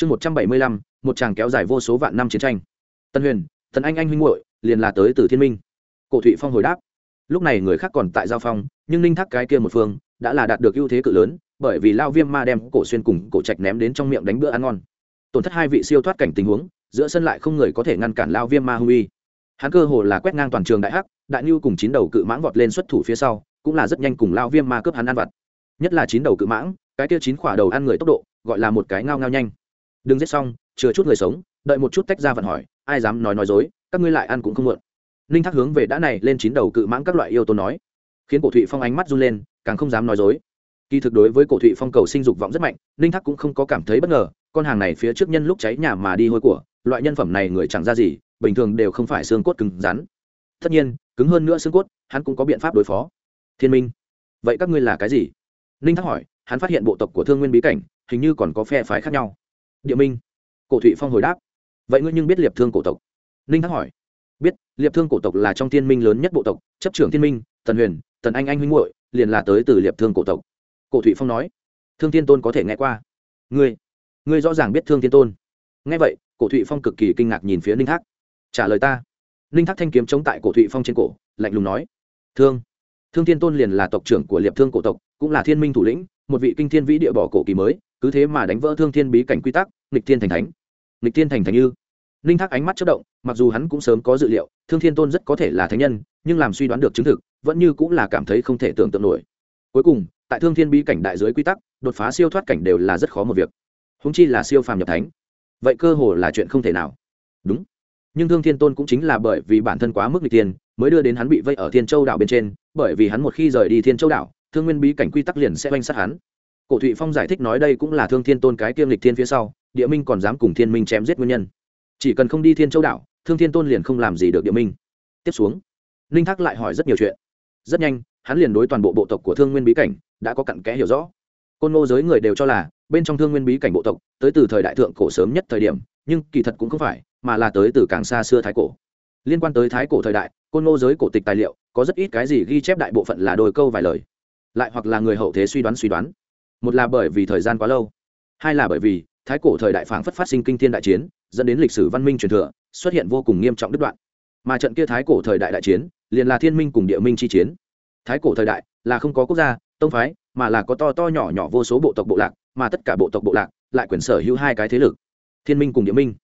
chương một trăm bảy mươi lăm, một chàng kéo dài vô số vạn năm chiến tranh. Tân huyền, tần anh anh huynh hội liền là tới từ thiên minh. Cổ thụy phong hồi đáp. Lúc này người khác còn tại giao phong, nhưng ninh thác cái kia một phương, đã là đạt được ưu thế cự lớn, bởi vì lao viêm ma đem cổ xuyên cùng cổ trạch ném đến trong miệng đánh bữa ăn ngon. Tổn thất hai vị siêu thoát cảnh tình huống, giữa sân lại không người có thể ngăn cản lao viêm ma hung uy. Hắn cơ hồ là quét ngang toàn trường đại hắc, đại nhu cùng chín đầu cự mãng vọt lên xuất thủ phía sau, cũng là rất nhanh cùng lao viêm ma cướp hắn ăn vặt. Nhất là chín đầu cự mãng, cái kia chín khỏa đầu ăn người tốc độ, gọi là một cái ngao ngao nhanh đừng giết xong, chừa chút người sống, đợi một chút tách ra vận hỏi, ai dám nói nói dối, các ngươi lại ăn cũng không muộn ninh thác hướng về đã này lên chín đầu cự mãng các loại yêu tố nói. Khiến cổ thụy phong ánh mắt run lên, càng không dám nói dối. Kỳ thực đối với cổ thụy phong cầu sinh dục vọng rất mạnh, ninh thác cũng không có cảm thấy bất ngờ, con hàng này phía trước nhân lúc cháy nhà mà đi hôi của, loại nhân phẩm này người chẳng ra gì, bình thường đều không phải xương cốt cứng rắn. Tất nhiên, cứng hơn nữa xương cốt, hắn cũng có biện pháp đối phó. Thiên minh, vậy các ngươi là cái gì? Ninh thác hỏi, hắn phát hiện bộ tộc của thương nguyên bí cảnh, hình như còn có phe phái khác nhau địa minh. Cổ thụy phong hồi đáp. Vậy ngươi nhưng biết liệp thương cổ tộc? Ninh thác hỏi. Biết, liệp thương cổ tộc là trong thiên minh lớn nhất bộ tộc, chấp trưởng thiên minh, tần huyền, tần anh anh huynh muội, liền là tới từ liệp thương cổ tộc. Cổ thụy phong nói. Thương thiên tôn có thể nghe qua. Ngươi ngươi rõ ràng biết thương thiên tôn. Nghe vậy, cổ thụy phong cực kỳ kinh ngạc nhìn phía ninh thác trả lời ta. Ninh thác thanh kiếm chống tại cổ thụy phong trên cổ, lạnh lùng nói. Thương thương thiên tôn liền là tộc trưởng của liệp thương cổ tộc, cũng là thiên minh thủ lĩnh, một vị kinh thiên vĩ địa bỏ cổ kỳ mới cứ thế mà đánh vỡ thương thiên bí cảnh quy tắc, nghịch thiên thành thánh. Nghịch thiên thành thánh như. Ninh thác ánh mắt chất động, mặc dù hắn cũng sớm có dự liệu, thương thiên tôn rất có thể là thánh nhân, nhưng làm suy đoán được chứng thực, vẫn như cũng là cảm thấy không thể tưởng tượng nổi. Cuối cùng, tại thương thiên bí cảnh đại giới quy tắc, đột phá siêu thoát cảnh đều là rất khó một việc. Húng chi là siêu phàm nhập thánh. Vậy cơ hồ là chuyện không thể nào. Đúng. Nhưng thương thiên tôn cũng chính là bởi vì bản thân quá mức n g tiên mới đưa đến hắn bị vây ở thiên châu đảo bên trên, bởi vì hắn một khi rời đi thiên châu đảo, thương nguyên bí cảnh quy tắc liền sẽ oanh sát hắn cổ thụy phong giải thích nói đây cũng là thương thiên tôn cái kiêm lịch thiên phía sau, địa minh còn dám cùng thiên minh chém giết nguyên nhân. Chỉ cần không đi thiên châu đảo, thương thiên tôn liền không làm gì được địa minh. Tiếp xuống, ninh thác lại hỏi rất nhiều chuyện. Rất nhanh, hắn liền đối toàn bộ bộ tộc của thương nguyên bí cảnh đã có cặn kẽ hiểu rõ. Côn ngô giới người đều cho là, bên trong thương nguyên bí cảnh bộ tộc, tới từ thời đại thượng cổ sớm nhất thời điểm, nhưng kỳ thật cũng không phải, mà là tới từ càng xa xưa thái cổ. Liên quan tới thái cổ thời đại, côn ngô giới cổ tịch tài liệu, có rất ít cái gì ghi chép đại bộ phận là đôi câu vài lời. Lại hoặc là người hậu thế suy đoán suy đoán một là bởi vì thời gian quá lâu, hai là bởi vì thái cổ thời đại phảng phất phát sinh kinh thiên đại chiến, dẫn đến lịch sử văn minh truyền thừa, xuất hiện vô cùng nghiêm trọng đứt đoạn. Mà trận kia thái cổ thời đại đại chiến, liền là thiên minh cùng địa minh chi chiến. Thái cổ thời đại là không có quốc gia, tông phái, mà là có to to nhỏ nhỏ vô số bộ tộc bộ lạc, mà tất cả bộ tộc bộ lạc lại quyền sở hữu hai cái thế lực, thiên minh cùng địa minh.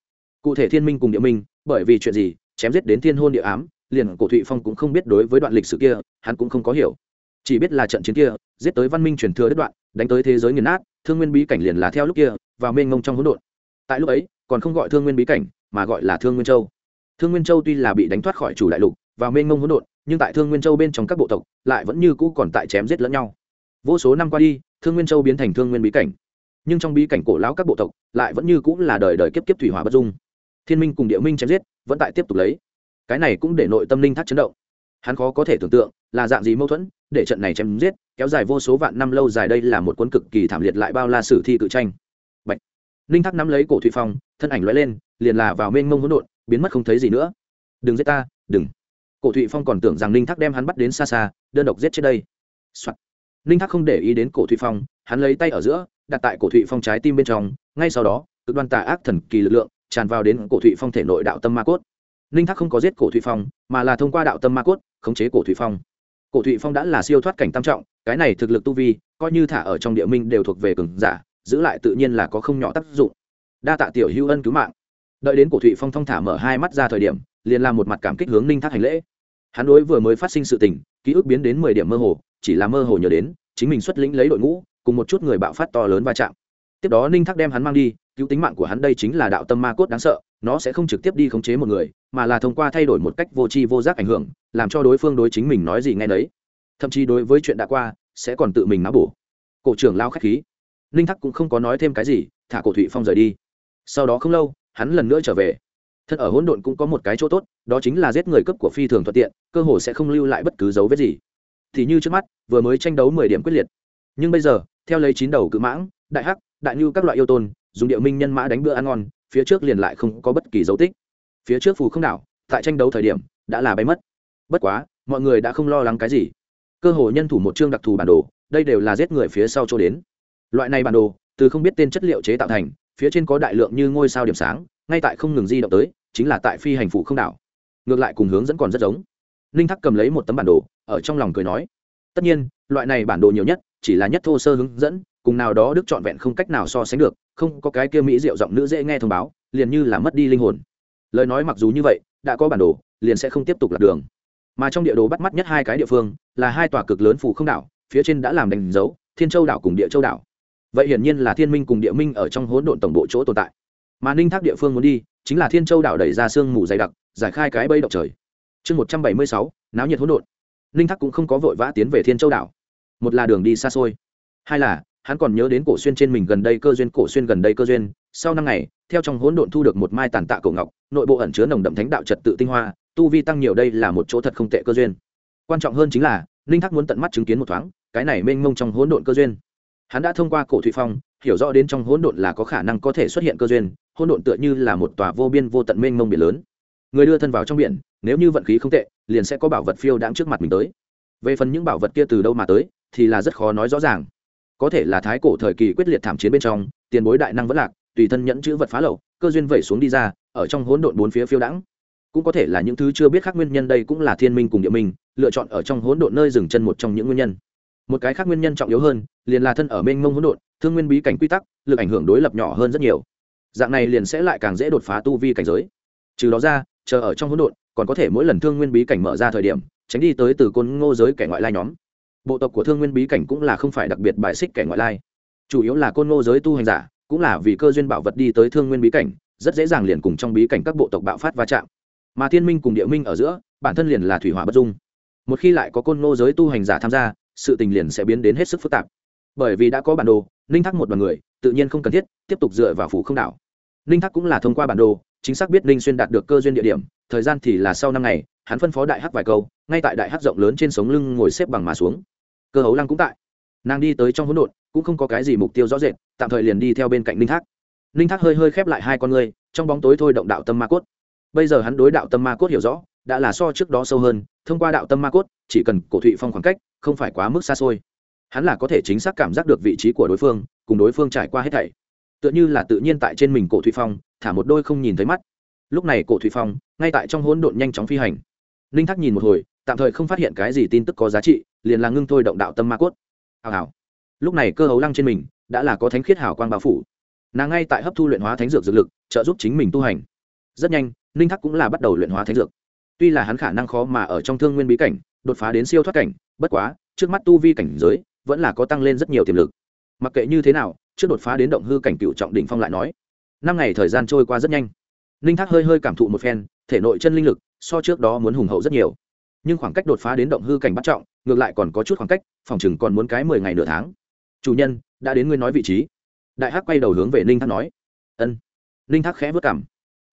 Cụ thể thiên minh cùng địa minh, bởi vì chuyện gì, chém giết đến thiên hôn địa ám, liền cổ thụy phong cũng không biết đối với đoạn lịch sử kia, hắn cũng không có hiểu chỉ biết là trận chiến kia, giết tới văn minh truyền thừa đứt đoạn, đánh tới thế giới nghiền nát, thương nguyên bí cảnh liền là theo lúc kia và mênh ngông trong hỗn độn. Tại lúc ấy, còn không gọi thương nguyên bí cảnh, mà gọi là thương nguyên châu. Thương nguyên châu tuy là bị đánh thoát khỏi chủ đại lục và mênh ngông hỗn độn, nhưng tại thương nguyên châu bên trong các bộ tộc lại vẫn như cũ còn tại chém giết lẫn nhau. Vô số năm qua đi, thương nguyên châu biến thành thương nguyên bí cảnh. Nhưng trong bí cảnh cổ lão các bộ tộc lại vẫn như cũng là đời đời kiếp kiếp thủy hòa bất dung. Thiên minh cùng địa minh chém giết, vẫn tại tiếp tục lấy. Cái này cũng để nội tâm linh thắt chấn động. Hắn khó có thể tưởng tượng là dạng gì mâu thuẫn, để trận này chém giết, kéo dài vô số vạn năm lâu dài đây là một cuốn cực kỳ thảm liệt lại bao la sử thi cự tranh. Bạch. linh thác nắm lấy cổ thụy phong, thân ảnh lóe lên, liền là vào mênh mông hỗn độn, biến mất không thấy gì nữa. Đừng giết ta, đừng. Cổ thụy phong còn tưởng rằng ninh thác đem hắn bắt đến xa xa, đơn độc giết chết đây、Soạn. ninh thác không để ý đến cổ thụy phong, hắn lấy tay ở giữa, đặt tại cổ thụy phong trái tim bên trong, ngay sau đó, cực đoan tà ác thần kỳ lực lượng tràn vào đến cổ thụy phong thể nội đạo tâm ma cốt. Ninh thác không có giết cổ thụy phong, mà là thông qua đạo tâm ma cốt, khống chế cổ thụy phong cổ thụy phong đã là siêu thoát cảnh tam trọng, cái này thực lực tu vi, coi như thả ở trong địa minh đều thuộc về cường giả, giữ lại tự nhiên là có không nhỏ tác dụng. Đa tạ tiểu hữu ân cứu mạng. Đợi đến cổ thụy phong thong thả mở hai mắt ra thời điểm, liền làm một mặt cảm kích hướng ninh thác hành lễ. Hắn đối vừa mới phát sinh sự tình, ký ức biến đến mười điểm mơ hồ, chỉ là mơ hồ nhớ đến, chính mình xuất lĩnh lấy đội ngũ, cùng một chút người bạo phát to lớn va chạm. Tiếp đó ninh thác đem hắn mang đi, cứu tính mạng của hắn đây chính là đạo tâm ma cốt đáng sợ nó sẽ không trực tiếp đi khống chế một người, mà là thông qua thay đổi một cách vô tri vô giác ảnh hưởng, làm cho đối phương đối chính mình nói gì ngay đấy thậm chí đối với chuyện đã qua, sẽ còn tự mình náo bổ. Cổ trưởng lao k h á c h khí. Ninh thắc cũng không có nói thêm cái gì, thả cổ thụy phong rời đi. Sau đó không lâu, hắn lần nữa trở về. Thật ở hỗn độn cũng có một cái chỗ tốt, đó chính là giết người cấp của phi thường thuận tiện, cơ hồ sẽ không lưu lại bất cứ dấu vết gì. Thì như trước mắt, vừa mới tranh đấu mười điểm quyết liệt. Nhưng bây giờ, theo lấy chín đầu cự mãng, đại hắc, đại nhu các loại yêu tôn, dùng điệu minh nhân mã đánh bữa ăn ngon phía trước liền lại không có bất kỳ dấu tích. Phía trước phù không đảo, tại tranh đấu thời điểm, đã là bay mất. Bất quá, mọi người đã không lo lắng cái gì. Cơ hồ nhân thủ một chương đặc thù bản đồ, đây đều là giết người phía sau chỗ đến. Loại này bản đồ, từ không biết tên chất liệu chế tạo thành, phía trên có đại lượng như ngôi sao điểm sáng, ngay tại không ngừng di động tới, chính là tại phi hành phủ không đảo. Ngược lại cùng hướng dẫn còn rất giống. Ninh thắc cầm lấy một tấm bản đồ, ở trong lòng cười nói, tất nhiên, loại này bản đồ nhiều nhất, chỉ là nhất thô sơ hướng dẫn, cùng nào đó đức trọn vẹn không cách nào so sánh được không có cái kia mỹ diệu giọng nữ dễ nghe thông báo, liền như là mất đi linh hồn. Lời nói mặc dù như vậy, đã có bản đồ, liền sẽ không tiếp tục lạc đường. Mà trong địa đồ bắt mắt nhất hai cái địa phương, là hai tòa cực lớn phủ không đảo, phía trên đã làm đánh dấu, thiên châu đảo cùng địa châu đảo. Vậy hiển nhiên là thiên minh cùng địa minh ở trong hỗn độn tổng bộ chỗ tồn tại. Mà ninh thác địa phương muốn đi, chính là thiên châu đảo đẩy ra sương mù dày đặc, giải khai cái bây động trời. Chương một trăm bảy mươi sáu, náo nhiệt hỗn độn. Ninh thác cũng không có vội vã tiến về thiên châu đảo. Một là đường đi xa xôi, hai là hắn còn nhớ đến cổ xuyên trên mình gần đây cơ duyên, cổ xuyên gần đây cơ duyên. Sau năm ngày, theo trong hỗn độn thu được một mai tàn tạ cổ ngọc, nội bộ ẩn chứa nồng đậm thánh đạo trật tự tinh hoa, tu vi tăng nhiều đây là một chỗ thật không tệ cơ duyên. Quan trọng hơn chính là, ninh thác muốn tận mắt chứng kiến một thoáng, cái này mênh mông trong hỗn độn cơ duyên. Hắn đã thông qua cổ thụy phong, hiểu rõ đến trong hỗn độn là có khả năng có thể xuất hiện cơ duyên, hỗn độn tựa như là một tòa vô biên vô tận mênh mông biển lớn. Người đưa thân vào trong biển, nếu như vận khí không tệ, liền sẽ có bảo vật phiêu đáng trước mặt mình tới. Về phần những bảo vật kia từ đâu mà tới, thì là rất khó nói rõ ràng có thể là thái cổ thời kỳ quyết liệt thảm chiến bên trong, tiền bối đại năng vẫn lạc, tùy thân nhẫn chữ vật phá lậu, cơ duyên vẩy xuống đi ra, ở trong hỗn độn bốn phía phiêu đãng. Cũng có thể là những thứ chưa biết khác nguyên nhân đây cũng là thiên minh cùng địa minh, lựa chọn ở trong hỗn độn nơi dừng chân một trong những nguyên nhân. Một cái khác nguyên nhân trọng yếu hơn, liền là thân ở mênh mông hỗn độn, thương nguyên bí cảnh quy tắc, lực ảnh hưởng đối lập nhỏ hơn rất nhiều. Dạng này liền sẽ lại càng dễ đột phá tu vi cảnh giới. Trừ đó ra, chờ ở trong hỗn độn, còn có thể mỗi lần thương nguyên bí cảnh mở ra thời điểm, tránh đi tới từ côn ngô giới kẻ ngoại lai nhóm bộ tộc của thương nguyên bí cảnh cũng là không phải đặc biệt bài xích kẻ ngoại lai. Chủ yếu là côn ngô giới tu hành giả, cũng là vì cơ duyên bảo vật đi tới thương nguyên bí cảnh, rất dễ dàng liền cùng trong bí cảnh các bộ tộc bạo phát va chạm. Mà thiên minh cùng địa minh ở giữa, bản thân liền là thủy hỏa bất dung. Một khi lại có côn ngô giới tu hành giả tham gia, sự tình liền sẽ biến đến hết sức phức tạp. Bởi vì đã có bản đồ, ninh thác một đoàn người, tự nhiên không cần thiết, tiếp tục dựa vào phủ không đảo. Ninh thác cũng là thông qua bản đồ, chính xác biết ninh xuyên đạt được cơ duyên địa điểm, thời gian thì là sau năm ngày, hắn phân phó đại hắc vài câu, ngay tại đại hắc rộng lớn trên sống lưng ngồi xếp bằng mà xuống cơ hấu lăng cũng tại. Nàng đi tới trong hỗn độn, cũng không có cái gì mục tiêu rõ rệt, tạm thời liền đi theo bên cạnh ninh thác. Ninh thác hơi hơi khép lại hai con người trong bóng tối thôi động đạo tâm ma cốt. Bây giờ hắn đối đạo tâm ma cốt hiểu rõ, đã là so trước đó sâu hơn, thông qua đạo tâm ma cốt, chỉ cần cổ thụy phong khoảng cách, không phải quá mức xa xôi. Hắn là có thể chính xác cảm giác được vị trí của đối phương, cùng đối phương trải qua hết thảy. Tựa như là tự nhiên tại trên mình cổ thụy phong, thả một đôi không nhìn thấy mắt. Lúc này cổ thụy phong, ngay tại trong hỗn độn nhanh chóng phi hành. Ninh thác nhìn một hồi tạm thời không phát hiện cái gì tin tức có giá trị, liền là ngưng thôi động đạo tâm ma cốt. Hào hào. Lúc này cơ hấu lăng trên mình đã là có thánh khiết hào quang bao phủ. Nàng ngay tại hấp thu luyện hóa thánh dược dược lực, trợ giúp chính mình tu hành. Rất nhanh, ninh thác cũng là bắt đầu luyện hóa thánh dược. Tuy là hắn khả năng khó mà ở trong thương nguyên bí cảnh, đột phá đến siêu thoát cảnh, bất quá, trước mắt tu vi cảnh giới vẫn là có tăng lên rất nhiều tiềm lực. Mặc kệ như thế nào, trước đột phá đến động hư cảnh cựu trọng đỉnh phong lại nói, năm ngày thời gian trôi qua rất nhanh. Ninh thác hơi hơi cảm thụ một phen, thể nội chân linh lực so trước đó muốn hùng hậu rất nhiều nhưng khoảng cách đột phá đến động hư cảnh bắt trọng, ngược lại còn có chút khoảng cách, phòng chừng còn muốn cái mười ngày nửa tháng. Chủ nhân, đã đến ngươi nói vị trí. Đại hắc quay đầu hướng về ninh thác nói. Ân. Ninh thác khẽ vất cảm.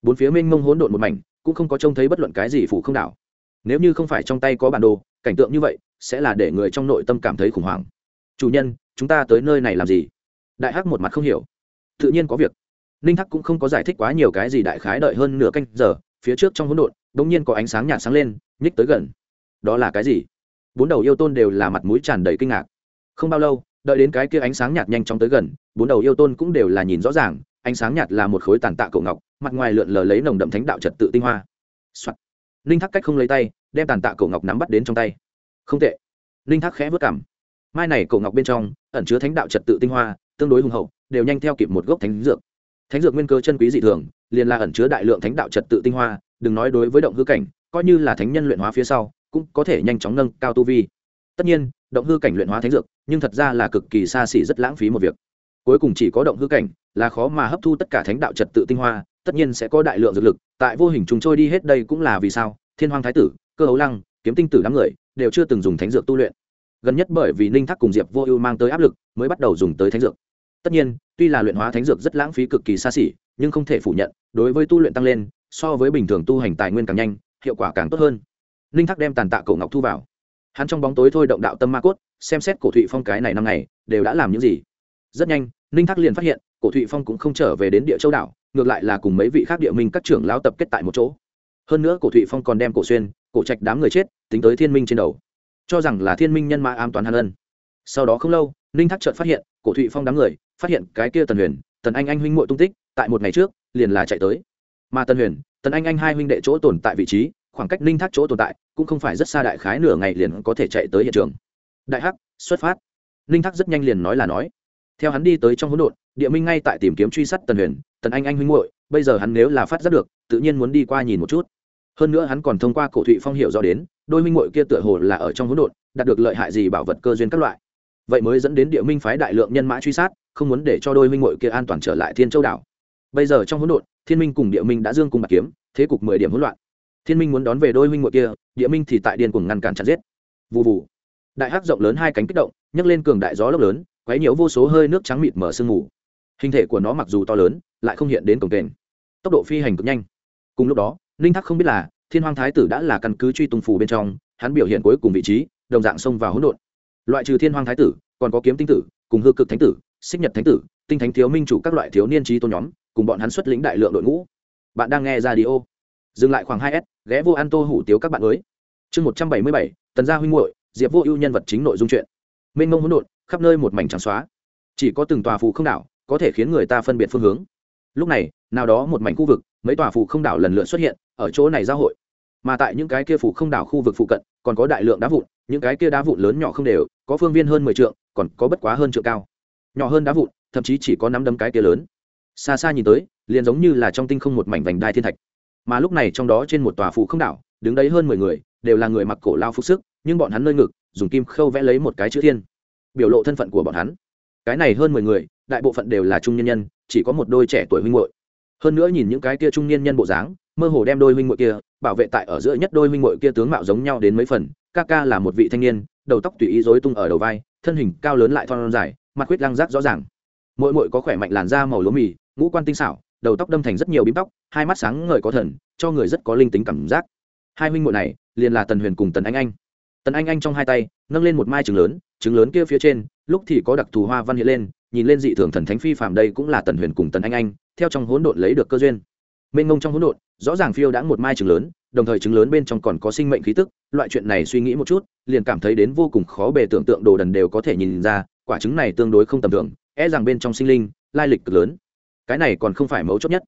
Bốn phía mênh mông hỗn độn một mảnh, cũng không có trông thấy bất luận cái gì phủ không đảo. Nếu như không phải trong tay có bản đồ, cảnh tượng như vậy, sẽ là để người trong nội tâm cảm thấy khủng hoảng. Chủ nhân, chúng ta tới nơi này làm gì? Đại hắc một mặt không hiểu. Tự nhiên có việc. Ninh thắc cũng không có giải thích quá nhiều cái gì đại khái đợi hơn nửa canh giờ, phía trước trong hỗn độn đ ỗ n g nhiên có ánh sáng nhạt sáng lên, nhích tới gần đó là cái gì? Bốn đầu yêu tôn đều là mặt mũi tràn đầy kinh ngạc. Không bao lâu, đợi đến cái kia ánh sáng nhạt nhanh chóng tới gần, bốn đầu yêu tôn cũng đều là nhìn rõ ràng, ánh sáng nhạt là một khối tàn tạ cổ ngọc, mặt ngoài lượn lờ lấy nồng đậm thánh đạo trật tự tinh hoa、Soạn. ninh thắc cách không lấy tay, đem tàn tạ cổ ngọc nắm bắt đến trong tay. Không tệ. Ninh thắc khẽ vất cảm. Mai này cổ ngọc bên trong, ẩn chứa thánh đạo trật tự tinh hoa, tương đối hùng hậu, đều nhanh theo kịp một gốc thánh dược. Thánh dược nguyên cơ chân quý dị thường, liền là ẩn chứa đại lượng thánh đạo trật tự tinh hoa, đừng nói đối với động hư cảnh, coi như là thánh nhân luyện hóa phía sau cũng có thể nhanh chóng nâng cao tu vi. Tất nhiên, động hư cảnh luyện hóa thánh dược, nhưng thật ra là cực kỳ xa xỉ rất lãng phí một việc. Cuối cùng chỉ có động hư cảnh là khó mà hấp thu tất cả thánh đạo trật tự tinh hoa, tất nhiên sẽ có đại lượng dược lực, tại vô hình chúng trôi đi hết đây cũng là vì sao, thiên hoàng thái tử, cơ hấu lăng, kiếm tinh tử đám người đều chưa từng dùng thánh dược tu luyện. Gần nhất bởi vì ninh thác cùng diệp vô ưu mang tới áp lực, mới bắt đầu dùng tới thánh dược. Tất nhiên, tuy là luyện hóa thánh dược rất lãng phí cực kỳ xa xỉ, nhưng không thể phủ nhận, đối với tu luyện tăng lên, so với bình thường tu hành tài nguyên càng nhanh, hiệu quả càng tốt hơn ninh thác đem tàn tạ cổ ngọc thu vào. Hắn trong bóng tối thôi động đạo tâm ma cốt, xem xét cổ thụy phong cái này năm ngày, đều đã làm những gì. Rất nhanh, ninh thác liền phát hiện, cổ thụy phong cũng không trở về đến địa châu đảo, ngược lại là cùng mấy vị khác địa minh các trưởng lao tập kết tại một chỗ. Hơn nữa cổ thụy phong còn đem cổ xuyên, cổ trạch đám người chết, tính tới thiên minh trên đầu. Cho rằng là thiên minh nhân mã am toàn hàn ân. Sau đó không lâu, ninh thác chợt phát hiện, cổ thụy phong đám người, phát hiện cái kia tần huyền, tần anh anh huynh muội tung tích, tại một ngày trước, liền là chạy tới. Mà tần huyền, tần anh anh hai huynh đệ chỗ tồn tại vị trí khoảng cách ninh thác chỗ tồn tại cũng không phải rất xa đại khái nửa ngày liền có thể chạy tới hiện trường. Đại hắc, xuất phát. Ninh thác rất nhanh liền nói là nói. Theo hắn đi tới trong hỗn độn, địa minh ngay tại tìm kiếm truy sát tần huyền, tần anh anh huynh muội, bây giờ hắn nếu là phát giác được, tự nhiên muốn đi qua nhìn một chút. Hơn nữa hắn còn thông qua cổ thụy phong hiểu do đến, đôi huynh muội kia tựa hồ là ở trong hỗn độn, đạt được lợi hại gì bảo vật cơ duyên các loại. Vậy mới dẫn đến địa minh phái đại lượng nhân mã truy sát, không muốn để cho đôi huynh muội kia an toàn trở lại thiên châu đảo. Bây giờ trong hỗn độn, thiên minh cùng địa minh đã dương cùng bạc kiếm, thế cục mười điểm hỗn loạn thiên minh muốn đón về đôi huynh muội kia, địa minh thì tại điên cùng ngăn cản chặt giết. Vụ vụ đại hắc rộng lớn hai cánh kích động, nhấc lên cường đại gió lốc lớn, quấy nhiễu vô số hơi nước trắng mịt mở sương mù. Hình thể của nó mặc dù to lớn, lại không hiện đến cổng kềnh tốc độ phi hành cực nhanh. Cùng lúc đó ninh thắc không biết là, thiên hoàng thái tử đã là căn cứ truy tung phù bên trong, hắn biểu hiện cuối cùng vị trí, đồng dạng xông vào hỗn độn. Loại trừ thiên hoàng thái tử, còn có kiếm tinh tử, cùng hư cực thánh tử, xích nhật thánh tử, tinh thánh thiếu minh chủ các loại thiếu niên trí tôn nhóm, cùng bọn hắn xuất lĩnh đại lượng đội ngũ. Bạn đang nghe ra đi ô dừng lại khoảng hai s, ghé vô an tô hủ tiếu các bạn mới. Chương một trăm bảy mươi bảy, tần gia huynh hội diệp vô ưu nhân vật chính nội dung chuyện mênh mông hỗn độn, khắp nơi một mảnh trắng xóa. Chỉ có từng tòa phù không đảo, có thể khiến người ta phân biệt phương hướng. Lúc này, nào đó một mảnh khu vực, mấy tòa phù không đảo lần lượt xuất hiện, ở chỗ này giao hội. Mà tại những cái kia phù không đảo khu vực phụ cận, còn có đại lượng đá vụn, những cái kia đá vụn lớn nhỏ không đều, có phương viên hơn mười trượng, còn có bất quá hơn trượng cao. Nhỏ hơn đá vụn, thậm chí chỉ có năm đấm cái kia lớn. Xa xa nhìn tới, liền giống như là trong tinh không một mảnh vành đai thiên thạch mà lúc này trong đó trên một tòa phụ không đảo, đứng đấy hơn mười người, đều là người mặc cổ lao phục sức, nhưng bọn hắn nơi ngực, dùng kim khâu vẽ lấy một cái chữ thiên, biểu lộ thân phận của bọn hắn. Cái này hơn mười người, đại bộ phận đều là trung nhân nhân, chỉ có một đôi trẻ tuổi huynh muội. Hơn nữa nhìn những cái kia trung niên nhân bộ dáng, mơ hồ đem đôi huynh muội kia, bảo vệ tại ở giữa nhất đôi huynh muội kia tướng mạo giống nhau đến mấy phần, ca ca là một vị thanh niên, đầu tóc tùy ý rối tung ở đầu vai, thân hình cao lớn lại thon dài, mặt huyết lăng rác rõ ràng. Mỗi muội có khỏe mạnh làn da màu lúa mì, ngũ quan tinh xảo đầu tóc đâm thành rất nhiều bím tóc, hai mắt sáng ngời có thần, cho người rất có linh tính cảm giác. Hai huynh muội này, liền là tần huyền cùng tần anh anh. Tần anh anh trong hai tay, nâng lên một mai trứng lớn trứng lớn kia phía trên, lúc thì có đặc thù hoa văn hiện lên, nhìn lên dị thường thần thánh phi phạm đây cũng là tần huyền cùng tần anh anh, theo trong hỗn độn lấy được cơ duyên. Mênh ngông trong hỗn độn, rõ ràng phiêu đã một mai trứng lớn, đồng thời trứng lớn bên trong còn có sinh mệnh khí tức, loại chuyện này suy nghĩ một chút, liền cảm thấy đến vô cùng khó bề tưởng tượng đồ đần đều có thể nhìn ra, quả trứng này tương đối không tầm thường e rằng bên trong sinh linh, lai lịch cực lớn cái này còn không phải mấu chốt nhất.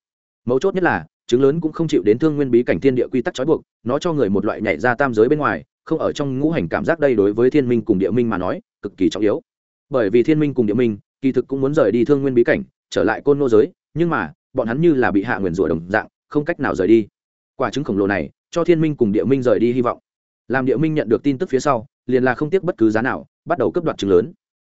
Mấu chốt nhất là, trứng lớn cũng không chịu đến thương nguyên bí cảnh thiên địa quy tắc trói buộc, nó cho người một loại nhảy ra tam giới bên ngoài, không ở trong ngũ hành cảm giác đây đối với thiên minh cùng địa minh mà nói, cực kỳ trọng yếu. Bởi vì thiên minh cùng địa minh, kỳ thực cũng muốn rời đi thương nguyên bí cảnh, trở lại côn nô giới, nhưng mà, bọn hắn như là bị hạ nguyền rủa đồng dạng, không cách nào rời đi. Quả trứng khổng lồ này, cho thiên minh cùng địa minh rời đi hy vọng. Làm địa minh nhận được tin tức phía sau, liền là không tiếc bất cứ giá nào, bắt đầu cấp đoạt trứng lớn.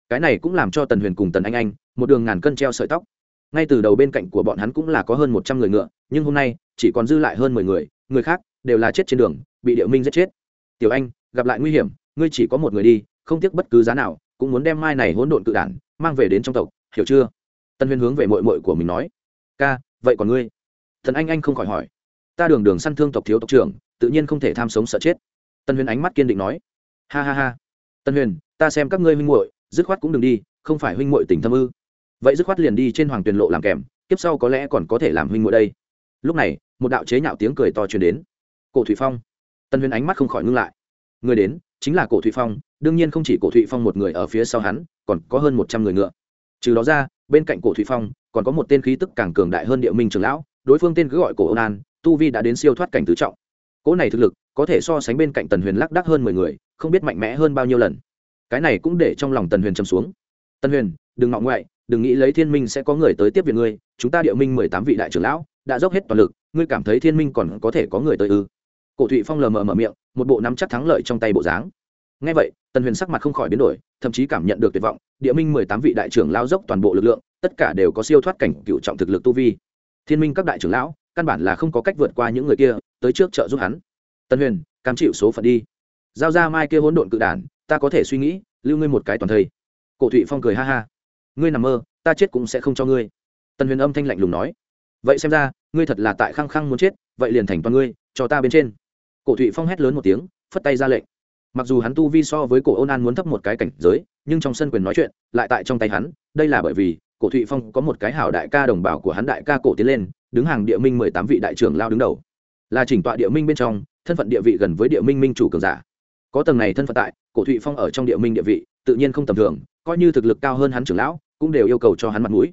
Cái này cũng làm cho tần huyền cùng tần anh anh, một đường ngàn cân treo sợi tóc ngay từ đầu bên cạnh của bọn hắn cũng là có hơn một trăm người ngựa, nhưng hôm nay, chỉ còn dư lại hơn mười người người khác đều là chết trên đường, bị điệu minh giết chết. Tiểu anh, gặp lại nguy hiểm, ngươi chỉ có một người đi, không tiếc bất cứ giá nào, cũng muốn đem mai này hỗn độn cự đản mang về đến trong tộc, hiểu chưa? Tân Huyên hướng về mội mội của mình nói. Ca, vậy còn ngươi? Thần anh anh không khỏi hỏi. Ta đường đường săn thương tộc thiếu tộc trưởng, tự nhiên không thể tham sống sợ chết. Tân huyền ánh mắt kiên định nói. Ha ha ha. Tân huyền ta xem các ngươi huynh muội, dứt khoát cũng đừng đi, không phải huynh muội tình thâm ư vậy dứt khoát liền đi trên hoàng tuyền lộ làm kèm tiếp sau có lẽ còn có thể làm huynh ngồi đây. Lúc này, một đạo chế nhạo tiếng cười to truyền đến. Cổ thủy phong. Tân huyền ánh mắt không khỏi ngưng lại. Người đến, chính là cổ thụy phong, đương nhiên không chỉ cổ thụy phong một người ở phía sau hắn, còn có hơn một trăm người ngựa. Trừ đó ra, bên cạnh cổ thụy phong, còn có một tên khí tức càng cường đại hơn địa minh trường lão, đối phương tên cứ gọi cổ ôn an, tu vi đã đến siêu thoát cảnh tứ trọng. Cỗ này thực lực, có thể so sánh bên cạnh tần huyền lác đác hơn mười người, không biết mạnh mẽ hơn bao nhiêu lần. Cái này cũng để trong lòng tần huyền châm xuống. Tần huyền, đừng ngọng ngoại đừng nghĩ lấy thiên minh sẽ có người tới tiếp viện ngươi, chúng ta địa minh mười tám vị đại trưởng lão, đã dốc hết toàn lực, ngươi cảm thấy thiên minh còn có thể có người tới ư? Cổ thụy phong lờ mờ mở miệng, một bộ nắm chắc thắng lợi trong tay bộ dáng. Ngay vậy, tần huyền sắc mặt không khỏi biến đổi, thậm chí cảm nhận được tuyệt vọng, địa minh mười tám vị đại trưởng lao dốc toàn bộ lực lượng, tất cả đều có siêu thoát cảnh, cựu trọng thực lực tu vi. Thiên minh các đại trưởng lão, căn bản là không có cách vượt qua những người kia, tới trước trợ giúp hắn. Tần huyền, cam chịu số phận đi. Giao ra mai kia hỗn độn cự đản, ta có thể suy nghĩ, lưu ngươi một cái toàn thây. Cổ thụy phong cười ha ha ngươi nằm mơ, ta chết cũng sẽ không cho ngươi. Tần huyền âm thanh lạnh lùng nói. Vậy xem ra, ngươi thật là tại khăng khăng muốn chết, vậy liền thành toàn ngươi, cho ta bên trên. Cổ thụy phong hét lớn một tiếng, phất tay ra lệnh. Mặc dù hắn tu vi so với cổ ôn an muốn thấp một cái cảnh giới, nhưng trong sân quyền nói chuyện, lại tại trong tay hắn, đây là bởi vì, cổ thụy phong có một cái hảo đại ca đồng bào của hắn đại ca cổ tiến lên, đứng hàng địa minh mười tám vị đại trưởng lao đứng đầu. Là chỉnh tọa địa minh bên trong, thân phận địa vị gần với địa minh minh chủ cường giả. Có tầng này thân phận tại, cổ thụy phong ở trong địa minh địa vị, tự nhiên không tầm thường, coi như thực lực cao hơn hắn trưởng lão cũng đều yêu cầu cho hắn mặt mũi.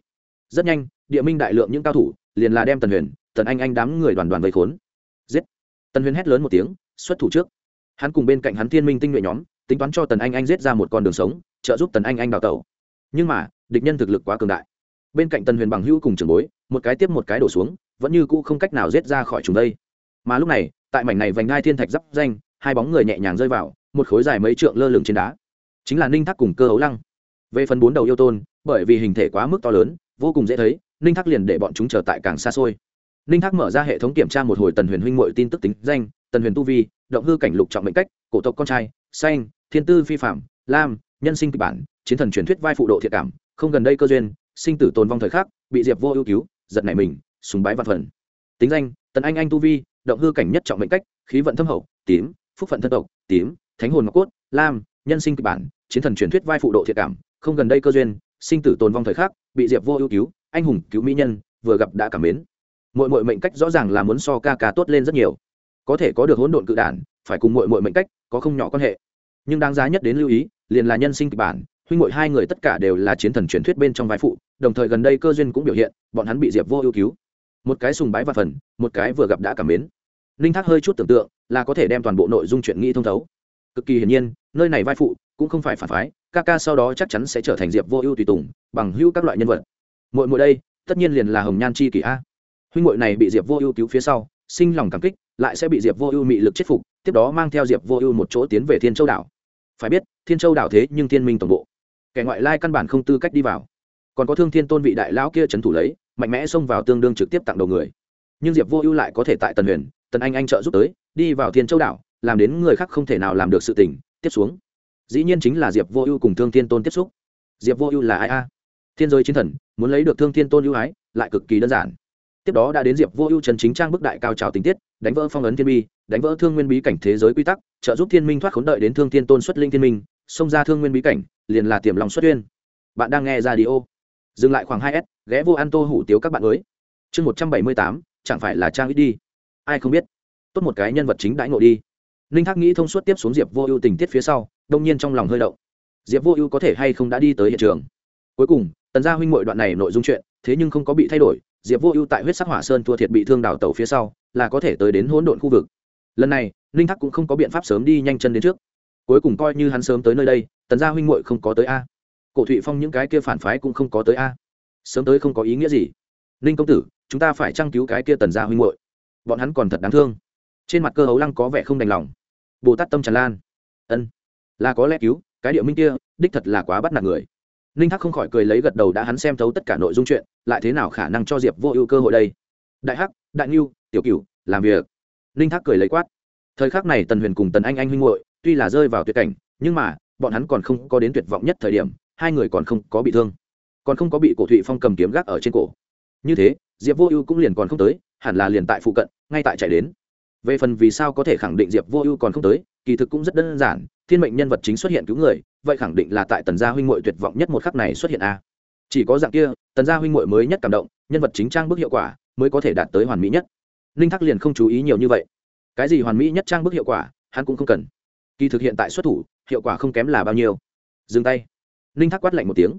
Rất nhanh, địa minh đại lượng những cao thủ, liền là đem tần huyền, tần anh anh đám người đoàn đoàn vây khốn. Giết! Tần huyền hét lớn một tiếng, xuất thủ trước. Hắn cùng bên cạnh hắn thiên minh tinh nhuệ nhóm, tính toán cho tần anh anh giết ra một con đường sống, trợ giúp tần anh anh đào tẩu. Nhưng mà, địch nhân thực lực quá cường đại. Bên cạnh tần huyền bằng hữu cùng trường bối, một cái tiếp một cái đổ xuống, vẫn như cũ không cách nào giết ra khỏi chúng đây. Mà lúc này, tại mảnh này vành ngai thiên thạch giáp danh, hai bóng người nhẹ nhàng rơi vào, một khối dài mấy trượng lơ lửng trên đá. Chính là ninh thác cùng cơ hấu lăng. Về phần bốn đầu yêu tôn bởi vì hình thể quá mức to lớn, vô cùng dễ thấy, ninh thác liền để bọn chúng trở tại càng xa xôi. Ninh thác mở ra hệ thống kiểm tra một hồi tần huyền huynh mội tin tức tính danh, tần huyền tu vi, động hư cảnh lục trọng mệnh cách, cổ tộc con trai xanh thiên tư phi phạm lam, nhân sinh kịch bản, chiến thần truyền thuyết vai phụ độ thiệt cảm, không gần đây cơ duyên, sinh tử tồn vong thời khắc, bị diệp vô ưu cứu, giật nảy mình súng bái văn phần. Tính danh, tần anh anh tu vi, động hư cảnh nhất trọng mệnh cách, khí vận thâm hậu, tím, phúc phận thân tộc, tím, thánh hồn ngọc cốt, lam, nhân sinh kịch bản, chiến thần truyền thuyết vai phụ độ thiệt cảm, không gần đây cơ duyên sinh tử tồn vong thời khắc, bị diệp vô ưu cứu, anh hùng cứu mỹ nhân, vừa gặp đã cảm mến. Mọi mọi mệnh cách rõ ràng là muốn so ca ca tốt lên rất nhiều. Có thể có được hỗn độn cự đản, phải cùng mọi mọi mệnh cách có không nhỏ quan hệ. Nhưng đáng giá nhất đến lưu ý, liền là nhân sinh kịch bản, huynh muội hai người tất cả đều là chiến thần truyền thuyết bên trong vai phụ, đồng thời gần đây cơ duyên cũng biểu hiện, bọn hắn bị diệp vô ưu cứu. Một cái sùng bái và phần, một cái vừa gặp đã cảm mến. Ninh thác hơi chút tưởng tượng là có thể đem toàn bộ nội dung chuyện nghĩ thông thấu cực kỳ hiển nhiên, nơi này vai phụ cũng không phải phản phái, ca ca sau đó chắc chắn sẽ trở thành diệp vô ưu tùy tùng, bằng hữu các loại nhân vật. Mỗi mỗi đây, tất nhiên liền là hồng nhan chi kỷ a. Huynh hội này bị diệp vô ưu cứu phía sau, sinh lòng cảm kích, lại sẽ bị diệp vô ưu mị lực chết phục, tiếp đó mang theo diệp vô ưu một chỗ tiến về thiên châu đảo. Phải biết, thiên châu đảo thế nhưng thiên minh tổng bộ. Kẻ ngoại lai căn bản không tư cách đi vào. Còn có thương thiên tôn vị đại lão kia trấn thủ lấy, mạnh mẽ xông vào tương đương trực tiếp tặng đầu người. Nhưng diệp vô ưu lại có thể tại tần huyền, tần anh anh trợ giúp tới, đi vào thiên châu đảo làm đến người khác không thể nào làm được sự tình, tiếp xuống. Dĩ nhiên chính là diệp vô ưu cùng thương thiên tôn tiếp xúc. Diệp vô ưu là ai a? Thiên giới chiến thần, muốn lấy được thương thiên tôn ưu ái, lại cực kỳ đơn giản. Tiếp đó đã đến diệp vô ưu trần chính trang bức đại cao trào tình tiết, đánh vỡ phong ấn thiên bi, đánh vỡ thương nguyên bí cảnh thế giới quy tắc, trợ giúp thiên minh thoát khốn đợi đến thương thiên tôn xuất linh thiên minh, xông ra thương nguyên bí cảnh, liền là tiềm lòng xuất tuyên. Bạn đang nghe ra đi ô dừng lại khoảng hai s, ghé vô ăn tô hủ tiếu các bạn mới. Chương một trăm bảy mươi tám, chẳng phải là trang ít đi. Ai không biết? Tốt một cái nhân vật chính đãi ngộ đi ninh thác nghĩ thông suốt tiếp xuống diệp vô ưu tình tiết phía sau, đông nhiên trong lòng hơi động. Diệp vô ưu có thể hay không đã đi tới hiện trường? Cuối cùng, tần gia huynh mội đoạn này nội dung chuyện, thế nhưng không có bị thay đổi, diệp vô ưu tại huyết sắc hỏa sơn thua thiệt bị thương đào tàu phía sau, là có thể tới đến hỗn độn khu vực. Lần này ninh thác cũng không có biện pháp sớm đi nhanh chân đến trước. Cuối cùng coi như hắn sớm tới nơi đây, tần gia huynh muội không có tới a. Cổ thụy phong những cái kia phản phái cũng không có tới a. Sớm tới không có ý nghĩa gì. Ninh công tử, chúng ta phải trăng cứu cái kia tần gia huynh muội? Bọn hắn còn thật đáng thương. Trên mặt cơ hấu lăng có vẻ không đành lòng bồ tát tâm tràn lan. Ân, là có lẽ cứu, cái địa minh kia, đích thật là quá bắt nạt người. Ninh thác không khỏi cười lấy gật đầu đã hắn xem thấu tất cả nội dung chuyện, lại thế nào khả năng cho diệp vô ưu cơ hội đây? Đại hắc, đại ngưu, tiểu cửu, làm việc. Ninh thác cười lấy quát. Thời khắc này tần huyền cùng tần anh anh huynh hội tuy là rơi vào tuyệt cảnh, nhưng mà, bọn hắn còn không có đến tuyệt vọng nhất thời điểm, hai người còn không có bị thương. Còn không có bị cổ thụy phong cầm kiếm gác ở trên cổ. Như thế, diệp vô ưu cũng liền còn không tới, hẳn là liền tại phụ cận, ngay tại chạy đến về phần vì sao có thể khẳng định diệp vô ưu còn không tới, kỳ thực cũng rất đơn giản, thiên mệnh nhân vật chính xuất hiện cứu người, vậy khẳng định là tại tần gia huynh mội tuyệt vọng nhất một khắc này xuất hiện a. Chỉ có dạng kia, tần gia huynh mội mới nhất cảm động, nhân vật chính trang bức hiệu quả mới có thể đạt tới hoàn mỹ nhất. Ninh thắc liền không chú ý nhiều như vậy. Cái gì hoàn mỹ nhất trang bức hiệu quả, hắn cũng không cần. Kỳ thực hiện tại xuất thủ, hiệu quả không kém là bao nhiêu. Dừng tay. Ninh thắc quát lạnh một tiếng.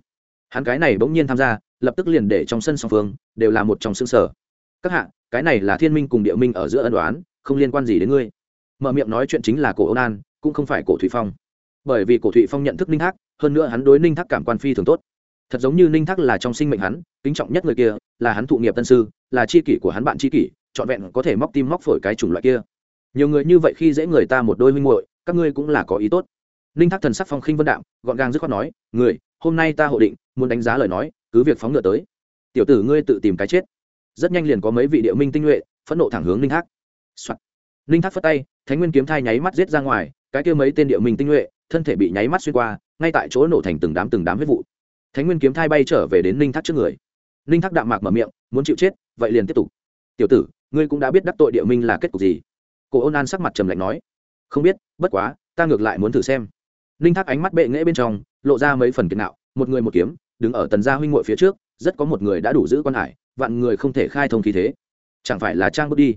Hắn cái này bỗng nhiên tham gia, lập tức liền để trong sân song phương, đều là một trong xương sở. Các hạ, cái này là thiên minh cùng địa minh ở giữa ân đoán không liên quan gì đến ngươi. Mở miệng nói chuyện chính là cổ ôn an cũng không phải cổ thủy phong. Bởi vì cổ thụy phong nhận thức ninh thác, hơn nữa hắn đối ninh thác cảm quan phi thường tốt. Thật giống như ninh thác là trong sinh mệnh hắn, kính trọng nhất người kia, là hắn thụ nghiệp tân sư, là c h i kỷ của hắn bạn c h i kỷ, trọn vẹn có thể móc tim móc phổi cái chủng loại kia. Nhiều người như vậy khi dễ người ta một đôi huynh muội, các ngươi cũng là có ý tốt. Ninh thác thần sắc phong khinh vân đạm, gọn gàng dứt khoát nói, người, hôm nay ta hộ định, muốn đánh giá lời nói, cứ việc phóng ngựa tới. Tiểu tử ngươi tự tìm cái chết. Rất nhanh liền có mấy vị địa minh tinh nhuệ, phẫn nộ thẳng hướng ninh thác、Soạn. Linh thác phất tay, thánh nguyên kiếm thai nháy mắt giết ra ngoài, cái kia mấy tên địa minh tinh nhuệ, thân thể bị nháy mắt xuyên qua, ngay tại chỗ nổ thành từng đám từng đám huyết vụ. Thánh nguyên kiếm thai bay trở về đến Linh thác trước người. Linh thác đạm mạc mở miệng, muốn chịu chết, vậy liền tiếp tục. Tiểu tử, ngươi cũng đã biết đắc tội địa minh là kết cục gì. Cổ ôn an sắc mặt trầm lạnh nói. Không biết, bất quá, ta ngược lại muốn thử xem. Linh thác ánh mắt bệ nghệ bên trong, lộ ra mấy phần kiệt nạo, một người một kiếm, đứng ở tần gia huynh muội phía trước, rất có một người đã đủ giữ quan hải, vạn người không thể khai thông khí thế. Chẳng phải là trang bước đi?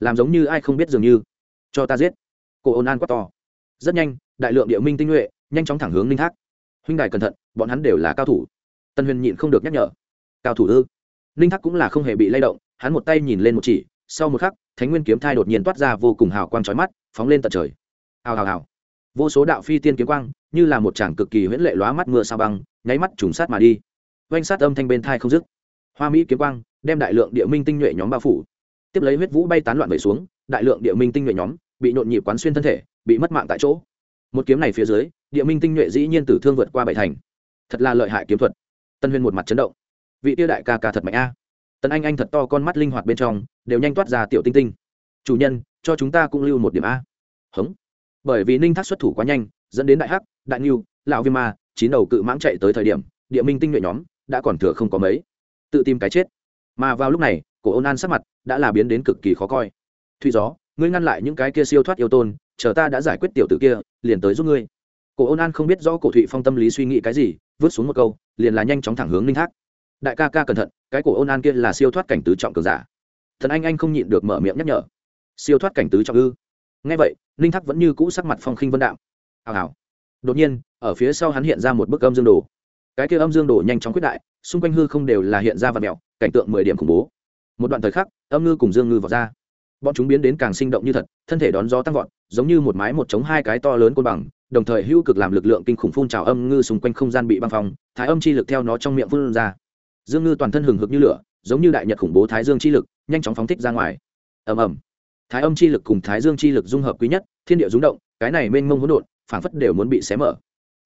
Làm giống như ai không biết dường như. Cho ta giết. Cổ ôn an quát to. Rất nhanh, đại lượng địa minh tinh nhuệ, nhanh chóng thẳng hướng ninh thác. Huynh đài cẩn thận, bọn hắn đều là cao thủ. Tân huyền nhịn không được nhắc nhở. Cao thủ ư? Ninh thác cũng là không hề bị lay động, hắn một tay nhìn lên một chỉ, sau một khắc, thánh nguyên kiếm thai đột nhiên toát ra vô cùng hào quang trói mắt, phóng lên tận trời. Hào hào hào. Vô số đạo phi tiên kiếm quang, như là một chàng cực kỳ huyễn lệ lóa mắt mưa sao băng, nháy mắt trùng sát mà đi. Oanh sát âm thanh bên thai không dứt. Hoa mỹ kiếm quang, đem đại lượng địa minh tinh nhuệ nhóm bao phủ tiếp lấy huyết vũ bay tán loạn về xuống, đại lượng địa minh tinh nhuệ nhóm bị nhộn nhịp quán xuyên thân thể, bị mất mạng tại chỗ. Một kiếm này phía dưới, địa minh tinh nhuệ dĩ nhiên tử thương vượt qua bảy thành. Thật là lợi hại kiếm thuật. Tân huyên một mặt chấn động. Vị tiêu đại ca ca thật mạnh a. Tân anh anh thật to con mắt linh hoạt bên trong, đều nhanh toát ra tiểu tinh tinh. Chủ nhân, cho chúng ta cũng lưu một điểm a. Hống. Bởi vì ninh thác xuất thủ quá nhanh, dẫn đến đại hắc, đại niu lão viêm ma, chín đầu cự mãng chạy tới thời điểm, địa minh tinh nhuệ nhóm đã còn thừa không có mấy. Tự tìm cái chết. Mà vào lúc này cổ ôn an sắc mặt đã là biến đến cực kỳ khó coi. Thùy gió, ngươi ngăn lại những cái kia siêu thoát yêu tôn, chờ ta đã giải quyết tiểu tử kia, liền tới giúp ngươi. Cổ ôn an không biết rõ cổ thụy phong tâm lý suy nghĩ cái gì, vứt xuống một câu, liền là nhanh chóng thẳng hướng ninh thác. Đại ca ca cẩn thận, cái cổ ôn an kia là siêu thoát cảnh tứ trọng cường giả. Thần anh anh không nhịn được mở miệng nhắc nhở. Siêu thoát cảnh tứ trọng ư? Ngay vậy, ninh thác vẫn như cũ sắc mặt phong khinh vân đạo. hào hào. Đột nhiên, ở phía sau hắn hiện ra một bức âm dương đồ. Cái kia âm dương đồ nhanh chóng quyết đại, xung quanh hư không đều là hiện ra vật mẹo, cảnh tượng mười điểm khủng bố một đoạn thời khắc, âm ngư cùng dương ngư vào ra. Bọn chúng biến đến càng sinh động như thật, thân thể đón gió tăng vọt, giống như một mái một chống hai cái to lớn côn bằng, đồng thời hữu cực làm lực lượng kinh khủng phun trào âm ngư xung quanh không gian bị băng phong, thái âm chi lực theo nó trong miệng phun ra. Dương ngư toàn thân hừng hực như lửa, giống như đại nhật khủng bố thái dương chi lực, nhanh chóng phóng thích ra ngoài. Ầm ầm. Thái âm chi lực cùng thái dương chi lực dung hợp quý nhất, thiên địa rung động, cái này mênh mông hỗn độn, phảng phất đều muốn bị xé mở.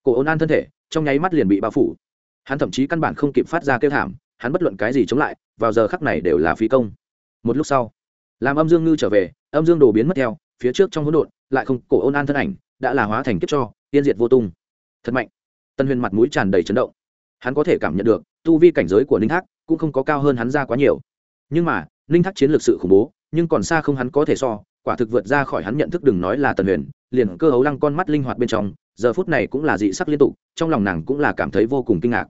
Cổ ôn an thân thể, trong nháy mắt liền bị bao phủ. Hắn thậm chí căn bản không kịp phát ra kêu thảm, hắn bất luận cái gì chống lại vào giờ khắc này đều là phí công. Một lúc sau, làm âm dương ngư trở về, âm dương đồ biến mất theo, phía trước trong hỗn độn, lại không, cổ ôn an thân ảnh đã là hóa thành kiếp cho, tiên diệt vô tung. Thật mạnh. Tân huyền mặt mũi tràn đầy chấn động. Hắn có thể cảm nhận được, tu vi cảnh giới của ninh thác cũng không có cao hơn hắn ra quá nhiều. Nhưng mà, ninh thác chiến lược sự khủng bố, nhưng còn xa không hắn có thể so, quả thực vượt ra khỏi hắn nhận thức đừng nói là tần huyền, liền cơ hấu lăng con mắt linh hoạt bên trong, giờ phút này cũng là dị sắc liên tục, trong lòng nàng cũng là cảm thấy vô cùng kinh ngạc.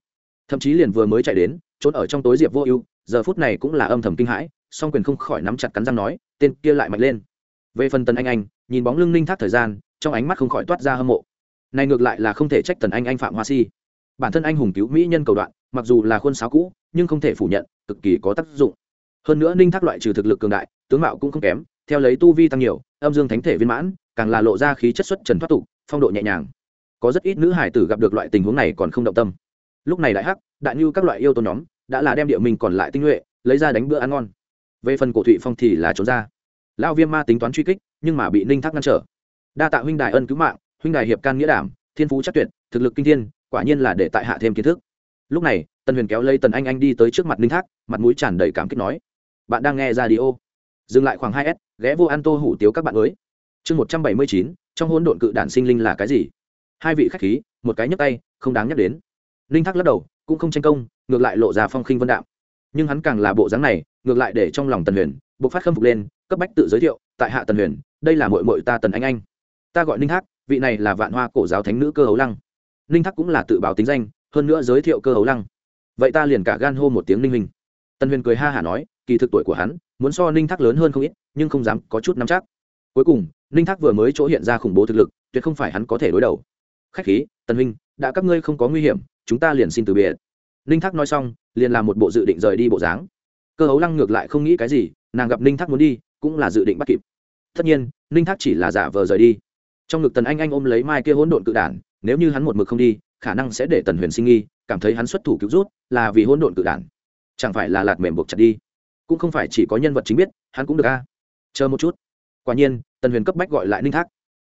Thậm chí liền vừa mới chạy đến, trốn ở trong tối diệp vô ưu giờ phút này cũng là âm thầm kinh hãi, song quyền không khỏi nắm chặt cắn răng nói, tên kia lại mạnh lên. Về phần tần anh anh, nhìn bóng lưng ninh thác thời gian, trong ánh mắt không khỏi toát ra hâm mộ. Này ngược lại là không thể trách tần anh anh phạm hoa si. Bản thân anh hùng cứu mỹ nhân cầu đoạn, mặc dù là khuôn sáo cũ, nhưng không thể phủ nhận, cực kỳ có tác dụng. Hơn nữa ninh thác loại trừ thực lực cường đại, tướng mạo cũng không kém, theo lấy tu vi tăng nhiều, âm dương thánh thể viên mãn, càng là lộ ra khí chất xuất trần thoát tục, phong độ nhẹ nhàng. Có rất ít nữ hải tử gặp được loại tình huống này còn không động tâm. Lúc này đại hắc, đại như các loại yêu tôn nhóm đã là đem địa mình còn lại tinh nhuệ, lấy ra đánh bữa ăn ngon. Về phần cổ thụy phong thì là trốn ra. Lão viêm ma tính toán truy kích, nhưng mà bị ninh thác ngăn trở. Đa tạ huynh đại ân cứu mạng, huynh đại hiệp can nghĩa đảm, thiên phú chắc tuyệt, thực lực kinh thiên, quả nhiên là để tại hạ thêm kiến thức. Lúc này, tần huyền kéo lây tần anh anh đi tới trước mặt ninh thác, mặt mũi tràn đầy cảm kích nói, bạn đang nghe ra đi ô. Dừng lại khoảng hai s, ghé vô ăn tô hủ tiếu các bạn mới. Chương một trăm bảy mươi chín, trong hỗn độn cự đản sinh linh là cái gì? Hai vị khách khí, một cái nhấp tay, không đáng nhắc đến. Ninh thác lắc đầu cũng không tranh công, ngược lại lộ ra phong khinh vân đạm. Nhưng hắn càng là bộ dáng này, ngược lại để trong lòng tần huyền buộc phát khâm phục lên, cấp bách tự giới thiệu, tại hạ tần huyền, đây là mội mội ta tần anh anh. Ta gọi ninh thác vị này là vạn hoa cổ giáo thánh nữ cơ hấu lăng. Ninh thác cũng là tự báo tính danh, hơn nữa giới thiệu cơ hấu lăng. Vậy ta liền cả gan hô một tiếng ninh minh tần huyền cười ha hả nói, kỳ thực tuổi của hắn, muốn so ninh thác lớn hơn không ít, nhưng không dám có chút nắm chắc. Cuối cùng, ninh thác vừa mới chỗ hiện ra khủng bố thực lực, tuyệt không phải hắn có thể đối đầu khách khí, tần huynh, đã các ngươi không có nguy hiểm, chúng ta liền xin từ biệt. Ninh thác nói xong, liền làm một bộ dự định rời đi bộ dáng. Cơ hấu lăng ngược lại không nghĩ cái gì, nàng gặp ninh thác muốn đi, cũng là dự định bắt kịp. Tất nhiên, ninh thác chỉ là giả vờ rời đi. Trong ngực tần anh anh ôm lấy mai kia hỗn độn cự đản, nếu như hắn một mực không đi, khả năng sẽ để tần huyền sinh nghi, cảm thấy hắn xuất thủ cứu rút, là vì hỗn độn cự đản. Chẳng phải là lạt mềm buộc chặt đi. Cũng không phải chỉ có nhân vật chính biết, hắn cũng được a. Chờ một chút. Quả nhiên, tần huyền cấp bách gọi lại ninh thác.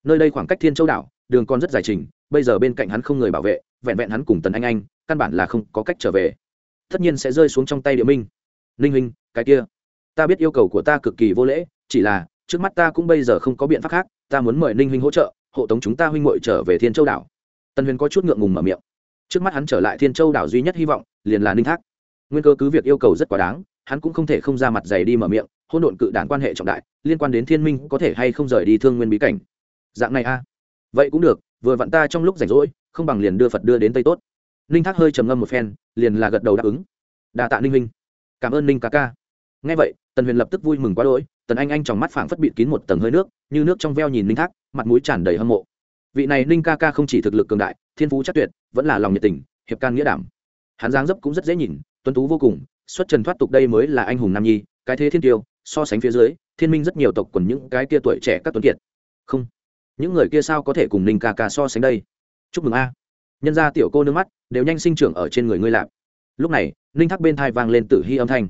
Nơi đây khoảng cách thiên châu đảo, đường còn rất dài trình bây giờ bên cạnh hắn không người bảo vệ, vẹn vẹn hắn cùng tần anh anh, căn bản là không có cách trở về. Tất nhiên sẽ rơi xuống trong tay địa minh. Ninh huynh, cái kia. Ta biết yêu cầu của ta cực kỳ vô lễ, chỉ là, trước mắt ta cũng bây giờ không có biện pháp khác, ta muốn mời ninh huynh hỗ trợ, hộ tống chúng ta huynh muội trở về thiên châu đảo. Tần huyền có chút ngượng ngùng mở miệng. Trước mắt hắn trở lại thiên châu đảo duy nhất hy vọng, liền là ninh thác. Nguyên cơ cứ việc yêu cầu rất quá đáng, hắn cũng không thể không ra mặt dày đi mở miệng hôn độn cự đản quan hệ trọng đại, liên quan đến thiên minh có thể hay không rời đi thương nguyên bí cảnh. Dạng này a. Vậy cũng được vừa vặn ta trong lúc rảnh rỗi, không bằng liền đưa phật đưa đến tây tốt. Ninh thác hơi trầm ngâm một phen, liền là gật đầu đáp ứng. Đà tạ ninh minh cảm ơn ninh ca ca. Ngay vậy, tần huyền lập tức vui mừng quá đỗi, tần anh anh trong mắt phảng phất bịt kín một tầng hơi nước, như nước trong veo nhìn ninh thác, mặt mũi tràn đầy hâm mộ. Vị này ninh ca ca không chỉ thực lực cường đại, thiên phú chắc tuyệt, vẫn là lòng nhiệt tình, hiệp can nghĩa đảm. Hắn dáng dấp cũng rất dễ nhìn, tuấn tú vô cùng, xuất trần thoát tục đây mới là anh hùng nam nhi, cái thế thiên tiêu, so sánh phía dưới, thiên minh rất nhiều tộc quần những cái kia tuổi trẻ các tuấn kiệt. Không những người kia sao có thể cùng ninh ca ca so sánh đây? Chúc mừng a. Nhân ra tiểu cô nước mắt đều nhanh sinh trưởng ở trên người ngươi lạp. Lúc này, ninh thác bên thai vang lên tử hy âm thanh.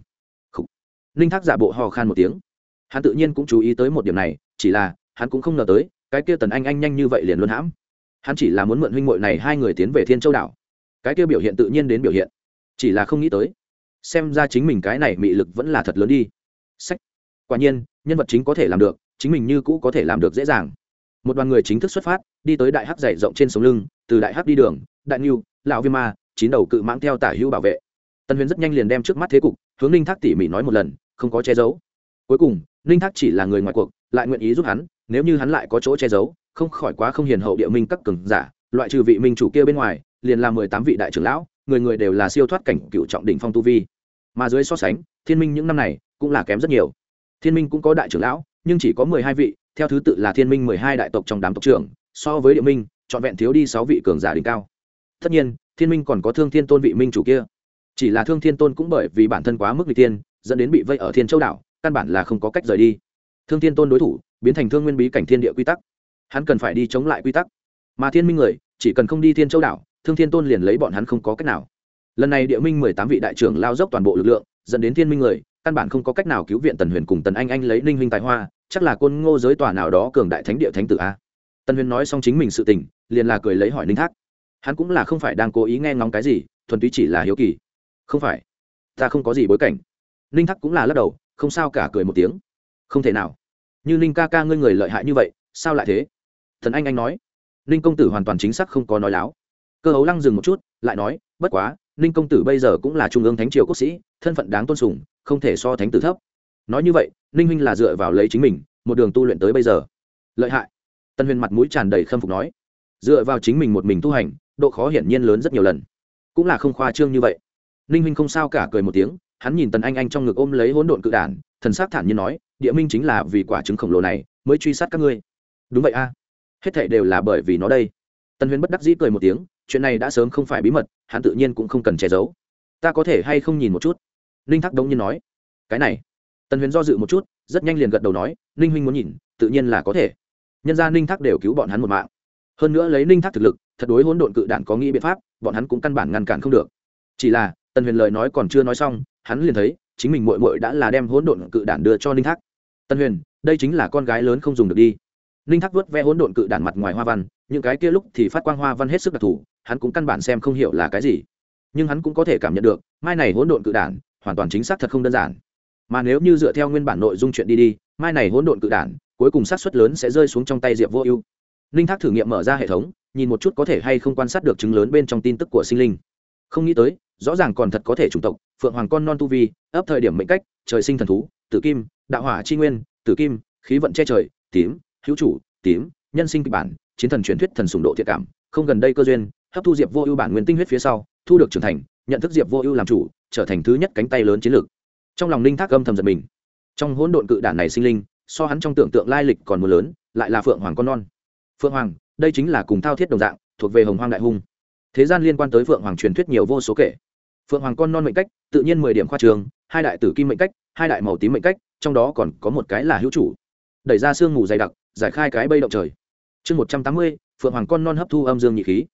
Khủ. ninh thác giả bộ hò khan một tiếng. Hắn tự nhiên cũng chú ý tới một điểm này, chỉ là, hắn cũng không ngờ tới, cái kia tần anh anh nhanh như vậy liền luôn hãm. Hắn chỉ là muốn mượn huynh muội này hai người tiến về thiên châu đảo. Cái kia biểu hiện tự nhiên đến biểu hiện. Chỉ là không nghĩ tới, xem ra chính mình cái này mị lực vẫn là thật lớn đi. Sách. Quả nhiên, nhân vật chính có thể làm được, chính mình như cũ có thể làm được dễ dàng một đoàn người chính thức xuất phát, đi tới đại hắc dày rộng trên sống lưng, từ đại hắc đi đường, đại niu lão viêm ma, chín đầu cự mãng theo tả hữu bảo vệ. Tân huyền rất nhanh liền đem trước mắt thế cục, hướng ninh thác tỉ mỉ nói một lần, không có che giấu. Cuối cùng, ninh thác chỉ là người ngoài cuộc, lại nguyện ý giúp hắn, nếu như hắn lại có chỗ che giấu, không khỏi quá không hiền hậu địa minh các cường giả, loại trừ vị minh chủ kia bên ngoài, liền là mười tám vị đại trưởng lão, người người đều là siêu thoát cảnh cựu trọng đỉnh phong tu vi. Mà dưới so sánh, thiên minh những năm này cũng là kém rất nhiều. Thiên minh cũng có đại trưởng lão, nhưng chỉ có mười hai vị theo thứ tự là thiên minh mười hai đại tộc trong đám tộc trưởng, so với địa minh, trọn vẹn thiếu đi sáu vị cường giả đỉnh cao. Tất nhiên, thiên minh còn có thương thiên tôn vị minh chủ kia. Chỉ là thương thiên tôn cũng bởi vì bản thân quá mức vị tiên dẫn đến bị vây ở thiên châu đảo, căn bản là không có cách rời đi. Thương thiên tôn đối thủ, biến thành thương nguyên bí cảnh thiên địa quy tắc. Hắn cần phải đi chống lại quy tắc. Mà thiên minh người, chỉ cần không đi thiên châu đảo, thương thiên tôn liền lấy bọn hắn không có cách nào. Lần này địa minh mười tám vị đại trưởng lao dốc toàn bộ lực lượng, dẫn đến thiên minh người, căn bản không có cách nào cứu viện tần huyền cùng tần anh anh lấy ninh huynh tài hoa chắc là côn ngô giới tòa nào đó cường đại thánh địa thánh tử a. Tân Huyên nói xong chính mình sự tình, liền là cười lấy hỏi ninh thác. Hắn cũng là không phải đang cố ý nghe ngóng cái gì, thuần túy chỉ là hiếu kỳ. Không phải. Ta không có gì bối cảnh. Ninh thác cũng là lắc đầu, không sao cả cười một tiếng. Không thể nào. Như ninh ca ca ngươi người lợi hại như vậy, sao lại thế? Thần anh anh nói. Ninh công tử hoàn toàn chính xác không có nói láo. Cơ hấu lăng dừng một chút, lại nói, bất quá, ninh công tử bây giờ cũng là trung ương thánh triều quốc sĩ, thân phận đáng tôn sùng, không thể so thánh tử thấp nói như vậy, ninh huynh là dựa vào lấy chính mình, một đường tu luyện tới bây giờ. Lợi hại. Tân huyền mặt mũi tràn đầy khâm phục nói. Dựa vào chính mình một mình tu hành, độ khó hiển nhiên lớn rất nhiều lần. Cũng là không khoa trương như vậy. Ninh huynh không sao cả cười một tiếng, hắn nhìn tần anh anh trong ngực ôm lấy hỗn độn cự đản, thần s á c thản nhiên nói, địa minh chính là vì quả trứng khổng lồ này mới truy sát các ngươi. Đúng vậy a. Hết thệ đều là bởi vì nó đây. Tần huyền bất đắc dĩ cười một tiếng, chuyện này đã sớm không phải bí mật, hắn tự nhiên cũng không cần che giấu. Ta có thể hay không nhìn một chút? Ninh thắc đống nhiên nói, cái này tần huyền do dự một chút, rất nhanh liền gật đầu nói, ninh huynh muốn nhìn, tự nhiên là có thể. Nhân ra ninh thác đều cứu bọn hắn một mạng. Hơn nữa lấy ninh thác thực lực, thật đối hỗn độn cự đạn có nghĩ biện pháp, bọn hắn cũng căn bản ngăn cản không được. Chỉ là, tần huyền lời nói còn chưa nói xong, hắn liền thấy, chính mình mội mội đã là đem hỗn độn cự đạn đưa cho ninh thác. Tần huyền, đây chính là con gái lớn không dùng được đi. Ninh thác vớt ve hỗn độn cự đạn mặt ngoài hoa văn, những cái kia lúc thì phát quang hoa văn hết sức đặc thù, hắn cũng căn bản xem không hiểu là cái gì. Nhưng hắn cũng có thể cảm nhận được, mai này hỗn độn cự đản hoàn toàn chính xác thật không đơn giản mà nếu như dựa theo nguyên bản nội dung chuyện đi đi, mai này hỗn độn cự đản, cuối cùng sát suất lớn sẽ rơi xuống trong tay diệp vô ưu. Ninh thác thử nghiệm mở ra hệ thống, nhìn một chút có thể hay không quan sát được chứng lớn bên trong tin tức của sinh linh. Không nghĩ tới, rõ ràng còn thật có thể chủng tộc, phượng hoàng con non tu vi, ấp thời điểm mệnh cách, trời sinh thần thú, tử kim, đạo hỏa chi nguyên, tử kim, khí vận che trời, tím, hữu chủ, tím, nhân sinh kịch bản, chiến thần truyền thuyết thần sùng độ thiệt cảm, không gần đây cơ duyên, hấp thu diệp vô ưu bản nguyên tinh huyết phía sau, thu được trưởng thành, nhận thức diệp vô ưu làm chủ, trở thành thứ nhất cánh tay lớn chiến lược trong lòng ninh thác âm thầm giật mình. Trong hỗn độn cự đản này sinh linh, so hắn trong tưởng tượng lai lịch còn mưa lớn, lại là phượng hoàng con non. Phượng hoàng, đây chính là cùng thao thiết đồng dạng, thuộc về hồng hoang đại hung. Thế gian liên quan tới phượng hoàng truyền thuyết nhiều vô số kể. Phượng hoàng con non mệnh cách, tự nhiên mười điểm khoa trường, hai đại tử kim mệnh cách, hai đại màu tím mệnh cách, trong đó còn có một cái là hữu chủ. Đẩy ra sương mù dày đặc, giải khai cái bây động trời. Chương một trăm tám mươi, phượng hoàng con non hấp thu âm dương nhị khí.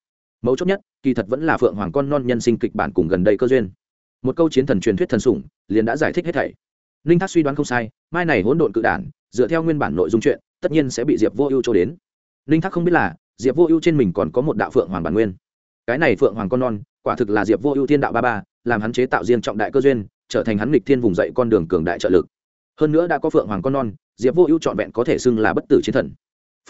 Mấu chốt nhất, kỳ thật vẫn là phượng hoàng con non nhân sinh kịch bản cùng gần đây cơ duyên một câu chiến thần truyền thuyết thần sủng, liền đã giải thích hết thảy. Ninh thác suy đoán không sai, mai này hỗn độn cự đản, dựa theo nguyên bản nội dung chuyện, tất nhiên sẽ bị diệp vô ưu cho đến. Ninh thác không biết là, diệp vô ưu trên mình còn có một đạo phượng hoàng bản nguyên. Cái này phượng hoàng con non, quả thực là diệp vô ưu thiên đạo ba ba, làm hắn chế tạo riêng trọng đại cơ duyên, trở thành hắn lịch thiên vùng dậy con đường cường đại trợ lực. Hơn nữa đã có phượng hoàng con non, diệp vô ưu trọn vẹn có thể xưng là bất tử chiến thần.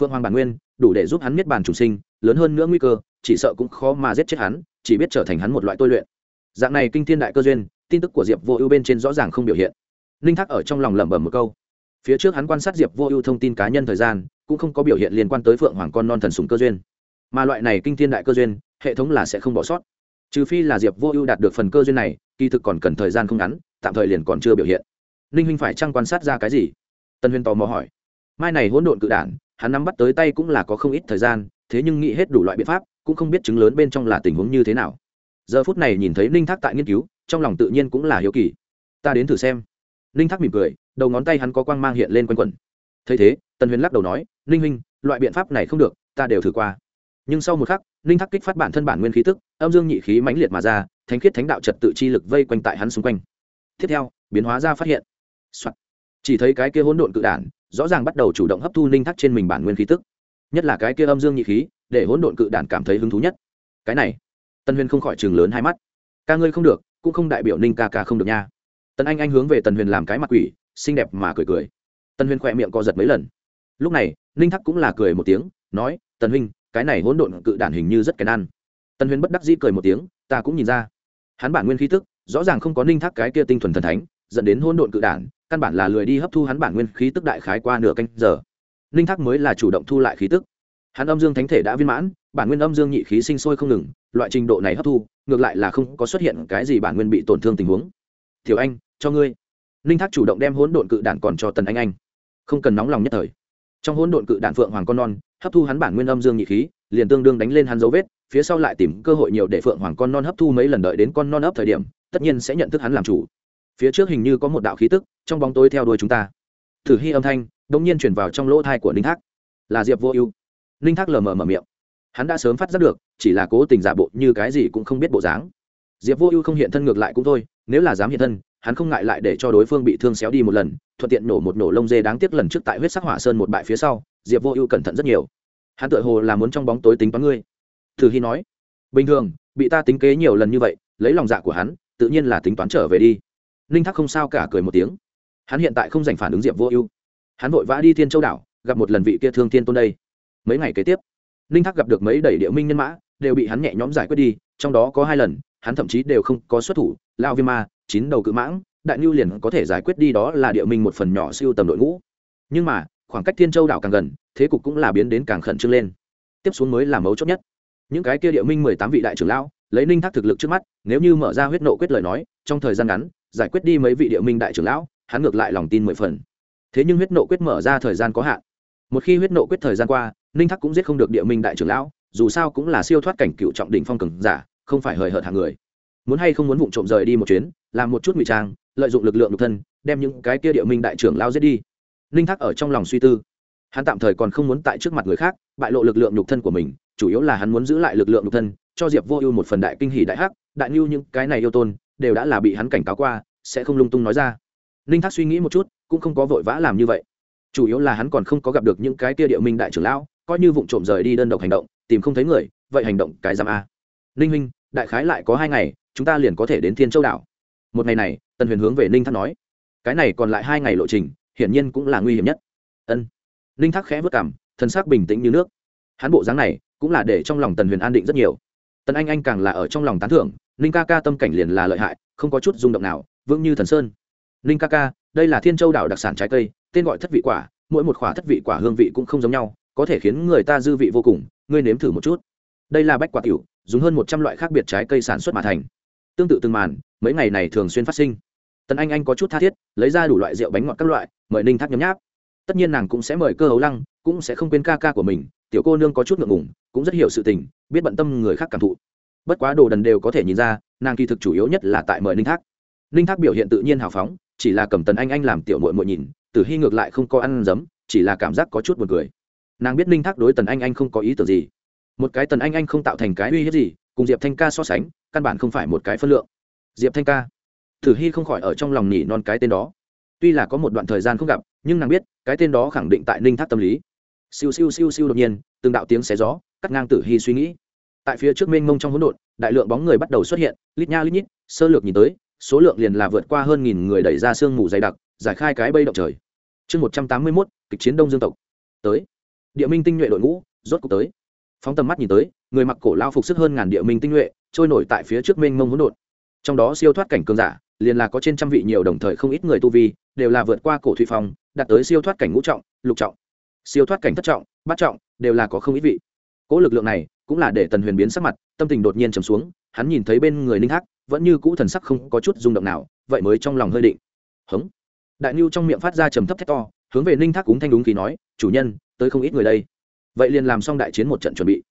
Phượng hoàng bản nguyên, đủ để giúp hắn miết bàn chủ sinh, lớn hơn nữa nguy cơ, chỉ sợ cũng khó mà giết chết hắn, chỉ biết trở thành hắn một loại tôi luyện dạng này kinh thiên đại cơ duyên, tin tức của diệp vô ưu bên trên rõ ràng không biểu hiện. Ninh thác ở trong lòng lẩm bẩm một câu. Phía trước hắn quan sát diệp vô ưu thông tin cá nhân thời gian, cũng không có biểu hiện liên quan tới phượng hoàng con non thần sùng cơ duyên. Mà loại này kinh thiên đại cơ duyên, hệ thống là sẽ không bỏ sót. Trừ phi là diệp vô ưu đạt được phần cơ duyên này, kỳ thực còn cần thời gian không ngắn, tạm thời liền còn chưa biểu hiện. Ninh huynh phải chăng quan sát ra cái gì? Tân huyên tò mò hỏi. Mai này hỗn độn cự đản, hắn nắm bắt tới tay cũng là có không ít thời gian, thế nhưng nghĩ hết đủ loại biện pháp, cũng không biết chứng lớn bên trong là tình huống như thế nào giờ phút này nhìn thấy ninh thác tại nghiên cứu, trong lòng tự nhiên cũng là hiếu kỳ. Ta đến thử xem. Ninh thác mỉm cười, đầu ngón tay hắn có quang mang hiện lên quanh quẩn. Thấy thế, tần huyền lắc đầu nói, ninh huynh, loại biện pháp này không được, ta đều thử qua. Nhưng sau một khắc, ninh thác kích phát bản thân bản nguyên khí tức, âm dương nhị khí mãnh liệt mà ra, thánh khiết thánh đạo trật tự chi lực vây quanh tại hắn xung quanh. Tiếp theo, biến hóa ra phát hiện、Soạn. chỉ thấy cái kia hỗn độn cự đản, rõ ràng bắt đầu chủ động hấp thu ninh thác trên mình bản nguyên khí tức. Nhất là cái kia âm dương nhị khí, để hỗn độn cự đản cảm thấy hứng thú nhất. Cái này tân huyền không khỏi chừng lớn hai mắt. Ca ngươi không được, cũng không đại biểu ninh ca ca không được nha. Tần anh anh hướng về tần huyền làm cái mặt quỷ, xinh đẹp mà cười cười. Tần huyền khỏe miệng co giật mấy lần. Lúc này, ninh thắc cũng là cười một tiếng, nói, tần huynh, cái này hỗn độn cự đản hình như rất kén ăn. Tần huyền bất đắc dĩ cười một tiếng, ta cũng nhìn ra. Hắn bản nguyên khí tức, rõ ràng không có ninh thác cái kia tinh thuần thần thánh, dẫn đến hỗn độn cự đản, căn bản là lười đi hấp thu hắn bản nguyên khí tức đại khái qua nửa canh giờ. Ninh thác mới là chủ động thu lại khí tức hắn âm dương thánh thể đã viên mãn, bản nguyên âm dương nhị khí sinh sôi không ngừng, loại trình độ này hấp thu, ngược lại là không có xuất hiện cái gì bản nguyên bị tổn thương tình huống. Thiếu anh, cho ngươi. Ninh thác chủ động đem hỗn độn cự đản còn cho tần anh anh. Không cần nóng lòng nhất thời. Trong hỗn độn cự đản phượng hoàng con non, hấp thu hắn bản nguyên âm dương nhị khí, liền tương đương đánh lên hắn dấu vết, phía sau lại tìm cơ hội nhiều để phượng hoàng con non hấp thu mấy lần đợi đến con non ấp thời điểm, tất nhiên sẽ nhận thức hắn làm chủ. Phía trước hình như có một đạo khí tức, trong bóng tối theo đuôi chúng ta. Thử hy âm thanh đông nhiên chuyển vào trong lỗ thai của ninh thác. Là diệp vô ưu ninh thác lờ mờ mở miệng. Hắn đã sớm phát giác được, chỉ là cố tình giả bộ như cái gì cũng không biết bộ dáng. Diệp vô ưu không hiện thân ngược lại cũng thôi, nếu là dám hiện thân, hắn không ngại lại để cho đối phương bị thương xéo đi một lần, thuận tiện nổ một nổ lông dê đáng tiếc lần trước tại huyết sắc hỏa sơn một bại phía sau, diệp vô ưu cẩn thận rất nhiều. Hắn tự hồ là muốn trong bóng tối tính toán ngươi. Thử hy nói, bình thường, bị ta tính kế nhiều lần như vậy, lấy lòng dạ của hắn, tự nhiên là tính toán trở về đi. Ninh thác không sao cả cười một tiếng. Hắn hiện tại không dành phản ứng diệp vô ưu. Hắn vội vã đi thiên châu đảo, gặp một lần vị kia thương thiên tôn đây mấy ngày kế tiếp, ninh thác gặp được mấy đẩy địa minh nhân mã, đều bị hắn nhẹ nhõm giải quyết đi, trong đó có hai lần, hắn thậm chí đều không có xuất thủ, lao viêm ma, chín đầu cự mãng, đại nhu liền có thể giải quyết đi đó là địa minh một phần nhỏ siêu tầm đội ngũ. Nhưng mà, khoảng cách thiên châu đảo càng gần, thế cục cũng là biến đến càng khẩn trương lên. Tiếp xuống mới là mấu chốt nhất. Những cái kia địa minh mười tám vị đại trưởng lão, lấy ninh thác thực lực trước mắt, nếu như mở ra huyết nộ quyết lời nói, trong thời gian ngắn, giải quyết đi mấy vị địa minh đại trưởng lão, hắn ngược lại lòng tin mười phần. Thế nhưng huyết nộ quyết mở ra thời gian có hạn. Một khi huyết nộ quyết thời gian qua ninh thác cũng giết không được địa minh đại trưởng lão, dù sao cũng là siêu thoát cảnh cựu trọng đỉnh phong cường giả, không phải hời hợt hàng người. Muốn hay không muốn vụng trộm rời đi một chuyến, làm một chút ngụy trang, lợi dụng lực lượng độc thân, đem những cái kia địa minh đại trưởng lao giết đi. Ninh thác ở trong lòng suy tư. Hắn tạm thời còn không muốn tại trước mặt người khác, bại lộ lực lượng nhục thân của mình, chủ yếu là hắn muốn giữ lại lực lượng nhục thân, cho diệp vô ưu một phần đại kinh hỷ đại hắc, đại ngưu những cái này yêu tôn, đều đã là bị hắn cảnh cáo qua, sẽ không lung tung nói ra. Ninh thác suy nghĩ một chút, cũng không có vội vã làm như vậy. Chủ yếu là hắn còn không có gặp được những cái kia địa minh đại trưởng lão coi như vụ trộm rời đi đơn độc hành động, tìm không thấy người, vậy hành động cái giam a. Ninh huynh, đại khái lại có hai ngày, chúng ta liền có thể đến thiên châu đảo. Một ngày này, tần huyền hướng về ninh thác nói. Cái này còn lại hai ngày lộ trình, hiển nhiên cũng là nguy hiểm nhất. Ân. Ninh thác khẽ vất cảm, thân xác bình tĩnh như nước. Hắn bộ dáng này, cũng là để trong lòng tần huyền an định rất nhiều. Tần anh anh càng là ở trong lòng tán thưởng, ninh ca ca tâm cảnh liền là lợi hại, không có chút rung động nào, vững như thần sơn. Ninh ca ca, đây là thiên châu đảo đặc sản trái cây, tên gọi thất vị quả, mỗi một khỏa thất vị quả hương vị cũng không giống nhau có thể khiến người ta dư vị vô cùng, ngươi nếm thử một chút. Đây là bách quả tiểu, dùng hơn một trăm loại khác biệt trái cây sản xuất mà thành. Tương tự từng màn, mấy ngày này thường xuyên phát sinh. Tần anh anh có chút tha thiết, lấy ra đủ loại rượu bánh ngọt các loại, mời ninh thác nhấm nháp. Tất nhiên nàng cũng sẽ mời cơ hấu lăng, cũng sẽ không quên ca ca của mình, tiểu cô nương có chút ngượng ngùng, cũng rất hiểu sự tình, biết bận tâm người khác cảm thụ. Bất quá đồ đần đều có thể nhìn ra, nàng kỳ thực chủ yếu nhất là tại mời ninh thác. Ninh thác biểu hiện tự nhiên hào phóng, chỉ là cầm tần anh anh làm tiểu mội mội nhìn tử hy ngược lại không có ăn giấm chỉ là cảm giác có chút buồn cười nàng biết ninh thác đối tần anh anh không có ý tưởng gì. Một cái tần anh anh không tạo thành cái uy hiếp gì, cùng diệp thanh ca so sánh, căn bản không phải một cái phân lượng. Diệp thanh ca tử hy không khỏi ở trong lòng nhỉ non cái tên đó. Tuy là có một đoạn thời gian không gặp, nhưng nàng biết, cái tên đó khẳng định tại ninh thác tâm lý. Siêu siêu siêu siêu đột nhiên, từng đạo tiếng xé gió, cắt ngang tử hy suy nghĩ. Tại phía trước mênh mông trong hỗn độn, đại lượng bóng người bắt đầu xuất hiện, lít nha lít nhít, sơ lược nhìn tới, số lượng liền là vượt qua hơn nghìn người đẩy ra sương mù dày đặc, giải khai cái bây động trời. Chương một trăm tám mươi mốt, kịch chiến đông dương tộc. Tới địa minh tinh nhuệ đội ngũ rốt cuộc tới. Phóng tầm mắt nhìn tới, người mặc cổ lao phục sức hơn ngàn địa minh tinh nhuệ trôi nổi tại phía trước mênh mông hỗn độn. Trong đó siêu thoát cảnh cường giả, liền là có trên trăm vị nhiều đồng thời không ít người tu vi, đều là vượt qua cổ thủy phong, đạt tới siêu thoát cảnh ngũ trọng, lục trọng. Siêu thoát cảnh thất trọng, bát trọng, đều là có không ít vị. Cỗ lực lượng này cũng là để tần huyền biến sắc mặt, tâm tình đột nhiên trầm xuống, hắn nhìn thấy bên người ninh thác vẫn như cũ thần sắc không có chút rung động nào, vậy mới trong lòng hơi định. Hống. Đại nhu trong miệng phát ra trầm thấp thét to, hướng về ninh thác cúng thanh đúng khí nói, chủ nhân tới không ít người đây. Vậy liền làm xong đại chiến một trận chuẩn bị.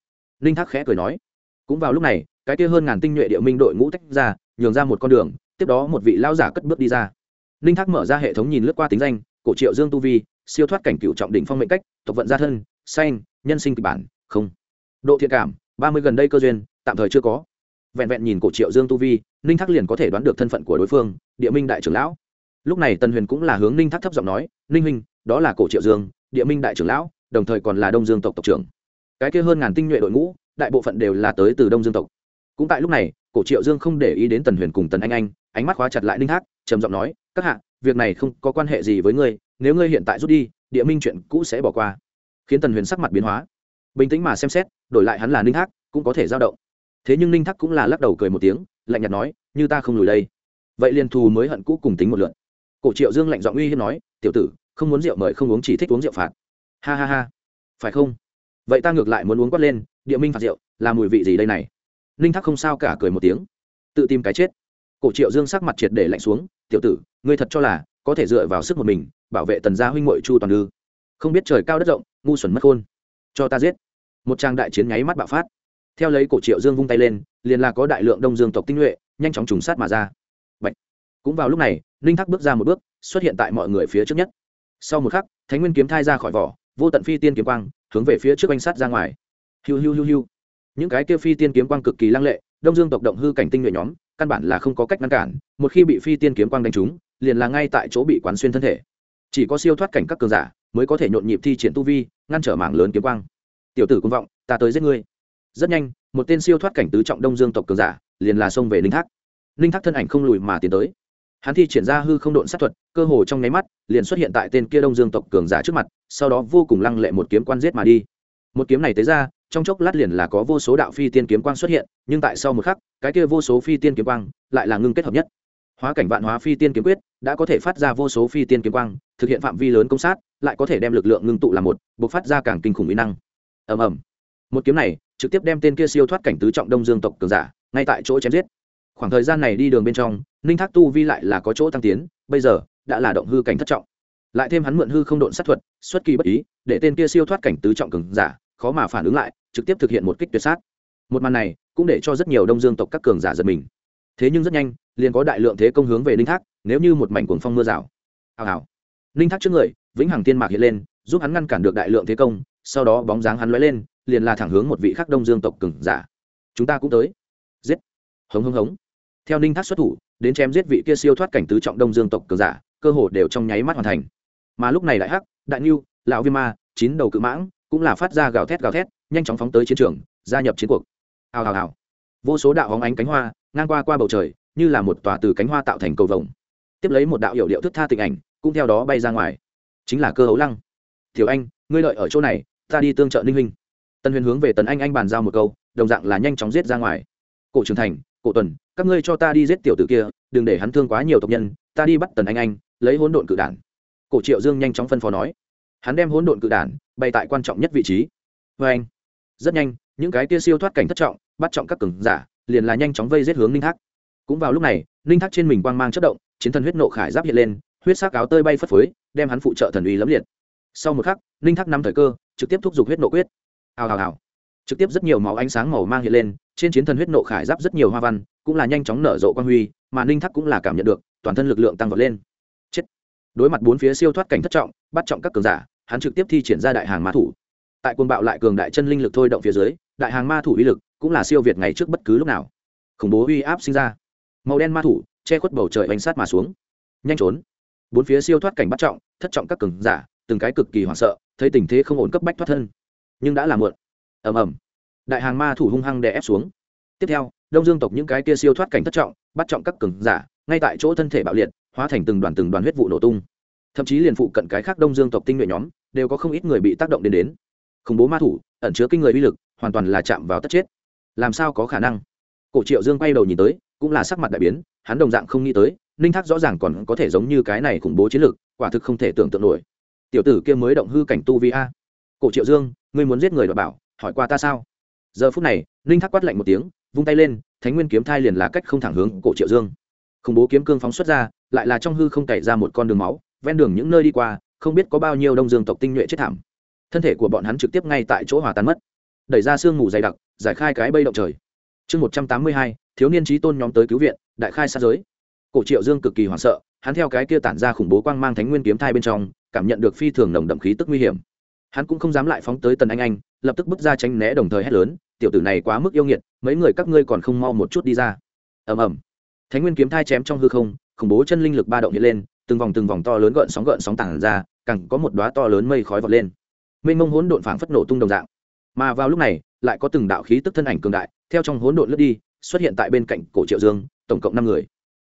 Ninh thác khẽ cười nói. Cũng vào lúc này, cái kia hơn ngàn tinh nhuệ địa minh đội ngũ tách ra, nhường ra một con đường, tiếp đó một vị lao giả cất bước đi ra. Ninh thác mở ra hệ thống nhìn lướt qua tính danh, cổ triệu dương tu vi, siêu thoát cảnh cựu trọng đỉnh phong mệnh cách, tộc vận gia thân xanh nhân sinh kịch bản, không. Độ thiện cảm, ba mươi gần đây cơ duyên, tạm thời chưa có. Vẹn vẹn nhìn cổ triệu dương tu vi, ninh thác liền có thể đoán được thân phận của đối phương, địa minh đại trưởng lão. Lúc này tần huyền cũng là hướng ninh thác thấp giọng nói, ninh huynh, đó là cổ triệu dương, địa minh đại trưởng lão đồng thời còn là đông dương tộc tộc trưởng. Cái kia hơn ngàn tinh nhuệ đội ngũ, đại bộ phận đều là tới từ đông dương tộc. Cũng tại lúc này, cổ triệu dương không để ý đến tần huyền cùng tần anh anh, ánh mắt khóa chặt lại ninh thác trầm giọng nói, các hạ, việc này không có quan hệ gì với ngươi, nếu ngươi hiện tại rút đi, địa minh chuyện cũ sẽ bỏ qua. Khiến tần huyền sắc mặt biến hóa. Bình tĩnh mà xem xét, đổi lại hắn là ninh thác cũng có thể giao động. Thế nhưng ninh thác cũng là lắc đầu cười một tiếng, lạnh nhạt nói, như ta không lùi đây. Vậy liền thù mới hận cũ cùng tính một lượn cổ triệu dương lạnh giọng uy hiếp nói, tiểu tử, không muốn rượu mời không uống chỉ thích uống rượu phạt ha ha ha. Phải không? Vậy ta ngược lại muốn uống quát lên, địa minh phạt rượu, là mùi vị gì đây này? Ninh thác không sao cả cười một tiếng. Tự tìm cái chết. Cổ triệu dương sắc mặt triệt để lạnh xuống, tiểu tử, ngươi thật cho là có thể dựa vào sức một mình bảo vệ tần gia huynh ngội chu toàn ư không biết trời cao đất rộng, ngu xuẩn mất khôn. Cho ta giết. Một trang đại chiến nháy mắt bạo phát. Theo lấy cổ triệu dương vung tay lên, liền là có đại lượng đông dương tộc tinh nhuệ, nhanh chóng trùng sát mà ra. Bạch. cũng vào lúc này, ninh thác bước ra một bước, xuất hiện tại mọi người phía trước nhất. Sau một khắc, thánh nguyên kiếm thai ra khỏi vỏ vô tận phi tiên kiếm quang, hướng về phía trước quanh sát ra ngoài. Hiu hiu hiu hiu. Những cái kia phi tiên kiếm quang cực kỳ lăng lệ, đông dương tộc động hư cảnh tinh nhuệ nhóm, căn bản là không có cách ngăn cản, một khi bị phi tiên kiếm quang đánh trúng, liền là ngay tại chỗ bị quán xuyên thân thể. Chỉ có siêu thoát cảnh các cường giả mới có thể nhộn nhịp thi triển tu vi, ngăn trở mảng lớn kiếm quang. Tiểu tử công vọng, ta tới giết ngươi. Rất nhanh, một tên siêu thoát cảnh tứ trọng đông dương tộc cường giả liền là xông về ninh thác. Ninh thác thân ảnh không lùi mà tiến tới hắn thi triển ra hư không độn sát thuật, cơ hồ trong nháy mắt, liền xuất hiện tại tên kia đông dương tộc cường giả trước mặt, sau đó vô cùng lăng lệ một kiếm quan giết mà đi. Một kiếm này tới ra, trong chốc lát liền là có vô số đạo phi tiên kiếm quang xuất hiện, nhưng tại sau một khắc, cái kia vô số phi tiên kiếm quang lại là ngưng kết hợp nhất. Hóa cảnh vạn hóa phi tiên kiếm quyết đã có thể phát ra vô số phi tiên kiếm quang, thực hiện phạm vi lớn công sát, lại có thể đem lực lượng ngưng tụ làm một buộc phát ra càng kinh khủng mỹ năng. Ầm ầm. Một kiếm này trực tiếp đem tên kia siêu thoát cảnh tứ trọng đông dương tộc cường giả ngay tại chỗ chém giết khoảng thời gian này đi đường bên trong, ninh thác tu vi lại là có chỗ tăng tiến, bây giờ đã là động hư cảnh thất trọng. Lại thêm hắn mượn hư không độn sát thuật, xuất kỳ bất ý, để tên kia siêu thoát cảnh tứ trọng cường giả, khó mà phản ứng lại, trực tiếp thực hiện một kích tuyệt sát. Một màn này cũng để cho rất nhiều đông dương tộc các cường giả giật mình. Thế nhưng rất nhanh, liền có đại lượng thế công hướng về ninh thác, nếu như một mảnh cuồng phong mưa rào. Hào hào. Ninh thác trước người, vĩnh hằng tiên mạc hiện lên, giúp hắn ngăn cản được đại lượng thế công, sau đó bóng dáng hắn lóe lên, liền là thẳng hướng một vị khắc đông dương tộc cường giả. Chúng ta cũng tới. Giết. Hống hống hống theo ninh thác xuất thủ, đến chém giết vị kia siêu thoát cảnh tứ trọng đông dương tộc cường giả, cơ hồ đều trong nháy mắt hoàn thành. Mà lúc này đại hắc, đại niu lão viêm ma, chín đầu cự mãng cũng là phát ra gào thét gào thét, nhanh chóng phóng tới chiến trường, gia nhập chiến cuộc. Hào hào hào. Vô số đạo hóng ánh cánh hoa ngang qua qua bầu trời, như là một tòa từ cánh hoa tạo thành cầu vồng. Tiếp lấy một đạo hiệu điệu thức tha tình ảnh cũng theo đó bay ra ngoài. Chính là cơ hấu lăng. Thiếu anh, ngươi lợi ở chỗ này, ta đi tương trợ ninh huynh. Tân huyền hướng về tần anh anh bàn giao một câu, đồng dạng là nhanh chóng giết ra ngoài. Cổ trưởng thành cổ tuần, các ngươi cho ta đi giết tiểu tử kia, đừng để hắn thương quá nhiều tộc nhân, ta đi bắt tần anh anh, lấy hỗn độn cự đản. Cổ triệu dương nhanh chóng phân phó nói. Hắn đem hỗn độn cự đản bay tại quan trọng nhất vị trí. Vê anh. Rất nhanh, những cái kia siêu thoát cảnh thất trọng, bắt trọng các cường giả, liền là nhanh chóng vây giết hướng ninh thác. Cũng vào lúc này, ninh thác trên mình quang mang chất động, chiến thần huyết nộ khải giáp hiện lên, huyết sắc áo tơi bay phất phới, đem hắn phụ trợ thần uy lấm liệt. Sau một khắc, ninh thác năm thời cơ, trực tiếp thúc giục huyết nộ quyết. Hào hào hào trực tiếp rất nhiều máu ánh sáng màu mang hiện lên, trên chiến thần huyết nộ khải giáp rất nhiều hoa văn, cũng là nhanh chóng nở rộ quang huy, mà ninh thắc cũng là cảm nhận được, toàn thân lực lượng tăng vọt lên. Chết. Đối mặt bốn phía siêu thoát cảnh thất trọng, bắt trọng các cường giả, hắn trực tiếp thi triển ra đại hàng ma thủ. Tại quân bạo lại cường đại chân linh lực thôi động phía dưới, đại hàng ma thủ uy lực cũng là siêu việt ngày trước bất cứ lúc nào. Khủng bố uy áp sinh ra. Màu đen ma thủ che khuất bầu trời bánh sát mà xuống. Nhanh trốn. Bốn phía siêu thoát cảnh bắt trọng, thất trọng các cường giả, từng cái cực kỳ hoảng sợ, thấy tình thế không ổn cấp bách thoát thân. Nhưng đã là muộn ầm ầm. Đại hàng ma thủ hung hăng đè ép xuống. Tiếp theo, đông dương tộc những cái kia siêu thoát cảnh thất trọng, bắt trọng các cường giả, ngay tại chỗ thân thể bạo liệt, hóa thành từng đoàn từng đoàn huyết vụ nổ tung. Thậm chí liền phụ cận cái khác đông dương tộc tinh nhuệ nhóm, đều có không ít người bị tác động đến đến. Khủng bố ma thủ, ẩn chứa kinh người uy lực, hoàn toàn là chạm vào tất chết. Làm sao có khả năng? Cổ triệu dương quay đầu nhìn tới, cũng là sắc mặt đại biến, hắn đồng dạng không nghĩ tới, ninh thác rõ ràng còn có thể giống như cái này khủng bố chiến lược quả thực không thể tưởng tượng nổi. Tiểu tử kia mới động hư cảnh tu vi a. Cổ triệu dương, ngươi muốn giết người đọc bảo hỏi qua ta sao? Giờ phút này, ninh thác quát lạnh một tiếng, vung tay lên, thánh nguyên kiếm thai liền là cách không thẳng hướng cổ triệu dương. Khủng bố kiếm cương phóng xuất ra, lại là trong hư không cày ra một con đường máu, ven đường những nơi đi qua, không biết có bao nhiêu đông dương tộc tinh nhuệ chết thảm. Thân thể của bọn hắn trực tiếp ngay tại chỗ hòa tan mất. Đẩy ra sương mù dày đặc, giải khai cái bây động trời. Chương một trăm tám mươi hai, thiếu niên trí tôn nhóm tới cứu viện, đại khai sát giới. Cổ triệu dương cực kỳ hoảng sợ, hắn theo cái kia tản ra khủng bố quang mang thánh nguyên kiếm thai bên trong, cảm nhận được phi thường nồng đậm khí tức nguy hiểm hắn cũng không dám lại phóng tới tần anh anh, lập tức bước ra tránh né đồng thời hét lớn, tiểu tử này quá mức yêu nghiệt, mấy người các ngươi còn không mau một chút đi ra. Ầm ầm. Thánh nguyên kiếm thai chém trong hư không, khủng bố chân linh lực ba động hiện lên, từng vòng từng vòng to lớn gợn sóng gợn sóng tảng ra, càng có một đóa to lớn mây khói vọt lên. Mênh mông hỗn độn phảng phất nổ tung đồng dạng. Mà vào lúc này, lại có từng đạo khí tức thân ảnh cường đại, theo trong hỗn độn lướt đi, xuất hiện tại bên cạnh cổ triệu dương, tổng cộng năm người.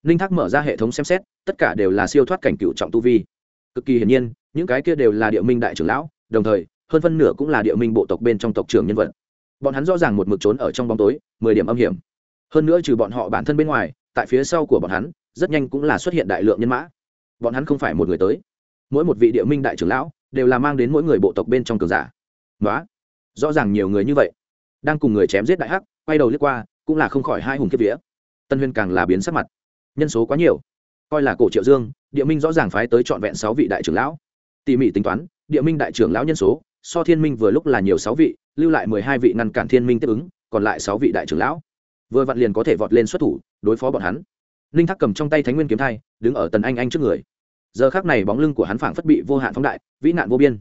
Ninh thác mở ra hệ thống xem xét, tất cả đều là siêu thoát cảnh cựu trọng tu vi. Cực kỳ hiển nhiên, những cái kia đều là địa minh đại trưởng lão đồng thời, hơn phân nửa cũng là địa minh bộ tộc bên trong tộc trưởng nhân vật. Bọn hắn rõ ràng một mực trốn ở trong bóng tối, mười điểm âm hiểm. Hơn nữa trừ bọn họ bản thân bên ngoài, tại phía sau của bọn hắn, rất nhanh cũng là xuất hiện đại lượng nhân mã. Bọn hắn không phải một người tới. Mỗi một vị địa minh đại trưởng lão, đều là mang đến mỗi người bộ tộc bên trong cường giả. Nói rõ ràng nhiều người như vậy. Đang cùng người chém giết đại hắc, quay đầu liếc qua, cũng là không khỏi hai hùng kiếp vía. Tân huyên càng là biến sắc mặt. Nhân số quá nhiều. Coi là cổ triệu dương, địa minh rõ ràng phái tới trọn vẹn sáu vị đại trưởng lão. Tỉ mỉ tính toán địa minh đại trưởng lão nhân số, so thiên minh vừa lúc là nhiều sáu vị, lưu lại mười hai vị ngăn cản thiên minh tiếp ứng, còn lại sáu vị đại trưởng lão. Vừa vặn liền có thể vọt lên xuất thủ, đối phó bọn hắn. Ninh thác cầm trong tay thánh nguyên kiếm thai, đứng ở tần anh anh trước người. Giờ khác này bóng lưng của hắn phảng phất bị vô hạn phóng đại, vĩ nạn vô biên.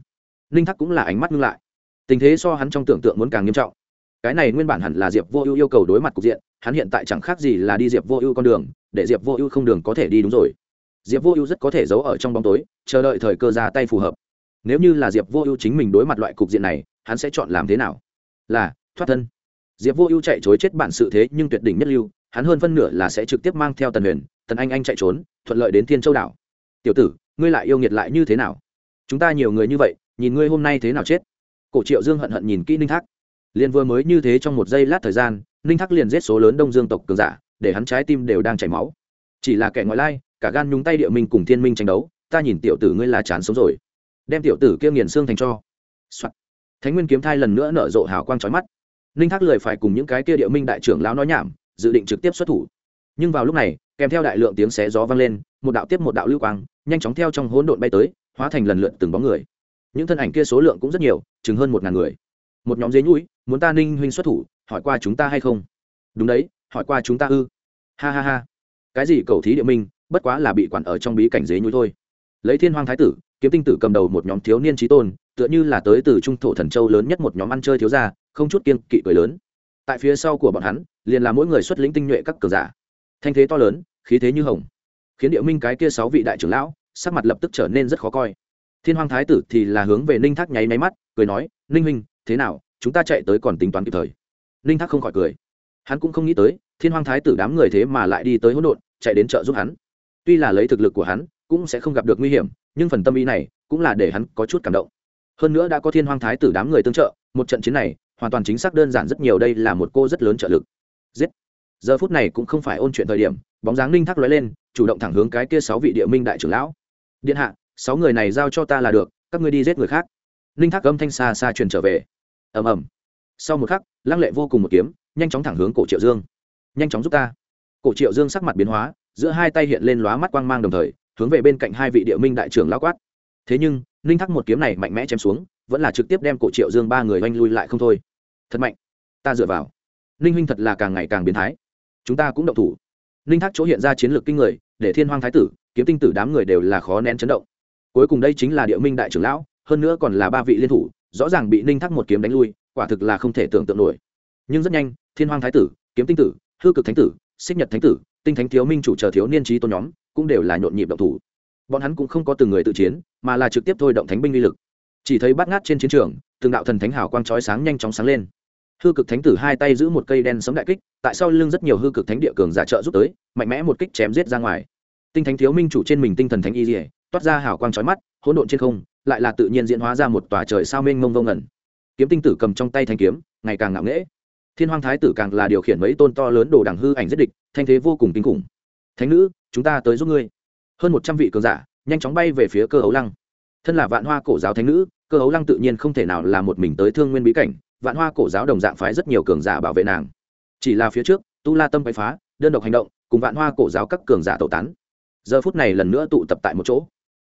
Ninh thác cũng là ánh mắt ngưng lại. Tình thế so hắn trong tưởng tượng muốn càng nghiêm trọng. Cái này nguyên bản hẳn là diệp vô ưu yêu cầu đối mặt cục diện, hắn hiện tại chẳng khác gì là đi diệp vô ưu con đường, để diệp vô ưu không đường có thể đi đúng rồi. Diệp vô ưu rất có thể giấu ở trong bóng tối, chờ đợi thời cơ ra tay phù hợp nếu như là diệp vô ưu chính mình đối mặt loại cục diện này, hắn sẽ chọn làm thế nào? Là, thoát thân. Diệp vô ưu chạy chối chết bản sự thế nhưng tuyệt đỉnh nhất lưu, hắn hơn phân nửa là sẽ trực tiếp mang theo tần huyền, tần anh anh chạy trốn, thuận lợi đến thiên châu đảo. Tiểu tử, ngươi lại yêu nghiệt lại như thế nào? Chúng ta nhiều người như vậy, nhìn ngươi hôm nay thế nào chết? Cổ triệu dương hận hận nhìn kỹ ninh thác. Liền vừa mới như thế trong một giây lát thời gian, ninh thác liền giết số lớn đông dương tộc cường giả, để hắn trái tim đều đang chảy máu. Chỉ là kẻ ngoại lai, cả gan nhúng tay địa minh cùng thiên minh tranh đấu, ta nhìn tiểu tử ngươi là chán sống rồi đem tiểu tử kia nghiền xương thành cho、Soạn. thánh nguyên kiếm thai lần nữa nở rộ hào quang trói mắt. Ninh thác lười phải cùng những cái kia địa minh đại trưởng lão nói nhảm, dự định trực tiếp xuất thủ. Nhưng vào lúc này, kèm theo đại lượng tiếng xé gió vang lên, một đạo tiếp một đạo lưu quang, nhanh chóng theo trong hỗn độn bay tới, hóa thành lần lượt từng bóng người. Những thân ảnh kia số lượng cũng rất nhiều, chừng hơn một ngàn người. Một nhóm dế nhũi, muốn ta ninh huynh xuất thủ, hỏi qua chúng ta hay không? Đúng đấy, hỏi qua chúng ta ư. Ha ha ha. Cái gì cầu thí địa minh, bất quá là bị quản ở trong bí cảnh dế nhũi thôi. Lấy thiên hoàng thái tử kiếm tinh tử cầm đầu một nhóm thiếu niên trí tôn, tựa như là tới từ trung thổ thần châu lớn nhất một nhóm ăn chơi thiếu gia, không chút kiên kỵ cười lớn. Tại phía sau của bọn hắn, liền là mỗi người xuất lĩnh tinh nhuệ các cờ giả. Thanh thế to lớn, khí thế như hồng. Khiến địa minh cái kia sáu vị đại trưởng lão, sắc mặt lập tức trở nên rất khó coi. Thiên hoàng thái tử thì là hướng về ninh thác nháy máy mắt, cười nói, ninh huynh, thế nào, chúng ta chạy tới còn tính toán kịp thời. Ninh thác không khỏi cười. Hắn cũng không nghĩ tới, thiên hoàng thái tử đám người thế mà lại đi tới hỗn độn, chạy đến chợ giúp hắn. Tuy là lấy thực lực của hắn, cũng sẽ không gặp được nguy hiểm nhưng phần tâm ý này cũng là để hắn có chút cảm động. Hơn nữa đã có thiên hoàng thái tử đám người tương trợ, một trận chiến này hoàn toàn chính xác đơn giản rất nhiều, đây là một cô rất lớn trợ lực. Giết. Giờ phút này cũng không phải ôn chuyện thời điểm, bóng dáng ninh thác lóe lên, chủ động thẳng hướng cái kia sáu vị địa minh đại trưởng lão. Điện hạ, sáu người này giao cho ta là được, các ngươi đi giết người khác. Ninh thác âm thanh xa xa truyền trở về. Ầm ầm. Sau một khắc, lăng lệ vô cùng một kiếm, nhanh chóng thẳng hướng cổ triệu dương. Nhanh chóng giúp ta. Cổ triệu dương sắc mặt biến hóa, giữa hai tay hiện lên lóa mắt quang mang đồng thời hướng về bên cạnh hai vị địa minh đại trưởng lao quát. Thế nhưng, ninh thắc một kiếm này mạnh mẽ chém xuống, vẫn là trực tiếp đem cổ triệu dương ba người oanh lui lại không thôi. Thật mạnh. Ta dựa vào. Ninh huynh thật là càng ngày càng biến thái. Chúng ta cũng động thủ. Ninh thác chỗ hiện ra chiến lược kinh người, để thiên hoàng thái tử, kiếm tinh tử đám người đều là khó nén chấn động. Cuối cùng đây chính là địa minh đại trưởng lão, hơn nữa còn là ba vị liên thủ, rõ ràng bị ninh thác một kiếm đánh lui, quả thực là không thể tưởng tượng nổi. Nhưng rất nhanh, thiên hoàng thái tử, kiếm tinh tử, hư cực thánh tử, xích nhật thánh tử, tinh thánh thiếu minh chủ chờ thiếu niên trí tôn nhóm cũng đều là nhộn nhịp động thủ. Bọn hắn cũng không có từng người tự chiến, mà là trực tiếp thôi động thánh binh uy lực. Chỉ thấy bắt ngát trên chiến trường, từng đạo thần thánh hào quang chói sáng nhanh chóng sáng lên. Hư cực thánh tử hai tay giữ một cây đen sấm đại kích, tại sau lưng rất nhiều hư cực thánh địa cường giả trợ giúp tới, mạnh mẽ một kích chém giết ra ngoài. Tinh thánh thiếu minh chủ trên mình tinh thần thánh y dỉa toát ra hào quang chói mắt, hỗn độn trên không, lại là tự nhiên diễn hóa ra một tòa trời sao mênh mông vô ngẩn kiếm tinh tử cầm trong tay thanh kiếm, ngày càng ngạo nghễ. Thiên hoàng thái tử càng là điều khiển mấy tôn to lớn đồ đằng hư ảnh giết địch, thanh thế vô cùng kinh khủng thánh nữ, chúng ta tới giúp ngươi. Hơn một trăm vị cường giả, nhanh chóng bay về phía cơ ấu lăng. Thân là vạn hoa cổ giáo thánh nữ, cơ ấu lăng tự nhiên không thể nào là một mình tới thương nguyên bí cảnh, vạn hoa cổ giáo đồng dạng phái rất nhiều cường giả bảo vệ nàng. Chỉ là phía trước, tu la tâm bày phá, đơn độc hành động, cùng vạn hoa cổ giáo các cường giả tẩu tán. Giờ phút này lần nữa tụ tập tại một chỗ.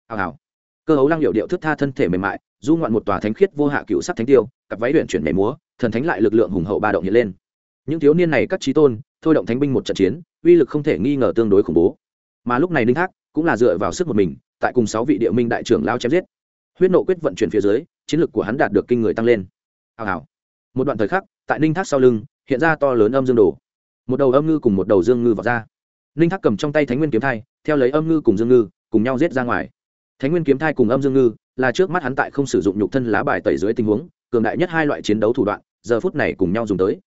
Hào hào. Cơ hấu lăng hiệu điệu thức tha thân thể mềm mại, du ngoạn một tòa thánh khiết vô hạ cựu sắc thánh tiêu, cặp váy luyện chuyển mẻ múa, thần thánh lại lực lượng hùng hậu ba động hiện lên. Những thiếu niên này các trí tôn thôi động thánh binh một trận chiến, uy lực không thể nghi ngờ tương đối khủng bố. Mà lúc này ninh thác cũng là dựa vào sức một mình, tại cùng sáu vị địa minh đại trưởng lao chém giết. Huyết nộ quyết vận chuyển phía dưới, chiến lực của hắn đạt được kinh người tăng lên. Hào hào. Một đoạn thời khắc, tại ninh thác sau lưng, hiện ra to lớn âm dương đồ. Một đầu âm ngư cùng một đầu dương ngư vào ra. Ninh thác cầm trong tay thánh nguyên kiếm thai, theo lấy âm ngư cùng dương ngư, cùng nhau giết ra ngoài. Thánh nguyên kiếm thai cùng âm dương ngư, là trước mắt hắn tại không sử dụng nhục thân lá bài tẩy dưới tình huống, cường đại nhất hai loại chiến đấu thủ đoạn, giờ phút này cùng nhau dùng tới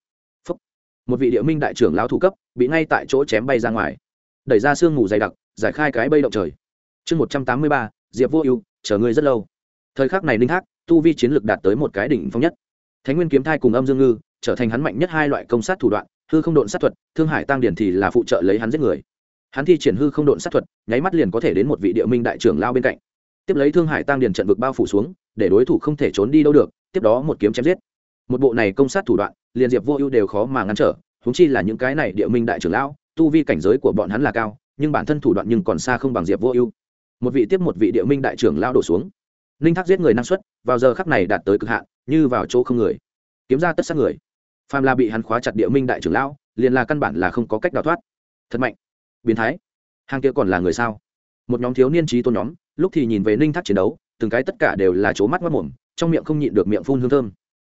một vị địa minh đại trưởng lão thủ cấp, bị ngay tại chỗ chém bay ra ngoài. Đẩy ra sương mù dày đặc, giải khai cái bây động trời. Chương một trăm tám mươi ba, diệp vô ưu, chờ ngươi rất lâu. Thời khắc này ninh thác tu vi chiến lược đạt tới một cái đỉnh phong nhất. Thánh nguyên kiếm thai cùng âm dương ngư, trở thành hắn mạnh nhất hai loại công sát thủ đoạn, hư không độn sát thuật, thương hải tăng điển thì là phụ trợ lấy hắn giết người. Hắn thi triển hư không độn sát thuật, nháy mắt liền có thể đến một vị địa minh đại trưởng lao bên cạnh. Tiếp lấy thương hải tăng điển trận vực bao phủ xuống, để đối thủ không thể trốn đi đâu được, tiếp đó một kiếm chém giết. Một bộ này công sát thủ đoạn liền diệp vô ưu đều khó mà ngăn trở húng chi là những cái này địa minh đại trưởng lão, tu vi cảnh giới của bọn hắn là cao, nhưng bản thân thủ đoạn nhưng còn xa không bằng diệp vô ưu. Một vị tiếp một vị địa minh đại trưởng lão đổ xuống. Ninh thác giết người năng suất, vào giờ khắc này đạt tới cực hạn, như vào chỗ không người. Kiếm ra tất sát người. Phàm la bị hắn khóa chặt địa minh đại trưởng lão, liền là căn bản là không có cách đào thoát. Thật mạnh. Biến thái. Hàng kia còn là người sao? Một nhóm thiếu niên trí tôn nhóm, lúc thì nhìn về ninh thác chiến đấu, từng cái tất cả đều là c mắt mất mồm, trong miệng không nhịn được miệng phun hương thơm.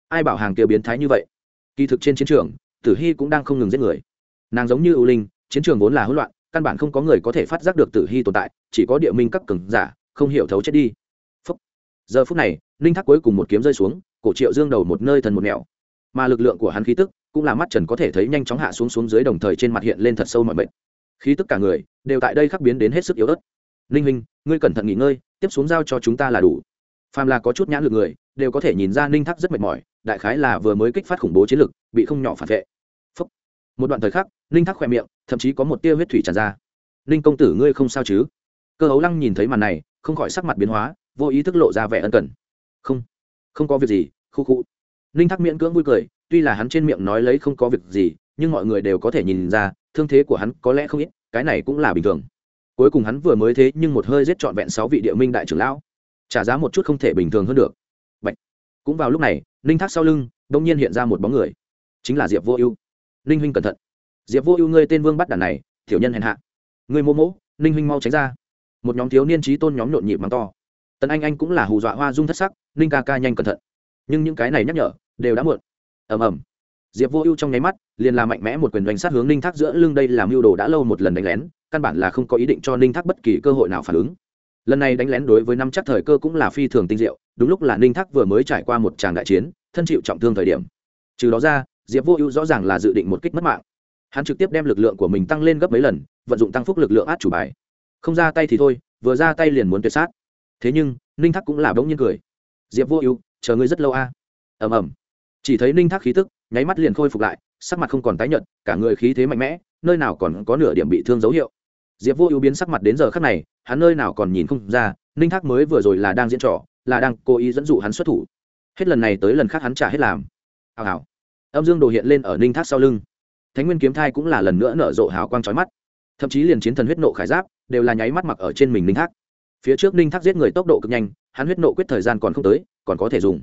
Ai bảo hàng kia biến thái như vậy? Kỳ thực trên chiến trường, tử hy cũng đang không ngừng giết người. Nàng giống như ưu linh, chiến trường vốn là hỗn loạn, căn bản không có người có thể phát giác được tử hy tồn tại, chỉ có địa minh các cường giả, không hiểu thấu chết đi. Phúc. giờ phút này ninh thác cuối cùng một kiếm rơi xuống, cổ triệu dương đầu một nơi thần một nẻo. Mà lực lượng của hắn khí tức, cũng là mắt trần có thể thấy nhanh chóng hạ xuống xuống dưới đồng thời trên mặt hiện lên thật sâu mọi bệnh khí tức cả người, đều tại đây khắc biến đến hết sức yếu ớt. Ninh huynh, ngươi cẩn thận nghỉ ngơi, tiếp xuống giao cho chúng ta là đủ. Phàm là có chút nhãn lực người, đều có thể nhìn ra ninh thác rất mệt mỏi đại khái là vừa mới kích phát khủng bố chiến lực bị không nhỏ phản vệ. Phúc. một đoạn thời khắc, ninh thác khỏe miệng, thậm chí có một tia huyết thủy tràn ra. Ninh công tử ngươi không sao chứ? Cơ hấu lăng nhìn thấy màn này, không khỏi sắc mặt biến hóa, vô ý thức lộ ra vẻ ân cần. Không. Không có việc gì, khu khu. Ninh thác miễn cưỡng vui cười, tuy là hắn trên miệng nói lấy không có việc gì, nhưng mọi người đều có thể nhìn ra, thương thế của hắn có lẽ không ít, cái này cũng là bình thường. Cuối cùng hắn vừa mới thế nhưng một hơi giết trọn vẹn sáu vị địa minh đại trưởng lão. Trả giá một chút không thể bình thường hơn được cũng vào lúc này, ninh thác sau lưng đ ỗ n g nhiên hiện ra một bóng người. Chính là diệp vô ưu. Ninh huynh cẩn thận. Diệp vô ưu, ngươi tên vương bắt đàn này thiểu nhân hèn hạ. Ngươi mô mỗ, ninh huynh mau tránh ra. Một nhóm thiếu niên trí tôn nhóm nhộn nhịp mắng to. Tần anh anh cũng là hù dọa hoa dung thất sắc, ninh ca ca nhanh cẩn thận. Nhưng những cái này nhắc nhở, đều đã muộn. Ầm ầm. Diệp vô ưu trong nháy mắt, liền làm mạnh mẽ một quyền đánh sát hướng ninh thác giữa lưng. Đây làm mưu đồ đã lâu một lần đánh lén, căn bản là không có ý định cho ninh thác bất kỳ cơ hội nào phản ứng lần này đánh lén đối với năm chắc thời cơ cũng là phi thường tinh diệu, đúng lúc là ninh thác vừa mới trải qua một tràng đại chiến, thân chịu trọng thương thời điểm. Trừ đó ra, diệp vô ưu rõ ràng là dự định một kích mất mạng. Hắn trực tiếp đem lực lượng của mình tăng lên gấp mấy lần, vận dụng tăng phúc lực lượng át chủ bài. Không ra tay thì thôi, vừa ra tay liền muốn tuyệt sát. Thế nhưng, ninh thác cũng là bỗng nhiên cười. Diệp vô ưu, chờ ngươi rất lâu a. À? ầm ầm. Chỉ thấy ninh thác khí tức, nháy mắt liền khôi phục lại, sắc mặt không còn tái nhợt, cả người khí thế mạnh mẽ, nơi nào còn có nửa điểm bị thương dấu hiệu diệp vô ưu biến sắc mặt đến giờ khắc này, hắn nơi nào còn nhìn không ra, ninh thác mới vừa rồi là đang diễn trò, là đang cố ý dẫn dụ hắn xuất thủ. Hết lần này tới lần khác hắn trả hết làm. Hào hào. Âm dương đồ hiện lên ở ninh thác sau lưng. Thánh nguyên kiếm thai cũng là lần nữa nở rộ hào quang trói mắt. Thậm chí liền chiến thần huyết nộ khải giáp đều là nháy mắt mặc ở trên mình ninh thác. Phía trước ninh thác giết người tốc độ cực nhanh, hắn huyết nộ quyết thời gian còn không tới, còn có thể dùng.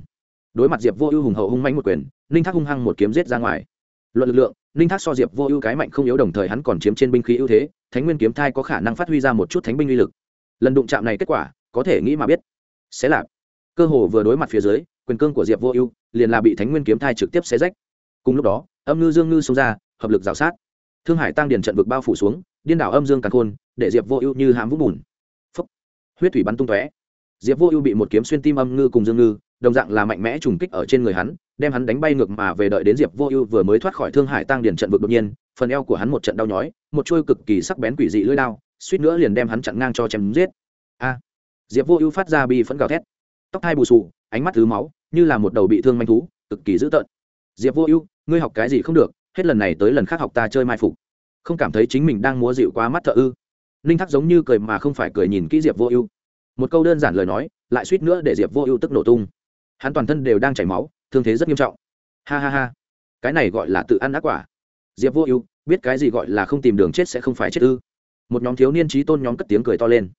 Đối mặt diệp vô ưu hùng hậu hung manh một quyền, ninh thác hung hăng một kiếm giết ra ngoài luận lực lượng, ninh thác so diệp vô ưu cái mạnh không yếu, đồng thời hắn còn chiếm trên binh khí ưu thế, thánh nguyên kiếm thai có khả năng phát huy ra một chút thánh binh uy lực. Lần đụng chạm này kết quả, có thể nghĩ mà biết. Sẽ là cơ hồ vừa đối mặt phía dưới, quyền cương của diệp vô ưu liền là bị thánh nguyên kiếm thai trực tiếp xé rách. Cùng lúc đó, âm ngư dương ngư xông ra, hợp lực rào sát. Thương hải tăng điền trận vực bao phủ xuống, điên đảo âm dương càng khôn, để diệp vô ưu như hãm vũng bùn. Phấp huyết thủy bắn tung tóe. Diệp vô ưu bị một kiếm xuyên tim âm ngư cùng dương ngư đồng dạng là mạnh mẽ trùng kích ở trên người hắn, đem hắn đánh bay ngược mà về đợi đến diệp vô ưu vừa mới thoát khỏi thương hải tăng điền trận vực đột nhiên, phần eo của hắn một trận đau nhói, một chuôi cực kỳ sắc bén quỷ dị lưỡi đao, suýt nữa liền đem hắn chặn ngang cho chém giết. A! Diệp vô ưu phát ra bi phẫn gào thét. Tóc hai bù sù ánh mắt thứ máu, như là một đầu bị thương manh thú, cực kỳ dữ tợn. Diệp vô ưu, ngươi học cái gì không được, hết lần này tới lần khác học ta chơi mai phục. Không cảm thấy chính mình đang múa dịu quá mắt thợ ư. Ninh thắc giống như cười mà không phải cười nhìn kỹ diệp vô ưu. Một câu đơn giản lời nói, lại suýt nữa để diệp vô ưu tức nổ tung hắn toàn thân đều đang chảy máu, thương thế rất nghiêm trọng. Ha ha ha. Cái này gọi là tự ăn ác quả. Diệp vô ưu, biết cái gì gọi là không tìm đường chết sẽ không phải chết ư? Một nhóm thiếu niên trí tôn nhóm cất tiếng cười to lên.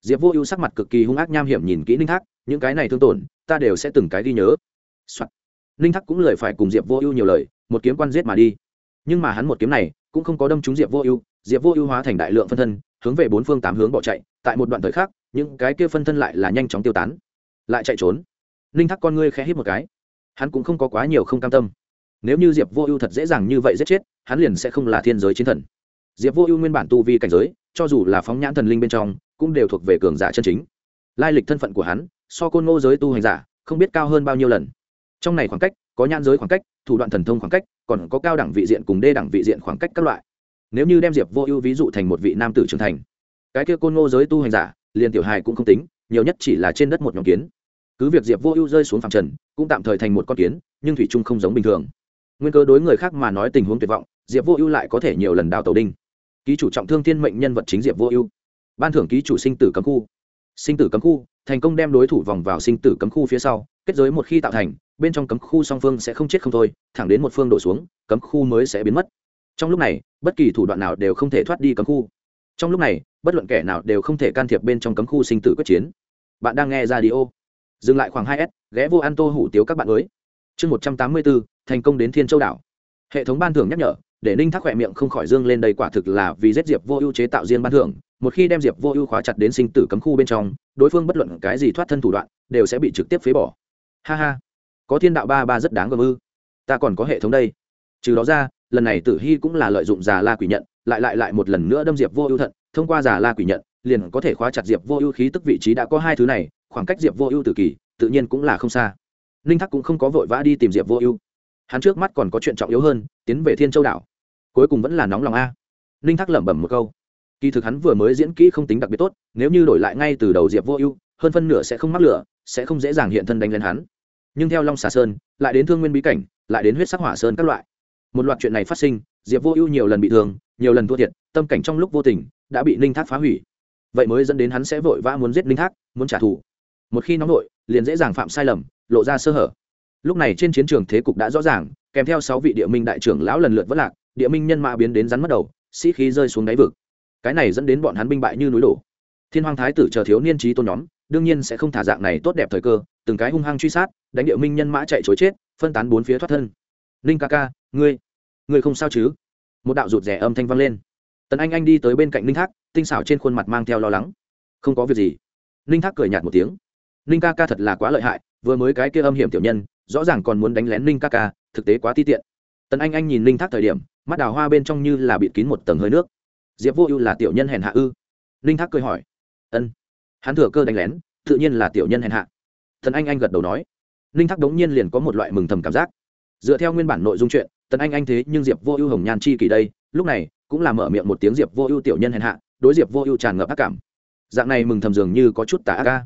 Diệp vô ưu sắc mặt cực kỳ hung ác nham hiểm nhìn kỹ ninh thác, những cái này thương tổn, ta đều sẽ từng cái ghi nhớ、Soạn. ninh thác cũng lời phải cùng diệp vô ưu nhiều lời, một kiếm quan giết mà đi. Nhưng mà hắn một kiếm này, cũng không có đâm trúng diệp vô ưu, diệp vô ưu hóa thành đại lượng phân thân, hướng về bốn phương tám hướng bỏ chạy, tại một đoạn thời khác những cái kia phân thân lại là nhanh chóng tiêu tán, lại chạy trốn ninh thắc con ngươi khẽ hít một cái. Hắn cũng không có quá nhiều không cam tâm. Nếu như diệp vô ưu thật dễ dàng như vậy giết chết, hắn liền sẽ không là thiên giới chiến thần. Diệp vô ưu nguyên bản tu vi cảnh giới, cho dù là phóng nhãn thần linh bên trong, cũng đều thuộc về cường giả chân chính. Lai lịch thân phận của hắn, so côn ngô giới tu hành giả, không biết cao hơn bao nhiêu lần. Trong này khoảng cách, có nhãn giới khoảng cách, thủ đoạn thần thông khoảng cách, còn có cao đẳng vị diện cùng đê đẳng vị diện khoảng cách các loại. Nếu như đem diệp vô ưu ví dụ thành một vị nam tử trưởng thành, cái kia côn ngô giới tu hành giả, liền tiểu hài cũng không tính, nhiều nhất chỉ là trên đất một nhóm kiến cứ việc diệp vô ưu rơi xuống phẳng trần, cũng tạm thời thành một con kiến, nhưng thủy trung không giống bình thường. Nguyên cơ đối người khác mà nói tình huống tuyệt vọng, diệp vô ưu lại có thể nhiều lần đào tàu đinh. Ký chủ trọng thương thiên mệnh nhân vật chính diệp vô ưu. Ban thưởng ký chủ sinh tử cấm khu. Sinh tử cấm khu, thành công đem đối thủ vòng vào sinh tử cấm khu phía sau, kết giới một khi tạo thành, bên trong cấm khu song phương sẽ không chết không thôi, thẳng đến một phương đổ xuống, cấm khu mới sẽ biến mất. Trong lúc này, bất kỳ thủ đoạn nào đều không thể thoát đi cấm khu. Trong lúc này, bất luận kẻ nào đều không thể can thiệp bên trong cấm khu sinh tử quyết chiến. Bạn đang nghe ra đi ô dừng lại khoảng hai s, ghé vô an tô hủ tiếu các bạn mới. Chương một trăm tám mươi bốn, thành công đến thiên châu đảo. Hệ thống ban thưởng nhắc nhở, để ninh thác khỏe miệng không khỏi dương lên đầy quả thực là vì giết diệp vô ưu chế tạo riêng ban thưởng. Một khi đem diệp vô ưu khóa chặt đến sinh tử cấm khu bên trong, đối phương bất luận cái gì thoát thân thủ đoạn, đều sẽ bị trực tiếp phế bỏ. Ha ha. Có thiên đạo ba ba rất đáng gờm ư. Ta còn có hệ thống đây. Trừ đó ra, lần này tử hy cũng là lợi dụng già la quỷ nhận, lại lại lại một lần nữa đâm diệp vô ưu thận. Thông qua già la quỷ nhận, liền có thể khóa chặt diệp vô ưu khí tức vị trí đã có hai thứ này khoảng cách diệp vô ưu tử kỳ, tự nhiên cũng là không xa. Ninh thắc cũng không có vội vã đi tìm diệp vô ưu. Hắn trước mắt còn có chuyện trọng yếu hơn, tiến về thiên châu đảo. Cuối cùng vẫn là nóng lòng a. Ninh thắc lẩm bẩm một câu. Kỳ thực hắn vừa mới diễn kỹ không tính đặc biệt tốt, nếu như đổi lại ngay từ đầu diệp vô ưu, hơn phân nửa sẽ không mắc lửa, sẽ không dễ dàng hiện thân đánh lên hắn. Nhưng theo long xà sơn, lại đến thương nguyên bí cảnh, lại đến huyết sắc hỏa sơn các loại. Một loạt chuyện này phát sinh, diệp vô ưu nhiều lần bị thương, nhiều lần thua thiệt, tâm cảnh trong lúc vô tình đã bị ninh thác phá hủy. Vậy mới dẫn đến hắn sẽ vội vã muốn giết ninh thác, muốn trả thù một khi nóng nổi, liền dễ dàng phạm sai lầm, lộ ra sơ hở. Lúc này trên chiến trường thế cục đã rõ ràng, kèm theo sáu vị địa minh đại trưởng lão lần lượt vất lạc, địa minh nhân mã biến đến rắn mất đầu, sĩ khí rơi xuống đáy vực. Cái này dẫn đến bọn hắn binh bại như núi đổ. Thiên hoàng thái tử chờ thiếu niên trí tôn nhóm, đương nhiên sẽ không thả dạng này tốt đẹp thời cơ, từng cái hung hăng truy sát, đánh địa minh nhân mã chạy chối chết, phân tán bốn phía thoát thân. Ninh ca ca, ngươi ngươi không sao chứ? Một đạo rụt rẻ âm thanh vang lên. Tần anh anh đi tới bên cạnh ninh thác, tinh xảo trên khuôn mặt mang theo lo lắng. Không có việc gì. Ninh thác cười nhạt một tiếng ninh ca ca thật là quá lợi hại, vừa mới cái kia âm hiểm tiểu nhân, rõ ràng còn muốn đánh lén ninh ca ca, thực tế quá ti tiện. Tần anh anh nhìn ninh thác thời điểm, mắt đào hoa bên trong như là bịt kín một tầng hơi nước. Diệp vô ưu là tiểu nhân hèn hạ ư? Ninh thác cười hỏi. Ân. Hắn thừa cơ đánh lén, tự nhiên là tiểu nhân hèn hạ. Tần anh anh gật đầu nói. Ninh thác đống nhiên liền có một loại mừng thầm cảm giác. Dựa theo nguyên bản nội dung chuyện, tần anh anh thế nhưng diệp vô ưu hồng nhan chi kỳ đây, lúc này cũng là mở miệng một tiếng diệp vô ưu tiểu nhân hèn hạ, đối diệp vô ưu tràn ngập ác cảm. Dạng này mừng thầm dường như có chút tà ác ca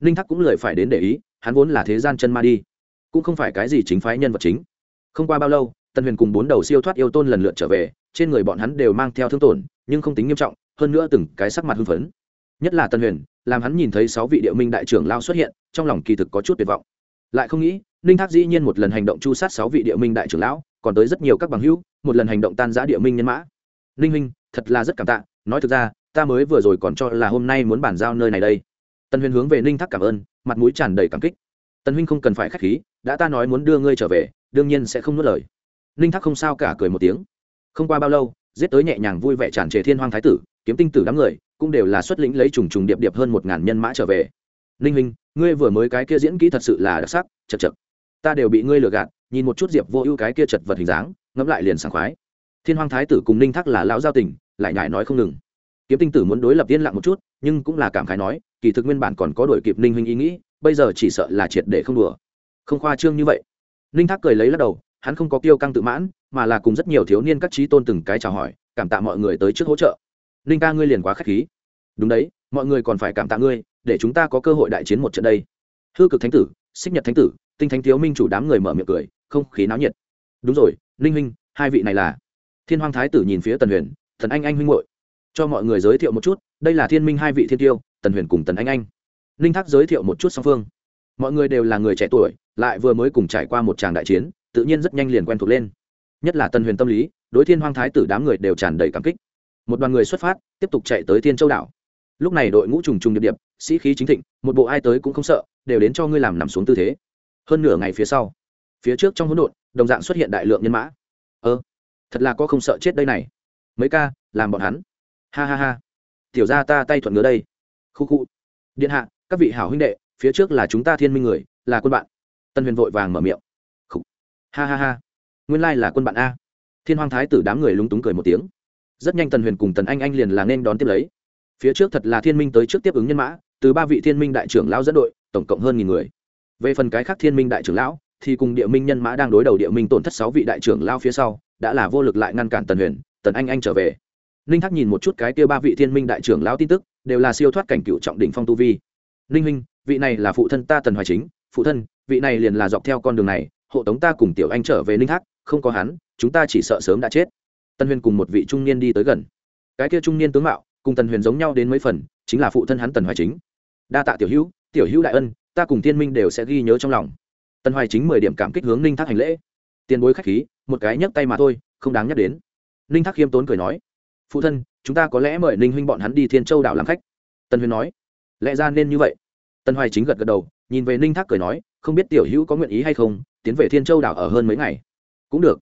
ninh thắc cũng lời phải đến để ý, hắn vốn là thế gian chân ma đi. Cũng không phải cái gì chính phái nhân vật chính. Không qua bao lâu, tần huyền cùng bốn đầu siêu thoát yêu tôn lần lượt trở về, trên người bọn hắn đều mang theo thương tổn, nhưng không tính nghiêm trọng, hơn nữa từng cái sắc mặt hưng phấn. Nhất là tân huyền, làm hắn nhìn thấy sáu vị địa minh đại trưởng lao xuất hiện, trong lòng kỳ thực có chút tuyệt vọng. Lại không nghĩ, ninh thác dĩ nhiên một lần hành động chu sát sáu vị địa minh đại trưởng lão, còn tới rất nhiều các bằng hữu, một lần hành động tan giã địa minh nhân mã. Ninh huynh, thật là rất cảm tạ, nói thực ra, ta mới vừa rồi còn cho là hôm nay muốn bàn giao nơi này đây. Tần huyền hướng về ninh thác cảm ơn, mặt mũi tràn đầy cảm kích. Tần huynh không cần phải k h á c h khí, đã ta nói muốn đưa ngươi trở về, đương nhiên sẽ không nuốt lời. Ninh thác không sao cả cười một tiếng. Không qua bao lâu, giết tới nhẹ nhàng vui vẻ tràn trề thiên hoang thái tử, kiếm tinh tử đám người, cũng đều là xuất lĩnh lấy trùng trùng điệp điệp hơn một ngàn nhân mã trở về. Ninh huynh, ngươi vừa mới cái kia diễn kỹ thật sự là đặc sắc, chật chật. Ta đều bị ngươi lừa gạt, nhìn một chút diệp vô ưu cái kia chật vật hình dáng, ngẫm lại liền sảng khoái. Thiên hoàng thái tử cùng ninh thác là lão giao tình, lại nhải nói không ngừng kiếm tinh tử muốn đối lập yên lặng một chút, nhưng cũng là cảm khái nói, kỳ thực nguyên bản còn có đổi kịp ninh huynh ý nghĩ, bây giờ chỉ sợ là triệt để không đùa. Không khoa trương như vậy. Ninh thác cười lấy lắc đầu, hắn không có kiêu căng tự mãn, mà là cùng rất nhiều thiếu niên các trí tôn từng cái chào hỏi, cảm tạ mọi người tới trước hỗ trợ. Ninh ca ngươi liền quá k h á c h khí. Đúng đấy, mọi người còn phải cảm tạ ngươi, để chúng ta có cơ hội đại chiến một trận đây. Hư cực thánh tử, xích nhật thánh tử, tinh thánh thiếu minh chủ đám người mở miệng cười, không khí náo nhiệt. Đúng rồi, ninh huynh, hai vị này là? Thiên hoàng thái tử nhìn phía tần huyền, thần anh anh huynh hội cho mọi người giới thiệu một chút, đây là thiên minh hai vị thiên tiêu, tần huyền cùng tần anh anh. Ninh thác giới thiệu một chút song phương. Mọi người đều là người trẻ tuổi, lại vừa mới cùng trải qua một tràng đại chiến, tự nhiên rất nhanh liền quen thuộc lên. Nhất là tần huyền tâm lý, đối thiên Hoang thái tử đám người đều tràn đầy cảm kích. Một đoàn người xuất phát, tiếp tục chạy tới thiên châu đảo. Lúc này đội ngũ trùng trùng điệp điệp, sĩ khí chính thịnh, một bộ ai tới cũng không sợ, đều đến cho ngươi làm nằm xuống tư thế. Hơn nửa ngày phía sau, phía trước trong hỗn độn, đồng dạng xuất hiện đại lượng nhân mã. Ơ, thật là có không sợ chết đây này. Mấy ca, làm bọn hắn ha ha ha. Tiểu ra ta tay thuận ngứa đây. Khu khu. Điện hạ, các vị hảo huynh đệ, phía trước là chúng ta thiên minh người, là quân bạn. Tân huyền vội vàng mở miệng. Khủ. ha ha ha. Nguyên lai là quân bạn a. Thiên hoàng thái tử đám người lúng túng cười một tiếng. Rất nhanh tần huyền cùng tần anh anh liền là nên đón tiếp lấy. Phía trước thật là thiên minh tới trước tiếp ứng nhân mã, từ ba vị thiên minh đại trưởng lão dẫn đội, tổng cộng hơn nghìn người. Về phần cái khác thiên minh đại trưởng lão, thì cùng địa minh nhân mã đang đối đầu địa minh tổn thất sáu vị đại trưởng lao phía sau, đã là vô lực lại ngăn cản tần huyền, tần anh anh trở về ninh thác nhìn một chút cái kia ba vị thiên minh đại trưởng lão tin tức, đều là siêu thoát cảnh cựu trọng đỉnh phong tu vi. Ninh huynh, vị này là phụ thân ta tần hoài chính, phụ thân, vị này liền là dọc theo con đường này, hộ tống ta cùng tiểu anh trở về ninh thác không có hắn, chúng ta chỉ sợ sớm đã chết. Tân huyền cùng một vị trung niên đi tới gần. Cái kia trung niên tướng mạo, cùng tần huyền giống nhau đến mấy phần, chính là phụ thân hắn tần hoài chính. Đa tạ tiểu hữu tiểu hữu đại ân, ta cùng thiên minh đều sẽ ghi nhớ trong lòng. Tần hoài chính mười điểm cảm kích hướng ninh thác hành lễ. Tiền bối khách khí, một cái nhấc tay mà thôi, không đáng nhắc đến. Ninh thác khiêm tốn cười nói phụ thân, chúng ta có lẽ mời ninh huynh bọn hắn đi thiên châu đảo làm khách. Tần huyền nói. Lẽ ra nên như vậy. Tần hoài chính gật gật đầu, nhìn về ninh thác cười nói, không biết tiểu hữu có nguyện ý hay không, tiến về thiên châu đảo ở hơn mấy ngày. Cũng được.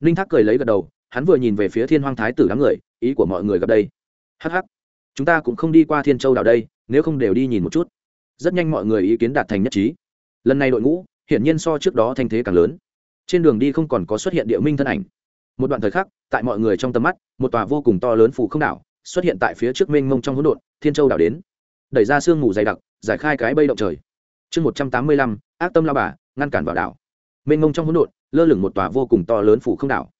Ninh thác cười lấy gật đầu, hắn vừa nhìn về phía thiên hoang thái tử đám người, ý của mọi người gặp đây. Hh chúng ta cũng không đi qua thiên châu đảo đây, nếu không đều đi nhìn một chút. Rất nhanh mọi người ý kiến đạt thành nhất trí. Lần này đội ngũ, hiển nhiên so trước đó thanh thế càng lớn. Trên đường đi không còn có xuất hiện địa minh thân ảnh một đoạn thời khắc, tại mọi người trong tầm mắt, một tòa vô cùng to lớn phủ không đảo xuất hiện tại phía trước mênh mông trong hỗn độn, thiên châu đảo đến. Đẩy ra sương mù dày đặc, giải khai cái bây động trời. Chương một trăm tám mươi lăm, ác tâm lao bà, ngăn cản vào đảo. Mênh mông trong hỗn độn, lơ lửng một tòa vô cùng to lớn phủ không đảo.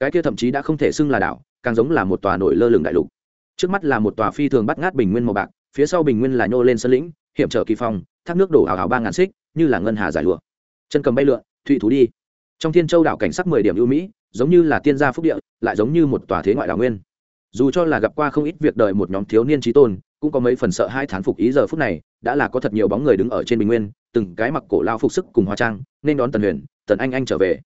Cái kia thậm chí đã không thể xưng là đảo, càng giống là một tòa nổi lơ lửng đại lục. Trước mắt là một tòa phi thường bắt ngát bình nguyên màu bạc, phía sau bình nguyên là nhô lên sân lĩnh, hiểm trở kỳ phong, thác nước đổ hào hào ba ngàn xích, như là ngân hà giải lụa. Chân cầm bay lượn, thụy thú đi. Trong thiên châu đảo cảnh sắc mười điểm ưu mỹ giống như là tiên gia phúc địa, lại giống như một tòa thế ngoại đảo nguyên. Dù cho là gặp qua không ít việc đời một nhóm thiếu niên trí tôn, cũng có mấy phần sợ hai thán phục ý giờ phút này, đã là có thật nhiều bóng người đứng ở trên bình nguyên, từng cái mặc cổ lao phục sức cùng hoa trang, nên đón tần huyền, tần anh anh trở về.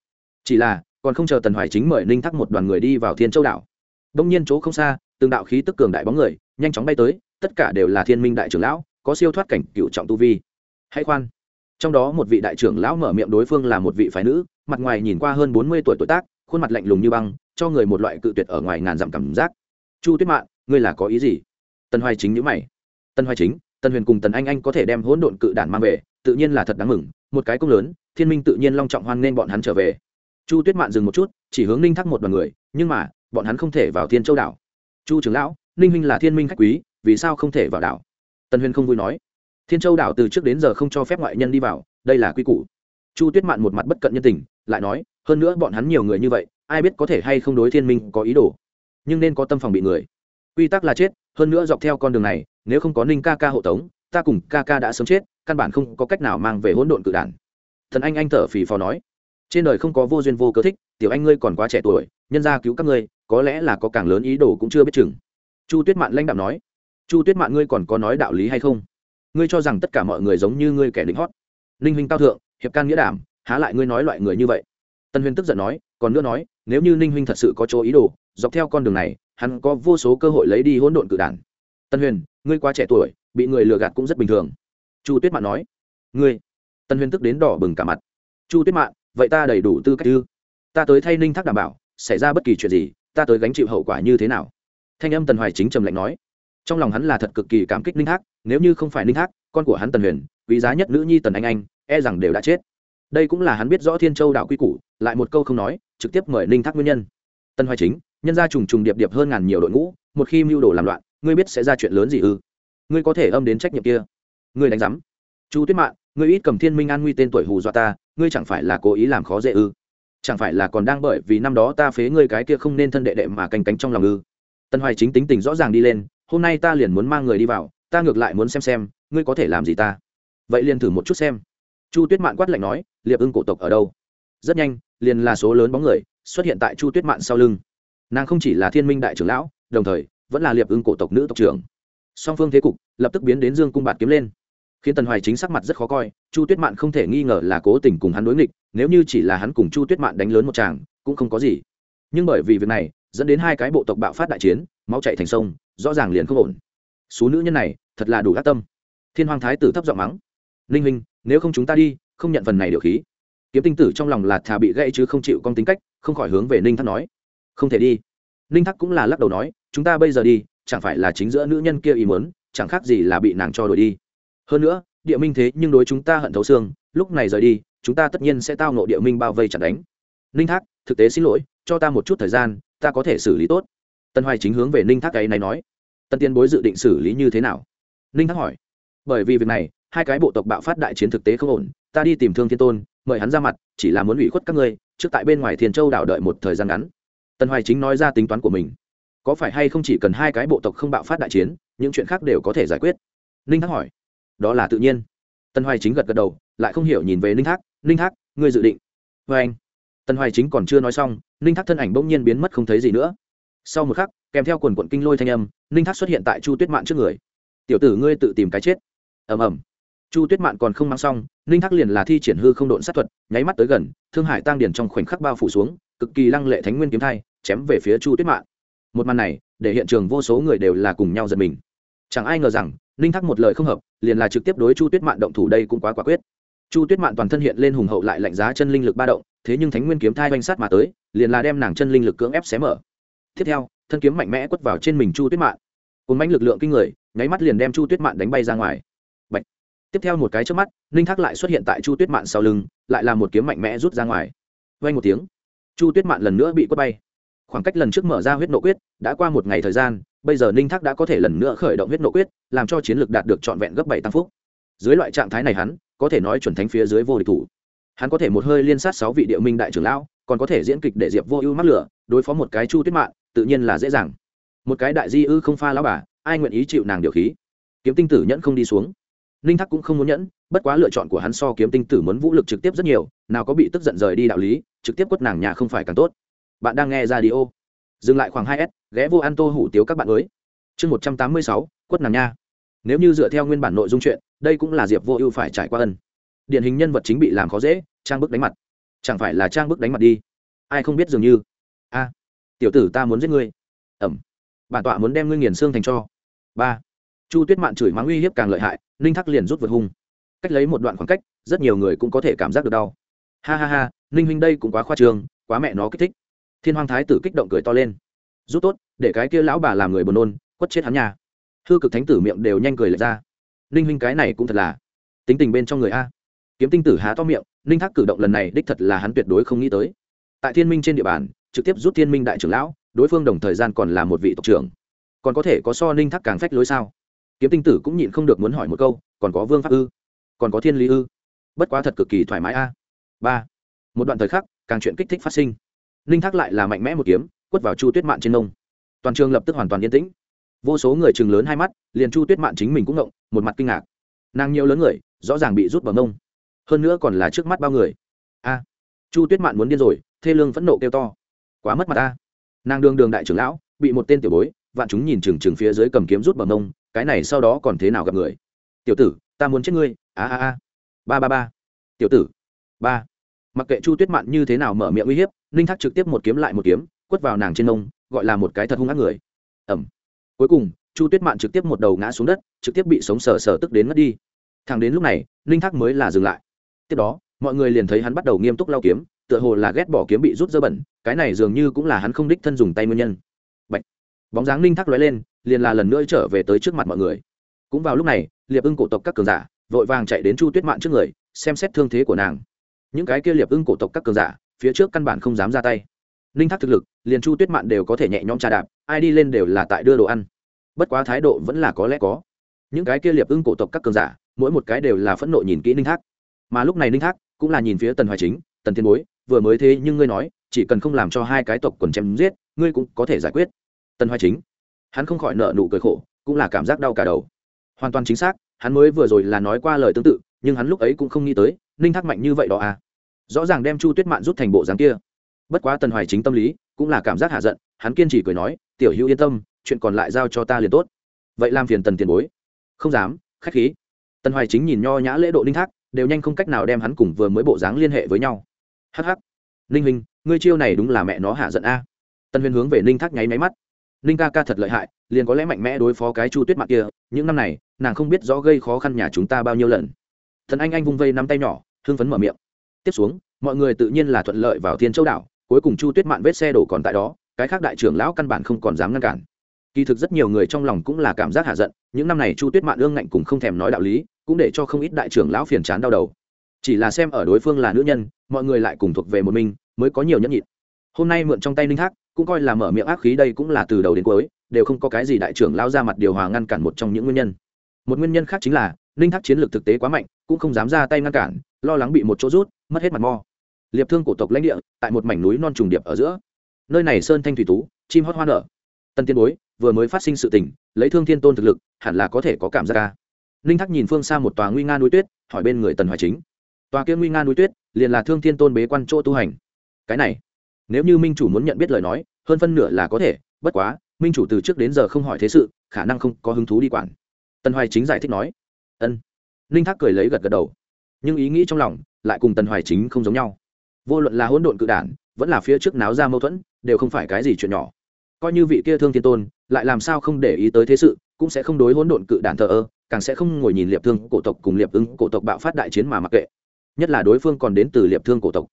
Chỉ là, còn không chờ tần hoài chính mời ninh thắc một đoàn người đi vào thiên châu đảo. Đông nhiên chỗ không xa, từng đạo khí tức cường đại bóng người, nhanh chóng bay tới, tất cả đều là thiên minh đại trưởng lão, có siêu thoát cảnh cựu trọng tu vi. Hãy khoan. Trong đó một vị đại trưởng lão mở miệng đối phương là một vị phái nữ, mặt ngoài nhìn qua hơn bốn mươi tuổi tuổi tác khuôn mặt lạnh lùng như băng, cho người một loại cự tuyệt ở ngoài ngàn dặm cảm giác. Chu tuyết mạn, ngươi là có ý gì? Tần hoài chính nhữ mày. Tần hoài chính, tần huyền cùng tần anh anh có thể đem hỗn độn cự đản mang về, tự nhiên là thật đáng mừng, một cái công lớn, thiên minh tự nhiên long trọng hoan nên bọn hắn trở về. Chu tuyết mạn dừng một chút, chỉ hướng ninh thắc một đ o à n người, nhưng mà, bọn hắn không thể vào thiên châu đảo. Chu trưởng lão, ninh huynh là thiên minh khách quý, vì sao không thể vào đảo? Tần huyền không vui nói. Thiên châu đảo từ trước đến giờ không cho phép ngoại nhân đi vào, đây là quy củ. Chu tuyết mạn một mặt bất cận nhân tình, lại nói hơn nữa bọn hắn nhiều người như vậy, ai biết có thể hay không đối thiên minh có ý đồ. Nhưng nên có tâm phòng bị người. Quy tắc là chết, hơn nữa dọc theo con đường này, nếu không có ninh ca ca hộ tống, ta cùng ca ca đã sớm chết, căn bản không có cách nào mang về hỗn độn cự đản. Thần anh anh thở phì phò nói, trên đời không có vô duyên vô cớ thích, tiểu anh ngươi còn quá trẻ tuổi, nhân ra cứu các ngươi, có lẽ là có càng lớn ý đồ cũng chưa biết chừng. Chu tuyết mạn lãnh đạo nói, chu tuyết mạn ngươi còn có nói đạo lý hay không? Ngươi cho rằng tất cả mọi người giống như ngươi kẻ lính hót. Ninh huynh cao thượng, hiệp can nghĩa đảm, há lại ngươi nói loại người như vậy? Tân huyên tức giận nói, còn nữa nói, nếu như ninh huynh thật sự có chỗ ý đồ, dọc theo con đường này, hắn có vô số cơ hội lấy đi hỗn độn cự đản. Tân huyền, ngươi quá trẻ tuổi, bị người lừa gạt cũng rất bình thường. Chu tuyết mạn nói. Ngươi? Tân huyền tức đến đỏ bừng cả mặt. Chu tuyết mạn, vậy ta đầy đủ tư cách ư? Ta tới thay ninh thác đảm bảo, xảy ra bất kỳ chuyện gì, ta tới gánh chịu hậu quả như thế nào? Thanh âm tần hoài chính trầm lạnh nói. Trong lòng hắn là thật cực kỳ cảm kích ninh thác, nếu như không phải ninh thác, con của hắn tần huyền, quý giá nhất nữ nhi tần anh anh e rằng đều đã chết đây cũng là hắn biết rõ thiên châu đạo quy củ, lại một câu không nói, trực tiếp mời ninh thác nguyên nhân. Tân hoài chính, nhân ra trùng trùng điệp điệp hơn ngàn nhiều đội ngũ, một khi mưu đồ làm loạn, ngươi biết sẽ ra chuyện lớn gì ư? Ngươi có thể âm đến trách nhiệm kia. Ngươi đánh giám. Chu tuyết mạng ngươi ít cầm thiên minh an nguy tên tuổi hù dọa ta, ngươi chẳng phải là cố ý làm khó dễ ư? Chẳng phải là còn đang bởi vì năm đó ta phế ngươi cái kia không nên thân đệ đệ mà canh cánh trong lòng ư? Tân hoài chính tính tình rõ ràng đi lên, hôm nay ta liền muốn mang người đi vào, ta ngược lại muốn xem xem, ngươi có thể làm gì ta? Vậy liền thử một chút xem chu tuyết mạn quát lạnh nói, liệp ưng cổ tộc ở đâu? Rất nhanh, liền là số lớn bóng người xuất hiện tại chu tuyết mạn sau lưng. Nàng không chỉ là thiên minh đại trưởng lão, đồng thời vẫn là liệp ưng cổ tộc nữ tộc trưởng. Song phương thế cục lập tức biến đến dương cung bạt kiếm lên. Khiến tần hoài chính sắc mặt rất khó coi, chu tuyết mạn không thể nghi ngờ là cố tình cùng hắn đối nghịch, nếu như chỉ là hắn cùng chu tuyết mạn đánh lớn một tràng, cũng không có gì. Nhưng bởi vì việc này, dẫn đến hai cái bộ tộc bạo phát đại chiến, máu chạy thành sông, rõ ràng liền không ổn. Số nữ nhân này thật là đủ ác tâm. Thiên hoàng thái tử thấp giọng mắng, ninh huynh nếu không chúng ta đi, không nhận phần này điều khí. Kiếm tinh tử trong lòng là thà bị gãy chứ không chịu con tính cách, không khỏi hướng về ninh thắc nói. Không thể đi. Ninh thắc cũng là lắc đầu nói, chúng ta bây giờ đi, chẳng phải là chính giữa nữ nhân kia ý muốn, chẳng khác gì là bị nàng cho đổi đi. Hơn nữa, địa minh thế nhưng đối chúng ta hận thấu xương, lúc này rời đi, chúng ta tất nhiên sẽ tao nộ địa minh bao vây chặt đánh. Ninh thác, thực tế xin lỗi, cho ta một chút thời gian, ta có thể xử lý tốt. Tân hoài chính hướng về ninh thác cái này nói. Tân tiên bối dự định xử lý như thế nào? Ninh thác hỏi. Bởi vì việc này hai cái bộ tộc bạo phát đại chiến thực tế không ổn, ta đi tìm thương thiên tôn, mời hắn ra mặt, chỉ là muốn ủy khuất các ngươi, trước tại bên ngoài thiên châu đảo đợi một thời gian ngắn. Tần hoài chính nói ra tính toán của mình. Có phải hay không chỉ cần hai cái bộ tộc không bạo phát đại chiến, những chuyện khác đều có thể giải quyết? Ninh thác hỏi. Đó là tự nhiên. Tần hoài chính gật gật đầu, lại không hiểu nhìn về ninh thác ninh thác, ngươi dự định vê anh. Tần hoài chính còn chưa nói xong, ninh thác thân ảnh bỗng nhiên biến mất không thấy gì nữa. Sau một khắc, kèm theo quần quận kinh lôi thanh âm, ninh thác xuất hiện tại chu tuyết mạn trước người. Tiểu tử ngươi tự tìm cái chết. Ầm ầm chu tuyết mạn còn không mang xong, ninh thác liền là thi triển hư không độn sát thuật, nháy mắt tới gần, thương hải tăng điển trong khoảnh khắc bao phủ xuống, cực kỳ lăng lệ thánh nguyên kiếm thai, chém về phía chu tuyết mạn. Một màn này, để hiện trường vô số người đều là cùng nhau giật mình. Chẳng ai ngờ rằng, ninh thác một lời không hợp, liền là trực tiếp đối chu tuyết mạn động thủ đây cũng quá quả quyết. Chu tuyết mạn toàn thân hiện lên hùng hậu lại lạnh giá chân linh lực ba động, thế nhưng thánh nguyên kiếm thai oanh sát mà tới, liền là đem nàng chân linh lực cưỡng ép xé mở. Tiếp theo, thân kiếm mạnh mẽ quất vào trên mình chu tuyết mạn. Cùng bánh lực lượng kinh người, nháy mắt liền đem chu tuyết mạn đánh bay ra ngoài tiếp theo một cái trước mắt ninh thác lại xuất hiện tại chu tuyết mạn sau lưng lại là một kiếm mạnh mẽ rút ra ngoài. Vây một tiếng chu tuyết mạn lần nữa bị quất bay. Khoảng cách lần trước mở ra huyết nộ quyết đã qua một ngày thời gian bây giờ ninh thác đã có thể lần nữa khởi động huyết nộ quyết làm cho chiến lược đạt được trọn vẹn gấp bảy tăng phúc. Dưới loại trạng thái này hắn có thể nói chuẩn thánh phía dưới vô địch thủ. Hắn có thể một hơi liên sát sáu vị địa minh đại trưởng lão còn có thể diễn kịch để diệp vô ưu mắc lửa đối phó một cái chu tuyết mạn, tự nhiên là dễ dàng. Một cái đại di ư không pha lão bà ai nguyện ý chịu nàng điều khí? Kiếm tinh tử nhẫn không đi xuống ninh thắc cũng không muốn nhẫn, bất quá lựa chọn của hắn so kiếm tinh tử muốn vũ lực trực tiếp rất nhiều, nào có bị tức giận rời đi đạo lý, trực tiếp quất nàng nhà không phải càng tốt. Bạn đang nghe ra đi ô dừng lại khoảng hai s, ghé vô ăn tô hủ tiếu các bạn mới. Chương một trăm tám mươi sáu, quất nàng nha. Nếu như dựa theo nguyên bản nội dung chuyện, đây cũng là diệp vô ưu phải trải qua ân. Điển hình nhân vật chính bị làm khó dễ, trang bức đánh mặt. Chẳng phải là trang bức đánh mặt đi. Ai không biết dường như. A, tiểu tử ta muốn giết ngươi. Ẩm. Bản tọa muốn đem ngươi nghiền xương thành cho. Ba chu tuyết mạn chửi mắng uy hiếp càng lợi hại, ninh thắc liền rút vượt hung. Cách lấy một đoạn khoảng cách, rất nhiều người cũng có thể cảm giác được đau. Ha ha ha, ninh huynh đây cũng quá khoa trương, quá mẹ nó kích thích. Thiên hoàng thái tử kích động cười to lên. Rút tốt, để cái kia lão bà làm người buồn nôn, quất chết hắn nhà hư cực thánh tử miệng đều nhanh cười lệch ra. Ninh huynh cái này cũng thật là tính tình bên trong người a. Kiếm tinh tử há to miệng, ninh thác cử động lần này đích thật là hắn tuyệt đối không nghĩ tới. Tại thiên minh trên địa bàn, trực tiếp rút thiên minh đại trưởng lão, đối phương đồng thời gian còn là một vị tộc trưởng. Còn có thể có so ninh thác càng phách lối sao? Kiếm tinh tử cũng nhịn không được muốn hỏi một câu còn có vương pháp ư? Còn có thiên lý ư? Bất quá thật cực kỳ thoải mái a. Ba. Một đoạn thời khắc càng chuyện kích thích phát sinh. Ninh thác lại là mạnh mẽ một kiếm quất vào chu tuyết mạn trên nông toàn trường lập tức hoàn toàn yên tĩnh. Vô số người chừng lớn hai mắt liền chu tuyết mạn chính mình cũng ngộng một mặt kinh ngạc. Nàng nhiều lớn người rõ ràng bị rút bằng nông, hơn nữa còn là trước mắt bao người. A. Chu tuyết mạn muốn điên rồi thê lương phẫn nộ kêu to. Quá mất mặt ta. Nàng đương đường đại trưởng lão bị một tên tiểu bối vạn chúng nhìn chừng chừng phía dưới cầm kiếm rút bằng nông cái này sau đó còn thế nào gặp người? Tiểu tử, ta muốn chết ngươi. A a a. Ba ba ba. Tiểu tử. Ba. Mặc kệ chu tuyết mạn như thế nào mở miệng uy hiếp, ninh thác trực tiếp một kiếm lại một kiếm, quất vào nàng trên nông gọi là một cái thật hung ác người. Ẩm cuối cùng, chu tuyết mạn trực tiếp một đầu ngã xuống đất, trực tiếp bị sống sờ sờ tức đến mất đi. Thằng đến lúc này, ninh thác mới là dừng lại. Tiếp đó, mọi người liền thấy hắn bắt đầu nghiêm túc lao kiếm, tựa hồ là ghét bỏ kiếm bị rút dơ bẩn, cái này dường như cũng là hắn không đích thân dùng tay nguyên nhân bóng dáng ninh thác lóe lên, liền là lần nữa trở về tới trước mặt mọi người. Cũng vào lúc này, liệp ưng cổ tộc các cường giả vội vàng chạy đến chu tuyết mạn trước người, xem xét thương thế của nàng. Những cái kia liệp ưng cổ tộc các cường giả, phía trước căn bản không dám ra tay. Ninh thác thực lực, liền chu tuyết mạn đều có thể nhẹ nhõm trà đạp, ai đi lên đều là tại đưa đồ ăn. Bất quá thái độ vẫn là có lẽ có. Những cái kia liệp ưng cổ tộc các cường giả, mỗi một cái đều là phẫn nộ nhìn kỹ ninh thác. Mà lúc này ninh thác cũng là nhìn phía tần hoài chính, tần Thiên bối, vừa mới thế nhưng ngươi nói, chỉ cần không làm cho hai cái tộc quần chém giết, ngươi cũng có thể giải quyết tần hoài chính. Hắn không khỏi nợ nụ cười khổ, cũng là cảm giác đau cả đầu. Hoàn toàn chính xác, hắn mới vừa rồi là nói qua lời tương tự, nhưng hắn lúc ấy cũng không nghĩ tới, ninh thác mạnh như vậy đó à. Rõ ràng đem chu tuyết mạn rút thành bộ dáng kia. Bất quá tần hoài chính tâm lý, cũng là cảm giác hạ giận, hắn kiên trì cười nói, tiểu hữu yên tâm, chuyện còn lại giao cho ta liền tốt. Vậy làm phiền tần tiền bối. Không dám, khách khí. Tần hoài chính nhìn nho nhã lễ độ ninh thác, đều nhanh không cách nào đem hắn cùng vừa mới bộ dáng liên hệ với nhau. Hh ninh huynh, ngươi chiêu này đúng là mẹ nó hạ giận a. Tân huyền hướng về ninh thác nháy máy mắt ninh ca ca thật lợi hại, liền có lẽ mạnh mẽ đối phó cái chu tuyết mạng kia, những năm này, nàng không biết rõ gây khó khăn nhà chúng ta bao nhiêu lần. Thần anh anh vung vây nắm tay nhỏ, hưng phấn mở miệng. Tiếp xuống, mọi người tự nhiên là thuận lợi vào thiên châu đảo, cuối cùng chu tuyết mạn vết xe đổ còn tại đó, cái khác đại trưởng lão căn bản không còn dám ngăn cản. Kỳ thực rất nhiều người trong lòng cũng là cảm giác hạ giận, những năm này chu tuyết mạn ương ngạnh cùng không thèm nói đạo lý, cũng để cho không ít đại trưởng lão phiền chán đau đầu. Chỉ là xem ở đối phương là nữ nhân, mọi người lại cùng thuộc về một mình, mới có nhiều nhẫn nhịn hôm nay mượn trong tay ninh thác, cũng coi là mở miệng ác khí đây cũng là từ đầu đến cuối, đều không có cái gì đại trưởng lao ra mặt điều hòa ngăn cản một trong những nguyên nhân. Một nguyên nhân khác chính là, ninh thác chiến lược thực tế quá mạnh, cũng không dám ra tay ngăn cản, lo lắng bị một chỗ rút, mất hết mặt mò. liệp thương cổ tộc lãnh địa, tại một mảnh núi non trùng điệp ở giữa. Nơi này sơn thanh thủy tú, chim hót hoa nở. Tân tiên bối, vừa mới phát sinh sự tình, lấy thương thiên tôn thực lực, hẳn là có thể có cảm giác ca ninh thác nhìn phương xa một tòa nguy nga núi tuyết, hỏi bên người tần hoài chính. Tòa kia nguy nga núi tuyết, liền là thương thiên tôn bế quan chỗ tu hành. Cái này nếu như minh chủ muốn nhận biết lời nói, hơn phân nửa là có thể, bất quá, minh chủ từ trước đến giờ không hỏi thế sự, khả năng không có hứng thú đi quản. Tần hoài chính giải thích nói, ân. Ninh thác cười lấy gật gật đầu. Nhưng ý nghĩ trong lòng lại cùng tần hoài chính không giống nhau. Vô luận là hỗn độn cự đản, vẫn là phía trước náo ra mâu thuẫn, đều không phải cái gì chuyện nhỏ. Coi như vị kia thương thiên tôn lại làm sao không để ý tới thế sự, cũng sẽ không đối hỗn độn cự đản thờ ơ, càng sẽ không ngồi nhìn liệp thương cổ tộc cùng liệp ứng cổ tộc bạo phát đại chiến mà mặc kệ. Nhất là đối phương còn đến từ liệp thương cổ tộc.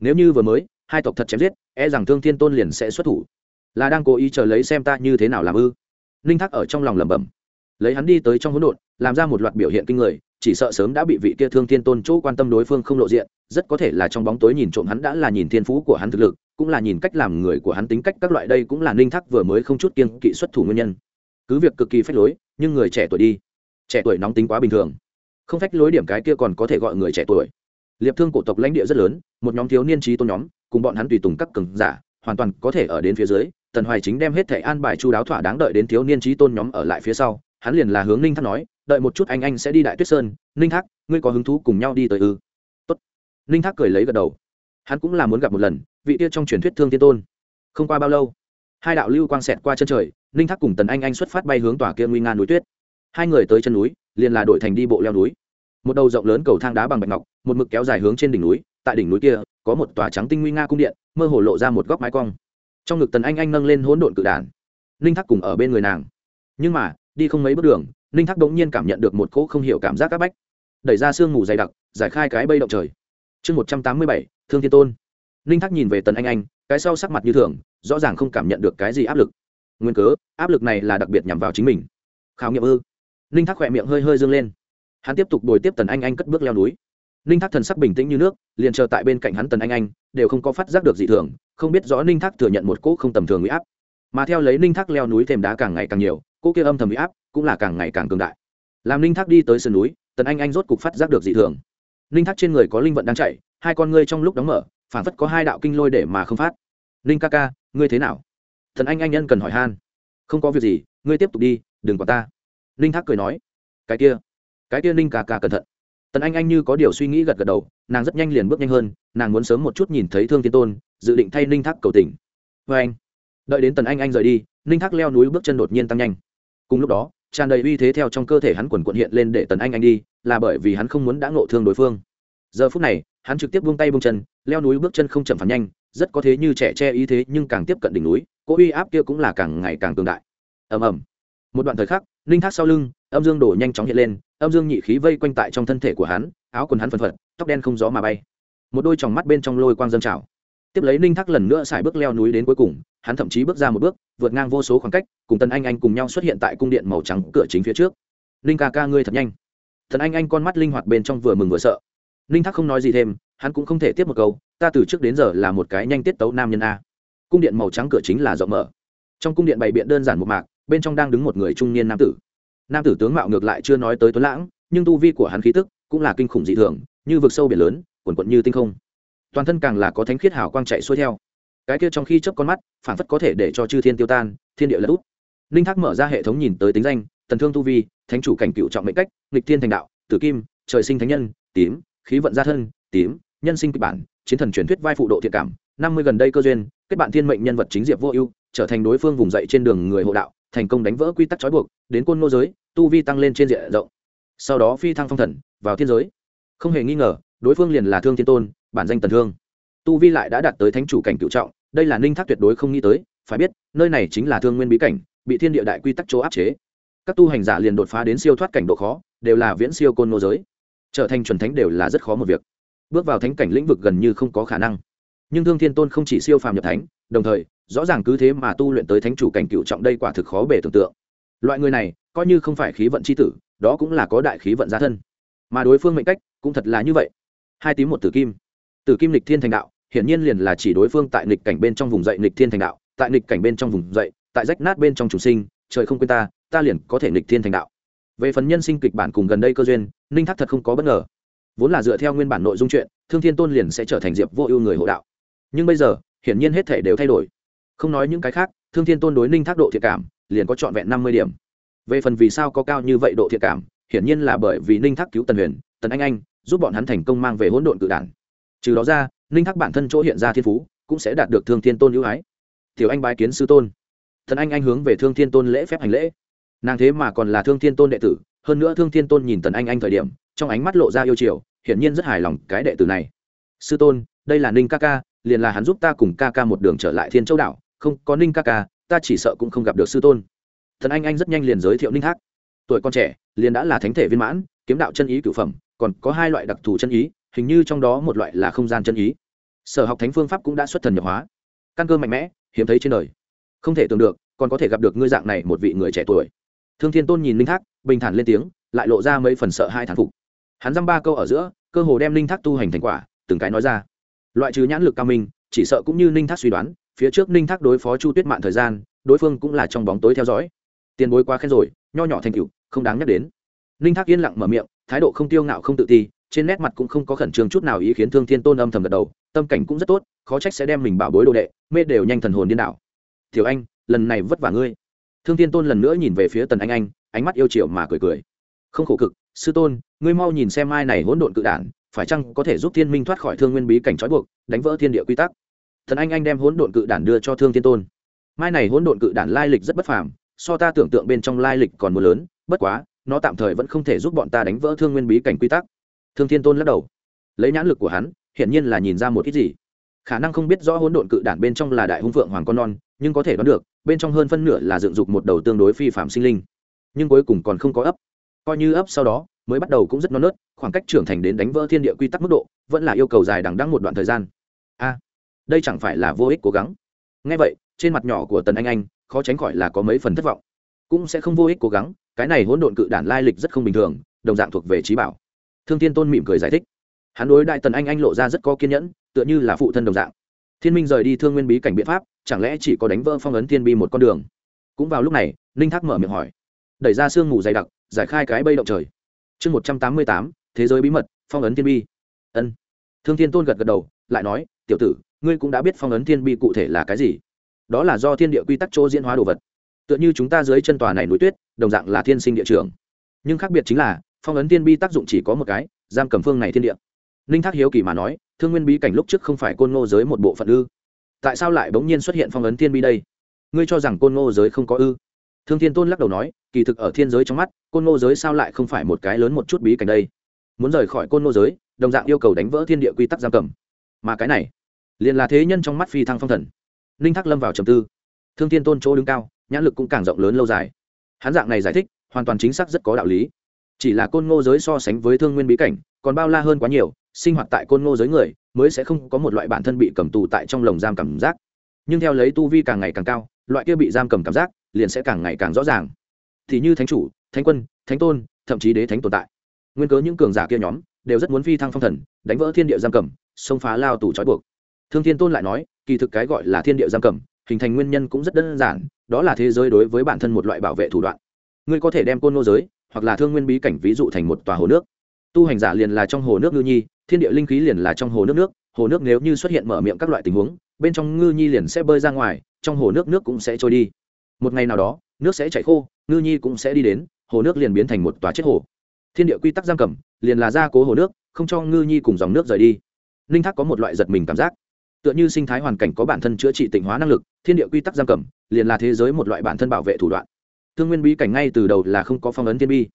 Nếu như vừa mới hai tộc thật chém giết e rằng thương thiên tôn liền sẽ xuất thủ. Là đang cố ý chờ lấy xem ta như thế nào làm ư? Ninh thác ở trong lòng lẩm bẩm. Lấy hắn đi tới trong hỗn độn, làm ra một loạt biểu hiện kinh người, chỉ sợ sớm đã bị vị kia thương thiên tôn chỗ quan tâm đối phương không lộ diện, rất có thể là trong bóng tối nhìn trộm hắn đã là nhìn thiên phú của hắn thực lực, cũng là nhìn cách làm người của hắn tính cách các loại đây cũng là ninh thác vừa mới không chút kiên kỵ xuất thủ nguyên nhân. Cứ việc cực kỳ phách lối, nhưng người trẻ tuổi đi. Trẻ tuổi nóng tính quá bình thường. Không phách lối điểm cái kia còn có thể gọi người trẻ tuổi. Liệp thương cổ tộc lãnh địa rất lớn, một nhóm thiếu niên trí tôn nhóm cùng bọn hắn tùy tùng các cường giả, hoàn toàn có thể ở đến phía dưới, tần hoài chính đem hết thẻ an bài chu đáo thỏa đáng đợi đến thiếu niên trí tôn nhóm ở lại phía sau, hắn liền là hướng ninh thác nói, đợi một chút anh anh sẽ đi đại tuyết sơn, ninh thác, ngươi có hứng thú cùng nhau đi tới ư? Tốt. ninh thác cười lấy gật đầu. Hắn cũng là muốn gặp một lần, vị tiết trong truyền thuyết thương tiên tôn. Không qua bao lâu, hai đạo lưu quang xẹt qua chân trời, ninh thác cùng tần anh anh xuất phát bay hướng tòa kia nguy nga núi tuyết. Hai người tới chân núi, liền là đổi thành đi bộ leo núi. Một đầu rộng lớn cầu thang đá bằng bạch ngọc, một mực kéo dài hướng trên đỉnh núi, tại đỉnh núi kia có một tòa trắng tinh nguy nga cung điện, mơ hồ lộ ra một góc mái cong. Trong ngực tần anh anh nâng lên hỗn độn cự đản. Ninh thác cùng ở bên người nàng. Nhưng mà, đi không mấy bước đường, ninh thác đống nhiên cảm nhận được một cỗ không hiểu cảm giác áp bách. Đẩy ra sương mù dày đặc, giải khai cái bây động trời. Chương một trăm tám mươi bảy, thương thiên tôn. Ninh thác nhìn về tần anh anh, cái sau sắc mặt như thường, rõ ràng không cảm nhận được cái gì áp lực. Nguyên cớ, áp lực này là đặc biệt nhằm vào chính mình. Khảo nghiệm ư? Ninh thác khỏe miệng hơi hơi dâng lên. Hắn tiếp tục bồi tiếp tần anh anh cất bước leo núi ninh thác thần sắc bình tĩnh như nước, liền chờ tại bên cạnh hắn tần anh anh, đều không có phát giác được gì thường, không biết rõ ninh thác thừa nhận một cỗ không tầm thường huy áp. Mà theo lấy ninh thác leo núi thêm đá càng ngày càng nhiều, cỗ kia âm thầm huy áp cũng là càng ngày càng cường đại. Làm ninh thác đi tới sườn núi, tần anh anh rốt cục phát giác được dị thường. Ninh thác trên người có linh vận đang chạy, hai con ngươi trong lúc đóng mở phản phất có hai đạo kinh lôi để mà không phát. Ninh ca ca, ngươi thế nào? Thần anh anh nhân cần hỏi han. Không có việc gì, ngươi tiếp tục đi, đừng có ta. Ninh thác cười nói. Cái kia cái kia ninh ca ca cẩn thận tần anh anh như có điều suy nghĩ gật gật đầu, nàng rất nhanh liền bước nhanh hơn, nàng muốn sớm một chút nhìn thấy thương thiên tôn, dự định thay ninh thác cầu tình. Vê anh, đợi đến tần anh anh rời đi, ninh thác leo núi bước chân đột nhiên tăng nhanh. Cùng lúc đó, tràn đầy uy thế theo trong cơ thể hắn quần quận hiện lên để tần anh anh đi, là bởi vì hắn không muốn đã ngộ thương đối phương. Giờ phút này, hắn trực tiếp buông tay buông chân, leo núi bước chân không chậm phản nhanh, rất có thế như trẻ che ý thế nhưng càng tiếp cận đỉnh núi, cỗ uy áp kia cũng là càng ngày càng cường đại. Ầm ầm. Một đoạn thời khắc, ninh thác sau lưng, âm dương đổ nhanh chóng hiện lên âm dương nhị khí vây quanh tại trong thân thể của hắn, áo quần hắn phân phật, tóc đen không gió mà bay. Một đôi tròng mắt bên trong lôi quang dâng trào. Tiếp lấy ninh thác lần nữa xài bước leo núi đến cuối cùng, hắn thậm chí bước ra một bước, vượt ngang vô số khoảng cách, cùng tần anh anh cùng nhau xuất hiện tại cung điện màu trắng cửa chính phía trước. Ninh ca ca ngươi thật nhanh. Thần anh anh con mắt linh hoạt bên trong vừa mừng vừa sợ. Ninh thác không nói gì thêm, hắn cũng không thể tiếp một câu, ta từ trước đến giờ là một cái nhanh tiết tấu nam nhân a. Cung điện màu trắng cửa chính là rộng mở. Trong cung điện bày biện đơn giản một mạc, bên trong đang đứng một người trung niên nam tử nam tử tướng mạo ngược lại chưa nói tới tuấn lãng, nhưng tu vi của hắn khí tức cũng là kinh khủng dị thường, như vực sâu biển lớn, quần quận như tinh không toàn thân càng là có thánh khiết hào quang chạy xuôi theo cái kia trong khi chớp con mắt, phản phất có thể để cho chư thiên tiêu tan, thiên địa lật út. ninh thác mở ra hệ thống nhìn tới tính danh tần thương tu vi, thánh chủ cảnh cựu trọng mệnh cách, nghịch thiên thành đạo, tử kim, trời sinh thánh nhân, tím, khí vận gia thân, tím, nhân sinh kịch bản, chiến thần truyền thuyết vai phụ độ thiện cảm, năm mươi gần đây cơ duyên, kết bạn thiên mệnh nhân vật chính diệp vô ưu, trở thành đối phương vùng dậy trên đường người hộ đạo thành công đánh vỡ quy tắc trói buộc, đến côn nô giới, tu vi tăng lên trên diện rộng. Sau đó phi thăng phong thần, vào thiên giới. Không hề nghi ngờ, đối phương liền là thương thiên tôn, bản danh tần thương. Tu vi lại đã đạt tới thánh chủ cảnh cựu trọng, đây là ninh thác tuyệt đối không nghĩ tới, phải biết, nơi này chính là thương nguyên bí cảnh, bị thiên địa đại quy tắc chỗ áp chế. Các tu hành giả liền đột phá đến siêu thoát cảnh độ khó, đều là viễn siêu côn nô giới. Trở thành chuẩn thánh đều là rất khó một việc. Bước vào thánh cảnh lĩnh vực gần như không có khả năng nhưng thương thiên tôn không chỉ siêu phàm nhập thánh, đồng thời, rõ ràng cứ thế mà tu luyện tới thánh chủ cảnh cựu trọng đây quả thực khó bể tưởng tượng. Loại người này, coi như không phải khí vận c h i tử, đó cũng là có đại khí vận gia thân. Mà đối phương mệnh cách cũng thật là như vậy. Hai tím một tử kim. Tử kim lịch thiên thành đạo, hiển nhiên liền là chỉ đối phương tại lịch cảnh bên trong vùng dậy lịch thiên thành đạo, tại lịch cảnh bên trong vùng dậy, tại rách nát bên trong chủ sinh, trời không quên ta ta liền có thể lịch thiên thành đạo. Về phần nhân sinh kịch bản cùng gần đây cơ duyên, ninh thác thật không có bất ngờ. Vốn là dựa theo nguyên bản nội dung chuyện, thương thiên tôn liền sẽ trở thành diệp vô ưu người hộ đạo nhưng bây giờ, hiển nhiên hết thể đều thay đổi. Không nói những cái khác, thương thiên tôn đối ninh thác độ thiệt cảm, liền có trọn vẹn năm mươi điểm. Về phần vì sao có cao như vậy độ thiệt cảm, hiển nhiên là bởi vì ninh thác cứu tần huyền, tần anh anh, giúp bọn hắn thành công mang về hỗn độn cự đản. Trừ đó ra, ninh thác bản thân chỗ hiện ra thiên phú, cũng sẽ đạt được thương thiên tôn ưu ái. Tiểu anh bái kiến sư tôn. Thần anh anh hướng về thương thiên tôn lễ phép hành lễ. Nàng thế mà còn là thương thiên tôn đệ tử, hơn nữa thương thiên tôn nhìn tần anh anh thời điểm, trong ánh mắt lộ ra yêu chiều, hiển nhiên rất hài lòng cái đệ tử này. Sư tôn, đây là ninh ca ca liền là hắn giúp ta cùng ca ca một đường trở lại thiên châu đảo, không, có ninh ca ca, ta chỉ sợ cũng không gặp được sư tôn. Thần anh anh rất nhanh liền giới thiệu ninh thác tuổi con trẻ, liền đã là thánh thể viên mãn, kiếm đạo chân ý cửu phẩm, còn có hai loại đặc thù chân ý, hình như trong đó một loại là không gian chân ý. Sở học thánh phương pháp cũng đã xuất thần nhập hóa. Căn cơ mạnh mẽ, hiếm thấy trên đời. Không thể tưởng được, còn có thể gặp được ngươi dạng này một vị người trẻ tuổi. Thương thiên tôn nhìn linh thác bình thản lên tiếng, lại lộ ra mấy phần sợ hai thán phục. Hắn dăm ba câu ở giữa, cơ hồ đem linh thác tu hành thành quả, từng cái nói ra loại trừ nhãn lực cao minh, chỉ sợ cũng như ninh thác suy đoán, phía trước ninh thác đối phó chu tuyết mạn thời gian, đối phương cũng là trong bóng tối theo dõi. Tiền bối quá khen rồi, nho nhỏ thành cựu không đáng nhắc đến. Ninh thác yên lặng mở miệng, thái độ không tiêu ngạo không tự ti, trên nét mặt cũng không có khẩn trương chút nào ý khiến thương thiên tôn âm thầm gật đầu, tâm cảnh cũng rất tốt, khó trách sẽ đem mình bảo bối đồ đệ, mê đều nhanh thần hồn điên đảo. Thiếu anh, lần này vất vả ngươi. Thương thiên tôn lần nữa nhìn về phía tần anh anh, ánh mắt yêu chiều mà cười cười. Không khổ cực, sư tôn, ngươi mau nhìn xem mai này hỗn độn cự đản phải chăng có thể giúp thiên minh thoát khỏi thương nguyên bí cảnh trói buộc, đánh vỡ thiên địa quy tắc? Thần anh anh đem hỗn độn cự đản đưa cho thương thiên tôn. Mai này hỗn độn cự đản lai lịch rất bất phàm, so ta tưởng tượng bên trong lai lịch còn mưa lớn, bất quá, nó tạm thời vẫn không thể giúp bọn ta đánh vỡ thương nguyên bí cảnh quy tắc. Thương thiên tôn lắc đầu. Lấy nhãn lực của hắn, hiển nhiên là nhìn ra một ít gì. Khả năng không biết rõ hỗn độn cự đản bên trong là đại hung phượng hoàng con non, nhưng có thể đoán được, bên trong hơn phân nửa là dựng dục một đầu tương đối phi phạm sinh linh. Nhưng cuối cùng còn không có ấp. Coi như ấp sau đó mới bắt đầu cũng rất non nớt, khoảng cách trưởng thành đến đánh vỡ thiên địa quy tắc mức độ, vẫn là yêu cầu dài đằng đăng một đoạn thời gian. A, đây chẳng phải là vô ích cố gắng. Ngay vậy, trên mặt nhỏ của tần anh anh, khó tránh khỏi là có mấy phần thất vọng. Cũng sẽ không vô ích cố gắng, cái này hỗn độn cự đản lai lịch rất không bình thường, đồng dạng thuộc về trí bảo. Thương thiên tôn mỉm cười giải thích. Hắn đối đại tần anh anh lộ ra rất có kiên nhẫn, tựa như là phụ thân đồng dạng. Thiên minh rời đi thương nguyên bí cảnh biện pháp, chẳng lẽ chỉ có đánh vỡ phong ấn thiên bi một con đường? Cũng vào lúc này, ninh thác mở miệng hỏi. Đẩy ra sương mù dày đặc, giải khai cái bây động trời chương một trăm tám mươi tám, thế giới bí mật, phong ấn thiên bi. Ân. Thương thiên tôn gật gật đầu, lại nói, tiểu tử, ngươi cũng đã biết phong ấn thiên bi cụ thể là cái gì. Đó là do thiên địa quy tắc chỗ diễn hóa đồ vật. Tựa như chúng ta dưới chân tòa này núi tuyết, đồng dạng là thiên sinh địa trường. Nhưng khác biệt chính là, phong ấn thiên bi tác dụng chỉ có một cái, giam cầm phương này thiên địa. Ninh thác hiếu kỳ mà nói, thương nguyên bí cảnh lúc trước không phải côn ngô giới một bộ phận ư? Tại sao lại bỗng nhiên xuất hiện phong ấn thiên bi đây? Ngươi cho rằng côn ngô giới không có ư? Thương thiên tôn lắc đầu nói, kỳ thực ở thiên giới trong mắt, côn ngô giới sao lại không phải một cái lớn một chút bí cảnh đây? Muốn rời khỏi côn ngô giới, đồng dạng yêu cầu đánh vỡ thiên địa quy tắc giam cầm. Mà cái này, liền là thế nhân trong mắt phi thăng phong thần. Ninh thác lâm vào trầm tư. Thương thiên tôn chỗ đứng cao, nhãn lực cũng càng rộng lớn lâu dài. Hắn dạng này giải thích, hoàn toàn chính xác rất có đạo lý. Chỉ là côn ngô giới so sánh với thương nguyên bí cảnh, còn bao la hơn quá nhiều, sinh hoạt tại côn ngô giới người, mới sẽ không có một loại bản thân bị cầm tù tại trong lồng giam cảm giác. Nhưng theo lấy tu vi càng ngày càng cao, loại kia bị giam cầm cảm giác liền sẽ càng ngày càng rõ ràng. Thì như thánh chủ, thánh quân, thánh tôn, thậm chí đế thánh tồn tại. Nguyên cớ những cường giả kia nhóm đều rất muốn phi thăng phong thần, đánh vỡ thiên địa giam cầm, xông phá lao tù trói buộc. Thương thiên tôn lại nói, kỳ thực cái gọi là thiên địa giam cầm, hình thành nguyên nhân cũng rất đơn giản, đó là thế giới đối với bản thân một loại bảo vệ thủ đoạn. Ngươi có thể đem côn nô giới, hoặc là thương nguyên bí cảnh ví dụ thành một tòa hồ nước. Tu hành giả liền là trong hồ nước ngư nhi, thiên địa linh khí liền là trong hồ nước nước, hồ nước nếu như xuất hiện mở miệng các loại tình huống, bên trong ngư nhi liền sẽ bơi ra ngoài, trong hồ nước nước cũng sẽ trôi đi một ngày nào đó, nước sẽ chảy khô, ngư nhi cũng sẽ đi đến, hồ nước liền biến thành một tòa chết hồ. Thiên địa quy tắc giam cầm, liền là gia cố hồ nước, không cho ngư nhi cùng dòng nước rời đi. Linh thác có một loại giật mình cảm giác. Tựa như sinh thái hoàn cảnh có bản thân chữa trị tịnh hóa năng lực, thiên địa quy tắc giam cầm, liền là thế giới một loại bản thân bảo vệ thủ đoạn. Thương nguyên bí cảnh ngay từ đầu là không có phong ấn thiên bi.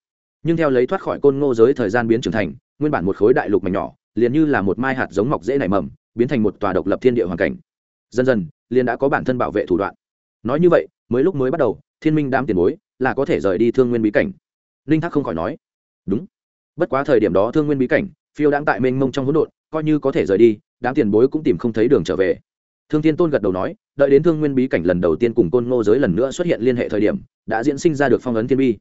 Nhưng theo lấy thoát khỏi côn ngô giới thời gian biến trưởng thành, nguyên bản một khối đại lục mảnh nhỏ, liền như là một mai hạt giống mọc dễ nảy mầm, biến thành một tòa độc lập thiên địa hoàn cảnh. Dần dần, liền đã có bản thân bảo vệ thủ đoạn nói như vậy, mới lúc mới bắt đầu, thiên minh đám tiền bối là có thể rời đi thương nguyên bí cảnh. Ninh thác không khỏi nói, đúng. Bất quá thời điểm đó thương nguyên bí cảnh, phiêu đang tại mênh mông trong hỗn độn, coi như có thể rời đi, đám tiền bối cũng tìm không thấy đường trở về. Thương thiên tôn gật đầu nói, đợi đến thương nguyên bí cảnh lần đầu tiên cùng côn ngô giới lần nữa xuất hiện liên hệ thời điểm, đã diễn sinh ra được phong ấn thiên bi.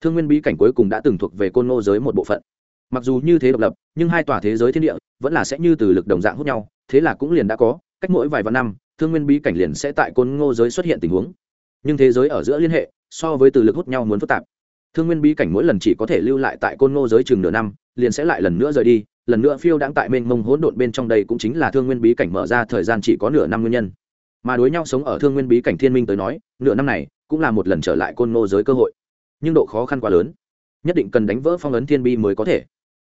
Thương nguyên bí cảnh cuối cùng đã từng thuộc về côn ngô giới một bộ phận. Mặc dù như thế độc lập, nhưng hai tòa thế giới thiên địa vẫn là sẽ như từ lực đồng dạng hút nhau, thế là cũng liền đã có, cách mỗi vài vạn năm thương nguyên bí cảnh liền sẽ tại côn ngô giới xuất hiện tình huống. Nhưng thế giới ở giữa liên hệ, so với từ lực hút nhau muốn phức tạp. Thương nguyên bí cảnh mỗi lần chỉ có thể lưu lại tại côn ngô giới chừng nửa năm, liền sẽ lại lần nữa rời đi, lần nữa phiêu đãng tại mênh mông hỗn độn bên trong đây cũng chính là thương nguyên bí cảnh mở ra thời gian chỉ có nửa năm nguyên nhân. Mà đối nhau sống ở thương nguyên bí cảnh thiên minh tới nói, nửa năm này cũng là một lần trở lại côn ngô giới cơ hội. Nhưng độ khó khăn quá lớn, nhất định cần đánh vỡ phong ấn thiên bi mới có thể.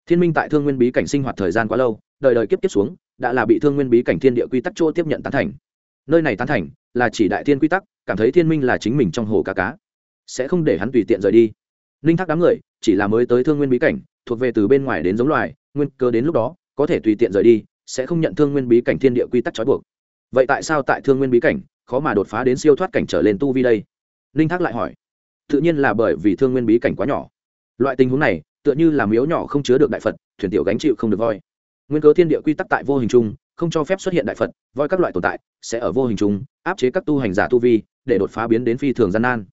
Thiên minh tại thương nguyên bí cảnh sinh hoạt thời gian quá lâu, đời đời kiếp kiếp xuống, đã là bị thương nguyên bí cảnh thiên địa quy tắc chỗ tiếp nhận tán thành nơi này tán thành là chỉ đại thiên quy tắc, cảm thấy thiên minh là chính mình trong hồ cá cá. Sẽ không để hắn tùy tiện rời đi. Ninh thác đám người chỉ là mới tới thương nguyên bí cảnh, thuộc về từ bên ngoài đến giống loài, nguyên cơ đến lúc đó, có thể tùy tiện rời đi, sẽ không nhận thương nguyên bí cảnh thiên địa quy tắc trói buộc. Vậy tại sao tại thương nguyên bí cảnh, khó mà đột phá đến siêu thoát cảnh trở lên tu vi đây? Ninh thác lại hỏi. Tự nhiên là bởi vì thương nguyên bí cảnh quá nhỏ. Loại tình huống này, tựa như là miếu nhỏ không chứa được đại phật, thuyền tiểu gánh chịu không được voi. Nguyên cớ thiên địa quy tắc tại vô hình chung không cho phép xuất hiện đại phật, voi các loại tồn tại, sẽ ở vô hình chúng áp chế các tu hành giả tu vi, để đột phá biến đến phi thường gian nan.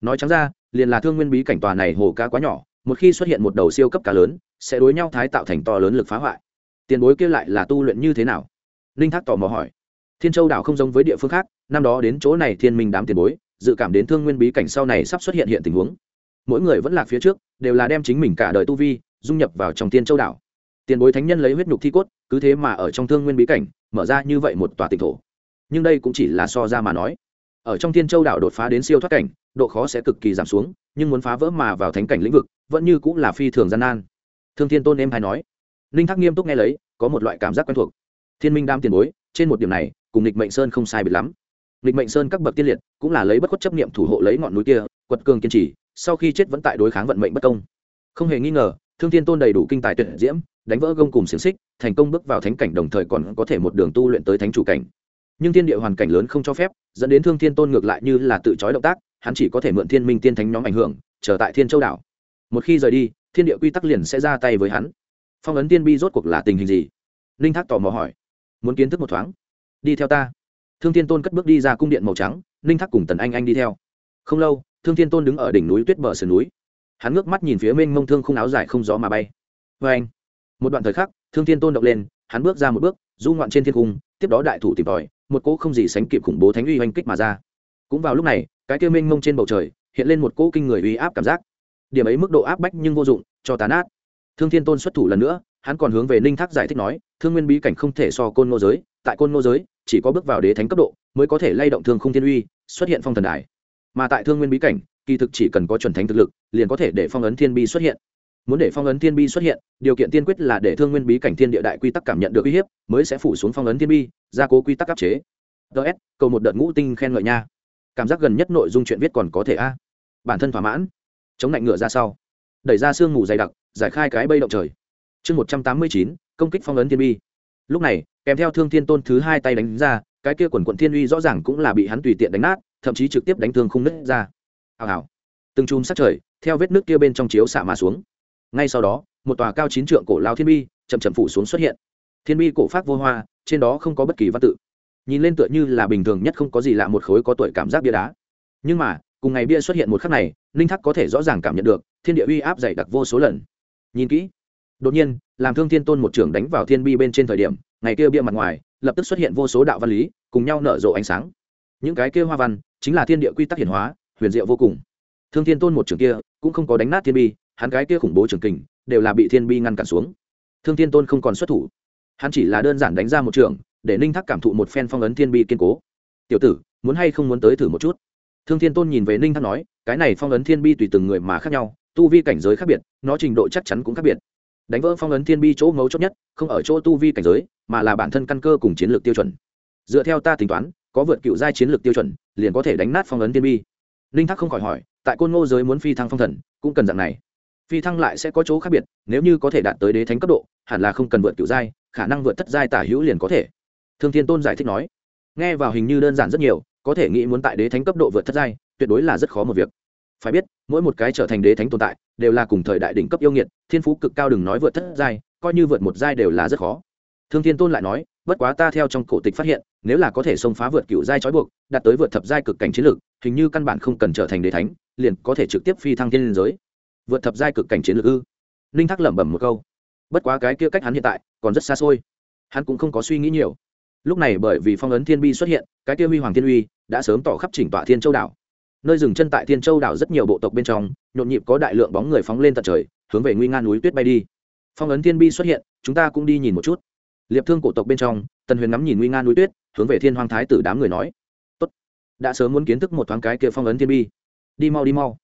Nói trắng ra, liền là thương nguyên bí cảnh tòa này hồ cá quá nhỏ, một khi xuất hiện một đầu siêu cấp cá lớn, sẽ đối nhau thái tạo thành to lớn lực phá hoại. Tiền bối kia lại là tu luyện như thế nào? Linh thác tò mò hỏi. Thiên châu đảo không giống với địa phương khác, năm đó đến chỗ này thiên minh đám tiền bối, dự cảm đến thương nguyên bí cảnh sau này sắp xuất hiện hiện tình huống. Mỗi người vẫn là phía trước, đều là đem chính mình cả đời tu vi, dung nhập vào trong tiên châu đảo tiền bối thánh nhân lấy huyết nhục thi cốt, cứ thế mà ở trong thương nguyên bí cảnh, mở ra như vậy một tòa tịnh thổ. Nhưng đây cũng chỉ là so ra mà nói. Ở trong Thiên châu đảo đột phá đến siêu thoát cảnh, độ khó sẽ cực kỳ giảm xuống, nhưng muốn phá vỡ mà vào thánh cảnh lĩnh vực, vẫn như cũng là phi thường gian nan. Thương thiên tôn em hay nói. Ninh thác nghiêm túc nghe lấy, có một loại cảm giác quen thuộc. Thiên minh đam tiền bối, trên một điểm này, cùng lịch mệnh sơn không sai biệt lắm. Lịch mệnh sơn các bậc tiên liệt, cũng là lấy bất khuất chấp niệm thủ hộ lấy ngọn núi kia, quật cường kiên trì, sau khi chết vẫn tại đối kháng vận mệnh bất công. Không hề nghi ngờ, thương thiên tôn đầy đủ kinh tài tuyệt diễm đánh vỡ gông cùng xiềng xích, thành công bước vào thánh cảnh đồng thời còn có thể một đường tu luyện tới thánh chủ cảnh. Nhưng thiên địa hoàn cảnh lớn không cho phép, dẫn đến thương thiên tôn ngược lại như là tự trói động tác, hắn chỉ có thể mượn thiên minh tiên thánh nhóm ảnh hưởng trở tại thiên châu đảo. Một khi rời đi, thiên địa quy tắc liền sẽ ra tay với hắn. Phong ấn tiên bi rốt cuộc là tình hình gì? Ninh thác tò mò hỏi. Muốn kiến thức một thoáng. Đi theo ta. Thương thiên tôn cất bước đi ra cung điện màu trắng ninh thác cùng tần anh anh đi theo. Không lâu, thương thiên tôn đứng ở đỉnh núi tuyết bờ sườn núi. Hắn ngước mắt nhìn phía mênh mông thương không áo dài không gió mà bay. Vê anh một đoạn thời khắc, thương thiên tôn động lên, hắn bước ra một bước, du ngoạn trên thiên cung, tiếp đó đại thủ tìm tòi, một cỗ không gì sánh kịp khủng bố thánh uy oanh kích mà ra. Cũng vào lúc này, cái kia mênh mông trên bầu trời, hiện lên một cỗ kinh người uy áp cảm giác. Điểm ấy mức độ áp bách nhưng vô dụng, cho tán át thương thiên tôn xuất thủ lần nữa, hắn còn hướng về ninh thác giải thích nói, thương nguyên bí cảnh không thể so côn ngô giới, tại côn ngô giới, chỉ có bước vào đế thánh cấp độ, mới có thể lay động thương không thiên uy, xuất hiện phong thần đài. Mà tại thương nguyên bí cảnh, kỳ thực chỉ cần có chuẩn thánh thực lực, liền có thể để phong ấn thiên bi xuất hiện muốn để phong ấn thiên bi xuất hiện, điều kiện tiên quyết là để thương nguyên bí cảnh thiên địa đại quy tắc cảm nhận được uy hiếp, mới sẽ phủ xuống phong ấn thiên bi, gia cố quy tắc áp chế. Ts cầu một đợt ngũ tinh khen ngợi nha. Cảm giác gần nhất nội dung chuyện viết còn có thể a. Bản thân thỏa mãn. Chống lạnh ngựa ra sau. Đẩy ra sương mù dày đặc, giải khai cái bây động trời. Chương một trăm tám mươi chín, công kích phong ấn thiên bi. Lúc này, kèm theo thương thiên tôn thứ hai tay đánh ra, cái kia quần quận thiên uy rõ ràng cũng là bị hắn tùy tiện đánh nát, thậm chí trực tiếp đánh thương không nứt ra. Hào hào. Từng chùm sát trời, theo vết nước kia bên trong chiếu xạ mà xuống ngay sau đó, một tòa cao chín trượng cổ lao thiên bi chậm chậm phủ xuống xuất hiện. Thiên bi cổ pháp vô hoa, trên đó không có bất kỳ văn tự. Nhìn lên tựa như là bình thường nhất không có gì lạ một khối có tuổi cảm giác bia đá. Nhưng mà, cùng ngày bia xuất hiện một khắc này, ninh thắc có thể rõ ràng cảm nhận được, thiên địa uy áp dày đặc vô số lần. Nhìn kỹ, đột nhiên, làm thương thiên tôn một trưởng đánh vào thiên bi bên trên thời điểm, ngày kia bia mặt ngoài, lập tức xuất hiện vô số đạo văn lý, cùng nhau nở rộ ánh sáng. Những cái kia hoa văn, chính là thiên địa quy tắc hiển hóa, huyền diệu vô cùng. Thương thiên tôn một trường kia, cũng không có đánh nát thiên bi hắn cái kia khủng bố trường kình đều là bị thiên bi ngăn cản xuống. Thương thiên tôn không còn xuất thủ. Hắn chỉ là đơn giản đánh ra một trường, để ninh thác cảm thụ một phen phong ấn thiên bi kiên cố. Tiểu tử, muốn hay không muốn tới thử một chút? Thương thiên tôn nhìn về ninh thác nói, cái này phong ấn thiên bi tùy từng người mà khác nhau, tu vi cảnh giới khác biệt, nó trình độ chắc chắn cũng khác biệt. Đánh vỡ phong ấn thiên bi chỗ ngấu chốt nhất, không ở chỗ tu vi cảnh giới, mà là bản thân căn cơ cùng chiến lược tiêu chuẩn. Dựa theo ta tính toán, có vượt cựu giai chiến lược tiêu chuẩn, liền có thể đánh nát phong ấn thiên bi. Ninh thác không khỏi hỏi, tại côn ngô giới muốn phi thăng phong thần, cũng cần dạng này phi thăng lại sẽ có chỗ khác biệt, nếu như có thể đạt tới đế thánh cấp độ, hẳn là không cần vượt cựu giai, khả năng vượt thất giai tả hữu liền có thể. Thương thiên tôn giải thích nói. Nghe vào hình như đơn giản rất nhiều, có thể nghĩ muốn tại đế thánh cấp độ vượt thất giai, tuyệt đối là rất khó một việc. Phải biết, mỗi một cái trở thành đế thánh tồn tại, đều là cùng thời đại đỉnh cấp yêu nghiệt, thiên phú cực cao đừng nói vượt thất giai, coi như vượt một giai đều là rất khó. Thương thiên tôn lại nói, bất quá ta theo trong cổ tịch phát hiện, nếu là có thể xông phá vượt cựu giai trói buộc, đạt tới vượt thập giai cực cảnh chiến lược, hình như căn bản không cần trở thành đế thánh, liền có thể trực tiếp phi thăng thiên liên giới vượt thập giai cực cảnh chiến lược ư? Ninh thác lẩm bẩm một câu. Bất quá cái kia cách hắn hiện tại còn rất xa xôi. Hắn cũng không có suy nghĩ nhiều. Lúc này bởi vì phong ấn thiên bi xuất hiện, cái kia huy hoàng thiên uy đã sớm tỏ khắp chỉnh tọa thiên châu đảo. Nơi dừng chân tại thiên châu đảo rất nhiều bộ tộc bên trong, nhộn nhịp có đại lượng bóng người phóng lên tận trời, hướng về nguy nga núi tuyết bay đi. Phong ấn thiên bi xuất hiện, chúng ta cũng đi nhìn một chút. Liệp thương cổ tộc bên trong, tần huyền ngắm nhìn nguy nga núi tuyết, hướng về thiên hoàng thái tử đám người nói, tốt, đã sớm muốn kiến thức một thoáng cái kia phong ấn thiên bi. Đi mau đi mau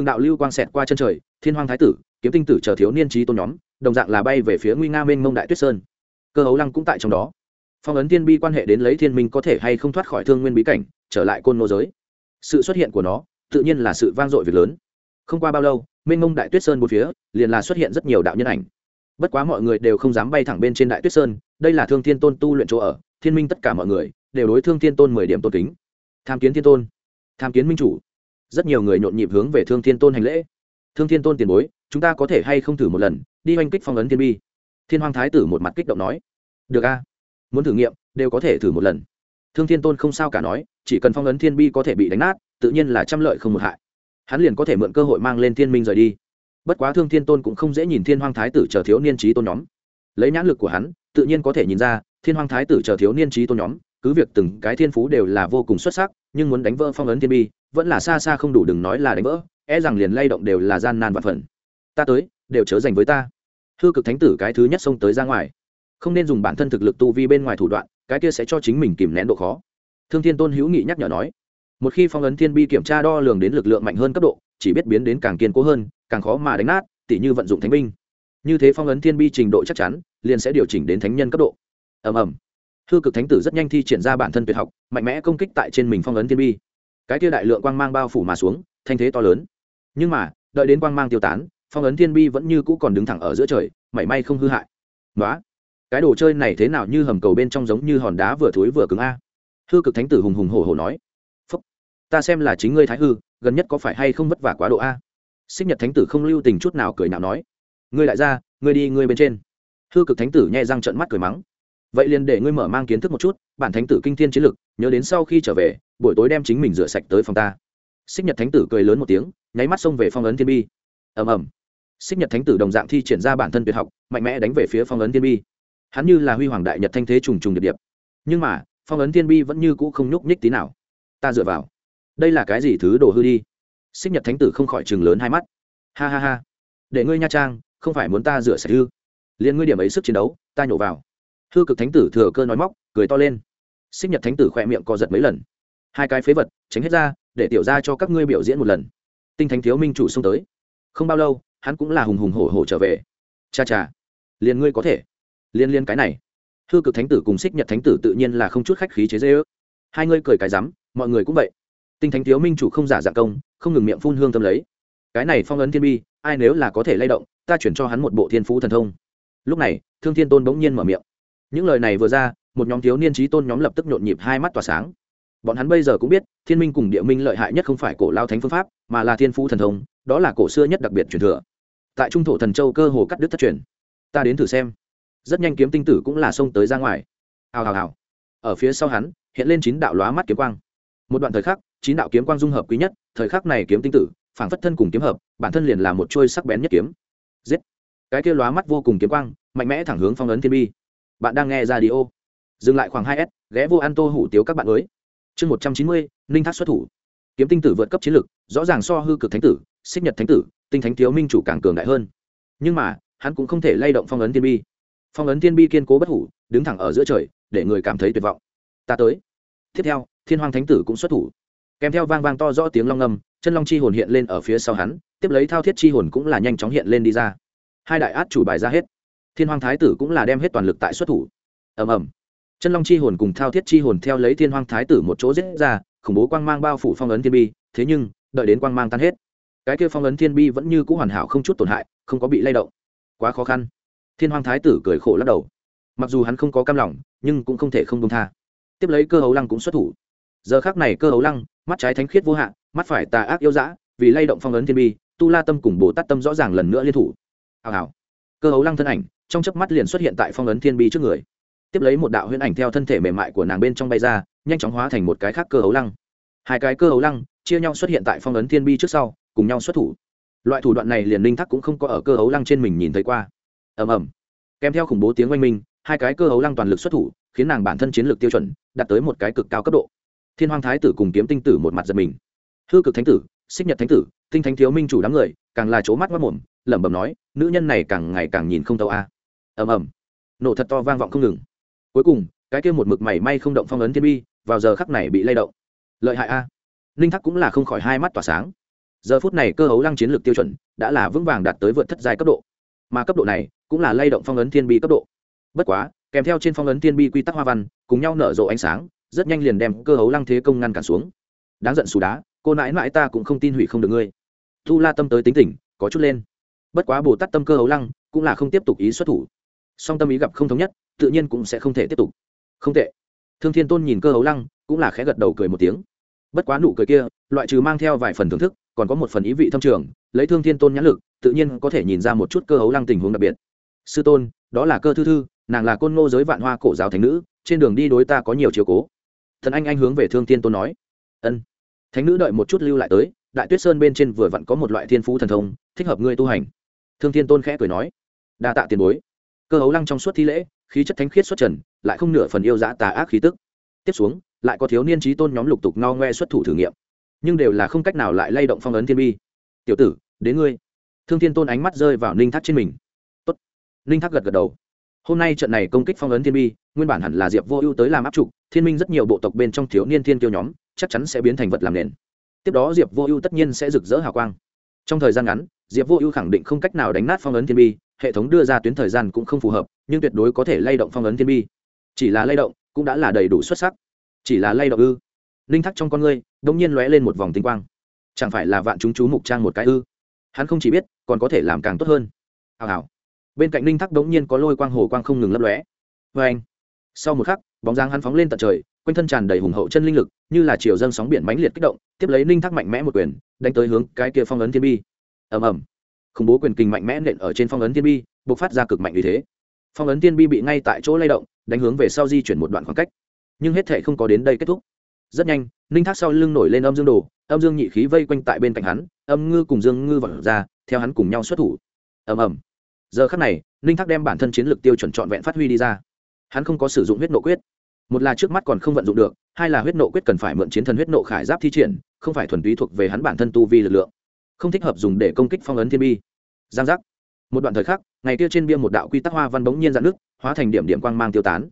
từng đạo lưu quang xẹt qua chân trời, thiên hoàng thái tử, kiếm tinh tử chờ thiếu niên trí tôn nhóm, đồng dạng là bay về phía nguy nga mênh mông đại tuyết sơn. Cơ hấu lăng cũng tại trong đó. Phong ấn thiên bi quan hệ đến lấy thiên minh có thể hay không thoát khỏi thương nguyên bí cảnh, trở lại côn nô giới. Sự xuất hiện của nó, tự nhiên là sự vang dội việc lớn. Không qua bao lâu, mênh mông đại tuyết sơn một phía, liền là xuất hiện rất nhiều đạo nhân ảnh. Bất quá mọi người đều không dám bay thẳng bên trên đại tuyết sơn, đây là thương thiên tôn tu luyện chỗ ở, thiên minh tất cả mọi người đều đối thương thiên tôn mười điểm tôn kính. Tham kiến thiên tôn. Tham kiến minh chủ rất nhiều người nhộn nhịp hướng về thương thiên tôn hành lễ. Thương thiên tôn tiền bối, chúng ta có thể hay không thử một lần, đi oanh kích phong ấn thiên bi? Thiên hoàng thái tử một mặt kích động nói. Được a, muốn thử nghiệm, đều có thể thử một lần. Thương thiên tôn không sao cả nói, chỉ cần phong ấn thiên bi có thể bị đánh nát, tự nhiên là trăm lợi không một hại. Hắn liền có thể mượn cơ hội mang lên thiên minh rời đi. Bất quá thương thiên tôn cũng không dễ nhìn thiên hoàng thái tử chờ thiếu niên trí tôn nhóm. Lấy nhãn lực của hắn, tự nhiên có thể nhìn ra, thiên hoàng thái tử chờ thiếu niên trí tôn nhóm cứ việc từng cái thiên phú đều là vô cùng xuất sắc, nhưng muốn đánh vỡ phong ấn thiên bi, vẫn là xa xa không đủ đừng nói là đánh vỡ e rằng liền lay động đều là gian nan và phần. Ta tới, đều chớ dành với ta. Hư cực thánh tử cái thứ nhất xông tới ra ngoài. Không nên dùng bản thân thực lực tu vi bên ngoài thủ đoạn, cái kia sẽ cho chính mình kìm nén độ khó. Thương thiên tôn hữu nghị nhắc nhở nói, một khi phong ấn thiên bi kiểm tra đo lường đến lực lượng mạnh hơn cấp độ, chỉ biết biến đến càng kiên cố hơn, càng khó mà đánh nát, tỉ như vận dụng thánh binh. Như thế phong ấn thiên bi trình độ chắc chắn, liền sẽ điều chỉnh đến thánh nhân cấp độ. Ầm ầm hư cực thánh tử rất nhanh thi triển ra bản thân tuyệt học, mạnh mẽ công kích tại trên mình phong ấn thiên bi. Cái kia đại lượng quang mang bao phủ mà xuống, thanh thế to lớn. Nhưng mà, đợi đến quang mang tiêu tán, phong ấn thiên bi vẫn như cũ còn đứng thẳng ở giữa trời, mảy may không hư hại. Nói cái đồ chơi này thế nào như hầm cầu bên trong giống như hòn đá vừa thối vừa cứng a? Hư cực thánh tử hùng hùng hổ hổ nói. Phúc, ta xem là chính ngươi thái hư, gần nhất có phải hay không vất vả quá độ a? Xích nhật thánh tử không lưu tình chút nào cười nào nói. Ngươi lại ra ngươi đi ngươi bên trên. Hư cực thánh tử nhẹ răng trận mắt cười mắng vậy liền để ngươi mở mang kiến thức một chút, bản thánh tử kinh thiên chiến lực, nhớ đến sau khi trở về, buổi tối đem chính mình rửa sạch tới phòng ta. Xích nhật thánh tử cười lớn một tiếng, nháy mắt xông về phong ấn thiên bi. Ầm ầm. Xích nhật thánh tử đồng dạng thi triển ra bản thân tuyệt học, mạnh mẽ đánh về phía phong ấn thiên bi. Hắn như là huy hoàng đại nhật thanh thế trùng trùng điệp điệp. Nhưng mà, phong ấn thiên bi vẫn như cũ không nhúc nhích tí nào. Ta dựa vào. Đây là cái gì thứ đồ hư đi? Xích nhật thánh tử không khỏi chừng lớn hai mắt. Ha ha ha. Để ngươi nha trang, không phải muốn ta rửa sạch hư. Liền ngươi điểm ấy sức chiến đấu, ta nhổ vào hư cực thánh tử thừa cơ nói móc, cười to lên. Xích nhật thánh tử khỏe miệng co giật mấy lần. Hai cái phế vật, tránh hết ra, để tiểu ra cho các ngươi biểu diễn một lần. Tinh thánh thiếu minh chủ xông tới. Không bao lâu, hắn cũng là hùng hùng hổ hổ trở về. Cha cha, liền ngươi có thể. Liên liên cái này. Hư cực thánh tử cùng xích nhật thánh tử tự nhiên là không chút khách khí chế dễ ước hai ngươi cười cái rắm, mọi người cũng vậy. Tinh thánh thiếu minh chủ không giả dạng công, không ngừng miệng phun hương tâm lấy. Cái này phong ấn thiên bi, ai nếu là có thể lay động, ta chuyển cho hắn một bộ thiên phú thần thông. Lúc này, thương thiên tôn bỗng nhiên mở miệng những lời này vừa ra, một nhóm thiếu niên trí tôn nhóm lập tức nhộn nhịp hai mắt tỏa sáng. Bọn hắn bây giờ cũng biết, thiên minh cùng địa minh lợi hại nhất không phải cổ lao thánh phương pháp, mà là thiên phú thần thông, đó là cổ xưa nhất đặc biệt truyền thừa. Tại trung thổ thần châu cơ hồ cắt đứt thất truyền. Ta đến thử xem. Rất nhanh kiếm tinh tử cũng là xông tới ra ngoài. Hào hào hào. Ở phía sau hắn, hiện lên chín đạo lóa mắt kiếm quang. Một đoạn thời khắc, chín đạo kiếm quang dung hợp quý nhất, thời khắc này kiếm tinh tử phản phất thân cùng kiếm hợp, bản thân liền là một trôi sắc bén nhất kiếm. Giết. Cái kia lóa mắt vô cùng kiếm quang, mạnh mẽ thẳng hướng phong ấn thiên bi bạn đang nghe ra đi ô dừng lại khoảng hai s, ghé vô ăn tô hủ tiếu các bạn mới. Chương một trăm chín mươi, ninh thác xuất thủ. Kiếm tinh tử vượt cấp chiến lực rõ ràng so hư cực thánh tử, xích nhật thánh tử, tinh thánh thiếu minh chủ càng cường đại hơn. Nhưng mà, hắn cũng không thể lay động phong ấn tiên bi. Phong ấn tiên bi kiên cố bất hủ, đứng thẳng ở giữa trời, để người cảm thấy tuyệt vọng. Ta tới. Tiếp theo, thiên hoàng thánh tử cũng xuất thủ. Kèm theo vang vang to rõ tiếng long ngâm chân long chi hồn hiện lên ở phía sau hắn, tiếp lấy thao thiết chi hồn cũng là nhanh chóng hiện lên đi ra. Hai đại át chủ bài ra hết thiên hoàng thái tử cũng là đem hết toàn lực tại xuất thủ. Ầm ầm. Chân long chi hồn cùng thao thiết chi hồn theo lấy thiên hoàng thái tử một chỗ giết ra, khủng bố quang mang bao phủ phong ấn thiên bi, thế nhưng, đợi đến quang mang tan hết, cái kia phong ấn thiên bi vẫn như c ũ hoàn hảo không chút tổn hại, không có bị lay động. Quá khó khăn. Thiên hoàng thái tử cười khổ lắc đầu. Mặc dù hắn không có cam lòng, nhưng cũng không thể không công tha. Tiếp lấy cơ hấu lăng cũng xuất thủ. Giờ khác này cơ hấu lăng, mắt trái thánh khiết vô hạn, mắt phải tà ác yêu dã, vì lay động phong ấn thiên bi, tu la tâm cùng bồ tát tâm rõ ràng lần nữa liên thủ. Hào hào. Cơ hấu lăng thân ảnh trong chớp mắt liền xuất hiện tại phong ấn thiên bi trước người. Tiếp lấy một đạo huyễn ảnh theo thân thể mềm mại của nàng bên trong bay ra, nhanh chóng hóa thành một cái khác cơ hấu lăng. Hai cái cơ hấu lăng chia nhau xuất hiện tại phong ấn thiên bi trước sau, cùng nhau xuất thủ. Loại thủ đoạn này liền linh thắc cũng không có ở cơ hấu lăng trên mình nhìn thấy qua. Ầm ầm. Kèm theo khủng bố tiếng oanh minh, hai cái cơ hấu lăng toàn lực xuất thủ, khiến nàng bản thân chiến lược tiêu chuẩn đạt tới một cái cực cao cấp độ. Thiên hoàng thái tử cùng kiếm tinh tử một mặt giật mình. Hư cực thánh tử, xích nhật thánh tử, tinh thánh thiếu minh chủ đám người, càng là chỗ mắt mất mồm, lẩm bẩm nói, nữ nhân này càng ngày càng nhìn không tâu a ầm ầm. Nổ thật to vang vọng không ngừng. Cuối cùng, cái kia một mực mảy may không động phong ấn thiên bi, vào giờ khắc này bị lay động. Lợi hại a. Ninh thắc cũng là không khỏi hai mắt tỏa sáng. Giờ phút này cơ hấu lăng chiến lược tiêu chuẩn đã là vững vàng đạt tới vượt thất giai cấp độ. Mà cấp độ này cũng là lay động phong ấn thiên bi cấp độ. Bất quá, kèm theo trên phong ấn thiên bi quy tắc hoa văn, cùng nhau nở rộ ánh sáng, rất nhanh liền đem cơ hấu lăng thế công ngăn cản xuống. Đáng giận xù đá, cô nãi mãi ta cũng không tin hủy không được ngươi. Thu la tâm tới tính tỉnh có chút lên. Bất quá bồ tát tâm cơ hấu lăng cũng là không tiếp tục ý xuất thủ song tâm ý gặp không thống nhất, tự nhiên cũng sẽ không thể tiếp tục. Không tệ. Thương thiên tôn nhìn cơ hấu lăng, cũng là khẽ gật đầu cười một tiếng. Bất quá nụ cười kia, loại trừ mang theo vài phần thưởng thức, còn có một phần ý vị thâm trường, lấy thương thiên tôn nhãn lực, tự nhiên có thể nhìn ra một chút cơ hấu lăng tình huống đặc biệt. Sư tôn, đó là cơ thư thư, nàng là côn ngô giới vạn hoa cổ giáo thánh nữ, trên đường đi đối ta có nhiều chiều cố. Thần anh anh hướng về thương thiên tôn nói. Ân. Thánh nữ đợi một chút lưu lại tới, đại tuyết sơn bên trên vừa vặn có một loại thiên phú thần thông, thích hợp ngươi tu hành. Thương thiên tôn khẽ cười nói. Đa tạ tiền bối cơ hấu lăng trong suốt thi lễ, khí chất thánh khiết xuất trần, lại không nửa phần yêu dã tà ác khí tức. Tiếp xuống, lại có thiếu niên trí tôn nhóm lục tục no ngoe xuất thủ thử nghiệm. Nhưng đều là không cách nào lại lay động phong ấn thiên bi. Tiểu tử, đến ngươi. Thương thiên tôn ánh mắt rơi vào ninh thác trên mình. Tốt. ninh thác gật gật đầu. Hôm nay trận này công kích phong ấn thiên bi, nguyên bản hẳn là diệp vô ưu tới làm áp trục thiên minh rất nhiều bộ tộc bên trong thiếu niên thiên tiêu nhóm, chắc chắn sẽ biến thành vật làm nền. Tiếp đó diệp vô ưu tất nhiên sẽ rực rỡ hào quang. Trong thời gian ngắn, diệp vô ưu khẳng định không cách nào đánh nát phong ấn thiên bi hệ thống đưa ra tuyến thời gian cũng không phù hợp, nhưng tuyệt đối có thể lay động phong ấn thiên bi. Chỉ là lay động, cũng đã là đầy đủ xuất sắc. Chỉ là lay động ư? Linh thắc trong con ngươi đông nhiên lóe lên một vòng tinh quang. Chẳng phải là vạn chúng chú mục trang một cái ư? Hắn không chỉ biết, còn có thể làm càng tốt hơn. Hào hào. Bên cạnh linh thắc đống nhiên có lôi quang hồ quang không ngừng lấp lóe. Vê anh sau một khắc, bóng dáng hắn phóng lên tận trời, quanh thân tràn đầy hùng hậu chân linh lực, như là chiều dâng sóng biển mãnh liệt kích động, tiếp lấy linh thắc mạnh mẽ một quyền, đánh tới hướng cái kia phong ấn thiên bi. Ầm ầm khủng bố quyền kinh mạnh mẽ nện ở trên phong ấn thiên bi, bộc phát ra cực mạnh như thế. Phong ấn thiên bi bị ngay tại chỗ lay động, đánh hướng về sau di chuyển một đoạn khoảng cách. Nhưng hết thể không có đến đây kết thúc. Rất nhanh, ninh thác sau lưng nổi lên âm dương đồ, âm dương nhị khí vây quanh tại bên cạnh hắn, âm ngư cùng dương ngư vật ra, theo hắn cùng nhau xuất thủ. Ầm ầm. Giờ khắc này, ninh thác đem bản thân chiến lược tiêu chuẩn trọn vẹn phát huy đi ra. Hắn không có sử dụng huyết nộ quyết. Một là trước mắt còn không vận dụng được, hai là huyết nộ quyết cần phải mượn chiến thần huyết nộ khải giáp thi triển, không phải thuần túy thuộc về hắn bản thân tu vi lực lượng không thích hợp dùng để công kích phong ấn thiên bi. Giang giác. Một đoạn thời khắc, ngày kia trên bia một đạo quy tắc hoa văn bỗng nhiên dạn nước hóa thành điểm điểm quang mang tiêu tán.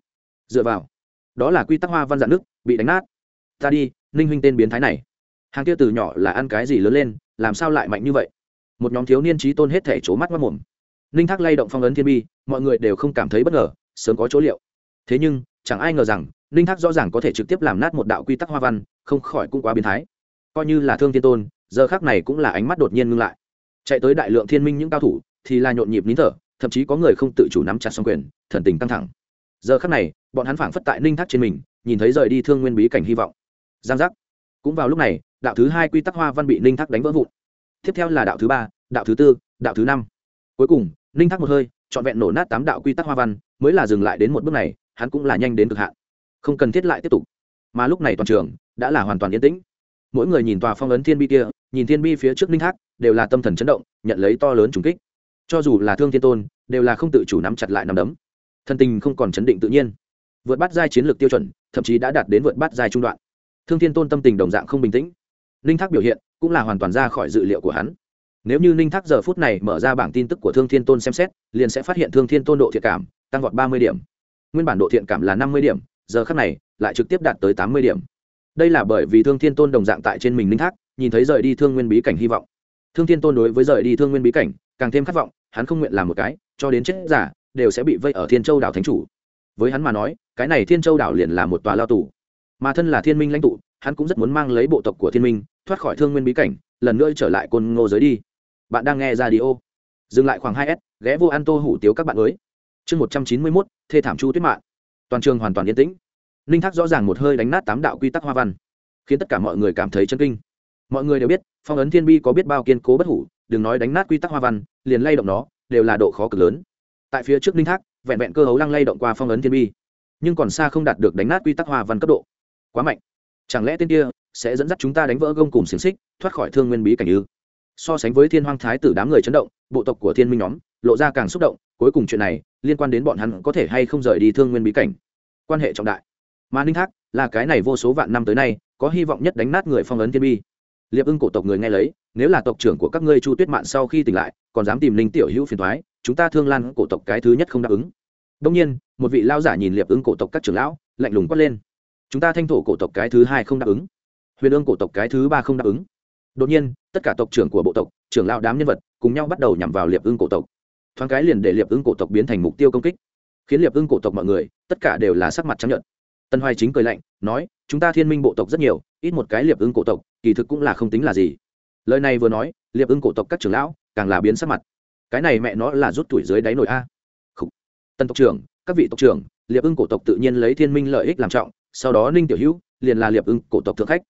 Dựa vào, đó là quy tắc hoa văn dạn nước bị đánh nát. Ta đi, ninh huynh tên biến thái này. Hàng kia từ nhỏ là ăn cái gì lớn lên, làm sao lại mạnh như vậy? Một nhóm thiếu niên trí tôn hết thể c mắt mất mồm ninh thác lay động phong ấn thiên bi, mọi người đều không cảm thấy bất ngờ, sớm có chỗ liệu. Thế nhưng, chẳng ai ngờ rằng, ninh thác rõ ràng có thể trực tiếp làm nát một đạo quy tắc hoa văn, không khỏi cũng quá biến thái. Coi như là thương thiên tôn giờ khác này cũng là ánh mắt đột nhiên ngưng lại. Chạy tới đại lượng thiên minh những cao thủ, thì là nhộn nhịp nín thở, thậm chí có người không tự chủ nắm chặt xong quyền, thần tình căng thẳng. Giờ khác này, bọn hắn phảng phất tại ninh thác trên mình, nhìn thấy rời đi thương nguyên bí cảnh hy vọng. Giang giác. Cũng vào lúc này, đạo thứ hai quy tắc hoa văn bị ninh thác đánh vỡ vụn. Tiếp theo là đạo thứ ba, đạo thứ tư, đạo thứ năm. Cuối cùng, ninh thác một hơi, trọn vẹn nổ nát tám đạo quy tắc hoa văn, mới là dừng lại đến một bước này, hắn cũng là nhanh đến cực hạn. Không cần thiết lại tiếp tục. Mà lúc này toàn trường, đã là hoàn toàn yên tĩnh. Mỗi người nhìn tòa phong ấn thiên bi kia nhìn thiên bi phía trước linh thác, đều là tâm thần chấn động, nhận lấy to lớn trùng kích. Cho dù là thương thiên tôn, đều là không tự chủ nắm chặt lại nằm đấm. Thân tình không còn chấn định tự nhiên. Vượt bắt giai chiến lược tiêu chuẩn, thậm chí đã đạt đến vượt bắt giai trung đoạn. Thương thiên tôn tâm tình đồng dạng không bình tĩnh. Ninh thác biểu hiện cũng là hoàn toàn ra khỏi dự liệu của hắn. Nếu như ninh thác giờ phút này mở ra bảng tin tức của thương thiên tôn xem xét, liền sẽ phát hiện thương thiên tôn độ thiện cảm tăng vọt ba mươi điểm. Nguyên bản độ thiện cảm là năm mươi điểm, giờ khác này lại trực tiếp đạt tới tám mươi điểm. Đây là bởi vì thương thiên tôn đồng dạng tại trên mình ninh thác nhìn thấy rời đi thương nguyên bí cảnh hy vọng. Thương thiên tôn đối với rời đi thương nguyên bí cảnh, càng thêm khát vọng, hắn không nguyện làm một cái, cho đến chết giả, đều sẽ bị vây ở thiên châu đảo thánh chủ. Với hắn mà nói, cái này thiên châu đảo liền là một tòa lao tù. Mà thân là thiên minh lãnh tụ, hắn cũng rất muốn mang lấy bộ tộc của thiên minh, thoát khỏi thương nguyên bí cảnh, lần nữa trở lại côn ngô giới đi. Bạn đang nghe ra đi ô dừng lại khoảng hai s, ghé vô ăn tô hủ tiếu các bạn mới. Chương một trăm chín mươi mốt, thê thảm chu tuyết mạng toàn trường hoàn toàn yên tĩnh. Ninh thác rõ ràng một hơi đánh nát tám đạo quy tắc hoa văn, khiến tất cả mọi người cảm thấy chân kinh mọi người đều biết, phong ấn thiên bi có biết bao kiên cố bất hủ, đừng nói đánh nát quy tắc hoa văn, liền lay động nó, đều là độ khó cực lớn. Tại phía trước ninh thác, vẹn vẹn cơ hấu lăng lay động qua phong ấn thiên bi, nhưng còn xa không đạt được đánh nát quy tắc hoa văn cấp độ. Quá mạnh. Chẳng lẽ tên kia sẽ dẫn dắt chúng ta đánh vỡ gông cùng xiềng xích, thoát khỏi thương nguyên bí cảnh ư? So sánh với thiên hoang thái tử đám người chấn động, bộ tộc của thiên minh nhóm lộ ra càng xúc động, cuối cùng chuyện này liên quan đến bọn hắn có thể hay không rời đi thương nguyên bí cảnh. Quan hệ trọng đại. Mà ninh thác là cái này vô số vạn năm tới nay có hy vọng nhất đánh nát người phong ấn thiên bi liệp ưng cổ tộc người nghe lấy, nếu là tộc trưởng của các ngươi chu tuyết mạn sau khi tỉnh lại, còn dám tìm linh tiểu hữu phiền thoái chúng ta thương lan cổ tộc cái thứ nhất không đáp ứng. Đông nhiên, một vị lao giả nhìn liệp ưng cổ tộc các trưởng lão, lạnh lùng quát lên. Chúng ta thanh thổ cổ tộc cái thứ hai không đáp ứng. Huyền ương cổ tộc cái thứ ba không đáp ứng. Đột nhiên, tất cả tộc trưởng của bộ tộc, trưởng lão đám nhân vật, cùng nhau bắt đầu nhằm vào liệp ưng cổ tộc. Thoáng cái liền để liệp ưng cổ tộc biến thành mục tiêu công kích. Khiến liệp ưng cổ tộc mọi người, tất cả đều là sắc mặt trắng nhợt tân hoài chính cười lạnh, nói, chúng ta thiên minh bộ tộc rất nhiều, ít một cái liệp ưng cổ tộc, kỳ thực cũng là không tính là gì. Lời này vừa nói, liệp ưng cổ tộc các trưởng lão càng là biến sắc mặt. Cái này mẹ nó là rút tuổi dưới đáy nổi a. Khủ. tân tộc trưởng, các vị tộc trưởng, liệp ưng cổ tộc tự nhiên lấy thiên minh lợi ích làm trọng, sau đó ninh tiểu hữu liền là liệp ưng cổ tộc thượng khách.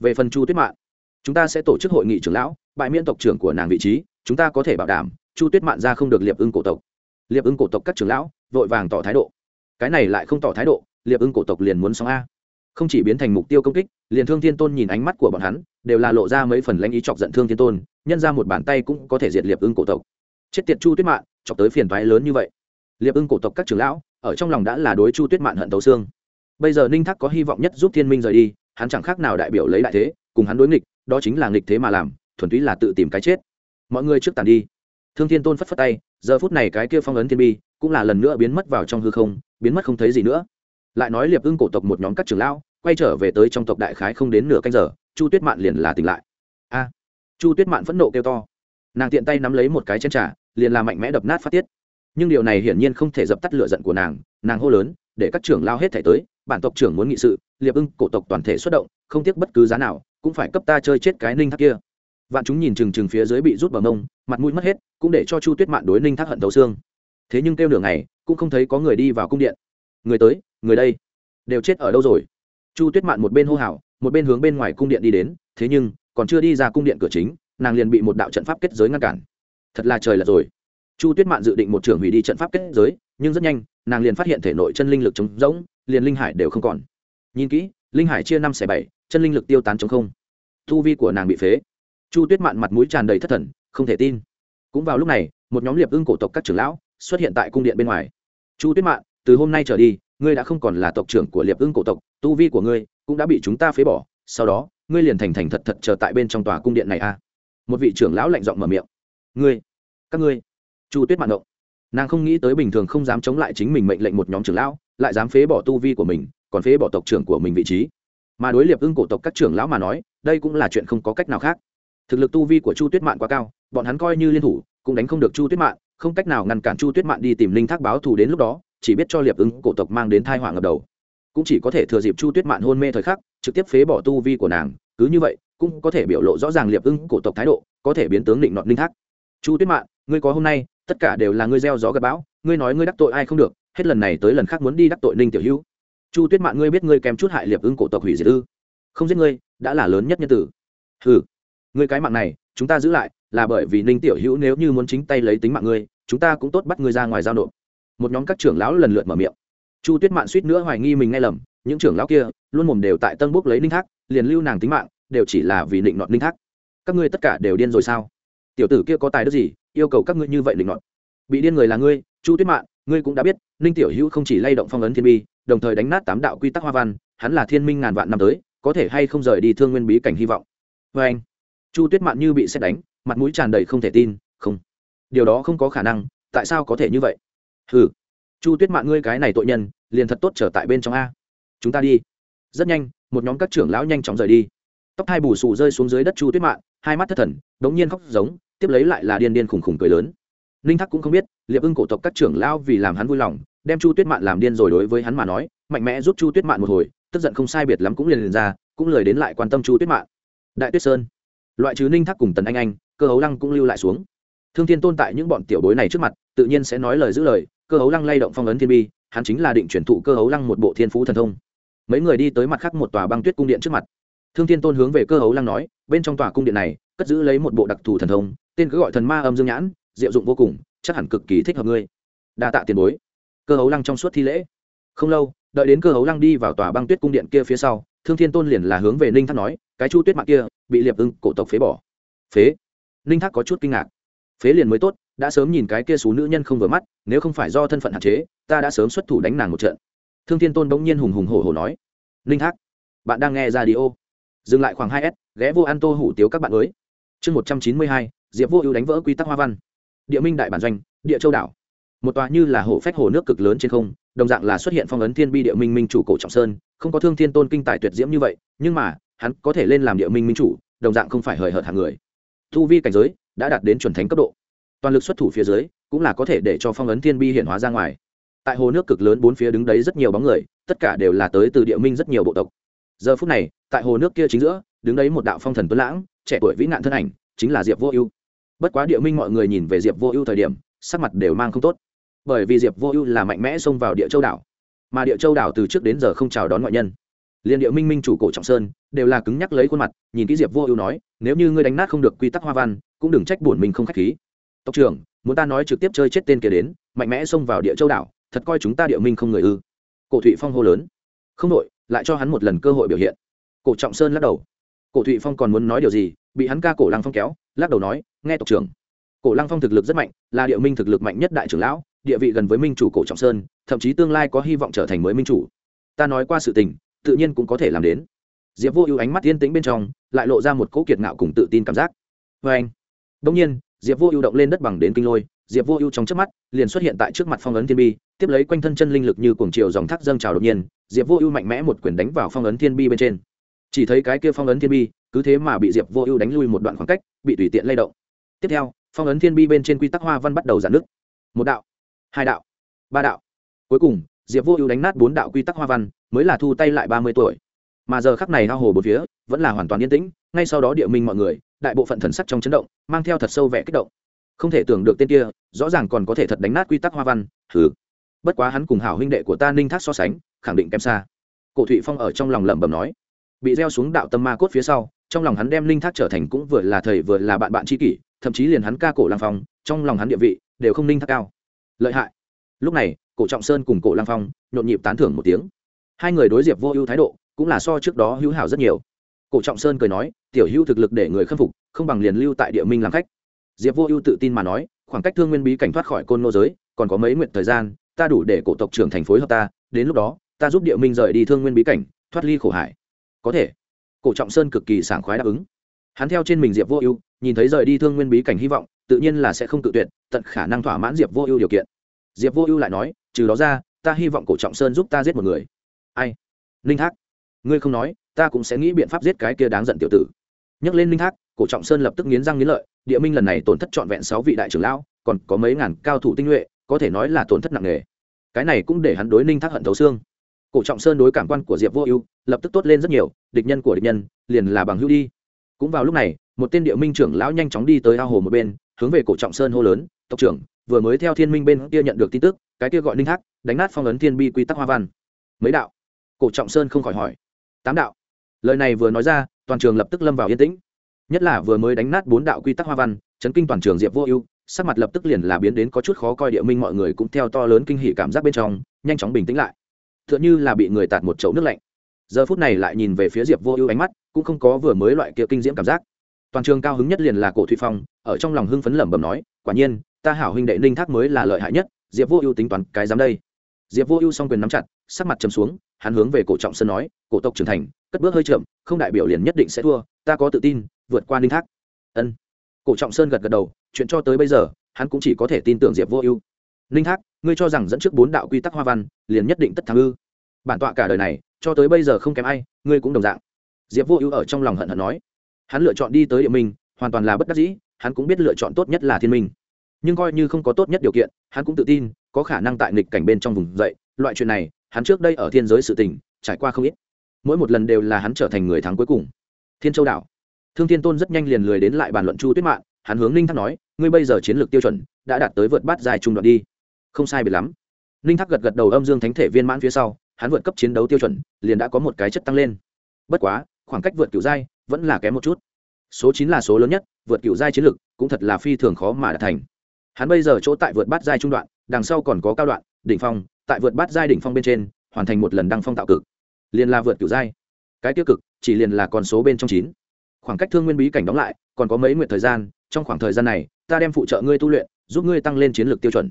Về phần chu tuyết mạn, chúng ta sẽ tổ chức hội nghị trưởng lão, bại miễn tộc trưởng của nàng vị trí, chúng ta có thể bảo đảm, chu tuyết mạn ra không được liệp ưng cổ tộc. Liệp ưng cổ tộc các trưởng lão vội vàng tỏ thái độ. Cái này lại không tỏ thái độ liệp ưng cổ tộc liền muốn xong a. Không chỉ biến thành mục tiêu công kích, liền thương thiên tôn nhìn ánh mắt của bọn hắn, đều là lộ ra mấy phần lãnh ý chọc giận thương thiên tôn, nhân ra một bàn tay cũng có thể diệt liệp ưng cổ tộc. Chết tiệt chu tuyết mạn, chọc tới phiền toái lớn như vậy. Liệp ưng cổ tộc các trưởng lão, ở trong lòng đã là đối chu tuyết mạn hận tấu xương. Bây giờ ninh thác có hy vọng nhất giúp thiên minh rời đi, hắn chẳng khác nào đại biểu lấy đại thế, cùng hắn đối nghịch, đó chính là nghịch thế mà làm, thuần túy là tự tìm cái chết. Mọi người trước tàn đi. Thương thiên tôn phất phất tay, giờ phút này cái kia phong ấn thiên bi, cũng là lần nữa biến mất vào trong hư không, biến mất không thấy gì nữa lại nói liệp ưng cổ tộc một nhóm các trưởng lão, quay trở về tới trong tộc đại khái không đến nửa canh giờ, chu tuyết mạn liền là tỉnh lại. A, chu tuyết mạn phẫn nộ kêu to. Nàng tiện tay nắm lấy một cái chén trà, liền là mạnh mẽ đập nát phát tiết. Nhưng điều này hiển nhiên không thể dập tắt lửa giận của nàng nàng hô lớn, để các trưởng lao hết thể tới, bản tộc trưởng muốn nghị sự, liệp ưng cổ tộc toàn thể xuất động, không tiếc bất cứ giá nào, cũng phải cấp ta chơi chết cái ninh thác kia. Vạn chúng nhìn chừng chừng phía dưới bị rút bờ mông, mặt mũi mất hết, cũng để cho chu tuyết mạn đối ninh thác hận thấu xương. Thế nhưng kêu nửa ngày, cũng không thấy có người đi vào cung điện. Người tới người đây đều chết ở đâu rồi? Chu tuyết mạn một bên hô hào, một bên hướng bên ngoài cung điện đi đến, thế nhưng, còn chưa đi ra cung điện cửa chính, nàng liền bị một đạo trận pháp kết giới ngăn cản. Thật là trời là rồi. Chu tuyết mạn dự định một trưởng hủy đi trận pháp kết giới, nhưng rất nhanh, nàng liền phát hiện thể nội chân linh lực trống rỗng, liền linh hải đều không còn. Nhìn kỹ, linh hải chia năm xẻ bảy, chân linh lực tiêu tán chống không. Thu vi của nàng bị phế. Chu tuyết mạn mặt mũi tràn đầy thất thần, không thể tin. Cũng vào lúc này, một nhóm liệp ưng cổ tộc các trưởng lão xuất hiện tại cung điện bên ngoài. Chu tuyết mạn, từ hôm nay trở đi ngươi đã không còn là tộc trưởng của liệp ưng cổ tộc, tu vi của ngươi cũng đã bị chúng ta phế bỏ, sau đó, ngươi liền thành thành thật thật chờ tại bên trong tòa cung điện này a một vị trưởng lão lạnh giọng mở miệng. Ngươi, các ngươi, chu tuyết mạn động. Nàng không nghĩ tới bình thường không dám chống lại chính mình mệnh lệnh một nhóm trưởng lão, lại dám phế bỏ tu vi của mình, còn phế bỏ tộc trưởng của mình vị trí. Mà đối liệp ưng cổ tộc các trưởng lão mà nói, đây cũng là chuyện không có cách nào khác. Thực lực tu vi của chu tuyết mạn quá cao, bọn hắn coi như liên thủ, cũng đánh không được chu tuyết mạn, không cách nào ngăn cản chu tuyết mạn đi tìm linh thác báo thù đến lúc đó chỉ biết cho liệp ưng cổ tộc mang đến thai họa ngập đầu. Cũng chỉ có thể thừa dịp chu tuyết mạn hôn mê thời khắc, trực tiếp phế bỏ tu vi của nàng. Cứ như vậy, cũng có thể biểu lộ rõ ràng liệp ưng cổ tộc thái độ, có thể biến tướng định nọt linh thác. Chu tuyết mạn, ngươi có hôm nay, tất cả đều là ngươi gieo gió gặp bão, ngươi nói ngươi đắc tội ai không được, hết lần này tới lần khác muốn đi đắc tội ninh tiểu hữu. Chu tuyết mạn, ngươi biết ngươi kèm chút hại liệp ưng cổ tộc hủy diệt ư? Không giết ngươi, đã là lớn nhất nhân tử. Ừ ngươi cái mạng này, chúng ta giữ lại, là bởi vì ninh tiểu hữu nếu như muốn chính tay lấy tính mạng ngươi, chúng ta cũng tốt bắt ngươi ra ngoài giao nộp một nhóm các trưởng lão lần lượt mở miệng. Chu tuyết mạn suýt nữa hoài nghi mình nghe lầm, những trưởng lão kia luôn mồm đều tại tân bốc lấy ninh thác, liền lưu nàng tính mạng, đều chỉ là vì định nọt ninh thác. Các ngươi tất cả đều điên rồi sao? Tiểu tử kia có tài đức gì, yêu cầu các ngươi như vậy định nọt? Bị điên người là ngươi, chu tuyết mạn, ngươi cũng đã biết, ninh tiểu hữu không chỉ lay động phong ấn thiên bi, đồng thời đánh nát tám đạo quy tắc hoa văn, hắn là thiên minh ngàn vạn năm tới, có thể hay không rời đi thương nguyên bí cảnh hy vọng? Vê anh, chu tuyết mạn như bị xét đánh, mặt mũi tràn đầy không thể tin, không. Điều đó không có khả năng, tại sao có thể như vậy? Hừ, chu tuyết mạn ngươi cái này tội nhân liền thật tốt trở tại bên trong a. Chúng ta đi. Rất nhanh một nhóm các trưởng lão nhanh chóng rời đi. Tóc hai bù xù rơi xuống dưới đất chu tuyết mạn hai mắt thất thần đống nhiên khóc giống tiếp lấy lại là điên điên khùng khùng cười lớn. Ninh thắc cũng không biết liệp ưng cổ tộc các trưởng lão vì làm hắn vui lòng đem chu tuyết mạn làm điên rồi đối với hắn mà nói mạnh mẽ giúp chu tuyết mạn một hồi tức giận không sai biệt lắm cũng liền liền ra cũng lời đến lại quan tâm chu tuyết mạn đại tuyết sơn. Loại trừ ninh thắc cùng tần anh anh cơ hấu lăng cũng lưu lại xuống. Thương thiên tôn tại những bọn tiểu bối này trước mặt tự nhiên sẽ nói lời giữ lời cơ hấu lăng lay động phong ấn thiên bi, hắn chính là định chuyển thụ cơ hấu lăng một bộ thiên phú thần thông. Mấy người đi tới mặt khác một tòa băng tuyết cung điện trước mặt. Thương thiên tôn hướng về cơ hấu lăng nói, bên trong tòa cung điện này, cất giữ lấy một bộ đặc thù thần thông, tên cứ gọi thần ma âm dương nhãn, diệu dụng vô cùng, chắc hẳn cực kỳ thích hợp ngươi. Đa tạ tiền bối. Cơ hấu lăng trong suốt thi lễ. Không lâu, đợi đến cơ hấu lăng đi vào tòa băng tuyết cung điện kia phía sau, thương thiên tôn liền là hướng về ninh thác nói, cái chu tuyết mạng kia, bị liệp ưng cổ tộc phế bỏ. Phế? Ninh thác có chút kinh ngạc. Phế liền mới tốt đã sớm nhìn cái kia xú nữ nhân không vừa mắt, nếu không phải do thân phận hạn chế, ta đã sớm xuất thủ đánh nàng một trận. Thương thiên tôn bỗng nhiên hùng hùng hổ hổ nói, Linh thác bạn đang nghe ra đi ô dừng lại khoảng hai s, ghé vô ăn tô hủ tiếu các bạn mới. Chương một trăm chín mươi hai, diệp vô ưu đánh vỡ quy tắc hoa văn. Địa minh đại bản doanh, địa châu đảo. Một tòa như là hồ phách hồ nước cực lớn trên không, đồng dạng là xuất hiện phong ấn thiên bi địa minh minh chủ cổ trọng sơn, không có thương thiên tôn kinh tài tuyệt diễm như vậy, nhưng mà, hắn có thể lên làm địa minh minh chủ, đồng dạng không phải hời hợt hàng người. Thu vi cảnh giới đã đạt đến chuẩn thánh cấp độ toàn lực xuất thủ phía dưới, cũng là có thể để cho phong ấn thiên bi hiện hóa ra ngoài. Tại hồ nước cực lớn bốn phía đứng đấy rất nhiều bóng người, tất cả đều là tới từ địa minh rất nhiều bộ tộc. Giờ phút này, tại hồ nước kia chính giữa, đứng đấy một đạo phong thần tuấn lãng, trẻ tuổi vĩ nạn thân ảnh, chính là diệp vô ưu. Bất quá địa minh mọi người nhìn về diệp vô ưu thời điểm, sắc mặt đều mang không tốt. Bởi vì diệp vô ưu là mạnh mẽ xông vào địa châu đảo, mà địa châu đảo từ trước đến giờ không chào đón ngoại nhân. Liền địa minh minh chủ cổ trọng sơn, đều là cứng nhắc lấy khuôn mặt, nhìn kỹ diệp vô ưu nói, nếu như ngươi đánh nát không được quy tắc hoa văn, cũng đừng trách bổn mình không k h á c h khí tộc trưởng, muốn ta nói trực tiếp chơi chết tên kia đến, mạnh mẽ xông vào địa châu đảo, thật coi chúng ta địa minh không người ư? Cổ thụy phong hô lớn. Không đội lại cho hắn một lần cơ hội biểu hiện. Cổ trọng sơn lắc đầu. Cổ thụy phong còn muốn nói điều gì? Bị hắn ca cổ lăng phong kéo, lắc đầu nói, nghe tộc trưởng. Cổ lăng phong thực lực rất mạnh, là địa minh thực lực mạnh nhất đại trưởng lão, địa vị gần với minh chủ cổ trọng sơn, thậm chí tương lai có hy vọng trở thành mới minh chủ. Ta nói qua sự tình, tự nhiên cũng có thể làm đến. Diệp vô ưu ánh mắt yên tĩnh bên trong, lại lộ ra một cỗ kiệt ngạo cùng tự tin cảm giác. Vê anh đông nhiên diệp vô ưu động lên đất bằng đến kinh lôi, diệp vô ưu trong trước mắt, liền xuất hiện tại trước mặt phong ấn thiên bi, tiếp lấy quanh thân chân linh lực như cuồng chiều dòng thác dâng trào đột nhiên, diệp vô ưu mạnh mẽ một quyền đánh vào phong ấn thiên bi bên trên. Chỉ thấy cái kia phong ấn thiên bi, cứ thế mà bị diệp vô ưu đánh lui một đoạn khoảng cách, bị tùy tiện lay động. Tiếp theo, phong ấn thiên bi bên trên quy tắc hoa văn bắt đầu giãn nứt. Một đạo, hai đạo, ba đạo. Cuối cùng, diệp vô ưu đánh nát bốn đạo quy tắc hoa văn, mới là thu tay lại ba mươi tuổi. Mà giờ khắc này hao hồ bốn phía, vẫn là hoàn toàn yên tĩnh, ngay sau đó địa minh mọi người đại bộ phận thần sắc trong chấn động, mang theo thật sâu vẻ kích động. Không thể tưởng được tên kia, rõ ràng còn có thể thật đánh nát quy tắc hoa văn thử bất quá hắn cùng hảo huynh đệ của ta ninh thác so sánh, khẳng định kém xa. Cổ thụy phong ở trong lòng lẩm bẩm nói. Bị gieo xuống đạo tâm ma cốt phía sau, trong lòng hắn đem ninh thác trở thành cũng vừa là thầy vừa là bạn bạn tri kỷ, thậm chí liền hắn ca cổ lang phong, trong lòng hắn địa vị đều không ninh thác cao. Lợi hại. Lúc này, cổ trọng sơn cùng cổ lang phong nhộn nhịp tán thưởng một tiếng. Hai người đối diệp vô ưu thái độ cũng là so trước đó hữu hảo rất nhiều cổ trọng sơn cười nói, tiểu hữu thực lực để người khâm phục, không bằng liền lưu tại địa minh làm khách. Diệp vô ưu tự tin mà nói, khoảng cách thương nguyên bí cảnh thoát khỏi côn nô giới, còn có mấy nguyện thời gian, ta đủ để cổ tộc trưởng thành phối hợp ta, đến lúc đó, ta giúp địa minh rời đi thương nguyên bí cảnh, thoát ly khổ hải. Có thể. Cổ trọng sơn cực kỳ sảng khoái đáp ứng. Hắn theo trên mình diệp vô ưu, nhìn thấy rời đi thương nguyên bí cảnh hy vọng, tự nhiên là sẽ không tự tuyệt, tận khả năng thỏa mãn diệp vô ưu điều kiện. Diệp vô ưu lại nói, trừ đó ra, ta hy vọng cổ trọng sơn giúp ta giết một người. Ai? Ninh thác. Ngươi không nói ta cũng sẽ nghĩ biện pháp giết cái kia đáng giận tiểu tử. Nhắc lên linh thác, cổ trọng sơn lập tức nghiến răng nghiến lợi, địa minh lần này tổn thất trọn vẹn sáu vị đại trưởng lão, còn có mấy ngàn cao thủ tinh nhuệ, có thể nói là tổn thất nặng nề. Cái này cũng để hắn đối ninh thác hận thấu xương. Cổ trọng sơn đối cảm quan của diệp vô ưu, lập tức tốt lên rất nhiều, địch nhân của địch nhân, liền là bằng hữu đi. Cũng vào lúc này, một tên địa minh trưởng lão nhanh chóng đi tới ao hồ một bên, hướng về cổ trọng sơn hô lớn, tộc trưởng, vừa mới theo thiên minh bên kia nhận được tin tức, cái kia gọi ninh thác, đánh nát phong ấn thiên bi quy tắc hoa văn. Mấy đạo. Cổ trọng sơn không khỏi hỏi. Tám đạo lời này vừa nói ra, toàn trường lập tức lâm vào yên tĩnh. Nhất là vừa mới đánh nát bốn đạo quy tắc hoa văn, chấn kinh toàn trường diệp vô ưu, sắc mặt lập tức liền là biến đến có chút khó coi địa minh, mọi người cũng theo to lớn kinh hỉ cảm giác bên trong, nhanh chóng bình tĩnh lại. T h ư ợ n h ư là bị người tạt một chậu nước lạnh. Giờ phút này lại nhìn về phía diệp vô ưu ánh mắt, cũng không có vừa mới loại kia kinh diễm cảm giác. Toàn trường cao hứng nhất liền là cổ thụy phong, ở trong lòng hưng phấn lẩm bẩm nói, quả nhiên, ta hảo huynh đệ ninh thác mới là lợi hại nhất, diệp vô ưu tính toán cái dám đây. Diệp vô ưu s o n g quyền nắm chặt, sắc mặt chấm xuống hắn hướng về cổ trọng sơn nói, cổ tộc trưởng thành, cất bước hơi chậm, không đại biểu liền nhất định sẽ thua, ta có tự tin, vượt qua ninh thác. Ân. Cổ trọng sơn gật gật đầu, chuyện cho tới bây giờ, hắn cũng chỉ có thể tin tưởng diệp vô ưu. Ninh thác, ngươi cho rằng dẫn trước bốn đạo quy tắc hoa văn, liền nhất định tất thắng ư? Bản tọa cả đời này, cho tới bây giờ không kém ai, ngươi cũng đồng dạng. Diệp vô ưu ở trong lòng hận hận nói. Hắn lựa chọn đi tới địa minh, hoàn toàn là bất đắc dĩ, hắn cũng biết lựa chọn tốt nhất là thiên minh. Nhưng coi như không có tốt nhất điều kiện, hắn cũng tự tin, có khả năng tại nghịch cảnh bên trong vùng dậy, loại chuyện này hắn trước đây ở thiên giới sự tình, trải qua không ít. Mỗi một lần đều là hắn trở thành người thắng cuối cùng. Thiên châu đảo. Thương thiên tôn rất nhanh liền lười đến lại bàn luận chu tuyết mạng hắn hướng ninh thác nói, ngươi bây giờ chiến lược tiêu chuẩn đã đạt tới vượt bát dài trung đoạn đi. Không sai biệt lắm. Ninh thác gật gật đầu âm dương thánh thể viên mãn phía sau, hắn vượt cấp chiến đấu tiêu chuẩn, liền đã có một cái chất tăng lên. Bất quá, khoảng cách vượt cựu giai vẫn là kém một chút. Số chín là số lớn nhất, vượt cựu giai chiến lược cũng thật là phi thường khó mà đạt thành. Hắn bây giờ chỗ tại vượt bát giai trung đoạn, đằng sau còn có cao đoạn đỉnh phong, tại vượt bát giai đỉnh phong bên trên, hoàn thành một lần đăng phong tạo cực. Liền là vượt cửu giai. Cái tiêu cực, chỉ liền là con số bên trong chín. Khoảng cách thương nguyên bí cảnh đóng lại, còn có mấy nguyện thời gian, trong khoảng thời gian này, ta đem phụ trợ ngươi tu luyện, giúp ngươi tăng lên chiến lược tiêu chuẩn.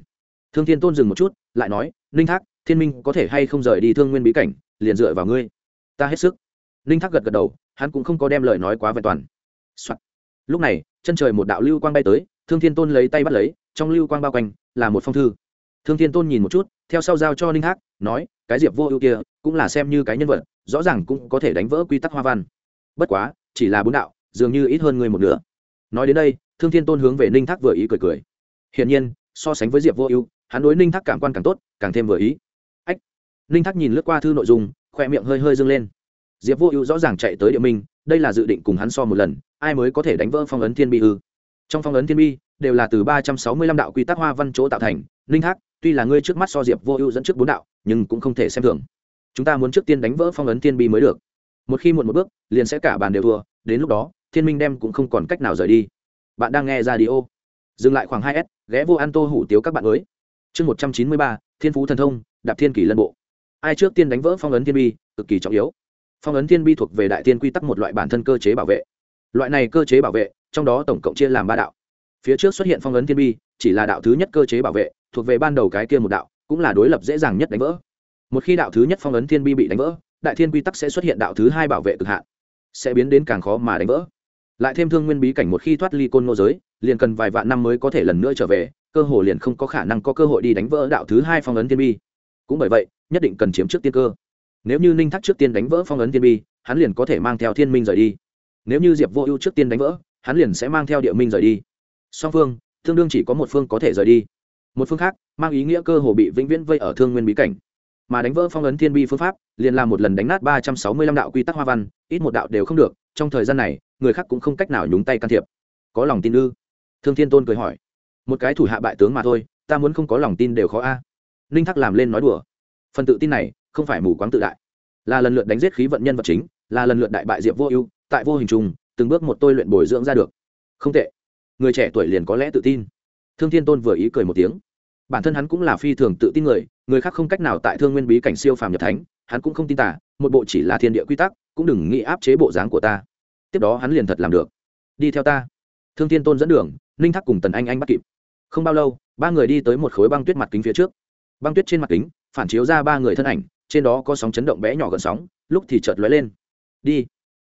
Thương thiên tôn dừng một chút, lại nói, ninh thác, thiên minh có thể hay không rời đi thương nguyên bí cảnh, liền dựa vào ngươi? Ta hết sức. Ninh thác gật gật đầu, hắn cũng không có đem lời nói quá vẹn toàn、Soạn. lúc này, chân trời một đạo lưu quang bay tới, thương thiên tôn lấy tay bắt lấy, trong lưu quang bao quanh, là một phong thư thương thiên tôn nhìn một chút, theo sau giao cho ninh thác nói, cái diệp vô ưu kia, cũng là xem như cái nhân vật, rõ ràng cũng có thể đánh vỡ quy tắc hoa văn. Bất quá, chỉ là bốn đạo, dường như ít hơn người một nửa. Nói đến đây, thương thiên tôn hướng về ninh thác vừa ý cười cười. Hiển nhiên, so sánh với diệp vô ưu, hắn đối ninh thác cảm quan càng tốt, càng thêm vừa ý. Ách! Ninh thác nhìn lướt qua thư nội dung, khoe miệng hơi hơi dâng lên. Diệp vô ưu rõ ràng chạy tới địa minh, đây là dự định cùng hắn so một lần, ai mới có thể đánh vỡ phong ấn thiên bi ư? Trong phong ấn thiên bi, đều là từ ba trăm sáu mươi lăm đạo quy tắc hoa văn chỗ tạo thành, ninh thác tuy là ngươi trước mắt so diệp vô ưu dẫn trước bốn đạo, nhưng cũng không thể xem thường. Chúng ta muốn trước tiên đánh vỡ phong ấn thiên bi mới được. Một khi muộn một bước, liền sẽ cả bàn đều thua, đến lúc đó, thiên minh đem cũng không còn cách nào rời đi. Bạn đang nghe ra đi ô dừng lại khoảng hai s, ghé vô ăn tô hủ tiếu các bạn mới. Chương một trăm chín mươi ba, thiên phú thần thông, đạp thiên kỷ lân bộ. Ai trước tiên đánh vỡ phong ấn thiên bi, cực kỳ trọng yếu. Phong ấn thiên bi thuộc về đại tiên quy tắc một loại bản thân cơ chế bảo vệ. Loại này cơ chế bảo vệ, trong đó tổng cộng chia làm ba đạo. Phía trước xuất hiện phong ấn thiên bi, chỉ là đạo thứ nhất cơ chế bảo vệ thuộc về ban đầu cái kia một đạo, cũng là đối lập dễ dàng nhất đánh vỡ. Một khi đạo thứ nhất phong ấn thiên bi bị đánh vỡ, đại thiên quy tắc sẽ xuất hiện đạo thứ hai bảo vệ cực hạn, sẽ biến đến càng khó mà đánh vỡ. Lại thêm thương nguyên bí cảnh một khi thoát ly côn ngô giới, liền cần vài vạn năm mới có thể lần nữa trở về, cơ hồ liền không có khả năng có cơ hội đi đánh vỡ đạo thứ hai phong ấn thiên bi. Cũng bởi vậy, nhất định cần chiếm trước tiên cơ. Nếu như ninh thác trước tiên đánh vỡ phong ấn thiên bi, hắn liền có thể mang theo thiên minh rời đi. Nếu như diệp vô ưu trước tiên đánh vỡ, hắn liền sẽ mang theo địa minh rời đi. Song phương, tương đương chỉ có một phương có thể rời đi một phương khác, mang ý nghĩa cơ hồ bị vĩnh viễn vây ở thương nguyên bí cảnh. Mà đánh vỡ phong ấn thiên bi phương pháp, liền làm một lần đánh nát ba trăm sáu mươi lăm đạo quy tắc hoa văn, ít một đạo đều không được, trong thời gian này, người khác cũng không cách nào nhúng tay can thiệp. Có lòng tin ư? Thương thiên tôn cười hỏi. Một cái thủ hạ bại tướng mà thôi, ta muốn không có lòng tin đều khó a. Ninh thắc làm lên nói đùa. Phần tự tin này, không phải mù quáng tự đại. Là lần lượt đánh giết khí vận nhân vật chính, là lần lượt đại bại diệp vô ưu, tại vô hình trùng từng bước một tôi luyện bồi dưỡng ra được. Không tệ. Người trẻ tuổi liền có lẽ tự tin thương thiên tôn vừa ý cười một tiếng. Bản thân hắn cũng là phi thường tự tin người người khác không cách nào tại thương nguyên bí cảnh siêu phàm nhập thánh, hắn cũng không tin tả một bộ chỉ là thiên địa quy tắc, cũng đừng nghĩ áp chế bộ dáng của ta. Tiếp đó hắn liền thật làm được. Đi theo ta. Thương thiên tôn dẫn đường, ninh thác cùng tần anh anh bắt kịp. Không bao lâu, ba người đi tới một khối băng tuyết mặt kính phía trước. Băng tuyết trên mặt kính, phản chiếu ra ba người thân ảnh, trên đó có sóng chấn động bé nhỏ gần sóng, lúc thì chợt lóe lên. Đi.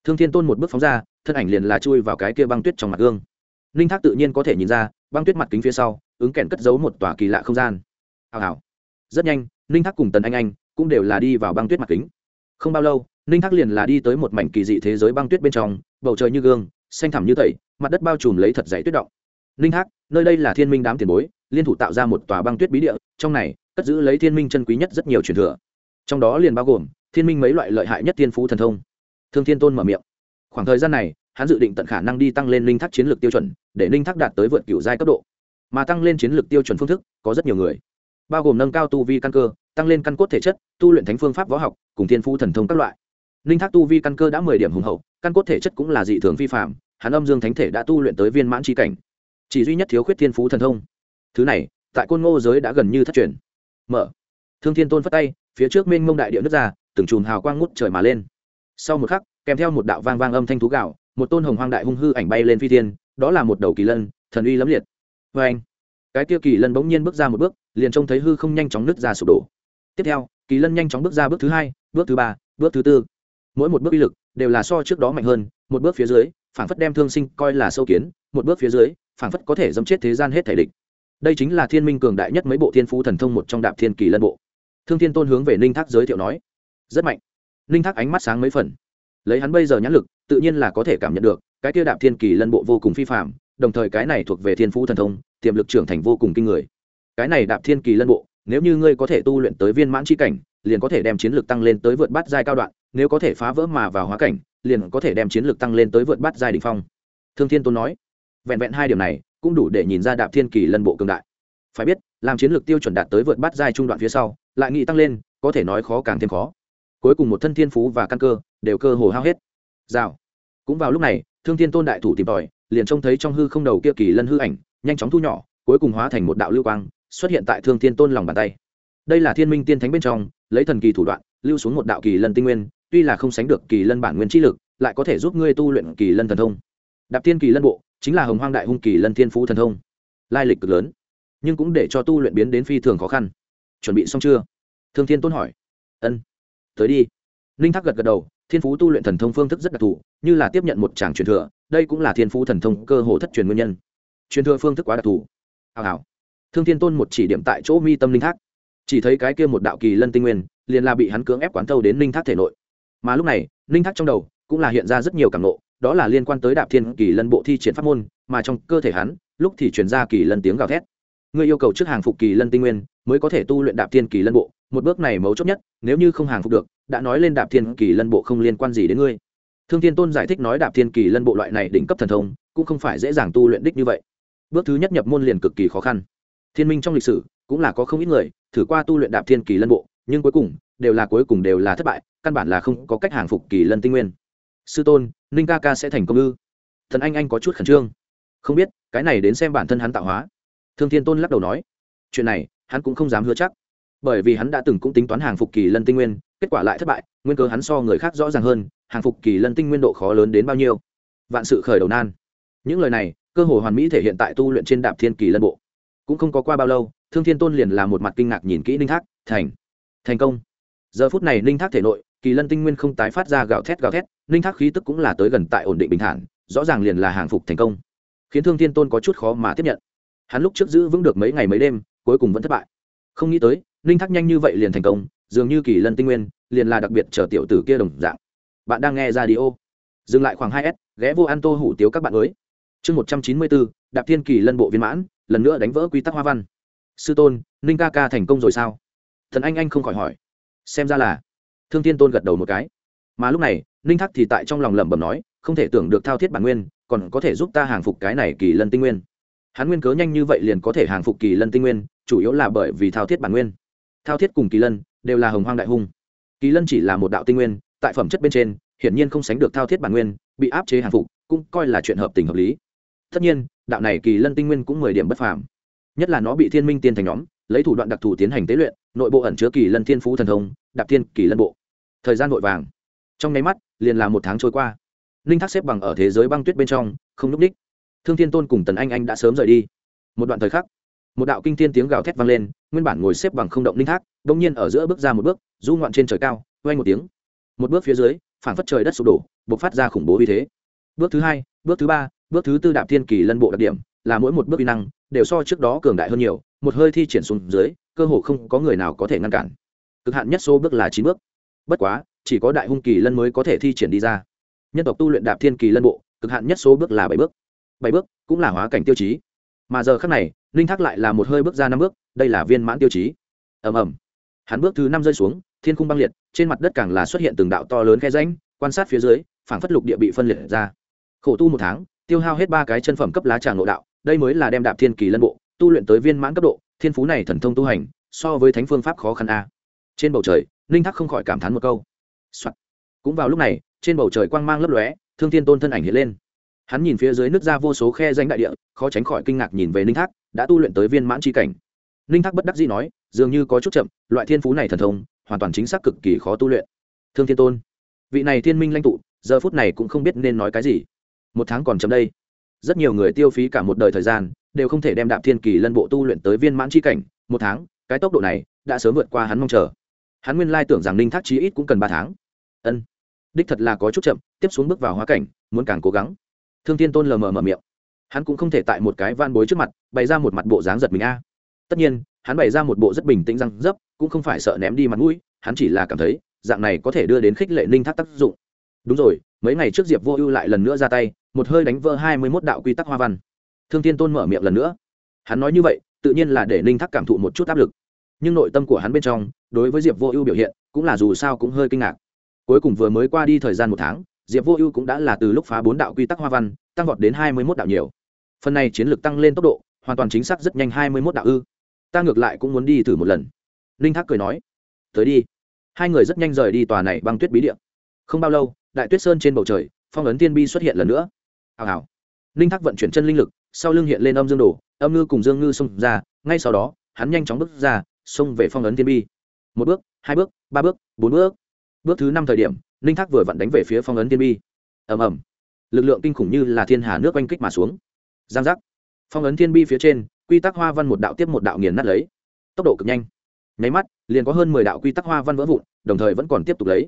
Thương thiên tôn một bước phóng ra, thân ảnh liền là chui vào cái kia băng tuyết trong mặt gương. Ninh thác tự nhiên có thể nhìn ra băng tuyết mặt kính phía sau, ứng kèn cất giấu một tòa kỳ lạ không gian. Hào hào. Rất nhanh, ninh thác cùng tần anh anh cũng đều là đi vào băng tuyết mặt kính. Không bao lâu, ninh thác liền là đi tới một mảnh kỳ dị thế giới băng tuyết bên trong, bầu trời như gương, xanh thẳm như tẩy, mặt đất bao trùm lấy thật dày tuyết động. Ninh thác, nơi đây là thiên minh đám tiền bối, liên thủ tạo ra một tòa băng tuyết bí địa, trong này cất giữ lấy thiên minh chân quý nhất rất nhiều truyền thừa. Trong đó liền bao gồm thiên minh mấy loại lợi hại nhất thiên phú thần thông. Thương thiên tôn mở miệng. Khoảng thời gian này hắn dự định tận khả năng đi tăng lên linh thác chiến lược tiêu chuẩn, để linh thác đạt tới vượt cựu giai cấp độ. Mà tăng lên chiến lược tiêu chuẩn phương thức, có rất nhiều người. Bao gồm nâng cao tu vi căn cơ, tăng lên căn cốt thể chất, tu luyện thánh phương pháp võ học, cùng thiên phú thần thông các loại. Linh thác tu vi căn cơ đã mười điểm hùng hậu, căn cốt thể chất cũng là dị thường vi phạm hắn âm dương thánh thể đã tu luyện tới viên mãn tri cảnh. Chỉ duy nhất thiếu khuyết thiên phú thần thông. Thứ này, tại côn ngô giới đã gần như thất truyền. Mở. Thương thiên tôn phất tay, phía trước mênh mông đại địa nước ra, từng chùm hào quang ngút trời mà lên. Sau một khắc, kèm theo một đạo vang vang âm thanh thú gạo một tôn hồng hoang đại hung hư ảnh bay lên phi thiên, đó là một đầu kỳ lân, thần uy lẫm liệt. Vê anh, cái kia kỳ lân bỗng nhiên bước ra một bước, liền trông thấy hư không nhanh chóng nứt ra sụp đổ. Tiếp theo, kỳ lân nhanh chóng bước ra bước thứ hai, bước thứ ba, bước thứ tư. Mỗi một bước uy lực đều là so trước đó mạnh hơn, một bước phía dưới, phảng phất đem thương sinh coi là sâu kiến, một bước phía dưới, phảng phất có thể dẫm chết thế gian hết thể địch. Đây chính là thiên minh cường đại nhất mấy bộ thiên phú thần thông một trong đạp thiên kỳ lân bộ. Thương thiên tôn hướng về ninh thác giới thiệu nói, rất mạnh. Ninh thác ánh mắt sáng mấy phần lấy hắn bây giờ nhãn lực, tự nhiên là có thể cảm nhận được, cái kia đạp thiên kỳ lân bộ vô cùng phi phạm đồng thời cái này thuộc về thiên phú thần thông, tiềm lực trưởng thành vô cùng kinh người. Cái này đạp thiên kỳ lân bộ, nếu như ngươi có thể tu luyện tới viên mãn c cảnh, liền có thể đem chiến lược tăng lên tới vượt bắt giai cao đoạn, nếu có thể phá vỡ mà vào hóa cảnh, liền có thể đem chiến lược tăng lên tới vượt bắt giai đ ỉ n h phong. Thương thiên tôn nói, vẹn vẹn hai điểm này, cũng đủ để nhìn ra đạp thiên kỳ lân bộ cường đại. Phải biết, làm chiến lược tiêu chuẩn đạt tới vượt bắt giai trung đoạn phía sau, lại nghị tăng lên, có thể nói khó càng thêm khó. Cuối cùng một thân thiên phú và căn cơ đều cơ hồ hao hết. Rào. Cũng vào lúc này, thương thiên tôn đại thủ tìm tòi, liền trông thấy trong hư không đầu kia kỳ lân hư ảnh, nhanh chóng thu nhỏ, cuối cùng hóa thành một đạo lưu quang, xuất hiện tại thương thiên tôn lòng bàn tay. Đây là thiên minh tiên thánh bên trong, lấy thần kỳ thủ đoạn, lưu xuống một đạo kỳ lân tinh nguyên, tuy là không sánh được kỳ lân bản nguyên trí lực, lại có thể giúp ngươi tu luyện kỳ lân thần thông. Đạp tiên kỳ lân bộ, chính là hồng hoang đại hung kỳ lân thiên phú thần thông. Lai lịch cực lớn, nhưng cũng để cho tu luyện biến đến phi thường khó khăn. Chuẩn bị xong chưa? Thương thiên tôn hỏi. Ân. Tới đi. Ninh thác gật gật đầu thiên phú tu luyện thần thông phương thức rất đặc thù, như là tiếp nhận một tràng truyền thừa, đây cũng là thiên phú thần thông cơ hồ thất truyền nguyên nhân. Truyền thừa phương thức quá đặc thù. Hào hào. Thương thiên tôn một chỉ điểm tại chỗ mi tâm Linh thác. Chỉ thấy cái kia một đạo kỳ lân tinh nguyên, liền là bị hắn cưỡng ép quán thâu đến Linh thác thể nội. Mà lúc này, Linh thác trong đầu cũng là hiện ra rất nhiều cảm nộ đó là liên quan tới đạp thiên kỳ lân bộ thi triển pháp môn, mà trong cơ thể hắn, lúc thì chuyển ra kỳ lân tiếng gào thét ngươi yêu cầu trước hàng phục kỳ lân tinh nguyên, mới có thể tu luyện đạp thiên kỳ lân bộ. Một bước này mấu chốt nhất, nếu như không hàng phục được, đã nói lên đạp thiên kỳ lân bộ không liên quan gì đến ngươi. Thương thiên tôn giải thích nói đạp thiên kỳ lân bộ loại này đỉnh cấp thần thông, cũng không phải dễ dàng tu luyện đích như vậy. Bước thứ nhất nhập môn liền cực kỳ khó khăn. Thiên minh trong lịch sử, cũng là có không ít người, thử qua tu luyện đạp thiên kỳ lân bộ, nhưng cuối cùng, đều là cuối cùng đều là thất bại, căn bản là không có cách hàng phục kỳ lân tinh nguyên. Sư tôn, ninh ca ca sẽ thành công ư? Thần anh anh có chút khẩn trương. Không biết, cái này đến xem bản thân hắn tạo hóa thương thiên tôn lắc đầu nói, chuyện này, hắn cũng không dám hứa chắc. Bởi vì hắn đã từng cũng tính toán hàng phục kỳ lân tinh nguyên, kết quả lại thất bại, nguyên cơ hắn so người khác rõ ràng hơn, hàng phục kỳ lân tinh nguyên độ khó lớn đến bao nhiêu. Vạn sự khởi đầu nan. Những lời này, cơ hồ hoàn mỹ thể hiện tại tu luyện trên đạp thiên kỳ lân bộ. Cũng không có qua bao lâu, thương thiên tôn liền là một mặt kinh ngạc nhìn kỹ ninh thác, thành thành công. Giờ phút này ninh thác thể nội, kỳ lân tinh nguyên không tái phát ra gạo thét gạo thét, ninh thác khí tức cũng là tới gần tại ổn định bình thản, rõ ràng liền là hàng phục thành công. Khiến thương thiên tôn có chút khó mà tiếp nhận hắn lúc trước giữ vững được mấy ngày mấy đêm, cuối cùng vẫn thất bại. Không nghĩ tới, ninh thác nhanh như vậy liền thành công, dường như kỳ lân tinh nguyên, liền là đặc biệt chờ tiểu tử kia đồng dạng. Bạn đang nghe ra đi ô dừng lại khoảng hai s, ghé vô an tô hủ tiếu các bạn mới. Chương một trăm chín mươi bốn, đạp thiên kỳ lân bộ viên mãn, lần nữa đánh vỡ quy tắc hoa văn. Sư tôn, ninh ca ca thành công rồi sao? Thần anh anh không khỏi hỏi. Xem ra là. Thương thiên tôn gật đầu một cái. Mà lúc này, ninh thắc thì tại trong lòng lẩm bẩm nói, không thể tưởng được thao thiết bản nguyên, còn có thể giúp ta hàng phục cái này kỳ lân tinh nguyên hắn nguyên cớ nhanh như vậy liền có thể hàng phục kỳ lân tinh nguyên, chủ yếu là bởi vì thao thiết bản nguyên. Thao thiết cùng kỳ lân đều là hồng hoang đại hung. Kỳ lân chỉ là một đạo tinh nguyên, tại phẩm chất bên trên, hiển nhiên không sánh được thao thiết bản nguyên, bị áp chế hàng phục, cũng coi là chuyện hợp tình hợp lý. Tất nhiên, đạo này kỳ lân tinh nguyên cũng mười điểm bất phàm. Nhất là nó bị thiên minh tiên thành nhóm, lấy thủ đoạn đặc thù tiến hành tế luyện, nội bộ ẩn chứa kỳ lân thiên phú thần thông, đạp thiên kỳ lân bộ. Thời gian vội vàng. Trong nháy mắt, liền là một tháng trôi qua. Ninh thác xếp bằng ở thế giới băng tuyết bên trong, không n ú c ních thương thiên tôn cùng tần anh anh đã sớm rời đi. Một đoạn thời khắc, một đạo kinh thiên tiếng gào thét vang lên, nguyên bản ngồi xếp bằng không động linh thác đ ỗ n g nhiên ở giữa bước ra một bước, du ngoạn trên trời cao, oanh một tiếng. Một bước phía dưới phản phất trời đất sụp đổ b ộ c phát ra khủng bố uy thế. Bước thứ hai, bước thứ ba, bước thứ tư đạp thiên kỳ lân bộ đặc điểm, là mỗi một bước uy năng, đều so trước đó cường đại hơn nhiều, một hơi thi triển xuống dưới, cơ hồ không có người nào có thể ngăn cản. Cực hạn nhất số bước là chín bước. Bất quá, chỉ có đại hung kỳ lân mới có thể thi triển đi ra. Nhân tộc tu luyện đạp thiên kỳ lân bộ, cực hạn nhất số bước là bảy bước bảy bước, cũng là hóa cảnh tiêu chí. Mà giờ khác này, linh thác lại là một hơi bước ra năm bước, đây là viên mãn tiêu chí. Ầm ầm. Hắn bước thứ năm rơi xuống, thiên khung băng liệt, trên mặt đất càng là xuất hiện từng đạo to lớn khe ránh quan sát phía dưới, phảng phất lục địa bị phân liệt ra. Khổ tu một tháng, tiêu hao hết ba cái chân phẩm cấp lá tràng nội đạo, đây mới là đem đạp thiên kỳ lân bộ, tu luyện tới viên mãn cấp độ, thiên phú này thần thông tu hành, so với thánh phương pháp khó khăn a. Trên bầu trời, linh thác không khỏi cảm thán một câu、Soạn. cũng vào lúc này, trên bầu trời quang mang lấp lóe, thương thiên tôn thân ảnh hiện lên hắn nhìn phía dưới nước ra vô số khe danh đại địa, khó tránh khỏi kinh ngạc nhìn về ninh thác, đã tu luyện tới viên mãn tri cảnh. Ninh thác bất đắc dĩ nói, dường như có chút chậm, loại thiên phú này thần thông, hoàn toàn chính xác cực kỳ khó tu luyện. Thương thiên tôn, vị này thiên minh lãnh tụ, giờ phút này cũng không biết nên nói cái gì. Một tháng còn chậm đây. Rất nhiều người tiêu phí cả một đời thời gian, đều không thể đem đạp thiên kỳ lân bộ tu luyện tới viên mãn tri cảnh. Một tháng, cái tốc độ này đã sớm vượt qua hắn mong chờ. Hắn nguyên lai tưởng rằng ninh thác chí ít cũng cần ba tháng. Ân, đích thật là có chút chậm, tiếp xuống bước vào hóa cảnh, muốn càng cố gắng thương Thiên tôn lờ mờ mở miệng. Hắn cũng không thể tại một cái van bối trước mặt bày ra một mặt bộ dáng giật mình a. Tất nhiên, hắn bày ra một bộ rất bình tĩnh răng dấp, cũng không phải sợ ném đi mặt mũi, hắn chỉ là cảm thấy dạng này có thể đưa đến khích lệ ninh thác tác dụng. Đúng rồi, mấy ngày trước diệp vô ưu lại lần nữa ra tay, một hơi đánh vỡ hai mươi mốt đạo quy tắc hoa văn. Thương Thiên tôn mở miệng lần nữa. Hắn nói như vậy, tự nhiên là để ninh thác cảm thụ một chút áp lực. Nhưng nội tâm của hắn bên trong, đối với diệp vô ưu biểu hiện, cũng là dù sao cũng hơi kinh ngạc. Cuối cùng vừa mới qua đi thời gian một tháng diệp vô ưu cũng đã là từ lúc phá bốn đạo quy tắc hoa văn, tăng vọt đến hai mươi mốt đạo nhiều. Phần này chiến lược tăng lên tốc độ, hoàn toàn chính xác rất nhanh hai mươi mốt đạo ư. Ta ngược lại cũng muốn đi thử một lần. Linh thác cười nói, tới đi. Hai người rất nhanh rời đi tòa này băng tuyết bí địa. Không bao lâu, đại tuyết sơn trên bầu trời, phong ấn tiên bi xuất hiện lần nữa. Hào hào. Linh thác vận chuyển chân linh lực, sau lưng hiện lên âm dương đồ, âm ngư cùng dương ngư xông ra, ngay sau đó, hắn nhanh chóng bước ra, xông về phong ấn thiên bi. Một bước, hai bước, ba bước, bốn bước. Bước thứ năm thời điểm ninh thác vừa vặn đánh về phía phong ấn thiên bi. Ầm ầm. Lực lượng kinh khủng như là thiên hà nước oanh kích mà xuống. Giang giác. Phong ấn thiên bi phía trên, quy tắc hoa văn một đạo tiếp một đạo nghiền nát lấy. Tốc độ cực nhanh. Nháy mắt, liền có hơn mười đạo quy tắc hoa văn vỡ vụn, đồng thời vẫn còn tiếp tục lấy.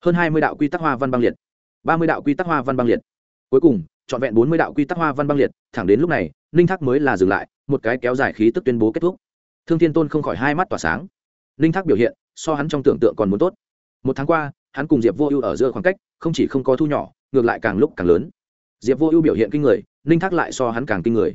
Hơn hai mươi đạo quy tắc hoa văn băng liệt. Ba mươi đạo quy tắc hoa văn băng liệt. Cuối cùng, trọn vẹn bốn mươi đạo quy tắc hoa văn băng liệt, thẳng đến lúc này ninh thác mới là dừng lại, một cái kéo dài khí tức tuyên bố kết thúc. Thương thiên tôn không khỏi hai mắt tỏa sáng. Ninh thác biểu hiện, so hắn trong tưởng tượng còn muốn tốt. Một tháng qua hắn cùng diệp vô ưu ở giữa khoảng cách, không chỉ không có thu nhỏ, ngược lại càng lúc càng lớn. Diệp vô ưu biểu hiện kinh người, ninh thác lại so hắn càng kinh người.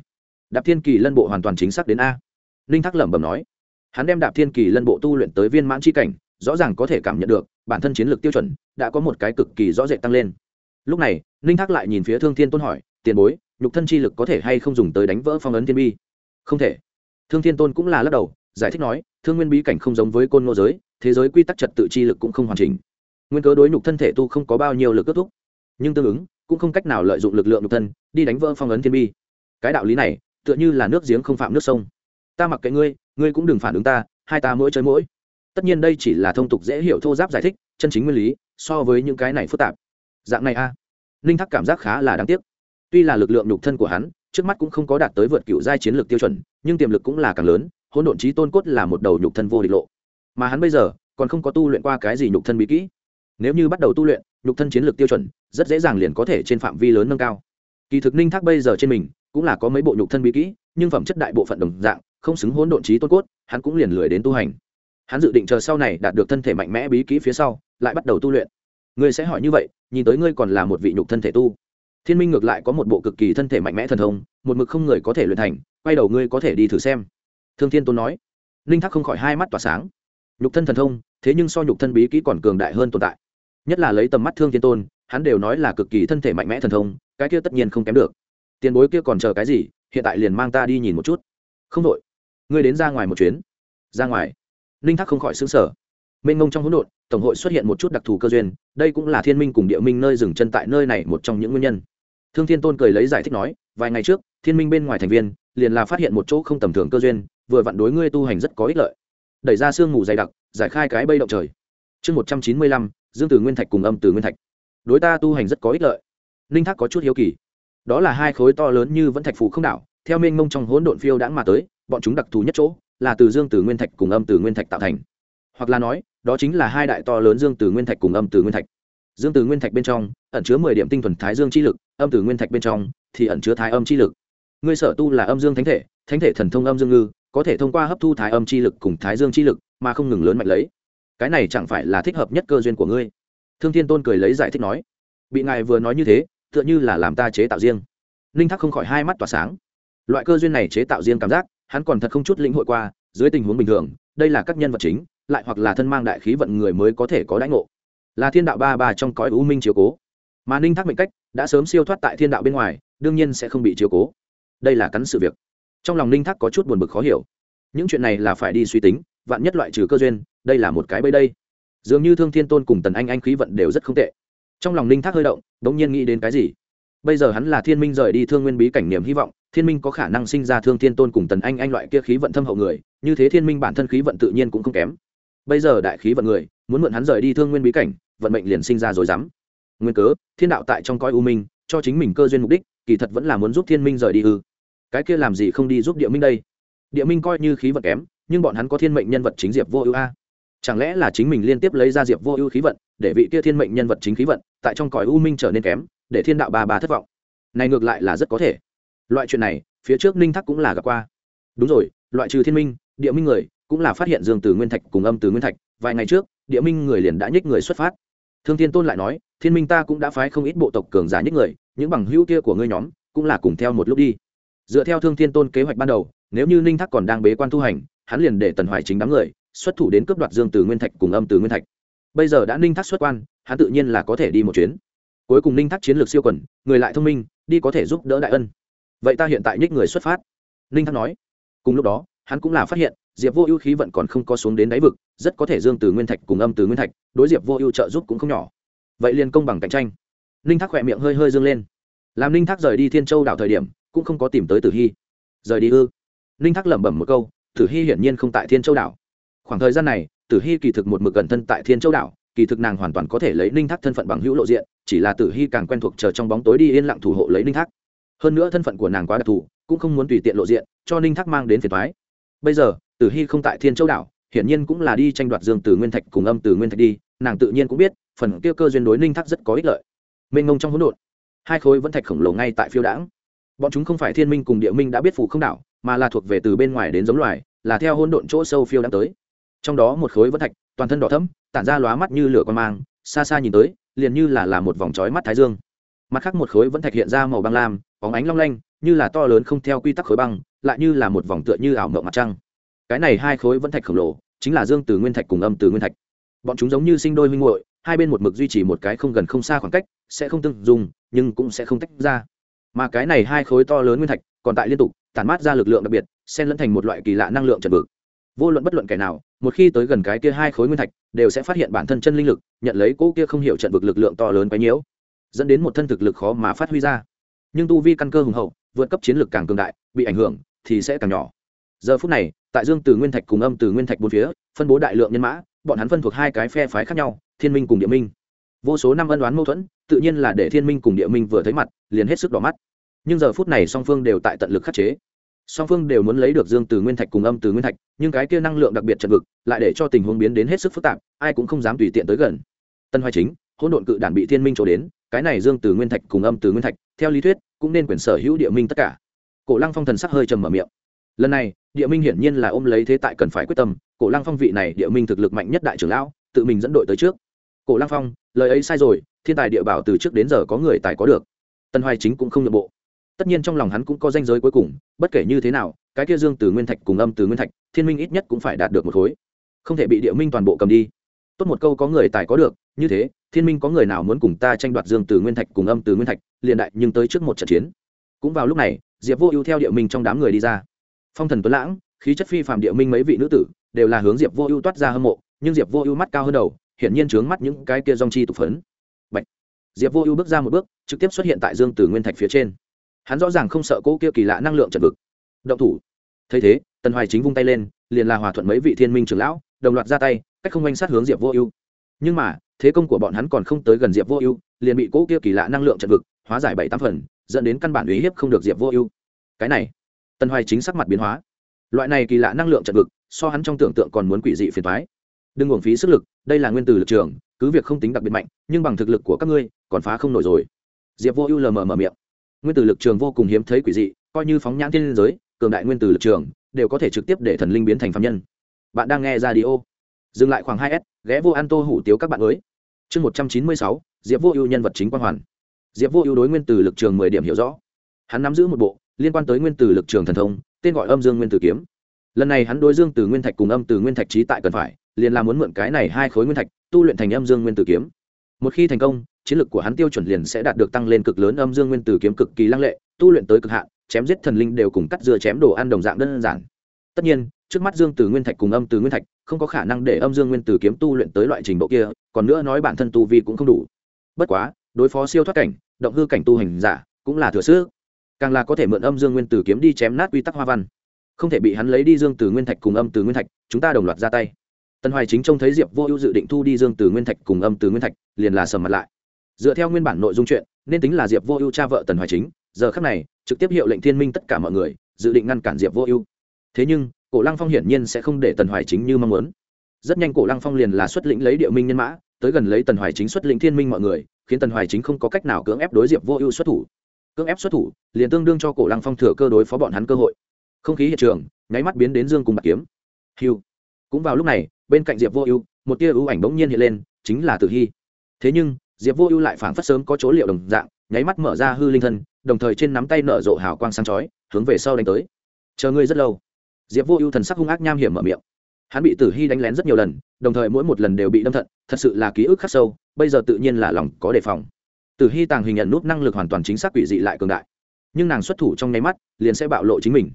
Đạp thiên kỳ lân bộ hoàn toàn chính xác đến a. Ninh thác lẩm bẩm nói, hắn đem đạp thiên kỳ lân bộ tu luyện tới viên mãn c h i cảnh, rõ ràng có thể cảm nhận được, bản thân chiến lược tiêu chuẩn đã có một cái cực kỳ rõ rệt tăng lên. Lúc này, ninh thác lại nhìn phía thương thiên tôn hỏi, tiền bối, nhục thân chi lực có thể hay không dùng tới đánh vỡ phong ấn thiên bi? Không thể. Thương thiên tôn cũng là lắc đầu, giải thích nói, thương nguyên bí cảnh không giống với côn ngô giới, thế giới quy tắc trật tự chi lực cũng không hoàn chỉnh nguyên cớ đối nhục thân thể tu không có bao nhiêu lực kết thúc. Nhưng tương ứng, cũng không cách nào lợi dụng lực lượng nhục thân, đi đánh vỡ phong ấn thiên bi. Cái đạo lý này, tựa như là nước giếng không phạm nước sông. Ta mặc kệ ngươi ngươi cũng đừng phản ứng ta, hai ta mỗi chơi mỗi. Tất nhiên đây chỉ là thông tục dễ hiểu thô giáp giải thích, chân chính nguyên lý, so với những cái này phức tạp. Dạng này a. À. ninh thắc cảm giác khá là đáng tiếc. Tuy là lực lượng nhục thân của hắn, trước mắt cũng không có đạt tới vượt cựu giai chiến lược tiêu chuẩn, nhưng tiềm lực cũng là càng lớn, hỗn độn trí tôn cốt là một đầu nhục thân vô địch lộ. Mà hắn bây giờ, còn không có tu luyện qua cái gì nhục thân bí kỹ nếu như bắt đầu tu luyện, nhục thân chiến lược tiêu chuẩn rất dễ dàng liền có thể trên phạm vi lớn nâng cao. Kỳ thực ninh thác bây giờ trên mình cũng là có mấy bộ nhục thân bí kỹ, nhưng phẩm chất đại bộ phận đồng dạng, không xứng hỗn độn trí tôn cốt, hắn cũng liền lười đến tu hành. Hắn dự định chờ sau này đạt được thân thể mạnh mẽ bí kỹ phía sau, lại bắt đầu tu luyện. Ngươi sẽ hỏi như vậy, nhìn tới ngươi còn là một vị nhục thân thể tu. Thiên minh ngược lại có một bộ cực kỳ thân thể mạnh mẽ thần thông, một mực không người có thể luyện thành, quay đầu ngươi có thể đi thử xem. Thương thiên tôn nói. Ninh thác không khỏi hai mắt tỏa sáng. Nhục thân thần thông, thế nhưng so nhục thân bí kỹ còn cường đại hơn tồn tại nhất là lấy tầm mắt thương thiên tôn, hắn đều nói là cực kỳ thân thể mạnh mẽ thần thông, cái kia tất nhiên không kém được. Tiền bối kia còn chờ cái gì, hiện tại liền mang ta đi nhìn một chút. Không đội. Ngươi đến ra ngoài một chuyến. Ra ngoài. Ninh thác không khỏi xứng sở mênh ngông trong hỗn độn, tổng hội xuất hiện một chút đặc thù cơ duyên, đây cũng là thiên minh cùng địa minh nơi dừng chân tại nơi này một trong những nguyên nhân. Thương thiên tôn cười lấy giải thích nói, vài ngày trước, thiên minh bên ngoài thành viên, liền là phát hiện một chỗ không tầm thường cơ duyên, vừa vặn đối ngươi tu hành rất có ích lợi. Đẩy ra sương mù dày đặc, giải khai cái bây động trời. Chương một trăm chín mươi lăm dương từ nguyên thạch cùng âm từ nguyên thạch. Đối ta tu hành rất có ích lợi. Ninh thác có chút hiếu kỳ. Đó là hai khối to lớn như vẫn thạch phủ không đảo, theo mênh mông trong hỗn độn phiêu đãng mà tới, bọn chúng đặc thù nhất chỗ là từ dương từ nguyên thạch cùng âm từ nguyên thạch tạo thành. Hoặc là nói, đó chính là hai đại to lớn dương từ nguyên thạch cùng âm từ nguyên thạch. Dương từ nguyên thạch bên trong ẩn chứa mười điểm tinh thuần thái dương chi lực, âm từ nguyên thạch bên trong thì ẩn chứa thái âm chi lực. Ngươi sở tu là âm dương thánh thể thánh thể thần thông âm dương ngư, có thể thông qua hấp thu thái âm chi lực cùng thái dương chi lực mà không ngừng lớn mạnh lấy cái này chẳng phải là thích hợp nhất cơ duyên của ngươi. Thương thiên tôn cười lấy giải thích nói, bị ngài vừa nói như thế, tựa như là làm ta chế tạo riêng. Ninh thác không khỏi hai mắt tỏa sáng. Loại cơ duyên này chế tạo riêng cảm giác, hắn còn thật không chút lĩnh hội qua, dưới tình huống bình thường, đây là các nhân vật chính, lại hoặc là thân mang đại khí vận người mới có thể có đãi ngộ. Là thiên đạo ba ba trong cõi u minh chiếu cố. Mà ninh thác mệnh cách, đã sớm siêu thoát tại thiên đạo bên ngoài, đương nhiên sẽ không bị chiếu cố. Đây là cắn sự việc. Trong lòng ninh thác có chút buồn bực khó hiểu. Những chuyện này là phải đi suy tính vạn nhất loại trừ cơ duyên, đây là một cái bẫy đây. Dường như thương thiên tôn cùng tần anh anh khí vận đều rất không tệ. Trong lòng ninh thác hơi động đ ỗ n g nhiên nghĩ đến cái gì? Bây giờ hắn là thiên minh rời đi thương nguyên bí cảnh niềm hy vọng, thiên minh có khả năng sinh ra thương thiên tôn cùng tần anh anh loại kia khí vận thâm hậu người, như thế thiên minh bản thân khí vận tự nhiên cũng không kém. Bây giờ đại khí vận người, muốn mượn hắn rời đi thương nguyên bí cảnh, vận mệnh liền sinh ra rồi dám. Nguyên cớ, thiên đạo tại trong coi u minh, cho chính mình cơ duyên mục đích, kỳ thật vẫn là muốn giúp thiên minh rời đi ư. Cái kia làm gì không đi giúp địa minh đây? Địa minh coi như khí vận kém nhưng bọn hắn có thiên mệnh nhân vật chính diệp vô ưu a. Chẳng lẽ là chính mình liên tiếp lấy ra diệp vô ưu khí vận, để vị kia thiên mệnh nhân vật chính khí vận, tại trong cõi u minh trở nên kém, để thiên đạo bà bà thất vọng? Này ngược lại là rất có thể. Loại chuyện này, phía trước ninh thắc cũng là gặp qua. Đúng rồi, loại trừ thiên minh, địa minh người, cũng là phát hiện dương từ nguyên thạch cùng âm từ nguyên thạch, vài ngày trước, địa minh người liền đã nhích người xuất phát. Thương thiên tôn lại nói, thiên minh ta cũng đã phái không ít bộ tộc cường giả nhích người, những bằng hữu kia của ngươi nhóm, cũng là cùng theo một lúc đi. Dựa theo thương thiên tôn kế hoạch ban đầu, nếu như ninh thác còn đang bế quan tu hành hắn liền để tần hoài chính đám người xuất thủ đến cướp đoạt dương từ nguyên thạch cùng âm từ nguyên thạch. Bây giờ đã ninh thác xuất quan, hắn tự nhiên là có thể đi một chuyến. Cuối cùng ninh thác chiến lược siêu quẩn người lại thông minh, đi có thể giúp đỡ đại ân. Vậy ta hiện tại nhích người xuất phát. Ninh thác nói. Cùng lúc đó, hắn cũng là phát hiện, diệp vô ưu khí vận còn không có xuống đến đáy vực, rất có thể dương từ nguyên thạch cùng âm từ nguyên thạch, đối diệp vô ưu trợ giúp cũng không nhỏ. Vậy liền công bằng cạnh tranh. Ninh thác khỏe miệng hơi hơi dương lên. Làm ninh thác rời đi thiên châu đảo thời điểm, cũng không có tìm tới tử hy. Rời đi ư? Ninh thác lẩm bẩm một câu tử hy hiển nhiên không tại thiên châu đảo. Khoảng thời gian này, tử hy kỳ thực một mực gần thân tại thiên châu đảo, kỳ thực nàng hoàn toàn có thể lấy ninh thác thân phận bằng hữu lộ diện, chỉ là tử hy càng quen thuộc chờ trong bóng tối đi yên lặng thủ hộ lấy ninh thác. Hơn nữa thân phận của nàng quá đặc thù, cũng không muốn tùy tiện lộ diện, cho ninh thác mang đến phiền thoái bây giờ, tử hy không tại thiên châu đảo, hiển nhiên cũng là đi tranh đoạt dương từ nguyên thạch cùng âm từ nguyên thạch đi, nàng tự nhiên cũng biết, phần kia cơ duyên đối ninh thác rất có ích lợi. Mênh ngông trong hỗn độn, hai khối vẫn thạch khổng lồ ngay tại phiêu đãng. Bọn chúng không phải thiên minh cùng địa minh đã biết phủ không đảo, mà là thuộc về từ bên ngoài đến giống loài là theo hỗn độn chỗ sâu phiêu đang tới. Trong đó một khối vân thạch, toàn thân đỏ thẫm, tản ra lóa mắt như lửa con mang, xa xa nhìn tới, liền như là là một vòng trói mắt thái dương. Mặt khác một khối vân thạch hiện ra màu băng lam, bóng ánh long lanh, như là to lớn không theo quy tắc khối băng, lại như là một vòng tựa như ảo mộng mặt trăng. Cái này hai khối vân thạch khổng lồ, chính là dương từ nguyên thạch cùng âm từ nguyên thạch. Bọn chúng giống như sinh đôi huynh muội, hai bên một mực duy trì một cái không gần không xa khoảng cách, sẽ không tương dùng nhưng cũng sẽ không tách ra. Mà cái này hai khối to lớn nguyên thạch, còn tại liên tục, tản mát ra lực lượng đặc biệt xen lẫn thành một loại kỳ lạ năng lượng trật vực. Vô luận bất luận kẻ nào, một khi tới gần cái kia hai khối nguyên thạch, đều sẽ phát hiện bản thân chân linh lực, nhận lấy cỗ kia không hiểu trận vực lực lượng to lớn quấy nhiễu, dẫn đến một thân thực lực khó mà phát huy ra. Nhưng tu vi căn cơ hùng hậu, vượt cấp chiến lực càng cường đại, bị ảnh hưởng thì sẽ càng nhỏ. Giờ phút này, tại dương từ nguyên thạch cùng âm từ nguyên thạch bốn phía, phân bố đại lượng nhân mã, bọn hắn phân thuộc hai cái phe phái khác nhau, thiên minh cùng địa minh. Vô số năm ân đoán mâu thuẫn, tự nhiên là để thiên minh cùng địa minh vừa thấy mặt, liền hết sức đỏ mắt. Nhưng giờ phút này song phương đều tại tận lực khắc chế song phương đều muốn lấy được dương từ nguyên thạch cùng âm từ nguyên thạch, nhưng cái kia năng lượng đặc biệt trận vực lại để cho tình huống biến đến hết sức phức tạp, ai cũng không dám tùy tiện tới gần. Tân hoài chính, hỗn độn cự đản bị thiên minh trổ đến, cái này dương từ nguyên thạch cùng âm từ nguyên thạch, theo lý thuyết, cũng nên quyền sở hữu địa minh tất cả. Cổ lăng phong thần sắc hơi trầm mở miệng. Lần này, địa minh hiển nhiên là ôm lấy thế tại cần phải quyết tâm, cổ lăng phong vị này địa minh thực lực mạnh nhất đại trưởng lão, tự mình dẫn đội tới trước. Cổ lăng phong, lời ấy sai rồi, thiên tài địa bảo từ trước đến giờ có người tài có được. Tân hoài chính cũng không nhượng bộ tất nhiên trong lòng hắn cũng có danh giới cuối cùng, bất kể như thế nào, cái kia dương từ nguyên thạch cùng âm từ nguyên thạch, thiên minh ít nhất cũng phải đạt được một khối. Không thể bị địa minh toàn bộ cầm đi. Tốt một câu có người tài có được, như thế, thiên minh có người nào muốn cùng ta tranh đoạt dương từ nguyên thạch cùng âm từ nguyên thạch, liền đại nhưng tới trước một trận chiến. Cũng vào lúc này, diệp vô ưu theo địa minh trong đám người đi ra. Phong thần tuấn lãng, khí chất phi phạm địa minh mấy vị nữ tử, đều là hướng diệp vô ưu toát ra hâm mộ, nhưng diệp vô ưu mắt cao hơn đầu, hiển nhiên trướng mắt những cái kia dong chi tục phấn. Bạch. diệp vô ưu bước ra một bước, trực tiếp xuất hiện tại dương từ nguyên thạch phía trên hắn rõ ràng không sợ cỗ kia kỳ lạ năng lượng trận vực. Động thủ. Thấy thế, tần hoài chính vung tay lên, liền là hòa thuận mấy vị thiên minh trưởng lão, đồng loạt ra tay, cách không oanh sát hướng diệp vô ưu. Nhưng mà, thế công của bọn hắn còn không tới gần diệp vô ưu, liền bị cỗ kia kỳ lạ năng lượng trận vực hóa giải bảy tám phần, dẫn đến căn bản uy hiếp không được diệp vô ưu. Cái này, tần hoài chính sắc mặt biến hóa. Loại này kỳ lạ năng lượng trận vực, so hắn trong tưởng tượng còn muốn quỷ dị phiền thoái đừng uổng phí sức lực, đây là nguyên từ lực trường, cứ việc không tính đặc biệt mạnh, nhưng bằng thực lực của các ngươi, còn phá không nổi rồi. Diệp vô ưu lờ mờ mở miệng nguyên tử lực trường vô cùng hiếm thấy quỷ dị, coi như phóng nhãn thiên giới, cường đại nguyên tử lực trường, đều có thể trực tiếp để thần linh biến thành phạm nhân. Bạn đang nghe ra đi ô dừng lại khoảng hai s, ghé vô an tô hủ tiếu các bạn mới. Chương một trăm chín mươi sáu, diệp vô ưu nhân vật chính quan hoàn. Diệp vô ưu đối nguyên tử lực trường mười điểm hiểu rõ. Hắn nắm giữ một bộ liên quan tới nguyên tử lực trường thần thông, tên gọi âm dương nguyên tử kiếm. Lần này hắn đối dương từ nguyên thạch cùng âm từ nguyên thạch trí tại cần phải, liền là muốn mượn cái này hai khối nguyên thạch, tu luyện thành âm dương nguyên tử kiếm. Một khi thành công chiến lược của hắn tiêu chuẩn liền sẽ đạt được tăng lên cực lớn âm dương nguyên tử kiếm cực kỳ lăng lệ, tu luyện tới cực hạn, chém giết thần linh đều cùng cắt dưa chém đồ ăn đồng dạng đơn giản. Tất nhiên, trước mắt dương từ nguyên thạch cùng âm từ nguyên thạch không có khả năng để âm dương nguyên tử kiếm tu luyện tới loại trình độ kia, còn nữa nói bản thân tu vi cũng không đủ. Bất quá, đối phó siêu thoát cảnh, động hư cảnh tu hành giả cũng là thừa sức. Càng là có thể mượn âm dương nguyên tử kiếm đi chém nát quy tắc hoa văn. Không thể bị hắn lấy đi dương từ nguyên thạch cùng âm từ nguyên thạch, chúng ta đồng loạt ra tay. Tần hoài chính trông thấy diệp vô ưu dự định thu đi dương từ nguyên thạch cùng âm từ nguyên thạch, liền là sầm mặt lại dựa theo nguyên bản nội dung chuyện, nên tính là diệp vô ưu cha vợ tần hoài chính, giờ khắc này, trực tiếp hiệu lệnh thiên minh tất cả mọi người, dự định ngăn cản diệp vô ưu. Thế nhưng, cổ lăng phong hiển nhiên sẽ không để tần hoài chính như mong muốn. Rất nhanh cổ lăng phong liền là xuất lĩnh lấy địa minh nhân mã, tới gần lấy tần hoài chính xuất lĩnh thiên minh mọi người, khiến tần hoài chính không có cách nào cưỡng ép đối diệp vô ưu xuất thủ. Cưỡng ép xuất thủ, liền tương đương cho cổ lăng phong thừa cơ đối phó bọn hắn cơ hội. Không khí hiện trường, nháy mắt biến đến dương cùng bạc kiếm. Hiu. Cũng vào lúc này, bên cạnh diệp vô ưu, một tia ưu ảnh bỗng nhiên hiện lên, chính là tử hy. Thế nhưng diệp vô ưu lại phảng phất sớm có chỗ liệu đồng dạng, nháy mắt mở ra hư linh thân, đồng thời trên nắm tay nở rộ hào quang sáng chói, hướng về sau đánh tới. Chờ ngươi rất lâu. Diệp vô ưu thần sắc hung ác nham hiểm mở miệng. Hắn bị tử hy đánh lén rất nhiều lần, đồng thời mỗi một lần đều bị đâm thận, thật sự là ký ức khắc sâu, bây giờ tự nhiên là lòng có đề phòng. Tử hy tàng hình nhận nút năng lực hoàn toàn chính xác quỷ dị lại cường đại. Nhưng nàng xuất thủ trong nháy mắt, liền sẽ bạo lộ chính mình.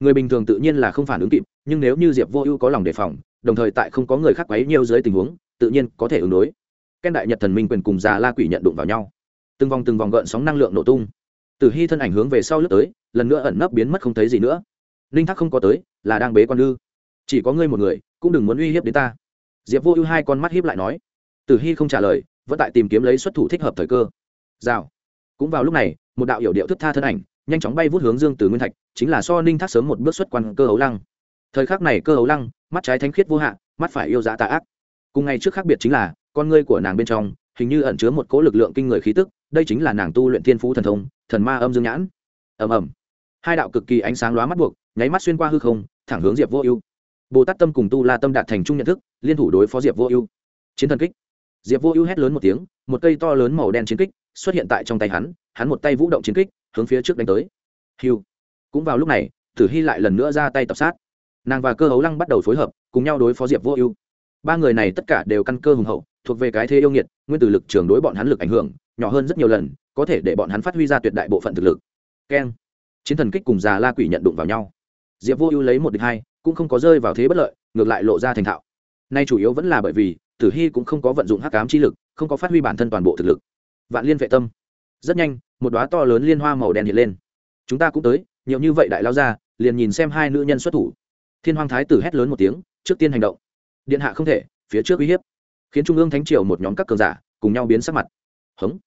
Người bình thường tự nhiên là không phản ứng kịp, nhưng nếu như diệp vô ưu có lòng đề phòng, đồng thời tại không có người khác quấy nhiều dưới tình huống, tự nhiên có thể ứng đối ken đại nhật thần minh quyền cùng già la quỷ nhận đụng vào nhau. Từng vòng từng vòng gợn sóng năng lượng nổ tung. Tử hy thân ảnh hướng về sau lướt tới, lần nữa ẩn nấp biến mất không thấy gì nữa. Ninh thác không có tới, là đang bế quan lư chỉ có ngươi một người, cũng đừng muốn uy hiếp đến ta. Diệp vô ưu hai con mắt hiếp lại nói. Tử hy không trả lời, vẫn tại tìm kiếm lấy xuất thủ thích hợp thời cơ. Rào. Cũng vào lúc này, một đạo hiệu điệu thức tha thân ảnh, nhanh chóng bay vút hướng dương từ nguyên thạch, chính là so ninh thác sớm một bước xuất quan cơ hấu lăng. Thời khắc này cơ hấu lăng, mắt trái thánh khiết vô hạn mắt phải yêu dã tà ác. Cùng ngày trước khác biệt chính là con ngươi của nàng bên trong, hình như ẩn chứa một cỗ lực lượng kinh người khí tức, đây chính là nàng tu luyện thiên phú thần thông, thần ma âm dương nhãn. Ầm ầm. Hai đạo cực kỳ ánh sáng lóa mắt buộc, nháy mắt xuyên qua hư không, thẳng hướng diệp vô ưu. Bồ tát tâm cùng tu la tâm đạt thành chung nhận thức, liên thủ đối phó diệp vô ưu. Chiến thần kích. Diệp vô ưu hét lớn một tiếng, một cây to lớn màu đen chiến kích xuất hiện tại trong tay hắn hắn một tay vũ động chiến kích, hướng phía trước đánh tới. Hiu. Cũng vào lúc này, tử hy lại lần nữa ra tay tập sát. Nàng và cơ hấu lăng bắt đầu phối hợp, cùng nhau đối phó diệp vô ưu. Ba người này tất cả đều căn cơ hùng hậu thuộc về cái thế yêu nghiệt, nguyên tử lực trường đối bọn hắn lực ảnh hưởng, nhỏ hơn rất nhiều lần, có thể để bọn hắn phát huy ra tuyệt đại bộ phận thực lực. Keng. Chiến thần kích cùng già la quỷ nhận đụng vào nhau. Diệp vô ưu lấy một địch hai, cũng không có rơi vào thế bất lợi, ngược lại lộ ra thành thạo. Nay chủ yếu vẫn là bởi vì, tử hy cũng không có vận dụng hắc cám chi lực, không có phát huy bản thân toàn bộ thực lực. Vạn liên vệ tâm. Rất nhanh, một đoá to lớn liên hoa màu đen hiện lên. Chúng ta cũng tới, nhiều như vậy đại lao ra, liền nhìn xem hai nữ nhân xuất thủ. Thiên hoàng thái tử hét lớn một tiếng, trước tiên hành động. Điện hạ không thể, phía trước uy hiếp khiến trung ương thánh triều một nhóm các cường giả cùng nhau biến sắc mặt. Hống.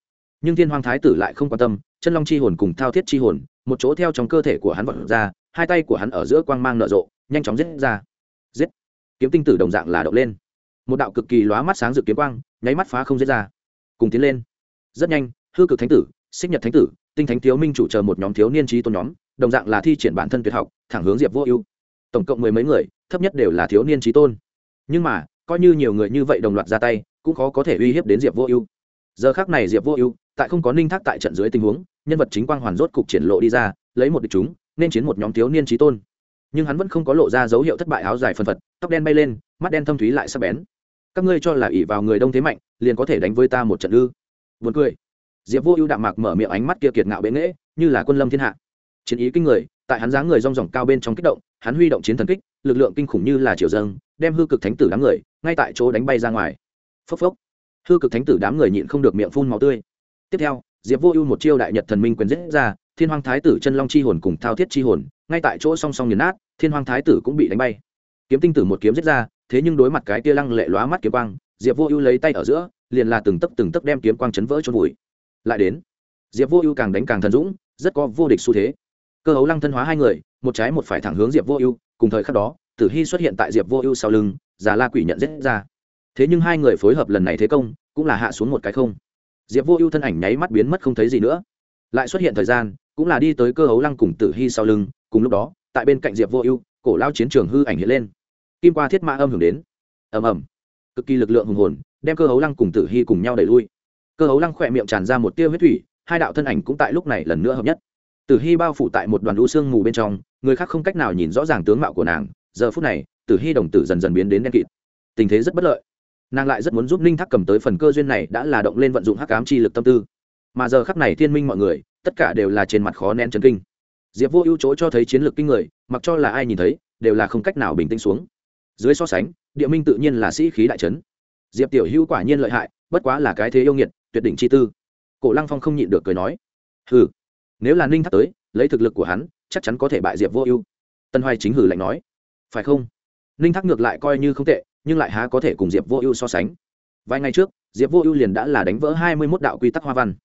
Nhưng thiên hoàng thái tử lại không quan tâm, chân long chi hồn cùng thao thiết chi hồn, một chỗ theo trong cơ thể của hắn vọt ra, hai tay của hắn ở giữa quang mang nở rộ, nhanh chóng giết ra. Giết. Kiếm tinh tử đồng dạng là động lên. Một đạo cực kỳ lóa mắt sáng dự kiếm quang, nháy mắt phá không giết ra. Cùng tiến lên. Rất nhanh, hư cực thánh tử, xích nhật thánh tử, tinh thánh thiếu minh chủ chờ một nhóm thiếu niên trí tôn nhóm, đồng dạng là thi triển bản thân tuyệt học, thẳng hướng diệp vô ưu. Tổng cộng mười mấy người, thấp nhất đều là thiếu niên trí tôn. Nhưng mà coi như nhiều người như vậy đồng loạt ra tay, cũng khó có thể uy hiếp đến diệp vô ưu. Giờ khác này diệp vô ưu, tại không có ninh thác tại trận dưới tình huống, nhân vật chính quang hoàn rốt cục triển lộ đi ra, lấy một địch chúng, nên chiến một nhóm thiếu niên trí tôn. Nhưng hắn vẫn không có lộ ra dấu hiệu thất bại áo dài phân phật, tóc đen bay lên, mắt đen thâm thúy lại sắp bén. Các ngươi cho là ỷ vào người đông thế mạnh, liền có thể đánh với ta một trận ư? Vượt cười. Diệp vô ưu đạm mạc mở miệng ánh mắt kia kiệt ngạo bệ nghễ, như là quân lâm thiên hạ. Chiến ý kinh người, tại hắn dáng người rong ròng cao bên trong kích động, hắn huy động chiến thần kích, lực lượng kinh khủng như là triều dâng, đem hư cực thánh tử đám người ngay tại chỗ đánh bay ra ngoài. Phốc phốc. Hư cực thánh tử đám người nhịn không được miệng phun máu tươi. Tiếp theo, diệp vô ưu một chiêu đại nhật thần minh quyền giết ra, thiên hoàng thái tử chân long chi hồn cùng thao thiết chi hồn, ngay tại chỗ song song nghiền nát, thiên hoàng thái tử cũng bị đánh bay. Kiếm tinh tử một kiếm giết ra, thế nhưng đối mặt cái tia lăng lệ lóa mắt kiếm quang, diệp vô ưu lấy tay ở giữa, liền là từng tấc từng tấc đem kiếm quang chấn vỡ cho vùi. Lại đến, diệp vô ưu càng đánh càng thần dũng, rất có vô địch xu thế. Cơ hấu lăng thân hóa hai người, một trái một phải thẳng hướng diệp vô ưu, cùng thời khắc đó, tử hy xuất hiện tại diệp vô ưu sau lưng già la quỷ nhận giết ra. Thế nhưng hai người phối hợp lần này thế công, cũng là hạ xuống một cái không. Diệp vô ưu thân ảnh nháy mắt biến mất không thấy gì nữa. Lại xuất hiện thời gian, cũng là đi tới cơ hấu lăng cùng tử hy sau lưng, cùng lúc đó, tại bên cạnh diệp vô ưu, cổ lao chiến trường hư ảnh hiện lên. Kim qua thiết mã âm hưởng đến. Ầm ầm. Cực kỳ lực lượng hùng hồn, đem cơ hấu lăng cùng tử hy cùng nhau đẩy lui. Cơ hấu lăng khỏe miệng tràn ra một tia huyết thủy, hai đạo thân ảnh cũng tại lúc này lần nữa hợp nhất. Tử hy bao phủ tại một đoàn lũ sương mù bên trong, người khác không cách nào nhìn rõ ràng tướng mạo của nàng giờ phút này, tử hy đồng tử dần dần biến đến đen kịt. Tình thế rất bất lợi. Nàng lại rất muốn giúp ninh thác cầm tới phần cơ duyên này đã là động lên vận dụng hắc ám chi lực tâm tư. Mà giờ khắc này thiên minh mọi người, tất cả đều là trên mặt khó nén chấn kinh. Diệp vô ưu chỗ cho thấy chiến lược kinh người, mặc cho là ai nhìn thấy, đều là không cách nào bình tĩnh xuống. Dưới so sánh, địa minh tự nhiên là sĩ khí đại trấn diệp tiểu hữu quả nhiên lợi hại, bất quá là cái thế yêu nghiệt, tuyệt đỉnh chi tư. Cổ lăng phong không nhịn được cười nói, hừ, nếu là ninh thắc tới, lấy thực lực của hắn, chắc chắn có thể bại diệp vô ưu. Tân hoài chính hử lạnh nói phải không? Ninh Thác ngược lại coi như không tệ, nhưng lại há có thể cùng diệp vô ưu so sánh. Vài ngày trước, diệp vô ưu liền đã là đánh vỡ hai mươi mốt đạo quy tắc hoa văn.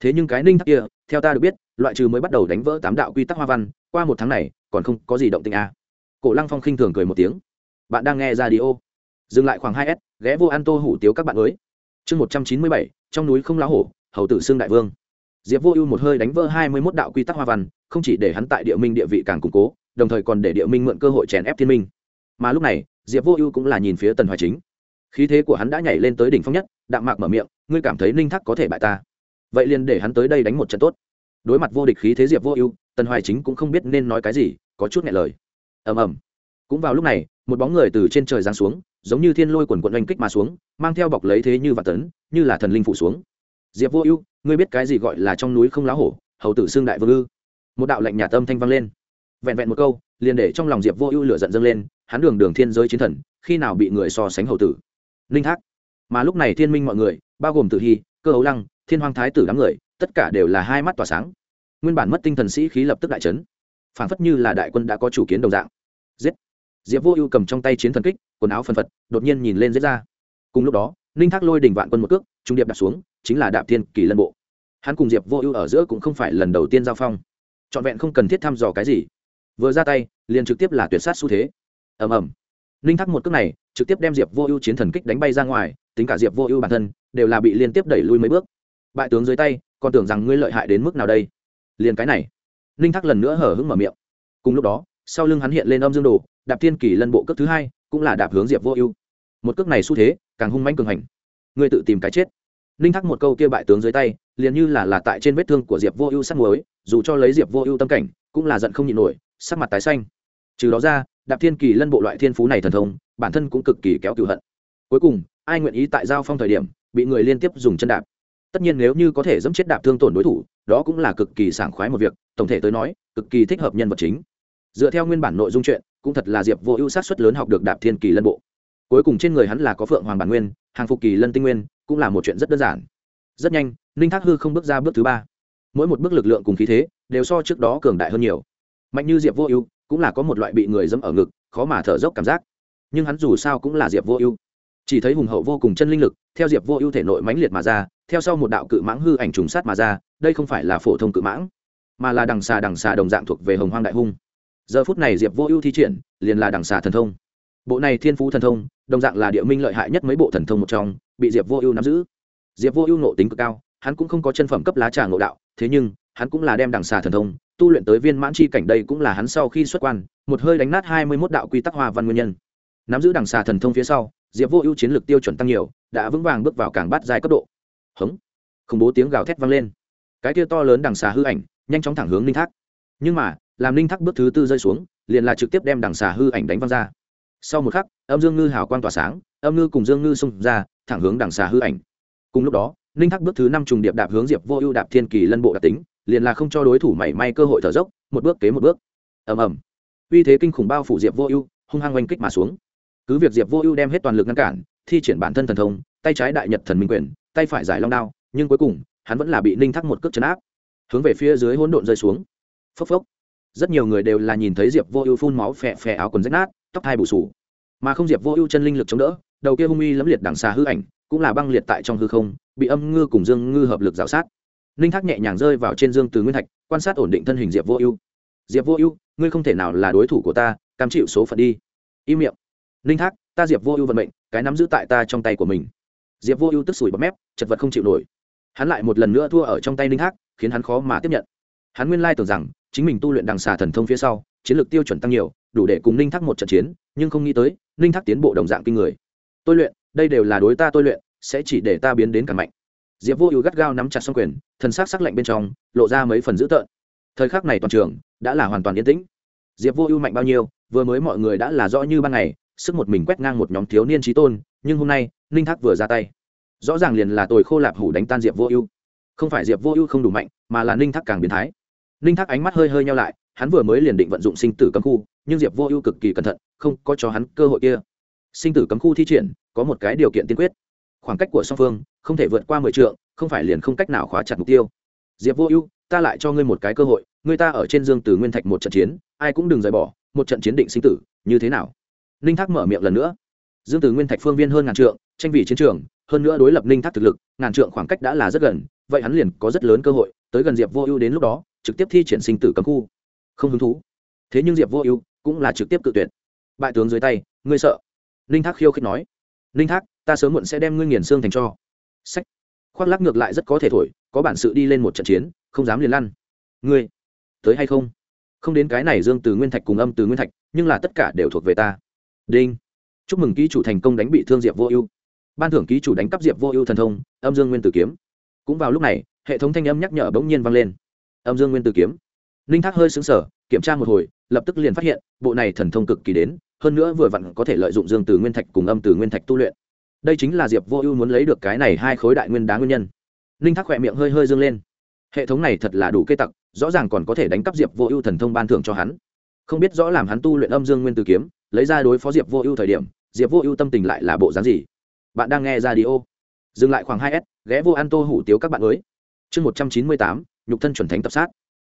Thế nhưng cái ninh Thác kia, theo ta được biết, loại trừ mới bắt đầu đánh vỡ tám đạo quy tắc hoa văn, qua một tháng này, còn không có gì động tình à. cổ lăng phong khinh thường cười một tiếng. Bạn đang nghe ra đi ô dừng lại khoảng hai s, ghé vô an tô hủ tiếu các bạn mới chương một trăm chín mươi bảy, trong núi không lá hổ, hầu tử xương đại vương. Diệp vô ưu một hơi đánh vỡ hai mươi mốt đạo quy tắc hoa văn, không chỉ để hắn tại địa minh địa vị càng củng cố đồng thời còn để địa minh mượn cơ hội chèn ép thiên minh. Mà lúc này, diệp vô ưu cũng là nhìn phía tần hoài chính. Khí thế của hắn đã nhảy lên tới đỉnh phong nhất, đạm mạc mở miệng, ngươi cảm thấy ninh thác có thể bại ta? Vậy liền để hắn tới đây đánh một trận tốt. Đối mặt vô địch khí thế diệp vô ưu, tần hoài chính cũng không biết nên nói cái gì, có chút nghẹn lời. Ầm ầm. Cũng vào lúc này, một bóng người từ trên trời giáng xuống, giống như thiên lôi quần quận oanh kích mà xuống, mang theo bọc lấy thế như vạn tấn, như là thần linh phủ xuống. Diệp vô ưu, ngươi biết cái gì gọi là trong núi không lá hổ, hầu tử xương đại vương ư? Một đạo lệnh nhà tâm thanh vang lên vẹn vẹn một câu, liền để trong lòng diệp vô ưu lửa giận dâng lên, hắn đường đường thiên giới chiến thần, khi nào bị người so sánh hầu tử. Linh thác mà lúc này thiên minh mọi người, bao gồm tử hy, cơ hấu lăng, thiên hoàng thái tử đám người, tất cả đều là hai mắt tỏa sáng. Nguyên bản mất tinh thần sĩ khí lập tức đại trấn phản phất như là đại quân đã có chủ kiến đồng dạng. Giết. Diệp vô ưu cầm trong tay chiến thần kích, quần áo phân phật, đột nhiên nhìn lên giết ra. Cùng lúc đó ninh thác lôi đình vạn quân một cước, trung điệp đặt xuống, chính là đạp thiên kỳ lân bộ. Hắn cùng diệp vô ưu ở giữa cũng không phải lần đầu tiên giao phong. Trọn vẹn không cần thiết thăm dò cái gì vừa ra tay, liền trực tiếp là tuyệt sát xu thế. Ầm ầm. Ninh thắc một cước này, trực tiếp đem diệp vô ưu chiến thần kích đánh bay ra ngoài, tính cả diệp vô ưu bản thân, đều là bị liên tiếp đẩy lui mấy bước. Bại tướng dưới tay, còn tưởng rằng ngươi lợi hại đến mức nào đây? Liền cái này. Ninh thắc lần nữa hở hững mở miệng. Cùng lúc đó, sau lưng hắn hiện lên âm dương đồ, đạp thiên kỳ lân bộ cước thứ hai, cũng là đạp hướng diệp vô ưu. Một cước này xu thế, càng hung manh cường hành. Ngươi tự tìm cái chết. Ninh thắc một câu kia bại tướng dưới tay, liền như là là tại trên vết thương của diệp vô ưu sắt muối, dù cho lấy diệp vô ưu tâm cảnh, cũng là giận không nhịn nổi sắc mặt tái xanh. Trừ đó ra, đạp thiên kỳ lân bộ loại thiên phú này thần thông, bản thân cũng cực kỳ kéo cựu hận. Cuối cùng, ai nguyện ý tại giao phong thời điểm, bị người liên tiếp dùng chân đạp? Tất nhiên nếu như có thể dẫm chết đạp thương tổn đối thủ, đó cũng là cực kỳ sảng khoái một việc, tổng thể tới nói, cực kỳ thích hợp nhân vật chính. Dựa theo nguyên bản nội dung chuyện, cũng thật là diệp vô ưu sát xuất lớn học được đạp thiên kỳ lân bộ. Cuối cùng trên người hắn là có phượng hoàng bản nguyên, hàng phục kỳ lân tinh nguyên, cũng là một chuyện rất đơn giản. Rất nhanh, ninh thác hư không bước ra bước thứ ba. Mỗi một bước lực lượng cùng khí thế, đều so trước đó cường đại hơn nhiều mạnh như diệp vô ưu cũng là có một loại bị người dẫm ở ngực, khó mà thở dốc cảm giác. Nhưng hắn dù sao cũng là diệp vô ưu. Chỉ thấy hùng hậu vô cùng chân linh lực, theo diệp vô ưu thể nội mãnh liệt mà ra, theo sau một đạo cự mãng hư ảnh trùng sát mà ra, đây không phải là phổ thông cự mãng, mà là đằng xà đằng xà đồng dạng thuộc về hồng hoang đại hung. Giờ phút này diệp vô ưu thi triển, liền là đằng xà thần thông. Bộ này thiên phú thần thông, đồng dạng là địa minh lợi hại nhất mấy bộ thần thông một trong, bị diệp vô ưu nắm giữ. Diệp vô ưu nộ tính cực cao, hắn cũng không có chân phẩm cấp lá trà ngộ đạo, thế nhưng hắn cũng là đem đằng xà thần thông, tu luyện tới viên mãn chi cảnh đây cũng là hắn sau khi xuất quan, một hơi đánh nát hai mươi mốt đạo quy tắc hoa văn nguyên nhân. Nắm giữ đằng xà thần thông phía sau, diệp vô ưu chiến lược tiêu chuẩn tăng nhiều, đã vững vàng bước vào cảng bát dài cấp độ. Hống! Khủng bố tiếng gào thét vang lên. Cái kia to lớn đằng xà hư ảnh, nhanh chóng thẳng hướng ninh thác. Nhưng mà, làm ninh thác bước thứ tư rơi xuống, liền là trực tiếp đem đằng xà hư ảnh đánh văng ra. Sau một khắc, âm dương ngư hào quang tỏa sáng, âm ngư cùng dương ngư xông ra, thẳng hướng đằng xà hư ảnh. Cùng lúc đó, ninh thác bước thứ năm trùng điệp đạp hướng diệp vô ưu đạp thiên kỳ lân bộ đặc tính liền là không cho đối thủ mảy may cơ hội thở dốc, một bước kế một bước. Ầm ầm. Uy thế kinh khủng bao phủ diệp vô ưu, hung hăng oanh kích mà xuống. Cứ việc diệp vô ưu đem hết toàn lực ngăn cản, thi triển bản thân thần thông, tay trái đại nhật thần minh quyền, tay phải giải long đao, nhưng cuối cùng, hắn vẫn là bị ninh thắc một cước chấn áp. Hướng về phía dưới hỗn độn rơi xuống. Phốc phốc. Rất nhiều người đều là nhìn thấy diệp vô ưu phun máu phè phè áo quần rách nát, tóc hai bù sù. Mà không diệp vô ưu chân linh lực chống đỡ, đầu kia hung uy lẫm liệt đằng xa hư ảnh, cũng là băng liệt tại trong hư không, bị âm ngư cùng dương ngư hợp lực rào sát ninh thác nhẹ nhàng rơi vào trên dương từ nguyên thạch, quan sát ổn định thân hình diệp vô ưu. Diệp vô ưu, ngươi không thể nào là đối thủ của ta, cam chịu số phận đi. Im miệng. Ninh thác, ta diệp vô ưu vận mệnh, cái nắm giữ tại ta trong tay của mình. Diệp vô ưu tức sủi bọt mép, chật vật không chịu nổi. Hắn lại một lần nữa thua ở trong tay ninh thác, khiến hắn khó mà tiếp nhận. Hắn nguyên lai tưởng rằng, chính mình tu luyện đằng xà thần thông phía sau, chiến lược tiêu chuẩn tăng nhiều, đủ để cùng ninh thác một trận chiến, nhưng không nghĩ tới ninh thác tiến bộ đồng dạng kinh người. Tôi luyện, đây đều là đối ta tôi luyện, sẽ chỉ để ta biến đến càng mạnh diệp vô ưu gắt gao nắm chặt xong quyền, thần sắc sắc lạnh bên trong, lộ ra mấy phần dữ tợn. Thời khắc này toàn trường đã là hoàn toàn yên tĩnh. Diệp vô ưu mạnh bao nhiêu, vừa mới mọi người đã là rõ như ban ngày, sức một mình quét ngang một nhóm thiếu niên trí tôn, nhưng hôm nay, ninh thác vừa ra tay. Rõ ràng liền là tồi khô lạp hủ đánh tan diệp vô ưu. Không phải diệp vô ưu không đủ mạnh, mà là ninh thác càng biến thái. Ninh thác ánh mắt hơi hơi nhau lại, hắn vừa mới liền định vận dụng sinh tử cấm khu, nhưng diệp vô ưu cực kỳ cẩn thận, không có cho hắn cơ hội kia. Sinh tử cấm khu thi triển, có một cái điều kiện tiên quyết khoảng cách của song phương không thể vượt qua mười trượng, không phải liền không cách nào khóa chặt mục tiêu. Diệp vô ưu, ta lại cho ngươi một cái cơ hội, ngươi ta ở trên dương từ nguyên thạch một trận chiến, ai cũng đừng rời bỏ, một trận chiến định sinh tử, như thế nào? Ninh thác mở miệng lần nữa. Dương từ nguyên thạch phương viên hơn ngàn trượng, tranh vị chiến trường, hơn nữa đối lập ninh thác thực lực, ngàn trượng khoảng cách đã là rất gần, vậy hắn liền có rất lớn cơ hội, tới gần diệp vô ưu đến lúc đó, trực tiếp thi triển sinh tử cấm khu. Không hứng thú. Thế nhưng diệp vô ưu cũng là trực tiếp cự tuyệt. Bại tướng dưới tay, ngươi sợ? Ninh thác khiêu khích nói. Ninh thác ta sớm muộn sẽ đem ngươi nghiền xương thành cho. Sách. Khoác lắc ngược lại rất có thể thổi, có bản sự đi lên một trận chiến, không dám liền lăn. Ngươi, tới hay không? Không đến cái này dương từ nguyên thạch cùng âm từ nguyên thạch, nhưng là tất cả đều thuộc về ta. Đinh. Chúc mừng ký chủ thành công đánh bị thương diệp vô ưu. Ban thưởng ký chủ đánh cắp diệp vô ưu thần thông, âm dương nguyên tử kiếm. Cũng vào lúc này, hệ thống thanh âm nhắc nhở bỗng nhiên vang lên. Âm dương nguyên tử kiếm. Ninh thác hơi xứng sở kiểm tra một hồi, lập tức liền phát hiện, bộ này thần thông cực kỳ đến, hơn nữa vừa vặn có thể lợi dụng dương từ nguyên thạch cùng âm từ nguyên thạch tu luyện đây chính là diệp vô ưu muốn lấy được cái này hai khối đại nguyên đá nguyên nhân. Ninh thác khỏe miệng hơi hơi dương lên. Hệ thống này thật là đủ cây tặc, rõ ràng còn có thể đánh cắp diệp vô ưu thần thông ban thưởng cho hắn. Không biết rõ làm hắn tu luyện âm dương nguyên tử kiếm, lấy ra đối phó diệp vô ưu thời điểm, diệp vô ưu tâm tình lại là bộ dáng gì? Bạn đang nghe ra đi ô. Dừng lại khoảng hai s, ghé vô ăn tô hủ tiếu các bạn mới. Chương một trăm chín mươi tám, nhục thân chuẩn thánh tập sát.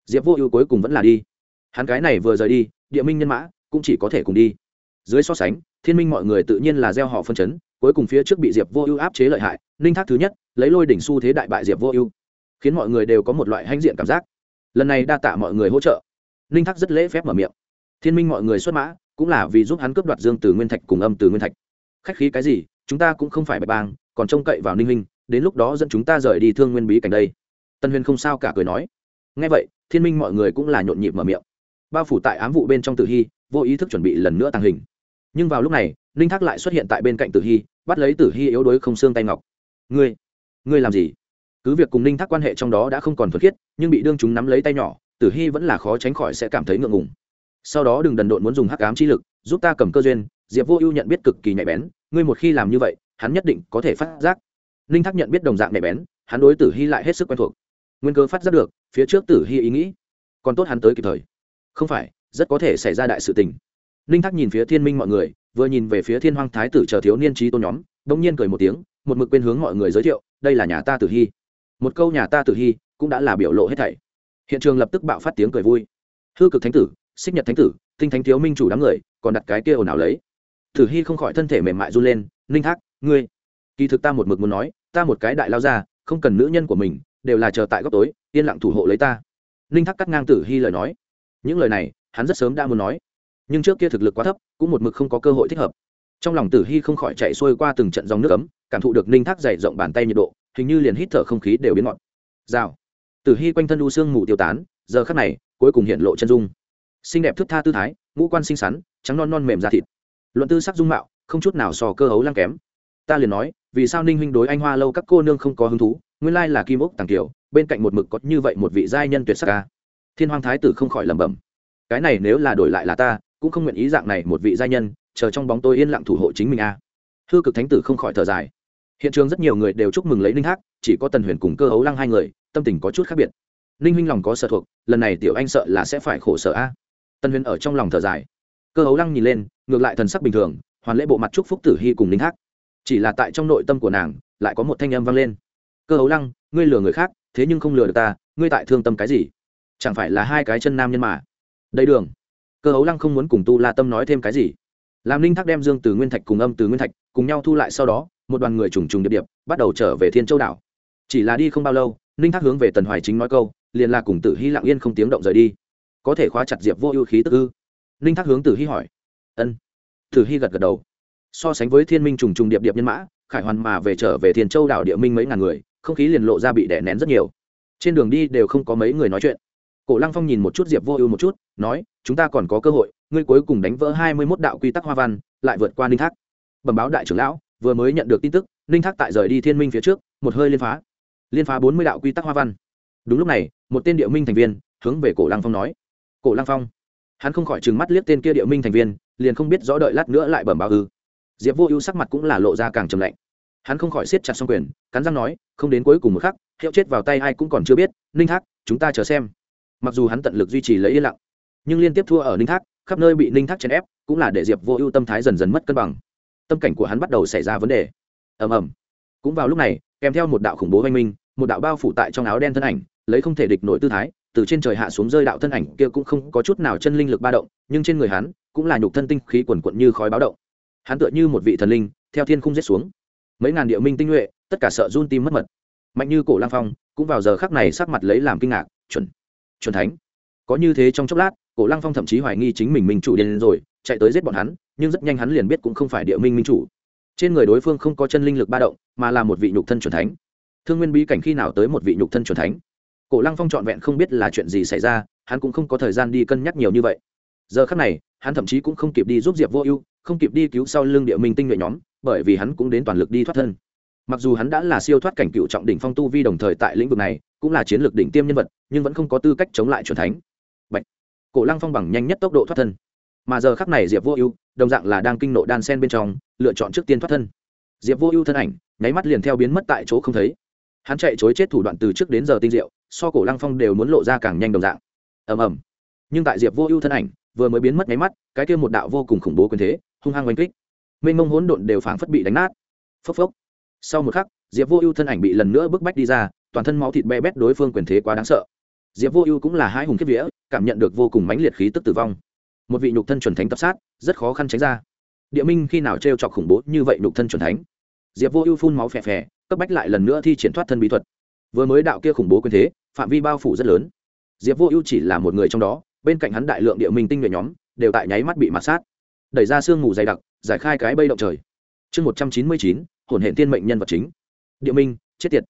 Diệp vô ưu cuối cùng vẫn là đi. Hắn cái này vừa rời đi, địa minh nhân mã, cũng chỉ có thể cùng đi. Dưới so sánh, thiên minh mọi người tự nhiên là gieo họ phân chấn cuối cùng phía trước bị diệp vô ưu áp chế lợi hại, ninh thác thứ nhất, lấy lôi đỉnh xu thế đại bại diệp vô ưu, khiến mọi người đều có một loại hãnh diện cảm giác. Lần này đa tạ mọi người hỗ trợ. Ninh thác rất lễ phép mở miệng. Thiên minh mọi người xuất mã, cũng là vì giúp hắn cướp đoạt dương từ nguyên thạch cùng âm từ nguyên thạch. Khách khí cái gì, chúng ta cũng không phải bạch bang, còn trông cậy vào ninh minh đến lúc đó dẫn chúng ta rời đi thương nguyên bí cảnh đây. Tân huyền không sao cả cười nói. Ngay vậy, thiên minh mọi người cũng là nhộn nhịp mở miệng. Bao phủ tại ám vụ bên trong tử hy, vô ý thức chuẩn bị lần nữa tăng hình. Nhưng vào lúc này ninh thác lại xuất hiện tại bên cạnh tử hy, bắt lấy tử hy yếu đuối không xương tay ngọc. Ngươi ngươi làm gì? Cứ việc cùng ninh thác quan hệ trong đó đã không còn thuật khiết, nhưng bị đương chúng nắm lấy tay nhỏ, tử hy vẫn là khó tránh khỏi sẽ cảm thấy ngượng ngùng. Sau đó đừng đần độn muốn dùng hắc ám chi lực, giúp ta cầm cơ duyên. Diệp vô ưu nhận biết cực kỳ nhạy bén, ngươi một khi làm như vậy, hắn nhất định có thể phát giác. Ninh thác nhận biết đồng dạng nhạy bén, hắn đối tử hy lại hết sức quen thuộc. Nguyên cơ phát giác được, phía trước tử hy ý nghĩ, còn tốt hắn tới kịp thời. Không phải, rất có thể xảy ra đại sự tình. Ninh thác nhìn phía thiên minh mọi người vừa nhìn về phía thiên hoang thái tử chờ thiếu niên trí tôn nhóm đông nhiên cười một tiếng, một mực quên hướng mọi người giới thiệu, đây là nhà ta tử hy. Một câu nhà ta tử hy cũng đã là biểu lộ hết thảy. Hiện trường lập tức bạo phát tiếng cười vui. Hư cực thánh tử, xích nhật thánh tử, tinh thánh thiếu minh chủ đám người, còn đặt cái kia ồn ào lấy. Tử hy không khỏi thân thể mềm mại run lên, ninh thác, ngươi. Kỳ thực ta một mực muốn nói, ta một cái đại lao ra không cần nữ nhân của mình, đều là chờ tại góc tối, yên lặng thủ hộ lấy ta. Ninh thác cắt ngang tử hy lời nói. Những lời này, hắn rất sớm đã muốn nói nhưng trước kia thực lực quá thấp, cũng một mực không có cơ hội thích hợp. Trong lòng tử hy không khỏi chạy xuôi qua từng trận dòng nước ấm, cảm thụ được ninh thác dày rộng bàn tay nhiệt độ, hình như liền hít thở không khí đều biến ngọt. Rào. Tử hy quanh thân u xương mù tiêu tán, giờ khắc này, cuối cùng hiện lộ chân dung. Xinh đẹp thức tha tư thái, ngũ quan xinh xắn, trắng non non mềm da thịt. Luận tư sắc dung mạo, không chút nào sò cơ hấu lăng kém. Ta liền nói, vì sao ninh huynh đối anh hoa lâu các cô nương không có hứng thú, nguyên lai là kim ốc tàng kiều, bên cạnh một mực có như vậy một vị giai nhân tuyệt sắc ca. Thiên hoàng thái tử không khỏi lẩm bẩm. Cái này nếu là đổi lại là ta cũng không nguyện ý dạng này một vị giai nhân, chờ trong bóng tôi yên lặng thủ hộ chính mình a. À. hư cực thánh tử không khỏi thở dài. Hiện trường rất nhiều người đều chúc mừng lấy ninh hắc, chỉ có tần huyền cùng cơ hấu lăng hai người, tâm tình có chút khác biệt. Ninh huynh lòng có sợ thuộc, lần này tiểu anh sợ là sẽ phải khổ sở a. Tần huyền ở trong lòng thở dài. Cơ hấu lăng nhìn lên, ngược lại thần sắc bình thường, hoàn lễ bộ mặt chúc phúc tử hy cùng ninh hắc. Chỉ là tại trong nội tâm của nàng, lại có một thanh âm vang lên. Cơ hấu lăng, ngươi lừa người khác, thế nhưng không lừa được ta, ngươi tại thương tâm cái gì? Chẳng phải là hai cái chân nam nhân mà? Đầy đường cơ hấu lăng không muốn cùng tu la tâm nói thêm cái gì. Làm linh thác đem dương từ nguyên thạch cùng âm từ nguyên thạch cùng nhau thu lại sau đó, một đoàn người trùng trùng điệp điệp bắt đầu trở về thiên châu đảo. Chỉ là đi không bao lâu linh thác hướng về tần hoài chính nói câu, liền là cùng tử hy lặng yên không tiếng động rời đi. Có thể khóa chặt diệp vô ưu khí tức ư? Linh thác hướng tử hy hỏi. Ân. Tử hy gật gật đầu. So sánh với thiên minh trùng trùng điệp điệp nhân mã, khải hoàn mà về trở về thiên châu đảo địa minh mấy ngàn người, không khí liền lộ ra bị đè nén rất nhiều. Trên đường đi đều không có mấy người nói chuyện cổ lăng phong nhìn một chút diệp vô ưu một chút, nói, chúng ta còn có cơ hội, ngươi cuối cùng đánh vỡ hai mươi mốt đạo quy tắc hoa văn, lại vượt qua ninh thác. Bẩm báo đại trưởng lão, vừa mới nhận được tin tức, ninh thác tại rời đi thiên minh phía trước, một hơi liên phá. Liên phá bốn mươi đạo quy tắc hoa văn. Đúng lúc này, một tên địa minh thành viên, hướng về cổ lăng phong nói, cổ lăng phong. Hắn không khỏi trừng mắt liếc tên kia địa minh thành viên, liền không biết rõ đợi lát nữa lại bẩm báo ư. Diệp vô ưu sắc mặt cũng là lộ ra càng trầm lạnh. Hắn không khỏi siết chặt song quyền, cắn răng nói, không đến cuối cùng một khắc, hiệu chết vào tay ai cũng còn chưa biết, ninh thác, chúng ta chờ xem mặc dù hắn tận lực duy trì lấy yên lặng, nhưng liên tiếp thua ở ninh thác, khắp nơi bị ninh thác chèn ép, cũng là để diệp vô ưu tâm thái dần dần mất cân bằng. Tâm cảnh của hắn bắt đầu xảy ra vấn đề. Ầm ầm. Cũng vào lúc này, kèm theo một đạo khủng bố oanh minh, một đạo bao phủ tại trong áo đen thân ảnh, lấy không thể địch nổi tư thái, từ trên trời hạ xuống rơi đạo thân ảnh kia cũng không có chút nào chân linh lực ba động, nhưng trên người hắn cũng là nhục thân tinh khí quần quận như khói báo động. Hắn tựa như một vị thần linh, theo thiên khung rết xuống. Mấy ngàn địa minh tinh nhuệ, tất cả sợ run tim mất mật. Mạnh như cổ lang phong, cũng vào giờ khắc này sắc mặt lấy làm kinh ngạc, chuẩn chuẩn thánh. Có như thế trong chốc lát, cổ lăng phong thậm chí hoài nghi chính mình minh chủ điên rồi, chạy tới giết bọn hắn, nhưng rất nhanh hắn liền biết cũng không phải địa minh minh chủ. Trên người đối phương không có chân linh lực ba động, mà là một vị nhục thân chuẩn thánh. Thương nguyên bí cảnh khi nào tới một vị nhục thân chuẩn thánh? Cổ lăng phong trọn vẹn không biết là chuyện gì xảy ra, hắn cũng không có thời gian đi cân nhắc nhiều như vậy. Giờ khắc này, hắn thậm chí cũng không kịp đi giúp diệp vô ưu, không kịp đi cứu sau lưng địa minh tinh nhuệ nhóm, bởi vì hắn cũng đến toàn lực đi thoát thân. Mặc dù hắn đã là siêu thoát cảnh cựu trọng đỉnh phong tu vi đồng thời tại lĩnh vực này cũng là chiến lược đỉnh tiêm nhân vật, nhưng vẫn không có tư cách chống lại c thánh. Bạch. cổ lăng phong bằng nhanh nhất tốc độ thoát thân. Mà giờ khắc này diệp vô ưu, đồng dạng là đang kinh nộ đan sen bên trong, lựa chọn trước tiên thoát thân. Diệp vô ưu thân ảnh, nháy mắt liền theo biến mất tại chỗ không thấy. Hắn chạy chối chết thủ đoạn từ trước đến giờ tinh diệu, so cổ lăng phong đều muốn lộ ra càng nhanh đồng dạng. Ầm ầm. Nhưng tại diệp vô ưu thân ảnh, vừa mới biến mất nháy mắt, cái kia một đạo vô cùng khủng bố quyền thế, hung hăng oanh kích. Mênh mông hỗn độn đều phảng phất bị đánh nát. Phốc phốc. Sau một khắc, diệp vô ưu thân ảnh bị lần nữa bức bách đi ra toàn thân máu thịt be bét đối phương quyền thế quá đáng sợ. Diệp vô ưu cũng là hai hùng kiếp vía, cảm nhận được vô cùng mãnh liệt khí tức tử vong. Một vị nhục thân chuẩn thánh tập sát, rất khó khăn tránh ra. Địa minh khi nào t r e o chọc khủng bố như vậy nhục thân chuẩn thánh? Diệp vô ưu phun máu phè phè, cấp bách lại lần nữa thi triển thoát thân bí thuật. Vừa mới đạo kia khủng bố quyền thế, phạm vi bao phủ rất lớn. Diệp vô ưu chỉ là một người trong đó, bên cạnh hắn đại lượng địa minh tinh nhuệ nhóm, đều tại nháy mắt bị mặt sát. Đẩy ra sương mù dày đặc, giải khai cái bây động trời. Chương một trăm chín mươi chín, hồn hệ tiên mệnh nhân vật chính. Địa minh, chết tiệt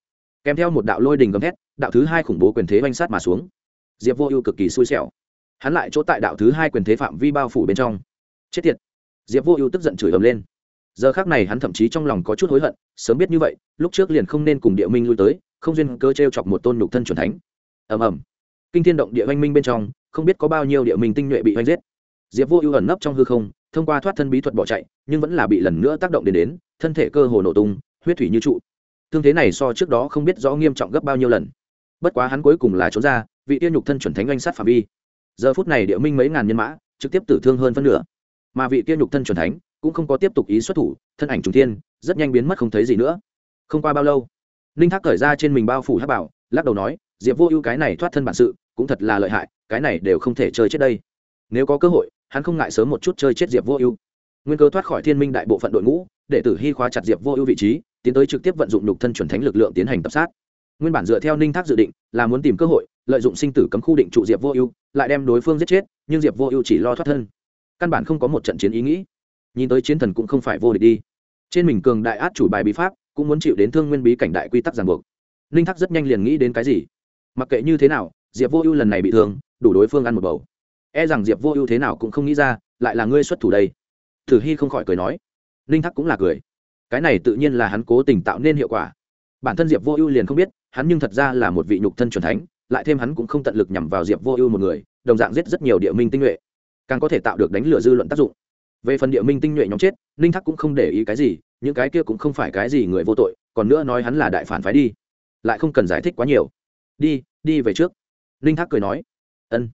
kèm theo một đạo lôi đình gầm thét, đạo thứ hai khủng bố quyền thế oanh sát mà xuống. Diệp vô ưu cực kỳ xui xẻo. Hắn lại chỗ tại đạo thứ hai quyền thế phạm vi bao phủ bên trong. Chết tiệt. Diệp vô ưu tức giận chửi ầm lên. Giờ khác này hắn thậm chí trong lòng có chút hối hận, sớm biết như vậy, lúc trước liền không nên cùng địa minh lui tới, không duyên cơ t r e o chọc một tôn nhục thân c thánh. Ầm ầm. Kinh thiên động địa oanh minh bên trong, không biết có bao nhiêu địa minh tinh nhuệ bị oanh giết. Diệp vô ưu ẩn nấp trong hư không, thông qua thoát thân bí thuật bỏ chạy, nhưng vẫn là bị lần nữa tác động đến đến, thân thể cơ hồ nổ tung, huyết thủy như trụ thương thế này so trước đó không biết rõ nghiêm trọng gấp bao nhiêu lần. Bất quá hắn cuối cùng là trốn ra, vị tiên nhục thân chuẩn thánh oanh sát phạm vi. Giờ phút này địa minh mấy ngàn nhân mã, trực tiếp tử thương hơn phân nửa. Mà vị tiên nhục thân chuẩn thánh cũng không có tiếp tục ý xuất thủ, thân ảnh trùng thiên, rất nhanh biến mất không thấy gì nữa. Không qua bao lâu, ninh thác cởi ra trên mình bao phủ hát bảo, lắc đầu nói, diệp vô ưu cái này thoát thân bản sự, cũng thật là lợi hại, cái này đều không thể chơi chết đây. Nếu có cơ hội, hắn không ngại sớm một chút chơi chết diệp vô ưu nguyên cơ thoát khỏi thiên minh đại bộ phận đội ngũ, để tử hy khóa chặt diệp vô ưu vị trí, tiến tới trực tiếp vận dụng lục thân chuẩn thánh lực lượng tiến hành tập sát. Nguyên bản dựa theo ninh thác dự định, là muốn tìm cơ hội, lợi dụng sinh tử cấm khu định trụ diệp vô ưu, lại đem đối phương giết chết, nhưng diệp vô ưu chỉ lo thoát thân. Căn bản không có một trận chiến ý nghĩ. Nhìn tới chiến thần cũng không phải vô địch đi. Trên mình cường đại át chủ bài bí pháp, cũng muốn chịu đến thương nguyên bí cảnh đại quy tắc ràng buộc. Ninh thác rất nhanh liền nghĩ đến cái gì? Mặc kệ như thế nào, diệp vô ưu lần này bị thương, đủ đối phương ăn một bầu. E rằng diệp vô ưu thế nào cũng không nghĩ ra, lại là ngươi xuất thủ đây thử hy không khỏi cười nói. Ninh thắc cũng là cười. Cái này tự nhiên là hắn cố tình tạo nên hiệu quả. Bản thân diệp vô ưu liền không biết, hắn nhưng thật ra là một vị nhục thân c thánh, lại thêm hắn cũng không tận lực nhằm vào diệp vô ưu một người, đồng dạng giết rất nhiều địa minh tinh nhuệ. Càng có thể tạo được đánh lừa dư luận tác dụng. Về phần địa minh tinh nhuệ nhóm chết, ninh thắc cũng không để ý cái gì, những cái kia cũng không phải cái gì người vô tội, còn nữa nói hắn là đại phản phái đi. Lại không cần giải thích quá nhiều. Đi đi về trước. Ninh thác cười nói. Ân.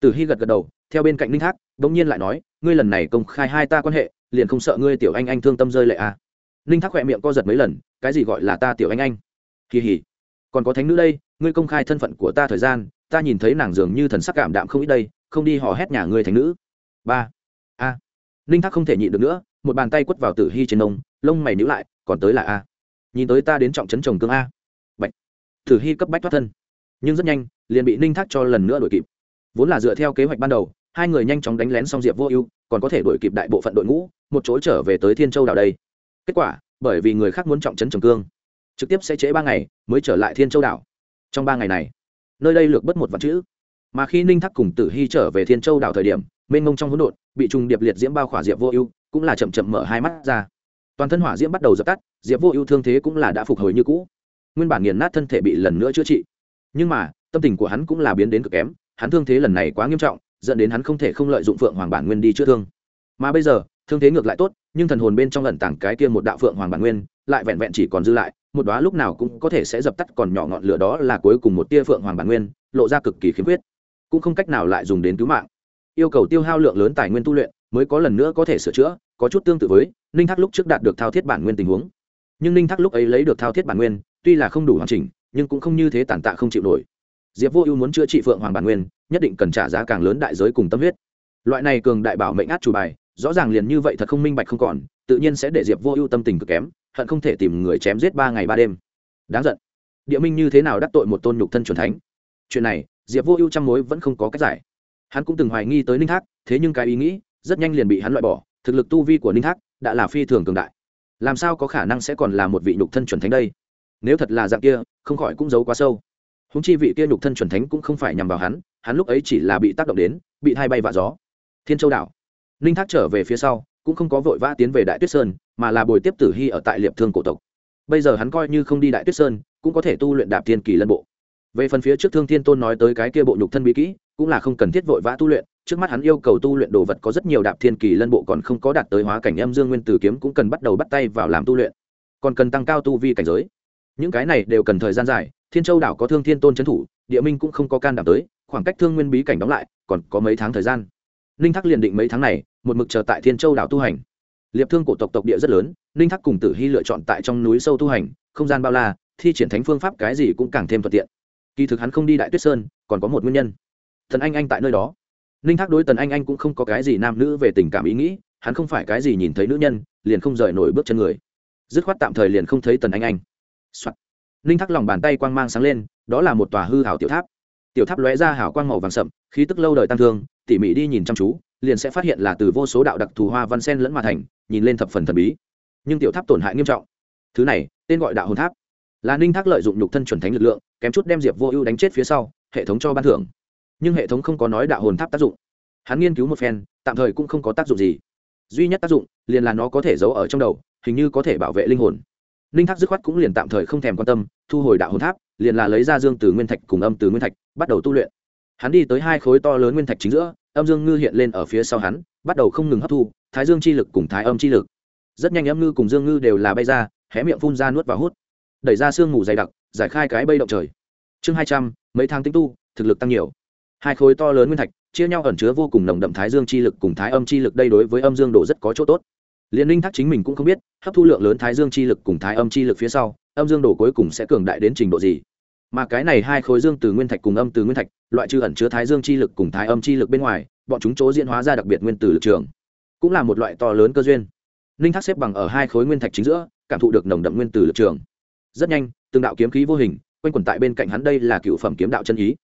Tử hy gật gật đầu, theo bên cạnh ninh thác đ ỗ n g nhiên lại nói ngươi lần này công khai hai ta quan hệ, liền không sợ ngươi tiểu anh anh thương tâm rơi lệ à. ninh thác khỏe miệng co giật mấy lần, cái gì gọi là ta tiểu anh anh? Kỳ hỉ. Còn có thánh nữ đây, ngươi công khai thân phận của ta thời gian, ta nhìn thấy nàng dường như thần sắc cảm đạm không ít đây, không đi hò hét nhà ngươi thánh nữ. Ba. A. Ninh thác không thể nhịn được nữa, một bàn tay quất vào tử hy trên nông lông mày nhữ lại, còn tới là a. Nhìn tới ta đến trọng trấn chồng cương a. Bạch. tử hy cấp bách thoát thân. Nhưng rất nhanh, liền bị ninh thác cho lần nữa đuổi kịp. Vốn là dựa theo kế hoạch ban đầu hai người nhanh chóng đánh lén xong diệp vô ưu, còn có thể đuổi kịp đại bộ phận đội ngũ, một chỗ trở về tới thiên châu đảo đây. Kết quả, bởi vì người khác muốn trọng trấn trường cương, trực tiếp sẽ trễ ba ngày mới trở lại thiên châu đảo. Trong ba ngày này, nơi đây lược bất một vật chữ. Mà khi ninh thắc cùng tử hy trở về thiên châu đảo thời điểm, mênh mông trong hỗn độn, bị trùng điệp liệt diễm bao khỏa diệp vô ưu, cũng là chậm chậm mở hai mắt ra. Toàn thân hỏa diễm bắt đầu dập tắt, diệp vô ưu thương thế cũng là đã phục hồi như cũ. Nguyên bản nghiền nát thân thể bị lần nữa chữa trị. Nhưng mà, tâm tình của hắn cũng là biến đến cực kém, hắn thương thế lần này quá nghiêm trọng dẫn đến hắn không thể không lợi dụng phượng hoàng bản nguyên đi chữa thương. Mà bây giờ, thương thế ngược lại tốt, nhưng thần hồn bên trong lần tảng cái kia một đạo phượng hoàng bản nguyên, lại vẹn vẹn chỉ còn dư lại, một đóa lúc nào cũng có thể sẽ dập tắt còn nhỏ ngọn lửa đó là cuối cùng một tia phượng hoàng bản nguyên, lộ ra cực kỳ khiếm khuyết. Cũng không cách nào lại dùng đến cứu mạng. Yêu cầu tiêu hao lượng lớn tài nguyên tu luyện, mới có lần nữa có thể sửa chữa, có chút tương tự với ninh thác lúc trước đạt được thao thiết bản nguyên tình huống. Nhưng ninh thác lúc ấy lấy được thao thiết bản nguyên, tuy là không đủ hoàn chỉnh, nhưng cũng không như thế tàn tạ không chịu nổi diệp vô ưu muốn chữa trị phượng hoàng bản nguyên, nhất định cần trả giá càng lớn đại giới cùng tâm huyết. Loại này cường đại bảo mệnh át chủ bài, rõ ràng liền như vậy thật không minh bạch không còn, tự nhiên sẽ để diệp vô ưu tâm tình cực kém, hận không thể tìm người chém giết ba ngày ba đêm. Đáng giận. Địa minh như thế nào đắc tội một tôn nhục thân c thánh? Chuyện này, diệp vô ưu trăm mối vẫn không có cách giải. Hắn cũng từng hoài nghi tới ninh thác, thế nhưng cái ý nghĩ, rất nhanh liền bị hắn loại bỏ, thực lực tu vi của ninh thác đã là phi thường cường đại. Làm sao có khả năng sẽ còn là một vị nhục thân chuẩn thánh đây? Nếu thật là dạng kia, không khỏi cũng giấu quá sâu húng chi vị kia nhục thân chuẩn thánh cũng không phải nhằm vào hắn hắn lúc ấy chỉ là bị tác động đến, bị thay bay vạ gió. Thiên châu đảo. Ninh thác trở về phía sau, cũng không có vội vã tiến về đại tuyết sơn, mà là bồi tiếp tử hy ở tại liệp thương cổ tộc. Bây giờ hắn coi như không đi đại tuyết sơn, cũng có thể tu luyện đạp thiên kỳ lân bộ. Về phần phía trước thương thiên tôn nói tới cái kia bộ nhục thân bí kỹ, cũng là không cần thiết vội vã tu luyện, trước mắt hắn yêu cầu tu luyện đồ vật có rất nhiều đạp thiên kỳ lân bộ còn không có đạt tới hóa cảnh âm dương nguyên tử kiếm cũng cần bắt đầu bắt tay vào làm tu luyện. Còn cần tăng cao tu vi cảnh giới những cái này đều cần thời gian dài, thiên châu đảo có thương thiên tôn trấn thủ, địa minh cũng không có can đảm tới, khoảng cách thương nguyên bí cảnh đóng lại, còn có mấy tháng thời gian. Ninh thắc liền định mấy tháng này, một mực chờ tại thiên châu đảo tu hành. Liệp thương cổ tộc tộc địa rất lớn, ninh thắc cùng tử hy lựa chọn tại trong núi sâu tu hành, không gian bao la, thi triển thánh phương pháp cái gì cũng càng thêm thuận tiện. Kỳ thực hắn không đi đại tuyết sơn, còn có một nguyên nhân. Thần anh anh tại nơi đó. Ninh thác đối tần anh anh cũng không có cái gì nam nữ về tình cảm ý nghĩ, hắn không phải cái gì nhìn thấy nữ nhân, liền không rời nổi bước chân người. Dứt khoát tạm thời liền không thấy tần anh anh、Soạt. Linh Thác lòng bàn tay quang mang sáng lên, đó là một tòa hư hảo tiểu tháp. Tiểu tháp lóe ra hảo quang màu vàng sậm, khí tức lâu đời tăng thương, tỉ mỉ đi nhìn chăm chú, liền sẽ phát hiện là từ vô số đạo đặc thù hoa văn sen lẫn mà thành, nhìn lên thập phần thần bí. Nhưng tiểu tháp tổn hại nghiêm trọng. Thứ này, tên gọi đạo hồn tháp. Là ninh thác lợi dụng nhục thân chuẩn thánh lực lượng, kém chút đem diệp vô ưu đánh chết phía sau, hệ thống cho ban thưởng. Nhưng hệ thống không có nói đạo hồn tháp tác dụng. Hắn nghiên cứu một phen, tạm thời cũng không có tác dụng gì. Duy nhất tác dụng, liền là nó có thể giấu ở trong đầu, hình như có thể bảo vệ linh hồn ninh thác dứt khoát cũng liền tạm thời không thèm quan tâm, thu hồi đạo hồn tháp, liền là lấy ra dương từ nguyên thạch cùng âm từ nguyên thạch, bắt đầu tu luyện. Hắn đi tới hai khối to lớn nguyên thạch chính giữa, âm dương ngư hiện lên ở phía sau hắn, bắt đầu không ngừng hấp thu, thái dương chi lực cùng thái âm chi lực. Rất nhanh âm ngư cùng dương ngư đều là bay ra, hé miệng phun ra nuốt vào hút. Đẩy ra sương mù dày đặc, giải khai cái bây động trời. Chương hai trăm, mấy tháng tinh tu, thực lực tăng nhiều. Hai khối to lớn nguyên thạch, chia nhau ẩn chứa vô cùng nồng đậm thái dương chi lực cùng thái âm chi lực, đây đối với âm dương độ rất có chỗ tốt liên linh thác chính mình cũng không biết, hấp thu lượng lớn thái dương chi lực cùng thái âm chi lực phía sau, âm dương đồ cuối cùng sẽ cường đại đến trình độ gì? Mà cái này hai khối dương từ nguyên thạch cùng âm từ nguyên thạch, loại trừ ẩn chứa thái dương chi lực cùng thái âm chi lực bên ngoài, bọn chúng chỗ diễn hóa ra đặc biệt nguyên tử lực trường, cũng là một loại to lớn cơ duyên. Ninh thác xếp bằng ở hai khối nguyên thạch chính giữa, cảm thụ được nồng đậm nguyên tử lực trường. Rất nhanh, từng đạo kiếm khí vô hình, quanh quẩn tại bên cạnh hắn đây là cựu phẩm kiếm đạo chân ý.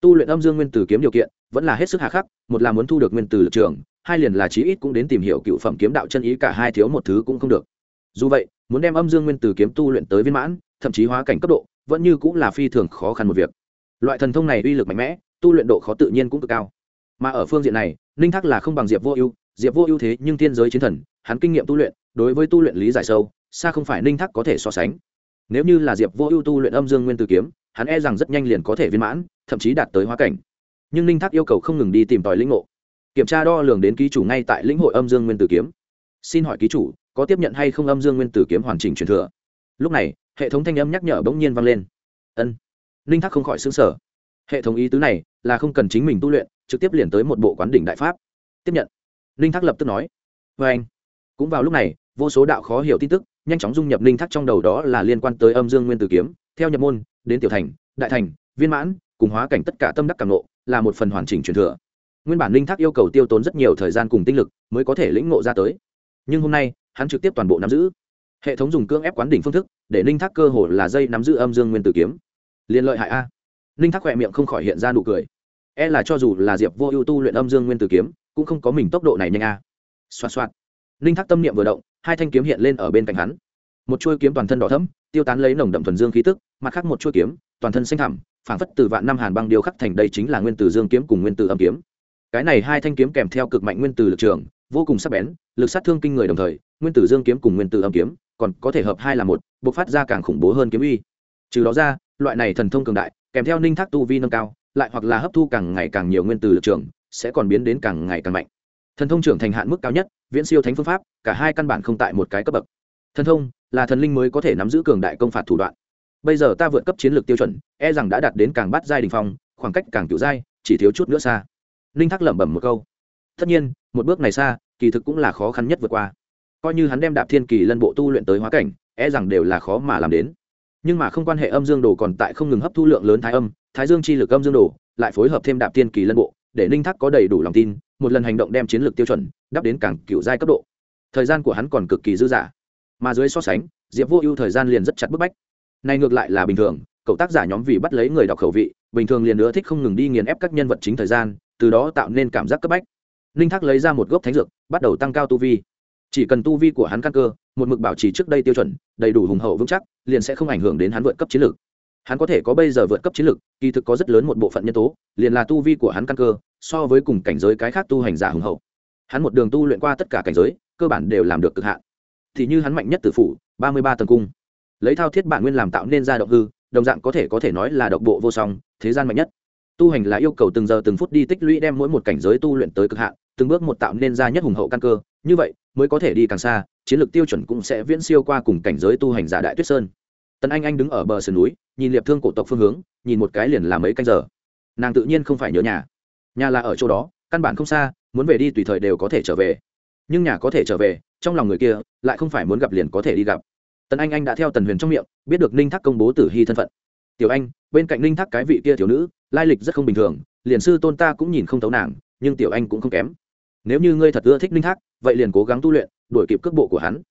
Tu luyện âm dương nguyên tử kiếm điều kiện, vẫn là hết sức hà khắc, một là muốn thu được nguyên tử lực trường hai liền là chí ít cũng đến tìm hiểu cựu phẩm kiếm đạo chân ý, cả hai thiếu một thứ cũng không được. Dù vậy, muốn đem âm dương nguyên tử kiếm tu luyện tới viên mãn, thậm chí hóa cảnh cấp độ, vẫn như cũng là phi thường khó khăn một việc. Loại thần thông này uy lực mạnh mẽ, tu luyện độ khó tự nhiên cũng cực cao. Mà ở phương diện này, ninh thác là không bằng diệp vô ưu, diệp vô ưu thế nhưng thiên giới chiến thần, hắn kinh nghiệm tu luyện, đối với tu luyện lý giải sâu, xa không phải ninh thác có thể so sánh. Nếu như là diệp vô ưu tu luyện âm dương nguyên tử kiếm, hắn e rằng rất nhanh liền có thể viên mãn, thậm chí đạt tới hóa cảnh. Nhưng ninh thác yêu cầu không ngừng đi tìm tòi lĩnh ngộ kiểm tra đo lường đến ký chủ ngay tại lĩnh hội âm dương nguyên tử kiếm. Xin hỏi ký chủ, có tiếp nhận hay không âm dương nguyên tử kiếm hoàn chỉnh truyền thừa? Lúc này, hệ thống thanh âm nhắc nhở bỗng nhiên vang lên. Ân. Ninh thác không khỏi xứng sở hệ thống ý tứ này là không cần chính mình tu luyện, trực tiếp liền tới một bộ quán đỉnh đại pháp. Tiếp nhận. Ninh thác lập tức nói. Vê anh. Cũng vào lúc này, vô số đạo khó hiểu tin tức nhanh chóng dung nhập ninh thác trong đầu đó là liên quan tới âm dương nguyên tử kiếm. Theo nhập môn, đến tiểu thành, đại thành, viên mãn, cùng hóa cảnh tất cả tâm đắc càng nộ là một phần hoàn chỉnh truyền thừa nguyên bản Linh thác yêu cầu tiêu tốn rất nhiều thời gian cùng tinh lực mới có thể lĩnh ngộ ra tới. Nhưng hôm nay, hắn trực tiếp toàn bộ nắm giữ. Hệ thống dùng cưỡng ép quán đỉnh phương thức, để Linh thác cơ hồ là dây nắm giữ âm dương nguyên tử kiếm. Liên lợi hại a. Linh thác khỏe miệng không khỏi hiện ra nụ cười. E là cho dù là diệp vô ưu tu luyện âm dương nguyên tử kiếm, cũng không có mình tốc độ này nhanh a. Xoa xoa linh thác tâm niệm vừa động, hai thanh kiếm hiện lên ở bên cạnh hắn. Một chuôi kiếm toàn thân đỏ thẫm, tiêu tán lấy nồng đậm thuần dương khí tức, mặt khác một chuôi kiếm, toàn thân xanh thẳm, phảng phất từ vạn năm hàn băng điều khắc thành đây chính là nguyên tử dương kiếm cùng nguyên tử âm kiếm cái này hai thanh kiếm kèm theo cực mạnh nguyên tử lực trường, vô cùng sắc bén, lực sát thương kinh người đồng thời, nguyên tử dương kiếm cùng nguyên tử âm kiếm, còn có thể hợp hai là một buộc phát ra càng khủng bố hơn kiếm uy. Trừ đó ra, loại này thần thông cường đại, kèm theo ninh thác tu vi nâng cao, lại hoặc là hấp thu càng ngày càng nhiều nguyên tử lực trường, sẽ còn biến đến càng ngày càng mạnh. Thần thông trưởng thành hạn mức cao nhất, viễn siêu thánh phương pháp, cả hai căn bản không tại một cái cấp bậc. Thần thông là thần linh mới có thể nắm giữ cường đại công phạt thủ đoạn. Bây giờ ta vượt cấp chiến lược tiêu chuẩn e rằng đã đạt đến càng bắt giai đình phong, khoảng cách càng cựu giai chỉ thiếu chút nữa xa ninh thác lẩm bẩm một câu. Tất nhiên, một bước này xa, kỳ thực cũng là khó khăn nhất vượt qua. Coi như hắn đem đạp thiên kỳ lân bộ tu luyện tới hóa cảnh e rằng đều là khó mà làm đến. Nhưng mà không quan hệ âm dương đồ còn tại không ngừng hấp thu lượng lớn thái âm, thái dương chi lực âm dương đồ lại phối hợp thêm đạp thiên kỳ lân bộ, để ninh thác có đầy đủ lòng tin, một lần hành động đem chiến lược tiêu chuẩn đáp đến cảng cựu giai cấp độ. Thời gian của hắn còn cực kỳ dư dả. Mà dưới so sánh, diệp vô ưu thời gian liền rất chặt bức bách. Này ngược lại là bình thường, cậu tác giả nhóm vì bắt lấy người đọc khẩu vị, bình thường liền nữa thích không ngừng đi nghiền ép các nhân vật chính thời gian từ đó tạo nên cảm giác cấp bách. Ninh thác lấy ra một gốc thánh dược, bắt đầu tăng cao tu vi. Chỉ cần tu vi của hắn căn cơ, một mực bảo trì trước đây tiêu chuẩn, đầy đủ hùng hậu vững chắc, liền sẽ không ảnh hưởng đến hắn vượt cấp chiến lược. Hắn có thể có bây giờ vượt cấp chiến lược, kỳ thực có rất lớn một bộ phận nhân tố, liền là tu vi của hắn căn cơ, so với cùng cảnh giới cái khác tu hành giả hùng hậu. Hắn một đường tu luyện qua tất cả cảnh giới, cơ bản đều làm được cực hạn. Thì như hắn mạnh nhất từ phủ, ba mươi ba tầng cung. Lấy thao thiết bản nguyên làm tạo nên ra động hư, đồng dạng có thể có thể nói là độc bộ vô song, thế gian mạnh nhất tu hành là yêu cầu từng giờ từng phút đi tích lũy đem mỗi một cảnh giới tu luyện tới cực hạn, từng bước một tạo nên ra nhất hùng hậu căn cơ, như vậy mới có thể đi càng xa, chiến lược tiêu chuẩn cũng sẽ viễn siêu qua cùng cảnh giới tu hành giả đại tuyết sơn. Tần anh anh đứng ở bờ sườn núi, nhìn liệp thương cổ tộc phương hướng, nhìn một cái liền là mấy canh giờ. Nàng tự nhiên không phải nhớ nhà. Nhà là ở chỗ đó, căn bản không xa, muốn về đi tùy thời đều có thể trở về. Nhưng nhà có thể trở về, trong lòng người kia, lại không phải muốn gặp liền có thể đi gặp. Tần anh anh đã theo tần huyền trong miệng, biết được ninh thác công bố tử hy thân phận tiểu anh, bên cạnh ninh thác cái vị kia thiếu nữ, lai lịch rất không bình thường, liền sư tôn ta cũng nhìn không thấu nàng, nhưng tiểu anh cũng không kém. Nếu như ngươi thật ưa thích ninh thác, vậy liền cố gắng tu luyện, đuổi kịp cước bộ của hắn.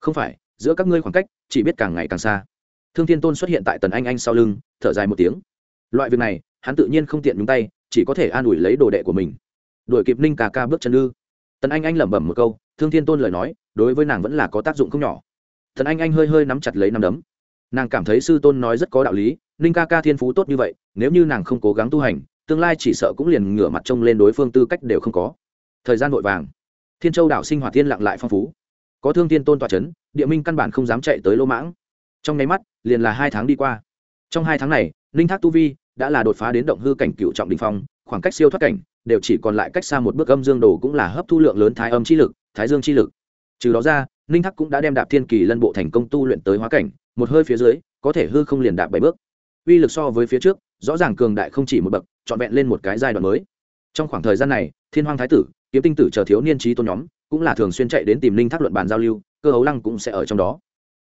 Không phải, giữa các ngươi khoảng cách, chỉ biết càng ngày càng xa. Thương thiên tôn xuất hiện tại tần anh anh sau lưng, thở dài một tiếng. Loại việc này, hắn tự nhiên không tiện nhúng tay, chỉ có thể an ủi lấy đồ đệ của mình. Đuổi kịp ninh ca ca bước chân ư. Tần anh anh lẩm bẩm một câu, thương thiên tôn lời nói, đối với nàng vẫn là có tác dụng không nhỏ. Tần anh anh hơi hơi nắm chặt lấy nắm đấm. Nàng cảm thấy sư tôn nói rất có đạo lý ninh ca ca thiên phú tốt như vậy, nếu như nàng không cố gắng tu hành, tương lai chỉ sợ cũng liền ngửa mặt trông lên đối phương tư cách đều không có. Thời gian vội vàng. Thiên châu đảo sinh hoạt thiên lặng lại phong phú. Có thương thiên tôn tọa c h ấ n địa minh căn bản không dám chạy tới lỗ mãng. Trong nháy mắt, liền là hai tháng đi qua. Trong hai tháng này ninh thác tu vi đã là đột phá đến động hư cảnh cựu trọng đình phong, khoảng cách siêu thoát cảnh đều chỉ còn lại cách xa một bước âm dương đồ cũng là hấp thu lượng lớn thái âm chi lực, thái dương chi lực. Trừ đó ra ninh thác cũng đã đem đạp thiên kỳ lân bộ thành công tu luyện tới hóa cảnh, một hơi phía dưới, có thể hư không liền đạp bảy bước uy lực so với phía trước, rõ ràng cường đại không chỉ một bậc, trọn vẹn lên một cái giai đoạn mới. Trong khoảng thời gian này, thiên hoàng thái tử, kiếm tinh tử chờ thiếu niên trí tôn nhóm, cũng là thường xuyên chạy đến tìm linh thác luận bàn giao lưu, cơ hấu lăng cũng sẽ ở trong đó.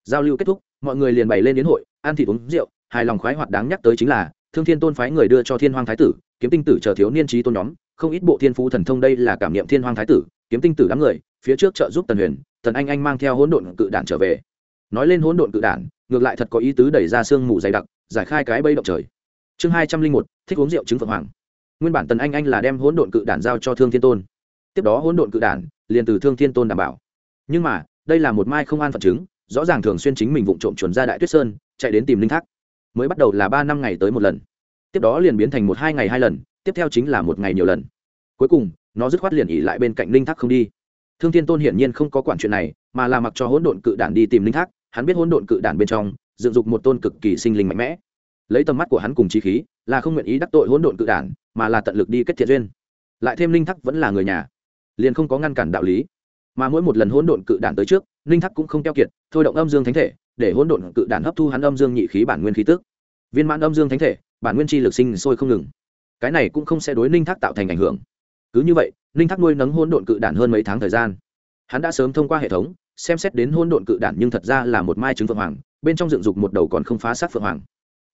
Giao lưu kết thúc, mọi người liền bày lên đến hội, ăn thịt uống rượu, hài lòng khoái hoạt đáng nhắc tới chính là, thương thiên tôn phái người đưa cho thiên hoàng thái tử, kiếm tinh tử chờ thiếu niên trí tôn nhóm, không ít bộ thiên phú thần thông đây là cảm nghiệm thiên hoàng thái tử, kiếm tinh tử đám người, phía trước trợ giúp tần huyền, tần anh anh mang theo hỗn độn cự đản trở về. Nói lên hỗn độn cự đản, ngược lại thật có ý tứ đẩy ra sương mù dày đặc giải khai cái bây động trời. Chương hai trăm linh một, thích uống rượu trứng phượng hoàng. Nguyên bản tần anh anh là đem hỗn độn cự đản giao cho thương thiên tôn. Tiếp đó hỗn độn cự đản liền từ thương thiên tôn đảm bảo. Nhưng mà, đây là một mai không an phận chứng, rõ ràng thường xuyên chính mình vụng trộm chuẩn ra đại tuyết sơn, chạy đến tìm linh thác. Mới bắt đầu là ba năm ngày tới một lần. Tiếp đó liền biến thành một hai ngày hai lần, tiếp theo chính là một ngày nhiều lần. Cuối cùng, nó dứt khoát liền ỉ lại bên cạnh linh thác không đi. Thương thiên tôn hiển nhiên không có quản chuyện này, mà là mặc cho hỗn độn cự đản đi tìm linh thác. Hắn biết hỗn độn cự đản bên trong dựng dục một tôn cực kỳ sinh linh mạnh mẽ. Lấy tầm mắt của hắn cùng trí khí, là không nguyện ý đắc tội hỗn độn cự đản, mà là tận lực đi kết thiện duyên. Lại thêm linh thắc vẫn là người nhà, liền không có ngăn cản đạo lý. Mà mỗi một lần hỗn độn cự đản tới trước, linh thắc cũng không keo kiệt, thôi động âm dương thánh thể, để hỗn độn cự đản hấp thu hắn âm dương nhị khí bản nguyên khí tức. Viên mãn âm dương thánh thể, bản nguyên chi lực sinh sôi không ngừng. Cái này cũng không sẽ đối linh thác tạo thành ảnh hưởng. Cứ như vậy, linh thác nuôi nấng hỗn độn cự đản hơn mấy tháng thời gian. Hắn đã sớm thông qua hệ thống, xem xét đến hỗn độn cự đản nhưng thật ra là một mai trứng phượng hoàng bên trong dựng dục một đầu còn không phá sát phượng hoàng.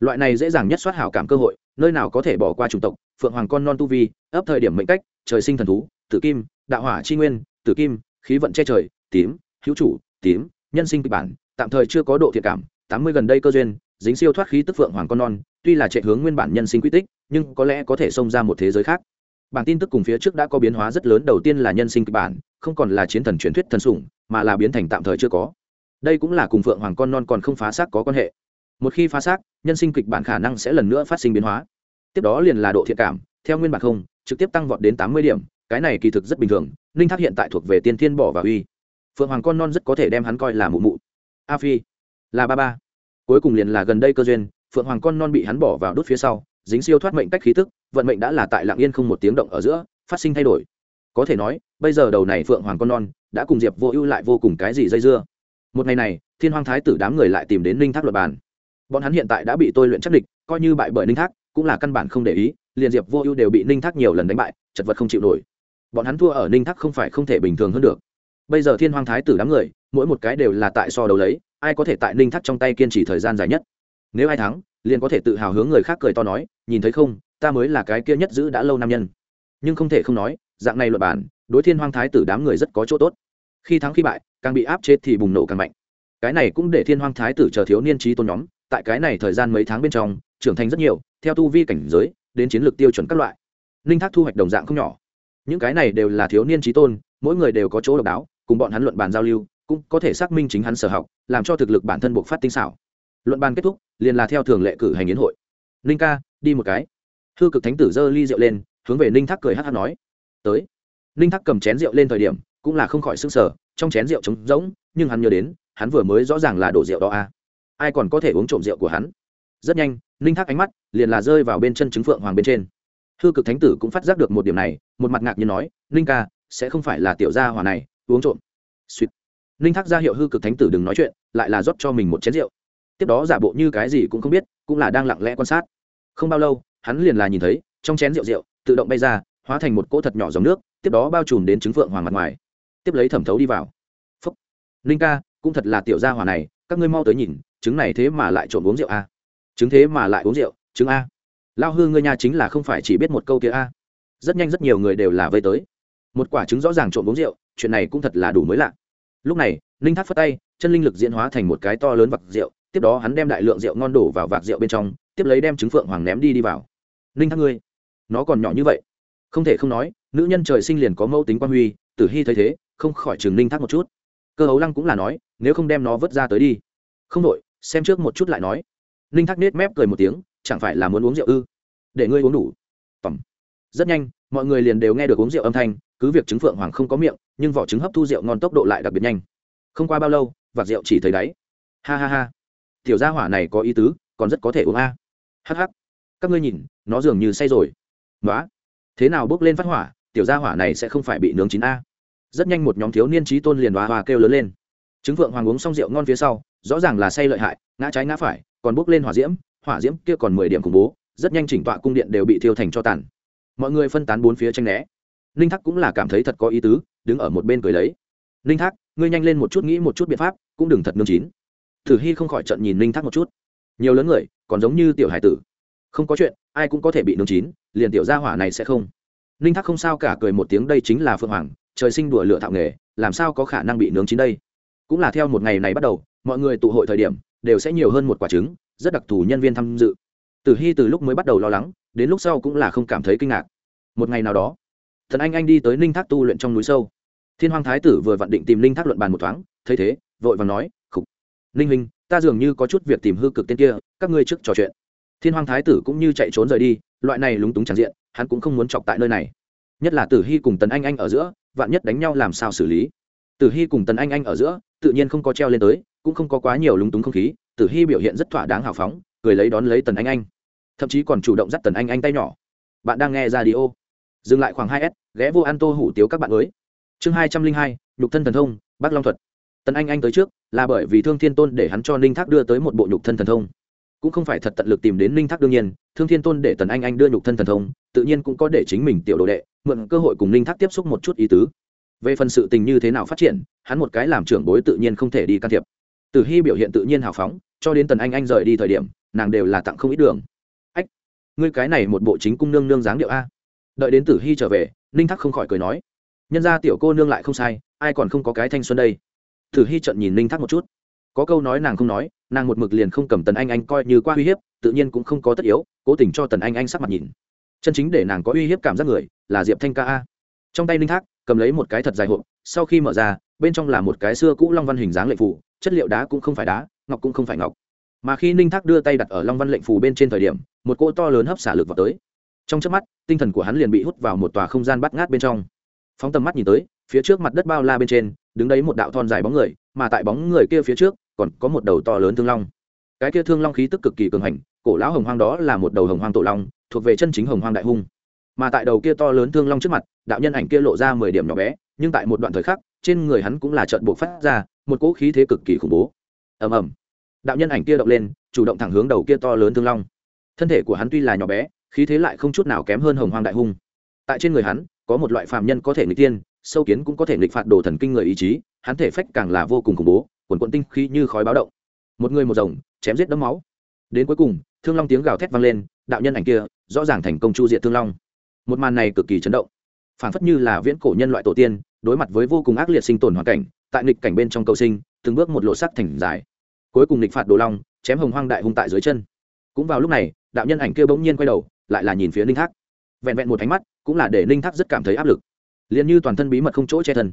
Loại này dễ dàng nhất soát hảo cảm cơ hội, nơi nào có thể bỏ qua chủng tộc, phượng hoàng con non tu vi, ấp thời điểm mệnh cách, trời sinh thần thú, tử kim, đạo hỏa chi nguyên, tử kim, khí vận che trời, tím, hữu chủ, tím, nhân sinh kịch bản, tạm thời chưa có độ thiệt cảm, tám mươi gần đây cơ duyên, dính siêu thoát khí tức phượng hoàng con non, tuy là chạy hướng nguyên bản nhân sinh quy tích, nhưng có lẽ có thể xông ra một thế giới khác. Bản tin tức cùng phía trước đã có biến hóa rất lớn, đầu tiên là nhân sinh kịch bản, không còn là chiến thần truyền thuyết thần sủng, mà là biến thành tạm thời chưa có đây cũng là cùng phượng hoàng con non còn không phá xác có quan hệ. Một khi phá xác, nhân sinh kịch bản khả năng sẽ lần nữa phát sinh biến hóa. Tiếp đó liền là độ thiện cảm, theo nguyên bản không, trực tiếp tăng vọt đến tám mươi điểm, cái này kỳ thực rất bình thường, ninh thác hiện tại thuộc về tiên thiên bỏ và uy phượng hoàng con non rất có thể đem hắn coi là mụ mụ. A phi, là ba ba. Cuối cùng liền là gần đây cơ duyên, phượng hoàng con non bị hắn bỏ vào đốt phía sau, dính siêu thoát mệnh cách khí tức, vận mệnh đã là tại lạng yên không một tiếng động ở giữa, phát sinh thay đổi. Có thể nói, bây giờ đầu này phượng hoàng con non đã cùng diệp vô ưu lại vô cùng cái gì dây dưa một ngày này, thiên hoàng thái tử đám người lại tìm đến ninh thác luật bàn. Bọn hắn hiện tại đã bị tôi luyện chắc địch, coi như bại bởi ninh thác, cũng là căn bản không để ý, liền diệp vô ưu đều bị ninh thác nhiều lần đánh bại, chật vật không chịu nổi. Bọn hắn thua ở ninh thác không phải không thể bình thường hơn được. Bây giờ thiên hoàng thái tử đám người, mỗi một cái đều là tại so đấu lấy, ai có thể tại ninh thác trong tay kiên trì thời gian dài nhất? Nếu ai thắng, liền có thể tự hào hướng người khác cười to nói, nhìn thấy không, ta mới là cái kia nhất giữ đã lâu nam nhân. Nhưng không thể không nói, dạng này luật bản đối thiên hoàng thái tử đám người rất có chỗ tốt khi thắng khi bại, càng bị áp chết thì bùng nổ càng mạnh. Cái này cũng để thiên Hoang thái tử chờ thiếu niên trí tôn nhóm, tại cái này thời gian mấy tháng bên trong, trưởng thành rất nhiều, theo tu vi cảnh giới, đến chiến lược tiêu chuẩn các loại. Ninh thác thu hoạch đồng dạng không nhỏ. Những cái này đều là thiếu niên trí tôn, mỗi người đều có chỗ độc đáo, cùng bọn hắn luận bàn giao lưu, cũng có thể xác minh chính hắn sở học, làm cho thực lực bản thân buộc phát tinh xảo. Luận bàn kết thúc, liền là theo thường lệ cử hành yến hội. Ninh ca, đi một cái. Hư cực thánh tử giơ ly rượu lên, hướng về ninh thác cười hát hát nói. Tới. Ninh thác cầm chén rượu lên thời điểm cũng là không khỏi sưng sờ, trong chén rượu trống rỗng, nhưng hắn nhớ đến, hắn vừa mới rõ ràng là đổ rượu đó a à. ai còn có thể uống trộm rượu của hắn? Rất nhanh, ninh thác ánh mắt liền là rơi vào bên chân trứng phượng hoàng bên trên. Hư cực thánh tử cũng phát giác được một điểm này, một mặt ngạc nhiên nói, ninh ca, sẽ không phải là tiểu gia hòa này, uống trộm. Suýt ninh thác ra hiệu hư cực thánh tử đừng nói chuyện, lại là rót cho mình một chén rượu. Tiếp đó giả bộ như cái gì cũng không biết, cũng là đang lặng lẽ quan sát. Không bao lâu, hắn liền là nhìn thấy, trong chén rượu rượu, tự động bay ra, hóa thành một cỗ thật nhỏ dòng nước, tiếp đó bao trùm đến trứng phượng hoàng mặt ngoài tiếp lấy thẩm thấu đi vào. Phúc. Ninh ca, cũng thật là tiểu gia hòa này, các ngươi mau tới nhìn, trứng này thế mà lại trộm uống rượu a à? trứng thế mà lại uống rượu, trứng a. Lao hư ngươi nhà chính là không phải chỉ biết một câu kia a. Rất nhanh rất nhiều người đều là vây tới. Một quả trứng rõ ràng trộm uống rượu, chuyện này cũng thật là đủ mới lạ. Lúc này, ninh thác phất tay, chân linh lực diễn hóa thành một cái to lớn vạc rượu, tiếp đó hắn đem đại lượng rượu ngon đổ vào vạc rượu bên trong, tiếp lấy đem trứng phượng hoàng ném đi đi vào. Ninh thác ngươi, nó còn nhỏ như vậy. Không thể không nói, nữ nhân trời sinh liền có mẫu tính quan huy, tử hy thấy thế không khỏi Trường ninh thác một chút. Cơ hấu lăng cũng là nói, nếu không đem nó vớt ra tới đi. Không đội xem trước một chút lại nói. Ninh thác nết mép cười một tiếng, chẳng phải là muốn uống rượu ư? Để ngươi uống đủ. Tầm. Rất nhanh, mọi người liền đều nghe được uống rượu âm thanh, cứ việc trứng phượng hoàng không có miệng, nhưng vỏ trứng hấp thu rượu ngon tốc độ lại đặc biệt nhanh. Không qua bao lâu vạc rượu chỉ thấy đáy. Ha ha ha. Tiểu gia hỏa này có ý tứ, còn rất có thể uống a. Hh các ngươi nhìn, nó dường như say rồi. Nói thế nào bước lên phát hỏa, tiểu gia hỏa này sẽ không phải bị nướng chín a? Rất nhanh một nhóm thiếu niên trí tôn liền hòa hoa kêu lớn lên. Chứng phượng hoàng uống xong rượu ngon phía sau, rõ ràng là say lợi hại, ngã trái ngã phải, còn bốc lên hỏa diễm hỏa diễm kia còn mười điểm khủng bố, rất nhanh chỉnh tọa cung điện đều bị thiêu thành cho tàn. Mọi người phân tán bốn phía tranh né. Ninh thác cũng là cảm thấy thật có ý tứ, đứng ở một bên cười lấy. Ninh thác, ngươi nhanh lên một chút nghĩ một chút biện pháp, cũng đừng thật nương chín. Thử hy không khỏi trận nhìn ninh thác một chút. Nhiều lớn người, còn giống như tiểu hải tử. Không có chuyện, ai cũng có thể bị nương chín, liền tiểu gia hỏa này sẽ không. Ninh thác không sao cả cười một tiếng, đây chính là phượng hoàng trời sinh đùa lửa thạo nghề, làm sao có khả năng bị nướng chín đây? Cũng là theo một ngày này bắt đầu, mọi người tụ hội thời điểm, đều sẽ nhiều hơn một quả trứng, rất đặc thù nhân viên tham dự. Tử hy từ lúc mới bắt đầu lo lắng, đến lúc sau cũng là không cảm thấy kinh ngạc. Một ngày nào đó, thần anh anh đi tới ninh thác tu luyện trong núi sâu. Thiên hoàng thái tử vừa vặn định tìm ninh thác luận bàn một thoáng, thấy thế, vội và nói, khục, ninh huynh, ta dường như có chút việc tìm hư cực tên kia, các ngươi trước trò chuyện. Thiên hoàng thái tử cũng như chạy trốn rời đi, loại này lúng túng tràn diện, hắn cũng không muốn chọc tại nơi này. Nhất là tử hy cùng tần anh anh ở giữa vạn nhất đánh nhau làm sao xử lý? Tử hy cùng tần anh anh ở giữa, tự nhiên không có treo lên tới, cũng không có quá nhiều lúng túng không khí, tử hy biểu hiện rất thỏa đáng hào phóng, cười lấy đón lấy tần anh anh. Thậm chí còn chủ động dắt tần anh anh tay nhỏ. Bạn đang nghe ra đi ô dừng lại khoảng hai s, ghé vô ăn tô hủ tiếu các bạn mới. Chương hai trăm linh hai, nhục thân thần thông bác long thuật. Tần anh anh tới trước, là bởi vì thương thiên tôn để hắn cho ninh thác đưa tới một bộ nhục thân thần thông. Cũng không phải thật tận lực tìm đến ninh thác đương nhiên, thương thiên tôn để tần anh anh đưa nhục thân thần thông, tự nhiên cũng có để chính mình tiểu đồ đệ mượn cơ hội cùng ninh thác tiếp xúc một chút ý tứ. Về phần sự tình như thế nào phát triển, hắn một cái làm trưởng bối tự nhiên không thể đi can thiệp. Tử hy biểu hiện tự nhiên hào phóng, cho đến tần anh anh rời đi thời điểm, nàng đều là tặng không ít đường. Ách, ngươi cái này một bộ chính cung nương nương dáng điệu a. Đợi đến tử hy trở về, ninh thắc không khỏi cười nói, nhân ra tiểu cô nương lại không sai, ai còn không có cái thanh xuân đây? Tử hy trận nhìn ninh thắc một chút. Có câu nói nàng không nói, nàng một mực liền không cầm tần anh anh coi như qua uy hiếp, tự nhiên cũng không có tất yếu, cố tình cho tần anh anh sắc mặt nhìn. Chân chính để nàng có uy hiếp cảm giác người là diệp thanh ca a. Trong tay ninh thác, cầm lấy một cái thật dài hộp, sau khi mở ra, bên trong là một cái xưa cũ long văn hình dáng lệnh phủ chất liệu đá cũng không phải đá, ngọc cũng không phải ngọc. Mà khi ninh thác đưa tay đặt ở long văn lệnh phủ bên trên thời điểm, một cỗ to lớn hấp xả lực vào tới. Trong trước mắt, tinh thần của hắn liền bị hút vào một tòa không gian bắt ngát bên trong. Phóng tầm mắt nhìn tới, phía trước mặt đất bao la bên trên, đứng đấy một đạo thon dài bóng người, mà tại bóng người kia phía trước, còn có một đầu to lớn thương long. Cái kia thương long khí tức cực kỳ cường hành, cổ lão hồng hoang đó là một đầu hồng hoang tổ long, thuộc về chân chính hồng hoang đại hung mà tại đầu kia to lớn thương long trước mặt, đạo nhân ảnh kia lộ ra mười điểm nhỏ bé, nhưng tại một đoạn thời khắc, trên người hắn cũng là trận buộc phát ra một cỗ khí thế cực kỳ khủng bố. Ầm ầm. Đạo nhân ảnh kia động lên, chủ động thẳng hướng đầu kia to lớn thương long. Thân thể của hắn tuy là nhỏ bé, khí thế lại không chút nào kém hơn hồng hoang đại hung. Tại trên người hắn, có một loại phàm nhân có thể nghịch tiên sâu kiến cũng có thể nghịch phạt đồ thần kinh người ý chí, hắn thể phách càng là vô cùng khủng bố, quần quận tinh khí như khói báo động. Một người một rồng, chém giết đấm máu. Đến cuối cùng, thương long tiếng gào thét vang lên, đạo nhân ảnh kia rõ ràng thành công chu diện thương long một màn này cực kỳ chấn động. Phản phất như là viễn cổ nhân loại tổ tiên, đối mặt với vô cùng ác liệt sinh tồn hoàn cảnh, tại nghịch cảnh bên trong cầu sinh, từng bước một lộ sắc thành dài. Cuối cùng nghịch phạt đồ long, chém hồng hoang đại hung tại dưới chân. Cũng vào lúc này, đạo nhân ảnh kia bỗng nhiên quay đầu, lại là nhìn phía ninh thác. Vẹn vẹn một ánh mắt, cũng là để ninh thác rất cảm thấy áp lực. Liền như toàn thân bí mật không chỗ che thân.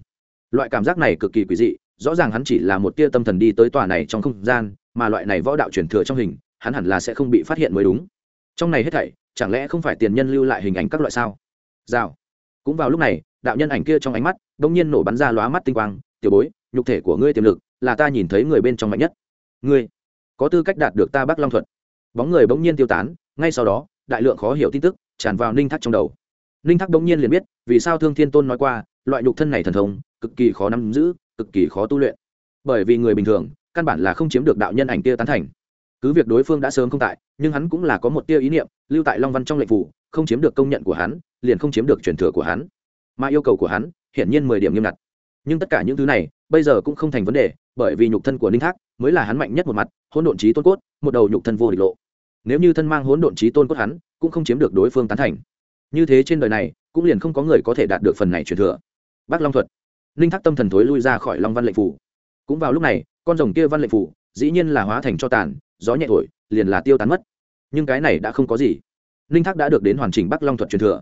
Loại cảm giác này cực kỳ quỷ dị, rõ ràng hắn chỉ là một tia tâm thần đi tới tòa này trong không gian, mà loại này võ đạo truyền thừa trong hình, hắn hẳn là sẽ không bị phát hiện mới đúng. Trong này hết thảy chẳng lẽ không phải tiền nhân lưu lại hình ảnh các loại sao? Rào. Cũng vào lúc này, đạo nhân ảnh kia trong ánh mắt đ ỗ n g nhiên nổ bắn ra lóa mắt tinh quang. Tiểu bối, nhục thể của ngươi tiềm lực là ta nhìn thấy người bên trong mạnh nhất. Ngươi, có tư cách đạt được ta bắc long thuật. Bóng người bỗng nhiên tiêu tán, ngay sau đó, đại lượng khó hiểu tin tức tràn vào ninh thác trong đầu. Ninh thác bỗng nhiên liền biết, vì sao thương thiên tôn nói qua, loại nhục thân này thần thông, cực kỳ khó nắm giữ, cực kỳ khó tu luyện. Bởi vì người bình thường, căn bản là không chiếm được đạo nhân ảnh kia tán thành. Cứ việc đối phương đã sớm không tại nhưng hắn cũng là có một tia ý niệm, lưu tại long văn trong lệnh phủ, không chiếm được công nhận của hắn, liền không chiếm được truyền thừa của hắn. Mà yêu cầu của hắn, hiển nhiên mười điểm nghiêm ngặt. Nhưng tất cả những thứ này, bây giờ cũng không thành vấn đề, bởi vì nhục thân của ninh thác mới là hắn mạnh nhất một mặt, hỗn độn trí tôn cốt, một đầu nhục thân vô địch lộ. Nếu như thân mang hỗn độn trí tôn cốt hắn, cũng không chiếm được đối phương tán thành. Như thế trên đời này, cũng liền không có người có thể đạt được phần này truyền thừa. Bác long thuật. Ninh thác tâm thần thối lui ra khỏi long văn lệnh phủ. Cũng vào lúc này, con rồng kia văn lệnh phủ, dĩ nhiên là hóa thành cho tàn, gió nhẹ thổi, liền là tiêu tán mất nhưng cái này đã không có gì. Ninh thác đã được đến hoàn chỉnh bắc long thuật truyền thừa.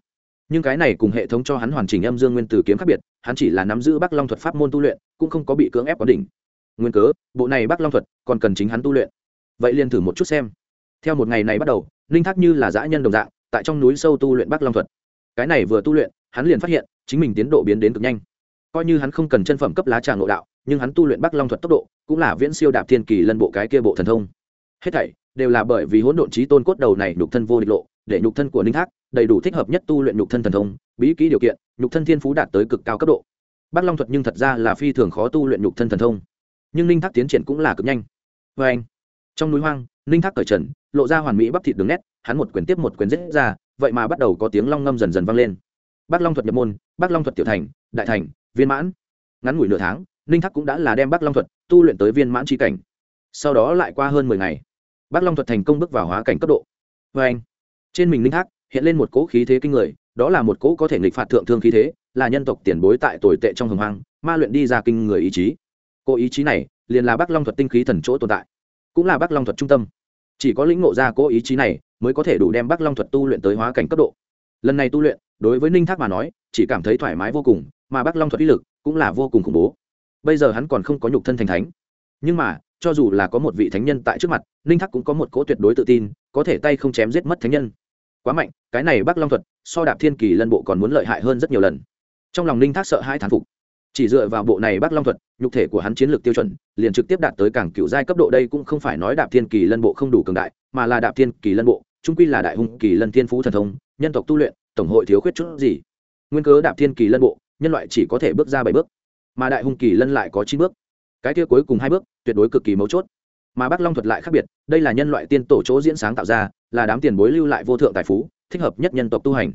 Nhưng cái này cùng hệ thống cho hắn hoàn chỉnh âm dương nguyên tử kiếm khác biệt, hắn chỉ là nắm giữ bắc long thuật pháp môn tu luyện, cũng không có bị cưỡng ép có đỉnh. Nguyên cớ, bộ này bắc long thuật còn cần chính hắn tu luyện. Vậy liền thử một chút xem. Theo một ngày này bắt đầu ninh thác như là dã nhân đồng dạng, tại trong núi sâu tu luyện bắc long thuật. Cái này vừa tu luyện, hắn liền phát hiện, chính mình tiến độ biến đến cực nhanh. Coi như hắn không cần chân phẩm cấp lá trà ngộ đạo, nhưng hắn tu luyện bắc long thuật tốc độ, cũng là viễn siêu đạp thiên kỳ lân bộ cái kia bộ thần thông. Hết thảy đều là bởi vì hỗn độn trí tôn cốt đầu này nhục thân vô địch lộ, để nhục thân của ninh thác đầy đủ thích hợp nhất tu luyện nhục thân thần thông, bí kỹ điều kiện, nhục thân thiên phú đạt tới cực cao cấp độ. Bắc long thuật nhưng thật ra là phi thường khó tu luyện nhục thân thần thông. Nhưng ninh thác tiến triển cũng là cực nhanh. Vê anh, trong núi hoang, ninh thác cởi trần, lộ ra hoàn mỹ bắp thịt đường nét, hắn một quyền tiếp một quyền rết ra, vậy mà bắt đầu có tiếng long ngâm dần dần vang lên. Bắc long thuật nhập môn bắc long thuật tiểu thành, đại thành, viên mãn. Ngắn ngủi nửa tháng, ninh thác cũng đã là đem bắc long thuật tu luyện tới viên mãn tri cảnh. Sau đó lại qua hơn mười ngày bác long thuật thành công bước vào hóa cảnh cấp độ. Vê anh, trên mình Linh thác hiện lên một cỗ khí thế kinh người, đó là một cỗ có thể nghịch phạt thượng thương khí thế, là nhân tộc tiền bối tại tồi tệ trong hồng hoang, ma luyện đi ra kinh người ý chí. Cô ý chí này liền là bác long thuật tinh khí thần chỗ tồn tại, cũng là bác long thuật trung tâm. Chỉ có lĩnh ngộ ra cỗ ý chí này mới có thể đủ đem bác long thuật tu luyện tới hóa cảnh cấp độ. Lần này tu luyện, đối với ninh thác mà nói, chỉ cảm thấy thoải mái vô cùng, mà bác long thuật uy lực cũng là vô cùng khủng bố. Bây giờ hắn còn không có nhục thân thành thánh. Nhưng mà cho dù là có một vị thánh nhân tại trước mặt, ninh thác cũng có một cỗ tuyệt đối tự tin, có thể tay không chém giết mất thánh nhân. Quá mạnh, cái này bác long thuật, so đạp thiên kỳ lân bộ còn muốn lợi hại hơn rất nhiều lần. Trong lòng ninh thác sợ hai thán phục. Chỉ dựa vào bộ này bác long thuật, nhục thể của hắn chiến lược tiêu chuẩn, liền trực tiếp đạt tới cảng cựu giai cấp độ đây cũng không phải nói đạp thiên kỳ lân bộ không đủ cường đại, mà là đạp thiên kỳ lân bộ trung quy là đại hung kỳ lân thiên phú thần thông, nhân tộc tu luyện, tổng hội thiếu khuyết chút gì. Nguyên cớ đạp thiên kỳ lân bộ, nhân loại chỉ có thể bước ra bảy bước, mà đại hung kỳ lân lại có chín bước cái kia cuối cùng hai bước, tuyệt đối cực kỳ mấu chốt. Mà Bác long thuật lại khác biệt, đây là nhân loại tiên tổ chỗ diễn sáng tạo ra, là đám tiền bối lưu lại vô thượng tài phú, thích hợp nhất nhân tộc tu hành.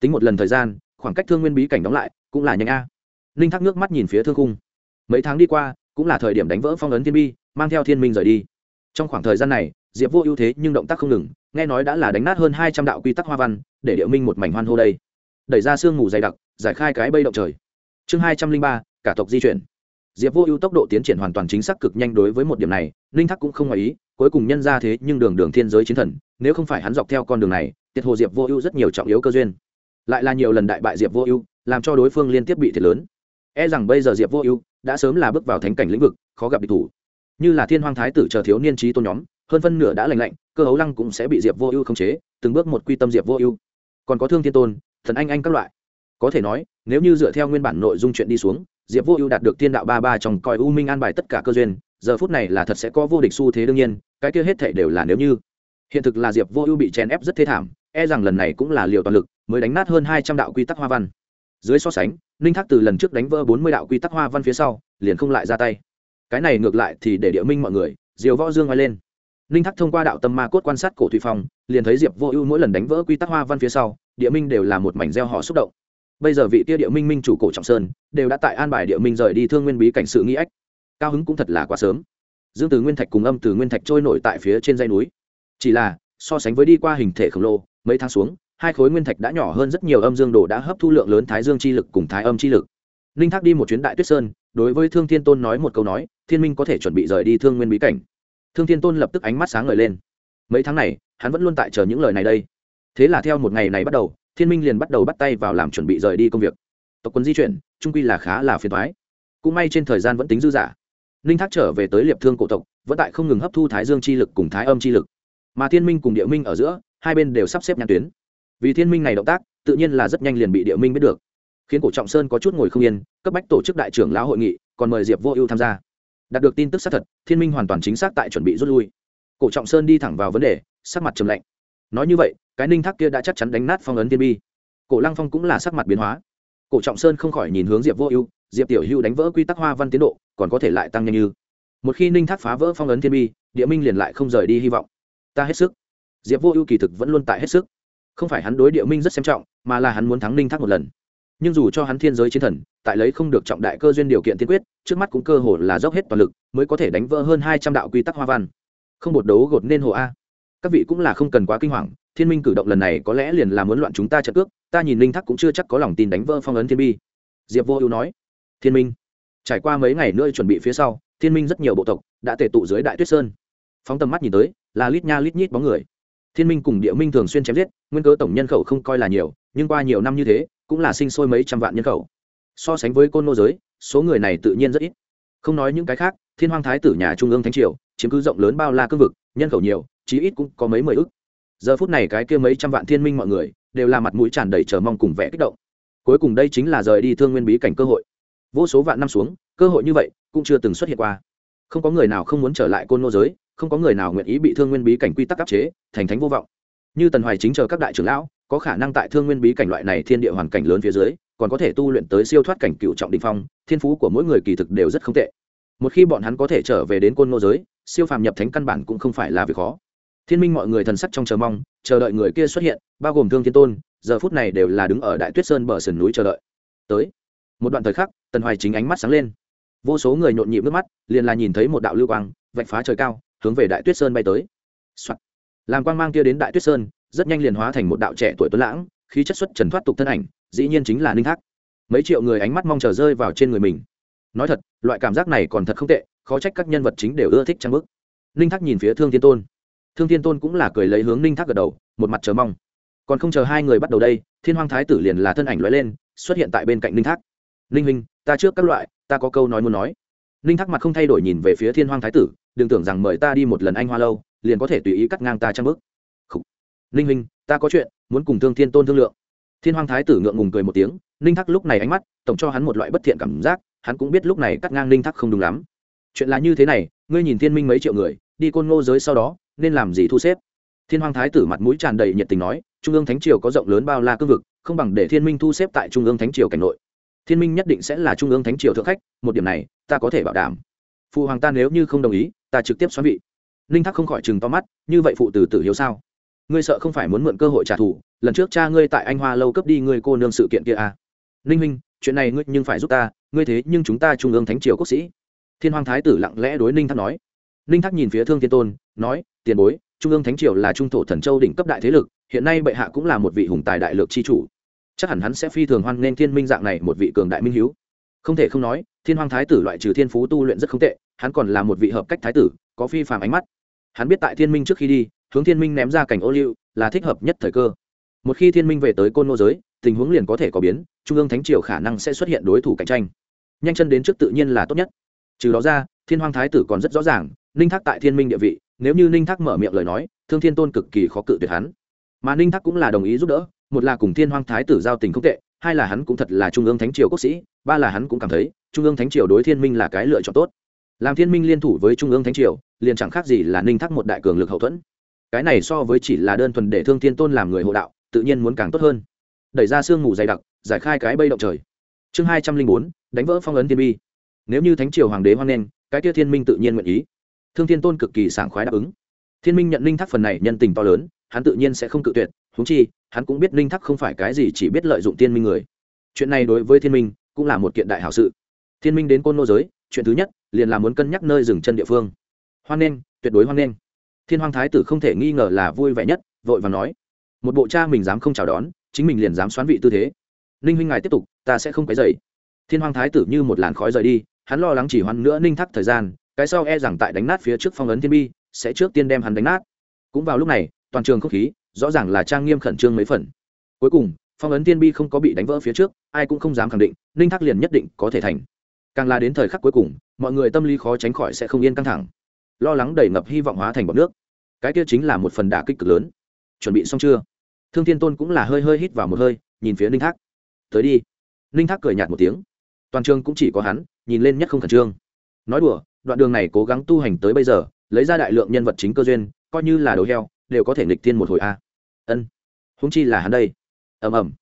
Tính một lần thời gian, khoảng cách thương nguyên bí cảnh đóng lại, cũng là nhanh a. Ninh thác nước mắt nhìn phía thương cung mấy tháng đi qua, cũng là thời điểm đánh vỡ phong ấn thiên bi, mang theo thiên minh rời đi. Trong khoảng thời gian này, diệp vô ưu thế nhưng động tác không ngừng, nghe nói đã là đánh nát hơn hai trăm đạo quy tắc hoa văn, để điệu minh một mảnh hoan hô đây. Đẩy ra sương mù dày đặc, giải khai cái bây động trời. Chương hai trăm linh ba, cả tộc di chuyển diệp vô ưu tốc độ tiến triển hoàn toàn chính xác cực nhanh đối với một điểm này, ninh thắc cũng không ngoài ý, cuối cùng nhân ra thế nhưng đường đường thiên giới chiến thần, nếu không phải hắn dọc theo con đường này, tiệt hồ diệp vô ưu rất nhiều trọng yếu cơ duyên. Lại là nhiều lần đại bại diệp vô ưu, làm cho đối phương liên tiếp bị thiệt lớn. E rằng bây giờ diệp vô ưu đã sớm là bước vào thánh cảnh lĩnh vực, khó gặp địch thủ. Như là thiên hoàng thái tử chờ thiếu niên trí tôn nhóm, hơn phân nửa đã lành lạnh, cơ hấu lăng cũng sẽ bị diệp vô ưu khống chế, từng bước một quy tâm diệp vô ưu. Còn có thương thiên tôn, thần anh anh các loại. Có thể nói, nếu như dựa theo nguyên bản nội dung chuyện đi xuống diệp vô ưu đạt được thiên đạo ba ba trong coi u minh an bài tất cả cơ duyên, giờ phút này là thật sẽ có vô địch xu thế đương nhiên, cái kia hết thể đều là nếu như. Hiện thực là diệp vô ưu bị chèn ép rất thê thảm e rằng lần này cũng là liều toàn lực, mới đánh nát hơn hai trăm đạo quy tắc hoa văn. Dưới so sánh, ninh thác từ lần trước đánh vỡ bốn mươi đạo quy tắc hoa văn phía sau, liền không lại ra tay. Cái này ngược lại thì để địa minh mọi người, diều võ dương ngoài lên. Ninh thác thông qua đạo tâm ma cốt quan sát cổ thủy phong, liền thấy diệp vô ưu mỗi lần đánh vỡ quy tắc hoa văn phía sau, địa minh đều là một mảnh gieo họ xúc động bây giờ vị tia địa minh minh chủ cổ trọng sơn đều đã tại an bài địa minh rời đi thương nguyên bí cảnh sự nghĩ ách. Cao hứng cũng thật là quá sớm. Dương từ nguyên thạch cùng âm từ nguyên thạch trôi nổi tại phía trên dây núi. Chỉ là, so sánh với đi qua hình thể khổng lồ, mấy tháng xuống, hai khối nguyên thạch đã nhỏ hơn rất nhiều âm dương đồ đã hấp thu lượng lớn thái dương chi lực cùng thái âm chi lực. Ninh thác đi một chuyến đại tuyết sơn, đối với thương thiên tôn nói một câu nói, thiên minh có thể chuẩn bị rời đi thương nguyên bí cảnh. Thương thiên tôn lập tức ánh mắt sáng ngời lên. Mấy tháng này, hắn vẫn luôn tại chờ những lời này đây. Thế là theo một ngày này bắt đầu thiên minh liền bắt đầu bắt tay vào làm chuẩn bị rời đi công việc. Tộc quân di chuyển, trung quy là khá là phiền thoái cũng may trên thời gian vẫn tính dư giả ninh thác trở về tới liệp thương cổ tộc, vẫn tại không ngừng hấp thu thái dương chi lực cùng thái âm chi lực. Mà thiên minh cùng địa minh ở giữa, hai bên đều sắp xếp nhãn tuyến. Vì thiên minh này động tác, tự nhiên là rất nhanh liền bị địa minh biết được. Khiến cổ trọng sơn có chút ngồi không yên, cấp bách tổ chức đại trưởng lão hội nghị, còn mời diệp vô ưu tham gia. Đạt được tin tức xác thật, thiên minh hoàn toàn chính xác tại chuẩn bị rút lui. Cổ trọng sơn đi thẳng vào vấn đề, sắc mặt trầm lạnh. Nói như vậy cái ninh thác kia đã chắc chắn đánh nát phong ấn tiên bi. Cổ lăng phong cũng là sắc mặt biến hóa. Cổ trọng sơn không khỏi nhìn hướng diệp vô ưu, diệp tiểu hữu đánh vỡ quy tắc hoa văn tiến độ, còn có thể lại tăng nhanh như. Một khi ninh thác phá vỡ phong ấn thiên bi, địa minh liền lại không rời đi hy vọng. Ta hết sức. Diệp vô ưu kỳ thực vẫn luôn tại hết sức. Không phải hắn đối địa minh rất xem trọng, mà là hắn muốn thắng ninh thác một lần. Nhưng dù cho hắn thiên giới chiến thần, tại lấy không được trọng đại cơ duyên điều kiện tiên quyết, trước mắt cũng cơ hồ là dốc hết toàn lực, mới có thể đánh vỡ hơn hai trăm đạo quy tắc hoa văn. Không một đấu gột nên hồ a các vị cũng là không cần quá kinh hoàng, thiên minh cử động lần này có lẽ liền là muốn loạn chúng ta trận cước, ta nhìn linh thắc cũng chưa chắc có lòng tin đánh vỡ phong ấn thiên bi. Diệp vô ưu nói, thiên minh, trải qua mấy ngày nữa chuẩn bị phía sau, thiên minh rất nhiều bộ tộc đã tề tụ dưới đại tuyết sơn. Phóng tầm mắt nhìn tới, là lít nha lít nhít bóng người. Thiên minh cùng địa minh thường xuyên chém giết, nguyên cớ tổng nhân khẩu không coi là nhiều, nhưng qua nhiều năm như thế, cũng là sinh sôi mấy trăm vạn nhân khẩu. So sánh với côn nô giới, số người này tự nhiên rất ít. Không nói những cái khác, thiên hoàng thái tử nhà trung ương thánh triều, chiếm cứ rộng lớn bao la cương vực, nhân khẩu nhiều chí ít cũng có mấy mười ức. Giờ phút này cái kia mấy trăm vạn thiên minh mọi người đều là mặt mũi tràn đầy chờ mong cùng vẻ kích động. Cuối cùng đây chính là rời đi thương nguyên bí cảnh cơ hội. Vô số vạn năm xuống, cơ hội như vậy cũng chưa từng xuất hiện qua. Không có người nào không muốn trở lại côn nô giới, không có người nào nguyện ý bị thương nguyên bí cảnh quy tắc áp chế, thành thánh vô vọng. Như tần hoài chính chờ các đại trưởng lão, có khả năng tại thương nguyên bí cảnh loại này thiên địa hoàn cảnh lớn phía dưới, còn có thể tu luyện tới siêu thoát cảnh cựu trọng đỉnh phong, thiên phú của mỗi người kỳ thực đều rất không tệ. Một khi bọn hắn có thể trở về đến côn nô giới, siêu phàm nhập thánh căn bản cũng không phải là việc khó thiên minh mọi người thần sắc trong chờ mong, chờ đợi người kia xuất hiện, bao gồm thương thiên tôn, giờ phút này đều là đứng ở đại tuyết sơn bờ sườn núi chờ đợi. Tới. Một đoạn thời khắc, tần hoài chính ánh mắt sáng lên. Vô số người nhộn nhịp nước mắt, liền là nhìn thấy một đạo lưu quang, vạch phá trời cao, hướng về đại tuyết sơn bay tới、Soạn. làm quang mang kia đến đại tuyết sơn, rất nhanh liền hóa thành một đạo trẻ tuổi tuấn lãng, khí chất xuất trần thoát tục thân ảnh, dĩ nhiên chính là ninh thác. Mấy triệu người ánh mắt mong chờ rơi vào trên người mình. Nói thật, loại cảm giác này còn thật không tệ, khó trách các nhân vật chính đều ưa thích trang bức ninh thác nhìn phía thương thiên tôn thương thiên tôn cũng là cười lấy hướng ninh thác gật đầu, một mặt chờ mong. Còn không chờ hai người bắt đầu đây, thiên hoàng thái tử liền là thân ảnh l lên, xuất hiện tại bên cạnh ninh thác. Ninh huynh, ta trước các loại, ta có câu nói muốn nói. Ninh thác mặt không thay đổi nhìn về phía thiên hoàng thái tử, đừng tưởng rằng mời ta đi một lần anh hoa lâu, liền có thể tùy ý cắt ngang ta trang bức. Ninh huynh, ta có chuyện, muốn cùng thương thiên tôn thương lượng. Thiên hoàng thái tử ngượng ngùng cười một tiếng, ninh thác lúc này ánh mắt, tổng cho hắn một loại bất thiện cảm giác, hắn cũng biết lúc này cắt ngang ninh thác không đúng lắm. Chuyện là như thế này, ngươi nhìn thiên minh mấy triệu người, đi côn ngô giới sau đó nên làm gì thu xếp? Thiên hoàng thái tử mặt mũi tràn đầy nhiệt tình nói, trung ương thánh triều có rộng lớn bao la cương vực, không bằng để thiên minh thu xếp tại trung ương thánh triều cảnh nội. Thiên minh nhất định sẽ là trung ương thánh triều thượng khách, một điểm này, ta có thể bảo đảm. Phụ hoàng ta nếu như không đồng ý, ta trực tiếp xoắn vị. Ninh thác không khỏi chừng to mắt, như vậy phụ tử tử hiếu sao? Ngươi sợ không phải muốn mượn cơ hội trả thù, lần trước cha ngươi tại anh hoa lâu cấp đi ngươi cô nương sự kiện kia à. ninh huynh, chuyện này ngươi nhưng phải giúp ta, ngươi thế nhưng chúng ta trung ương thánh triều quốc sĩ. Thiên hoàng thái tử lặng lẽ đối ninh thác nói ninh thác nhìn phía thương thiên tôn, nói, tiền bối, trung ương thánh triều là trung thổ thần châu đỉnh cấp đại thế lực, hiện nay bệ hạ cũng là một vị hùng tài đại lược c h i chủ. Chắc hẳn hắn sẽ phi thường hoan nghênh thiên minh dạng này một vị cường đại minh h không thể không nói, thiên hoàng thái tử loại trừ thiên phú tu luyện rất không tệ, hắn còn là một vị hợp cách thái tử, có phi phàm ánh mắt. Hắn biết tại thiên minh trước khi đi, hướng thiên minh ném ra cảnh ô liu, là thích hợp nhất thời cơ. Một khi thiên minh về tới côn nô giới, tình huống liền có thể có biến, trung ương thánh triều khả năng sẽ xuất hiện đối thủ cạnh tranh. Nhanh chân đến trước tự nhiên là tốt nhất trừ đó ra, thiên hoàng thái tử còn rất rõ ràng, ninh thác tại thiên minh địa vị, nếu như ninh thác mở miệng lời nói, thương thiên tôn cực kỳ khó cự tuyệt hắn. Mà ninh thác cũng là đồng ý giúp đỡ, một là cùng thiên hoàng thái tử giao tình không tệ, hai là hắn cũng thật là trung ương thánh triều quốc sĩ, ba là hắn cũng cảm thấy, trung ương thánh triều đối thiên minh là cái lựa chọn tốt. Làm thiên minh liên thủ với trung ương thánh triều, liền chẳng khác gì là ninh thác một đại cường lực hậu thuẫn. Cái này so với chỉ là đơn thuần để thương thiên tôn làm người hộ đạo, tự nhiên muốn càng tốt hơn. Đẩy ra sương mù dày đặc, giải khai cái bây động trời. Chương hai trăm linh bốn, đánh vỡ phong ấn thiên bi nếu như thánh triều hoàng đế hoan nghênh, cái kia thiên minh tự nhiên nguyện ý. Thương thiên tôn cực kỳ sảng khoái đáp ứng. Thiên minh nhận ninh thác phần này nhân tình to lớn, hắn tự nhiên sẽ không cự tuyệt húng chi, hắn cũng biết ninh thác không phải cái gì chỉ biết lợi dụng tiên minh người. Chuyện này đối với thiên minh cũng là một kiện đại hảo sự. Thiên minh đến côn nô giới, chuyện thứ nhất, liền là muốn cân nhắc nơi dừng chân địa phương. Hoan nghênh, tuyệt đối hoan nghênh. Thiên hoàng thái tử không thể nghi ngờ là vui vẻ nhất, vội và nói. Một bộ cha mình dám không chào đón, chính mình liền dám xoán vị tư thế. Ninh huynh ngài tiếp tục, ta sẽ không cái dậy thiên hoàng thái tử như một làn khói rời đi hắn lo lắng chỉ hoan nữa ninh thắc thời gian, cái sau e rằng tại đánh nát phía trước phong ấn thiên bi, sẽ trước tiên đem hắn đánh nát. Cũng vào lúc này, toàn trường không khí, rõ ràng là trang nghiêm khẩn trương mấy phần. Cuối cùng, phong ấn thiên bi không có bị đánh vỡ phía trước, ai cũng không dám khẳng định, ninh thắc liền nhất định có thể thành. Càng là đến thời khắc cuối cùng, mọi người tâm lý khó tránh khỏi sẽ không yên căng thẳng. Lo lắng đầy ngập hy vọng hóa thành bọc nước. Cái kia chính là một phần đả kích cực lớn. Chuẩn bị xong chưa? Thương thiên tôn cũng là hơi hơi hít vào một hơi, nhìn phía ninh thác. Tới đi. Ninh thác cười nhạt một tiếng. Toàn trường cũng chỉ có hắn nhìn lên nhất không khẩn trương. Nói đùa, đoạn đường này cố gắng tu hành tới bây giờ, lấy ra đại lượng nhân vật chính cơ duyên, coi như là đồ heo, đều có thể nghịch thiên một hồi a. Ân húng chi là hắn đây. Ầm ầm.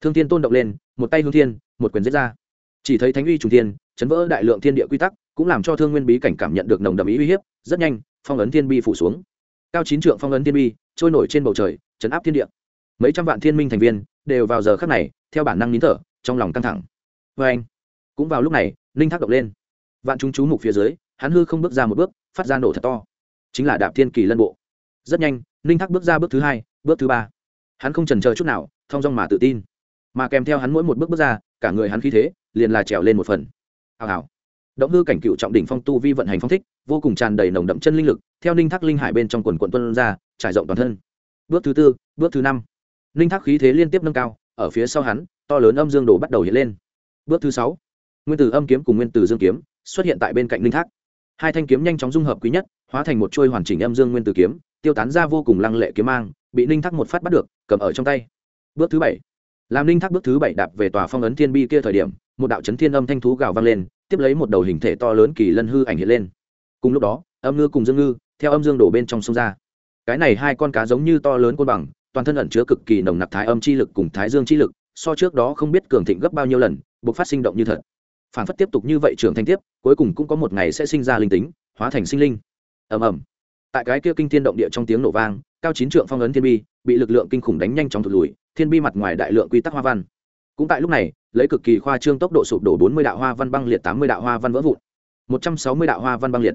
Thương thiên tôn động lên, một tay hương thiên, một quyền giết ra. Chỉ thấy thánh uy trùng thiên, chấn vỡ đại lượng thiên địa quy tắc, cũng làm cho thương nguyên bí cảnh cảm nhận được nồng đậm ý uy hiếp, rất nhanh, phong ấn thiên bi phủ xuống. Cao chín trượng phong ấn thiên bi, trôi nổi trên bầu trời, chấn áp thiên địa. Mấy trăm vạn thiên minh thành viên đều vào giờ khắc này, theo bản năng nín thở, trong lòng căng thẳng. Vê anh. Cũng vào lúc này ninh thác động lên. Vạn chúng chú mục phía dưới, hắn hư không bước ra một bước, phát ra nổ thật to. Chính là đạp thiên kỳ lân bộ. Rất nhanh ninh thác bước ra bước thứ hai, bước thứ ba. Hắn không trần chờ chút nào, thong dong mà tự tin. Mà kèm theo hắn mỗi một bước bước ra, cả người hắn khí thế, liền là trèo lên một phần. Hào hào. Động hư cảnh cựu trọng đỉnh phong tu vi vận hành phong thích, vô cùng tràn đầy nồng đậm chân linh lực, theo ninh thác linh hải bên trong quần quận tuân ra, trải rộng toàn thân. Bước thứ tư, bước thứ năm. Ninh thác khí thế liên tiếp nâng cao, ở phía sau hắn, to lớn âm dương đồ bắt đầu hiện lên. Bước thứ sáu nguyên tử âm kiếm cùng nguyên tử dương kiếm xuất hiện tại bên cạnh Linh thác. Hai thanh kiếm nhanh chóng dung hợp quý nhất, hóa thành một trôi hoàn chỉnh âm dương nguyên tử kiếm, tiêu tán ra vô cùng lăng lệ kiếm mang, bị Linh thác một phát bắt được, cầm ở trong tay. Bước thứ bảy. Làm Linh thác bước thứ bảy đạp về tòa phong ấn thiên bi kia thời điểm, một đạo chấn thiên âm thanh thú gào vang lên, tiếp lấy một đầu hình thể to lớn kỳ lân hư ảnh hiện lên. Cùng lúc đó, âm ngư cùng dương ngư, theo âm dương đổ bên trong sông ra. Cái này hai con cá giống như to lớn côn bằng, toàn thân ẩn chứa cực kỳ nồng nặc thái âm chi lực cùng thái dương chi lực, so trước đó không biết cường thịnh gấp bao nhiêu lần buộc phát sinh động như thật phản phất tiếp tục như vậy trưởng thành tiếp, cuối cùng cũng có một ngày sẽ sinh ra linh tính, hóa thành sinh linh. Ầm ầm. Tại cái kia kinh thiên động địa trong tiếng nổ vang, cao chín trượng phong ấn thiên bi, bị lực lượng kinh khủng đánh nhanh chóng thụt lùi, thiên bi mặt ngoài đại lượng quy tắc hoa văn. Cũng tại lúc này, lấy cực kỳ khoa trương tốc độ sụp đổ bốn mươi đạo hoa văn băng liệt, tám mươi đạo hoa văn vỡ vụn. Một trăm sáu mươi đạo hoa văn băng liệt.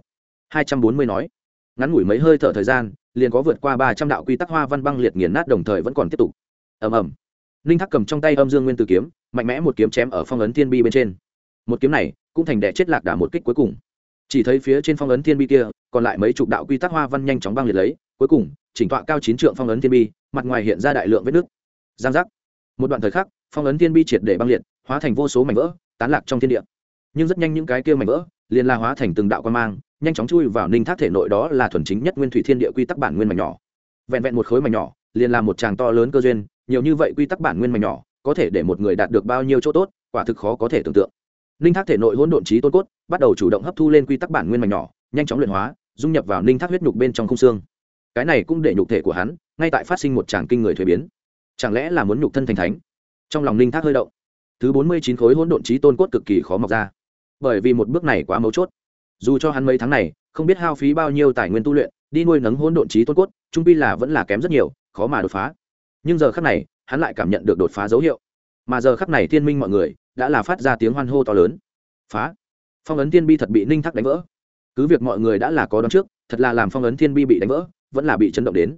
Hai trăm bốn mươi nói. Ngắn ngủi mấy hơi thở thời gian, liền có vượt qua ba trăm đạo quy tắc hoa văn băng liệt nghiền nát đồng thời vẫn còn tiếp tục. Ầm ầm. Ninh thác cầm trong tay âm dương nguyên tử kiếm, mạnh mẽ một kiếm chém ở phong ấn thiên bi bên trên một kiếm này cũng thành đẻ chết lạc đả một kích cuối cùng. Chỉ thấy phía trên phong ấn thiên bi kia, còn lại mấy chục đạo quy tắc hoa văn nhanh chóng băng liệt lấy, cuối cùng, chỉnh tọa cao chín trượng phong ấn thiên bi, mặt ngoài hiện ra đại lượng vết nước giang giác. Một đoạn thời khắc, phong ấn thiên bi triệt để băng liệt, hóa thành vô số mảnh vỡ, tán lạc trong thiên địa. Nhưng rất nhanh những cái kia mảnh vỡ, liền la hóa thành từng đạo quan mang, nhanh chóng chui vào ninh thác thể nội đó là thuần chính nhất nguyên thủy thiên địa quy tắc bản nguyên mảnh nhỏ. Vẹn vẹn một khối mảnh nhỏ, liền là một tràng to lớn cơ duyên, nhiều như vậy quy tắc bản nguyên mảnh nhỏ, có thể để một người đạt được bao nhiêu chỗ tốt, quả thực khó có thể tưởng tượng ninh thác thể nội hỗn độn trí tôn cốt bắt đầu chủ động hấp thu lên quy tắc bản nguyên mảnh nhỏ, nhanh chóng luyện hóa, dung nhập vào ninh thác huyết nhục bên trong không xương. Cái này cũng để nhục thể của hắn ngay tại phát sinh một tràng kinh người thuế biến. Chẳng lẽ là muốn nhục thân thành thánh? Trong lòng ninh thác hơi động, thứ bốn mươi chín khối hỗn độn trí tôn cốt cực kỳ khó mọc ra. Bởi vì một bước này quá mấu chốt. Dù cho hắn mấy tháng này không biết hao phí bao nhiêu tài nguyên tu luyện, đi nuôi nấng hỗn độn trí tôn cốt, trung pi là vẫn là kém rất nhiều, khó mà đột phá. Nhưng giờ khắc này, hắn lại cảm nhận được đột phá dấu hiệu. Mà giờ khắc này thiên minh mọi người đã là phát ra tiếng hoan hô to lớn. Phá. Phong ấn thiên bi thật bị ninh thác đánh vỡ. Cứ việc mọi người đã là có đón trước, thật là làm phong ấn thiên bi bị đánh vỡ, vẫn là bị chấn động đến.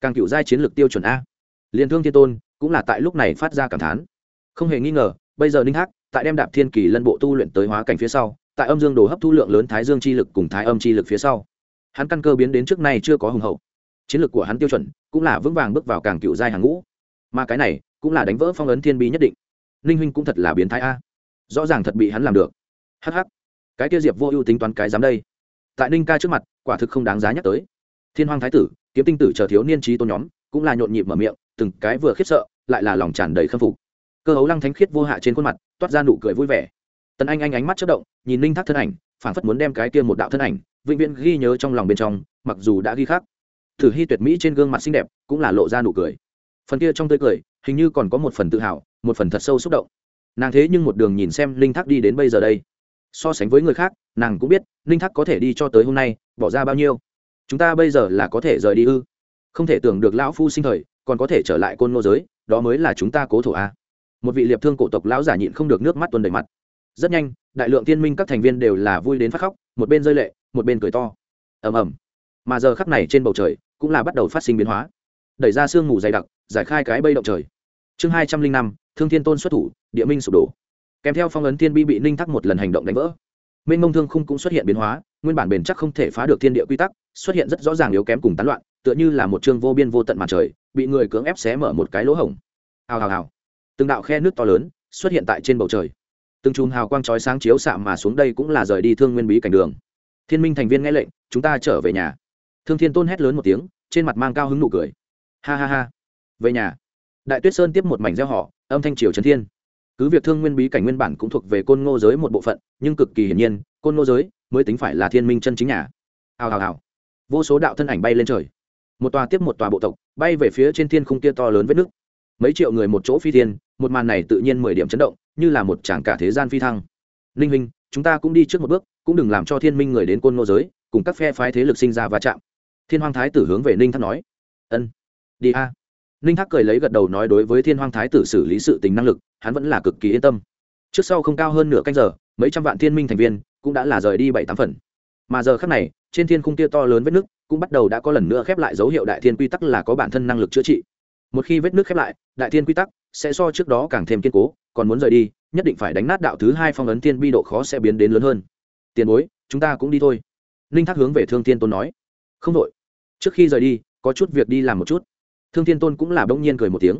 Càng cựu giai chiến lược tiêu chuẩn a. Liên thương thiên tôn cũng là tại lúc này phát ra cảm thán. Không hề nghi ngờ, bây giờ ninh thắc tại đem đạp thiên kỳ lân bộ tu luyện tới hóa cảnh phía sau, tại âm dương đồ hấp thu lượng lớn thái dương chi lực cùng thái âm chi lực phía sau. Hắn căn cơ biến đến trước nay chưa có hùng hậu. Chiến lược của hắn tiêu chuẩn cũng là vững vàng bước vào càng cựu giai hàng ngũ. Mà cái này cũng là đánh vỡ phong ấn thiên bi nhất định ninh huynh cũng thật là biến thái a. Rõ ràng thật bị hắn làm được. Hh cái kia diệp vô ưu tính toán cái dám đây. Tại ninh ca trước mặt, quả thực không đáng giá nhắc tới. Thiên hoàng thái tử, kiếm tinh tử chờ thiếu niên trí tôn nhóm, cũng là nhộn nhịp mở miệng, từng cái vừa khiếp sợ, lại là lòng tràn đầy khâm phục. Cơ hấu lăng thánh khiết vô hạ trên khuôn mặt, toát ra nụ cười vui vẻ. Tần anh anh ánh mắt chất động, nhìn ninh thác thân ảnh phản phất muốn đem cái kia một đạo thân ảnh, vĩnh viễn ghi nhớ trong lòng bên trong, mặc dù đã ghi khác thử hy tuyệt mỹ trên gương mặt xinh đẹp, cũng là lộ ra nụ cười. Phần kia trong tươi cười hình như còn có một phần tự hào, một phần thật sâu xúc động. Nàng thế nhưng một đường nhìn xem linh thác đi đến bây giờ đây. So sánh với người khác, nàng cũng biết, linh thác có thể đi cho tới hôm nay, bỏ ra bao nhiêu. Chúng ta bây giờ là có thể rời đi ư? Không thể tưởng được lão phu sinh thời, còn có thể trở lại côn ngô giới, đó mới là chúng ta cố thổ a. Một vị liệp thương cổ tộc lão giả nhịn không được nước mắt tuần đầy mặt. Rất nhanh, đại lượng tiên minh các thành viên đều là vui đến phát khóc, một bên rơi lệ, một bên cười to. Ầm ầm. Mà giờ khắc này trên bầu trời, cũng là bắt đầu phát sinh biến hóa. Đẩy ra sương mù dày đặc, giải khai cái bây động trời chương hai trăm linh năm, thương thiên tôn xuất thủ, địa minh sụp đổ. Kèm theo phong ấn thiên bi bị ninh thắc một lần hành động đánh vỡ minh mông thương khung cũng xuất hiện biến hóa, nguyên bản bền chắc không thể phá được thiên địa quy tắc, xuất hiện rất rõ ràng yếu kém cùng tán loạn, tựa như là một chương vô biên vô tận mặt trời, bị người cưỡng ép xé mở một cái lỗ hổng. Hào hào hào. Từng đạo khe nước to lớn xuất hiện tại trên bầu trời. Từng chùm hào quang chói sáng chiếu xạ mà xuống đây cũng là rời đi thương nguyên bí cảnh đường. Thiên minh thành viên nghe lệnh, chúng ta trở về nhà. Thương thiên tôn hét lớn một tiếng, trên mặt mang cao hứng nụ cười. Ha ha ha. Về nhà đại tuyết sơn tiếp một mảnh gieo họ, âm thanh triều trấn thiên. Cứ việc thương nguyên bí cảnh nguyên bản cũng thuộc về côn ngô giới một bộ phận, nhưng cực kỳ hiển nhiên, côn ngô giới mới tính phải là thiên minh chân chính nhà. Hào hào hào. Vô số đạo thân ảnh bay lên trời. Một tòa tiếp một tòa bộ tộc, bay về phía trên thiên khung kia to lớn vết nước. Mấy triệu người một chỗ phi thiên, một màn này tự nhiên mười điểm chấn động, như là một tràng cả thế gian phi thăng. Ninh huynh, chúng ta cũng đi trước một bước, cũng đừng làm cho thiên minh người đến côn ngô giới, cùng các phe phái thế lực sinh ra va chạm. Thiên hoàng thái tử hướng về ninh thác nói. Ân, đi a ninh thác cười lấy gật đầu nói đối với thiên Hoang thái tử xử lý sự tình năng lực, hắn vẫn là cực kỳ yên tâm. Trước sau không cao hơn nửa canh giờ, mấy trăm vạn thiên minh thành viên cũng đã là rời đi bảy tám phần. Mà giờ khác này, trên thiên khung tia to lớn vết nước cũng bắt đầu đã có lần nữa khép lại dấu hiệu đại thiên quy tắc là có bản thân năng lực chữa trị. Một khi vết nước khép lại, đại thiên quy tắc sẽ so trước đó càng thêm kiên cố, còn muốn rời đi, nhất định phải đánh nát đạo thứ hai phong ấn Thiên bi độ khó sẽ biến đến lớn hơn. Tiền bối, chúng ta cũng đi thôi. Ninh thác hướng về thương thiên tôn nói. Không đội. Trước khi rời đi, có chút việc đi làm một chút thương thiên tôn cũng là bỗng nhiên cười một tiếng.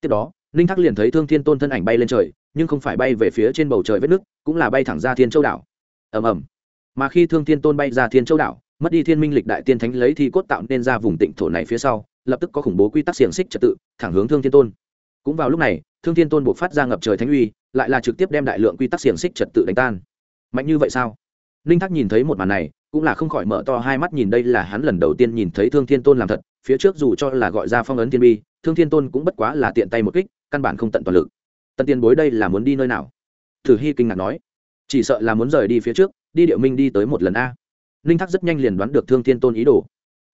Tiếp đó, ninh thác liền thấy thương thiên tôn thân ảnh bay lên trời, nhưng không phải bay về phía trên bầu trời vết nước, cũng là bay thẳng ra thiên châu đảo. Ầm ầm. Mà khi thương thiên tôn bay ra thiên châu đảo, mất đi thiên minh lịch đại tiên thánh lấy thi cốt tạo nên ra vùng tịnh thổ này phía sau, lập tức có khủng bố quy tắc xiềng xích trật tự, thẳng hướng thương thiên tôn. Cũng vào lúc này, thương thiên tôn buộc phát ra ngập trời thánh uy, lại là trực tiếp đem đại lượng quy tắc xiềng xích trật tự đánh tan. Mạnh như vậy sao? Ninh thác nhìn thấy một màn này, cũng là không khỏi mở to hai mắt nhìn đây là hắn lần đầu tiên nhìn thấy thương thiên tôn làm thật phía trước dù cho là gọi ra phong ấn thiên bi, thương thiên tôn cũng bất quá là tiện tay một kích, căn bản không tận toàn lực. Tần tiền bối đây là muốn đi nơi nào? Thử hy kinh ngạc nói. Chỉ sợ là muốn rời đi phía trước, đi điệu minh đi tới một lần a. Ninh thác rất nhanh liền đoán được thương thiên tôn ý đồ.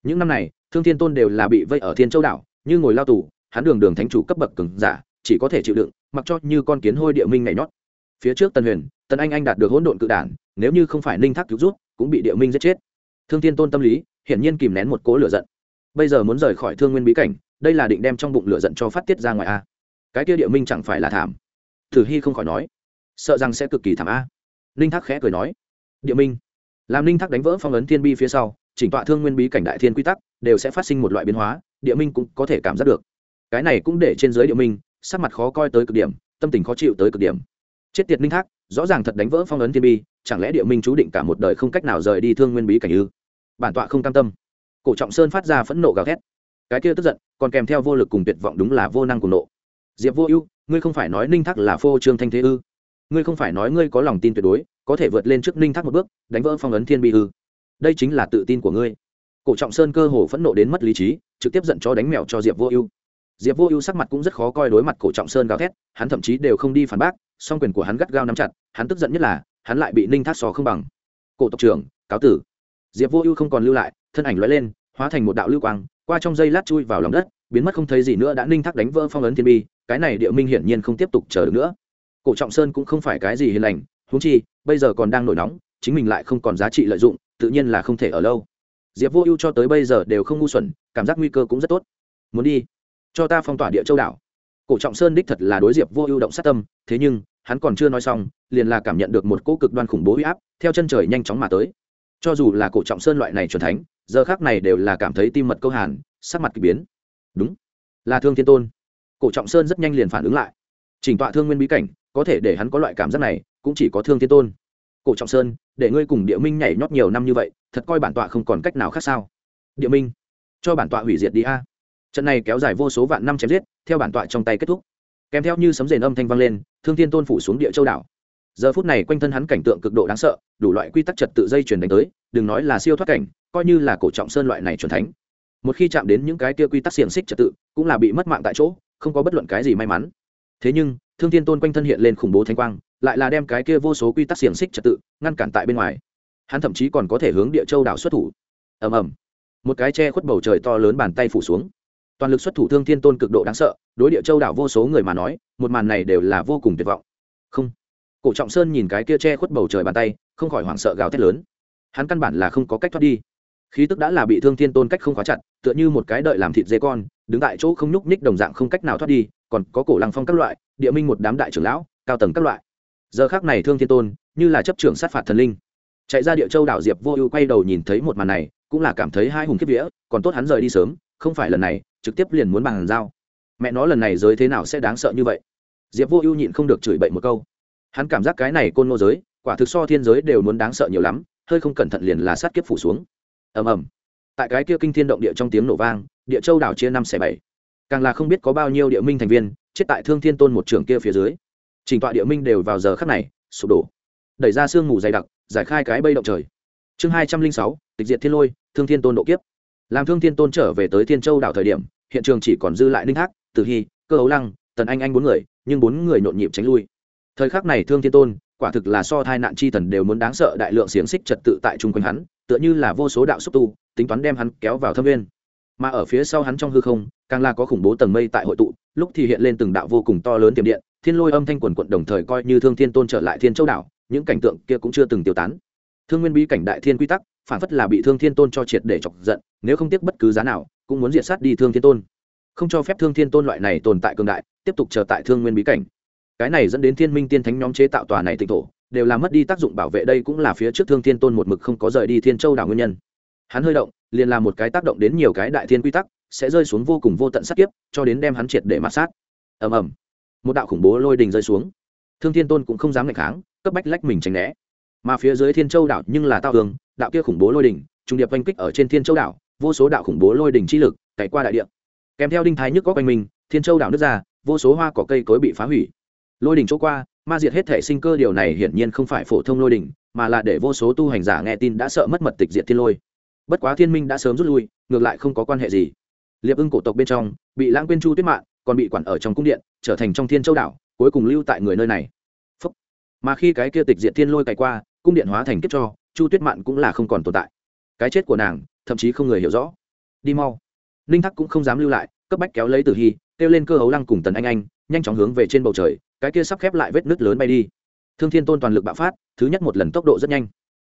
Những năm này, thương thiên tôn đều là bị vây ở thiên châu đảo, như ngồi lao tù, hắn đường đường thánh chủ cấp bậc cứng giả, chỉ có thể chịu đựng, mặc cho như con kiến hôi địa minh nhảy nhót. Phía trước tần huyền, tần anh anh đạt được hỗn độn cự đản, nếu như không phải ninh thác cứu rút cũng bị địa minh giết chết. Thương thiên tôn tâm lý, hiển nhiên kìm nén một cố lửa giận bây giờ muốn rời khỏi thương nguyên bí cảnh, đây là định đem trong bụng lửa giận cho phát tiết ra ngoài a. Cái kia địa minh chẳng phải là thảm. Thử hy không khỏi nói. Sợ rằng sẽ cực kỳ thảm a. Ninh thác khẽ cười nói. Địa minh. Làm ninh thác đánh vỡ phong ấn thiên bi phía sau, chỉnh tọa thương nguyên bí cảnh đại thiên quy tắc, đều sẽ phát sinh một loại biến hóa, địa minh cũng có thể cảm giác được. Cái này cũng để trên giới địa minh, sắc mặt khó coi tới cực điểm, tâm tình khó chịu tới cực điểm. Chết tiệt ninh thác, rõ ràng thật đánh vỡ phong ấn thiên bi, chẳng lẽ địa minh chú định cả một đời không cách nào rời đi thương nguyên bí cảnh ư? Bản tọa không cam tâm cổ trọng sơn phát ra phẫn nộ gào thét. Cái kia tức giận, còn kèm theo vô lực cùng tuyệt vọng đúng là vô năng cùng nộ. Diệp vô ưu, ngươi không phải nói ninh thác là phô trương thanh thế ư? Ngươi không phải nói ngươi có lòng tin tuyệt đối, có thể vượt lên trước ninh thác một bước, đánh vỡ phong ấn thiên bi ư? Đây chính là tự tin của ngươi. Cổ trọng sơn cơ hồ phẫn nộ đến mất lý trí, trực tiếp giận cho đánh mèo cho diệp vô ưu. Diệp vô ưu sắc mặt cũng rất khó coi đối mặt cổ trọng sơn gào thét, hắn thậm chí đều không đi phản bác, song quyền của hắn gắt gao nắm chặt, hắn tức giận nhất là, hắn lại bị ninh thác sò không bằng. Cổ tộc trưởng, cáo tử diệp vô ưu không còn lưu lại, thân ảnh l lên, hóa thành một đạo lưu quang, qua trong dây lát chui vào lòng đất, biến mất không thấy gì nữa đã ninh thác đánh vỡ phong ấn thiên bi, cái này địa minh hiển nhiên không tiếp tục chờ được nữa. Cổ trọng sơn cũng không phải cái gì hiền lành, huống chi, bây giờ còn đang nổi nóng, chính mình lại không còn giá trị lợi dụng, tự nhiên là không thể ở lâu. Diệp vô ưu cho tới bây giờ đều không ngu xuẩn, cảm giác nguy cơ cũng rất tốt. Muốn đi, cho ta phong tỏa địa châu đảo. Cổ trọng sơn đích thật là đối diệp vô ưu động sát tâm, thế nhưng, hắn còn chưa nói xong, liền là cảm nhận được một cỗ cực đoan khủng bố huy áp, theo chân trời nhanh chóng mà tới cho dù là cổ trọng sơn loại này truyền thánh, giờ khác này đều là cảm thấy tim mật câu hàn, sắc mặt k ỳ biến. Đúng, là thương thiên tôn. Cổ trọng sơn rất nhanh liền phản ứng lại. Chỉnh tọa thương nguyên bí cảnh, có thể để hắn có loại cảm giác này, cũng chỉ có thương thiên tôn. Cổ trọng sơn, để ngươi cùng địa minh nhảy nhót nhiều năm như vậy, thật coi bản tọa không còn cách nào khác sao? Địa minh, cho bản tọa hủy diệt đi a. Trận này kéo dài vô số vạn năm chém giết, theo bản tọa trong tay kết thúc. Kèm theo như sấm rền âm thanh vang lên, thương thiên tôn phủ xuống địa châu đảo giờ phút này quanh thân hắn cảnh tượng cực độ đáng sợ, đủ loại quy tắc trật tự dây chuyển đánh tới, đừng nói là siêu thoát cảnh, coi như là cổ trọng sơn loại này c thánh. Một khi chạm đến những cái kia quy tắc xiềng xích trật tự, cũng là bị mất mạng tại chỗ, không có bất luận cái gì may mắn. Thế nhưng, thương thiên tôn quanh thân hiện lên khủng bố thanh quang, lại là đem cái kia vô số quy tắc xiềng xích trật tự ngăn cản tại bên ngoài. Hắn thậm chí còn có thể hướng địa châu đảo xuất thủ. Ầm ầm. Một cái che khuất bầu trời to lớn bàn tay phủ xuống. Toàn lực xuất thủ thương thiên tôn cực độ đáng sợ, đối địa châu đảo vô số người mà nói, một màn này đều là vô cùng tuyệt vọng. Không cổ trọng sơn nhìn cái kia che khuất bầu trời bàn tay, không khỏi hoảng sợ gào thét lớn. Hắn căn bản là không có cách thoát đi. Khí tức đã là bị thương thiên tôn cách không khóa chặt, tựa như một cái đợi làm thịt dê con, đứng tại chỗ không nhúc ních đồng dạng không cách nào thoát đi, còn có cổ lăng phong các loại, địa minh một đám đại trưởng lão, cao tầng các loại. Giờ khác này thương thiên tôn, như là chấp trưởng sát phạt thần linh. Chạy ra địa châu đảo diệp vô ưu quay đầu nhìn thấy một màn này, cũng là cảm thấy hai hùng kiếp vía, còn tốt hắn rời đi sớm, không phải lần này, trực tiếp liền muốn bàn giao. Mẹ nó lần này giới thế nào sẽ đáng sợ như vậy? Diệp vô ưu nhịn không được chửi bậy một câu hắn cảm giác cái này côn ngô giới, quả thực so thiên giới đều muốn đáng sợ nhiều lắm, hơi không cẩn thận liền là sát kiếp phủ xuống. Ầm ầm. Tại cái kia kinh thiên động địa trong tiếng nổ vang, địa châu đảo chia năm xẻ bảy. Càng là không biết có bao nhiêu địa minh thành viên, chết tại thương thiên tôn một trường kia phía dưới. Trình tọa địa minh đều vào giờ khắc này, sụp đổ. Đẩy ra sương mù dày đặc, giải khai cái bây động trời. Chương hai trăm linh sáu, tịch diệt thiên lôi, thương thiên tôn độ kiếp. Làm thương thiên tôn trở về tới thiên châu đảo thời điểm, hiện trường chỉ còn dư lại ninh thác tử hy, cơ ấu lăng, tần anh anh bốn người, nhưng bốn người nhộn nhịp tránh lui thời khắc này thương thiên tôn, quả thực là so thai nạn chi thần đều muốn đáng sợ đại lượng xiềng xích trật tự tại chung quanh hắn, tựa như là vô số đạo xúc tu, tính toán đem hắn kéo vào thâm viên mà ở phía sau hắn trong hư không, càng là có khủng bố tầng mây tại hội tụ, lúc thì hiện lên từng đạo vô cùng to lớn tiềm điện, thiên lôi âm thanh quần quận đồng thời coi như thương thiên tôn trở lại thiên châu đảo, những cảnh tượng kia cũng chưa từng tiêu tán. Thương nguyên bí cảnh đại thiên quy tắc, phản phất là bị thương thiên tôn cho triệt để chọc giận, nếu không tiếc bất cứ giá nào, cũng muốn diệt sát đi thương thiên tôn. Không cho phép thương thiên tôn loại này tồn tại cường đại, tiếp tục chờ tại thương nguyên bí cảnh cái này dẫn đến thiên minh tiên thánh nhóm chế tạo tòa này tịnh thổ, đều làm mất đi tác dụng bảo vệ đây cũng là phía trước thương thiên tôn một mực không có rời đi thiên châu đảo nguyên nhân. Hắn hơi động, liền là một cái tác động đến nhiều cái đại thiên quy tắc, sẽ rơi xuống vô cùng vô tận sát kiếp, cho đến đem hắn triệt để mặt sát. Ầm ầm. Một đạo khủng bố lôi đình rơi xuống. Thương thiên tôn cũng không dám ngạch kháng, cấp bách lách mình tránh né. Mà phía dưới thiên châu đảo nhưng là tao tường đạo kia khủng bố lôi đình trung điệp oanh kích ở trên thiên châu đảo, vô số đạo khủng bố lôi đình chi lực cày qua đại địa. Kèm theo đinh thái nhức có quanh mình, thiên châu đảo nước ra, vô số hoa cỏ cây cối bị phá hủy lôi đình chỗ qua, ma diệt hết thể sinh cơ, điều này hiển nhiên không phải phổ thông lôi đình mà là để vô số tu hành giả nghe tin đã sợ mất mật tịch diệt thiên lôi. Bất quá thiên minh đã sớm rút lui, ngược lại không có quan hệ gì. Liệp ưng cổ tộc bên trong, bị lãng quên chu tuyết mạng còn bị quản ở trong cung điện, trở thành trong thiên châu đảo, cuối cùng lưu tại người nơi này. Phúc. mà khi cái kia tịch diệt thiên lôi cày qua, cung điện hóa thành kiếp cho, chu tuyết mạn cũng là không còn tồn tại. Cái chết của nàng, thậm chí không người hiểu rõ. Đi mau. Ninh thắc cũng không dám lưu lại, cấp bách kéo lấy tử hy, kêu lên cơ hấu lăng cùng tần anh anh, nhanh chóng hướng về trên bầu trời cái kia sắp khép lại vết nứt lớn bay đi. Thương thiên tôn toàn lực bạo phát, thứ nhất một lần tốc độ rất nhanh.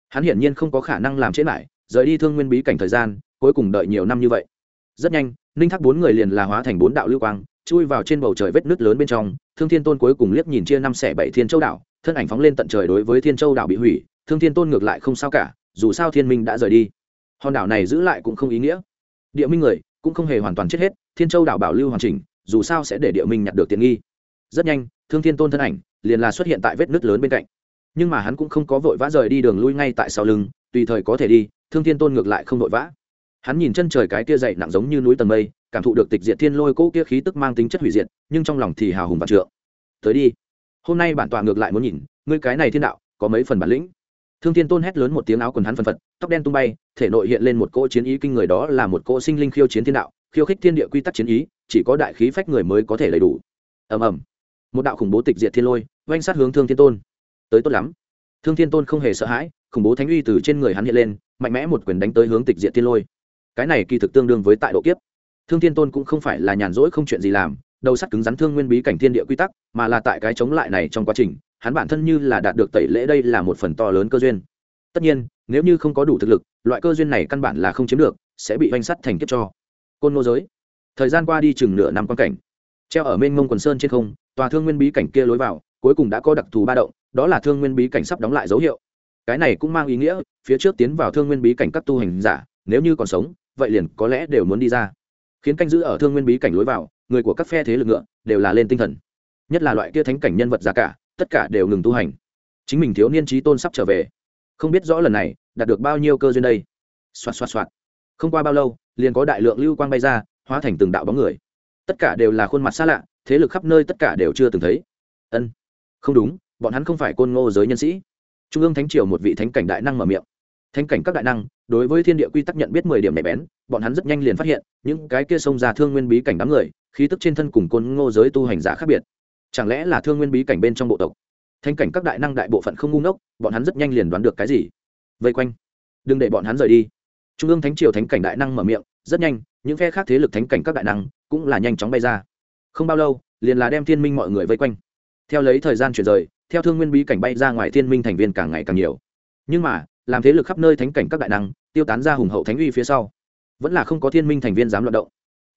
Hắn hiển nhiên không có khả năng làm chết lại, rời đi thương nguyên bí cảnh thời gian, cuối cùng đợi nhiều năm như vậy. Rất nhanh, ninh thác bốn người liền là hóa thành bốn đạo lưu quang, chui vào trên bầu trời vết nứt lớn bên trong. Thương thiên tôn cuối cùng liếc nhìn chia năm xẻ bảy thiên châu đảo, thân ảnh phóng lên tận trời đối với thiên châu đảo bị hủy. Thương thiên tôn ngược lại không sao cả, dù sao thiên minh đã rời đi. Hòn đảo này giữ lại cũng không ý nghĩa. Địa minh người cũng không hề hoàn toàn chết hết, thiên châu đảo bảo lưu hoàn chỉnh, dù sao sẽ để địa minh nhặt được tiện nghi rất nhanh, thương thiên tôn thân ảnh liền là xuất hiện tại vết nứt lớn bên cạnh. Nhưng mà hắn cũng không có vội vã rời đi đường lui ngay tại sau lưng, tùy thời có thể đi, thương thiên tôn ngược lại không vội vã. Hắn nhìn chân trời cái kia dậy nặng giống như núi tầng mây, cảm thụ được tịch diệt thiên lôi cỗ kia khí tức mang tính chất hủy diệt, nhưng trong lòng thì hào hùng vạn trượng. Tới đi, hôm nay bản tọa ngược lại muốn nhìn, ngươi cái này thiên đạo, có mấy phần bản lĩnh? Thương thiên tôn hét lớn một tiếng áo quần hắn phân phật, tóc đen tung bay, thể nội hiện lên một cỗ chiến ý kinh người đó là một cỗ sinh linh khiêu chiến thiên đạo, khiêu khích thiên địa quy tắc chiến ý, chỉ có đại khí phách người mới có thể đầy đủ. Ầm ầm một đạo khủng bố tịch diệt thiên lôi oanh sát hướng thương thiên tôn. Tới tốt lắm. Thương thiên tôn không hề sợ hãi, khủng bố thánh uy từ trên người hắn hiện lên, mạnh mẽ một quyền đánh tới hướng tịch diệt thiên lôi. Cái này kỳ thực tương đương với tại độ kiếp. Thương thiên tôn cũng không phải là nhàn rỗi không chuyện gì làm, đầu sắt cứng rắn thương nguyên bí cảnh thiên địa quy tắc, mà là tại cái chống lại này trong quá trình, hắn bản thân như là đạt được tẩy lễ đây là một phần to lớn cơ duyên. Tất nhiên, nếu như không có đủ thực lực, loại cơ duyên này căn bản là không chiếm được, sẽ bị oanh sắt thành kiếp cho. Côn nô giới. Thời gian qua đi chừng nửa năm quan cảnh treo ở mênh mông quần sơn trên không, tòa thương nguyên bí cảnh kia lối vào, cuối cùng đã có đặc thù ba động, đó là thương nguyên bí cảnh sắp đóng lại dấu hiệu. Cái này cũng mang ý nghĩa, phía trước tiến vào thương nguyên bí cảnh các tu hành giả, nếu như còn sống, vậy liền có lẽ đều muốn đi ra. Khiến canh giữ ở thương nguyên bí cảnh lối vào, người của các phe thế lực ngựa, đều là lên tinh thần. Nhất là loại kia thánh cảnh nhân vật giá cả, tất cả đều ngừng tu hành. Chính mình thiếu niên trí tôn sắp trở về. Không biết rõ lần này, đạt được bao nhiêu cơ duyên đây. Xoạt xoạt xoạt. Không qua bao lâu, liền có đại lượng lưu quang bay ra, hóa thành từng đạo bóng người tất cả đều là khuôn mặt xa lạ, thế lực khắp nơi tất cả đều chưa từng thấy. Ân, không đúng, bọn hắn không phải côn ngô giới nhân sĩ. Trung ương thánh triều một vị thánh cảnh đại năng mở miệng. Thánh cảnh các đại năng, đối với thiên địa quy tắc nhận biết mười điểm nhạy bén, bọn hắn rất nhanh liền phát hiện, những cái kia sông ra thương nguyên bí cảnh đám người, khí tức trên thân cùng côn ngô giới tu hành giả khác biệt. Chẳng lẽ là thương nguyên bí cảnh bên trong bộ tộc? Thánh cảnh các đại năng đại bộ phận không ngu ngốc, bọn hắn rất nhanh liền đoán được cái gì? Vây quanh. Đừng để bọn hắn rời đi. Trung ương thánh triều thánh cảnh đại năng mở miệng, rất nhanh, những phe khác thế lực thánh cảnh các đại năng cũng là nhanh chóng bay ra. Không bao lâu, liền là đem thiên minh mọi người vây quanh. Theo lấy thời gian chuyển rời, theo thương nguyên bí cảnh bay ra ngoài thiên minh thành viên càng ngày càng nhiều. Nhưng mà, làm thế lực khắp nơi thánh cảnh các đại năng, tiêu tán ra hùng hậu thánh uy phía sau, vẫn là không có thiên minh thành viên dám loạt động.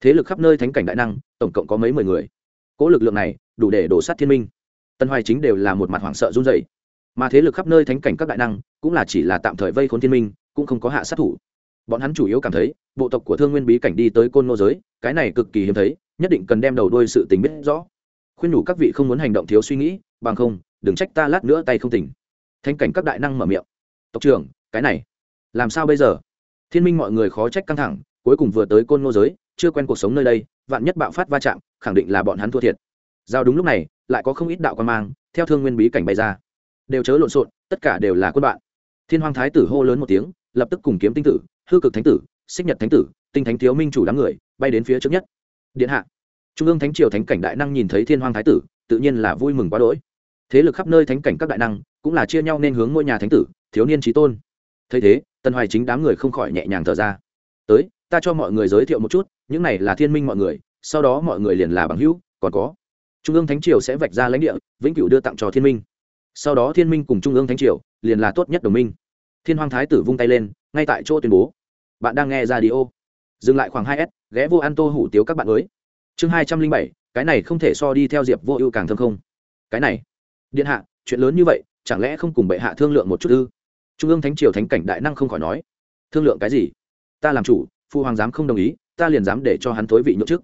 Thế lực khắp nơi thánh cảnh đại năng, tổng cộng có mấy mười người. Cỗ lực lượng này, đủ để đổ sát thiên minh. Tân hoài chính đều là một mặt hoảng sợ run dày mà thế lực khắp nơi thánh cảnh các đại năng, cũng là chỉ là tạm thời vây khốn thiên minh, cũng không có hạ sát thủ bọn hắn chủ yếu cảm thấy, bộ tộc của thương nguyên bí cảnh đi tới côn nô giới, cái này cực kỳ hiếm thấy, nhất định cần đem đầu đuôi sự tình biết rõ. Khuyên nhủ các vị không muốn hành động thiếu suy nghĩ, bằng không, đừng trách ta lát nữa tay không tỉnh. Thanh cảnh các đại năng mở miệng. Tộc trưởng, cái này, làm sao bây giờ? Thiên minh mọi người khó trách căng thẳng, cuối cùng vừa tới côn ngô giới, chưa quen cuộc sống nơi đây, vạn nhất bạo phát va chạm, khẳng định là bọn hắn thua thiệt. Giao đúng lúc này, lại có không ít đạo quan mang, theo thương nguyên bí cảnh bay ra. Đều chớ lộn xộn, tất cả đều là quân bạn. Thiên hoàng thái tử hô lớn một tiếng, lập tức cùng kiếm tinh tử hư cực thánh tử, xích nhật thánh tử, tinh thánh thiếu minh chủ đám người, bay đến phía trước nhất. Điện hạ. Trung ương thánh triều thánh cảnh đại năng nhìn thấy thiên hoàng thái tử, tự nhiên là vui mừng quá đỗi. Thế lực khắp nơi thánh cảnh các đại năng, cũng là chia nhau nên hướng ngôi nhà thánh tử, thiếu niên trí tôn. Thấy thế, tần hoài chính đám người không khỏi nhẹ nhàng thở ra. Tới, ta cho mọi người giới thiệu một chút, những này là thiên minh mọi người, sau đó mọi người liền là bằng hữu, còn có. Trung ương thánh triều sẽ vạch ra lãnh địa, vĩnh cửu đưa tặng cho thiên minh. Sau đó thiên minh cùng trung ương thánh triều, liền là tốt nhất đồng minh. Thiên hoàng thái tử vung tay lên ngay tại chỗ tuyên bố. Bạn đang nghe ra đi ô dừng lại khoảng hai s, ghé vô ăn tô hủ tiếu các bạn mới chương hai trăm linh bảy, cái này không thể so đi theo diệp vô ưu càng thâm không? Cái này. Điện hạ, chuyện lớn như vậy, chẳng lẽ không cùng bệ hạ thương lượng một chút ư? Trung ương thánh triều thánh cảnh đại năng không khỏi nói. Thương lượng cái gì? Ta làm chủ, phụ hoàng giám không đồng ý, ta liền dám để cho hắn thối vị nhậu chức.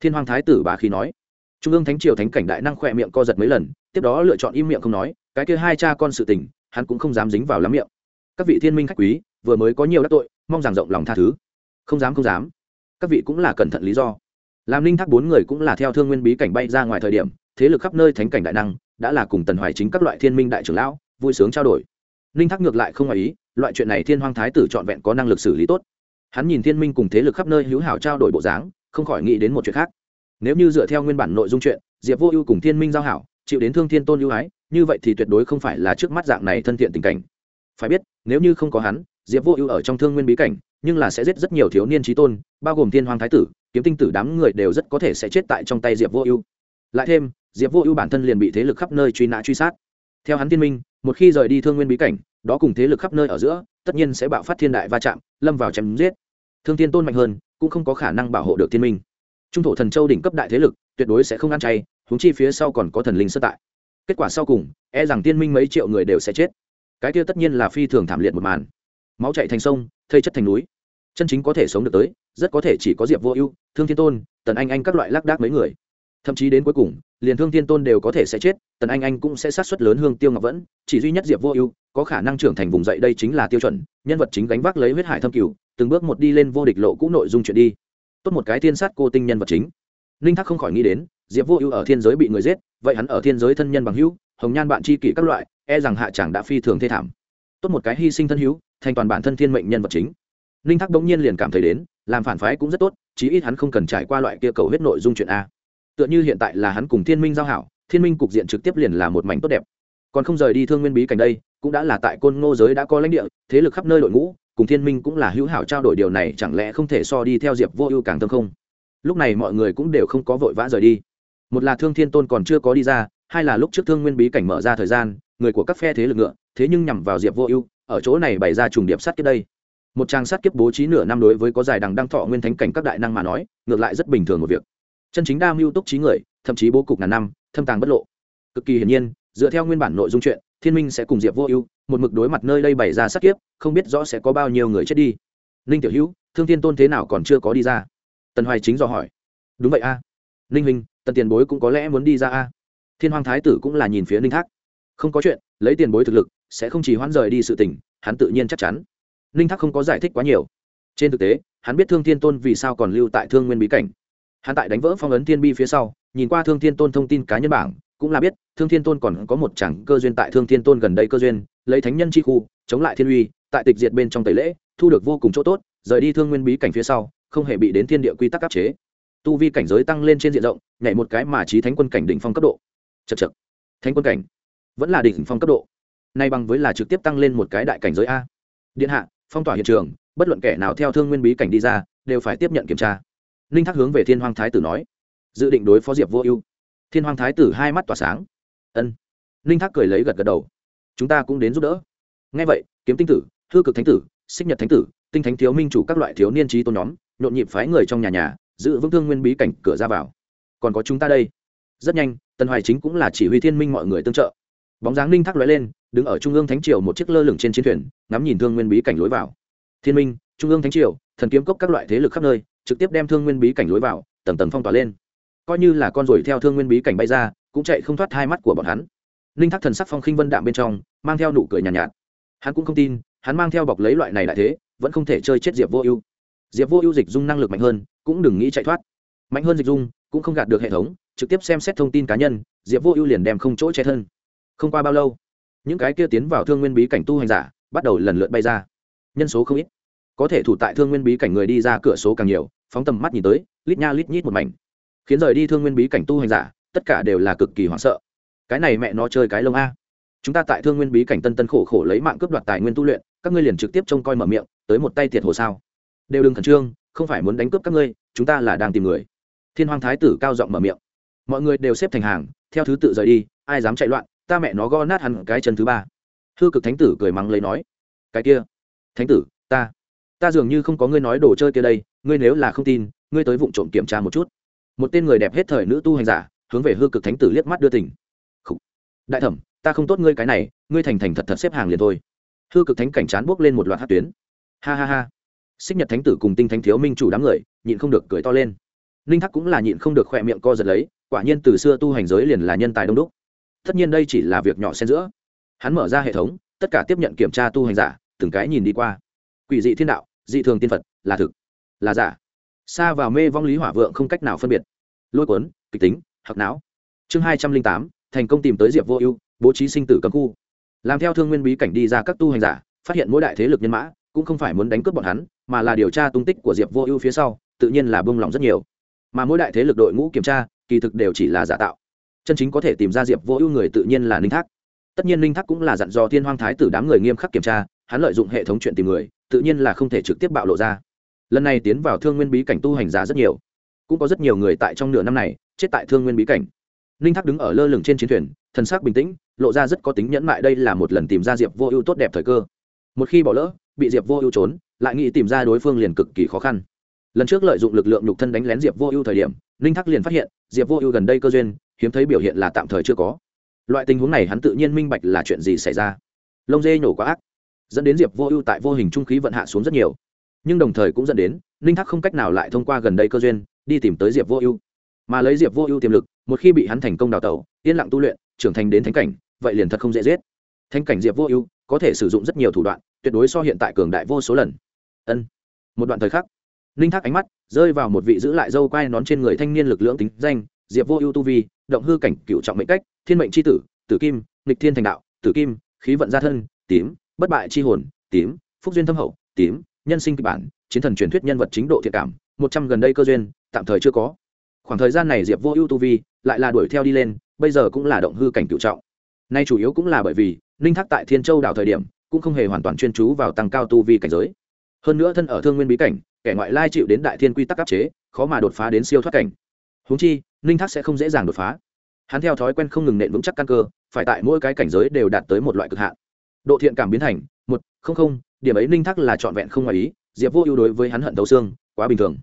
Thiên hoàng thái tử bà khí nói. Trung ương thánh triều thánh cảnh đại năng khỏe miệng co giật mấy lần, tiếp đó lựa chọn im miệng không nói, cái kia hai cha con sự tình, hắn cũng không dám dính vào lắm miệng. Các vị thiên minh khách quý vừa mới có nhiều đắc tội, mong rằng rộng lòng tha thứ. Không dám không dám. Các vị cũng là cẩn thận lý do. Làm linh thác bốn người cũng là theo thương nguyên bí cảnh bay ra ngoài thời điểm, thế lực khắp nơi thánh cảnh đại năng, đã là cùng tần hoài chính các loại thiên minh đại trưởng lão, vui sướng trao đổi. Linh thác ngược lại không ngoài ý, loại chuyện này thiên hoàng thái tử trọn vẹn có năng lực xử lý tốt. Hắn nhìn thiên minh cùng thế lực khắp nơi hữu hảo trao đổi bộ dáng, không khỏi nghĩ đến một chuyện khác. Nếu như dựa theo nguyên bản nội dung chuyện, diệp vô ưu cùng thiên minh giao hảo, chịu đến thương thiên tôn ưu ái, như vậy thì tuyệt đối không phải là trước mắt dạng này thân thiện tình cảnh. Phải biết, nếu như không có hắn diệp vô ưu ở trong thương nguyên bí cảnh, nhưng là sẽ giết rất nhiều thiếu niên trí tôn, bao gồm thiên hoàng thái tử, kiếm tinh tử đám người đều rất có thể sẽ chết tại trong tay diệp vô ưu. Lại thêm, diệp vô ưu bản thân liền bị thế lực khắp nơi truy nã truy sát. Theo hắn thiên minh, một khi rời đi thương nguyên bí cảnh, đó cùng thế lực khắp nơi ở giữa, tất nhiên sẽ bạo phát thiên đại va chạm, lâm vào chém giết. Thương thiên tôn mạnh hơn, cũng không có khả năng bảo hộ được thiên minh. Trung thổ thần châu đỉnh cấp đại thế lực, tuyệt đối sẽ không ăn chay húng chi phía sau còn có thần linh sơ tại. Kết quả sau cùng e rằng tiên minh mấy triệu người đều sẽ chết. Cái kia tất nhiên là phi thường thảm liệt một màn máu chạy thành sông, thây chất thành núi. Chân chính có thể sống được tới, rất có thể chỉ có diệp vô ưu, thương thiên tôn, tần anh anh các loại lác đác mấy người. Thậm chí đến cuối cùng, liền thương thiên tôn đều có thể sẽ chết, tần anh anh cũng sẽ sát xuất lớn hương tiêu ngọc vẫn, chỉ duy nhất diệp vô ưu, có khả năng trưởng thành vùng dậy đây chính là tiêu chuẩn, nhân vật chính gánh vác lấy huyết hải thâm cửu, từng bước một đi lên vô địch lộ cũ nội dung chuyện đi. Tốt một cái thiên sát cô tinh nhân vật chính. Ninh thác không khỏi nghĩ đến, diệp vô ưu ở thiên giới bị người giết, vậy hắn ở thiên giới thân nhân bằng hữu, hồng nhan bạn tri kỷ các loại e rằng hạ chẳng đã phi thường thê thảm. Tốt một cái hy sinh thân hữu thành toàn bản thân thiên mệnh nhân vật chính. Ninh thác bỗng nhiên liền cảm thấy đến, làm phản phái cũng rất tốt, chí ít hắn không cần trải qua loại kia cầu hết nội dung chuyện a. Tựa như hiện tại là hắn cùng thiên minh giao hảo, thiên minh cục diện trực tiếp liền là một mảnh tốt đẹp. Còn không rời đi thương nguyên bí cảnh đây, cũng đã là tại côn ngô giới đã có lãnh địa, thế lực khắp nơi đội ngũ, cùng thiên minh cũng là hữu hảo trao đổi điều này chẳng lẽ không thể so đi theo diệp vô ưu càng tâm không? Lúc này mọi người cũng đều không có vội vã rời đi. Một là thương thiên tôn còn chưa có đi ra, hai là lúc trước thương nguyên bí cảnh mở ra thời gian, người của các phe thế lực ngựa, thế nhưng nhằm vào diệp vô ưu ở chỗ này bày ra trùng điệp sát kiếp đây. Một trang sát kiếp bố trí nửa năm đối với có dài đằng đăng thọ nguyên thánh cảnh các đại năng mà nói, ngược lại rất bình thường một việc. Chân chính đa mưu túc trí người, thậm chí bố cục ngàn năm, thâm tàng bất lộ. Cực kỳ hiển nhiên, dựa theo nguyên bản nội dung chuyện, thiên minh sẽ cùng diệp vô ưu, một mực đối mặt nơi đây bày ra sát kiếp, không biết rõ sẽ có bao nhiêu người chết đi. Ninh tiểu hữu, thương thiên tôn thế nào còn chưa có đi ra? Tần hoài chính do hỏi. Đúng vậy a. À. ninh huynh, tần tiền bối cũng có lẽ muốn đi ra a. Thiên hoàng thái tử cũng là nhìn phía ninh thác. Không có chuyện, lấy tiền bối thực lực sẽ không chỉ hoãn rời đi sự tình, hắn tự nhiên chắc chắn. Ninh thác không có giải thích quá nhiều. Trên thực tế, hắn biết thương thiên tôn vì sao còn lưu tại thương nguyên bí cảnh. Hắn tại đánh vỡ phong ấn thiên bi phía sau, nhìn qua thương thiên tôn thông tin cá nhân bảng, cũng là biết thương thiên tôn còn có một chẳng cơ duyên tại thương thiên tôn gần đây cơ duyên, lấy thánh nhân chi khu, chống lại thiên uy, tại tịch diệt bên trong tẩy lễ, thu được vô cùng chỗ tốt, rời đi thương nguyên bí cảnh phía sau, không hề bị đến thiên địa quy tắc áp chế. Tu vi cảnh giới tăng lên trên diện rộng, nhảy một cái mà trí thánh quân cảnh đỉnh phong cấp độ. Chật chật thánh quân cảnh. Vẫn là đỉnh phong cấp độ nay bằng với là trực tiếp tăng lên một cái đại cảnh giới a. Điện hạ, phong tỏa hiện trường, bất luận kẻ nào theo thương nguyên bí cảnh đi ra, đều phải tiếp nhận kiểm tra. Ninh thác hướng về thiên hoàng thái tử nói. Dự định đối phó diệp vô ưu. Thiên hoàng thái tử hai mắt tỏa sáng. Ân. Ninh thác cười lấy gật gật đầu. Chúng ta cũng đến giúp đỡ. Ngay vậy, kiếm tinh tử, thư cực thánh tử, xích nhật thánh tử, tinh thánh thiếu minh chủ các loại thiếu niên trí tôn nhóm, nhộn nhịp phái người trong nhà nhà, giữ vững thương nguyên bí cảnh cửa ra vào. Còn có chúng ta đây. Rất nhanh, tần hoài chính cũng là chỉ huy thiên minh mọi người tương trợ. Bóng dáng ninh thác lóe lên đứng ở trung ương thánh triều một chiếc lơ lửng trên chiến thuyền ngắm nhìn thương nguyên bí cảnh lối vào. Thiên minh trung ương thánh triều thần kiếm cốc các loại thế lực khắp nơi trực tiếp đem thương nguyên bí cảnh lối vào tầng tầng phong tỏa lên. Coi như là con ruồi theo thương nguyên bí cảnh bay ra cũng chạy không thoát hai mắt của bọn hắn. Ninh thác thần sắc phong khinh vân đạm bên trong mang theo nụ cười nhàn nhạt, nhạt. Hắn cũng không tin hắn mang theo bọc lấy loại này đại thế vẫn không thể chơi chết diệp vô ưu. Diệp vô ưu dịch dung năng lực mạnh hơn cũng đừng nghĩ chạy thoát. Mạnh hơn dịch dung cũng không gạt được hệ thống trực tiếp xem xét thông tin cá nhân diệp vô ưu liền đem không chỗ che thân. Không qua bao lâu những cái kia tiến vào thương nguyên bí cảnh tu hành giả, bắt đầu lần lượt bay ra. Nhân số không ít. Có thể thủ tại thương nguyên bí cảnh người đi ra cửa số càng nhiều, phóng tầm mắt nhìn tới, lít nha lít nhít một mảnh. Khiến rời đi thương nguyên bí cảnh tu hành giả, tất cả đều là cực kỳ hoảng sợ. Cái này mẹ nó chơi cái lông a. Chúng ta tại thương nguyên bí cảnh tân tân khổ khổ lấy mạng cướp đoạt tài nguyên tu luyện, các ngươi liền trực tiếp trông coi mở miệng, tới một tay thiệt hồ sao. Đều đừng khẩn trương, không phải muốn đánh cướp các ngươi, chúng ta là đang tìm người. Thiên hoàng thái tử cao giọng mở miệng. Mọi người đều xếp thành hàng, theo thứ tự rời đi, ai dám chạy loạn ta mẹ nó gõ nát hẳn cái chân thứ ba. Hư cực thánh tử cười mắng lấy nói, cái kia, thánh tử, ta ta dường như không có ngươi nói đồ chơi kia đây, ngươi nếu là không tin, ngươi tới vụ trộm kiểm tra một chút. Một tên người đẹp hết thời nữ tu hành giả, hướng về hư cực thánh tử liếc mắt đưa tình. Đại thẩm, ta không tốt ngươi cái này, ngươi thành thành thật thật xếp hàng liền thôi. Hư cực thánh cảnh chán buốc lên một loạt hát tuyến. Ha ha ha. Xích nhật thánh tử cùng tinh thánh thiếu minh chủ đám người, nhịn không được cười to lên. Ninh thắc cũng là nhịn không được khỏe miệng co giật lấy, quả nhiên từ xưa tu hành giới liền là nhân tài đông đúc tất nhiên đây chỉ là việc nhỏ xen giữa. Hắn mở ra hệ thống, tất cả tiếp nhận kiểm tra tu hành giả, từng cái nhìn đi qua. Quỷ dị thiên đạo, dị thường tiên phật, là thực, là giả. Xa vào mê vong lý hỏa vượng không cách nào phân biệt. Lôi cuốn, kịch tính hoặc não. Chương hai trăm linh tám, thành công tìm tới diệp vô ưu, bố trí sinh tử cấm khu. Làm theo thương nguyên bí cảnh đi ra các tu hành giả, phát hiện mỗi đại thế lực nhân mã cũng không phải muốn đánh cướp bọn hắn, mà là điều tra tung tích của diệp vô ưu phía sau, tự nhiên là bông lòng rất nhiều. Mà mỗi đại thế lực đội ngũ kiểm tra, kỳ thực đều chỉ là giả tạo chân chính có thể tìm ra diệp vô ưu người tự nhiên là ninh thác. Tất nhiên ninh thác cũng là dặn dò thiên hoang thái tử đám người nghiêm khắc kiểm tra, hắn lợi dụng hệ thống chuyện tìm người, tự nhiên là không thể trực tiếp bạo lộ ra. Lần này tiến vào thương nguyên bí cảnh tu hành giả rất nhiều. Cũng có rất nhiều người tại trong nửa năm này, chết tại thương nguyên bí cảnh. Ninh thác đứng ở lơ lửng trên chiến thuyền, thần sắc bình tĩnh, lộ ra rất có tính nhẫn mại đây là một lần tìm ra diệp vô ưu tốt đẹp thời cơ. Một khi bỏ lỡ, bị diệp vô ưu trốn, lại nghĩ tìm ra đối phương liền cực kỳ khó khăn. Lần trước lợi dụng lực lượng nhục thân đánh lén diệp vô ưu thời điểm, ninh thắc liền phát hiện, diệp vô ưu gần đây cơ duyên hiếm thấy biểu hiện là tạm thời chưa có. Loại tình huống này hắn tự nhiên minh bạch là chuyện gì xảy ra. Lông dê nhổ quá ác, dẫn đến diệp vô ưu tại vô hình trung khí vận hạ xuống rất nhiều. Nhưng đồng thời cũng dẫn đến, ninh Thác không cách nào lại thông qua gần đây cơ duyên, đi tìm tới diệp vô ưu. Mà lấy diệp vô ưu tiềm lực, một khi bị hắn thành công đào tẩu, yên lặng tu luyện, trưởng thành đến thánh cảnh, vậy liền thật không dễ giết. Thánh cảnh diệp vô ưu có thể sử dụng rất nhiều thủ đoạn, tuyệt đối so hiện tại cường đại vô số lần. Ân. Một đoạn thời khắc, ninh thác ánh mắt rơi vào một vị giữ lại dâu quai nón trên người thanh niên lực lượng tính danh diệp vô ưu tu vi, động hư cảnh cựu trọng mệnh cách, thiên mệnh c h i tử tử kim, nghịch thiên thành đạo, tử kim, khí vận gia thân, tím, bất bại c h i hồn, tím, phúc duyên thâm hậu, tím, nhân sinh kịch bản, chiến thần truyền thuyết nhân vật chính độ thiện cảm, một trăm gần đây cơ duyên, tạm thời chưa có. Khoảng thời gian này diệp vô ưu tu vi lại là đuổi theo đi lên, bây giờ cũng là động hư cảnh cựu trọng. Nay chủ yếu cũng là bởi vì, ninh thác tại thiên châu đảo thời điểm, cũng không hề hoàn toàn chuyên chú vào tăng cao tu vi cảnh giới. Hơn nữa thân ở thương nguyên bí cảnh, kẻ ngoại lai chịu đến đại thiên quy tắc áp chế, khó mà đột phá đến siêu thoát cảnh húng chi, ninh thác sẽ không dễ dàng đột phá. Hắn theo thói quen không ngừng nện vững chắc căn cơ, phải tại mỗi cái cảnh giới đều đạt tới một loại cực hạn. Độ thiện cảm biến thành, một, không không, điểm ấy ninh thác là trọn vẹn không ngoài ý, diệp vô ưu đối với hắn hận tấu xương, quá bình thường.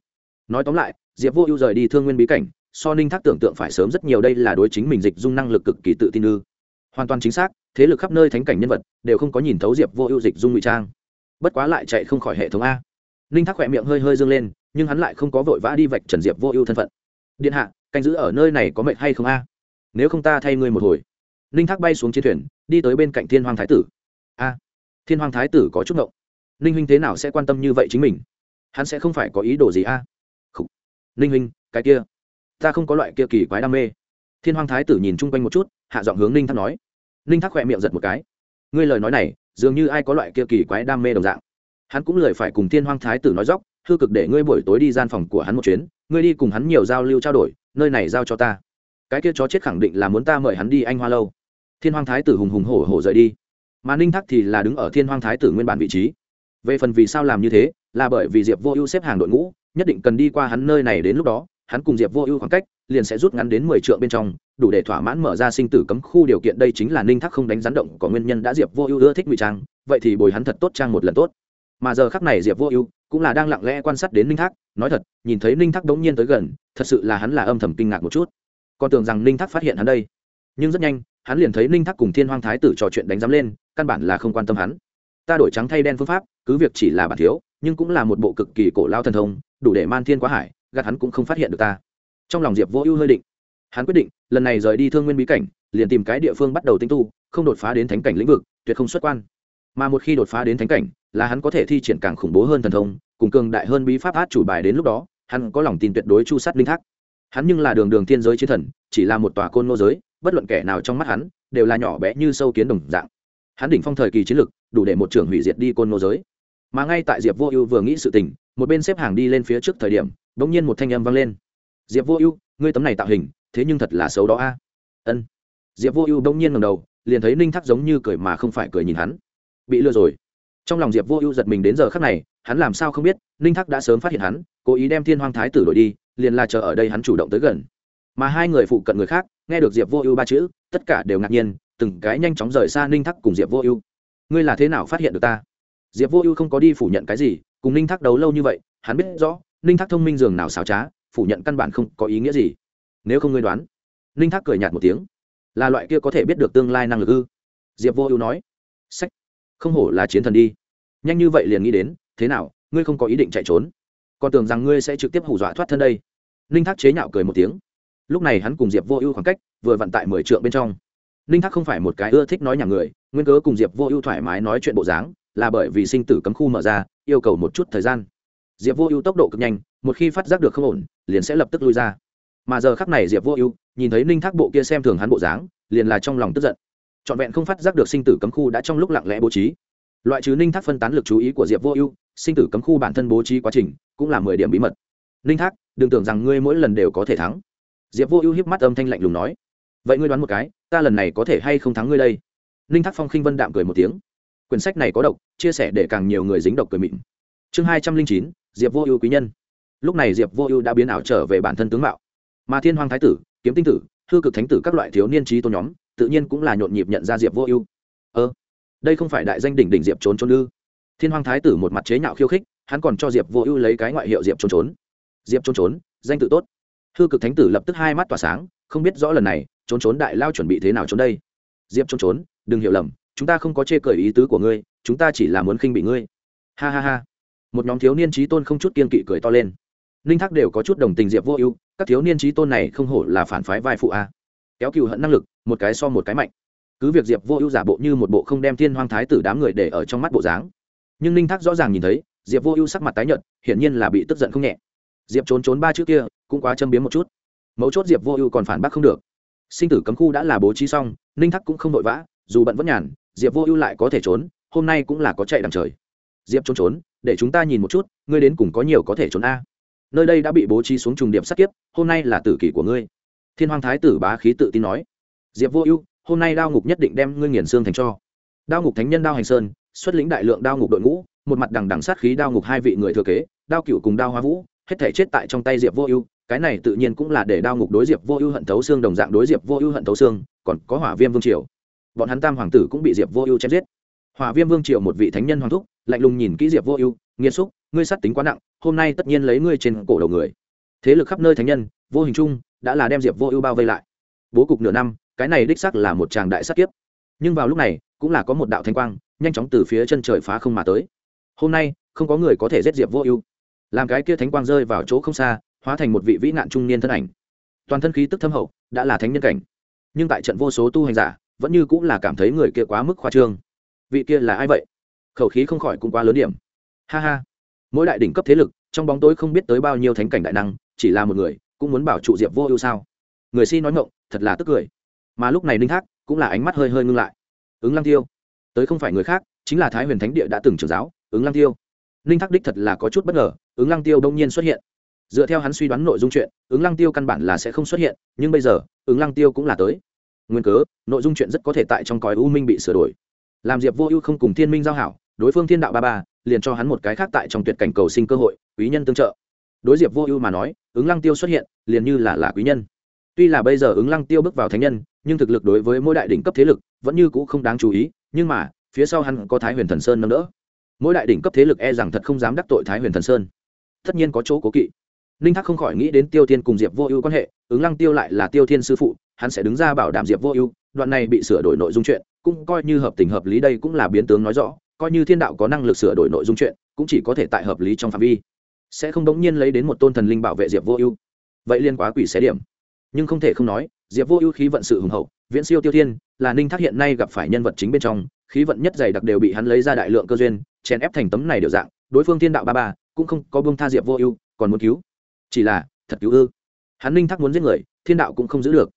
Nói tóm lại, diệp vô ưu rời đi thương nguyên bí cảnh, so ninh thác tưởng tượng phải sớm rất nhiều đây là đối chính mình dịch dung năng lực cực kỳ tự tin ư. Hoàn toàn chính xác, thế lực khắp nơi thánh cảnh nhân vật, đều không có nhìn thấu diệp vô ưu dịch dung ngụy trang. Bất quá lại chạy không khỏi hệ thống a. Ninh thác khỏe miệng hơi hơi dâng lên, nhưng hắn lại không có vội vã đi vạch trần diệp vô ưu thân phận điện hạ, canh giữ ở nơi này có mệnh hay không a? Nếu không ta thay ngươi một hồi. Ninh thác bay xuống chiến thuyền, đi tới bên cạnh thiên hoàng thái tử. A, thiên hoàng thái tử có chút ngộng. Ninh huynh thế nào sẽ quan tâm như vậy chính mình? Hắn sẽ không phải có ý đồ gì a? À? ninh huynh, cái kia. Ta không có loại kia kỳ quái đam mê. Thiên hoàng thái tử nhìn chung quanh một chút, hạ giọng hướng ninh thác nói. Ninh thác khỏe miệng giật một cái. Ngươi lời nói này, dường như ai có loại kia kỳ quái đam mê đồng dạng. Hắn cũng lời phải cùng thiên hoàng thái tử nói dóc hư cực để ngươi buổi tối đi gian phòng của hắn một chuyến ngươi đi cùng hắn nhiều giao lưu trao đổi, nơi này giao cho ta. Cái kia chó chết khẳng định là muốn ta mời hắn đi anh hoa lâu. Thiên hoang thái tử hùng hùng hổ hổ rời đi. Mà ninh thắc thì là đứng ở thiên hoang thái tử nguyên bản vị trí. Về phần vì sao làm như thế, là bởi vì diệp vô ưu xếp hàng đội ngũ, nhất định cần đi qua hắn nơi này đến lúc đó, hắn cùng diệp vô ưu khoảng cách, liền sẽ rút ngắn đến mười triệu bên trong, đủ để thỏa mãn mở ra sinh tử cấm khu điều kiện. Đây chính là ninh thắc không đánh rắn động, có nguyên nhân đã diệp vô ưu ưa thích ngụy trang, vậy thì bồi hắn thật tốt trang một lần tốt. Mà giờ khắc này diệp vô ưu cũng là đang lặng lẽ quan sát đến ninh thác, nói thật, nhìn thấy ninh thác đống nhiên tới gần, thật sự là hắn là âm thầm kinh ngạc một chút. Còn tưởng rằng ninh thác phát hiện hắn đây. Nhưng rất nhanh, hắn liền thấy ninh thác cùng thiên hoang thái tử trò chuyện đánh giám lên, căn bản là không quan tâm hắn. Ta đổi trắng thay đen phương pháp, cứ việc chỉ là bản thiếu, nhưng cũng là một bộ cực kỳ cổ lao thần thông, đủ để man thiên quá hải, gạt hắn cũng không phát hiện được ta. Trong lòng diệp vô ưu hơi định. Hắn quyết định, lần này rời đi thương nguyên bí cảnh, liền tìm cái địa phương bắt đầu tinh tu, không đột phá đến thánh cảnh lĩnh vực, tuyệt không xuất quan mà một khi đột phá đến thánh cảnh, là hắn có thể thi triển càng khủng bố hơn thần thông, cùng cường đại hơn bí pháp át chủ bài đến lúc đó, hắn có lòng tin tuyệt đối chu sát linh thác. Hắn nhưng là đường đường thiên giới chiến thần, chỉ là một tòa côn nô giới, bất luận kẻ nào trong mắt hắn, đều là nhỏ bé như sâu kiến đồng dạng. Hắn đỉnh phong thời kỳ chiến lực đủ để một trưởng hủy diệt đi côn nô giới. Mà ngay tại diệp vô ưu vừa nghĩ sự tình, một bên xếp hàng đi lên phía trước thời điểm đ ỗ n g nhiên một thanh âm vang lên. Diệp vô ưu, ngươi tấm này tạo hình, thế nhưng thật là xấu đó a. Ân. Diệp vô ưu đ ỗ n g nhiên ngầm đầu, liền thấy ninh thác giống như cười mà không phải cười nhìn hắn bị lừa rồi. Trong lòng diệp vô ưu giật mình đến giờ khắc này, hắn làm sao không biết, ninh thác đã sớm phát hiện hắn, cố ý đem thiên hoang thái tử đổi đi, liền là chờ ở đây hắn chủ động tới gần. Mà hai người phụ cận người khác, nghe được diệp vô ưu ba chữ, tất cả đều ngạc nhiên, từng cái nhanh chóng rời xa ninh thác cùng diệp vô ưu. Ngươi là thế nào phát hiện được ta? Diệp vô ưu không có đi phủ nhận cái gì, cùng ninh thác đấu lâu như vậy, hắn biết rõ, ninh thác thông minh dường nào xảo trá, phủ nhận căn bản không có ý nghĩa gì. Nếu không ngươi đoán, ninh thác cười nhạt một tiếng. Là loại kia có thể biết được tương lai năng lực ư? Diệp vô ưu nói. Sách không hổ là chiến thần đi. Nhanh như vậy liền nghĩ đến, thế nào, ngươi không có ý định chạy trốn? Còn tưởng rằng ngươi sẽ trực tiếp hù dọa thoát thân đây. Ninh thác chế nhạo cười một tiếng. Lúc này hắn cùng diệp vô ưu khoảng cách, vừa vặn tại mười trượng bên trong. Ninh thác không phải một cái ưa thích nói nhà người, nguyên cớ cùng diệp vô ưu thoải mái nói chuyện bộ dáng, là bởi vì sinh tử cấm khu mở ra, yêu cầu một chút thời gian. Diệp vô ưu tốc độ cực nhanh, một khi phát giác được không ổn, liền sẽ lập tức lui ra. Mà giờ khắc này diệp vô ưu, nhìn thấy ninh thác bộ kia xem thường hắn bộ dáng, liền là trong lòng tức giận trọn vẹn không phát giác được sinh tử cấm khu đã trong lúc lặng lẽ bố trí. Loại trừ ninh thác phân tán lực chú ý của diệp vô ưu, sinh tử cấm khu bản thân bố trí quá trình cũng là mười điểm bí mật. Ninh thác, đừng tưởng rằng ngươi mỗi lần đều có thể thắng. Diệp vô ưu hiếp mắt âm thanh lạnh lùng nói. Vậy ngươi đoán một cái, ta lần này có thể hay không thắng ngươi đây? Ninh thác phong khinh vân đạm cười một tiếng. Quyển sách này có độc, chia sẻ để càng nhiều người dính độc cười mịn. Chương hai trăm linh chín, diệp vô ưu quý nhân. Lúc này diệp vô ưu đã biến ảo trở về bản thân tướng mạo. Mà thiên hoàng thái tử, kiếm tinh tử, hư cực thánh tử các loại thiếu niên trí tôn nhóm tự nhiên cũng là nhộn nhịp nhận ra diệp vô ưu. Ơ, đây không phải đại danh đỉnh đỉnh diệp trốn trốn ư? Thiên hoàng thái tử một mặt chế nhạo khiêu khích, hắn còn cho diệp vô ưu lấy cái ngoại hiệu diệp trốn trốn. Diệp trốn trốn, danh tự tốt. Hư cực thánh tử lập tức hai mắt tỏa sáng, không biết rõ lần này, trốn trốn đại lao chuẩn bị thế nào trốn đây? Diệp trốn trốn, đừng hiểu lầm, chúng ta không có chê cởi ý tứ của ngươi, chúng ta chỉ là muốn khinh bị ngươi. Ha ha ha. Một nhóm thiếu niên trí tôn không chút kiên kỵ cười to lên. Ninh thác đều có chút đồng tình diệp vô ưu, các thiếu niên trí tôn này không hổ là phản phái vai phụ a. Kéo cựu hận năng lực một cái so một cái mạnh. Cứ việc diệp vô ưu giả bộ như một bộ không đem thiên hoang thái tử đám người để ở trong mắt bộ dáng, nhưng ninh thác rõ ràng nhìn thấy, diệp vô ưu sắc mặt tái nhợt, hiển nhiên là bị tức giận không nhẹ. Diệp trốn trốn ba chữ kia, cũng quá châm biếm một chút. Mấu chốt diệp vô ưu còn phản bác không được. Sinh tử cấm khu đã là bố trí xong, ninh thác cũng không vội vã, dù bận vẫn nhàn, diệp vô ưu lại có thể trốn, hôm nay cũng là có chạy đằng trời. Diệp trốn trốn, để chúng ta nhìn một chút, ngươi đến cùng có nhiều có thể trốn a. Nơi đây đã bị bố trí xuống trùng điểm sát kiếp, hôm nay là tử kỷ của ngươi. Thiên hoàng thái tử bá khí tự tin nói diệp vô ưu, hôm nay đao ngục nhất định đem ngươi nghiền xương thành cho. Đao ngục thánh nhân đao hành sơn, xuất lĩnh đại lượng đao ngục đội ngũ, một mặt đằng đằng sát khí đao ngục hai vị người thừa kế, đao cựu cùng đao hoa vũ, hết thể chết tại trong tay diệp vô ưu, cái này tự nhiên cũng là để đao ngục đối diệp vô ưu hận thấu xương đồng dạng đối diệp vô ưu hận thấu xương, còn có hỏa viêm vương triều. Bọn hắn tam hoàng tử cũng bị diệp vô ưu chém giết. Hỏa viêm vương triều một vị thánh nhân hoàng thúc, lạnh lùng nhìn kỹ diệp vô ưu nghiêm xúc, ngươi sát tính quá nặng, hôm nay tất nhiên lấy ngươi trên cổ đầu người. Thế lực khắp nơi thánh nhân, vô hình chung, đã là đem diệp vô ưu bao vây lại. Bố cục nửa năm cái này đích xác là một tràng đại sát kiếp. Nhưng vào lúc này, cũng là có một đạo thanh quang, nhanh chóng từ phía chân trời phá không mà tới. Hôm nay, không có người có thể giết diệp vô ưu. Làm cái kia thánh quang rơi vào chỗ không xa, hóa thành một vị vĩ nạn trung niên thân ảnh. Toàn thân khí tức thâm hậu, đã là thánh nhân cảnh. Nhưng tại trận vô số tu hành giả, vẫn như cũng là cảm thấy người kia quá mức khoa trương. Vị kia là ai vậy? Khẩu khí không khỏi cũng quá lớn điểm. Ha ha. Mỗi đại đỉnh cấp thế lực, trong bóng tối không biết tới bao nhiêu thánh cảnh đại năng, chỉ là một người, cũng muốn bảo trụ diệp vô ưu sao? Người si nói ngộng thật là tức cười mà lúc này ninh thác cũng là ánh mắt hơi hơi ngưng lại. Ứng lăng tiêu, tới không phải người khác, chính là thái huyền thánh địa đã từng trưởng giáo, ứng lăng tiêu. Ninh thác đích thật là có chút bất ngờ, ứng lăng tiêu đông nhiên xuất hiện. Dựa theo hắn suy đoán nội dung chuyện, ứng lăng tiêu căn bản là sẽ không xuất hiện, nhưng bây giờ, ứng lăng tiêu cũng là tới. Nguyên cớ, nội dung chuyện rất có thể tại trong cõi u minh bị sửa đổi. Làm diệp vô ưu không cùng thiên minh giao hảo, đối phương thiên đạo ba ba, liền cho hắn một cái khác tại trong tuyệt cảnh cầu sinh cơ hội, quý nhân tương trợ. Đối diệp vô ưu mà nói, ứng lăng tiêu xuất hiện, liền như là là quý nhân. Tuy là bây giờ ứng lăng tiêu bước vào thánh nhân nhưng thực lực đối với mỗi đại đỉnh cấp thế lực vẫn như cũ không đáng chú ý, nhưng mà, phía sau hắn có thái huyền thần sơn nâng đỡ. Mỗi đại đỉnh cấp thế lực e rằng thật không dám đắc tội thái huyền thần sơn. Tất nhiên có chỗ cố kỵ. Ninh thác không khỏi nghĩ đến tiêu thiên cùng diệp vô ưu quan hệ, ứng lăng tiêu lại là tiêu thiên sư phụ, hắn sẽ đứng ra bảo đảm diệp vô ưu, đoạn này bị sửa đổi nội dung chuyện, cũng coi như hợp tình hợp lý đây cũng là biến tướng nói rõ, coi như thiên đạo có năng lực sửa đổi nội dung chuyện, cũng chỉ có thể tại hợp lý trong phạm vi. Sẽ không đống nhiên lấy đến một tôn thần linh bảo vệ diệp vô ưu. Vậy liên quá quỷ xé điểm. Nhưng không thể không nói diệp vô ưu khí vận sự hùng hậu, viễn siêu tiêu thiên, là ninh thác hiện nay gặp phải nhân vật chính bên trong, khí vận nhất dày đặc đều bị hắn lấy ra đại lượng cơ duyên, chèn ép thành tấm này đều dạng, đối phương thiên đạo ba ba, cũng không có bông tha diệp vô ưu, còn muốn cứu. Chỉ là, thật cứu ư. Hắn ninh thác muốn giết người, thiên đạo cũng không giữ được.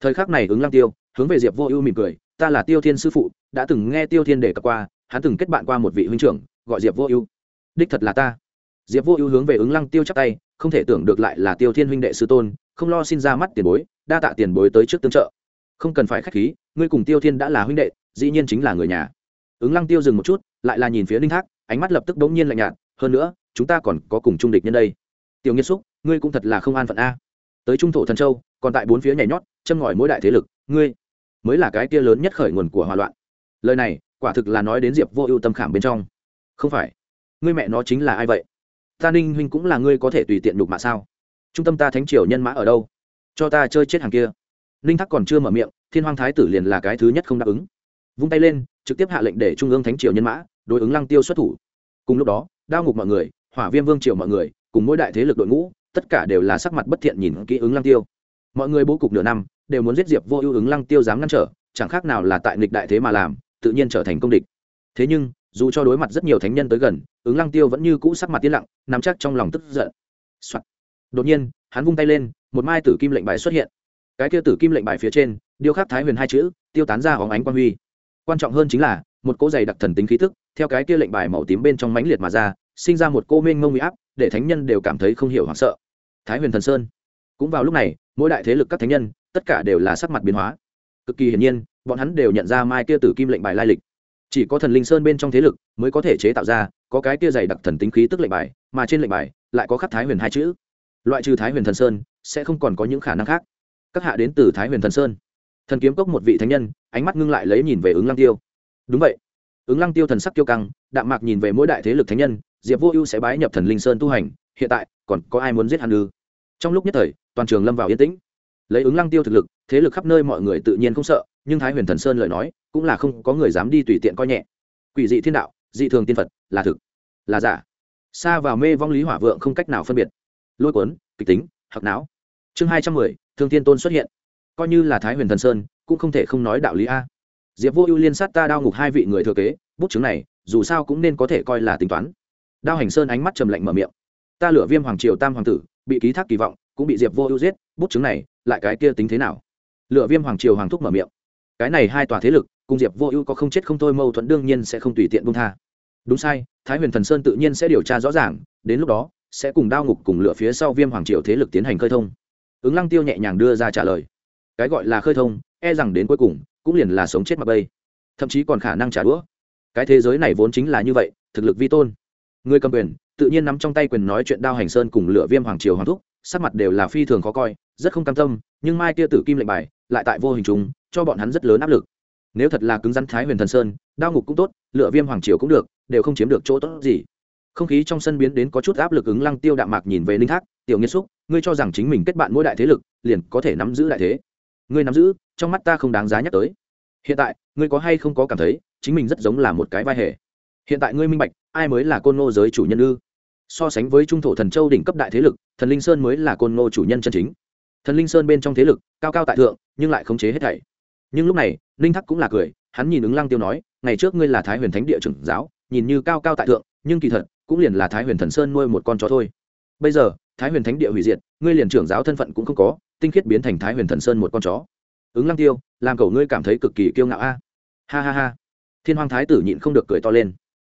Thời khắc này ứng lăng tiêu, hướng về diệp vô ưu mỉm cười, ta là tiêu thiên sư phụ, đã từng nghe tiêu thiên đề cập qua, hắn từng kết bạn qua một vị huynh trưởng, gọi diệp vô ưu. Đích thật là ta. Diệp vô ưu hướng về ứng lăng tiêu chắc tay, không thể tưởng được lại là tiêu thiên huynh đệ sư tôn không lo xin ra mắt tiền bối, đa tạ tiền bối tới trước tương trợ. Không cần phải k h á c h khí, ngươi cùng tiêu thiên đã là huynh đệ, dĩ nhiên chính là người nhà. Ứng lăng tiêu dừng một chút, lại là nhìn phía ninh thác, ánh mắt lập tức đống nhiên lạnh nhạt, hơn nữa, chúng ta còn có cùng trung địch nhân đây. Tiểu nghiên xúc, ngươi cũng thật là không an phận a. Tới trung thổ thần châu, còn tại bốn phía nhảy nhót, châm ngòi mỗi đại thế lực, ngươi mới là cái kia lớn nhất khởi nguồn của hòa loạn. Lời này, quả thực là nói đến diệp vô ưu tâm khảm bên trong. Không phải, ngươi mẹ nó chính là ai vậy? Ta ninh huynh cũng là ngươi có thể tùy tiện đục mạ sao? Trung tâm ta thánh triều nhân mã ở đâu? Cho ta chơi chết hàng kia. Ninh thắc còn chưa mở miệng, thiên hoàng thái tử liền là cái thứ nhất không đáp ứng. Vung tay lên, trực tiếp hạ lệnh để trung ương thánh triều nhân mã đối ứng lăng tiêu xuất thủ. Cùng lúc đó, đao ngục mọi người, hỏa viêm vương triều mọi người, cùng mỗi đại thế lực đội ngũ, tất cả đều là sắc mặt bất thiện nhìn kỹ ứng lăng tiêu. Mọi người bố cục nửa năm, đều muốn giết diệp vô ưu ứng lăng tiêu dám ngăn trở, chẳng khác nào là tại nghịch đại thế mà làm, tự nhiên trở thành công địch. Thế nhưng, dù cho đối mặt rất nhiều thánh nhân tới gần, ứng lăng tiêu vẫn như cũ sắc mặt tiên lặng, nắm chắc trong lòng tức giận、Soạn đột nhiên, hắn vung tay lên, một mai tử kim lệnh bài xuất hiện. Cái kia tử kim lệnh bài phía trên, điêu khắc thái huyền hai chữ, tiêu tán ra hóng ánh quan huy. Quan trọng hơn chính là, một cỗ dày đặc thần tính khí thức theo cái kia lệnh bài màu tím bên trong mãnh liệt mà ra, sinh ra một cô mênh mông huy áp, để thánh nhân đều cảm thấy không hiểu hoảng sợ. Thái huyền thần sơn. Cũng vào lúc này, mỗi đại thế lực các thánh nhân, tất cả đều là sắc mặt biến hóa. Cực kỳ hiển nhiên, bọn hắn đều nhận ra mai kia tử kim lệnh bài lai lịch. Chỉ có thần linh sơn bên trong thế lực mới có thể chế tạo ra, có cái kia dày đặc thần tính khí tức lệnh bài, mà trên lệnh bài lại có khắc thái huyền hai chữ loại trừ thái huyền thần sơn, sẽ không còn có những khả năng khác. Các hạ đến từ thái huyền thần sơn. Thần kiếm cốc một vị thánh nhân, ánh mắt ngưng lại lấy nhìn về ứng lăng tiêu. Đúng vậy. Ứng lăng tiêu thần sắc tiêu căng, đạm mạc nhìn về mỗi đại thế lực thánh nhân, diệp vô ưu sẽ bái nhập thần linh sơn tu hành, hiện tại, còn có ai muốn giết hắn ư? Trong lúc nhất thời, toàn trường lâm vào yên tĩnh. Lấy ứng lăng tiêu thực lực, thế lực khắp nơi mọi người tự nhiên không sợ, nhưng thái huyền thần sơn lời nói, cũng là không có người dám đi tùy tiện coi nhẹ. Quỷ dị thiên đạo, dị thường tiên phật, là thực, là giả. Xa vào mê vong lý hỏa vượng không cách nào phân biệt lôi cuốn, kịch tính hoặc não. Chương hai trăm mười, thương thiên tôn xuất hiện. Coi như là thái huyền thần sơn, cũng không thể không nói đạo lý a. Diệp vô ưu liên sát ta đao ngục hai vị người thừa kế, bút chứng này, dù sao cũng nên có thể coi là tính toán. Đao hành sơn ánh mắt trầm lạnh mở miệng. Ta lửa viêm hoàng triều tam hoàng tử, bị ký thác kỳ vọng, cũng bị diệp vô ưu giết, bút chứng này, lại cái kia tính thế nào? Lửa viêm hoàng triều hoàng thúc mở miệng. Cái này hai tòa thế lực, cùng diệp vô ưu có không chết không thôi mâu thuẫn đương nhiên sẽ không tùy tiện bung tha. Đúng sai, thái huyền thần sơn tự nhiên sẽ điều tra rõ ràng, đến lúc đó sẽ cùng đao ngục cùng Lửa phía sau viêm hoàng triều thế lực tiến hành khơi thông. Ứng lăng tiêu nhẹ nhàng đưa ra trả lời. Cái gọi là khơi thông e rằng đến cuối cùng, cũng liền là sống chết mặc bây thậm chí còn khả năng trả đũa. Cái thế giới này vốn chính là như vậy, thực lực vi tôn. Người cầm quyền, tự nhiên nắm trong tay quyền nói chuyện đao hành sơn cùng Lửa viêm hoàng triều hoàng thúc, sắc mặt đều là phi thường khó coi, rất không cam tâm, nhưng mai kia tử kim lệnh bài, lại tại vô hình chúng, cho bọn hắn rất lớn áp lực. Nếu thật là cứng rắn thái huyền thần sơn, đao ngục cũng tốt lựa viêm hoàng triều cũng được, đều không chiếm được chỗ tốt gì không khí trong sân biến đến có chút áp lực ứng lăng tiêu đạm mạc nhìn về ninh thác, tiểu nghiên xúc, ngươi cho rằng chính mình kết bạn mỗi đại thế lực, liền có thể nắm giữ đại thế? Ngươi nắm giữ, trong mắt ta không đáng giá nhắc tới. Hiện tại, ngươi có hay không có cảm thấy, chính mình rất giống là một cái vai hề? Hiện tại ngươi minh bạch, ai mới là côn ngô giới chủ nhân ư? So sánh với trung thổ thần châu đỉnh cấp đại thế lực, thần linh sơn mới là côn ngô chủ nhân chân chính. Thần linh sơn bên trong thế lực, cao cao tại thượng, nhưng lại khống chế hết thảy. Nhưng lúc này, ninh thắc cũng là cười, hắn nhìn ứng lăng tiêu nói, ngày trước ngươi là thái huyền thánh địa trưởng giáo, nhìn như cao cao tại thượng, nhưng kỳ thật cũng liền là thái huyền thần sơn nuôi một con chó thôi. Bây giờ, thái huyền thánh địa hủy diệt, ngươi liền trưởng giáo thân phận cũng không có, tinh khiết biến thành thái huyền thần sơn một con chó. Ứng lăng tiêu, làm cầu ngươi cảm thấy cực kỳ kiêu ngạo a. Ha ha ha. Thiên hoàng thái tử nhịn không được cười to lên.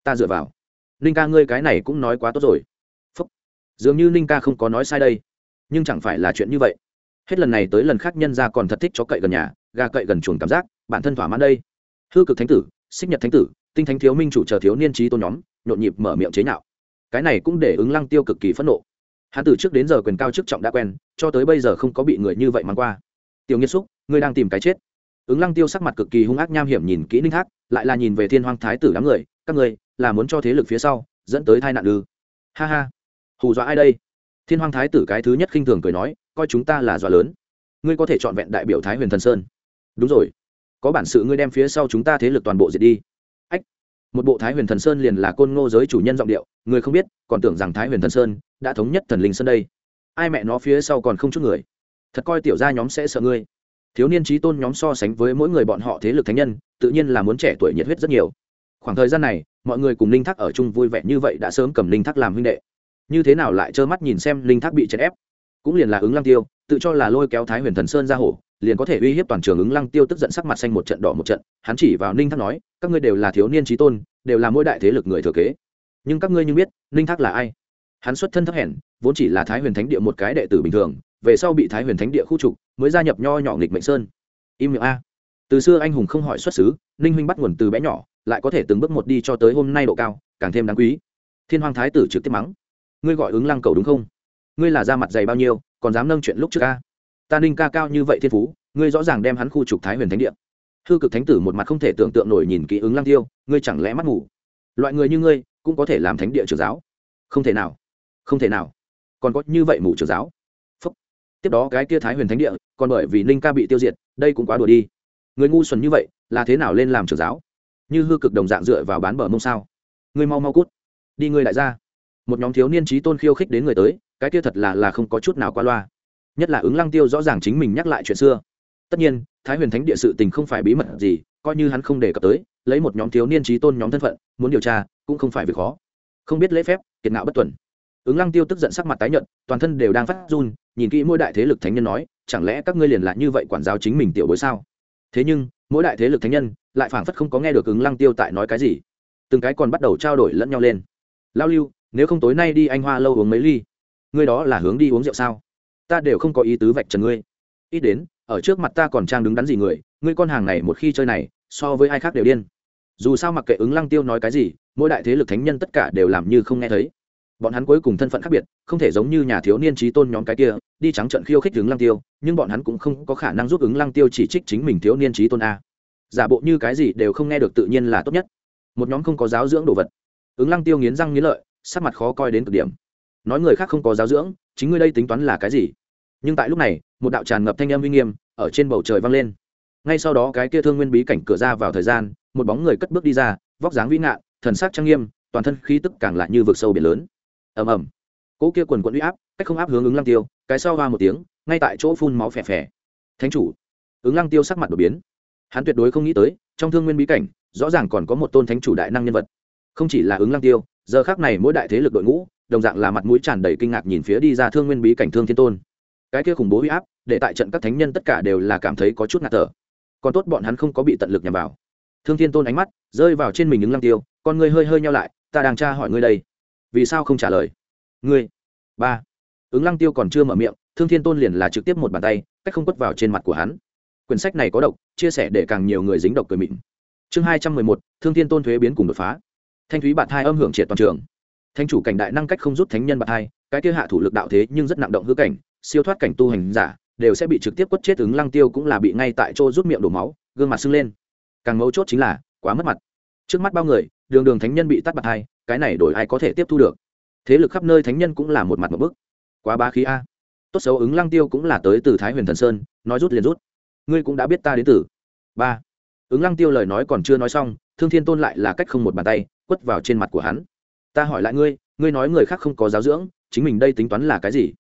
Ta dựa vào. Ninh ca ngươi cái này cũng nói quá tốt rồi. Phúc. dường như ninh ca không có nói sai đây. Nhưng chẳng phải là chuyện như vậy. Hết lần này tới lần khác nhân ra còn thật thích cho cậy gần nhà, gà cậy gần chuồng cảm giác, bản thân thỏa mãn đây. Hư cực thánh tử, xích nhật thánh tử, tinh thánh thiếu minh chủ chờ thiếu niên trí tôn nhóm nhộn nhịp mở miệng chế nhạo. Cái này cũng để ứng lăng tiêu cực kỳ phẫn nộ. Hắn từ trước đến giờ quyền cao chức trọng đã quen, cho tới bây giờ không có bị người như vậy mang qua. Tiểu nghiên xúc, ngươi đang tìm cái chết. Ứng lăng tiêu sắc mặt cực kỳ hung ác nham hiểm nhìn kỹ ninh thác lại là nhìn về thiên hoang thái tử đám người, các người là muốn cho thế lực phía sau, dẫn tới tai nạn ư. Ha ha. Hù dọa ai đây? Thiên hoang thái tử cái thứ nhất khinh thường cười nói, coi chúng ta là dọa lớn. Ngươi có thể chọn vẹn đại biểu thái huyền thần sơn. Đúng rồi. Có bản sự ngươi đem phía sau chúng ta thế lực toàn bộ diệt đi một bộ thái huyền thần sơn liền là côn ngô giới chủ nhân giọng điệu, người không biết, còn tưởng rằng thái huyền thần sơn đã thống nhất thần linh sơn đây. Ai mẹ nó phía sau còn không chút người? Thật coi tiểu gia nhóm sẽ sợ ngươi. Thiếu niên trí tôn nhóm so sánh với mỗi người bọn họ thế lực thánh nhân, tự nhiên là muốn trẻ tuổi nhiệt huyết rất nhiều. Khoảng thời gian này, mọi người cùng linh thác ở chung vui vẻ như vậy đã sớm cầm linh thác làm huynh đệ. Như thế nào lại trơ mắt nhìn xem linh thác bị chèn ép? Cũng liền là ứng lăng tiêu, tự cho là lôi kéo thái huyền thần sơn ra hổ liền có thể uy hiếp toàn trường ứng lăng tiêu tức giận sắc mặt xanh một trận đỏ một trận, hắn chỉ vào ninh thác nói, các ngươi đều là thiếu niên trí tôn, đều là mỗi đại thế lực người thừa kế. Nhưng các ngươi như biết, ninh thác là ai? Hắn xuất thân thấp hèn, vốn chỉ là thái huyền thánh địa một cái đệ tử bình thường, về sau bị thái huyền thánh địa khu trục, mới gia nhập nho nhỏ nghịch mệnh sơn. Im miệng a. Từ xưa anh hùng không hỏi xuất xứ, ninh huynh bắt nguồn từ bé nhỏ, lại có thể từng bước một đi cho tới hôm nay độ cao, càng thêm đáng quý. Thiên hoàng thái tử trực tiếp mắng. Ngươi gọi ứng lăng cầu đúng không? Ngươi là da mặt dày bao nhiêu, còn dám nâng chuyện lúc trước a? Ta ninh ca cao như vậy thiên phú, ngươi rõ ràng đem hắn khu trục thái huyền thánh địa. Hư cực thánh tử một mặt không thể tưởng tượng nổi nhìn kỹ ứng lăng tiêu, ngươi chẳng lẽ mắt ngủ loại người như ngươi, cũng có thể làm thánh địa trưởng giáo? Không thể nào, không thể nào. Còn có như vậy mù trưởng giáo? Tiếp đó cái kia thái huyền thánh địa, còn bởi vì ninh ca bị tiêu diệt, đây cũng quá đùa đi. Người ngu xuẩn như vậy, là thế nào lên làm trưởng giáo? Như hư cực đồng dạng dựa vào bán bờ mông sao? Ngươi mau mau cút. Đi ngươi lại ra một nhóm thiếu niên trí tôn khiêu khích đến người tới, cái kia thật là là không có chút nào qua loa nhất là ứng lăng tiêu rõ ràng chính mình nhắc lại chuyện xưa. Tất nhiên, thái huyền thánh địa sự tình không phải bí mật gì, coi như hắn không đề cập tới, lấy một nhóm thiếu niên trí tôn nhóm thân phận, muốn điều tra, cũng không phải việc khó. Không biết lễ phép, kiệt ngạo bất tuần. Ứng lăng tiêu tức giận sắc mặt tái nhợt, toàn thân đều đang phát run, nhìn kỹ mỗi đại thế lực thánh nhân nói, chẳng lẽ các ngươi liền lại như vậy quản giáo chính mình tiểu bối sao? Thế nhưng, mỗi đại thế lực thánh nhân lại phảng phất không có nghe được ứng lăng tiêu tại nói cái gì. Từng cái còn bắt đầu trao đổi lẫn nhau lên. Lao lưu, nếu không tối nay đi anh hoa lâu uống mấy ly. Ngươi đó là hướng đi uống rượu sao? Ta đều không có ý tứ vạch trần ngươi. Ít đến, ở trước mặt ta còn trang đứng đắn gì người, ngươi con hàng này một khi chơi này, so với ai khác đều điên. Dù sao mặc kệ ứng lăng tiêu nói cái gì, mỗi đại thế lực thánh nhân tất cả đều làm như không nghe thấy. Bọn hắn cuối cùng thân phận khác biệt, không thể giống như nhà thiếu niên trí tôn nhóm cái kia, đi trắng trận khiêu khích ứng lăng tiêu, nhưng bọn hắn cũng không có khả năng giúp ứng lăng tiêu chỉ trích chính mình thiếu niên trí tôn a. Giả bộ như cái gì đều không nghe được tự nhiên là tốt nhất. Một nhóm không có giáo dưỡng đồ vật. Ứng lăng tiêu nghiến răng nghiến lợi, sắc mặt khó coi đến cực điểm. Nói người khác không có giáo dưỡng, chính ngươi đây tính toán là cái gì? Nhưng tại lúc này, một đạo tràn ngập thanh âm uy nghiêm ở trên bầu trời vang lên. Ngay sau đó cái kia thương nguyên bí cảnh cửa ra vào thời gian, một bóng người cất bước đi ra, vóc dáng vĩ ngạn, thần sắc trang nghiêm, toàn thân khí tức càng lại như vực sâu biển lớn. Ầm ầm. Cỗ kia quần quận uy áp, cách không áp hướng ứng lăng tiêu, cái sau va một tiếng, ngay tại chỗ phun máu phè phè. Thánh chủ. Ứng lăng tiêu sắc mặt đột biến. Hắn tuyệt đối không nghĩ tới, trong thương nguyên bí cảnh, rõ ràng còn có một tôn thánh chủ đại năng nhân vật. Không chỉ là ứng lăng tiêu, giờ khác này mỗi đại thế lực đội ngũ, đồng dạng là mặt mũi tràn đầy kinh ngạc nhìn phía đi ra thương nguyên bí cảnh thương thiên tôn cái kia khủng bố huy áp, để tại trận các thánh nhân tất cả đều là cảm thấy có chút ngạt thở. Còn tốt bọn hắn không có bị tận lực nhằm vào. Thương thiên tôn ánh mắt rơi vào trên mình ứng lăng tiêu, con ngươi hơi hơi nhau lại, ta đang tra hỏi ngươi đây. Vì sao không trả lời? Ngươi. Ba. Ứng lăng tiêu còn chưa mở miệng, thương thiên tôn liền là trực tiếp một bàn tay, cách không quất vào trên mặt của hắn. Quyển sách này có độc, chia sẻ để càng nhiều người dính độc cười mịn. Chương hai trăm mười một, thương thiên tôn thuế biến cùng đột phá. Thanh thúy bạt thai âm hưởng triệt toàn trường. Thanh chủ cảnh đại năng cách không rút thánh nhân bạt thai, cái kia hạ thủ lực đạo thế nhưng rất nặng động hư cảnh siêu thoát cảnh tu hành giả, đều sẽ bị trực tiếp quất chết ứng lăng tiêu cũng là bị ngay tại chỗ rút miệng đổ máu, gương mặt sưng lên. Càng mấu chốt chính là, quá mất mặt. Trước mắt bao người, đường đường thánh nhân bị tắt bạc hai, cái này đổi ai có thể tiếp thu được? Thế lực khắp nơi thánh nhân cũng là một mặt một bức. Quá ba khí a. Tốt xấu ứng lăng tiêu cũng là tới từ thái huyền thần sơn, nói rút liền rút. Ngươi cũng đã biết ta đến từ. Ba. Ứng lăng tiêu lời nói còn chưa nói xong, thương thiên tôn lại là cách không một bàn tay, quất vào trên mặt của hắn. Ta hỏi lại ngươi ngươi nói người khác không có giáo dưỡng, chính mình đây tính toán là cái gì?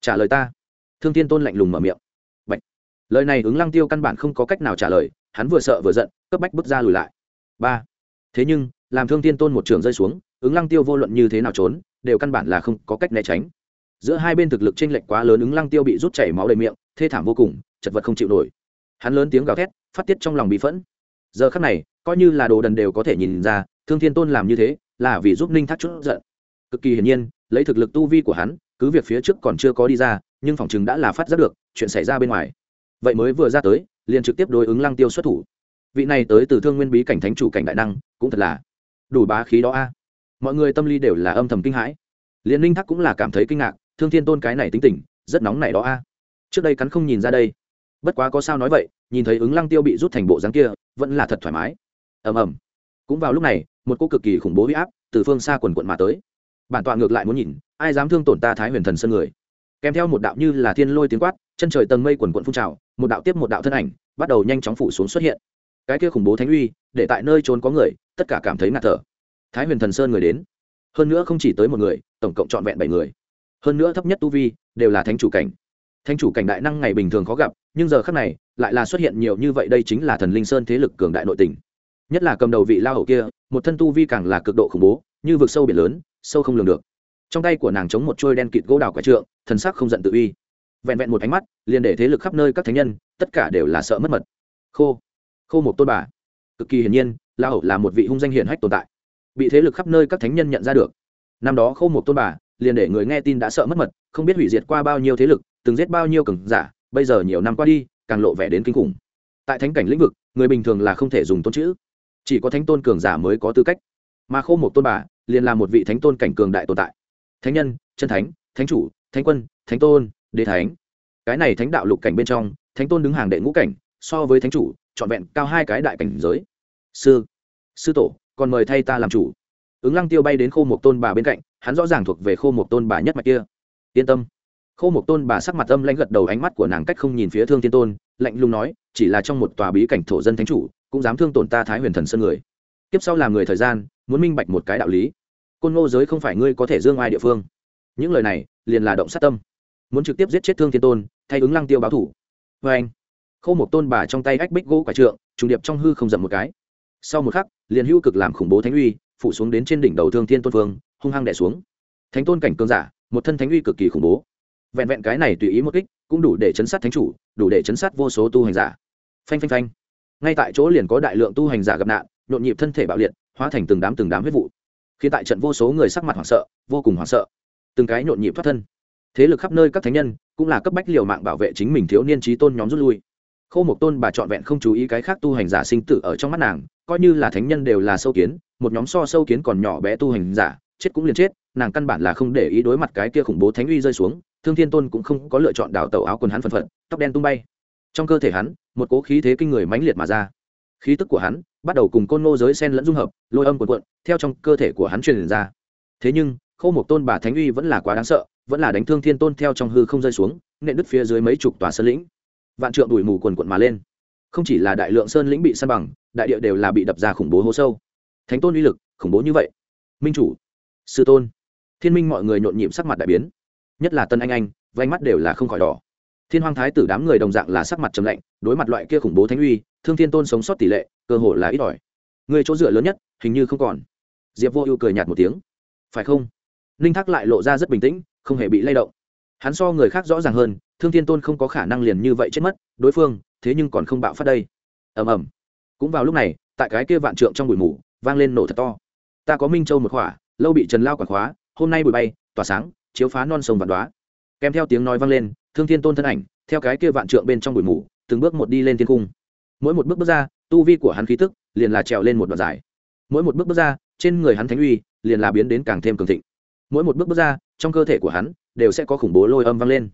Trả lời ta. Thương thiên tôn lạnh lùng mở miệng. Bạch. lời này ứng lăng tiêu căn bản không có cách nào trả lời, hắn vừa sợ vừa giận, cấp bách bước ra lùi lại. Ba. Thế nhưng, làm thương thiên tôn một trường rơi xuống, ứng lăng tiêu vô luận như thế nào trốn, đều căn bản là không có cách né tránh. Giữa hai bên thực lực chênh lệch quá lớn, ứng lăng tiêu bị rút chảy máu đầy miệng, thê thảm vô cùng, chật vật không chịu nổi. Hắn lớn tiếng gào thét, phát tiết trong lòng bị phẫn. Giờ khắc này, coi như là đồ đần đều có thể nhìn ra, thương thiên tôn làm như thế, là vì giúp ninh thác chút giận. Cực kỳ hiển nhiên, lấy thực lực tu vi của hắn cứ việc phía trước còn chưa có đi ra, nhưng phòng chừng đã là phát giác được, chuyện xảy ra bên ngoài. Vậy mới vừa ra tới, liền trực tiếp đối ứng lăng tiêu xuất thủ. Vị này tới từ thương nguyên bí cảnh thánh chủ cảnh đại năng, cũng thật là đủ bá khí đó a. Mọi người tâm lý đều là âm thầm kinh hãi. Liền ninh thắc cũng là cảm thấy kinh ngạc, thương thiên tôn cái này tính tình, rất nóng này đó a. Trước đây cắn không nhìn ra đây. Bất quá có sao nói vậy, nhìn thấy ứng lăng tiêu bị rút thành bộ dáng kia, vẫn là thật thoải mái. Ầm ầm. Cũng vào lúc này, một cô cực kỳ khủng bố huy áp từ phương xa quần quận mà tới bản tọa ngược lại muốn nhìn, ai dám thương tổn ta thái huyền thần sơn người? Kèm theo một đạo như là thiên lôi tiếng quát, chân trời tầng mây quần quận phun trào, một đạo tiếp một đạo thân ảnh bắt đầu nhanh chóng phủ xuống xuất hiện. Cái kia khủng bố thánh uy, để tại nơi trốn có người, tất cả cảm thấy ngạt thở. Thái huyền thần sơn người đến. Hơn nữa không chỉ tới một người, tổng cộng trọn vẹn bảy người. Hơn nữa thấp nhất tu vi, đều là thánh chủ cảnh. Thánh chủ cảnh đại năng ngày bình thường khó gặp, nhưng giờ khác này, lại là xuất hiện nhiều như vậy đây chính là thần linh sơn thế lực cường đại nội tình. Nhất là cầm đầu vị lao hậu kia, một thân tu vi càng là cực độ khủng bố như vực sâu biển lớn, sâu không lường được. Trong tay của nàng chống một trôi đen kịt gỗ đào quả trượng, thần sắc không giận tự uy. Vẹn vẹn một ánh mắt, liền để thế lực khắp nơi các thánh nhân, tất cả đều là sợ mất mật. Khô khô một tôn bà. Cực kỳ hiển nhiên, la hậu là một vị hung danh hiển hách tồn tại. Bị thế lực khắp nơi các thánh nhân nhận ra được. Năm đó khô một tôn bà, liền để người nghe tin đã sợ mất mật, không biết hủy diệt qua bao nhiêu thế lực, từng giết bao nhiêu cường giả, bây giờ nhiều năm qua đi, càng lộ vẻ đến kinh khủng. Tại thánh cảnh lĩnh vực, người bình thường là không thể dùng tôn chữ. Chỉ có thánh tôn cường giả mới có tư cách mà khô một tôn bà liền là một vị thánh tôn cảnh cường đại tồn tại. Thánh nhân, chân thánh thánh chủ, thánh quân, thánh tôn, đế thánh. Cái này thánh đạo lục cảnh bên trong, thánh tôn đứng hàng đệ ngũ cảnh, so với thánh chủ, trọn vẹn cao hai cái đại cảnh giới. Sư sư tổ, còn mời thay ta làm chủ. Ứng lăng tiêu bay đến khô một tôn bà bên cạnh, hắn rõ ràng thuộc về khô một tôn bà nhất mạch kia. Yên tâm. Khô một tôn bà sắc mặt âm lãnh gật đầu ánh mắt của nàng cách không nhìn phía thương thiên tôn, lạnh lùng nói, chỉ là trong một tòa bí cảnh thổ dân thánh chủ, cũng dám thương tổn ta thái huyền thần sơn người. Tiếp sau làm người thời gian muốn minh bạch một cái đạo lý. Côn ngô giới không phải ngươi có thể dương ai địa phương. Những lời này, liền là động sát tâm. Muốn trực tiếp giết chết thương thiên tôn, thay ứng lăng tiêu báo thủ. Vê anh, khâu một tôn bà trong tay ách bích gỗ quả trượng, trùng điệp trong hư không dầm một cái. Sau một khắc, liền hữu cực làm khủng bố thánh uy, phủ xuống đến trên đỉnh đầu thương thiên tôn phương hung hăng đẻ xuống. Thánh tôn cảnh cương giả, một thân thánh uy cực kỳ khủng bố. Vẹn vẹn cái này tùy ý một kích, cũng đủ để chấn sát thánh chủ, đủ để chấn sát vô số tu hành giả. Phanh phanh phanh. Ngay tại chỗ liền có đại lượng tu hành giả gặp nạn, nhộn nhịp thân thể bạo liệt hóa thành từng đám từng đám huyết vụ. Khi tại trận vô số người sắc mặt hoảng sợ, vô cùng hoảng sợ. Từng cái nhộn nhịp thoát thân. Thế lực khắp nơi các thánh nhân, cũng là cấp bách liều mạng bảo vệ chính mình thiếu niên trí tôn nhóm rút lui. Khâu một tôn bà trọn vẹn không chú ý cái khác tu hành giả sinh tử ở trong mắt nàng, coi như là thánh nhân đều là sâu kiến, một nhóm so sâu kiến còn nhỏ bé tu hành giả, chết cũng liền chết, nàng căn bản là không để ý đối mặt cái kia khủng bố thánh uy rơi xuống, thương thiên tôn cũng không có lựa chọn đào tẩu áo quần hắn phần phận tóc đen tung bay. Trong cơ thể hắn, một cố khí thế kinh người mãnh liệt mà ra khí tức của hắn bắt đầu cùng côn ngô giới sen lẫn dung hợp, lôi âm cuộn cuộn, theo trong cơ thể của hắn truyền ra. Thế nhưng khâu một tôn bà thánh uy vẫn là quá đáng sợ, vẫn là đánh thương thiên tôn theo trong hư không rơi xuống, nện đứt phía dưới mấy chục tòa sơn lĩnh. Vạn trượng đùi mù quần quận mà lên. Không chỉ là đại lượng sơn lĩnh bị săn bằng, đại địa đều là bị đập ra khủng bố hố sâu. Thánh tôn uy lực, khủng bố như vậy. Minh chủ, sư tôn. Thiên minh mọi người nhộn nhịp sắc mặt đại biến. Nhất là tân anh anh và mắt đều là không khỏi đỏ. Thiên hoàng thái tử đám người đồng dạng là sắc mặt trầm lạnh, đối mặt loại kia khủng bố thánh uy thương thiên tôn sống sót tỷ lệ, cơ hội là ít ỏi. Người chỗ dựa lớn nhất, hình như không còn. Diệp vô ưu cười nhạt một tiếng. Phải không? Ninh thác lại lộ ra rất bình tĩnh, không hề bị lay động. Hắn so người khác rõ ràng hơn, thương thiên tôn không có khả năng liền như vậy chết mất, đối phương, thế nhưng còn không bạo phát đây. Ầm ầm. Cũng vào lúc này, tại cái kia vạn trượng trong bụi mù, vang lên nổ thật to. Ta có minh châu một khỏa, lâu bị trần lao quản khóa, hôm nay bụi bay, tỏa sáng, chiếu phá non sông vạn đoá kèm theo tiếng nói vang lên, thương thiên tôn thân ảnh, theo cái kia vạn trượng bên trong bụi mù, từng bước một đi lên thiên cung mỗi một bước bước ra, tu vi của hắn khí tức liền là trèo lên một đoạn dài. Mỗi một bước bước ra, trên người hắn thánh uy liền là biến đến càng thêm cường thịnh. Mỗi một bước bước ra, trong cơ thể của hắn đều sẽ có khủng bố lôi âm vang lên.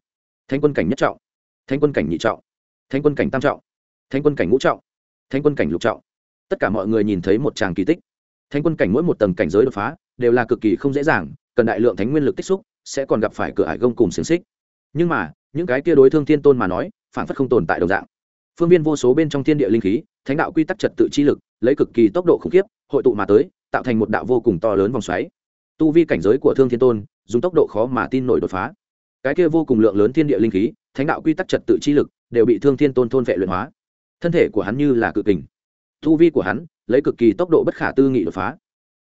Thánh quân cảnh nhất trọng, thánh quân cảnh nhị trọng, thánh quân cảnh tam trọng, thánh quân cảnh ngũ trọng, thánh quân cảnh lục trọng. Tất cả mọi người nhìn thấy một tràng kỳ tích. Thánh quân cảnh mỗi một tầng cảnh giới đột phá đều là cực kỳ không dễ dàng, cần đại lượng thánh nguyên lực tích xúc sẽ còn gặp phải cửa ải gông cùng xiềng xích. Nhưng mà, những cái kia đối thương thiên tôn mà nói, phản phất không tồn tại đồng dạng phương viên vô số bên trong thiên địa linh khí, thánh đạo quy tắc trật tự chi lực, lấy cực kỳ tốc độ khủng khiếp, hội tụ mà tới, tạo thành một đạo vô cùng to lớn vòng xoáy. Tu vi cảnh giới của thương thiên tôn, dùng tốc độ khó mà tin nổi đột phá. Cái kia vô cùng lượng lớn thiên địa linh khí, thánh đạo quy tắc trật tự chi lực, đều bị thương thiên tôn thôn vệ luyện hóa. Thân thể của hắn như là cự kình. Tu vi của hắn, lấy cực kỳ tốc độ bất khả tư nghị đột phá.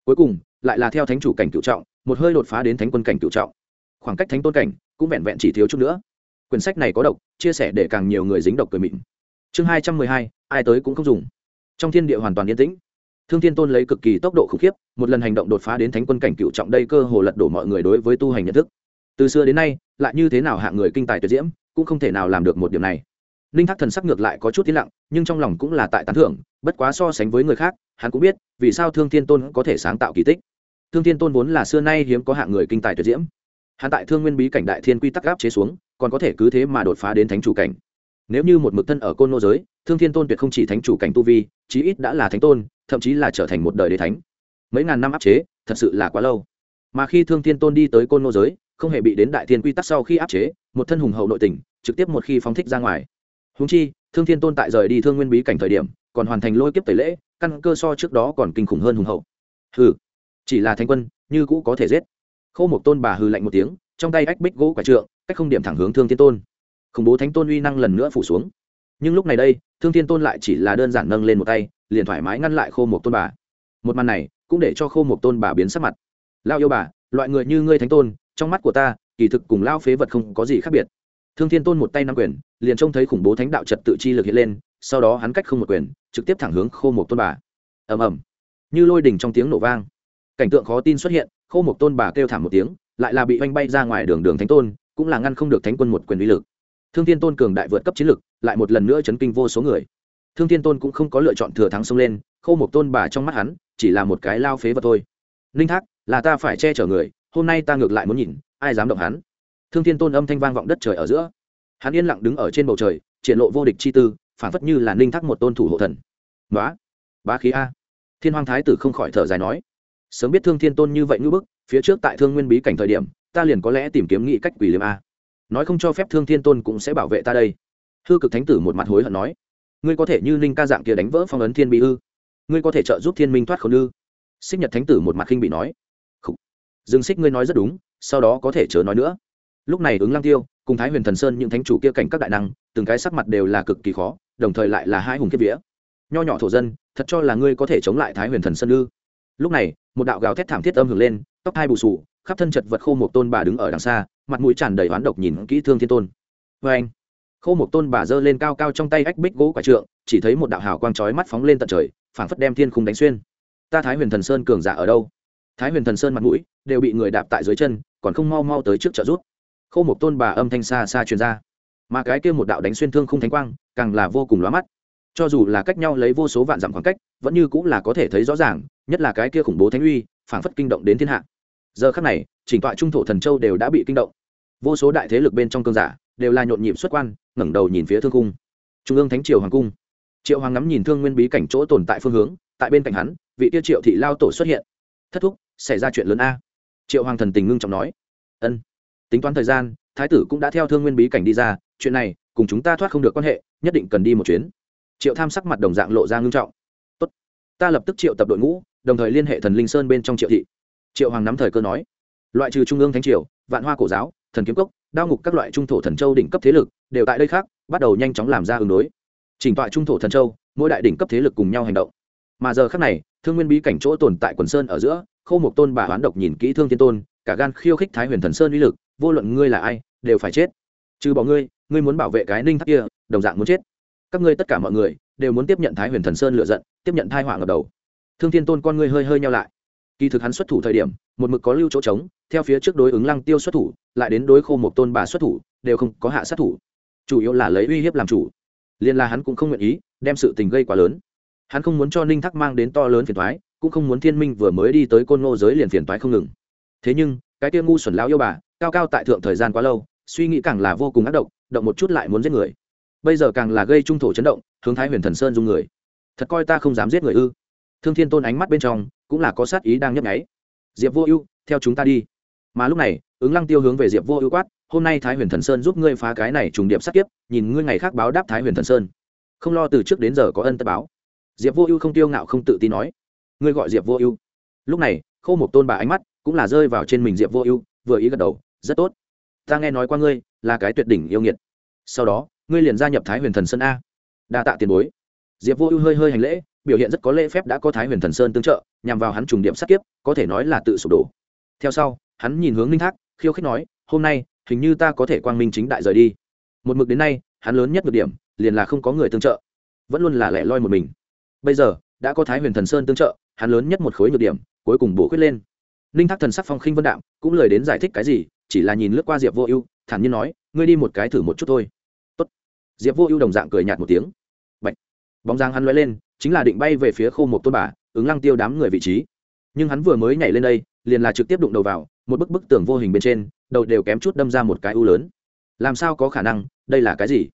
Cuối cùng, lại là theo thánh chủ cảnh cựu trọng, một hơi đột phá đến thánh quân cảnh cựu trọng. Khoảng cách thánh tôn cảnh cũng vẹn vẹn chỉ thiếu chút nữa. Quyển sách này có độc, chia sẻ để càng nhiều người dính độc cười mịn chương hai trăm mười hai, ai tới cũng không dùng. Trong thiên địa hoàn toàn yên tĩnh. Thương thiên tôn lấy cực kỳ tốc độ khủng khiếp, một lần hành động đột phá đến thánh quân cảnh cựu trọng đây cơ hồ lật đổ mọi người đối với tu hành nhận thức. Từ xưa đến nay, lại như thế nào hạng người kinh tài tuyệt diễm, cũng không thể nào làm được một điểm này. Ninh thác thần sắc ngược lại có chút tiến lặng, nhưng trong lòng cũng là tại tán thưởng, bất quá so sánh với người khác, hắn cũng biết, vì sao thương thiên tôn có thể sáng tạo kỳ tích. Thương thiên tôn vốn là xưa nay hiếm có hạng người kinh tài tuyệt diễm. Hắn tại thương nguyên bí cảnh đại thiên quy tắc gáp chế xuống, còn có thể cứ thế mà đột phá đến thánh chủ cảnh nếu như một mực thân ở côn nô giới, thương thiên tôn tuyệt không chỉ thánh chủ cảnh tu vi, chí ít đã là thánh tôn, thậm chí là trở thành một đời đế thánh. Mấy ngàn năm áp chế, thật sự là quá lâu. Mà khi thương thiên tôn đi tới côn nô giới, không hề bị đến đại thiên quy tắc sau khi áp chế, một thân hùng hậu nội tình, trực tiếp một khi phóng thích ra ngoài. Húng chi, thương thiên tôn tại rời đi thương nguyên bí cảnh thời điểm, còn hoàn thành lôi kiếp tẩy lễ, căn cơ so trước đó còn kinh khủng hơn hùng hậu. Hừ, chỉ là thanh quân, như cũ có thể giết. Khâu một tôn bà hư lạnh một tiếng, trong tay ách bích gỗ quả trượng, cách không điểm thẳng hướng thương thiên tôn khủng bố thánh tôn uy năng lần nữa phủ xuống. Nhưng lúc này đây, thương thiên tôn lại chỉ là đơn giản nâng lên một tay, liền thoải mái ngăn lại khô một tôn bà. Một màn này cũng để cho khô một tôn bà biến sắc mặt. Lao yêu bà, loại người như ngươi thánh tôn, trong mắt của ta, kỳ thực cùng lao phế vật không có gì khác biệt. Thương thiên tôn một tay nắm quyền, liền trông thấy khủng bố thánh đạo trật tự chi lực hiện lên, sau đó hắn cách không một quyền, trực tiếp thẳng hướng khô một tôn bà. Ầm ầm. Như lôi đỉnh trong tiếng nổ vang. Cảnh tượng khó tin xuất hiện, khô một tôn bà kêu thảm một tiếng, lại là bị oanh bay ra ngoài đường đường thánh tôn, cũng là ngăn không được thánh quân một quyền uy lực thương thiên tôn cường đại vượt cấp chiến lực, lại một lần nữa chấn kinh vô số người. Thương thiên tôn cũng không có lựa chọn thừa thắng xông lên Khâu một tôn bà trong mắt hắn chỉ là một cái lao phế vật thôi. Ninh thác, là ta phải che chở người, hôm nay ta ngược lại muốn nhìn, ai dám động hắn. Thương thiên tôn âm thanh vang vọng đất trời ở giữa. Hắn yên lặng đứng ở trên bầu trời, triển lộ vô địch chi tư, phản phất như là ninh thác một tôn thủ hộ thần. Nói bá khí a. Thiên hoàng thái tử không khỏi thở dài nói. Sớm biết thương thiên tôn như vậy ngưỡng bức, phía trước tại thương nguyên bí cảnh thời điểm, ta liền có lẽ tìm kiếm nghị cách quỷ liêm a nói không cho phép thương thiên tôn cũng sẽ bảo vệ ta đây. Hư cực thánh tử một mặt hối hận nói, ngươi có thể như ninh ca dạng kia đánh vỡ phong ấn thiên bị ư? Ngươi có thể trợ giúp thiên minh thoát khốn ư? Xích nhật thánh tử một mặt khinh bị nói dương xích ngươi nói rất đúng, sau đó có thể chớ nói nữa. Lúc này ứng lang tiêu, cùng thái huyền thần sơn những thánh chủ kia cảnh các đại năng, từng cái sắc mặt đều là cực kỳ khó, đồng thời lại là hai hùng kiếp vía. Nho nhỏ thổ dân, thật cho là ngươi có thể chống lại thái huyền thần sơn ư? Lúc này, một đạo gào thét thảm thiết âm hưởng lên, tóc hai bù sù, khắp thân chật vật khô một tôn bà đứng ở đằng xa mặt mũi tràn đầy oán độc nhìn kỹ thương thiên tôn. Vê anh, khô một tôn bà giơ lên cao cao trong tay ách bích gỗ quả trượng, chỉ thấy một đạo hào quang chói mắt phóng lên tận trời, phảng phất đem thiên khung đánh xuyên. Ta thái huyền thần sơn cường giả ở đâu? Thái huyền thần sơn mặt mũi đều bị người đạp tại dưới chân, còn không mau mau tới trước trợ rút khô một tôn bà âm thanh xa xa truyền ra. Mà cái kia một đạo đánh xuyên thương không thánh quang, càng là vô cùng lóa mắt. Cho dù là cách nhau lấy vô số vạn dặm khoảng cách, vẫn như cũng là có thể thấy rõ ràng, nhất là cái kia khủng bố thánh uy, phảng phất kinh động đến thiên hạ giờ khắc này, chỉnh tọa trung thổ thần châu đều đã bị kinh động. Vô số đại thế lực bên trong cơn giả đều là nhộn nhịp xuất quan, ngẩng đầu nhìn phía thương cung. Trung ương thánh triều hoàng cung. Triệu hoàng ngắm nhìn thương nguyên bí cảnh chỗ tồn tại phương hướng, tại bên cạnh hắn, vị tiêu triệu thị lao tổ xuất hiện. Thất thúc, xảy ra chuyện lớn a. Triệu hoàng thần tình ngưng trọng nói. Ân. Tính toán thời gian, thái tử cũng đã theo thương nguyên bí cảnh đi ra, chuyện này, cùng chúng ta thoát không được quan hệ, nhất định cần đi một chuyến. Triệu tham sắc mặt đồng dạng lộ ra ngưng trọng. Tốt. Ta lập tức triệu tập đội ngũ, đồng thời liên hệ thần linh sơn bên trong triệu thị triệu hoàng nắm thời cơ nói, loại trừ trung ương thánh triều, vạn hoa cổ giáo, thần kiếm cốc, đao ngục các loại trung thổ thần châu đỉnh cấp thế lực, đều tại đây khác, bắt đầu nhanh chóng làm ra ứng đối. Chỉnh tọa trung thổ thần châu, mỗi đại đỉnh cấp thế lực cùng nhau hành động. Mà giờ khác này, thương nguyên bí cảnh chỗ tồn tại quần sơn ở giữa, khâu một tôn bà hoán độc nhìn kỹ thương thiên tôn, cả gan khiêu khích thái huyền thần sơn uy lực, vô luận ngươi là ai, đều phải chết. Trừ bỏ ngươi ngươi muốn bảo vệ cái ninh tháp kia, đồng dạng muốn chết. Các ngươi tất cả mọi người, đều muốn tiếp nhận thái huyền thần sơn lựa giận, tiếp nhận thai họa ngập đầu. Thương thiên tôn con ngươi hơi hơi nhau lại kỳ thực hắn xuất thủ thời điểm, một mực có lưu chỗ trống, theo phía trước đối ứng lăng tiêu xuất thủ, lại đến đối khô một tôn bà xuất thủ, đều không có hạ sát thủ. Chủ yếu là lấy uy hiếp làm chủ. Liên la hắn cũng không nguyện ý đem sự tình gây quá lớn. Hắn không muốn cho ninh thắc mang đến to lớn phiền thoái cũng không muốn thiên minh vừa mới đi tới côn ngô giới liền phiền toái không ngừng. Thế nhưng, cái tia ngu xuẩn lão yêu bà, cao cao tại thượng thời gian quá lâu, suy nghĩ càng là vô cùng ác độc, động một chút lại muốn giết người. Bây giờ càng là gây trung thổ chấn động, hướng thái huyền thần sơn dung người. Thật coi ta không dám giết người ư? Thương thiên tôn ánh mắt bên trong cũng là có sát ý đang nhấp nháy. Diệp vô ưu, theo chúng ta đi. Mà lúc này, ứng lăng tiêu hướng về diệp vô ưu quát, hôm nay thái huyền thần sơn giúp ngươi phá cái này trùng điệp sát kiếp, nhìn ngươi ngày khác báo đáp thái huyền thần sơn. Không lo từ trước đến giờ có ân tất báo. Diệp vô ưu không tiêu ngạo không tự tin nói, ngươi gọi diệp vô ưu. Lúc này khâu một tôn bà ánh mắt cũng là rơi vào trên mình diệp vô ưu, vừa ý gật đầu, rất tốt. Ta nghe nói qua ngươi là cái tuyệt đỉnh yêu nghiệt. Sau đó, ngươi liền gia nhập thái huyền thần sơn a. Đa tạ tiền bối. Diệp vô ưu hơi hơi hành lễ biểu hiện rất có lễ phép đã có thái huyền thần sơn tương trợ, nhằm vào hắn trùng điểm sát kiếp, có thể nói là tự sụp đổ. Theo sau, hắn nhìn hướng ninh thác, khiêu khích nói, hôm nay, hình như ta có thể quang minh chính đại rời đi. Một mực đến nay, hắn lớn nhất được điểm, liền là không có người tương trợ. Vẫn luôn là lẻ loi một mình. Bây giờ, đã có thái huyền thần sơn tương trợ, hắn lớn nhất một khối nhược điểm, cuối cùng bổ khuyết lên. Ninh thác thần sắc phong khinh vân đạm, cũng lời đến giải thích cái gì, chỉ là nhìn lướt qua diệp vô ưu, thản nhiên nói, ngươi đi một cái thử một chút thôi. Tốt. diệp vô ưu đồng dạng cười nhạt một tiếng. Bạch. bóng dáng hắn lóe lên chính là định bay về phía khô một tôn bà, ứng lăng tiêu đám người vị trí. Nhưng hắn vừa mới nhảy lên đây, liền là trực tiếp đụng đầu vào, một bức bức tường vô hình bên trên, đầu đều kém chút đâm ra một cái u lớn. Làm sao có khả năng, đây là cái gì?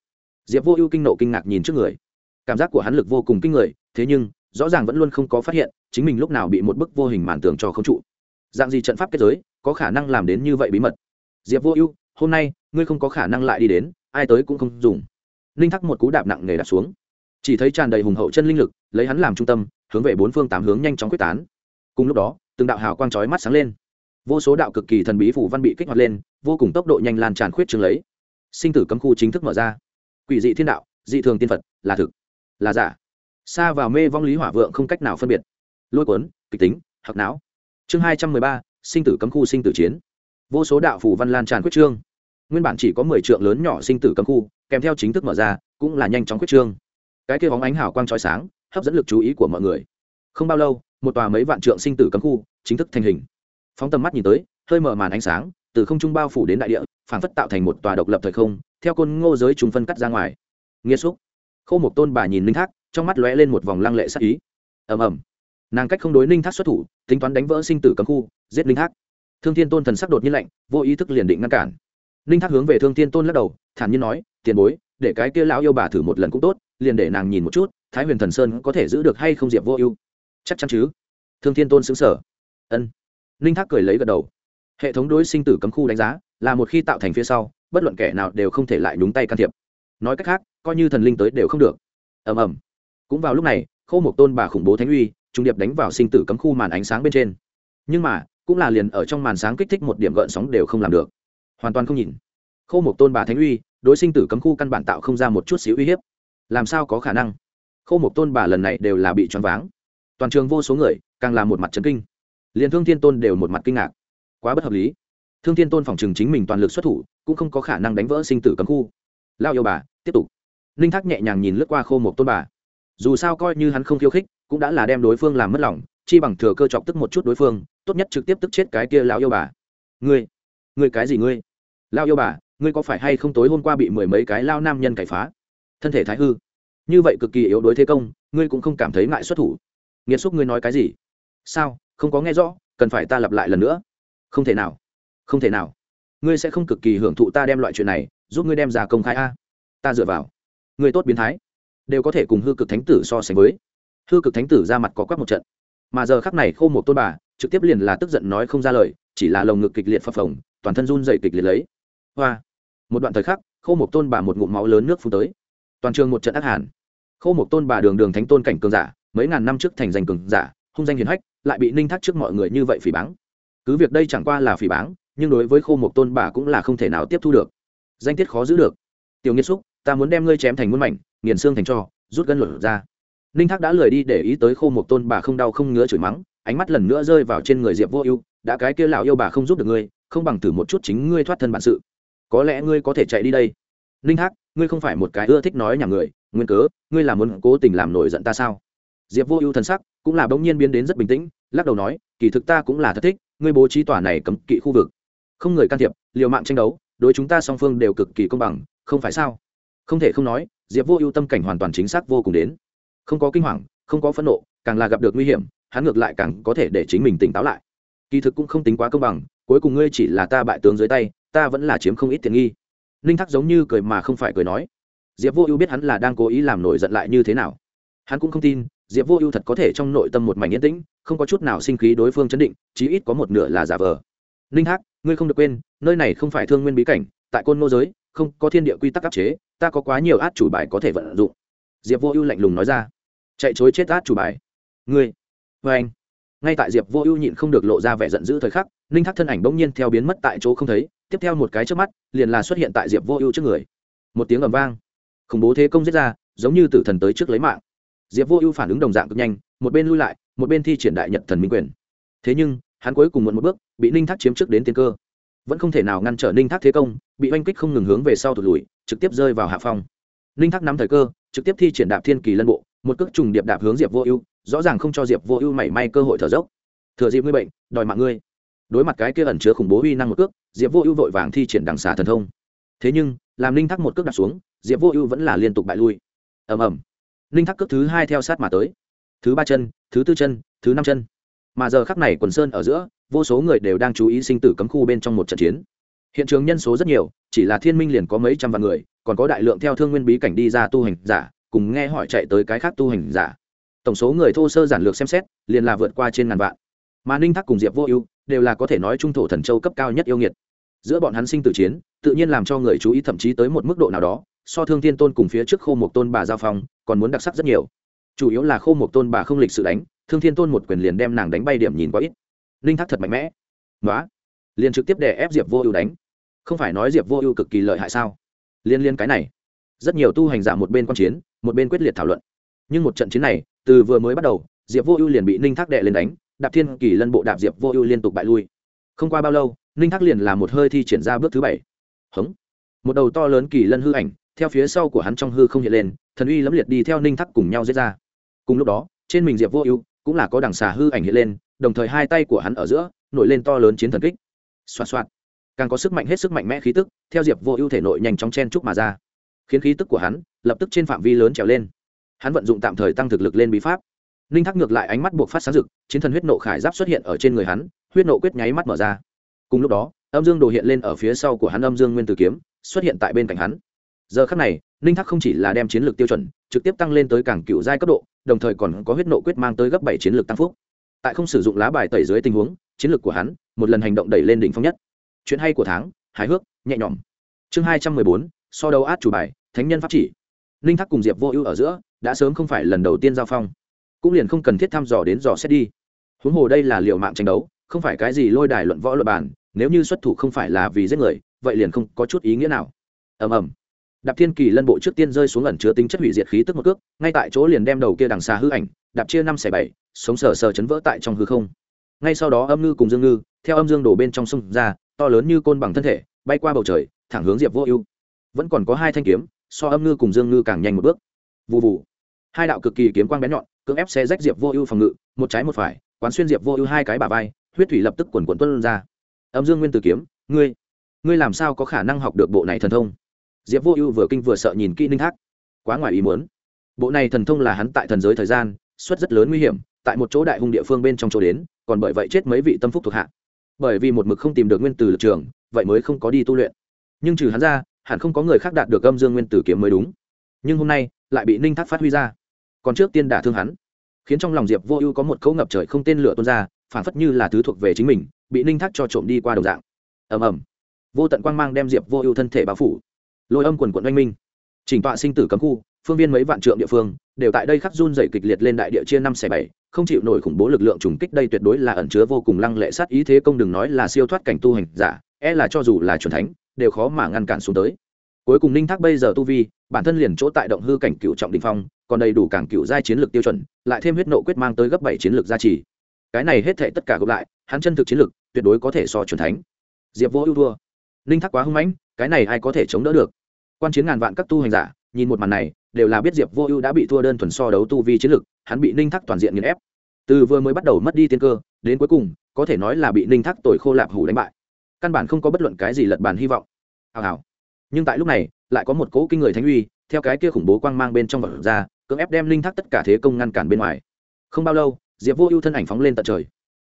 Diệp vô ưu kinh nộ kinh ngạc nhìn trước người. Cảm giác của hắn lực vô cùng kinh người, thế nhưng, rõ ràng vẫn luôn không có phát hiện, chính mình lúc nào bị một bức vô hình màn tường cho không trụ. Dạng gì trận pháp kết giới, có khả năng làm đến như vậy bí mật? Diệp vô ưu, hôm nay, ngươi không có khả năng lại đi đến, ai tới cũng không dùng. Ninh thắc một cú đạp nặng nề đạp xuống chỉ thấy tràn đầy hùng hậu chân linh lực, lấy hắn làm trung tâm, hướng về bốn phương tám hướng nhanh chóng quyết tán. Cùng lúc đó, từng đạo hào quang chói mắt sáng lên. Vô số đạo cực kỳ thần bí phủ văn bị kích hoạt lên, vô cùng tốc độ nhanh lan tràn khuyết trường lấy. Sinh tử cấm khu chính thức mở ra. Quỷ dị thiên đạo, dị thường tiên phật, là thực, là giả. Xa vào mê vong lý hỏa vượng không cách nào phân biệt. Lôi cuốn, kịch tính hạc não. Chương hai trăm mười ba, sinh tử cấm khu sinh tử chiến. Vô số đạo phủ văn lan tràn quyết trương. Nguyên bản chỉ có mười trượng lớn nhỏ sinh tử cấm khu, kèm theo chính thức mở ra, cũng là nhanh chóng quyết trương cái kia bóng ánh hào quang chói sáng, hấp dẫn lực chú ý của mọi người. Không bao lâu, một tòa mấy vạn trượng sinh tử cấm khu chính thức thành hình. Phóng tầm mắt nhìn tới, hơi mở màn ánh sáng, từ không trung bao phủ đến đại địa phản phất tạo thành một tòa độc lập thời không, theo côn ngô giới trùng phân cắt ra ngoài. Nghĩa xúc. Khô một tôn bà nhìn linh thác, trong mắt lóe lên một vòng lăng lệ sắc ý. Ầm ầm. Nàng cách không đối ninh thác xuất thủ, tính toán đánh vỡ sinh tử cấm khu, giết ninh thác. Thương thiên tôn thần sắc đột nhiên lạnh, vô ý thức liền định ngăn cản. Ninh thác hướng về thương thiên tôn lắc đầu, thản nhiên nói, tiền bối, để cái kia lão yêu bà thử một lần cũng tốt liền để nàng nhìn một chút, thái huyền thần sơn có thể giữ được hay không diệp vô ưu? Chắc chắn chứ. Thương thiên tôn xứng sở. Ân. Ninh thác cười lấy gật đầu. Hệ thống đối sinh tử cấm khu đánh giá, là một khi tạo thành phía sau, bất luận kẻ nào đều không thể lại nhúng tay can thiệp. Nói cách khác, coi như thần linh tới đều không được. Ầm ầm. Cũng vào lúc này, khô một tôn bà khủng bố thánh uy trung điệp đánh vào sinh tử cấm khu màn ánh sáng bên trên. Nhưng mà, cũng là liền ở trong màn sáng kích thích một điểm gợn sóng đều không làm được. Hoàn toàn không nhìn. Khô một tôn bà thánh uy, đối sinh tử cấm khu căn bản tạo không ra một chút xíu uy hiếp làm sao có khả năng? Khô một tôn bà lần này đều là bị choáng váng. Toàn trường vô số người, càng là một mặt trấn kinh. Liền thương thiên tôn đều một mặt kinh ngạc. Quá bất hợp lý. Thương thiên tôn phòng trường chính mình toàn lực xuất thủ, cũng không có khả năng đánh vỡ sinh tử cấm khu. Lao yêu bà, tiếp tục. Ninh thác nhẹ nhàng nhìn lướt qua khô một tôn bà. Dù sao coi như hắn không khiêu khích, cũng đã là đem đối phương làm mất lòng, chi bằng thừa cơ chọc tức một chút đối phương, tốt nhất trực tiếp tức chết cái kia lão yêu bà. Ngươi ngươi cái gì ngươi? Lao yêu bà, ngươi có phải hay không tối hôm qua bị mười mấy cái lao nam nhân cải phá? Thân thể thái hư. Như vậy cực kỳ yếu đối thế công, ngươi cũng không cảm thấy ngại xuất thủ. Nghiệt xúc ngươi nói cái gì? Sao? Không có nghe rõ, cần phải ta lặp lại lần nữa. Không thể nào. Không thể nào. Ngươi sẽ không cực kỳ hưởng thụ ta đem loại chuyện này, giúp ngươi đem ra công khai a. Ta dựa vào. Ngươi tốt biến thái. Đều có thể cùng hư cực thánh tử so sánh với. Hư cực thánh tử ra mặt có quắc một trận. Mà giờ khắc này khô một tôn bà, trực tiếp liền là tức giận nói không ra lời, chỉ là lồng ngực kịch liệt phập phồng, toàn thân run dậy kịch liệt lấy. Hoa. Một đoạn thời khắc, khô một tôn bà một ngụm máu lớn nước phun tới toàn trường một trận ác hàn. Khâu một tôn bà đường đường thánh tôn cảnh cường giả, mấy ngàn năm trước thành danh cường giả, hung danh hiền hách, lại bị ninh thác trước mọi người như vậy phỉ báng. Cứ việc đây chẳng qua là phỉ báng, nhưng đối với khô một tôn bà cũng là không thể nào tiếp thu được. Danh tiết khó giữ được. Tiểu nghiệt xúc, ta muốn đem ngươi chém thành muôn mảnh, nghiền xương thành cho, rút gân lửa ra. Ninh thác đã lười đi để ý tới khô một tôn bà không đau không ngứa chửi mắng, ánh mắt lần nữa rơi vào trên người diệp vô ưu, đã cái kia lão yêu bà không giúp được ngươi, không bằng thử một chút chính ngươi thoát thân bản sự. Có lẽ ngươi có thể chạy đi đây. Ninh thác ngươi không phải một cái ưa thích nói nhà người, nguyên cớ, ngươi là muốn cố tình làm nổi giận ta sao? Diệp vô ưu thần sắc cũng là bỗng nhiên biến đến rất bình tĩnh, lắc đầu nói, kỳ thực ta cũng là thật thích, ngươi bố trí tòa này cấm kỵ khu vực. Không người can thiệp, liều mạng tranh đấu, đối chúng ta song phương đều cực kỳ công bằng, không phải sao? Không thể không nói, diệp vô ưu tâm cảnh hoàn toàn chính xác vô cùng đến. Không có kinh hoàng, không có phẫn nộ, càng là gặp được nguy hiểm, hắn ngược lại càng có thể để chính mình tỉnh táo lại. Kỳ thực cũng không tính quá công bằng, cuối cùng ngươi chỉ là ta bại tướng dưới tay, ta vẫn là chiếm không ít tiền nghi ninh thắc giống như cười mà không phải cười nói. Diệp vô ưu biết hắn là đang cố ý làm nổi giận lại như thế nào. Hắn cũng không tin, diệp vô ưu thật có thể trong nội tâm một mảnh yên tĩnh, không có chút nào sinh khí đối phương chấn định, chí ít có một nửa là giả vờ. Ninh thác, ngươi không được quên, nơi này không phải thương nguyên bí cảnh, tại côn Ngô giới, không có thiên địa quy tắc áp chế, ta có quá nhiều át chủ bài có thể vận dụng. Diệp vô ưu lạnh lùng nói ra. Chạy chối chết át chủ bài. Ngươi vê anh. Ngay tại diệp vô ưu nhịn không được lộ ra vẻ giận dữ thời khắc, ninh thác thân ảnh bỗng nhiên theo biến mất tại chỗ không thấy tiếp theo một cái trước mắt, liền là xuất hiện tại diệp vô ưu trước người. Một tiếng ầm vang. Khủng bố thế công giết ra, giống như tử thần tới trước lấy mạng. Diệp vô ưu phản ứng đồng dạng cực nhanh, một bên lui lại, một bên thi triển đại nhật thần minh quyền. Thế nhưng, hắn cuối cùng muộn một bước, bị ninh thác chiếm trước đến tiên cơ. Vẫn không thể nào ngăn trở ninh thác thế công, bị oanh kích không ngừng hướng về sau thụt lùi, trực tiếp rơi vào hạ phong. Ninh thác nắm thời cơ, trực tiếp thi triển đạp thiên kỳ lân bộ, một cước trùng điệp đạp hướng diệp vô ưu, rõ ràng không cho diệp vô ưu mảy may cơ hội thở dốc. Thừa dịp ngươi bệnh, đòi mạng ngươi. Đối mặt cái kia ẩn chứa khủng bố uy năng một cước diệp vô ưu vội vàng thi triển đằng xà thần thông thế nhưng làm ninh thác một cước đặt xuống diệp vô ưu vẫn là liên tục bại lui ầm ầm ninh thác cước thứ hai theo sát mà tới thứ ba chân thứ tư chân thứ năm chân mà giờ khắc này quần sơn ở giữa vô số người đều đang chú ý sinh tử cấm khu bên trong một trận chiến hiện trường nhân số rất nhiều chỉ là thiên minh liền có mấy trăm vạn người còn có đại lượng theo thương nguyên bí cảnh đi ra tu hành giả cùng nghe hỏi chạy tới cái khác tu hành giả tổng số người thô sơ giản lược xem xét liền là vượt qua trên ngàn vạn mà ninh thác cùng diệp vô ưu đều là có thể nói trung thổ thần châu cấp cao nhất yêu nghiệt. Giữa bọn hắn sinh tử chiến, tự nhiên làm cho người chú ý thậm chí tới một mức độ nào đó, so thương thiên tôn cùng phía trước khô một tôn bà giao phong, còn muốn đặc sắc rất nhiều. Chủ yếu là khô một tôn bà không lịch sự đánh, thương thiên tôn một quyền liền đem nàng đánh bay điểm nhìn quá ít. Ninh thác thật mạnh mẽ. Nói liền trực tiếp để ép diệp vô ưu đánh. Không phải nói diệp vô ưu cực kỳ lợi hại sao? Liên liên cái này. Rất nhiều tu hành giả một bên q u a n chiến, một bên quyết liệt thảo luận. Nhưng một trận chiến này, từ vừa mới bắt đầu, diệp vô ưu liền bị ninh thác đệ lên đánh đạp thiên kỳ lân bộ đạp diệp vô ưu liên tục bại lui. Không qua bao lâu, ninh thác liền làm một hơi thi triển ra bước thứ bảy. Hống. Một đầu to lớn kỳ lân hư ảnh, theo phía sau của hắn trong hư không hiện lên, thần uy lẫm liệt đi theo ninh thác cùng nhau giết ra. Cùng lúc đó, trên mình diệp vô ưu cũng là có đằng xà hư ảnh hiện lên, đồng thời hai tay của hắn ở giữa, nổi lên to lớn chiến thần kích. Xoa xoa càng có sức mạnh hết sức mạnh mẽ khí tức, theo diệp vô ưu thể nội nhanh chóng chen trúc mà ra. Khiến khí tức của hắn lập tức trên phạm vi lớn trèo lên. Hắn vận dụng tạm thời tăng thực lực lên bí pháp ninh thác ngược lại ánh mắt buộc phát sáng rực, chiến thần huyết nộ khải giáp xuất hiện ở trên người hắn, huyết nộ quyết nháy mắt mở ra. Cùng lúc đó, âm dương đồ hiện lên ở phía sau của hắn âm dương nguyên tử kiếm, xuất hiện tại bên cạnh hắn. Giờ khắc này ninh thác không chỉ là đem chiến lược tiêu chuẩn trực tiếp tăng lên tới cảng cựu giai cấp độ, đồng thời còn có huyết nộ quyết mang tới gấp bảy chiến lược tăng phúc. Tại không sử dụng lá bài tẩy dưới tình huống, chiến lược của hắn một lần hành động đẩy lên đỉnh phong nhất. Chuyện hay của tháng, hài hước, nhẹ nhõm. Chương hai trăm mười bốn, so đấu át chủ bài, thánh nhân pháp chỉ. Ninh thác cùng diệp vô ưu ở giữa, đã sớm không phải lần đầu tiên giao phong cũng liền không cần thiết thăm dò đến dò xét đi. Huống hồ đây là liệu mạng tranh đấu, không phải cái gì lôi đài luận võ luật bản. nếu như xuất thủ không phải là vì giết người, vậy liền không có chút ý nghĩa nào. Ầm ầm. Đạp thiên kỳ lân bộ trước tiên rơi xuống ẩn chứa tính chất hủy diệt khí tức một cước, ngay tại chỗ liền đem đầu kia đằng xa hư ảnh, đạp chia năm xẻ bảy, sống sờ sờ chấn vỡ tại trong hư không. Ngay sau đó âm ngư cùng dương ngư, theo âm dương đổ bên trong sông ra, to lớn như côn bằng thân thể, bay qua bầu trời, thẳng hướng diệp vô ưu. Vẫn còn có hai thanh kiếm, so âm ngư cùng dương ngư càng nhanh một bước. Vụ vụ hai đạo cực kỳ kiếm quang bén nhọn, cưỡng ép xe rách diệp vô ưu phòng ngự, một trái một phải, quán xuyên diệp vô ưu hai cái bà vai, huyết thủy lập tức quần quần tuân ra. Âm dương nguyên tử kiếm, ngươi ngươi làm sao có khả năng học được bộ này thần thông? Diệp vô ưu vừa kinh vừa sợ nhìn kỹ ninh thác quá ngoài ý muốn. Bộ này thần thông là hắn tại thần giới thời gian suất rất lớn nguy hiểm, tại một chỗ đại hung địa phương bên trong chỗ đến, còn bởi vậy chết mấy vị tâm phúc thuộc hạ. Bởi vì một mực không tìm được nguyên tử lực trường, vậy mới không có đi tu luyện. Nhưng trừ hắn ra, hẳn không có người khác đạt được âm dương nguyên tử kiếm mới đúng. Nhưng hôm nay lại bị ninh thác phát huy ra. Còn trước tiên đả thương hắn, khiến trong lòng diệp vô ưu có một cấu ngập trời không tên lửa tuôn ra, phản phất như là thứ thuộc về chính mình, bị ninh thác cho trộm đi qua đồng dạng. Ầm ầm. Vô tận quang mang đem diệp vô ưu thân thể bao phủ. Lôi âm quần quận oanh minh. Chỉnh tọa sinh tử cấm khu, phương viên mấy vạn trượng địa phương, đều tại đây khắc run dày kịch liệt lên đại địa chia năm xẻ bảy, không chịu nổi khủng bố lực lượng trùng kích đây tuyệt đối là ẩn chứa vô cùng lăng lệ sát ý thế công đừng nói là siêu thoát cảnh tu hành giả e là cho dù là c thánh, đều khó mà ngăn cản xuống tới cuối cùng ninh thác bây giờ tu vi, bản thân liền chỗ tại động hư cảnh cựu trọng đình phong, còn đầy đủ cảng cựu giai chiến lược tiêu chuẩn, lại thêm huyết nộ quyết mang tới gấp bảy chiến lược gia trì. Cái này hết thể tất cả gộp lại, hắn chân thực chiến lược, tuyệt đối có thể so c thánh. Diệp vô ưu thua. Ninh thác quá hưng mãnh, cái này ai có thể chống đỡ được? Quan chiến ngàn vạn các tu hành giả, nhìn một màn này, đều là biết diệp vô ưu đã bị thua đơn thuần so đấu tu vi chiến lược, hắn bị ninh thác toàn diện nghiền ép. Từ vừa mới bắt đầu mất đi tiên cơ, đến cuối cùng, có thể nói là bị ninh thác tội khô lạp hủ đánh bại. Căn bản không có bất luận cái gì lật bàn hy vọng. Hào hào nhưng tại lúc này, lại có một cỗ kinh người thánh uy, theo cái kia khủng bố quang mang bên trong vật ra, cưỡng ép đem linh thác tất cả thế công ngăn cản bên ngoài. Không bao lâu, diệp vô ưu thân ảnh phóng lên tận trời.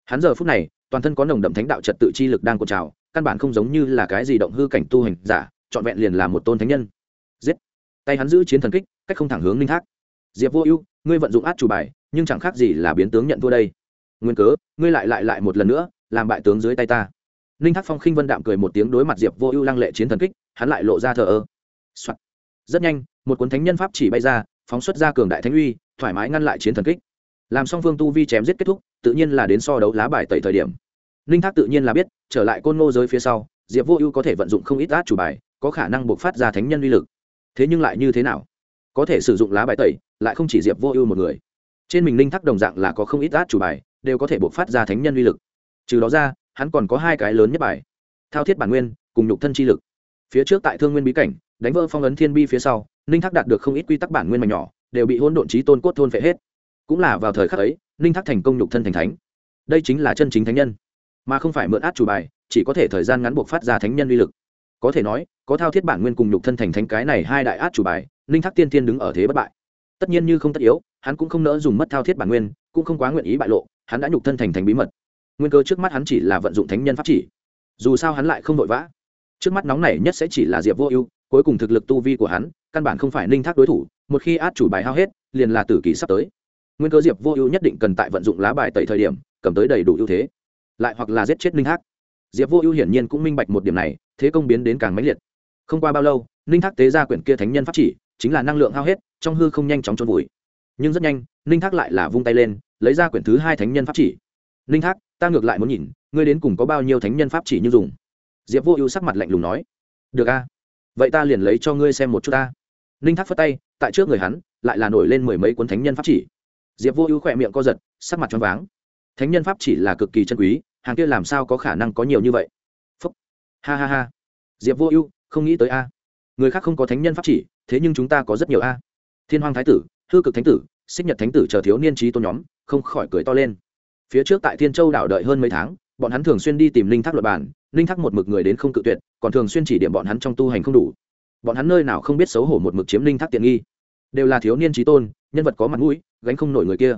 Hắn giờ phút này, toàn thân có nồng đậm thánh đạo trật tự chi lực đang cột trào, căn bản không giống như là cái gì động hư cảnh tu hành giả, trọn vẹn liền là một tôn thánh nhân. Giết! Tay hắn giữ chiến thần kích, cách không thẳng hướng linh thác. Diệp vô ưu, ngươi vận dụng át chủ bài, nhưng chẳng khác gì là biến tướng nhận thua đây. Nguyên cớ, ngươi lại lại lại một lần nữa, làm bại tướng dưới tay ta. Ninh thác phong khinh vân đạm cười một tiếng đối mặt diệp vô ưu lăng lệ chiến thần kích hắn lại lộ ra thờ ơ、Soạn. rất nhanh, một cuốn thánh nhân pháp chỉ bay ra, phóng xuất ra cường đại thánh uy, thoải mái ngăn lại chiến thần kích. Làm song phương tu vi chém giết kết thúc, tự nhiên là đến so đấu lá bài tẩy thời điểm. Ninh thác tự nhiên là biết, trở lại côn ngô giới phía sau, diệp vô ưu có thể vận dụng không ít át chủ bài, có khả năng buộc phát ra thánh nhân uy lực. Thế nhưng lại như thế nào? Có thể sử dụng lá bài tẩy, lại không chỉ diệp vô ưu một người. Trên mình ninh thác đồng dạng là có không ít át chủ bài, đều có thể buộc phát ra thánh nhân uy lực. Trừ đó ra, hắn còn có hai cái lớn nhất bài. Thao thiết bản nguyên, cùng nhục thân chi lực phía trước tại thương nguyên bí cảnh, đánh vỡ phong ấn thiên bi phía sau, ninh thác đạt được không ít quy tắc bản nguyên mảnh nhỏ, đều bị hôn độn trí tôn cốt thôn phệ hết. Cũng là vào thời khắc ấy, ninh thác thành công nhục thân thành thánh. Đây chính là chân chính thánh nhân. Mà không phải mượn át chủ bài, chỉ có thể thời gian ngắn buộc phát ra thánh nhân uy lực. Có thể nói, có thao thiết bản nguyên cùng nhục thân thành thánh cái này hai đại át chủ bài, ninh thác tiên tiên đứng ở thế bất bại. Tất nhiên như không tất yếu, hắn cũng không nỡ dùng mất thao thiết bản nguyên, cũng không quá nguyện ý bại lộ, hắn đã nhục thân thành thánh bí mật. Nguyên cơ trước mắt hắn chỉ là vận dụng thánh nhân pháp chỉ. Dù sao hắn lại không vội vã trước mắt nóng này nhất sẽ chỉ là diệp vô ưu, cuối cùng thực lực tu vi của hắn, căn bản không phải ninh thác đối thủ, một khi át chủ bài hao hết, liền là tử kỳ sắp tới. Nguyên cơ diệp vô ưu nhất định cần tại vận dụng lá bài tẩy thời điểm, cầm tới đầy đủ ưu thế. Lại hoặc là giết chết ninh thác. Diệp vô ưu hiển nhiên cũng minh bạch một điểm này, thế công biến đến càng mãnh liệt. Không qua bao lâu, ninh thác tế ra quyển kia thánh nhân pháp chỉ, chính là năng lượng hao hết, trong hư không nhanh chóng trôn vùi. Nhưng rất nhanh, ninh thác lại là vung tay lên, lấy ra quyển thứ hai thánh nhân pháp chỉ. Ninh thác, ta ngược lại muốn nhìn, ngươi đến cùng có bao nhiêu thánh nhân pháp chỉ như dùng? Diệp vô ưu sắc mặt lạnh lùng nói, được a, vậy ta liền lấy cho ngươi xem một chút ta. Ninh thác phất tay, tại trước người hắn, lại là nổi lên mười mấy cuốn thánh nhân pháp chỉ. Diệp vô ưu khỏe miệng co giật, sắc mặt choáng váng. Thánh nhân pháp chỉ là cực kỳ chân quý, hàng kia làm sao có khả năng có nhiều như vậy? Phúc. Ha ha ha. Diệp vô ưu, không nghĩ tới a. Người khác không có thánh nhân pháp chỉ, thế nhưng chúng ta có rất nhiều a. Thiên hoàng thái tử, hư cực thánh tử, xích nhật thánh tử chờ thiếu niên trí tôn nhóm, không khỏi cười to lên. Phía trước tại thiên châu đảo đợi hơn mấy tháng bọn hắn thường xuyên đi tìm linh thác luật bản, linh thác một mực người đến không cự tuyệt, còn thường xuyên chỉ điểm bọn hắn trong tu hành không đủ. Bọn hắn nơi nào không biết xấu hổ một mực chiếm linh thác tiện nghi. Đều là thiếu niên trí tôn, nhân vật có mặt mũi, gánh không nổi người kia.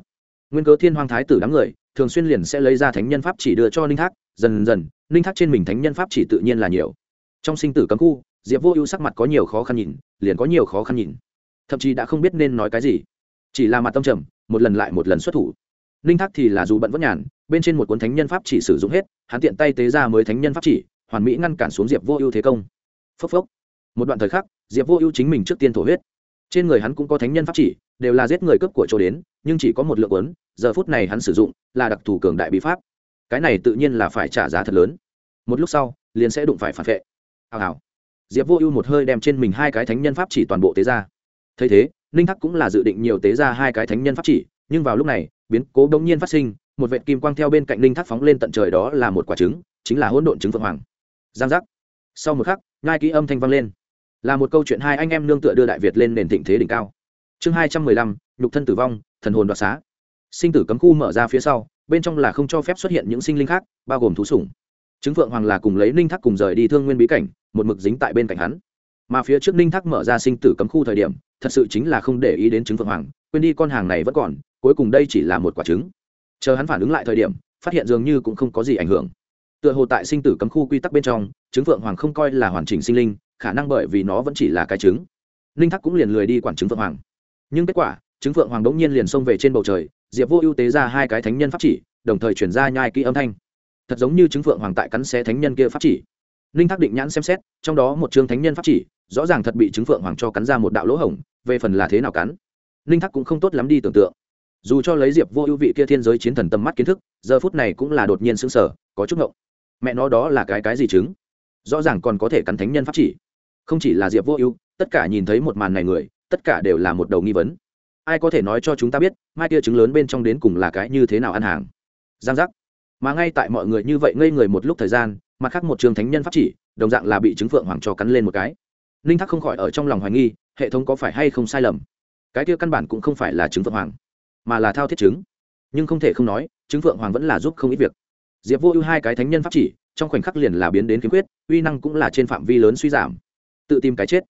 Nguyên cớ thiên hoàng thái tử đám người, thường xuyên liền sẽ lấy ra thánh nhân pháp chỉ đưa cho linh thác, dần dần, linh thác trên mình thánh nhân pháp chỉ tự nhiên là nhiều. Trong sinh tử cấm khu, diệp vô ưu sắc mặt có nhiều khó khăn nhìn, liền có nhiều khó khăn nhìn. Thậm chí đã không biết nên nói cái gì. Chỉ là mặt tâm trầm, một lần lại một lần xuất thủ. Ninh thác thì là dù bận vẫn nhàn bên trên một cuốn thánh nhân pháp chỉ sử dụng hết, hắn tiện tay tế ra mới thánh nhân pháp chỉ, hoàn mỹ ngăn cản xuống diệp vô ưu thế công. Phốc phốc. Một đoạn thời khắc, diệp vô ưu chính mình trước tiên thổ huyết. Trên người hắn cũng có thánh nhân pháp chỉ, đều là giết người cướp của chỗ đến, nhưng chỉ có một lượng lớn giờ phút này hắn sử dụng là đặc thù cường đại bí pháp. Cái này tự nhiên là phải trả giá thật lớn. Một lúc sau, liền sẽ đụng phải phản vệ. Hào hào. Diệp vô ưu một hơi đem trên mình hai cái thánh nhân pháp chỉ toàn bộ tế ra. Thấy thế, ninh thắc cũng là dự định nhiều tế ra hai cái thánh nhân pháp chỉ, nhưng vào lúc này, biến cố đ ỗ n g nhiên phát sinh một vệt kim quang theo bên cạnh linh thác phóng lên tận trời đó là một quả trứng, chính là hỗn độn trứng phượng hoàng. Giang giác. Sau một khắc ngai ký âm thanh vang lên. Là một câu chuyện hai anh em nương tựa đưa đại việt lên nền thịnh thế đỉnh cao. Chương hai trăm mười lăm, nhục thân tử vong, thần hồn đoạt xá. Sinh tử cấm khu mở ra phía sau, bên trong là không cho phép xuất hiện những sinh linh khác, bao gồm thú sủng. Chứng phượng hoàng là cùng lấy ninh thác cùng rời đi thương nguyên bí cảnh, một mực dính tại bên cạnh hắn. Mà phía trước ninh thác mở ra sinh tử cấm khu thời điểm, thật sự chính là không để ý đến trứng phượng hoàng, quên đi con hàng này vẫn còn, cuối cùng đây chỉ là một quả trứng chờ hắn phản ứng lại thời điểm, phát hiện dường như cũng không có gì ảnh hưởng. Tựa hồ tại sinh tử cấm khu quy tắc bên trong trứng phượng hoàng không coi là hoàn chỉnh sinh linh, khả năng bởi vì nó vẫn chỉ là cái trứng. Ninh thắc cũng liền lười đi quản trứng phượng hoàng. Nhưng kết quả trứng phượng hoàng đ ỗ n g nhiên liền xông về trên bầu trời, diệp vô ưu tế ra hai cái thánh nhân pháp chỉ, đồng thời chuyển ra nhai kỹ âm thanh. Thật giống như trứng phượng hoàng tại cắn xé thánh nhân kia pháp chỉ. Ninh thắc định nhãn xem xét, trong đó một chương thánh nhân pháp chỉ, rõ ràng thật bị chứng phượng hoàng cho cắn ra một đạo lỗ hổng, về phần là thế nào cắn? Ninh thắc cũng không tốt lắm đi tưởng tượng dù cho lấy diệp vô ưu vị kia thiên giới chiến thần tầm mắt kiến thức, giờ phút này cũng là đột nhiên xứng sở có chút ngộng. Mẹ nó đó là cái cái gì chứng? Rõ ràng còn có thể cắn thánh nhân pháp chỉ. Không chỉ là diệp vô ưu, tất cả nhìn thấy một màn này người, tất cả đều là một đầu nghi vấn. Ai có thể nói cho chúng ta biết, mai kia trứng lớn bên trong đến cùng là cái như thế nào ăn hàng? Giang giác. Mà ngay tại mọi người như vậy ngây người một lúc thời gian, mặt khác một trường thánh nhân pháp chỉ, đồng dạng là bị chứng phượng hoàng cho cắn lên một cái. Ninh thác không khỏi ở trong lòng hoài nghi, hệ thống có phải hay không sai lầm? Cái kia căn bản cũng không phải là chứng phượng hoàng mà là thao thiết chứng. Nhưng không thể không nói, chứng phượng hoàng vẫn là giúp không ít việc. Diệp vô ưu hai cái thánh nhân pháp chỉ, trong khoảnh khắc liền là biến đến khiếm quyết, uy năng cũng là trên phạm vi lớn suy giảm. Tự tìm cái chết.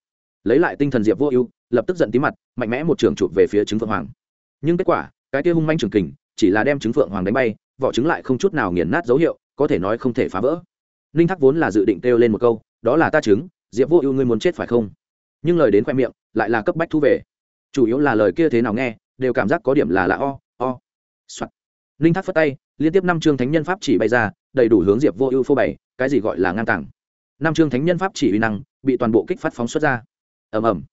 Lấy lại tinh thần diệp vô ưu, lập tức giận tí mặt, mạnh mẽ một trường chụp về phía chứng phượng hoàng. Nhưng kết quả, cái kia hung manh trường kình, chỉ là đem chứng phượng hoàng đánh bay, vỏ trứng lại không chút nào nghiền nát dấu hiệu, có thể nói không thể phá vỡ. Ninh thác vốn là dự định kêu lên một câu, đó là ta chứng, diệp vô ưu ngươi muốn chết phải không? Nhưng lời đến khoe miệng, lại là cấp bách thu về. Chủ yếu là lời kia thế nào nghe đều cảm giác có điểm là lạ o o. Soạt. Ninh thác phất tay, liên tiếp năm chương thánh nhân pháp chỉ bay ra, đầy đủ hướng diệp vô ưu phô bày, cái gì gọi là ngang tàng. Năm chương thánh nhân pháp chỉ uy năng, bị toàn bộ kích phát phóng xuất ra. Ầm ầm.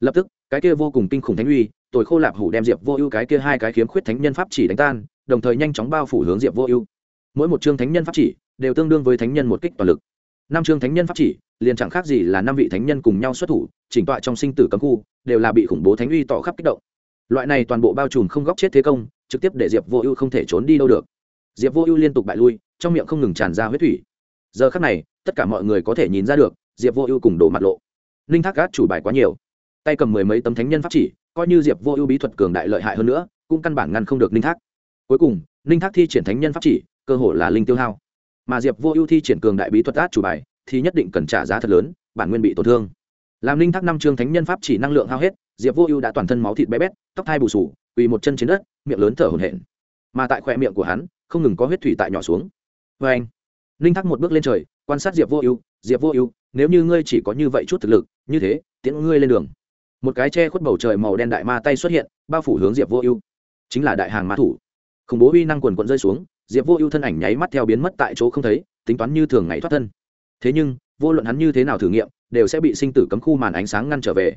Lập tức, cái kia vô cùng kinh khủng thánh uy, tồi khô lạp hủ đem diệp vô ưu cái kia hai cái khiếm khuyết thánh nhân pháp chỉ đánh tan, đồng thời nhanh chóng bao phủ hướng diệp vô ưu. Mỗi một chương thánh nhân pháp chỉ đều tương đương với thánh nhân một kích toàn lực. Năm chương thánh nhân pháp chỉ liền chẳng khác gì là năm vị thánh nhân cùng nhau xuất thủ, chỉnh tọa trong sinh tử cấm khu, đều là bị khủng bố thánh uy tỏ khắp kích động loại này toàn bộ bao trùm không góc chết thế công, trực tiếp để diệp vô ưu không thể trốn đi đâu được. Diệp vô ưu liên tục bại lui, trong miệng không ngừng tràn ra huyết thủy. Giờ khắc này, tất cả mọi người có thể nhìn ra được, diệp vô ưu cùng đổ mặt lộ. Ninh thác gác chủ bài quá nhiều. Tay cầm mười mấy tấm thánh nhân pháp chỉ, coi như diệp vô ưu bí thuật cường đại lợi hại hơn nữa, cũng căn bản ngăn không được ninh thác. Cuối cùng, ninh thác thi triển thánh nhân pháp chỉ, cơ hồ là linh tiêu hao. Mà diệp vô ưu thi triển cường đại bí thuật át chủ bài, thì nhất định cần trả giá thật lớn, bản nguyên bị tổn thương. Làm linh thác năm chương thánh nhân pháp chỉ năng lượng hao hết diệp vô ưu đã toàn thân máu thịt bé bét, tóc thai bù sù quỳ một chân trên đất, miệng lớn thở hổn hển. Mà tại khoe miệng của hắn, không ngừng có huyết thủy tại nhỏ xuống. Vê anh, linh thắc một bước lên trời, quan sát diệp vô ưu, diệp vô ưu, nếu như ngươi chỉ có như vậy chút thực lực, như thế, tiễn ngươi lên đường. Một cái che khuất bầu trời màu đen đại ma tay xuất hiện, bao phủ hướng diệp vô ưu. Chính là đại hàng ma thủ. Khủng bố uy năng quần quận rơi xuống, diệp vô ưu thân ảnh nháy mắt theo biến mất tại chỗ không thấy, tính toán như thường ngày thoát thân. Thế nhưng, vô luận hắn như thế nào thử nghiệm, đều sẽ bị sinh tử cấm khu màn ánh sáng ngăn trở về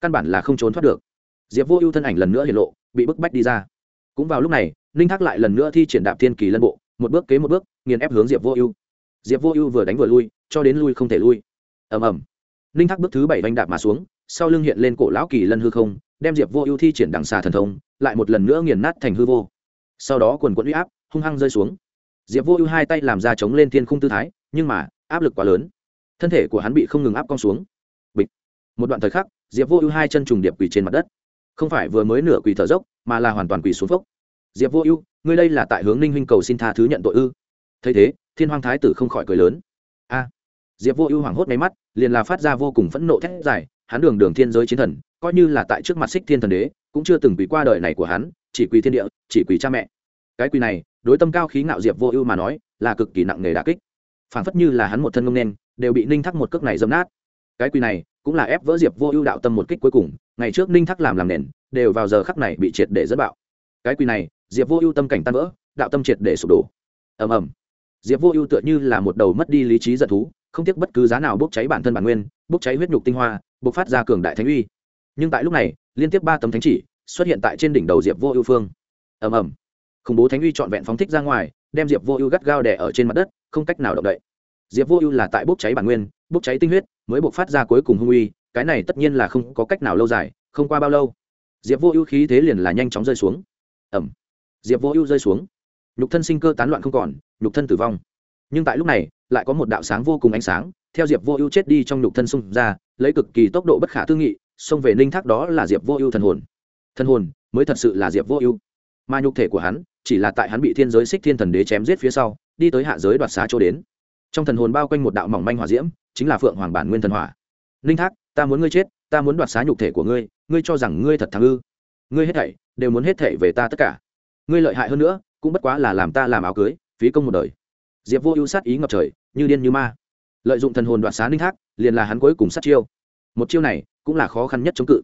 căn bản là không trốn thoát được. Diệp vô ưu thân ảnh lần nữa hiện lộ, bị bức bách đi ra. Cũng vào lúc này, ninh thác lại lần nữa thi triển đạp thiên kỳ lân bộ, một bước kế một bước, nghiền ép hướng diệp vô ưu. Diệp vô ưu vừa đánh vừa lui, cho đến lui không thể lui. Ầm ầm. Ninh thác bước thứ bảy vanh đạp mà xuống, sau lưng hiện lên cổ lão kỳ lân hư không, đem diệp vô ưu thi triển đằng xà thần thông, lại một lần nữa nghiền nát thành hư vô. Sau đó quần quẫn uy áp, hung hăng rơi xuống. Diệp vô ưu hai tay làm ra chống lên thiên khung tư thái, nhưng mà, áp lực quá lớn. Thân thể của hắn bị không ngừng áp cong xuống. Bịch. Một đoạn thời khắc diệp vô ưu hai chân trùng điệp quỳ trên mặt đất không phải vừa mới nửa quỳ thở dốc mà là hoàn toàn quỳ xuống phốc diệp vô ưu ngươi đây là tại hướng ninh huynh cầu xin tha thứ nhận tội ư thấy thế thiên hoàng thái tử không khỏi cười lớn a à, diệp vô ưu hoảng hốt máy mắt liền là phát ra vô cùng phẫn nộ thét dài hắn đường đường thiên giới chiến thần coi như là tại trước mặt xích thiên thần đế cũng chưa từng quỳ qua đời này của hắn chỉ quỳ thiên địa chỉ quỳ cha mẹ cái quỳ này đối tâm cao khí ngạo diệp vô ưu mà nói là cực kỳ nặng nề đà kích phản phất như là hắn một thân ngông đen đều bị ninh thắc một cước này dâm nát cái quỳ này cũng là ép vỡ diệp vô ưu đạo tâm một kích cuối cùng, ngày trước ninh thắc làm làm nền, đều vào giờ khắc này bị triệt để dẫn bạo. Cái quy này, diệp vô ưu tâm cảnh tan vỡ, đạo tâm triệt để sụp đổ. Ầm ầm. Diệp vô ưu tựa như là một đầu mất đi lý trí giận thú, không tiếc bất cứ giá nào bốc cháy bản thân bản nguyên, bốc cháy huyết nhục tinh hoa, bộc phát ra cường đại thánh uy. Nhưng tại lúc này, liên tiếp ba tấm thánh chỉ xuất hiện tại trên đỉnh đầu diệp vô ưu phương. Ầm ầm. Khủng bố thánh uy trọn vẹn phóng thích ra ngoài, đem diệp vô ưu gắt gao đè ở trên mặt đất, không cách nào động đậy. Diệp vô ưu là tại bốc cháy bản nguyên, bốc cháy tinh huyết mới bộc phát ra cuối cùng hung uy, cái này tất nhiên là không có cách nào lâu dài, không qua bao lâu. Diệp vô ưu khí thế liền là nhanh chóng rơi xuống. Ẩm diệp vô ưu rơi xuống. Nhục thân sinh cơ tán loạn không còn, nhục thân tử vong. Nhưng tại lúc này, lại có một đạo sáng vô cùng ánh sáng, theo diệp vô ưu chết đi trong nhục thân xung ra, lấy cực kỳ tốc độ bất khả tư nghị, xông về ninh thác đó là diệp vô ưu thần hồn. Thần hồn mới thật sự là diệp vô ưu. Mà nhục thể của hắn chỉ là tại hắn bị thiên giới xích thiên thần đế chém giết phía sau, đi tới hạ giới đoạt xá chỗ đến. Trong thần hồn bao quanh một đạo mỏng manh hỏa diễm chính là phượng hoàng bản nguyên thần hỏa. Ninh thác, ta muốn ngươi chết, ta muốn đoạt xá nhục thể của ngươi ngươi cho rằng ngươi thật thắng ư? Ngươi hết thảy đều muốn hết thảy về ta tất cả. Ngươi lợi hại hơn nữa, cũng bất quá là làm ta làm áo cưới, phí công một đời. Diệp vô ưu sát ý ngập trời, như điên như ma. Lợi dụng thần hồn đoạt xá ninh thác, liền là hắn cuối cùng sát chiêu. Một chiêu này cũng là khó khăn nhất chống cự.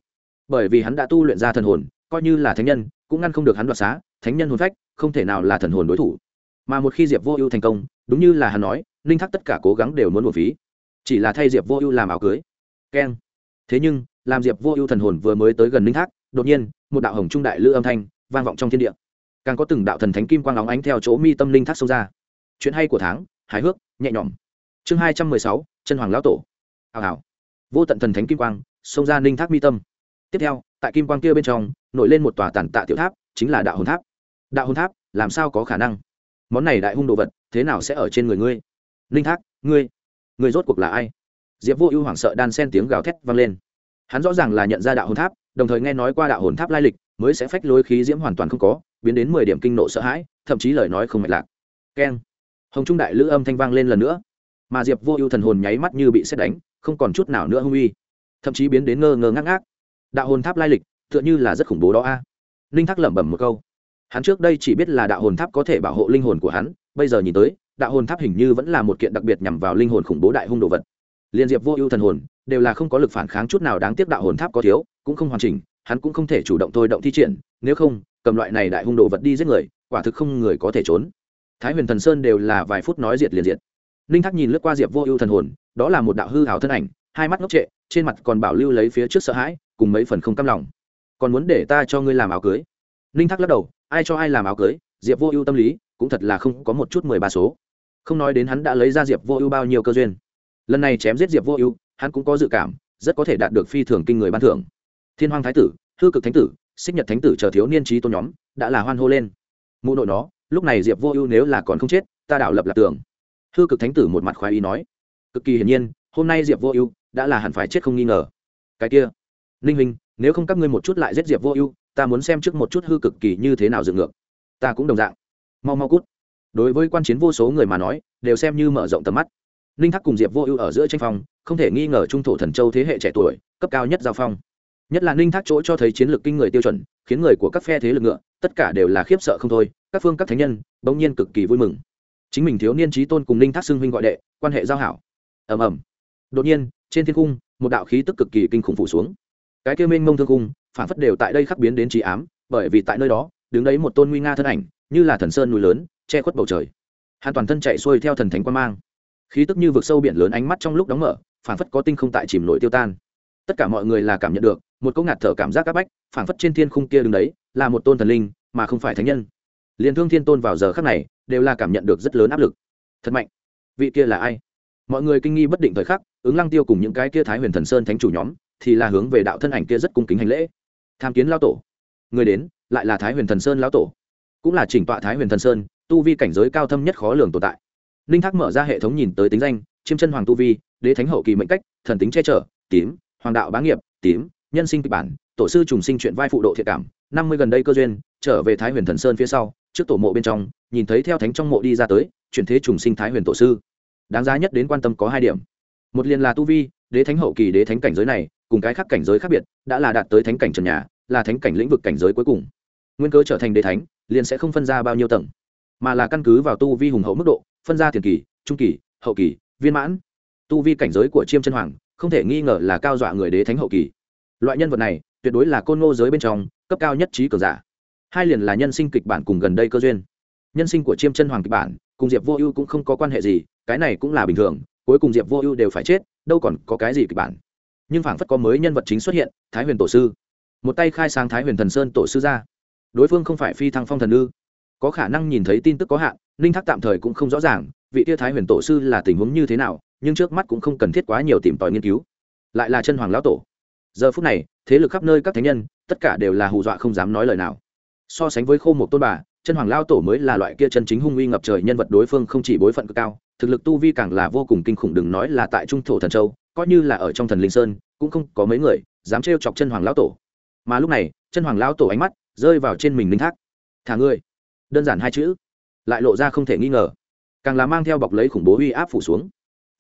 Bởi vì hắn đã tu luyện ra thần hồn, coi như là thánh nhân, cũng ngăn không được hắn đoạt xá, thánh nhân hồn phách, không thể nào là thần hồn đối thủ. Mà một khi diệp vô ưu thành công, đúng như là hắn nói, ninh thác tất cả cố gắng đều muốn một phí chỉ là thay diệp vô ưu làm áo cưới. Keng. Thế nhưng, làm diệp vô ưu thần hồn vừa mới tới gần ninh thác đột nhiên, một đạo hồng trung đại lư âm thanh vang vọng trong thiên địa. Càng có từng đạo thần thánh kim quang óng ánh theo chỗ mi tâm linh thác sâu ra. Chuyện hay của tháng, hài hước, nhẹ nhõm. Chương hai trăm mười sáu, chân hoàng lão tổ. Hào hào. Vô tận thần thánh kim quang xông ra ninh thác mi tâm. Tiếp theo, tại kim quang kia bên trong, nổi lên một tòa tản tạ tiểu tháp, chính là đạo hồn tháp. Đạo hồn tháp, làm sao có khả năng? Món này đại hung đồ vật, thế nào sẽ ở trên người ngươi? Ninh thác ngươi Người rốt cuộc là ai? Diệp vô ưu hoảng sợ đan sen tiếng gào thét vang lên. Hắn rõ ràng là nhận ra đạo hồn tháp, đồng thời nghe nói qua đạo hồn tháp lai lịch, mới sẽ phách lối khí diễm hoàn toàn không có, biến đến mười điểm kinh nộ sợ hãi, thậm chí lời nói không mạch lạc. Keng. Hồng trung đại lữ âm thanh vang lên lần nữa. Mà diệp vô ưu thần hồn nháy mắt như bị xét đánh, không còn chút nào nữa hung uy. Thậm chí biến đến ngơ ngơ ngác ngác. Đạo hồn tháp lai lịch, tựa như là rất khủng bố đó a. À. ninh thác lẩm bẩm một câu. Hắn trước đây chỉ biết là đạo hồn tháp có thể bảo hộ linh hồn của hắn, bây giờ nhìn tới đạo hồn tháp hình như vẫn là một kiện đặc biệt nhằm vào linh hồn khủng bố đại hung đồ vật. Liên diệp vô ưu thần hồn, đều là không có lực phản kháng chút nào đáng tiếc đạo hồn tháp có thiếu, cũng không hoàn chỉnh, hắn cũng không thể chủ động thôi động thi triển, nếu không, cầm loại này đại hung đồ vật đi giết người, quả thực không người có thể trốn. Thái huyền thần sơn đều là vài phút nói diệt liền diệt. Ninh thác nhìn lướt qua diệp vô ưu thần hồn, đó là một đạo hư hào thân ảnh, hai mắt ngốc trệ, trên mặt còn bảo lưu lấy phía trước sợ hãi, cùng mấy phần không căm lòng. Còn muốn để ta cho ngươi làm áo cưới? Ninh thác lắc đầu, ai cho ai làm áo cưới? Diệp vô ưu tâm lý, cũng thật là không có một chút mười ba số không nói đến hắn đã lấy ra diệp vô ưu bao nhiêu cơ duyên. Lần này chém giết diệp vô ưu, hắn cũng có dự cảm, rất có thể đạt được phi thường kinh người ban thưởng. Thiên hoàng thái tử, hư cực thánh tử, xích nhật thánh tử chờ thiếu niên trí tôn nhóm, đã là hoan hô lên. Mụ nội nó, lúc này diệp vô ưu nếu là còn không chết, ta đảo lập lạc tưởng. Hư cực thánh tử một mặt khoái ý nói. Cực kỳ hiển nhiên, hôm nay diệp vô ưu đã là hẳn phải chết không nghi ngờ. Cái kia, ninh huynh, nếu không các ngươi một chút lại giết diệp vô ưu, ta muốn xem trước một chút hư cực kỳ như thế nào dựng ngược. Ta cũng đồng dạng. Mau mau cút đối với quan chiến vô số người mà nói, đều xem như mở rộng tầm mắt. Ninh thắc cùng diệp vô ưu ở giữa tranh phong, không thể nghi ngờ trung thổ thần châu thế hệ trẻ tuổi, cấp cao nhất giao phong. Nhất là ninh thác chỗ cho thấy chiến lược kinh người tiêu chuẩn, khiến người của các phe thế lực ngựa, tất cả đều là khiếp sợ không thôi, các phương các thánh nhân, bỗng nhiên cực kỳ vui mừng. Chính mình thiếu niên trí tôn cùng ninh thác xưng huynh gọi đệ, quan hệ giao hảo. Ầm ầm. Đột nhiên, trên thiên cung, một đạo khí tức cực kỳ kinh khủng phủ xuống. Cái kêu minh mông thương cung, phản phất đều tại đây khắc biến đến trí ám, bởi vì tại nơi đó đứng đấy một tôn nguy nga thân ảnh, như là thần sơn núi lớn, che khuất bầu trời. Hắn toàn thân chạy xuôi theo thần thánh quan mang. Khí tức như vực sâu biển lớn ánh mắt trong lúc đóng mở phản phất có tinh không tại chìm nổi tiêu tan. Tất cả mọi người là cảm nhận được, một câu ngạt thở cảm giác áp bách phản phất trên thiên khung kia đứng đấy, là một tôn thần linh, mà không phải thánh nhân. Liền thương thiên tôn vào giờ khắc này, đều là cảm nhận được rất lớn áp lực. Thật mạnh. Vị kia là ai? Mọi người kinh nghi bất định thời khắc, ứng lăng tiêu cùng những cái kia thái huyền thần sơn thánh chủ nhóm, thì là hướng về đạo thân ảnh kia rất cung kính hành lễ. Tham kiến lao tổ. Người đến lại là thái huyền thần sơn lão tổ, cũng là chỉnh tọa thái huyền thần sơn, tu vi cảnh giới cao thâm nhất khó lường tồn tại. Ninh thác mở ra hệ thống nhìn tới tính danh, chiêm chân hoàng tu vi, đế thánh hậu kỳ mệnh cách, thần tính che chở, tím, hoàng đạo bá nghiệp, tím, nhân sinh kịch bản, tổ sư trùng sinh chuyện vai phụ độ thiệt cảm, năm mươi gần đây cơ duyên, trở về thái huyền thần sơn phía sau, trước tổ mộ bên trong, nhìn thấy theo thánh trong mộ đi ra tới, chuyển thế trùng sinh thái huyền tổ sư. Đáng giá nhất đến quan tâm có hai điểm. Một liền là tu vi, đế thánh hậu kỳ đế thánh cảnh giới này, cùng cái khác cảnh giới khác biệt, đã là đạt tới thánh cảnh trần nhà là thánh cảnh lĩnh vực cảnh giới cuối cùng. Nguyên cớ trở thành đế thánh, liền sẽ không phân ra bao nhiêu tầng, mà là căn cứ vào tu vi hùng hậu mức độ, phân ra tiền kỳ, trung kỳ, hậu kỳ, viên mãn. Tu vi cảnh giới của chiêm chân hoàng, không thể nghi ngờ là cao dọa người đế thánh hậu kỳ. Loại nhân vật này, tuyệt đối là côn ngô giới bên trong, cấp cao nhất trí cường giả. Hai liền là nhân sinh kịch bản cùng gần đây cơ duyên. Nhân sinh của chiêm chân hoàng kịch bản, cùng diệp vô ưu cũng không có quan hệ gì, cái này cũng là bình thường, cuối cùng diệp vô ưu đều phải chết, đâu còn có cái gì kịch bản. Nhưng phảng phất có mới nhân vật chính xuất hiện, thái huyền tổ sư một tay khai sáng thái huyền thần sơn tổ sư ra đối phương không phải phi thăng phong thần ư? Có khả năng nhìn thấy tin tức có hạn, ninh thác tạm thời cũng không rõ ràng, vị tia thái huyền tổ sư là tình huống như thế nào, nhưng trước mắt cũng không cần thiết quá nhiều tìm tòi nghiên cứu. Lại là chân hoàng lão tổ. Giờ phút này, thế lực khắp nơi các thánh nhân, tất cả đều là hù dọa không dám nói lời nào. So sánh với khô một tôn bà, chân hoàng lao tổ mới là loại kia chân chính hung uy ngập trời nhân vật đối phương không chỉ bối phận cực cao, thực lực tu vi càng là vô cùng kinh khủng đừng nói là tại trung thổ thần châu, coi như là ở trong thần linh sơn, cũng không có mấy người dám trêu chọc chân hoàng lão tổ mà lúc này, chân hoàng lão tổ ánh mắt rơi vào trên mình linh thác. Thả ngươi. Đơn giản hai chữ, lại lộ ra không thể nghi ngờ. Càng là mang theo bọc lấy khủng bố uy áp phủ xuống.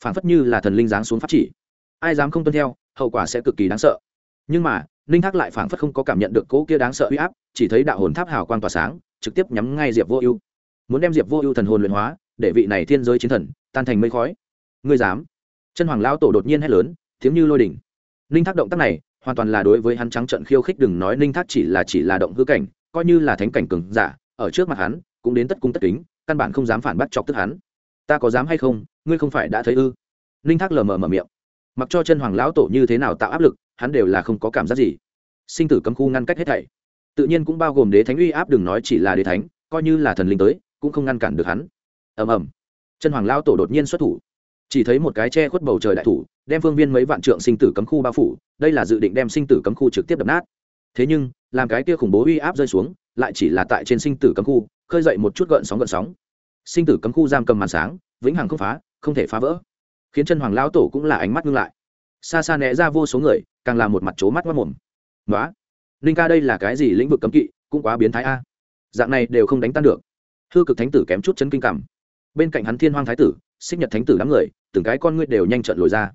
Phảng phất như là thần linh giáng xuống phát chỉ. Ai dám không tuân theo, hậu quả sẽ cực kỳ đáng sợ. Nhưng mà ninh thác lại phảng phất không có cảm nhận được cỗ kia đáng sợ uy áp, chỉ thấy đạo hồn tháp hào quang tỏa sáng, trực tiếp nhắm ngay diệp vô ưu. Muốn đem diệp vô ưu thần hồn luyện hóa, để vị này thiên giới chiến thần tan thành mây khói. Ngươi dám? Chân hoàng lão tổ đột nhiên hét lớn, tiếng như lôi đỉnh. Ninh thác động tác này hoàn toàn là đối với hắn trắng trận khiêu khích, đừng nói ninh thác chỉ là chỉ là động hư cảnh, coi như là thánh cảnh cường giả, ở trước mặt hắn, cũng đến tất cung tất kính, căn bản không dám phản bác chọc tức hắn. Ta có dám hay không? Ngươi không phải đã thấy ư? Ninh thác lờ mờ mở miệng. Mặc cho chân hoàng lão tổ như thế nào tạo áp lực, hắn đều là không có cảm giác gì. Sinh tử cấm khu ngăn cách hết thảy. Tự nhiên cũng bao gồm đế thánh uy áp, đừng nói chỉ là đế thánh, coi như là thần linh tới, cũng không ngăn cản được hắn. Ầm ầm. Chân hoàng lão tổ đột nhiên xuất thủ. Chỉ thấy một cái che khuất bầu trời đại thủ đem phương viên mấy vạn trượng sinh tử cấm khu bao phủ, đây là dự định đem sinh tử cấm khu trực tiếp đập nát. Thế nhưng, làm cái kia khủng bố uy áp rơi xuống, lại chỉ là tại trên sinh tử cấm khu, khơi dậy một chút gợn sóng gợn sóng. Sinh tử cấm khu giam cầm màn sáng, vĩnh hằng không phá, không thể phá vỡ. Khiến chân hoàng lão tổ cũng là ánh mắt ngưng lại. Xa xa né ra vô số người, càng là một mặt trố mắt mất mồm. Nói linh ca đây là cái gì lĩnh vực cấm kỵ, cũng quá biến thái a. Dạng này đều không đánh tan được. Hư cực thánh tử kém chút chân kinh cảm. Bên cạnh hắn thiên hoang thái tử, xích nhật thánh tử đám người, từng cái con ngươi đều nhanh trận lồi ra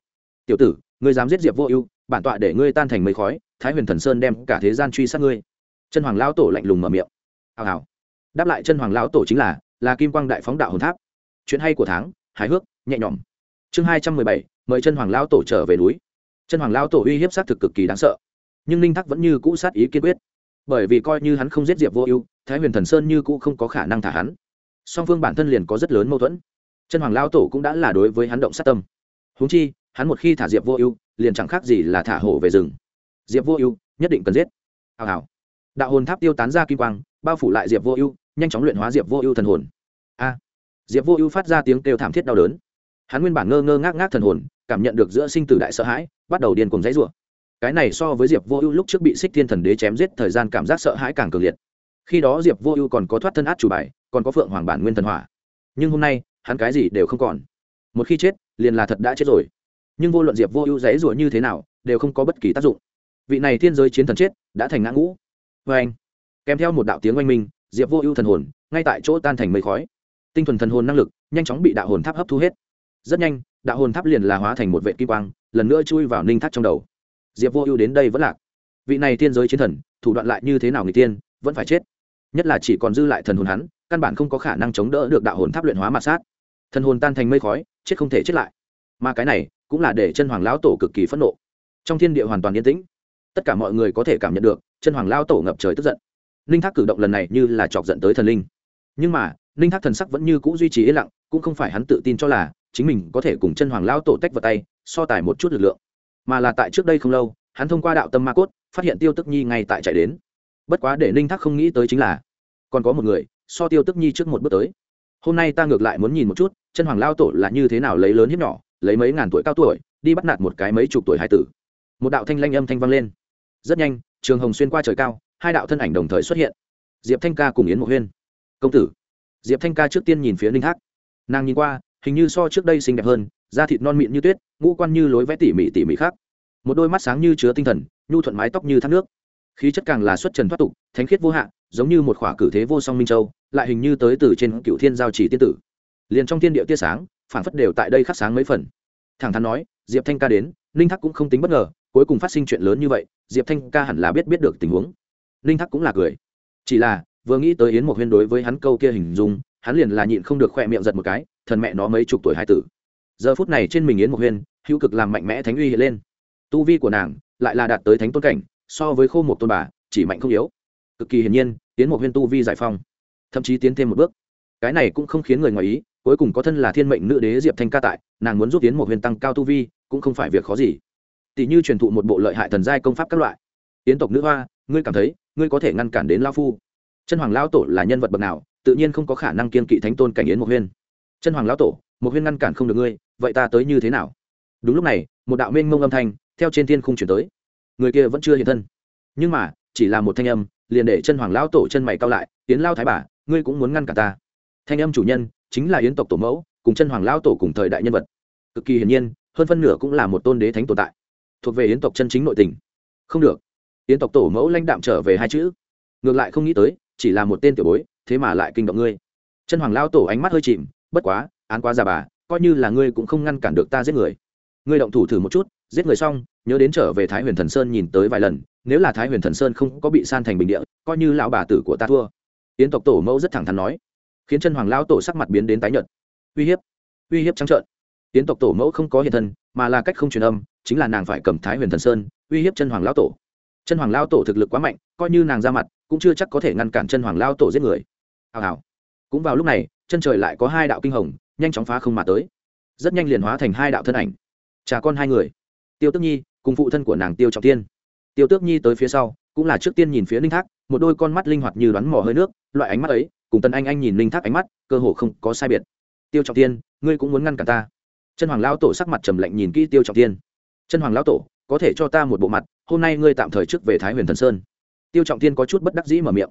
tiểu tử, ngươi dám giết diệp vô ưu, bản tọa để ngươi tan thành mây khói, thái huyền thần sơn đem cả thế gian truy sát ngươi. Chân hoàng lão tổ lạnh lùng mở miệng. Hào hào. Đáp lại chân hoàng lão tổ chính là là kim quang đại phóng đạo hồn tháp. Chuyện hay của tháng, hài hước, nhẹ nhõm. Chương hai trăm mười bảy, mời chân hoàng lão tổ trở về núi. Chân hoàng lão tổ uy hiếp sát thực cực kỳ đáng sợ, nhưng ninh thắc vẫn như cũ sát ý kiên quyết. Bởi vì coi như hắn không giết diệp vô ưu, thái huyền thần sơn như cũ không có khả năng thả hắn. Song phương bản thân liền có rất lớn mâu thuẫn. Chân hoàng lão tổ cũng đã là đối với hắn động sát tâm. Húng chi hắn một khi thả diệp vô ưu, liền chẳng khác gì là thả hổ về rừng. Diệp vô ưu, nhất định cần giết. Hào hào. Đạo hồn tháp tiêu tán ra kim quang, bao phủ lại diệp vô ưu, nhanh chóng luyện hóa diệp vô ưu thần hồn. A. Diệp vô ưu phát ra tiếng kêu thảm thiết đau đớn. Hắn nguyên bản ngơ ngơ ngác ngác thần hồn, cảm nhận được giữa sinh tử đại sợ hãi, bắt đầu điên cùng dãy rủa. Cái này so với diệp vô ưu lúc trước bị xích thiên thần đế chém giết thời gian cảm giác sợ hãi càng cường liệt. Khi đó diệp vô ưu còn có thoát thân át chủ bài, còn có phượng hoàng bản nguyên thần hỏa. Nhưng hôm nay, hắn cái gì đều không còn. Một khi chết, liền là thật đã chết rồi nhưng vô luận diệp vô ưu dãy rủa như thế nào, đều không có bất kỳ tác dụng. Vị này thiên giới chiến thần chết, đã thành ngã ngũ. Vê anh, kèm theo một đạo tiếng oanh minh, diệp vô ưu thần hồn, ngay tại chỗ tan thành mây khói. Tinh thuần thần hồn năng lực, nhanh chóng bị đạo hồn tháp hấp thu hết. Rất nhanh, đạo hồn tháp liền là hóa thành một vệ kim quang, lần nữa chui vào ninh thác trong đầu. Diệp vô ưu đến đây vẫn lạc. Vị này thiên giới chiến thần, thủ đoạn lại như thế nào người tiên vẫn phải chết. Nhất là chỉ còn dư lại thần hồn hắn, căn bản không có khả năng chống đỡ được đạo hồn tháp luyện hóa mặt sát. Thần hồn tan thành mây khói, chết không thể chết lại. Mà cái này cũng là để chân hoàng lão tổ cực kỳ phẫn nộ. Trong thiên địa hoàn toàn yên tĩnh. Tất cả mọi người có thể cảm nhận được, chân hoàng lão tổ ngập trời tức giận. Ninh thác cử động lần này như là chọc giận tới thần linh. Nhưng mà ninh thác thần sắc vẫn như c ũ duy trì yên lặng, cũng không phải hắn tự tin cho là chính mình có thể cùng chân hoàng lão tổ tách vào tay, so tài một chút lực lượng. Mà là tại trước đây không lâu, hắn thông qua đạo tâm ma cốt, phát hiện tiêu tức nhi ngay tại chạy đến. Bất quá để ninh thác không nghĩ tới chính là, còn có một người, so tiêu tức nhi trước một bước tới. Hôm nay ta ngược lại muốn nhìn một chút, chân hoàng lao tổ là như thế nào lấy lớn hiếp nhỏ lấy mấy ngàn tuổi cao tuổi, đi bắt nạt một cái mấy chục tuổi hai tử. Một đạo thanh lanh âm thanh vang lên. Rất nhanh, trường hồng xuyên qua trời cao, hai đạo thân ảnh đồng thời xuất hiện. Diệp thanh ca cùng yến một huyên. Công tử. Diệp thanh ca trước tiên nhìn phía ninh thác nàng nhìn qua, hình như so trước đây xinh đẹp hơn, da thịt non mịn như tuyết, ngũ quan như lối vẽ tỉ mỉ tỉ mỉ khác. Một đôi mắt sáng như chứa tinh thần, nhu thuận mái tóc như thác nước. Khí chất càng là xuất trần thoát tục, thánh khiết vô hạn giống như một khỏa cử thế vô song minh châu, lại hình như tới từ trên cựu thiên giao chỉ tiên tử. Liền trong thiên địa tia sáng phản phất đều tại đây khắc sáng mấy phần. Thẳng thắn nói, diệp thanh ca đến, ninh thắc cũng không tính bất ngờ, cuối cùng phát sinh chuyện lớn như vậy, diệp thanh ca hẳn là biết biết được tình huống. Ninh thắc cũng là cười. Chỉ là, vừa nghĩ tới yến một huyên đối với hắn câu kia hình dung, hắn liền là nhịn không được khoe miệng giật một cái, thần mẹ nó mấy chục tuổi hai tử. Giờ phút này trên mình yến một huyên, hữu cực làm mạnh mẽ thánh uy hiện lên. Tu vi của nàng lại là đạt tới thánh tôn cảnh, so với khô một tôn bà, chỉ mạnh không yếu. Cực kỳ hiển nhiên, yến một huyên tu vi giải phong thậm chí tiến thêm một bước. Cái này cũng không khiến người ngoài ý cuối cùng có thân là thiên mệnh nữ đế diệp thanh ca tại, nàng muốn giúp tiến một huyền tăng cao tu vi, cũng không phải việc khó gì. Tỷ như truyền thụ một bộ lợi hại thần giai công pháp các loại. Tiến tộc nữ hoa, ngươi cảm thấy, ngươi có thể ngăn cản đến lao phu? Chân hoàng lao tổ là nhân vật bậc nào, tự nhiên không có khả năng kiên kỵ thánh tôn cảnh yến một huyên chân hoàng lão tổ một huyên ngăn cản không được ngươi, vậy ta tới như thế nào? Đúng lúc này, một đạo mênh mông âm thanh, theo trên thiên không chuyển tới. Người kia vẫn chưa hiện thân. Nhưng mà, chỉ là một thanh âm, liền để chân hoàng lão tổ chân mày cao lại, yến lao thái bà, ngươi cũng muốn ngăn cả ta? Thanh âm chủ nhân chính là yến tộc tổ mẫu, cùng chân hoàng lao tổ cùng thời đại nhân vật. Cực kỳ hiển nhiên, hơn phân nửa cũng là một tôn đế thánh tồn tại. Thuộc về yến tộc chân chính nội tình. Không được. Yến tộc tổ mẫu lãnh đạm trở về hai chữ. Ngược lại không nghĩ tới, chỉ là một tên tiểu bối, thế mà lại kinh động ngươi. Chân hoàng lao tổ ánh mắt hơi chìm, bất quá, án quá già bà, coi như là ngươi cũng không ngăn cản được ta giết người. Ngươi động thủ thử một chút, giết người xong, nhớ đến trở về thái huyền thần sơn nhìn tới vài lần, nếu là thái huyền thần sơn không có bị san thành bình địa, coi như lão bà tử của ta thua. Yến tộc tổ mẫu rất thẳng thắn nói khiến chân hoàng lao tổ sắc mặt biến đến tái nhợt. Uy hiếp uy hiếp trắng trợn. Tiến tộc tổ mẫu không có hiện thân, mà là cách không truyền âm, chính là nàng phải cầm thái huyền thần sơn, uy hiếp chân hoàng lao tổ. Chân hoàng lao tổ thực lực quá mạnh, coi như nàng ra mặt, cũng chưa chắc có thể ngăn cản chân hoàng lao tổ giết người. Hào hào. Cũng vào lúc này, chân trời lại có hai đạo kinh hồng, nhanh chóng phá không mà tới. Rất nhanh liền hóa thành hai đạo thân ảnh. Cha con hai người. Tiêu tước nhi cùng phụ thân của nàng tiêu trọng tiên. Tiêu tước nhi tới phía sau, cũng là trước tiên nhìn phía linh thác, một đôi con mắt linh hoạt như đoán mỏ hơi nước, loại ánh mắt ấy cùng tân anh anh nhìn linh thác ánh mắt, cơ hồ không có sai biệt. Tiêu trọng tiên ngươi cũng muốn ngăn cản ta? Chân hoàng lão tổ sắc mặt trầm lạnh nhìn kỹ tiêu trọng tiên chân hoàng lão tổ, có thể cho ta một bộ mặt, hôm nay ngươi tạm thời trước về thái huyền thần sơn. Tiêu trọng tiên có chút bất đắc dĩ mở miệng.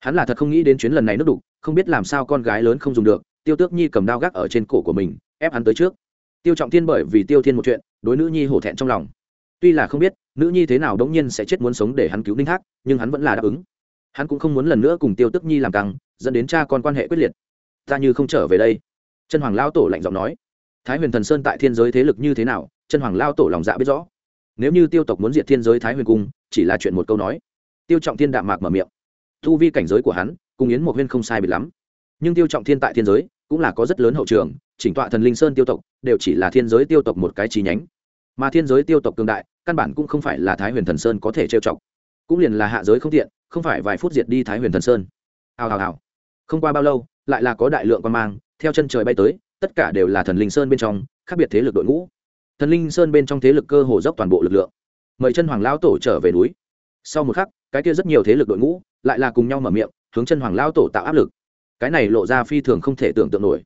Hắn là thật không nghĩ đến chuyến lần này nước đục, không biết làm sao con gái lớn không dùng được, tiêu tước nhi cầm đao gác ở trên cổ của mình, ép hắn tới trước. Tiêu trọng tiên bởi vì tiêu thiên một chuyện, đối nữ nhi hổ thẹn trong lòng. Tuy là không biết, nữ nhi thế nào đống nhiên sẽ chết muốn sống để hắn cứu ninh thác, nhưng hắn vẫn là đáp ứng. Hắn cũng không muốn lần nữa cùng tiêu tức nhi làm căng dẫn đến cha con quan hệ quyết liệt. Ta như không trở về đây. Chân hoàng lao tổ lạnh giọng nói. Thái huyền thần sơn tại thiên giới thế lực như thế nào, chân hoàng lao tổ lòng dạ biết rõ. Nếu như tiêu tộc muốn diệt thiên giới thái huyền cung, chỉ là chuyện một câu nói. Tiêu trọng thiên đạm mạc mở miệng. Thu vi cảnh giới của hắn, cùng yến một huyên không sai biệt lắm. Nhưng tiêu trọng thiên tại thiên giới, cũng là có rất lớn hậu trường, chỉnh tọa thần linh sơn tiêu tộc, đều chỉ là thiên giới tiêu tộc một cái chi nhánh. Mà thiên giới tiêu tộc cường đại, căn bản cũng không phải là thái huyền thần sơn có thể trêu chọc. Cũng liền là hạ giới không tiện, không phải vài phút diệt đi thái huyền thần sơn. Hào hào hào không qua bao lâu, lại là có đại lượng quan mang, theo chân trời bay tới, tất cả đều là thần linh sơn bên trong, khác biệt thế lực đội ngũ. Thần linh sơn bên trong thế lực cơ hồ dốc toàn bộ lực lượng. Mời chân hoàng lão tổ trở về núi. Sau một khắc, cái kia rất nhiều thế lực đội ngũ lại là cùng nhau mở miệng, hướng chân hoàng lão tổ tạo áp lực. Cái này lộ ra phi thường không thể tưởng tượng nổi.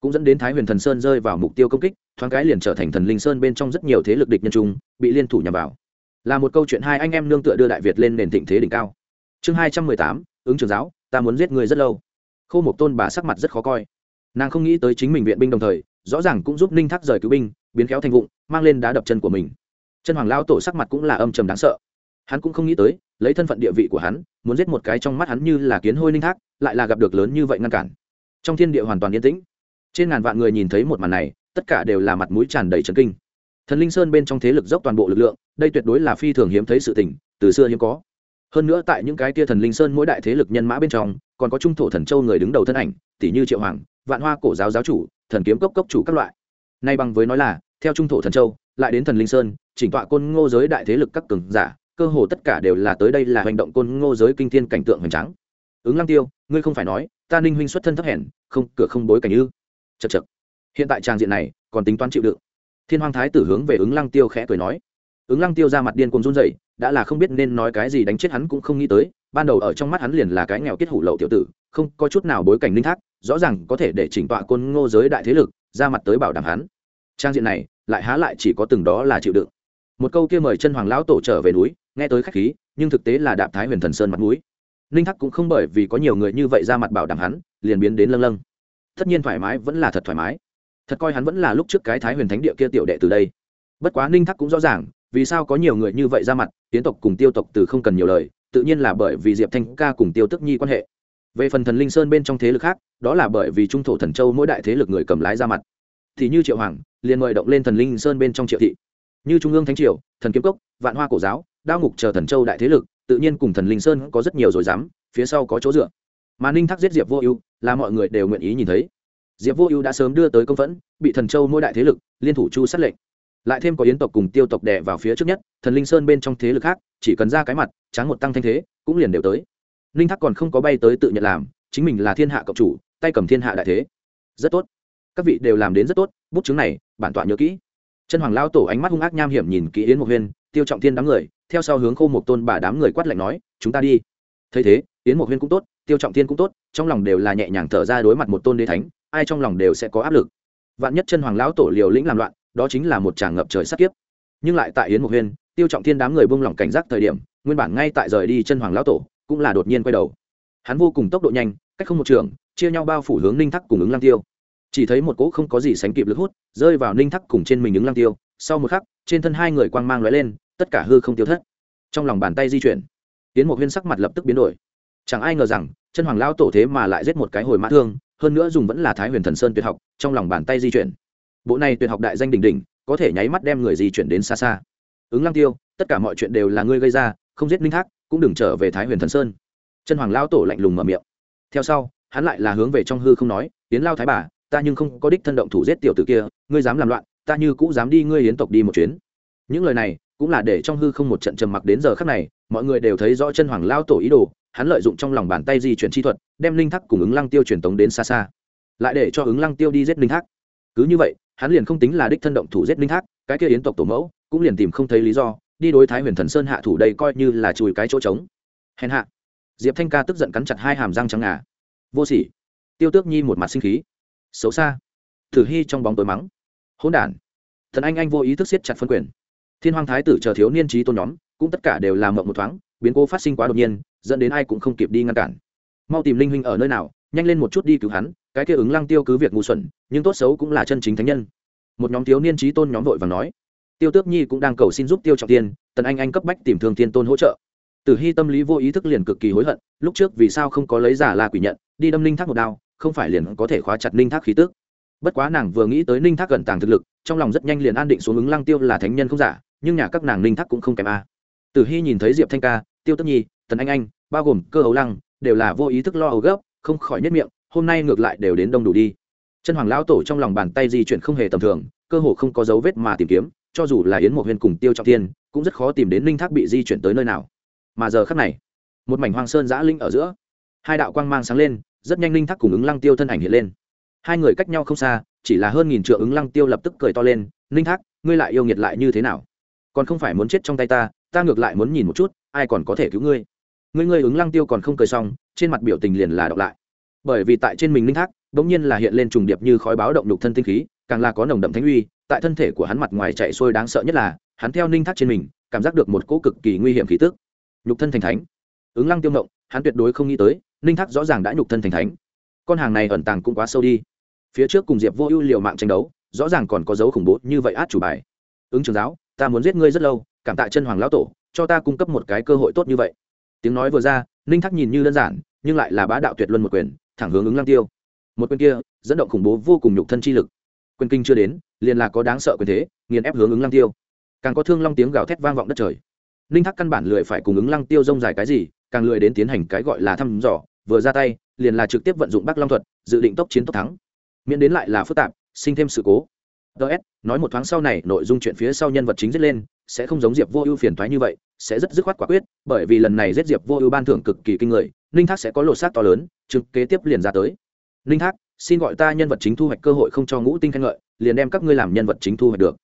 Cũng dẫn đến thái huyền thần sơn rơi vào mục tiêu công kích, thoáng cái liền trở thành thần linh sơn bên trong rất nhiều thế lực địch nhân trung bị liên thủ nhằm vào. Là một câu chuyện hai anh em nương tựa đưa đại việt lên nền thịnh thế đỉnh cao. Chương hai trăm mười tám, ứng trường giáo, ta muốn giết người rất lâu. Khô một tôn bà sắc mặt rất khó coi. Nàng không nghĩ tới chính mình viện binh đồng thời, rõ ràng cũng giúp ninh thác rời cứu binh, biến khéo thành vụng, mang lên đá đập chân của mình. Chân hoàng lao tổ sắc mặt cũng là âm trầm đáng sợ. Hắn cũng không nghĩ tới, lấy thân phận địa vị của hắn, muốn giết một cái trong mắt hắn như là kiến hôi ninh thác, lại là gặp được lớn như vậy ngăn cản. Trong thiên địa hoàn toàn yên tĩnh. Trên ngàn vạn người nhìn thấy một màn này, tất cả đều là mặt mũi tràn đầy trấn kinh. Thần linh sơn bên trong thế lực dốc toàn bộ lực lượng, đây tuyệt đối là phi thường hiếm thấy sự tình, từ xưa hiếm có hơn nữa tại những cái tia thần linh sơn mỗi đại thế lực nhân mã bên trong, còn có trung thổ thần châu người đứng đầu thân ảnh, tỷ như triệu hoàng, vạn hoa cổ giáo giáo chủ, thần kiếm cốc cốc chủ các loại. Nay bằng với nói là, theo trung thổ thần châu, lại đến thần linh sơn, chỉnh tọa côn ngô giới đại thế lực các cường giả, cơ hồ tất cả đều là tới đây là hành động côn ngô giới kinh thiên cảnh tượng hoành tráng. Ứng lăng tiêu, ngươi không phải nói, ta ninh huynh xuất thân thấp hèn, không, cửa không bối cảnh ư? Chật chật hiện tại trang diện này, còn tính toán chịu đựng. Thiên hoàng thái tử hướng về ứng lăng tiêu khẽ cười nói. Ứng lăng tiêu ra mặt điên cùng run rẩy đã là không biết nên nói cái gì đánh chết hắn cũng không nghĩ tới, ban đầu ở trong mắt hắn liền là cái nghèo kết hủ lậu tiểu tử, không có chút nào bối cảnh linh thác, rõ ràng có thể để chỉnh tọa côn ngô giới đại thế lực, ra mặt tới bảo đảm hắn. Trang diện này, lại há lại chỉ có từng đó là chịu đựng. Một câu kia mời chân hoàng lão tổ trở về núi, nghe tới khách khí, nhưng thực tế là đạp thái huyền thần sơn mặt núi ninh thắc cũng không bởi vì có nhiều người như vậy ra mặt bảo đảm hắn, liền biến đến lâng lâng. Tất nhiên thoải mái vẫn là thật thoải mái. Thật coi hắn vẫn là lúc trước cái thái huyền thánh địa kia tiểu đệ từ đây. Bất quá ninh thắc cũng rõ ràng vì sao có nhiều người như vậy ra mặt, tiến tộc cùng tiêu tộc từ không cần nhiều lời, tự nhiên là bởi vì diệp thanh ca cùng tiêu tức nhi quan hệ. Về phần thần linh sơn bên trong thế lực khác, đó là bởi vì trung thổ thần châu mỗi đại thế lực người cầm lái ra mặt. Thì như triệu hoàng, liền mời động lên thần linh sơn bên trong triệu thị. Như trung ương thánh triều, thần kiếm cốc, vạn hoa cổ giáo, đao ngục chờ thần châu đại thế lực, tự nhiên cùng thần linh sơn có rất nhiều rồi dám, phía sau có chỗ dựa. Mà ninh thác giết diệp vô ưu, là mọi người đều nguyện ý nhìn thấy. Diệp vô ưu đã sớm đưa tới công phẫn, bị thần châu mỗi đại thế lực liên thủ chu sát lệnh lại thêm có yến tộc cùng tiêu tộc đè vào phía trước nhất, thần linh sơn bên trong thế lực khác, chỉ cần ra cái mặt, tráng một tăng thanh thế, cũng liền đều tới. Ninh thác còn không có bay tới tự nhận làm, chính mình là thiên hạ cộng chủ, tay cầm thiên hạ đại thế. Rất tốt. Các vị đều làm đến rất tốt, bút chứng này, bản tọa nhớ kỹ. Chân hoàng lao tổ ánh mắt hung ác nham hiểm nhìn kỹ yến một huyên, tiêu trọng thiên đám người, theo sau hướng khô một tôn bà đám người quát lạnh nói, chúng ta đi. Thấy thế, yến một huyên cũng tốt, tiêu trọng thiên cũng tốt, trong lòng đều là nhẹ nhàng thở ra đối mặt một tôn đế thánh, ai trong lòng đều sẽ có áp lực. Vạn nhất chân hoàng lão tổ liều lĩnh làm loạn đó chính là một tràng ngập trời sát kiếp. Nhưng lại tại yến mộc huyên, tiêu trọng thiên đám người buông lỏng cảnh giác thời điểm, nguyên bản ngay tại rời đi chân hoàng lão tổ, cũng là đột nhiên quay đầu. Hắn vô cùng tốc độ nhanh, cách không một trường, chia nhau bao phủ hướng ninh thắc cùng ứng lang tiêu. Chỉ thấy một cỗ không có gì sánh kịp lực hút, rơi vào ninh thắc cùng trên mình ứng lang tiêu. Sau một khắc, trên thân hai người quang mang lóe lên, tất cả hư không tiêu thất. Trong lòng bàn tay di chuyển tiến một huyên sắc mặt lập tức biến đổi. Chẳng ai ngờ rằng, chân hoàng Lão tổ thế mà lại giết một cái hồi mã thương, hơn nữa dùng vẫn là thái huyền thần sơn tuyệt học, trong lòng bàn tay di chuyển bộ này tuyệt học đại danh đỉnh đỉnh, có thể nháy mắt đem người di chuyển đến xa xa. Ứng lăng tiêu, tất cả mọi chuyện đều là ngươi gây ra, không giết linh thác, cũng đừng trở về thái huyền thần sơn. Chân hoàng lao tổ lạnh lùng mở miệng. Theo sau, hắn lại là hướng về trong hư không nói tiến lao thái bà, ta nhưng không có đích thân động thủ giết tiểu tử kia, ngươi dám làm loạn, ta như cũng dám đi ngươi hiến tộc đi một chuyến. Những lời này cũng là để trong hư không một trận trầm mặc đến giờ khắc này, mọi người đều thấy rõ chân hoàng lao tổ ý đồ, hắn lợi dụng trong lòng bàn tay di chuyển chi thuật, đem linh thắc cùng ứng lăng tiêu truyền tống đến xa xa. Lại để cho ứng lăng tiêu đi giết linh thác cứ như vậy, hắn liền không tính là đích thân động thủ giết linh thác, cái kia yến tộc tổ mẫu, cũng liền tìm không thấy lý do, đi đối thái huyền thần sơn hạ thủ đây coi như là chùi cái chỗ trống. Hèn hạ. Diệp thanh ca tức giận cắn chặt hai hàm răng trắng ngà. Vô sỉ. Tiêu tước nhi một mặt sinh khí. Xấu xa. Thử hy trong bóng tối mắng. Hỗn đản. Thần anh anh vô ý thức siết chặt phân quyền. Thiên hoàng thái tử chờ thiếu niên trí tôn nhóm, cũng tất cả đều làm mộng một thoáng, biến cố phát sinh quá đột nhiên, dẫn đến ai cũng không kịp đi ngăn cản. Mau tìm linh huynh ở nơi nào, nhanh lên một chút đi cứu hắn cái kia ứng lăng tiêu cứ việc ngu xuẩn, nhưng tốt xấu cũng là chân chính thánh nhân. Một nhóm thiếu niên trí tôn nhóm vội và nói, tiêu tước nhi cũng đang cầu xin giúp tiêu trọng tiên, tần anh anh cấp bách tìm thương tiên tôn hỗ trợ. Tử hy tâm lý vô ý thức liền cực kỳ hối hận, lúc trước vì sao không có lấy giả là quỷ nhận, đi đâm ninh thác một đao, không phải liền có thể khóa chặt ninh thác khí tước bất quá nàng vừa nghĩ tới ninh thác gần tàng thực lực, trong lòng rất nhanh liền an định xuống ứng lăng tiêu là thánh nhân không giả, nhưng nhà các nàng ninh thác cũng không kém a. Tử hy nhìn thấy diệp thanh ca, tiêu tức nhi, tần anh anh, bao gồm cơ hấu lăng, đều là vô ý thức lo hầu gấp, không khỏi nhất miệng hôm nay ngược lại đều đến đông đủ đi. Chân hoàng lão tổ trong lòng bàn tay di chuyển không hề tầm thường, cơ hồ không có dấu vết mà tìm kiếm, cho dù là yến Mộ huyền cùng tiêu trọng thiên, cũng rất khó tìm đến ninh thác bị di chuyển tới nơi nào. Mà giờ khắc này, một mảnh hoang sơn giã linh ở giữa, hai đạo quang mang sáng lên, rất nhanh ninh thác cùng ứng lăng tiêu thân ảnh hiện lên. Hai người cách nhau không xa, chỉ là hơn nghìn triệu ứng lăng tiêu lập tức cười to lên, ninh thác, ngươi lại yêu nghiệt lại như thế nào? Còn không phải muốn chết trong tay ta ta ngược lại muốn nhìn một chút, ai còn có thể cứu ngươi? Ngươi ngươi ứng lăng tiêu còn không cười xong, trên mặt biểu tình liền là đọc lại bởi vì tại trên mình linh thác đ ỗ n g nhiên là hiện lên trùng điệp như khói báo động đục thân tinh khí, càng là có nồng đậm thánh uy, tại thân thể của hắn mặt ngoài chạy xuôi đáng sợ nhất là, hắn theo ninh thác trên mình, cảm giác được một cỗ cực kỳ nguy hiểm khí tức. Nhục thân thành thánh. Ứng lăng tiêu động hắn tuyệt đối không nghĩ tới ninh thác rõ ràng đã nhục thân thành thánh. Con hàng này ẩn tàng cũng quá sâu đi. Phía trước cùng diệp vô ưu liều mạng tranh đấu, rõ ràng còn có dấu khủng bố như vậy át chủ bài. Ứng trường giáo, ta muốn giết ngươi rất lâu, cảm tạ chân hoàng lão tổ, cho ta cung cấp một cái cơ hội tốt như vậy. Tiếng nói vừa ra ninh thác nhìn như đơn giản, nhưng lại là bá đạo tuyệt luân một quyền thẳng hướng ứng lăng tiêu. Một quyền kia dẫn động khủng bố vô cùng nhục thân chi lực. Quyền kinh chưa đến, liền là có đáng sợ quyền thế, nghiền ép hướng ứng lăng tiêu. Càng có thương long tiếng gào thét vang vọng đất trời. Ninh thắc căn bản lười phải cùng ứng lăng tiêu rông dài cái gì, càng lười đến tiến hành cái gọi là thăm dò, vừa ra tay, liền là trực tiếp vận dụng bắc long thuật, dự định tốc chiến tốc thắng. Miễn đến lại là phức tạp, sinh thêm sự cố. Ts nói một thoáng sau này, nội dung chuyện phía sau nhân vật chính dứt lên, sẽ không giống diệp vô ưu phiền thoái như vậy, sẽ rất dứt khoát quả quyết, bởi vì lần này giết diệp vô ưu ban thưởng cực kỳ kinh người ninh thác sẽ có lột xác to lớn, trực kế tiếp liền ra tới. Ninh thác, xin gọi ta nhân vật chính thu hoạch cơ hội không cho ngũ tinh khen ngợi, liền đem các ngươi làm nhân vật chính thu hoạch được.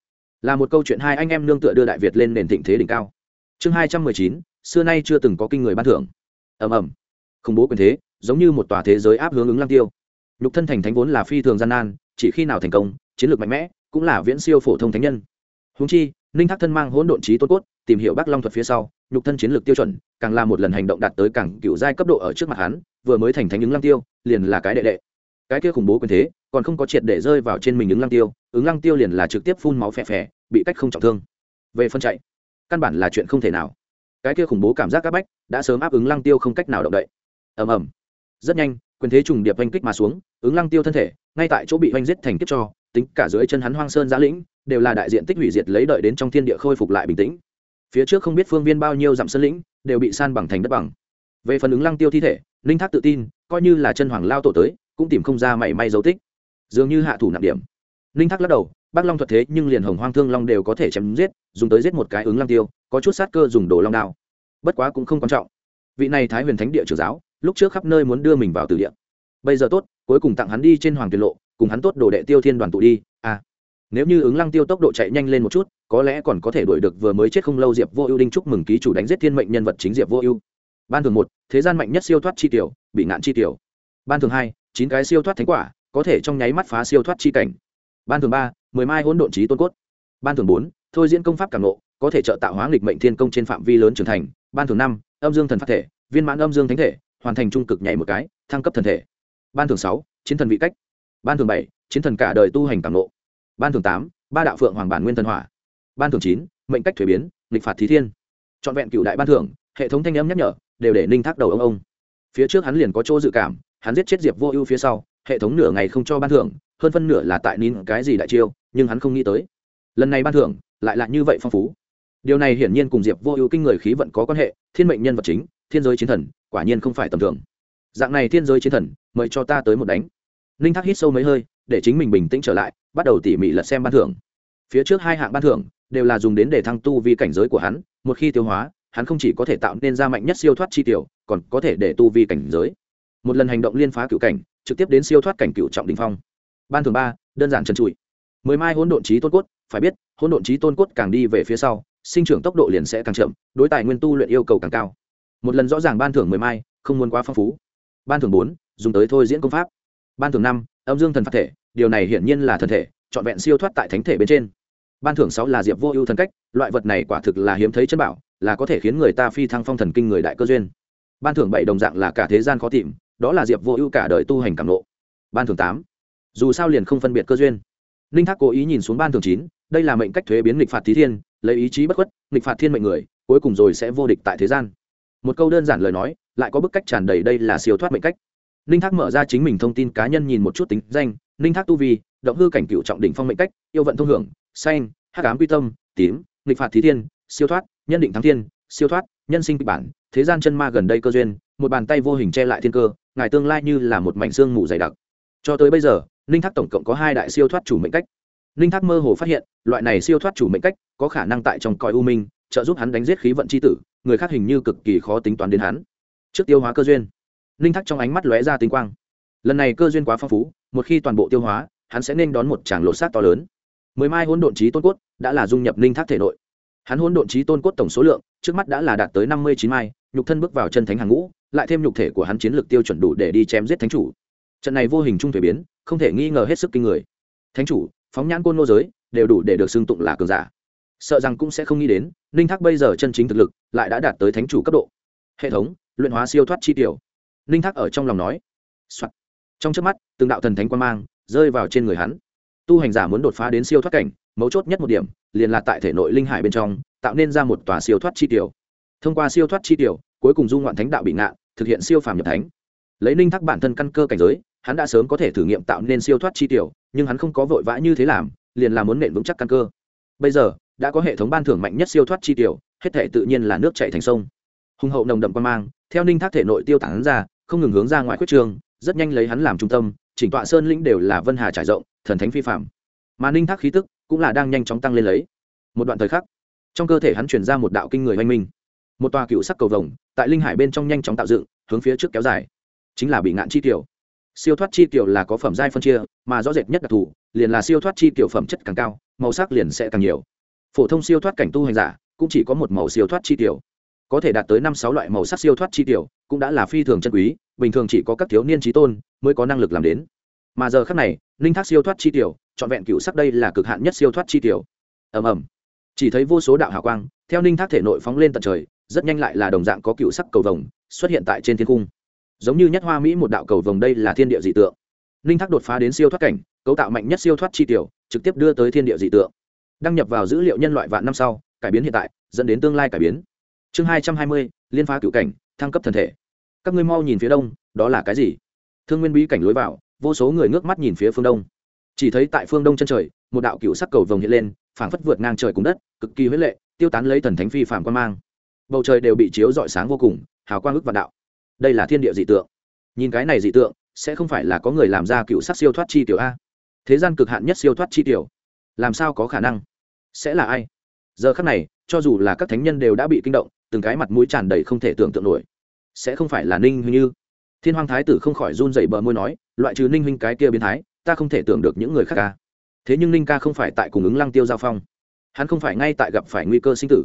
Là một câu chuyện hai anh em nương tựa đưa đại việt lên nền thịnh thế đỉnh cao. Chương hai trăm mười chín, xưa nay chưa từng có kinh người ban thưởng. Ầm ầm. Khủng bố quyền thế, giống như một tòa thế giới áp hướng ứng lăng tiêu. Nhục thân thành thánh vốn là phi thường gian nan, chỉ khi nào thành công, chiến lược mạnh mẽ, cũng là viễn siêu phổ thông thánh nhân. Húng chi ninh thác thân mang hỗn độn trí tôn cốt, tìm hiểu bắc long thuật phía sau, nhục thân chiến lược tiêu chuẩn, càng là một lần hành động đạt tới càng cựu giai cấp độ ở trước mặt hắn, vừa mới thành thánh ứng lăng tiêu, liền là cái đệ đệ. Cái kia khủng bố quyền thế, còn không có triệt để rơi vào trên mình ứng lăng tiêu, ứng lăng tiêu liền là trực tiếp phun máu phè phè, bị cách không trọng thương. Về phân chạy, căn bản là chuyện không thể nào. Cái kia khủng bố cảm giác các bách, đã sớm áp ứng lăng tiêu không cách nào động đậy. Ầm ầm. Rất nhanh, quyền thế trùng điệp oanh kích mà xuống, ứng lăng tiêu thân thể, ngay tại chỗ bị oanh giết thành kiếp cho, tính cả dưới chân hắn hoang sơn giã lĩnh đều là đại diện tích hủy diệt lấy đợi đến trong thiên địa khôi phục lại bình tĩnh. Phía trước không biết phương viên bao nhiêu dặm sơn lĩnh, đều bị san bằng thành đất bằng. Về phần ứng lăng tiêu thi thể linh thác tự tin, coi như là chân hoàng lao tổ tới, cũng tìm không ra mảy may dấu tích. Dường như hạ thủ nặng điểm. Linh thác lắc đầu bác long thuật thế nhưng liền hồng hoang thương long đều có thể chém giết, dùng tới giết một cái ứng lăng tiêu, có chút sát cơ dùng đồ long đao. Bất quá cũng không quan trọng. Vị này thái huyền thánh địa trưởng giáo, lúc trước khắp nơi muốn đưa mình vào từ địa. Bây giờ tốt, cuối cùng tặng hắn đi trên hoàng tuyệt lộ, cùng hắn tốt đồ đệ tiêu thiên đoàn tụ đi nếu như ứng lăng tiêu tốc độ chạy nhanh lên một chút, có lẽ còn có thể đuổi được vừa mới chết không lâu diệp vô ưu đinh chúc mừng ký chủ đánh giết thiên mệnh nhân vật chính diệp vô ưu. Ban thường một, thế gian mạnh nhất siêu thoát chi tiểu, bị ngạn chi tiểu. Ban thường hai, chín cái siêu thoát thánh quả, có thể trong nháy mắt phá siêu thoát chi cảnh. Ban thường ba, mười mai hỗn độn trí tôn cốt. Ban thường bốn, thôi diễn công pháp cảm nộ có thể trợ tạo hóa nghịch mệnh thiên công trên phạm vi lớn trưởng thành. Ban thường năm, âm dương thần phát thể, viên mãn âm dương thánh thể, hoàn thành trung cực nhảy một cái, thăng cấp thần thể. Ban thường sáu, chiến thần vị cách. Ban thường bảy, chiến thần cả đời tu hành cảm nộ ban thường tám, ba đạo phượng hoàng bản nguyên thần hỏa. Ban thường chín, mệnh cách thuế biến, nghịch phạt thí thiên. Trọn vẹn cựu đại ban thưởng, hệ thống thanh âm nhắc nhở, đều để ninh thác đầu ông ông. Phía trước hắn liền có chỗ dự cảm, hắn giết chết diệp vô ưu phía sau, hệ thống nửa ngày không cho ban thưởng, hơn phân nửa là tại nín cái gì đại chiêu, nhưng hắn không nghĩ tới. Lần này ban thưởng, lại là như vậy phong phú. Điều này hiển nhiên cùng diệp vô ưu kinh người khí vận có quan hệ, thiên mệnh nhân vật chính, thiên giới chiến thần, quả nhiên không phải tầm thường. Dạng này thiên giới chiến thần, mời cho ta tới một đánh. Ninh thác hít sâu mấy hơi, để chính mình bình tĩnh trở lại bắt đầu tỉ mỉ lật xem ban thưởng. Phía trước hai hạng ban thưởng đều là dùng đến để thăng tu vi cảnh giới của hắn, một khi tiêu hóa, hắn không chỉ có thể tạo nên ra mạnh nhất siêu thoát chi tiểu, còn có thể để tu vi cảnh giới. Một lần hành động liên phá cựu cảnh, trực tiếp đến siêu thoát cảnh cựu trọng đình phong. Ban thường ba, đơn giản trần trụi. Mười mai hỗn độn trí tôn cốt, phải biết, hỗn độn trí tôn cốt càng đi về phía sau, sinh trưởng tốc độ liền sẽ càng chậm, đối tài nguyên tu luyện yêu cầu càng cao. Một lần rõ ràng ban thưởng mười mai, không muốn quá phong phú. Ban thưởng bốn, dùng tới thôi diễn công pháp. Ban thưởng năm, âm dương thần phát thể điều này hiển nhiên là thần thể, trọn vẹn siêu thoát tại thánh thể bên trên. Ban thưởng sáu là diệp vô ưu thần cách, loại vật này quả thực là hiếm thấy chân bảo, là có thể khiến người ta phi thăng phong thần kinh người đại cơ duyên. Ban thưởng bảy đồng dạng là cả thế gian khó tìm, đó là diệp vô ưu cả đời tu hành cảm lộ ban thưởng tám, dù sao liền không phân biệt cơ duyên. Ninh thác cố ý nhìn xuống ban thưởng chín, đây là mệnh cách thuế biến nghịch phạt thí thiên, lấy ý chí bất khuất, nghịch phạt thiên mệnh người, cuối cùng rồi sẽ vô địch tại thế gian. Một câu đơn giản lời nói, lại có bức cách tràn đầy đây là siêu thoát mệnh cách. Ninh thác mở ra chính mình thông tin cá nhân nhìn một chút tính danh ninh thác tu vi, động hư cảnh cựu trọng đỉnh phong mệnh cách, yêu vận thông hưởng, xanh hát ám quy tâm, tím, nghịch phạt thí thiên, siêu thoát, nhân định thắng thiên, siêu thoát, nhân sinh kịch bản, thế gian chân ma gần đây cơ duyên, một bàn tay vô hình che lại thiên cơ, ngài tương lai như là một mảnh xương mù dày đặc. Cho tới bây giờ, ninh thác tổng cộng có hai đại siêu thoát chủ mệnh cách. Ninh thác mơ hồ phát hiện, loại này siêu thoát chủ mệnh cách có khả năng tại trong cõi u minh, trợ giúp hắn đánh giết khí vận c h i tử, người khác hình như cực kỳ khó tính toán đến hắn. Trước tiêu hóa cơ duyên, ninh thác trong ánh mắt lóe ra tinh quang. Lần này cơ duyên quá phong phú một khi toàn bộ tiêu hóa, hắn sẽ nên đón một tràng lột xác to lớn. Mười mai hỗn độn trí tôn cốt đã là dung nhập ninh thác thể nội. Hắn hỗn độn trí tôn cốt tổng số lượng trước mắt đã là đạt tới năm mươi chín mai, nhục thân bước vào chân thánh hàng ngũ, lại thêm nhục thể của hắn chiến lược tiêu chuẩn đủ để đi chém giết thánh chủ. Trận này vô hình trung thuế biến, không thể nghi ngờ hết sức kinh người. Thánh chủ, phóng nhãn côn nô giới, đều đủ để được xưng tụng là cường giả. Sợ rằng cũng sẽ không nghĩ đến ninh thác bây giờ chân chính thực lực lại đã đạt tới thánh chủ cấp độ. Hệ thống, luyện hóa siêu thoát chi tiểu. Ninh thác ở trong lòng nói. Soạn. trong trước mắt từng đạo thần thánh quan mang rơi vào trên người hắn. Tu hành giả muốn đột phá đến siêu thoát cảnh, mấu chốt nhất một điểm, liền là tại thể nội linh hải bên trong, tạo nên ra một tòa siêu thoát chi tiểu. Thông qua siêu thoát chi tiểu, cuối cùng du ngoạn thánh đạo bị ngạn thực hiện siêu phàm nhập thánh. Lấy ninh thác bản thân căn cơ cảnh giới, hắn đã sớm có thể thử nghiệm tạo nên siêu thoát chi tiểu, nhưng hắn không có vội vã như thế làm, liền là muốn nện vững chắc căn cơ. Bây giờ, đã có hệ thống ban thưởng mạnh nhất siêu thoát chi tiểu, hết thể tự nhiên là nước chảy thành sông. Hùng hậu nồng đậm quan mang, theo ninh thác thể nội tiêu tản ra, không ngừng hướng ra ngoài quyết trường, rất nhanh lấy hắn làm trung tâm chỉnh tọa sơn lĩnh đều là vân hà trải rộng, thần thánh phi phạm mà ninh thác khí tức cũng là đang nhanh chóng tăng lên lấy. Một đoạn thời khắc, trong cơ thể hắn chuyển ra một đạo kinh người oanh minh. Một tòa cựu sắc cầu vồng tại linh hải bên trong nhanh chóng tạo dựng, hướng phía trước kéo dài. Chính là bị ngạn chi tiểu. Siêu thoát chi tiểu là có phẩm giai phân chia, mà rõ rệt nhất đặc thù, liền là siêu thoát chi tiểu phẩm chất càng cao, màu sắc liền sẽ càng nhiều. Phổ thông siêu thoát cảnh tu hành giả, cũng chỉ có một màu siêu thoát chi tiểu. Có thể đạt tới năm sáu loại màu sắc siêu thoát chi tiểu, cũng đã là phi thường chân quý bình thường chỉ có các thiếu niên trí tôn mới có năng lực làm đến. Mà giờ khác này linh thác siêu thoát chi tiểu, trọn vẹn cựu sắc đây là cực hạn nhất siêu thoát chi tiểu. Ầm ầm. Chỉ thấy vô số đạo hào quang, theo ninh thác thể nội phóng lên tận trời, rất nhanh lại là đồng dạng có cựu sắc cầu vồng, xuất hiện tại trên thiên cung. Giống như nhất hoa mỹ một đạo cầu vồng đây là thiên địa dị tượng. Ninh thác đột phá đến siêu thoát cảnh, cấu tạo mạnh nhất siêu thoát chi tiểu, trực tiếp đưa tới thiên địa dị tượng. Đăng nhập vào dữ liệu nhân loại vạn năm sau, cải biến hiện tại, dẫn đến tương lai cải biến. Chương hai trăm hai mươi, liên phá cựu cảnh, thăng cấp thần thể các ngươi mau nhìn phía đông, đó là cái gì? Thương nguyên bí cảnh lối vào, vô số người ngước mắt nhìn phía phương đông. Chỉ thấy tại phương đông chân trời, một đạo cựu sắc cầu vồng hiện lên, phảng phất vượt ngang trời cùng đất, cực kỳ huế lệ, tiêu tán lấy thần thánh phi phạm quan mang. Bầu trời đều bị chiếu rọi sáng vô cùng, hào quang ức vạn đạo. Đây là thiên địa dị tượng. Nhìn cái này dị tượng, sẽ không phải là có người làm ra cựu sắc siêu thoát chi tiểu a. Thế gian cực hạn nhất siêu thoát chi tiểu. Làm sao có khả năng? Sẽ là ai? Giờ khắc này, cho dù là các thánh nhân đều đã bị kinh động, từng cái mặt mũi tràn đầy không thể tưởng tượng nổi sẽ không phải là ninh huynh như. Thiên hoàng thái tử không khỏi run dậy bờ môi nói, loại trừ ninh huynh cái kia biến thái, ta không thể tưởng được những người khác ca thế nhưng ninh ca không phải tại cùng ứng lăng tiêu giao phong. Hắn không phải ngay tại gặp phải nguy cơ sinh tử.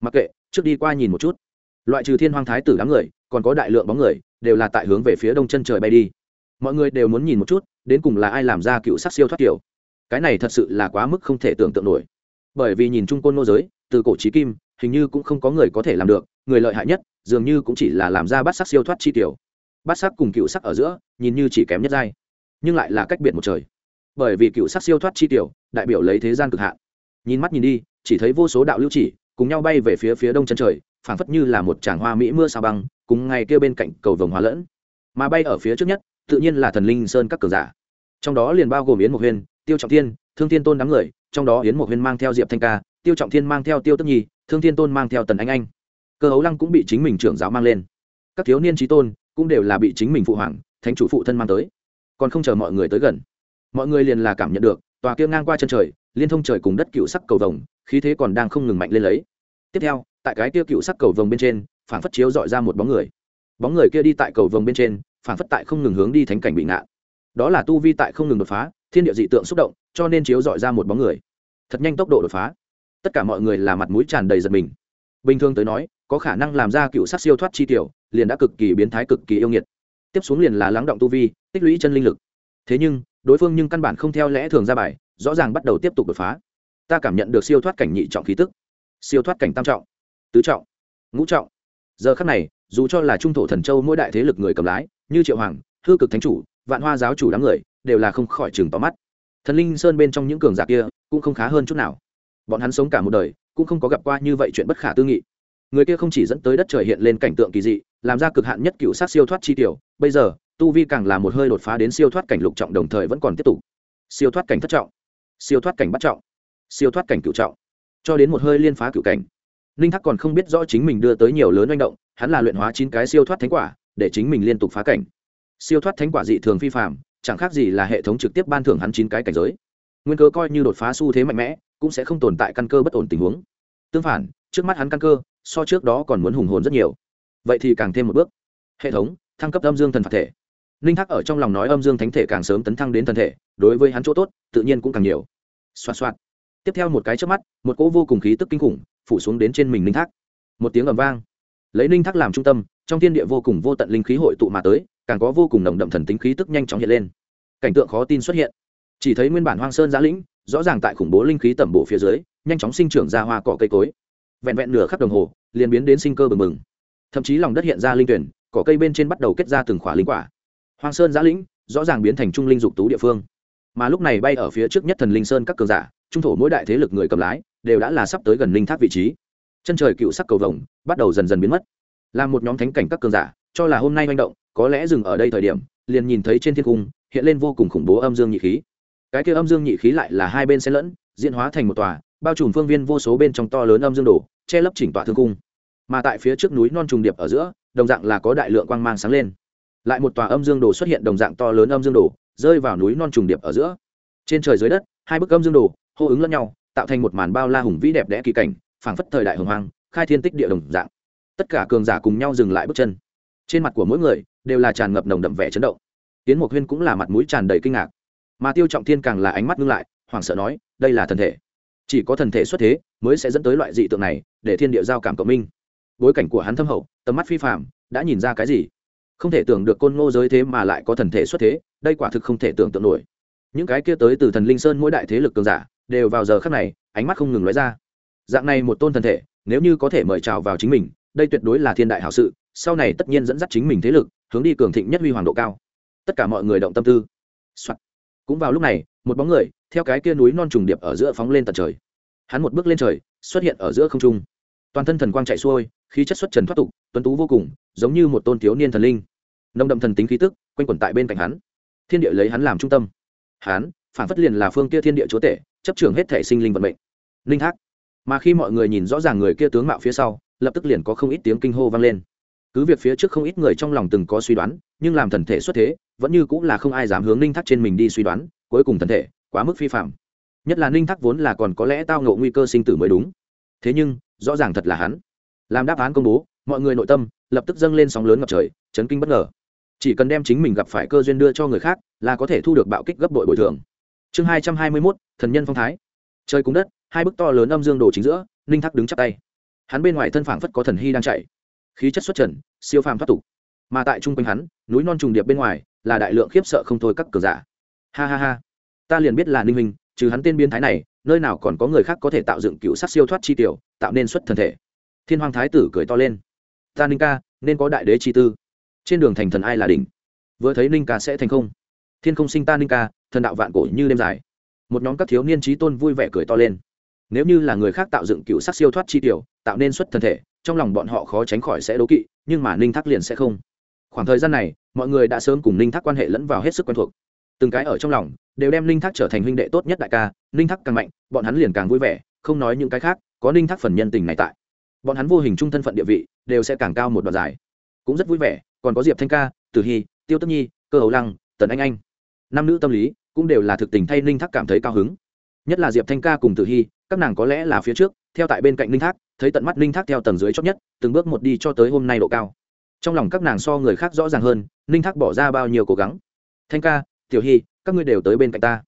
Mặc kệ, trước đi qua nhìn một chút. Loại trừ thiên hoang thái tử đám người, còn có đại lượng bóng người, đều là tại hướng về phía đông chân trời bay đi. Mọi người đều muốn nhìn một chút, đến cùng là ai làm ra cựu sắc siêu thoát kiểu. Cái này thật sự là quá mức không thể tưởng tượng nổi. Bởi vì nhìn chung côn nô giới, từ cổ trí kim, hình như cũng không có người có thể làm được, người lợi hại nhất dường như cũng chỉ là làm ra bát sắc siêu thoát chi tiểu. Bát sắc cùng cựu sắc ở giữa, nhìn như chỉ kém nhất giai, nhưng lại là cách biệt một trời. Bởi vì cựu sắc siêu thoát chi tiểu, đại biểu lấy thế gian cực hạn. Nhìn mắt nhìn đi, chỉ thấy vô số đạo lưu chỉ, cùng nhau bay về phía phía đông chân trời, phảng phất như là một tràng hoa mỹ mưa sao băng, cùng ngay kia bên cạnh cầu vồng hóa lẫn. Mà bay ở phía trước nhất, tự nhiên là thần linh sơn các cường giả. Trong đó liền bao gồm yến mộc huyên, tiêu trọng thiên, thương thiên tôn đám người, trong đó yến mộc huyên mang theo diệp thanh ca, tiêu trọng thiên mang theo tiêu tức nhi, thương thiên tôn mang theo tần anh anh cơ hấu lăng cũng bị chính mình trưởng giáo mang lên. Các thiếu niên trí tôn cũng đều là bị chính mình phụ hoàng, thánh chủ phụ thân mang tới. Còn không chờ mọi người tới gần, mọi người liền là cảm nhận được, tòa kia ngang qua chân trời, liên thông trời cùng đất cựu sắc cầu vồng, khí thế còn đang không ngừng mạnh lên lấy. Tiếp theo, tại cái kia cựu sắc cầu vồng bên trên phản phất chiếu dọi ra một bóng người. Bóng người kia đi tại cầu vồng bên trên phản phất tại không ngừng hướng đi thánh cảnh bị ngạn đó là tu vi tại không ngừng đột phá, thiên địa dị tượng xúc động, cho nên chiếu dọi ra một bóng người. Thật nhanh tốc độ đột phá. Tất cả mọi người là mặt mũi tràn đầy giật mình. Bình thường tới nói có khả năng làm ra cựu sắc siêu thoát chi tiểu, liền đã cực kỳ biến thái cực kỳ yêu nghiệt. Tiếp xuống liền là lắng động tu vi, tích lũy chân linh lực. Thế nhưng, đối phương nhưng căn bản không theo lẽ thường ra bài, rõ ràng bắt đầu tiếp tục đột phá. Ta cảm nhận được siêu thoát cảnh nhị trọng khí tức. Siêu thoát cảnh tam trọng, tứ trọng, ngũ trọng. Giờ khắc này, dù cho là trung thổ thần châu mỗi đại thế lực người cầm lái, như triệu hoàng, hư cực thánh chủ, vạn hoa giáo chủ đám người, đều là không khỏi chừng tóm mắt. Thần linh sơn bên trong những cường giả kia cũng không khá hơn chút nào. Bọn hắn sống cả một đời, cũng không có gặp qua như vậy chuyện bất khả tư nghị người kia không chỉ dẫn tới đất trời hiện lên cảnh tượng kỳ dị, làm ra cực hạn nhất cựu sát siêu thoát chi tiểu, bây giờ, tu vi càng là một hơi đột phá đến siêu thoát cảnh lục trọng đồng thời vẫn còn tiếp tục. Siêu thoát cảnh thất trọng, siêu thoát cảnh bắt trọng, siêu thoát cảnh cựu trọng, cho đến một hơi liên phá cựu cảnh. Ninh thắc còn không biết rõ chính mình đưa tới nhiều lớn manh động, hắn là luyện hóa chín cái siêu thoát thánh quả, để chính mình liên tục phá cảnh. Siêu thoát thánh quả dị thường phi phạm chẳng khác gì là hệ thống trực tiếp ban thưởng hắn chín cái cảnh giới. Nguyên cơ coi như đột phá xu thế mạnh mẽ, cũng sẽ không tồn tại căn cơ bất ổn tình huống. Tương phản, trước mắt hắn căn cơ so trước đó còn muốn hùng hồn rất nhiều. Vậy thì càng thêm một bước. Hệ thống, thăng cấp âm dương thần phạt thể. Ninh thác ở trong lòng nói âm dương thánh thể càng sớm tấn thăng đến thần thể, đối với hắn chỗ tốt, tự nhiên cũng càng nhiều. Xoạt xoạt. Tiếp theo một cái trước mắt, một cỗ vô cùng khí tức kinh khủng phủ xuống đến trên mình ninh thác. Một tiếng ầm vang. Lấy ninh thác làm trung tâm, trong thiên địa vô cùng vô tận linh khí hội tụ mà tới, càng có vô cùng nồng đậm thần tính khí tức nhanh chóng hiện lên. Cảnh tượng khó tin xuất hiện. Chỉ thấy nguyên bản hoang sơn giã lĩnh, rõ ràng tại khủng bố linh khí tẩm bộ phía dưới, nhanh chóng sinh trưởng ra hoa cỏ cây cối vẹn vẹn nửa khắp đồng hồ, liền biến đến sinh cơ bừng bừng. Thậm chí lòng đất hiện ra linh tuyển, cỏ cây bên trên bắt đầu kết ra từng khỏa linh quả. Hoàng sơn giã lĩnh rõ ràng biến thành trung linh dục tú địa phương. Mà lúc này bay ở phía trước nhất thần linh sơn các cường giả, trung thổ mỗi đại thế lực người cầm lái, đều đã là sắp tới gần linh tháp vị trí. Chân trời cựu sắc cầu vồng bắt đầu dần dần biến mất. Là một nhóm thánh cảnh các cường giả, cho là hôm nay manh động, có lẽ dừng ở đây thời điểm, liền nhìn thấy trên thiên cung, hiện lên vô cùng khủng bố âm dương nhị khí. Cái kia âm dương nhị khí lại là hai bên xen lẫn, diễn hóa thành một tòa, bao trùm phương viên vô số bên trong to lớn âm dương đổ che lấp chỉnh tọa thương cung mà tại phía trước núi non trùng điệp ở giữa, đồng dạng là có đại lượng quang mang sáng lên. Lại một tòa âm dương đồ xuất hiện đồng dạng to lớn âm dương đồ, rơi vào núi non trùng điệp ở giữa. Trên trời dưới đất, hai bức âm dương đồ, hô ứng lẫn nhau, tạo thành một màn bao la hùng vĩ đẹp đẽ kỳ cảnh, phảng phất thời đại hồng hoang, khai thiên tích địa đồng dạng. Tất cả cường giả cùng nhau dừng lại bước chân. Trên mặt của mỗi người, đều là tràn ngập nồng đậm vẻ chấn động. Tiến mộc huyên cũng là mặt mũi tràn đầy kinh ngạc. Mà tiêu trọng thiên càng là ánh mắt ngưng lại, hoảng sợ nói, đây là thần thể. Chỉ có thần thể xuất thế mới sẽ dẫn tới loại dị tượng này, để thiên địa giao cảm cộng minh. Bối cảnh của hắn thâm hậu, tầm mắt phi phạm đã nhìn ra cái gì? Không thể tưởng được côn ngô giới thế mà lại có thần thể xuất thế, đây quả thực không thể tưởng tượng nổi. Những cái kia tới từ thần linh sơn mỗi đại thế lực cường giả, đều vào giờ khắc này, ánh mắt không ngừng lóe ra. Dạng này một tôn thần thể, nếu như có thể mời chào vào chính mình, đây tuyệt đối là thiên đại hảo sự, sau này tất nhiên dẫn dắt chính mình thế lực, hướng đi cường thịnh nhất huy hoàng độ cao. Tất cả mọi người động tâm tư、Soạn. cũng vào lúc này, một bóng người, theo cái kia núi non trùng điệp ở giữa phóng lên tận trời hắn một bước lên trời, xuất hiện ở giữa không trung. Toàn thân thần quang chạy xuôi, khí chất xuất trần thoát tục, tuấn tú vô cùng, giống như một tôn thiếu niên thần linh. Nông đậm thần tính khí tức, quanh quẩn tại bên cạnh hắn. Thiên địa lấy hắn làm trung tâm. Hắn, phản phất liền là phương kia thiên địa chúa tể, chấp trường hết thể sinh linh vận mệnh. Linh thác mà khi mọi người nhìn rõ ràng người kia tướng mạo phía sau, lập tức liền có không ít tiếng kinh hô vang lên. Cứ việc phía trước không ít người trong lòng từng có suy đoán, nhưng làm thần thể xuất thế, vẫn như cũng là không ai dám hướng linh thác trên mình đi suy đoán, cuối cùng thần thể quá mức phi phạm nhất là ninh thắc vốn là còn có lẽ tao ngộ nguy cơ sinh tử mới đúng. Thế nhưng, rõ ràng thật là hắn. Làm đáp án công bố, mọi người nội tâm lập tức dâng lên sóng lớn ngập trời, chấn kinh bất ngờ. Chỉ cần đem chính mình gặp phải cơ duyên đưa cho người khác, là có thể thu được bạo kích gấp đội bồi thường. Chương hai trăm hai mươi mốt, thần nhân phong thái. Trời cung đất, hai bức to lớn âm dương đồ chính giữa, ninh thắc đứng chắp tay. Hắn bên ngoài thân phảng phất có thần hy đang chạy. Khí chất xuất trần, siêu phàm thoát tục. Mà tại chung quanh hắn, núi non trùng điệp bên ngoài, là đại lượng khiếp sợ không thôi các cờ giả. Ha ha ha. Ta liền biết là ninh minh trừ hắn tên biên thái này, nơi nào còn có người khác có thể tạo dựng cựu sắc siêu thoát chi tiểu, tạo nên xuất thần thể. Thiên hoàng thái tử cười to lên. Ta ninh ca, nên có đại đế chi tư. Trên đường thành thần ai là đỉnh? Vừa thấy ninh ca sẽ thành không? Thiên không sinh ta ninh ca, thần đạo vạn cổ như đêm dài. Một nhóm các thiếu niên trí tôn vui vẻ cười to lên. Nếu như là người khác tạo dựng cựu sắc siêu thoát chi tiểu, tạo nên xuất thần thể, trong lòng bọn họ khó tránh khỏi sẽ đố kỵ, nhưng mà ninh thác liền sẽ không. Khoảng thời gian này, mọi người đã sớm cùng ninh thác quan hệ lẫn vào hết sức quen thuộc từng cái ở trong lòng, đều đem ninh thác trở thành huynh đệ tốt nhất đại ca, ninh thác càng mạnh, bọn hắn liền càng vui vẻ, không nói những cái khác, có ninh thác phần nhân tình này tại. Bọn hắn vô hình trung thân phận địa vị, đều sẽ càng cao một đoạn dài. Cũng rất vui vẻ, còn có diệp thanh ca, tử hy, tiêu tất nhi, cơ hầu lăng, tần anh anh. Nam nữ tâm lý, cũng đều là thực tình thay ninh thác cảm thấy cao hứng. Nhất là diệp thanh ca cùng tử hy, các nàng có lẽ là phía trước, theo tại bên cạnh ninh thác, thấy tận mắt ninh thác theo tầng dưới chót nhất, từng bước một đi cho tới hôm nay độ cao. Trong lòng các nàng so người khác rõ ràng hơn, ninh thác bỏ ra bao nhiêu cố gắng. Thanh ca tiểu hy, các ngươi đều tới bên cạnh ta.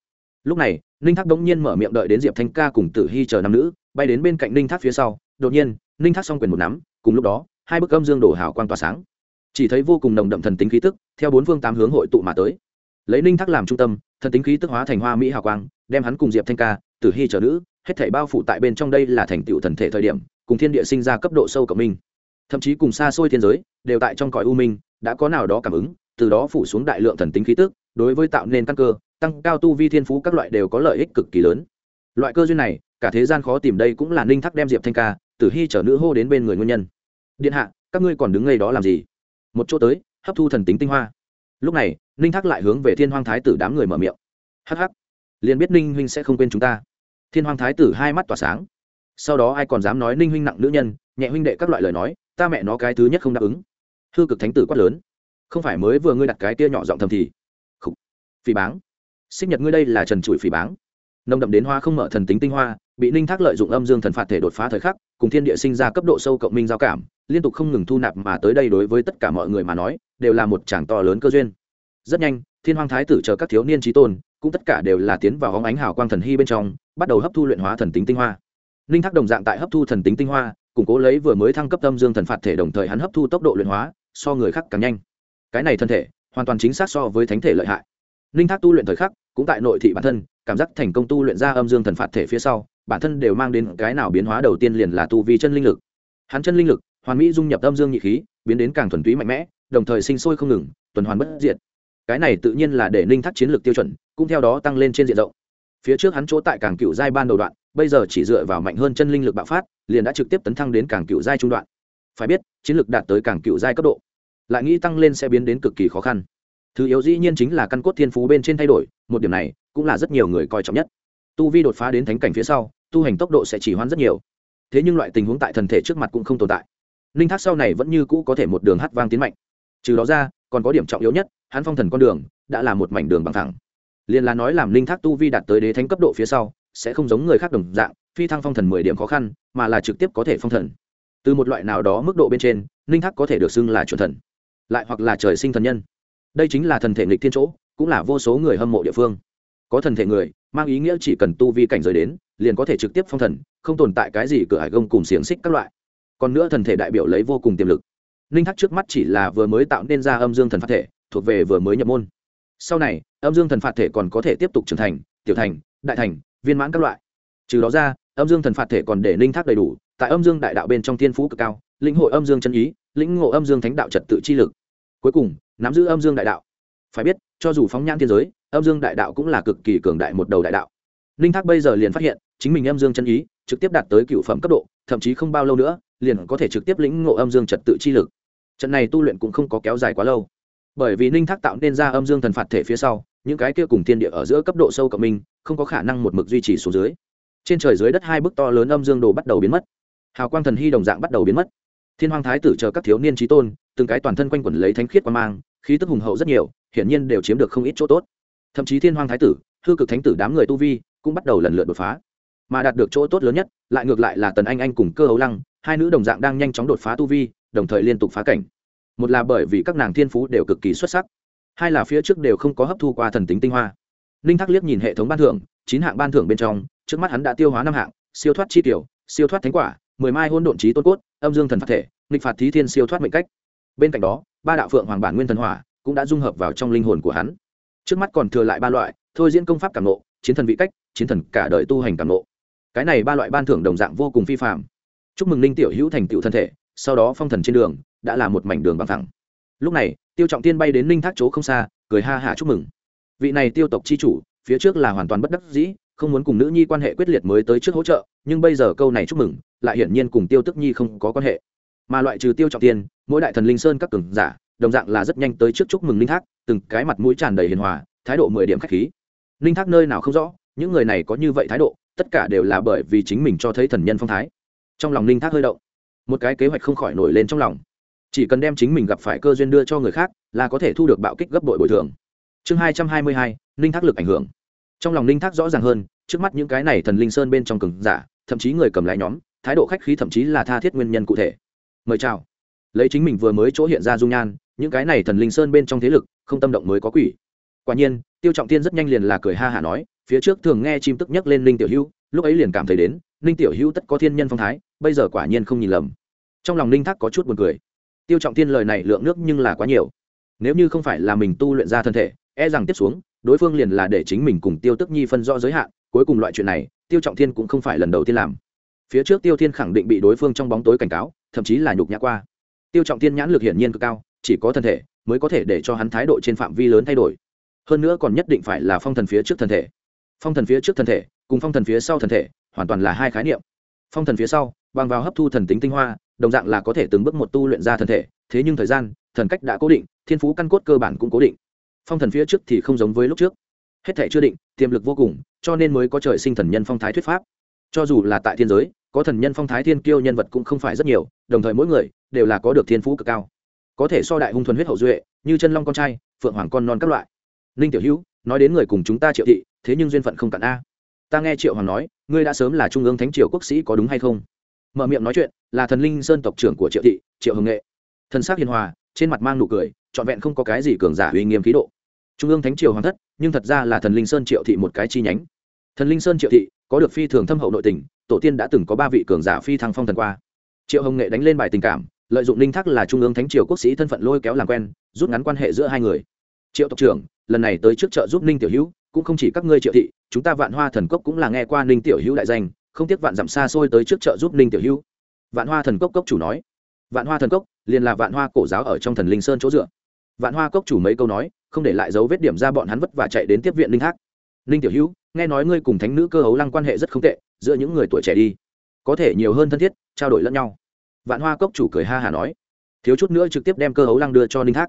Lúc này, ninh thác bỗng nhiên mở miệng đợi đến diệp thanh ca cùng tử hy chờ nam nữ, bay đến bên cạnh ninh thác phía sau. Đột nhiên, ninh thác s quyền một nắm, cùng lúc đó, hai bức âm dương đổ hào quang tỏa sáng. Chỉ thấy vô cùng nồng đậm thần tính khí tức, theo bốn phương tám hướng hội tụ mà tới. Lấy ninh thác làm trung tâm, thần tính khí tức hóa thành hoa mỹ hào quang, đem hắn cùng diệp thanh ca, tử hy chờ nữ, hết thể bao phủ tại bên trong đây là thành tựu thần thể thời điểm, cùng thiên địa sinh ra cấp độ sâu cộng minh. Thậm chí cùng xa xôi thiên giới, đều tại trong cõi u minh, đã có nào đó cảm ứng, từ đó phủ xuống đại lượng thần tính khí tức đối với tạo nên căn cơ, tăng cao tu vi thiên phú các loại đều có lợi ích cực kỳ lớn. Loại cơ duyên này, cả thế gian khó tìm đây cũng là ninh thắc đem diệp thanh ca, tử hy chở nữ hô đến bên người nguyên nhân. Điện hạ, các ngươi còn đứng ngay đó làm gì? Một chỗ tới, hấp thu thần tính tinh hoa. Lúc này, ninh thắc lại hướng về thiên hoang thái tử đám người mở miệng. Hh liền biết ninh huynh sẽ không quên chúng ta. Thiên hoang thái tử hai mắt tỏa sáng. Sau đó ai còn dám nói ninh huynh nặng nữ nhân, nhẹ huynh đệ các loại lời nói, ta mẹ nó cái thứ nhất không đáp ứng. Hư cực thánh tử quát lớn. Không phải mới vừa ngươi đặt cái tia nhỏ giọng thầm thì phỉ báng. Xích nhật ngươi đây là trần trụi phỉ báng. Nồng đậm đến hoa không mở thần tính tinh hoa, bị ninh thác lợi dụng âm dương thần phạt thể đột phá thời khắc, cùng thiên địa sinh ra cấp độ sâu cộng minh giao cảm, liên tục không ngừng thu nạp mà tới đây đối với tất cả mọi người mà nói, đều là một chàng to lớn cơ duyên. Rất nhanh, thiên hoàng thái tử chờ các thiếu niên trí tôn, cũng tất cả đều là tiến vào hóng ánh hào quang thần hy bên trong, bắt đầu hấp thu luyện hóa thần tính tinh hoa. Ninh thác đồng dạng tại hấp thu thần tính tinh hoa, củng cố lấy vừa mới thăng cấp tâm dương thần phạt thể đồng thời hắn hấp thu tốc độ luyện hóa, so người khác càng nhanh. Cái này thân thể, hoàn toàn chính xác so với thánh thể lợi hại ninh thác tu luyện thời khắc, cũng tại nội thị bản thân, cảm giác thành công tu luyện ra âm dương thần phạt thể phía sau, bản thân đều mang đến cái nào biến hóa đầu tiên liền là tu vi chân linh lực. Hắn chân linh lực, hoàn mỹ dung nhập âm dương nhị khí, biến đến càng thuần túy mạnh mẽ, đồng thời sinh sôi không ngừng, tuần hoàn bất diệt. Cái này tự nhiên là để ninh thác chiến lược tiêu chuẩn, cũng theo đó tăng lên trên diện rộng. Phía trước hắn chỗ tại cảng cựu giai ban đầu đoạn, bây giờ chỉ dựa vào mạnh hơn chân linh lực bạo phát, liền đã trực tiếp tấn thăng đến cảng cựu giai trung đoạn. Phải biết, chiến lược đạt tới cảng cựu giai cấp độ, lại nghĩ tăng lên sẽ biến đến cực kỳ khó khăn thứ yếu dĩ nhiên chính là căn cốt thiên phú bên trên thay đổi, một điểm này cũng là rất nhiều người coi trọng nhất. Tu vi đột phá đến thánh cảnh phía sau, tu hành tốc độ sẽ chỉ hoãn rất nhiều. Thế nhưng loại tình huống tại thần thể trước mặt cũng không tồn tại. Ninh thác sau này vẫn như cũ có thể một đường hát vang tiến mạnh. Trừ đó ra, còn có điểm trọng yếu nhất, hắn phong thần con đường đã là một mảnh đường bằng thẳng. Liền là nói làm ninh thác tu vi đạt tới đế thánh cấp độ phía sau, sẽ không giống người khác đồng dạng, phi thăng phong thần mười điểm khó khăn, mà là trực tiếp có thể phong thần. Từ một loại nào đó mức độ bên trên ninh thác có thể được xưng là chuẩn thần, lại hoặc là trời sinh thần nhân đây chính là thần thể nghịch thiên chỗ, cũng là vô số người hâm mộ địa phương. Có thần thể người, mang ý nghĩa chỉ cần tu vi cảnh giới đến, liền có thể trực tiếp phong thần, không tồn tại cái gì cửa hải gông cùng xiềng xích các loại. Còn nữa thần thể đại biểu lấy vô cùng tiềm lực. Ninh thác trước mắt chỉ là vừa mới tạo nên ra âm dương thần phạt thể, thuộc về vừa mới nhập môn. Sau này, âm dương thần phạt thể còn có thể tiếp tục trưởng thành, tiểu thành, đại thành, viên mãn các loại. Trừ đó ra, âm dương thần phạt thể còn để ninh thác đầy đủ, tại âm dương đại đạo bên trong thiên phú cực cao, lĩnh hội âm dương chân ý, lĩnh ngộ âm dương thánh đạo trật tự chi lực. Cuối cùng nắm giữ âm dương đại đạo. Phải biết, cho dù phóng nhãn thiên giới, âm dương đại đạo cũng là cực kỳ cường đại một đầu đại đạo. Ninh thác bây giờ liền phát hiện, chính mình âm dương chân ý, trực tiếp đạt tới cựu phẩm cấp độ, thậm chí không bao lâu nữa, liền có thể trực tiếp lĩnh ngộ âm dương trật tự chi lực. Trận này tu luyện cũng không có kéo dài quá lâu. Bởi vì ninh thác tạo nên ra âm dương thần phạt thể phía sau, những cái kia cùng thiên địa ở giữa cấp độ sâu cộng minh, không có khả năng một mực duy trì xuống dưới. Trên trời dưới đất hai bức to lớn âm dương đồ bắt đầu biến mất. Hào quang thần hy đồng dạng bắt đầu biến mất. Thiên hoàng thái tử chờ các thiếu niên trí tôn, từng cái toàn thân quanh quẩn lấy thánh khiết qua mang khí tức hùng hậu rất nhiều, hiển nhiên đều chiếm được không ít chỗ tốt. Thậm chí thiên hoàng thái tử, hư cực thánh tử đám người tu vi, cũng bắt đầu lần lượt đột phá. Mà đạt được chỗ tốt lớn nhất, lại ngược lại là tần anh anh cùng cơ hấu lăng, hai nữ đồng dạng đang nhanh chóng đột phá tu vi, đồng thời liên tục phá cảnh. Một là bởi vì các nàng thiên phú đều cực kỳ xuất sắc, hai là phía trước đều không có hấp thu qua thần tính tinh hoa. Ninh thác liếc nhìn hệ thống ban thưởng, chín hạng ban thưởng bên trong, trước mắt hắn đã tiêu hóa năm hạng, siêu thoát chi tiểu, siêu thoát thánh quả, mười mai hôn độn trí tôn cốt, âm dương thần phạt thể, nghịch phạt thí thiên siêu thoát mệnh cách. Bên cạnh đó ba đạo phượng hoàng bản nguyên thần hỏa cũng đã dung hợp vào trong linh hồn của hắn. Trước mắt còn thừa lại ba loại, thôi diễn công pháp cảm nộ chiến thần vị cách, chiến thần cả đời tu hành cảm nộ cái này ba loại ban thưởng đồng dạng vô cùng phi phạm chúc mừng ninh tiểu hữu thành tựu thân thể, sau đó phong thần trên đường, đã là một mảnh đường bằng thẳng lúc này, tiêu trọng tiên bay đến ninh thác chỗ không xa, cười ha hả chúc mừng. Vị này tiêu tộc c h i chủ, phía trước là hoàn toàn bất đắc dĩ, không muốn cùng nữ nhi quan hệ quyết liệt mới tới trước hỗ trợ, nhưng bây giờ câu này chúc mừng, lại hiển nhiên cùng tiêu tức nhi không có quan hệ. Mà loại trừ tiêu trọng tiên mỗi đại thần linh sơn các cường giả, đồng dạng là rất nhanh tới trước chúc mừng linh thác, từng cái mặt mũi tràn đầy hiền hòa, thái độ mười điểm k h á c h khí. Linh thác nơi nào không rõ, những người này có như vậy thái độ, tất cả đều là bởi vì chính mình cho thấy thần nhân phong thái. Trong lòng linh thác hơi động, một cái kế hoạch không khỏi nổi lên trong lòng. Chỉ cần đem chính mình gặp phải cơ duyên đưa cho người khác, là có thể thu được bạo kích gấp bội bồi thường. Chương hai trăm hai mươi hai, linh thác lực ảnh hưởng. Trong lòng linh thác rõ ràng hơn, trước mắt những cái này thần linh sơn bên trong cường giả, thậm chí người cầm lái nhóm, thái độ khách khí thậm chí là tha thiết nguyên nhân cụ thể. Mời chào lấy chính mình vừa mới chỗ hiện ra dung nhan, những cái này thần linh sơn bên trong thế lực, không tâm động mới có quỷ. Quả nhiên, tiêu trọng tiên rất nhanh liền là cười ha hả nói, phía trước thường nghe chim tức nhắc lên ninh tiểu hữu, lúc ấy liền cảm thấy đến, ninh tiểu hữu tất có thiên nhân phong thái, bây giờ quả nhiên không nhìn lầm. Trong lòng ninh thác có chút buồn cười. Tiêu trọng tiên lời này lượng nước nhưng là quá nhiều. Nếu như không phải là mình tu luyện ra thân thể e rằng tiếp xuống, đối phương liền là để chính mình cùng tiêu tức nhi phân rõ giới hạn, cuối cùng loại chuyện này, tiêu trọng thiên cũng không phải lần đầu tiên làm. Phía trước tiêu thiên khẳng định bị đối phương trong bóng tối cảnh cáo, thậm chí là nhục nhã qua tiêu trọng tiên nhãn lực hiển nhiên cực cao, chỉ có thân thể mới có thể để cho hắn thái độ trên phạm vi lớn thay đổi. Hơn nữa còn nhất định phải là phong thần phía trước thân thể. Phong thần phía trước thân thể cùng phong thần phía sau thân thể hoàn toàn là hai khái niệm. Phong thần phía sau, bằng vào hấp thu thần tính tinh hoa, đồng dạng là có thể từng bước một tu luyện ra thân thể, thế nhưng thời gian, thần cách đã cố định, thiên phú căn cốt cơ bản cũng cố định. Phong thần phía trước thì không giống với lúc trước. Hết thể chưa định, tiềm lực vô cùng, cho nên mới có trời sinh thần nhân phong thái thuyết pháp. Cho dù là tại thiên giới có thần nhân phong thái thiên kiêu nhân vật cũng không phải rất nhiều, đồng thời mỗi người đều là có được thiên phú cực cao. Có thể so đại hung thuần huyết hậu duệ, như chân long con trai, phượng hoàng con non các loại. Ninh tiểu hữu, nói đến người cùng chúng ta triệu thị, thế nhưng duyên phận không cạn a. Ta nghe triệu hoàng nói, ngươi đã sớm là trung ương thánh triều quốc sĩ có đúng hay không? Mở miệng nói chuyện, là thần linh sơn tộc trưởng của triệu thị, triệu hồng nghệ. Thần sắc hiền hòa, trên mặt mang nụ cười, trọn vẹn không có cái gì cường giả uy nghiêm khí độ. Trung ương thánh triều hoàng thất, nhưng thật ra là thần linh sơn triệu thị một cái chi nhánh. Thần linh sơn triệu thị có được phi thường thâm hậu nội tình tổ tiên đã từng có ba vị cường giả phi thăng phong thần qua. Triệu hồng nghệ đánh lên bài tình cảm, lợi dụng linh thác là trung ương thánh triều quốc sĩ thân phận lôi kéo làm quen, rút ngắn quan hệ giữa hai người. Triệu tộc trưởng, lần này tới trước chợ giúp ninh tiểu hữu, cũng không chỉ các ngươi triệu thị, chúng ta vạn hoa thần cốc cũng là nghe qua ninh tiểu hữu đại danh, không tiếc vạn dặm xa xôi tới trước chợ giúp ninh tiểu hữu. Vạn hoa thần cốc cốc chủ nói. Vạn hoa thần cốc, liền là vạn hoa cổ giáo ở trong thần linh sơn chỗ dựa. Vạn hoa cốc chủ mấy câu nói, không để lại dấu vết điểm ra bọn hắn vất vả chạy đến tiếp viện linh thác linh tiểu hữu, nghe nói ngươi cùng thánh nữ cơ hấu lăng quan hệ rất không tệ, giữa những người tuổi trẻ đi, có thể nhiều hơn thân thiết, trao đổi lẫn nhau. Vạn hoa cốc chủ cười ha hả nói. Thiếu chút nữa trực tiếp đem cơ hấu lăng đưa cho ninh thác.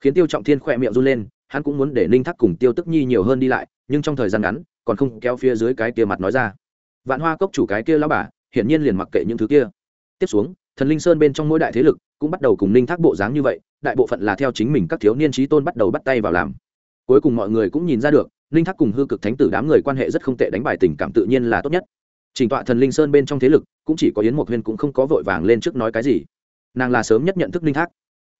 Khiến tiêu trọng thiên khỏe miệng run lên, hắn cũng muốn để ninh thác cùng tiêu tức nhi nhiều hơn đi lại, nhưng trong thời gian ngắn, còn không kéo phía dưới cái kia mặt nói ra. Vạn hoa cốc chủ cái kia lao bà, hiển nhiên liền mặc kệ những thứ kia. Tiếp xuống, thần linh sơn bên trong mỗi đại thế lực, cũng bắt đầu cùng ninh thác bộ dáng như vậy, đại bộ phận là theo chính mình các thiếu niên trí tôn bắt đầu bắt tay vào làm. Cuối cùng mọi người cũng nhìn ra được ninh thác cùng hư cực thánh tử đám người quan hệ rất không tệ, đánh bài tình cảm tự nhiên là tốt nhất. Trình tọa thần linh sơn bên trong thế lực, cũng chỉ có yến mộc huyên cũng không có vội vàng lên trước nói cái gì. Nàng là sớm nhất nhận thức ninh thác.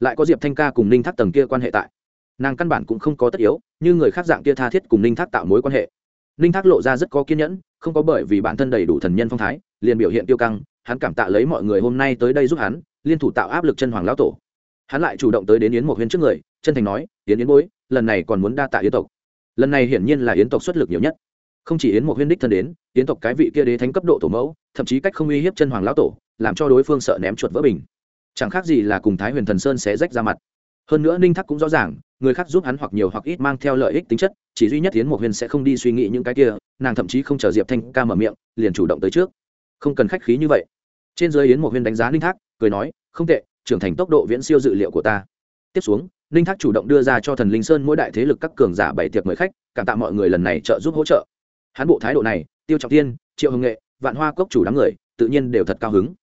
Lại có diệp thanh ca cùng ninh thác tầng kia quan hệ tại. Nàng căn bản cũng không có tất yếu, như người khác dạng kia tha thiết cùng ninh thác tạo mối quan hệ. Ninh thác lộ ra rất có kiên nhẫn, không có bởi vì bản thân đầy đủ thần nhân phong thái, liền biểu hiện tiêu căng, hắn cảm tạ lấy mọi người hôm nay tới đây giúp hắn, liên thủ tạo áp lực chân hoàng lão tổ. Hắn lại chủ động tới đến yến Mộc huyên trước người, chân thành nói, yến yến bối, lần này còn muốn đa tạ yến tộc lần này hiển nhiên là yến tộc xuất lực nhiều nhất. Không chỉ yến một huyên đích thân đến, yến tộc cái vị kia đế thánh cấp độ tổ mẫu, thậm chí cách không uy hiếp chân hoàng lão tổ, làm cho đối phương sợ ném chuột vỡ bình. Chẳng khác gì là cùng thái huyền thần sơn sẽ rách ra mặt. Hơn nữa ninh thắc cũng rõ ràng, người khác giúp hắn hoặc nhiều hoặc ít mang theo lợi ích tính chất, chỉ duy nhất yến một huyền sẽ không đi suy nghĩ những cái kia, nàng thậm chí không chờ diệp thanh ca mở miệng, liền chủ động tới trước. Không cần khách khí như vậy. Trên dưới yến một huyền đánh giá ninh thác, cười nói, không tệ, trưởng thành tốc độ viễn siêu dự liệu của ta tiếp xuống, ninh thác chủ động đưa ra cho thần linh sơn mỗi đại thế lực các cường giả bảy tiệc mời khách, cảm tạ mọi người lần này trợ giúp hỗ trợ. Hắn bộ thái độ này, tiêu trọng tiên triệu hồng nghệ, vạn hoa cốc chủ đám người, tự nhiên đều thật cao hứng.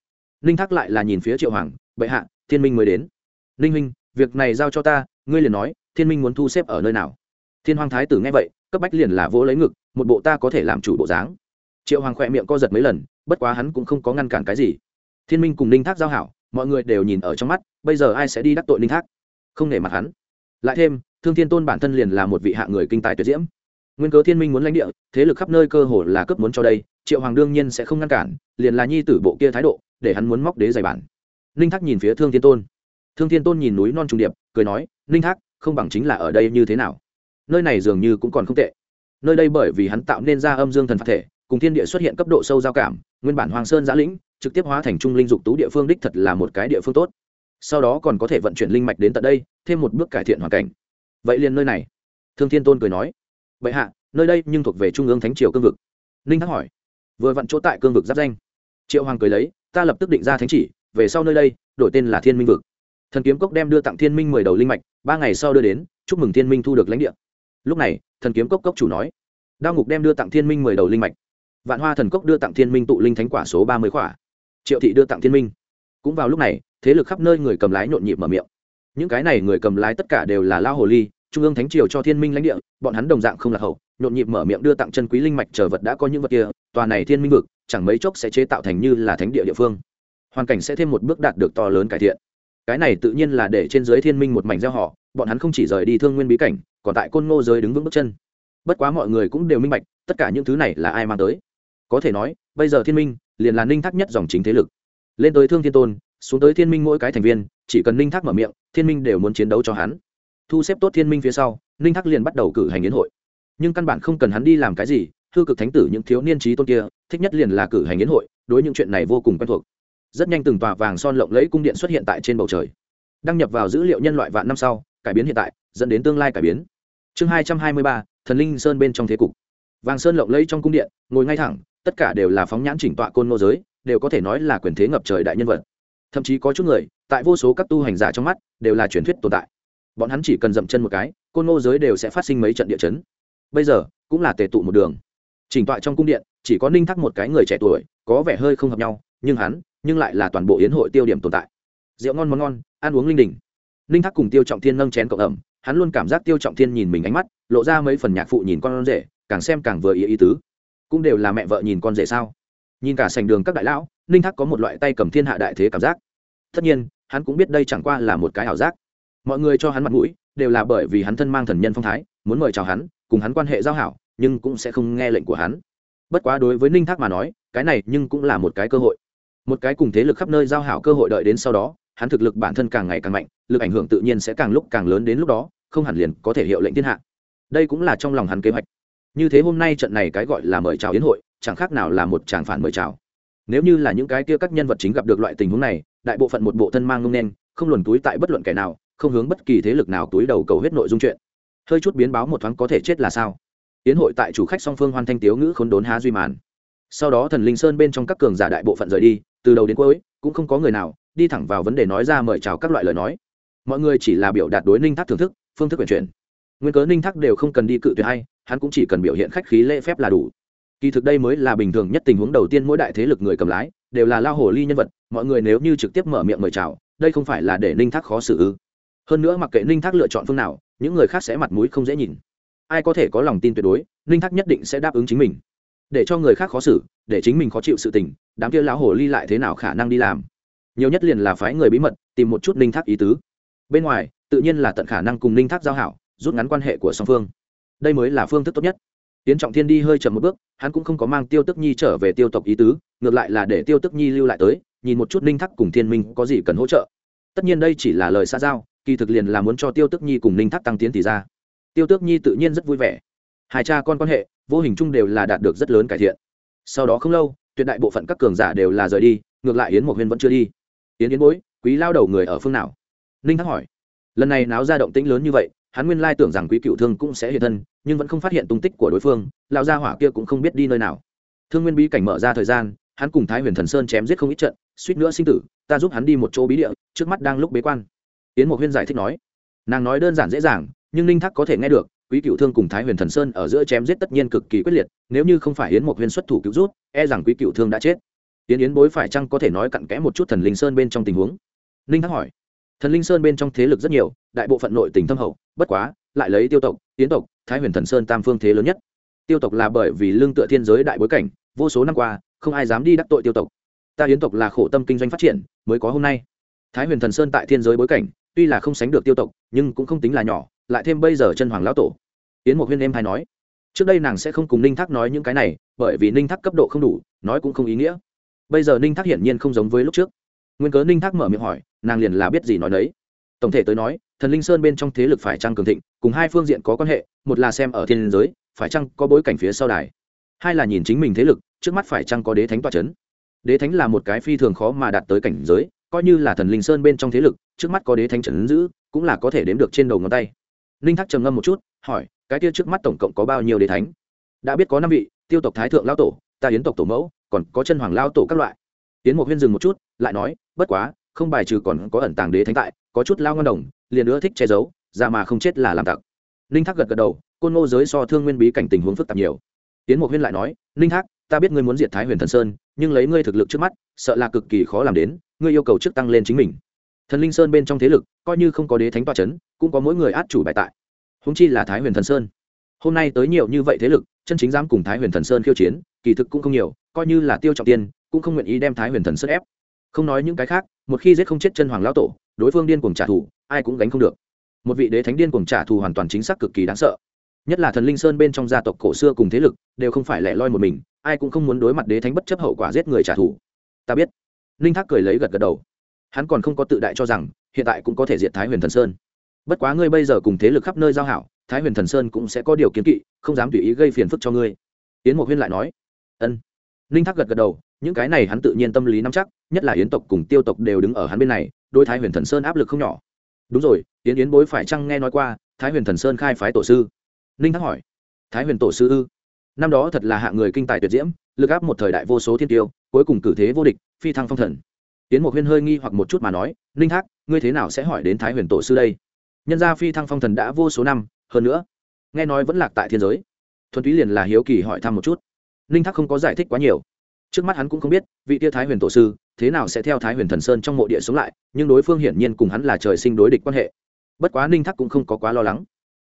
Ninh thác lại là nhìn phía triệu hoàng, bệ hạ, thiên minh mới đến. Ninh huynh, việc này giao cho ta, ngươi liền nói, thiên minh muốn thu xếp ở nơi nào? Thiên hoàng thái tử nghe vậy, cấp bách liền là vỗ lấy ngực, một bộ ta có thể làm chủ bộ dáng. Triệu hoàng khỏe miệng co giật mấy lần, bất quá hắn cũng không có ngăn cản cái gì. Thiên minh cùng ninh thác giao hảo, mọi người đều nhìn ở trong mắt, bây giờ ai sẽ đi đắc tội ninh thác? Không nể mặt hắn. Lại thêm, thương thiên tôn bản thân liền là một vị hạ người kinh tài tuyệt diễm. Nguyên cớ thiên minh muốn lãnh địa, thế lực khắp nơi cơ hồ là cấp muốn cho đây, triệu hoàng đương nhiên sẽ không ngăn cản, liền là nhi tử bộ kia thái độ, để hắn muốn móc đế giày bản. Ninh thác nhìn phía thương thiên tôn. Thương thiên tôn nhìn núi non trung điệp, cười nói, ninh thác, không bằng chính là ở đây như thế nào? Nơi này dường như cũng còn không tệ. Nơi đây bởi vì hắn tạo nên ra âm dương thần phạt thể, cùng thiên địa xuất hiện cấp độ sâu giao cảm, nguyên bản hoàng sơn giã lĩnh, trực tiếp hóa thành trung linh dục tú địa phương đích thật là một cái địa phương tốt sau đó còn có thể vận chuyển linh mạch đến tận đây, thêm một bước cải thiện hoàn cảnh. Vậy liền nơi này. Thương thiên tôn cười nói. Vậy hạ, nơi đây nhưng thuộc về trung ương thánh triều cương vực. Ninh thắc hỏi. Vừa vặn chỗ tại cương vực giáp danh. Triệu hoàng cười lấy, ta lập tức định ra thánh chỉ, về sau nơi đây, đổi tên là thiên minh vực. Thần kiếm cốc đem đưa tặng thiên minh mười đầu linh mạch, ba ngày sau đưa đến, chúc mừng thiên minh thu được lãnh địa. Lúc này, thần kiếm cốc cốc chủ nói, đao ngục đem đưa tặng thiên minh mười đầu linh mạch, vạn hoa thần cốc đưa tặng thiên minh tụ linh thánh quả số ba mươi quả. triệu thị đưa tặng thiên minh cũng vào lúc này, thế lực khắp nơi người cầm lái nhộn nhịp mở miệng. Những cái này người cầm lái tất cả đều là lao hồ ly, trung ương thánh triều cho thiên minh lãnh địa, bọn hắn đồng dạng không lạc hậu, nhộn nhịp mở miệng đưa tặng chân quý linh mạch chờ vật đã có những vật kia, tòa này thiên minh vực, chẳng mấy chốc sẽ chế tạo thành như là thánh địa địa phương. Hoàn cảnh sẽ thêm một bước đạt được to lớn cải thiện. Cái này tự nhiên là để trên giới thiên minh một mảnh gieo họ, bọn hắn không chỉ rời đi thương nguyên bí cảnh, còn tại côn ngô giới đứng vững bước chân. Bất quá mọi người cũng đều minh bạch, tất cả những thứ này là ai mang tới. Có thể nói, bây giờ thiên minh liền là ninh thác nhất dòng chính thế lực lên tới thương thiên tôn, xuống tới thiên minh mỗi cái thành viên, chỉ cần ninh thác mở miệng, thiên minh đều muốn chiến đấu cho hắn. Thu xếp tốt thiên minh phía sau, ninh thác liền bắt đầu cử hành yến hội. Nhưng căn bản không cần hắn đi làm cái gì thư cực thánh tử những thiếu niên trí tôn kia, thích nhất liền là cử hành yến hội, đối những chuyện này vô cùng quen thuộc. Rất nhanh từng tòa vàng son lộng lẫy cung điện xuất hiện tại trên bầu trời. Đăng nhập vào dữ liệu nhân loại vạn năm sau, cải biến hiện tại, dẫn đến tương lai cải biến. Chương hai trăm hai mươi ba, thần linh sơn bên trong thế cục. Vàng sơn lộng lẫy trong cung điện, ngồi ngay thẳng, tất cả đều là phóng nhãn chỉnh tọa côn nô giới đều có thể nói là quyền thế ngập trời đại nhân vật. Thậm chí có chút người, tại vô số các tu hành giả trong mắt, đều là truyền thuyết tồn tại. Bọn hắn chỉ cần dậm chân một cái, côn ngô giới đều sẽ phát sinh mấy trận địa chấn. Bây giờ, cũng là tề tụ một đường. Chỉnh tọa trong cung điện, chỉ có ninh thắc một cái người trẻ tuổi, có vẻ hơi không hợp nhau, nhưng hắn, nhưng lại là toàn bộ yến hội tiêu điểm tồn tại. Rượu ngon món ngon, ăn uống linh đình. Ninh thắc cùng tiêu trọng thiên nâng chén cộng ẩm, hắn luôn cảm giác tiêu trọng thiên nhìn mình ánh mắt, lộ ra mấy phần nhạc phụ nhìn con rể, càng xem càng vừa ý ý tứ. Cũng đều là mẹ vợ nhìn con rể sao? Nhìn cả sành đường các đại lão, ninh thác có một loại tay cầm thiên hạ đại thế cảm giác. Tất nhiên, hắn cũng biết đây chẳng qua là một cái ảo giác. Mọi người cho hắn mặt mũi, đều là bởi vì hắn thân mang thần nhân phong thái, muốn mời chào hắn, cùng hắn quan hệ giao hảo, nhưng cũng sẽ không nghe lệnh của hắn. Bất quá đối với ninh thác mà nói, cái này nhưng cũng là một cái cơ hội. Một cái cùng thế lực khắp nơi giao hảo cơ hội đợi đến sau đó, hắn thực lực bản thân càng ngày càng mạnh, lực ảnh hưởng tự nhiên sẽ càng lúc càng lớn đến lúc đó, không hẳn liền có thể hiệu lệnh thiên hạ. Đây cũng là trong lòng hắn kế hoạch. Như thế hôm nay trận này cái gọi là mời chào yến hội chẳng khác nào là một tràng phản mời chào. Nếu như là những cái kia các nhân vật chính gặp được loại tình huống này, đại bộ phận một bộ thân mang ngông nên, không luồn túi tại bất luận kẻ nào, không hướng bất kỳ thế lực nào túi đầu cầu hết nội dung chuyện. Hơi chút biến báo một thoáng có thể chết là sao? Yến hội tại chủ khách song phương hoan thanh tiếu ngữ khốn đốn há duy màn. Sau đó thần linh sơn bên trong các cường giả đại bộ phận rời đi, từ đầu đến cuối, cũng không có người nào, đi thẳng vào vấn đề nói ra mời chào các loại lời nói. Mọi người chỉ là biểu đạt đối ninh thác thưởng thức, phương thức quyền chuyển. Nguyên cớ ninh thác đều không cần đi cự tuyệt hay, hắn cũng chỉ cần biểu hiện khách khí lễ phép là đủ kỳ thực đây mới là bình thường nhất tình huống đầu tiên mỗi đại thế lực người cầm lái, đều là lao hồ ly nhân vật, mọi người nếu như trực tiếp mở miệng mời chào, đây không phải là để ninh thác khó xử ư? Hơn nữa mặc kệ ninh thác lựa chọn phương nào, những người khác sẽ mặt mũi không dễ nhìn. Ai có thể có lòng tin tuyệt đối, ninh thác nhất định sẽ đáp ứng chính mình. Để cho người khác khó xử, để chính mình khó chịu sự tình, đám kia lão hồ ly lại thế nào khả năng đi làm? Nhiều nhất liền là phái người bí mật, tìm một chút ninh thác ý tứ. Bên ngoài, tự nhiên là tận khả năng cùng ninh thác giao hảo, rút ngắn quan hệ của song phương. Đây mới là phương thức tốt nhất tiến trọng thiên đi hơi chậm một bước, hắn cũng không có mang tiêu tức nhi trở về tiêu tộc ý tứ, ngược lại là để tiêu tức nhi lưu lại tới, nhìn một chút ninh thắc cùng thiên minh có gì cần hỗ trợ. Tất nhiên đây chỉ là lời xa giao, kỳ thực liền là muốn cho tiêu tức nhi cùng ninh thắc tăng tiến thì ra. Tiêu tước nhi tự nhiên rất vui vẻ. Hai cha con quan hệ, vô hình chung đều là đạt được rất lớn cải thiện. Sau đó không lâu, tuyệt đại bộ phận các cường giả đều là rời đi, ngược lại yến một huyên vẫn chưa đi. Yến yến bối, quý lao đầu người ở phương nào? Ninh thắc hỏi. Lần này náo ra động tĩnh lớn như vậy hắn nguyên lai tưởng rằng quý cựu thương cũng sẽ hiện thân, nhưng vẫn không phát hiện tung tích của đối phương, lão gia hỏa kia cũng không biết đi nơi nào. Thương nguyên bí cảnh mở ra thời gian, hắn cùng thái huyền thần sơn chém giết không ít trận, suýt nữa sinh tử, ta giúp hắn đi một chỗ bí địa, trước mắt đang lúc bế quan. Yến Mộc huyên giải thích nói, nàng nói đơn giản dễ dàng, nhưng ninh thắc có thể nghe được, quý cựu thương cùng thái huyền thần sơn ở giữa chém giết tất nhiên cực kỳ quyết liệt, nếu như không phải yến Mộc huyên xuất thủ cứu rút e rằng quý cựu thương đã chết. Yến yến bối phải chăng có thể nói cặn kẽ một chút thần linh sơn bên trong tình huống? Ninh thắc hỏi thần linh sơn bên trong thế lực rất nhiều, đại bộ phận nội tình thâm hậu, bất quá, lại lấy tiêu tộc tiến tộc, thái huyền thần sơn tam phương thế lớn nhất. Tiêu tộc là bởi vì lương tựa thiên giới đại bối cảnh, vô số năm qua, không ai dám đi đắc tội tiêu tộc. Ta hiến tộc là khổ tâm kinh doanh phát triển, mới có hôm nay. Thái huyền thần sơn tại thiên giới bối cảnh, tuy là không sánh được tiêu tộc, nhưng cũng không tính là nhỏ, lại thêm bây giờ chân hoàng lão tổ. Yến mộc huyên em hay nói, trước đây nàng sẽ không cùng ninh thác nói những cái này, bởi vì ninh thác cấp độ không đủ, nói cũng không ý nghĩa. Bây giờ ninh thác hiển nhiên không giống với lúc trước nguyên cớ ninh thác mở miệng hỏi, nàng liền là biết gì nói đấy tổng thể tới nói, thần linh sơn bên trong thế lực phải trăng cường thịnh, cùng hai phương diện có quan hệ, một là xem ở thiên giới, phải chăng có bối cảnh phía sau đài. Hai là nhìn chính mình thế lực, trước mắt phải chăng có đế thánh toa c h ấ n đế thánh là một cái phi thường khó mà đạt tới cảnh giới, coi như là thần linh sơn bên trong thế lực, trước mắt có đế thánh trấn giữ, cũng là có thể đếm được trên đầu ngón tay. Ninh thác trầm ngâm một chút, hỏi, cái kia trước mắt tổng cộng có bao nhiêu đế thánh? Đã biết có năm vị, tiêu tộc thái thượng lao tổ, ta yến tộc tổ mẫu, còn có chân hoàng lao tổ các loại. Yến một huyên dừng một chút lại nói, bất quá, không bài trừ còn có ẩn tàng đế thánh tại, có chút lao ngon đồng, liền nữa thích che giấu, ra mà không chết là làm tặc. Ninh thác gật gật đầu, côn ngô giới so thương nguyên bí cảnh tình huống phức tạp nhiều. Tiến mục huyên lại nói, ninh thác, ta biết ngươi muốn diệt thái huyền thần sơn, nhưng lấy ngươi thực lực trước mắt, sợ là cực kỳ khó làm đến, ngươi yêu cầu trước tăng lên chính mình. Thần linh sơn bên trong thế lực, coi như không có đế thánh toa c h ấ n cũng có mỗi người át chủ bài tại. Húng chi là thái huyền thần sơn. Hôm nay tới nhiều như vậy thế lực, chân chính dám cùng thái huyền thần sơn khiêu chiến, kỳ thực cũng không nhiều, coi như là tiêu trọng tiên, cũng không nguyện ý đem thái huyền thần sơn ép không nói những cái khác, một khi giết không chết chân hoàng lão tổ, đối phương điên cuồng trả thù, ai cũng gánh không được. Một vị đế thánh điên cuồng trả thù hoàn toàn chính xác cực kỳ đáng sợ. Nhất là thần linh sơn bên trong gia tộc cổ xưa cùng thế lực, đều không phải lẻ loi một mình, ai cũng không muốn đối mặt đế thánh bất chấp hậu quả giết người trả thù. Ta biết. Ninh thác cười lấy gật gật đầu. Hắn còn không có tự đại cho rằng, hiện tại cũng có thể diệt thái huyền thần sơn. Bất quá ngươi bây giờ cùng thế lực khắp nơi giao hảo, thái huyền thần sơn cũng sẽ có điều kiến kỵ, không dám tùy ý gây phiền phức cho ngươi. Yến mộc huyên lại nói. Ân. Ninh thác gật gật đầu những cái này hắn tự nhiên tâm lý nắm chắc, nhất là yến tộc cùng tiêu tộc đều đứng ở hắn bên này đôi thái huyền thần sơn áp lực không nhỏ. Đúng rồi, yến yến bối phải chăng nghe nói qua, thái huyền thần sơn khai phái tổ sư? Ninh thác hỏi. Thái huyền tổ sư ư? Năm đó thật là hạng người kinh tài tuyệt diễm, lực áp một thời đại vô số thiên tiêu, cuối cùng cử thế vô địch, phi thăng phong thần. Tiến một huyên hơi nghi hoặc một chút mà nói, ninh thác, ngươi thế nào sẽ hỏi đến thái huyền tổ sư đây? Nhân gia phi thăng phong thần đã vô số năm, hơn nữa, nghe nói vẫn lạc tại thiên giới. Thuần túy liền là hiếu kỳ hỏi thăm một chút. Ninh thác không có giải thích quá nhiều trước mắt hắn cũng không biết, vị tia thái huyền tổ sư thế nào sẽ theo thái huyền thần sơn trong mộ địa sống lại, nhưng đối phương hiển nhiên cùng hắn là trời sinh đối địch quan hệ. Bất quá ninh thác cũng không có quá lo lắng.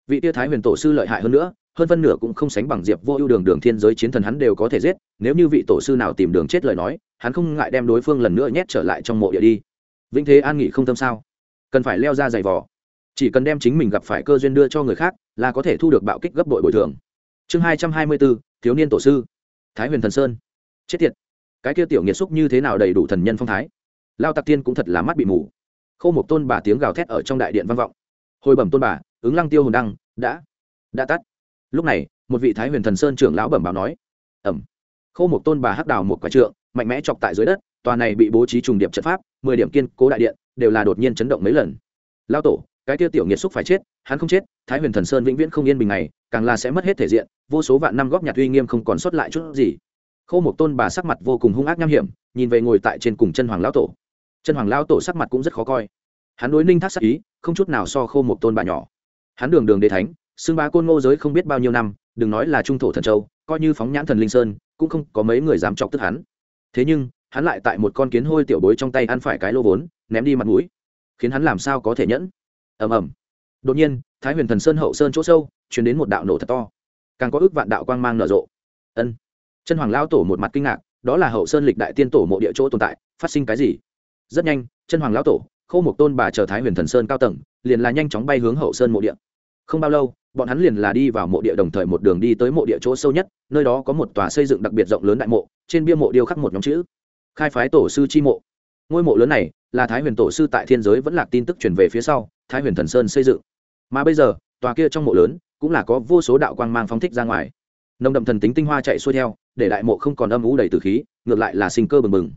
Vị tia thái huyền tổ sư lợi hại hơn nữa, hơn phân nửa cũng không sánh bằng diệp vô ưu đường đường thiên giới chiến thần hắn đều có thể giết, nếu như vị tổ sư nào tìm đường chết lời nói, hắn không ngại đem đối phương lần nữa nhét trở lại trong mộ địa đi. Vĩnh thế an nghỉ không tâm sao? Cần phải leo ra giày vò. Chỉ cần đem chính mình gặp phải cơ duyên đưa cho người khác, là có thể thu được bạo kích gấp đội bồi thường. Chương hai trăm hai mươi bốn, thiếu niên tổ sư. Thái huyền thần sơn chết tiệt, cái kia tiểu nghiệt xúc như thế nào đầy đủ thần nhân phong thái. Lao tặc tiên cũng thật là mắt bị mù. Khâu một tôn bà tiếng gào thét ở trong đại điện vang vọng. Hồi bẩm tôn bà, ứng lăng tiêu hồn đăng, đã đã tắt. Lúc này, một vị thái huyền thần sơn trưởng lão bẩm báo nói, ẩm. Khâu một tôn bà hắc đào một quả trượng, mạnh mẽ chọc tại dưới đất, tòa này bị bố trí trùng điệp trận pháp, mười điểm kiên cố đại điện, đều là đột nhiên chấn động mấy lần. Lao tổ, cái tiêu tiểu nghiệt xúc phải chết, hắn không chết, thái huyền thần sơn vĩnh viễn không yên bình này càng là sẽ mất hết thể diện, vô số vạn năm góp nhặt uy nghiêm không còn sót lại chút gì khô một tôn bà sắc mặt vô cùng hung ác nham hiểm, nhìn về ngồi tại trên cùng chân hoàng lão tổ. Chân hoàng lão tổ sắc mặt cũng rất khó coi. Hắn đối ninh thác sắc ý, không chút nào so khô một tôn bà nhỏ. Hắn đường đường đế thánh, xưng bá côn ngô giới không biết bao nhiêu năm, đừng nói là trung thổ thần châu, coi như phóng nhãn thần linh sơn, cũng không có mấy người dám chọc tức hắn. Thế nhưng, hắn lại tại một con kiến hôi tiểu bối trong tay ăn phải cái lô vốn, ném đi mặt mũi, khiến hắn làm sao có thể nhẫn. Ầm ầm. Đột nhiên, thái huyền thần sơn hậu sơn chỗ sâu chuyển đến một đạo nổ thật to. Càng có ước vạn đạo quang mang nở rộ. Ân chân hoàng lao tổ một mặt kinh ngạc, đó là hậu sơn lịch đại tiên tổ mộ địa chỗ tồn tại, phát sinh cái gì? Rất nhanh, chân hoàng lão tổ, khâu một tôn bà chờ thái huyền thần sơn cao tầng, liền là nhanh chóng bay hướng hậu sơn mộ địa. Không bao lâu, bọn hắn liền là đi vào mộ địa đồng thời một đường đi tới mộ địa chỗ sâu nhất, nơi đó có một tòa xây dựng đặc biệt rộng lớn đại mộ, trên bia mộ điêu khắc một nhóm chữ, khai phái tổ sư chi mộ. Ngôi mộ lớn này là thái huyền tổ sư tại thiên giới vẫn là tin tức truyền về phía sau, thái huyền thần sơn xây dựng. Mà bây giờ, tòa kia trong mộ lớn cũng là có vô số đạo quang mang phóng thích ra ngoài. Nồng đậm thần tính tinh hoa chạy xuôi theo để đại mộ không còn âm ủ đầy từ khí, ngược lại là sinh cơ bừng bừng.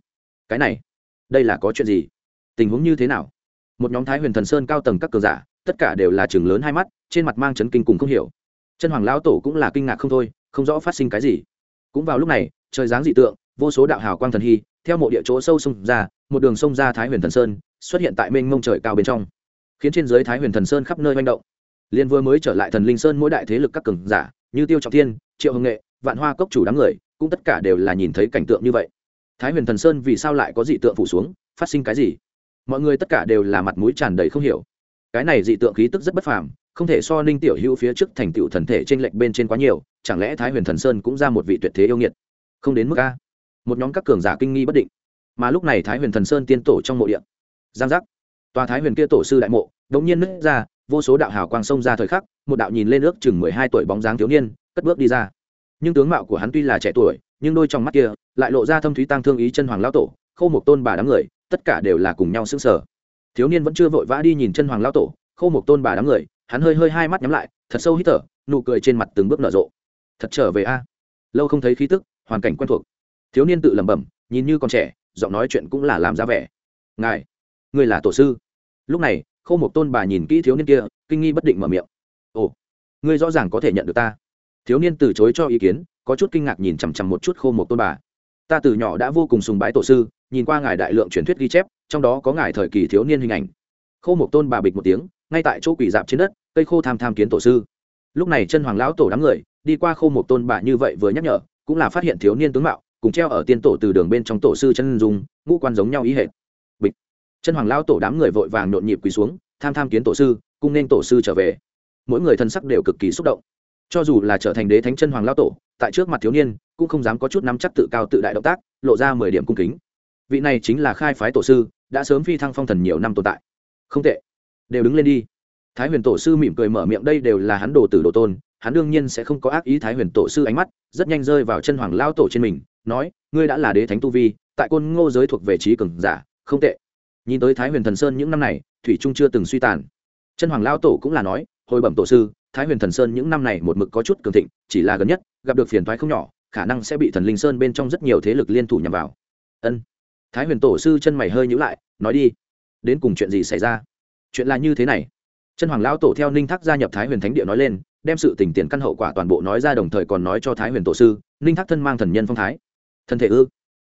Cái này, đây là có chuyện gì? Tình huống như thế nào? Một nhóm thái huyền thần sơn cao tầng các cường giả, tất cả đều là chừng lớn hai mắt, trên mặt mang chấn kinh cùng không hiểu. Chân hoàng lão tổ cũng là kinh ngạc không thôi, không rõ phát sinh cái gì. Cũng vào lúc này, trời dáng dị tượng, vô số đạo hào quang thần hy, theo mộ địa chỗ sâu sông ra, một đường sông ra thái huyền thần sơn, xuất hiện tại mênh mông trời cao bên trong. Khiến trên dưới thái huyền thần sơn khắp nơi manh động. Liên vừa mới trở lại thần linh sơn mỗi đại thế lực các cường giả, như tiêu trọng thiên, triệu hồng nghệ, vạn hoa cốc chủ đám người cũng tất cả đều là nhìn thấy cảnh tượng như vậy. Thái huyền thần sơn vì sao lại có dị tượng phủ xuống, phát sinh cái gì? Mọi người tất cả đều là mặt mũi tràn đầy không hiểu. Cái này dị tượng khí tức rất bất phàm, không thể so ninh tiểu hữu phía trước thành tựu thần thể trên lệnh bên trên quá nhiều, chẳng lẽ thái huyền thần sơn cũng ra một vị tuyệt thế yêu nghiệt? Không đến mức a. Một nhóm các cường giả kinh nghi bất định. Mà lúc này thái huyền thần sơn tiên tổ trong mộ điện giang giác. Tòa thái huyền kia tổ sư đại mộ, đống nhiên nứt ra, vô số đạo hào quang sông ra thời khắc, một đạo nhìn lên ước chừng mười hai tuổi bóng dáng thiếu niên, cất bước đi ra nhưng tướng mạo của hắn tuy là trẻ tuổi, nhưng đôi trong mắt kia lại lộ ra thâm thúy tăng thương ý chân hoàng lão tổ, khâu một tôn bà đám người, tất cả đều là cùng nhau sững sờ. Thiếu niên vẫn chưa vội vã đi nhìn chân hoàng lão tổ, khâu một tôn bà đám người, hắn hơi hơi hai mắt nhắm lại, thật sâu hít thở, nụ cười trên mặt từng bước nở rộ. Thật trở về a. Lâu không thấy khí tức, hoàn cảnh quen thuộc. Thiếu niên tự lẩm bẩm, nhìn như còn trẻ, giọng nói chuyện cũng là làm ra vẻ. Ngài người là tổ sư. Lúc này, khâu một tôn bà nhìn kỹ thiếu niên kia, kinh nghi bất định mở miệng. Ồ, ngươi rõ ràng có thể nhận được ta thiếu niên từ chối cho ý kiến, có chút kinh ngạc nhìn chằm chằm một chút khô một tôn bà. Ta từ nhỏ đã vô cùng sùng bái tổ sư, nhìn qua ngài đại lượng truyền thuyết ghi chép, trong đó có ngài thời kỳ thiếu niên hình ảnh. Khô một tôn bà bịch một tiếng, ngay tại chỗ quỷ dạp trên đất, cây khô tham tham kiến tổ sư. Lúc này chân hoàng lão tổ đám người, đi qua khô một tôn bà như vậy vừa nhắc nhở, cũng là phát hiện thiếu niên tướng mạo, cùng treo ở tiên tổ từ đường bên trong tổ sư chân dùng ngũ quan giống nhau ý hệ bịch. Chân hoàng lão tổ đám người vội vàng nhộn nhịp quỳ xuống, tham tham kiến tổ sư, cung nên tổ sư trở về. Mỗi người thân sắc đều cực kỳ xúc động cho dù là trở thành đế thánh chân hoàng lao tổ, tại trước mặt thiếu niên, cũng không dám có chút nắm chắc tự cao tự đại động tác, lộ ra mười điểm cung kính. Vị này chính là khai phái tổ sư, đã sớm phi thăng phong thần nhiều năm tồn tại. Không tệ. Đều đứng lên đi. Thái huyền tổ sư mỉm cười mở miệng, đây đều là hắn đồ tử đồ tôn, hắn đương nhiên sẽ không có ác ý thái huyền tổ sư ánh mắt, rất nhanh rơi vào chân hoàng lao tổ trên mình, nói, ngươi đã là đế thánh tu vi, tại côn ngô giới thuộc về trí cường giả, không tệ. Nhìn tới thái huyền thần sơn những năm này, thủy trung chưa từng suy tàn. Chân hoàng lao tổ cũng là nói, hồi bẩm tổ sư thái huyền thần sơn những năm này một mực có chút cường thịnh, chỉ là gần nhất, gặp được phiền thoái không nhỏ, khả năng sẽ bị thần linh sơn bên trong rất nhiều thế lực liên thủ nhằm vào. Ân. Thái huyền tổ sư chân mày hơi nhữ lại, nói đi. Đến cùng chuyện gì xảy ra? Chuyện là như thế này. Chân hoàng lão tổ theo ninh thác gia nhập thái huyền thánh địa nói lên, đem sự tình tiền căn hậu quả toàn bộ nói ra đồng thời còn nói cho thái huyền tổ sư, ninh thác thân mang thần nhân phong thái. Thân thể ư?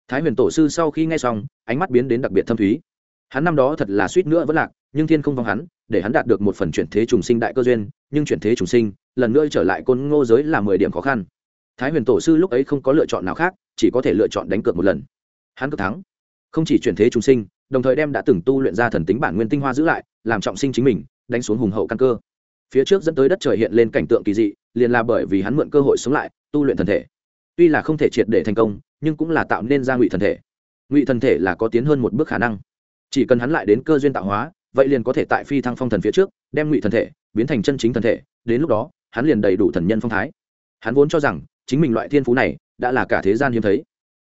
Thái huyền tổ sư sau khi nghe xong, ánh mắt biến đến đặc biệt thâm thúy hắn năm đó thật là suýt nữa vẫn lạc, nhưng thiên không vong hắn, để hắn đạt được một phần chuyển thế trùng sinh đại cơ duyên, nhưng chuyển thế trùng sinh, lần nữa trở lại côn ngô giới là mười điểm khó khăn. Thái huyền tổ sư lúc ấy không có lựa chọn nào khác, chỉ có thể lựa chọn đánh cược một lần. Hắn cực thắng. Không chỉ chuyển thế trùng sinh, đồng thời đem đã từng tu luyện ra thần tính bản nguyên tinh hoa giữ lại, làm trọng sinh chính mình, đánh xuống hùng hậu căn cơ. Phía trước dẫn tới đất trời hiện lên cảnh tượng kỳ dị, liền là bởi vì hắn mượn cơ hội sống lại, tu luyện thần thể. Tuy là không thể triệt để thành công, nhưng cũng là tạo nên ra ngụy thần thể. Ngụy thần thể là có tiến hơn một bước khả năng chỉ cần hắn lại đến cơ duyên tạo hóa, vậy liền có thể tại phi thăng phong thần phía trước, đem ngụy thần thể biến thành chân chính thần thể, đến lúc đó, hắn liền đầy đủ thần nhân phong thái. Hắn vốn cho rằng, chính mình loại thiên phú này đã là cả thế gian hiếm thấy.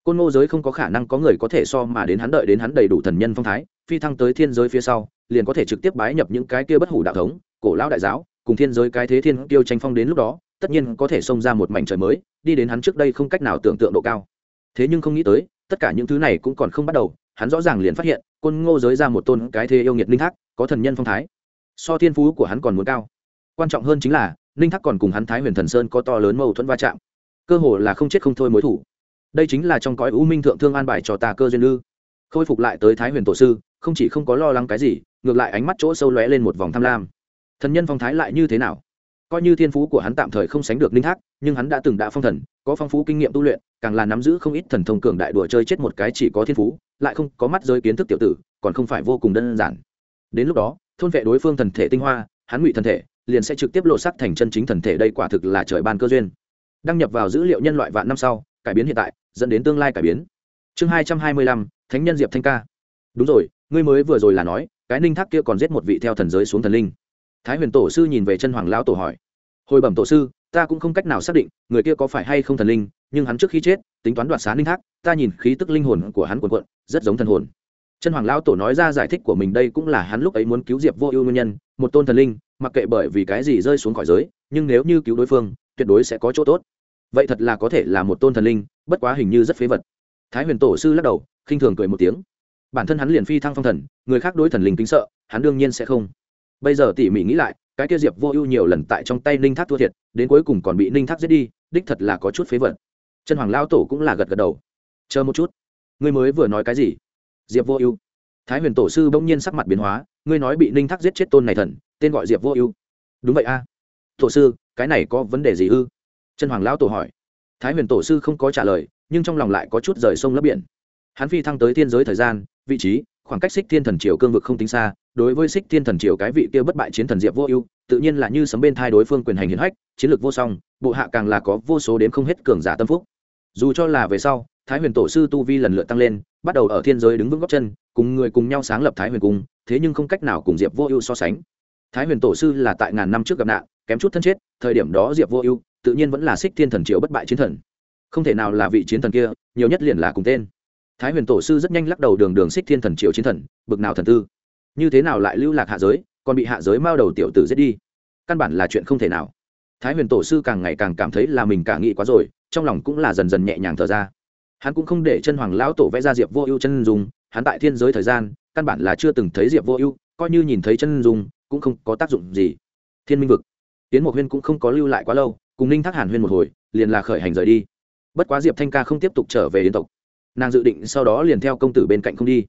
Côn ngô giới không có khả năng có người có thể so mà đến hắn đợi đến hắn đầy đủ thần nhân phong thái, phi thăng tới thiên giới phía sau, liền có thể trực tiếp bái nhập những cái kia bất hủ đạo thống, cổ lão đại giáo, cùng thiên giới cái thế thiên tiêu tranh phong đến lúc đó, tất nhiên có thể xông ra một mảnh trời mới, đi đến hắn trước đây không cách nào tưởng tượng độ cao. Thế nhưng không nghĩ tới, tất cả những thứ này cũng còn không bắt đầu hắn rõ ràng liền phát hiện, côn ngô giới ra một tôn cái thế yêu nghiệt linh thác, có thần nhân phong thái. So thiên phú của hắn còn muốn cao. Quan trọng hơn chính là, linh thác còn cùng hắn thái huyền thần sơn có to lớn mâu thuẫn va chạm. Cơ hồ là không chết không thôi mối thủ. Đây chính là trong cõi u minh thượng thương an bài cho ta cơ duyên lư khôi phục lại tới thái huyền tổ sư, không chỉ không có lo lắng cái gì, ngược lại ánh mắt chỗ sâu lóe lên một vòng tham lam. Thần nhân phong thái lại như thế nào? Coi như thiên phú của hắn tạm thời không sánh được linh thác, nhưng hắn đã từng đã phong thần, có phong phú kinh nghiệm tu luyện, càng là nắm giữ không ít thần thông cường đại đùa chơi chết một cái chỉ có thiên phú, lại không có mắt giới kiến thức tiểu tử, còn không phải vô cùng đơn giản. Đến lúc đó, thôn vệ đối phương thần thể tinh hoa, hắn ngụy thần thể, liền sẽ trực tiếp lộ sắc thành chân chính thần thể, đây quả thực là trời ban cơ duyên. Đăng nhập vào dữ liệu nhân loại vạn năm sau, cải biến hiện tại, dẫn đến tương lai cải biến. Chương hai trăm hai mươi lăm, thánh nhân diệp thanh ca. Đúng rồi, ngươi mới vừa rồi là nói, cái ninh thác kia còn giết một vị theo thần giới xuống thần linh thái huyền tổ sư nhìn về chân hoàng lão tổ hỏi, hồi bẩm tổ sư, ta cũng không cách nào xác định người kia có phải hay không thần linh, nhưng hắn trước khi chết, tính toán đoạt xá ninh thác, ta nhìn khí tức linh hồn của hắn quần quận rất giống thần hồn. Chân hoàng lão tổ nói ra giải thích của mình đây cũng là hắn lúc ấy muốn cứu diệp vô ưu nguyên nhân, một tôn thần linh, mặc kệ bởi vì cái gì rơi xuống khỏi giới, nhưng nếu như cứu đối phương, tuyệt đối sẽ có chỗ tốt. Vậy thật là có thể là một tôn thần linh, bất quá hình như rất phế vật. Thái huyền tổ sư lắc đầu, khinh thường cười một tiếng. Bản thân hắn liền phi thăng phong thần, người khác đối thần linh kính sợ, hắn đương nhiên sẽ không bây giờ tỉ mỉ nghĩ lại, cái kia diệp vô ưu nhiều lần tại trong tay ninh thác thua thiệt, đến cuối cùng còn bị ninh thác giết đi, đích thật là có chút phế vật. Chân hoàng lao tổ cũng là gật gật đầu. Chờ một chút, ngươi mới vừa nói cái gì? Diệp vô ưu. Thái huyền tổ sư bỗng nhiên sắc mặt biến hóa, ngươi nói bị ninh thác giết chết tôn này thần, tên gọi diệp vô ưu. Đúng vậy a. Tổ sư, cái này có vấn đề gì ư? Chân hoàng lão tổ hỏi. Thái huyền tổ sư không có trả lời, nhưng trong lòng lại có chút rời sông lấp biển. Hắn phi thăng tới thiên giới thời gian, vị trí khoảng cách xích thiên thần triều cương vực không tính xa, đối với xích thiên thần triều cái vị kia bất bại chiến thần diệp vô ưu, tự nhiên là như sấm bên thai đối phương quyền hành hiến hách, chiến lược vô song, bộ hạ càng là có vô số đến không hết cường giả tâm phúc. Dù cho là về sau, thái huyền tổ sư tu vi lần lượt tăng lên, bắt đầu ở thiên giới đứng vững góc chân, cùng người cùng nhau sáng lập thái huyền cung, thế nhưng không cách nào cùng diệp vô ưu so sánh. Thái huyền tổ sư là tại ngàn năm trước gặp nạn, kém chút thân chết, thời điểm đó diệp vô ưu, tự nhiên vẫn là xích thiên thần triều bất bại chiến thần. Không thể nào là vị chiến thần kia, nhiều nhất liền là cùng tên thái huyền tổ sư rất nhanh lắc đầu đường đường xích thiên thần triều chiến thần, bực nào thần tư. Như thế nào lại lưu lạc hạ giới, còn bị hạ giới mao đầu tiểu tử giết đi? Căn bản là chuyện không thể nào. Thái huyền tổ sư càng ngày càng cảm thấy là mình cả nghĩ quá rồi, trong lòng cũng là dần dần nhẹ nhàng thở ra. Hắn cũng không để chân hoàng lão tổ vẽ ra diệp vô ưu chân dùng hắn tại thiên giới thời gian, căn bản là chưa từng thấy diệp vô ưu, coi như nhìn thấy chân dùng cũng không có tác dụng gì. Thiên minh vực. Tiến Mộc huyên cũng không có lưu lại quá lâu, cùng ninh thác hàn huyên một hồi, liền là khởi hành rời đi. Bất quá diệp thanh ca không tiếp tục trở về yến tộc nàng dự định sau đó liền theo công tử bên cạnh không đi.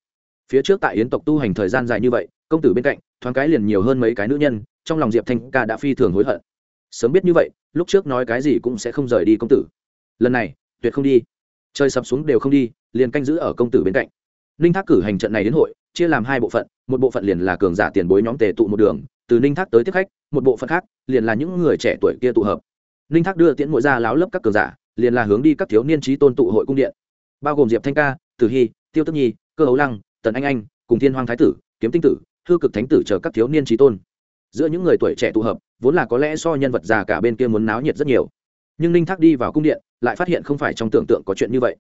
Phía trước tại yến tộc tu hành thời gian dài như vậy, công tử bên cạnh, thoáng cái liền nhiều hơn mấy cái nữ nhân, trong lòng diệp thanh ca đã phi thường hối hận. Sớm biết như vậy, lúc trước nói cái gì cũng sẽ không rời đi công tử. Lần này, tuyệt không đi. Chơi sập xuống đều không đi, liền canh giữ ở công tử bên cạnh. Ninh thác cử hành trận này đến hội, chia làm hai bộ phận, một bộ phận liền là cường giả tiền bối nhóm tề tụ một đường, từ ninh thác tới tiếp khách, một bộ phận khác liền là những người trẻ tuổi kia tụ hợp. Ninh thác đưa tiễn mỗi ra láo lấp các cường giả, liền là hướng đi các thiếu niên trí tôn tụ hội cung điện bao gồm diệp thanh ca, tử hy, tiêu tức nhi, cơ hấu lăng, tần anh anh, cùng thiên hoàng thái tử, kiếm tinh tử thư cực thánh tử chờ các thiếu niên trí tôn. Giữa những người tuổi trẻ tụ hợp, vốn là có lẽ so nhân vật già cả bên kia muốn náo nhiệt rất nhiều. Nhưng ninh thác đi vào cung điện, lại phát hiện không phải trong tưởng tượng có chuyện như vậy.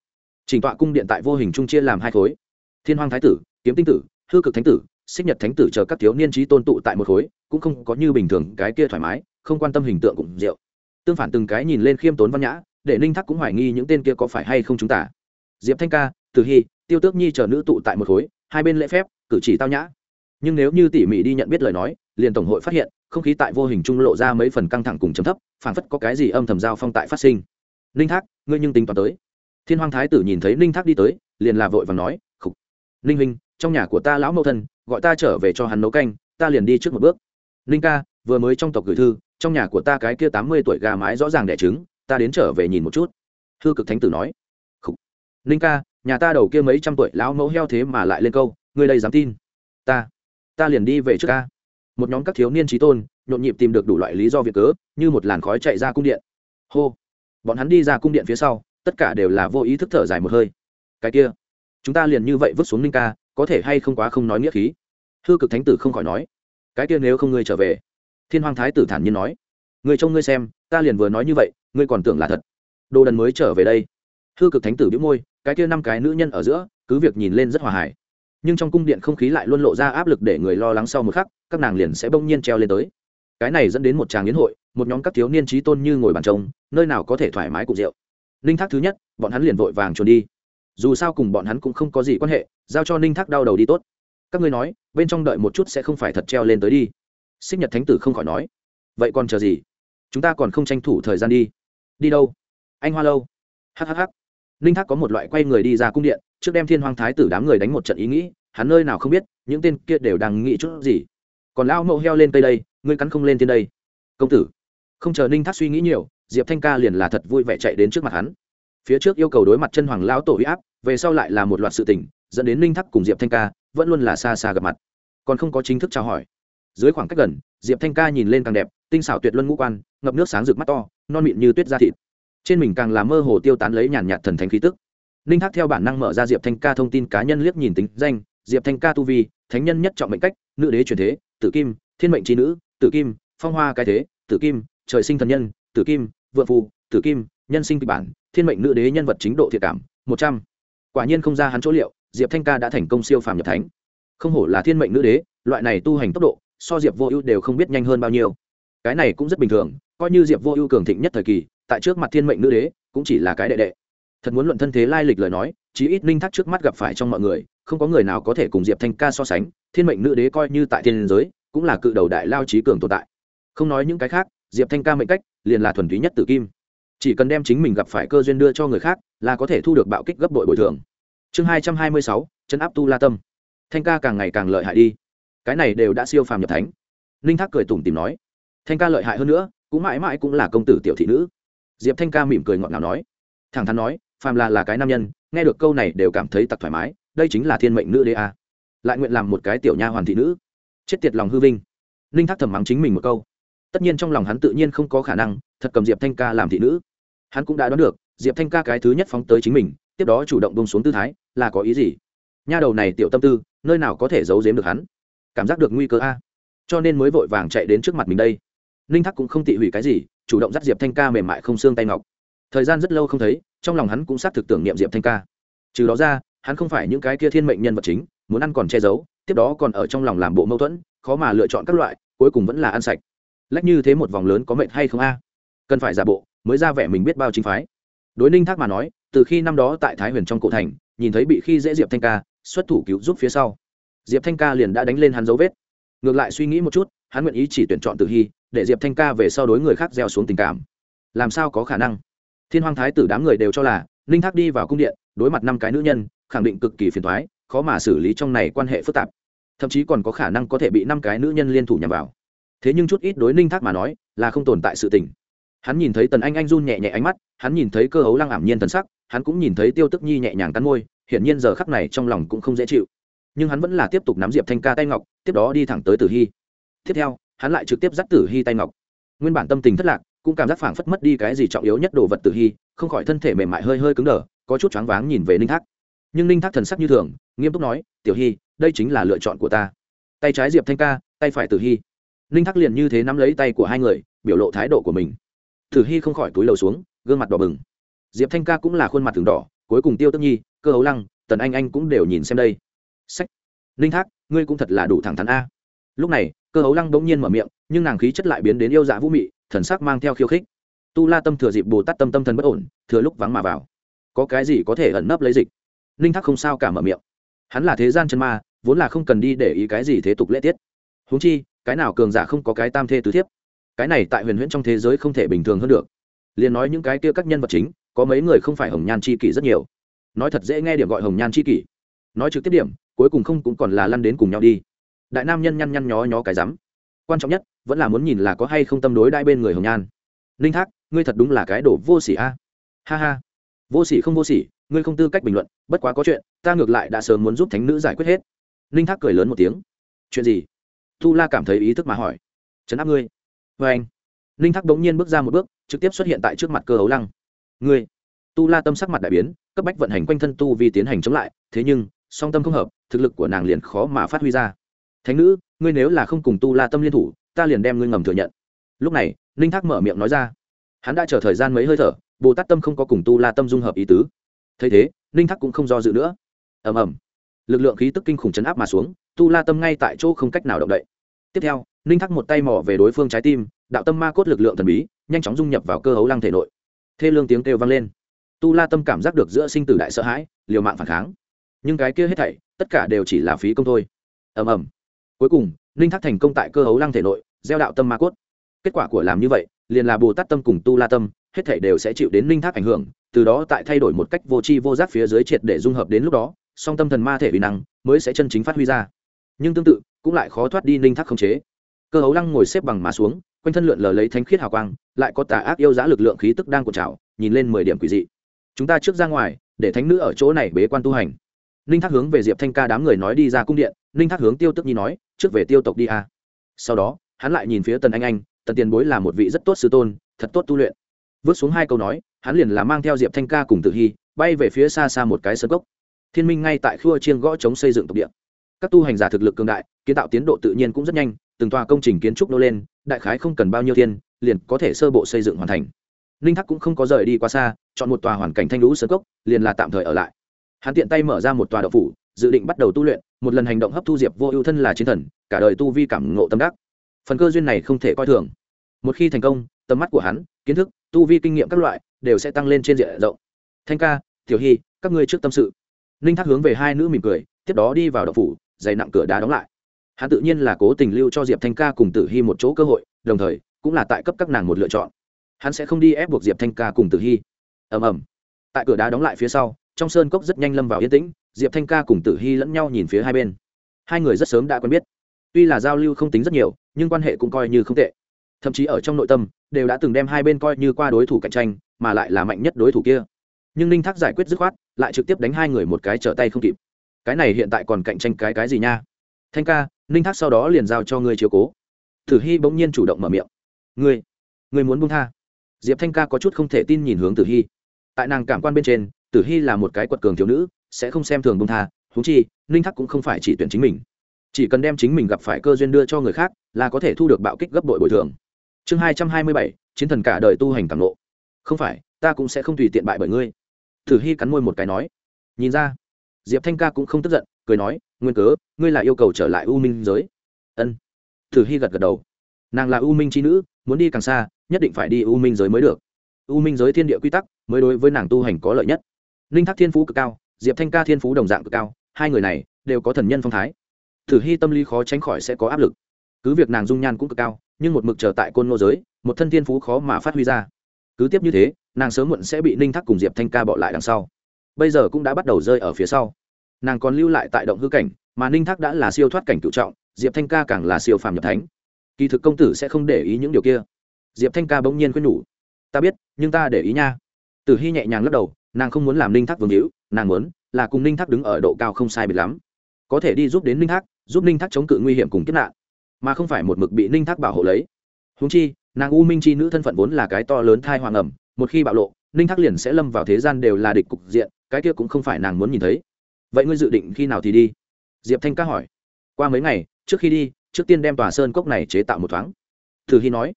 Trình tọa cung điện tại vô hình trung chia làm hai khối. Thiên hoàng thái tử, kiếm tinh tử, hư cực thánh tử, xích nhật thánh tử chờ các thiếu niên trí tôn tụ tại một khối, cũng không có như bình thường cái kia thoải mái, không quan tâm hình tượng cũng rượu. Tương phản từng cái nhìn lên khiêm tốn văn nhã, để ninh thác cũng hoài nghi những tên kia có phải hay không chúng ta diệp thanh ca từ hy, tiêu tước nhi chờ nữ tụ tại một khối, hai bên lễ phép, cử chỉ tao nhã. Nhưng nếu như tỉ mỉ đi nhận biết lời nói, liền tổng hội phát hiện, không khí tại vô hình trung lộ ra mấy phần căng thẳng cùng chấm thấp phản phất có cái gì âm thầm giao phong tại phát sinh. Ninh thác, ngươi nhưng tính toán tới. Thiên hoàng thái tử nhìn thấy ninh thác đi tới, liền là vội và nói, khục, ninh huynh, trong nhà của ta lão mẫu thân, gọi ta trở về cho hắn nấu canh, ta liền đi trước một bước. Ninh ca, vừa mới trong tộc gửi thư, trong nhà của ta cái kia tám mươi tuổi gà mái rõ ràng đẻ trứng, ta đến trở về nhìn một chút. Hư cực thánh tử nói ninh ca, nhà ta đầu kia mấy trăm tuổi lão mẫu heo thế mà lại lên câu, ngươi đây dám tin? Ta ta liền đi về trước ca. Một nhóm các thiếu niên trí tôn, nhộn nhịp tìm được đủ loại lý do việc cớ, như một làn khói chạy ra cung điện. Hô, bọn hắn đi ra cung điện phía sau, tất cả đều là vô ý thức thở dài một hơi. Cái kia, chúng ta liền như vậy vứt xuống ninh ca, có thể hay không quá không nói nghĩa khí? Hư cực thánh tử không khỏi nói. Cái kia nếu không ngươi trở về, thiên hoàng thái tử thản nhiên nói. Người trông ngươi xem, ta liền vừa nói như vậy, ngươi còn tưởng là thật. Đồ đần mới trở về đây hư cực thánh tử biếu môi, cái kia năm cái nữ nhân ở giữa, cứ việc nhìn lên rất hòa hải nhưng trong cung điện không khí lại luôn lộ ra áp lực để người lo lắng sau một khắc, các nàng liền sẽ bỗng nhiên treo lên tới. Cái này dẫn đến một tràng yến hội, một nhóm các thiếu niên trí tôn như ngồi bàn trông, nơi nào có thể thoải mái cùng rượu. Ninh thác thứ nhất, bọn hắn liền vội vàng trốn đi. Dù sao cùng bọn hắn cũng không có gì quan hệ, giao cho ninh thác đau đầu đi tốt. Các ngươi nói, bên trong đợi một chút sẽ không phải thật treo lên tới đi. Xích nhật thánh tử không khỏi nói. Vậy còn chờ gì? Chúng ta còn không tranh thủ thời gian đi. Đi đâu? Anh hoa lâu. Hhh ninh thác có một loại quay người đi ra cung điện, trước đem thiên hoàng thái tử đám người đánh một trận ý nghĩ, hắn nơi nào không biết, những tên kia đều đang nghĩ chút gì. Còn lão mẫu heo lên tây đây, ngươi cắn không lên trên đây. Công tử, không chờ ninh thác suy nghĩ nhiều, diệp thanh ca liền là thật vui vẻ chạy đến trước mặt hắn. Phía trước yêu cầu đối mặt chân hoàng lão tổ huy áp, về sau lại là một loạt sự tình, dẫn đến ninh thác cùng diệp thanh ca vẫn luôn là xa xa gặp mặt. Còn không có chính thức chào hỏi. Dưới khoảng cách gần, diệp thanh ca nhìn lên càng đẹp, tinh xảo tuyệt luân ngũ quan, ngập nước sáng rực mắt to, non mịn như tuyết da thịt trên mình càng là mơ hồ tiêu tán lấy nhàn nhạt thần thánh khí tức. Ninh thác theo bản năng mở ra diệp thanh ca thông tin cá nhân liếc nhìn tính danh, diệp thanh ca tu vi, thánh nhân nhất trọng mệnh cách, nữ đế truyền thế, tử kim, thiên mệnh trí nữ, tử kim, phong hoa cái thế, tử kim, trời sinh thần nhân, tử kim, vượng phù, tử kim, nhân sinh kịch bản, thiên mệnh nữ đế nhân vật chính độ thiệt cảm, một trăm. Quả nhiên không ra hắn chỗ liệu, diệp thanh ca đã thành công siêu phàm nhập thánh. Không hổ là thiên mệnh nữ đế, loại này tu hành tốc độ, so diệp vô ưu đều không biết nhanh hơn bao nhiêu. Cái này cũng rất bình thường, coi như diệp vô ưu cường thịnh nhất thời kỳ tại trước mặt thiên mệnh nữ đế, cũng chỉ là cái đệ đệ. Thật muốn luận thân thế lai lịch lời nói, chí ít ninh thác trước mắt gặp phải trong mọi người, không có người nào có thể cùng diệp thanh ca so sánh, thiên mệnh nữ đế coi như tại thiên giới, cũng là cự đầu đại lao trí cường tồn tại. Không nói những cái khác, diệp thanh ca mệnh cách, liền là thuần túy nhất tử kim. Chỉ cần đem chính mình gặp phải cơ duyên đưa cho người khác, là có thể thu được bạo kích gấp đội bồi thường. Chương hai trăm hai mươi sáu chân áp tu la tâm. Thanh ca càng ngày càng lợi hại đi. Cái này đều đã siêu phàm nhập thánh. Ninh thác cười tủm tìm nói. Thanh ca lợi hại hơn nữa, cũng mãi mãi cũng là công tử tiểu thị nữ diệp thanh ca mỉm cười ngọt ngào nói. Thẳng thắn nói, phàm là là cái nam nhân, nghe được câu này đều cảm thấy tặc thoải mái, đây chính là thiên mệnh nữ đế a. Lại nguyện làm một cái tiểu nha hoàn thị nữ. Chết tiệt lòng hư vinh. Ninh thác thầm mắng chính mình một câu. Tất nhiên trong lòng hắn tự nhiên không có khả năng, thật cầm diệp thanh ca làm thị nữ. Hắn cũng đã đoán được, diệp thanh ca cái thứ nhất phóng tới chính mình, tiếp đó chủ động bông xuống tư thái, là có ý gì? Nha đầu này tiểu tâm tư, nơi nào có thể giấu giếm được hắn? Cảm giác được nguy cơ a. Cho nên mới vội vàng chạy đến trước mặt mình đây. Ninh thắc cũng không tị hủy cái gì chủ động dắt diệp thanh ca mềm mại không xương tay ngọc. Thời gian rất lâu không thấy, trong lòng hắn cũng xác thực tưởng niệm diệp thanh ca. Trừ đó ra, hắn không phải những cái kia thiên mệnh nhân vật chính, muốn ăn còn che giấu, tiếp đó còn ở trong lòng làm bộ mâu thuẫn, khó mà lựa chọn các loại, cuối cùng vẫn là ăn sạch. Lách như thế một vòng lớn có mệnh hay không a? Cần phải giả bộ, mới ra vẻ mình biết bao chính phái. Đối ninh thác mà nói, từ khi năm đó tại thái huyền trong cổ thành, nhìn thấy bị khi dễ diệp thanh ca, xuất thủ cứu giúp phía sau, diệp thanh ca liền đã đánh lên hắn dấu vết. Ngược lại suy nghĩ một chút, hắn nguyện ý chỉ tuyển chọn Tử hy để diệp thanh ca về sau đối người khác gieo xuống tình cảm làm sao có khả năng thiên hoàng thái tử đám người đều cho là ninh thác đi vào cung điện đối mặt năm cái nữ nhân khẳng định cực kỳ phiền thoái khó mà xử lý trong này quan hệ phức tạp thậm chí còn có khả năng có thể bị năm cái nữ nhân liên thủ nhằm vào thế nhưng chút ít đối ninh thác mà nói là không tồn tại sự tình hắn nhìn thấy tần anh anh run nhẹ nhẹ ánh mắt hắn nhìn thấy cơ hấu lăng ảm nhiên tần sắc hắn cũng nhìn thấy tiêu tức nhi nhẹ nhàng cắn môi hiển nhiên giờ khắc này trong lòng cũng không dễ chịu nhưng hắn vẫn là tiếp tục nắm diệp thanh ca tay ngọc tiếp đó đi thẳng tới tử hy tiếp theo hắn lại trực tiếp dắt tử hy tay ngọc. Nguyên bản tâm tình thất lạc, cũng cảm giác phảng phất mất đi cái gì trọng yếu nhất đồ vật tử hy, không khỏi thân thể mềm mại hơi hơi cứng đờ, có chút choáng váng nhìn về ninh thác. Nhưng ninh thác thần sắc như thường, nghiêm túc nói, tiểu hy, đây chính là lựa chọn của ta. Tay trái diệp thanh ca, tay phải tử hy. Ninh thác liền như thế nắm lấy tay của hai người, biểu lộ thái độ của mình. Tử hy không khỏi túi lầu xuống, gương mặt đỏ bừng. Diệp thanh ca cũng là khuôn mặt thường đỏ, cuối cùng tiêu tức nhi, cơ hấu lăng, tần anh anh cũng đều nhìn xem đây. Sách. Ninh thác, ngươi cũng thật là đủ thẳng thắn a. Lúc này cơ hấu lăng bỗng nhiên mở miệng, nhưng nàng khí chất lại biến đến yêu dạ vũ mị, thần sắc mang theo khiêu khích. Tu la tâm thừa dịp bồ tát tâm tâm thần bất ổn, thừa lúc vắng mà vào. Có cái gì có thể ẩn nấp lấy dịch? Ninh thác không sao cả mở miệng. Hắn là thế gian chân ma, vốn là không cần đi để ý cái gì thế tục lễ tiết. Huống chi, cái nào cường giả không có cái tam thê tứ thiếp? Cái này tại huyền huyễn trong thế giới không thể bình thường hơn được. Liền nói những cái kia các nhân vật chính, có mấy người không phải hồng nhan c h i kỷ rất nhiều. Nói thật dễ nghe điểm gọi hồng nhan c h i kỷ. Nói trực tiếp điểm, cuối cùng không cũng còn là lăn đến cùng nhau đi đại nam nhân nhăn nhăn nhó nhó cái rắm. Quan trọng nhất, vẫn là muốn nhìn là có hay không tâm đối đai bên người hồng nhan. Ninh thác, ngươi thật đúng là cái đồ vô s ỉ a. Ha ha. Vô s ỉ không vô s ỉ ngươi không tư cách bình luận, bất quá có chuyện, ta ngược lại đã sớm muốn giúp thánh nữ giải quyết hết. Ninh thác cười lớn một tiếng. Chuyện gì? Tu la cảm thấy ý thức mà hỏi. Trấn áp ngươi. Vê anh. Ninh thác bỗng nhiên bước ra một bước, trực tiếp xuất hiện tại trước mặt cơ hấu lăng. Ngươi. Tu la tâm sắc mặt đại biến, cấp bách vận hành quanh thân tu vì tiến hành chống lại, thế nhưng, song tâm không hợp, thực lực của nàng liền khó mà phát huy ra thánh nữ ngươi nếu là không cùng tu la tâm liên thủ ta liền đem ngươi ngầm thừa nhận lúc này ninh thác mở miệng nói ra hắn đã chờ thời gian mấy hơi thở bồ tát tâm không có cùng tu la tâm dung hợp ý tứ thấy thế ninh thác cũng không do dự nữa ầm ầm lực lượng khí tức kinh khủng chấn áp mà xuống tu la tâm ngay tại chỗ không cách nào động đậy tiếp theo ninh thác một tay mỏ về đối phương trái tim đạo tâm ma cốt lực lượng thần bí nhanh chóng dung nhập vào cơ hấu lăng thể nội thê lương tiếng kêu vang lên tu la tâm cảm giác được giữa sinh tử đại sợ hãi liều mạng phản kháng nhưng cái kia hết thảy tất cả đều chỉ là phí công thôi ầm ầm cuối cùng, ninh thác thành công tại cơ hấu lăng thể nội, gieo đạo tâm ma cốt. Kết quả của làm như vậy, liền là bồ tát tâm cùng tu la tâm, hết thảy đều sẽ chịu đến ninh thác ảnh hưởng, từ đó tại thay đổi một cách vô tri vô giác phía dưới triệt để dung hợp đến lúc đó, song tâm thần ma thể uy năng mới sẽ chân chính phát huy ra. Nhưng tương tự, cũng lại khó thoát đi ninh thác không chế. Cơ hấu lăng ngồi xếp bằng mà xuống, quanh thân lượn lờ lấy thánh khiết hào quang, lại có tà ác yêu giá lực lượng khí tức đang cột trào, nhìn lên mười điểm quỷ dị. Chúng ta trước ra ngoài, để thánh nữ ở chỗ này bế quan tu hành. Ninh thác hướng về diệp thanh ca đám người nói đi ra cung điện ninh thác hướng tiêu tức nhi nói, trước về tiêu tộc đi a. Sau đó, hắn lại nhìn phía tần anh anh, tần tiền bối là một vị rất tốt sư tôn, thật tốt tu luyện. Vớt xuống hai câu nói, hắn liền là mang theo diệp thanh ca cùng tự hy, bay về phía xa xa một cái sơ cốc. Thiên minh ngay tại khua chiên gõ chống xây dựng tộc địa. Các tu hành giả thực lực cường đại, kiến tạo tiến độ tự nhiên cũng rất nhanh, từng tòa công trình kiến trúc nô lên, đại khái không cần bao nhiêu thiên, liền có thể sơ bộ xây dựng hoàn thành. Ninh thắc cũng không có rời đi quá xa, chọn một tòa hoàn cảnh thanh lũ sơ cốc, liền là tạm thời ở lại. Hắn tiện tay mở ra một tòa đậu phủ dự định bắt đầu tu luyện, một lần hành động hấp thu diệp vô ưu thân là chiến thần, cả đời tu vi cảm ngộ tâm đắc. Phần cơ duyên này không thể coi thường. Một khi thành công, tầm mắt của hắn, kiến thức, tu vi kinh nghiệm các loại đều sẽ tăng lên trên diện rộng. Thanh ca, tiểu hy, các ngươi trước tâm sự. Ninh thác hướng về hai nữ mỉm cười, tiếp đó đi vào đậu phủ dày nặng cửa đá đóng lại. Hắn tự nhiên là cố tình lưu cho diệp thanh ca cùng tử hy một chỗ cơ hội, đồng thời, cũng là tại cấp các nàng một lựa chọn. Hắn sẽ không đi ép buộc diệp thanh ca cùng tử hy. Ầm ầm. Tại cửa đá đóng lại phía sau, trong sơn cốc rất nhanh lâm vào yên tĩnh diệp thanh ca cùng tử hy lẫn nhau nhìn phía hai bên. Hai người rất sớm đã quen biết. Tuy là giao lưu không tính rất nhiều, nhưng quan hệ cũng coi như không tệ. Thậm chí ở trong nội tâm, đều đã từng đem hai bên coi như qua đối thủ cạnh tranh, mà lại là mạnh nhất đối thủ kia. Nhưng ninh thác giải quyết dứt khoát, lại trực tiếp đánh hai người một cái trở tay không kịp. Cái này hiện tại còn cạnh tranh cái cái gì nha? Thanh ca, ninh thác sau đó liền giao cho ngươi chiếu cố. Thử hy bỗng nhiên chủ động mở miệng. Ngươi ngươi muốn buông tha. Diệp thanh ca có chút không thể tin nhìn hướng tử hy. Tại nàng cảm quan bên trên, tử hy là một cái quật cường thiếu nữ sẽ không xem thường bông tha húng chi, ninh thắc cũng không phải chỉ tuyển chính mình. Chỉ cần đem chính mình gặp phải cơ duyên đưa cho người khác, là có thể thu được bạo kích gấp đội bồi thường. Chương hai trăm hai mươi bảy, chiến thần cả đời tu hành cảm nộ. Không phải, ta cũng sẽ không tùy tiện bại bởi ngươi. Thử hy cắn môi một cái nói. Nhìn ra, diệp thanh ca cũng không tức giận, cười nói, nguyên cớ, ngươi là yêu cầu trở lại u minh giới. Ân. Thử hy gật gật đầu. Nàng là u minh c h i nữ, muốn đi càng xa, nhất định phải đi u minh giới mới được. U minh giới thiên địa quy tắc, mới đối với nàng tu hành có lợi nhất. Ninh thác thiên phú cực cao diệp thanh ca thiên phú đồng dạng cực cao, hai người này đều có thần nhân phong thái. Thử hy tâm lý khó tránh khỏi sẽ có áp lực. Cứ việc nàng dung nhan cũng cực cao, nhưng một mực chờ tại côn ngô giới, một thân thiên phú khó mà phát huy ra. Cứ tiếp như thế, nàng sớm muộn sẽ bị ninh thác cùng diệp thanh ca bỏ lại đằng sau. Bây giờ cũng đã bắt đầu rơi ở phía sau. Nàng còn lưu lại tại động hư cảnh, mà ninh thác đã là siêu thoát cảnh cựu trọng, diệp thanh ca càng là siêu phàm nhập thánh. Kỳ thực công tử sẽ không để ý những điều kia. Diệp thanh ca bỗng nhiên khuyên nhủ, ta biết, nhưng ta để ý nha. Tử hy nhẹ nhàng lắc đầu nàng không muốn làm ninh thác vương hữu, nàng muốn là cùng ninh thác đứng ở độ cao không sai biệt lắm. Có thể đi giúp đến ninh thác, giúp ninh thác chống cự nguy hiểm cùng kiếp nạn, mà không phải một mực bị ninh thác bảo hộ lấy. Húng chi, nàng u minh chi nữ thân phận vốn là cái to lớn thai hoàng ẩm, một khi bạo lộ, ninh thác liền sẽ lâm vào thế gian đều là địch cục diện, cái kia cũng không phải nàng muốn nhìn thấy. Vậy ngươi dự định khi nào thì đi? Diệp thanh ca hỏi. Qua mấy ngày, trước khi đi, trước tiên đem tòa sơn cốc này chế tạo một thoáng. Thử hy nói.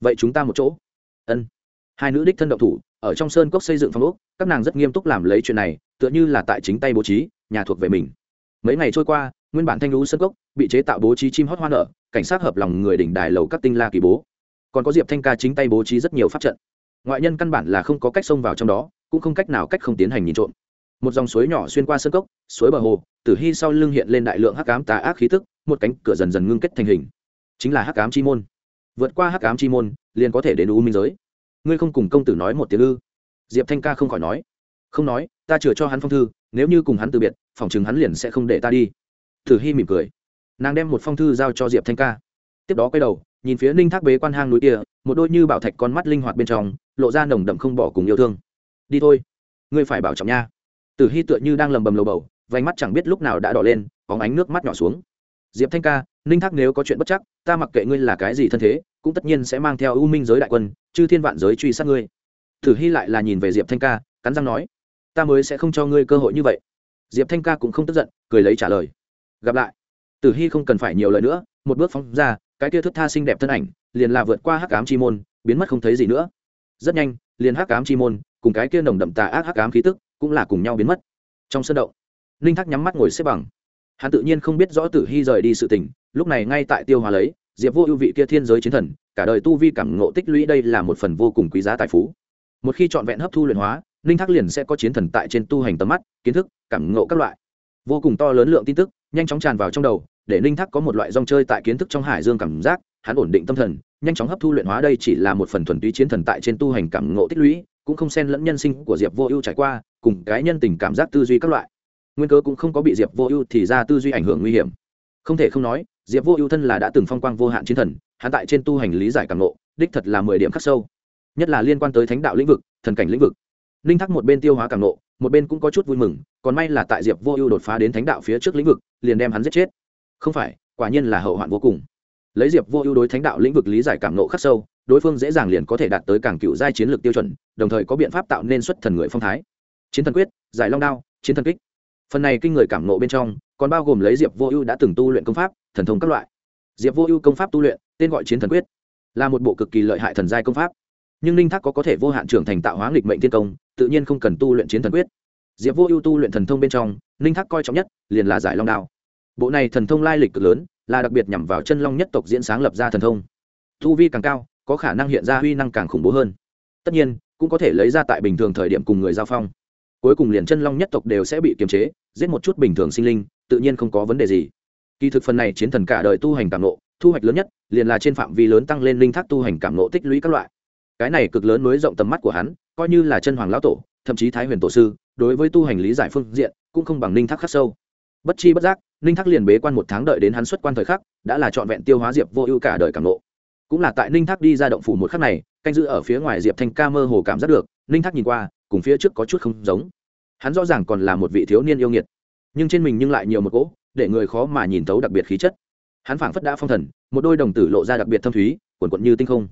Vậy chúng ta một chỗ. Ân. Hai nữ đích thân động thủ ở trong sơn cốc xây dựng phong ốc, các nàng rất nghiêm túc làm lấy chuyện này, tựa như là tại chính tay bố trí, nhà thuộc về mình. Mấy ngày trôi qua, nguyên bản thanh lũ sơn cốc bị chế tạo bố trí chim hót hoa nở, cảnh sát hợp lòng người đỉnh đài lầu các tinh la kỳ bố. Còn có diệp thanh ca chính tay bố trí rất nhiều pháp trận. Ngoại nhân căn bản là không có cách xông vào trong đó, cũng không cách nào cách không tiến hành nhìn trộm. Một dòng suối nhỏ xuyên qua sơn cốc, suối bờ hồ, tử hy sau lưng hiện lên đại lượng hắc cám tà ác khí tức, một cánh cửa dần dần ngưng kết thành hình. Chính là hắc cám chi môn. Vượt qua hắc cám chi môn, liền có thể đến u minh giới ngươi không cùng công tử nói một tiếng ư? Diệp thanh ca không khỏi nói. Không nói, ta chừa cho hắn phong thư, nếu như cùng hắn từ biệt, phòng chừng hắn liền sẽ không để ta đi. Tử hy mỉm cười. Nàng đem một phong thư giao cho diệp thanh ca. Tiếp đó quay đầu, nhìn phía ninh thác bế quan hang núi kia, một đôi như bảo thạch con mắt linh hoạt bên trong, lộ ra nồng đậm không bỏ cùng yêu thương. Đi thôi. Ngươi phải bảo trọng nha. Tử hy tựa như đang lầm bầm lầu bầu vánh mắt chẳng biết lúc nào đã đỏ lên có ánh nước mắt nhỏ xuống diệp thanh ca, ninh thác nếu có chuyện bất chắc, ta mặc kệ ngươi là cái gì thân thế, cũng tất nhiên sẽ mang theo ưu minh giới đại quân, chư thiên vạn giới truy sát ngươi. Tử hy lại là nhìn về diệp thanh ca, cắn răng nói, ta mới sẽ không cho ngươi cơ hội như vậy. Diệp thanh ca cũng không tức giận, cười lấy trả lời, gặp lại. Tử hy không cần phải nhiều lời nữa, một bước phóng ra, cái kia thức tha xinh đẹp thân ảnh, liền là vượt qua hắc ám chi môn, biến mất không thấy gì nữa. Rất nhanh, liền hắc ám chi môn, cùng cái kia nồng đậm tà ác hắc ám khí tức, cũng là cùng nhau biến mất. Trong sân động, ninh thác nhắm mắt ngồi xếp bằng hắn tự nhiên không biết rõ tử hy rời đi sự tình, lúc này ngay tại tiêu hòa lấy, diệp vô ưu vị kia thiên giới chiến thần, cả đời tu vi cảm ngộ tích lũy đây là một phần vô cùng quý giá tài phú. Một khi trọn vẹn hấp thu luyện hóa, ninh thác liền sẽ có chiến thần tại trên tu hành tầm mắt, kiến thức, cảm ngộ các loại. Vô cùng to lớn lượng tin tức, nhanh chóng tràn vào trong đầu, để ninh thác có một loại rong chơi tại kiến thức trong hải dương cảm giác, hắn ổn định tâm thần, nhanh chóng hấp thu luyện hóa đây chỉ là một phần thuần túy chiến thần tại trên tu hành cảm ngộ tích lũy, cũng không xen lẫn nhân sinh của diệp vô ưu trải qua, cùng cái nhân tình cảm giác tư duy các loại nguyên cớ cũng không có bị diệp vô ưu thì ra tư duy ảnh hưởng nguy hiểm. Không thể không nói, diệp vô ưu thân là đã từng phong quang vô hạn chiến thần, hắn tại trên tu hành lý giải càng lộ đích thật là mười điểm khắc sâu. Nhất là liên quan tới thánh đạo lĩnh vực, thần cảnh lĩnh vực. Ninh thắc một bên tiêu hóa càng lộ một bên cũng có chút vui mừng, còn may là tại diệp vô ưu đột phá đến thánh đạo phía trước lĩnh vực, liền đem hắn giết chết. Không phải, quả nhiên là hậu hoạn vô cùng. Lấy diệp vô ưu đối thánh đạo lĩnh vực lý giải cảm nộ khắc sâu, đối phương dễ dàng liền có thể đạt tới càng cựu giai chiến lược tiêu chuẩn, đồng thời có biện pháp tạo nên xuất thần người phong thái. Chiến thần quyết, giải long đao, chiến thần kích phần này kinh người cảm nộ bên trong, còn bao gồm lấy diệp vô ưu đã từng tu luyện công pháp, thần thông các loại. Diệp vô ưu công pháp tu luyện, tên gọi chiến thần quyết, là một bộ cực kỳ lợi hại thần giai công pháp. Nhưng ninh thác có có thể vô hạn trưởng thành tạo hóa nghịch mệnh thiên công, tự nhiên không cần tu luyện chiến thần quyết. Diệp vô ưu tu luyện thần thông bên trong, ninh thác coi trọng nhất liền là giải long đao. Bộ này thần thông lai lịch cực lớn, là đặc biệt nhằm vào chân long nhất tộc diễn sáng lập ra thần thông. Thu vi càng cao, có khả năng hiện ra huy năng càng khủng bố hơn. Tất nhiên, cũng có thể lấy ra tại bình thường thời điểm cùng người giao phong cuối cùng liền chân long nhất tộc đều sẽ bị kiềm chế, giết một chút bình thường sinh linh, tự nhiên không có vấn đề gì. Kỳ thực phần này chiến thần cả đời tu hành cảm nộ thu hoạch lớn nhất, liền là trên phạm vi lớn tăng lên linh thác tu hành cảm nộ tích lũy các loại. Cái này cực lớn nối rộng tầm mắt của hắn, coi như là chân hoàng lão tổ, thậm chí thái huyền tổ sư, đối với tu hành lý giải phương diện, cũng không bằng linh thác khắc sâu. Bất chi bất giác, linh thác liền bế quan một tháng đợi đến hắn xuất quan thời khắc, đã là trọn vẹn tiêu hóa diệp vô ưu cả đời cảm nộ cũng là tại linh thác đi ra động phủ một khắc này, canh giữ ở phía ngoài diệp thanh ca mơ hồ cảm giác được, linh thác nhìn qua cùng phía trước có chút không giống. Hắn rõ ràng còn là một vị thiếu niên yêu nghiệt, nhưng trên mình nhưng lại nhiều một cỗ để người khó mà nhìn thấu đặc biệt khí chất. Hắn phảng phất đã phong thần, một đôi đồng tử lộ ra đặc biệt thâm thúy, quần quận như tinh không.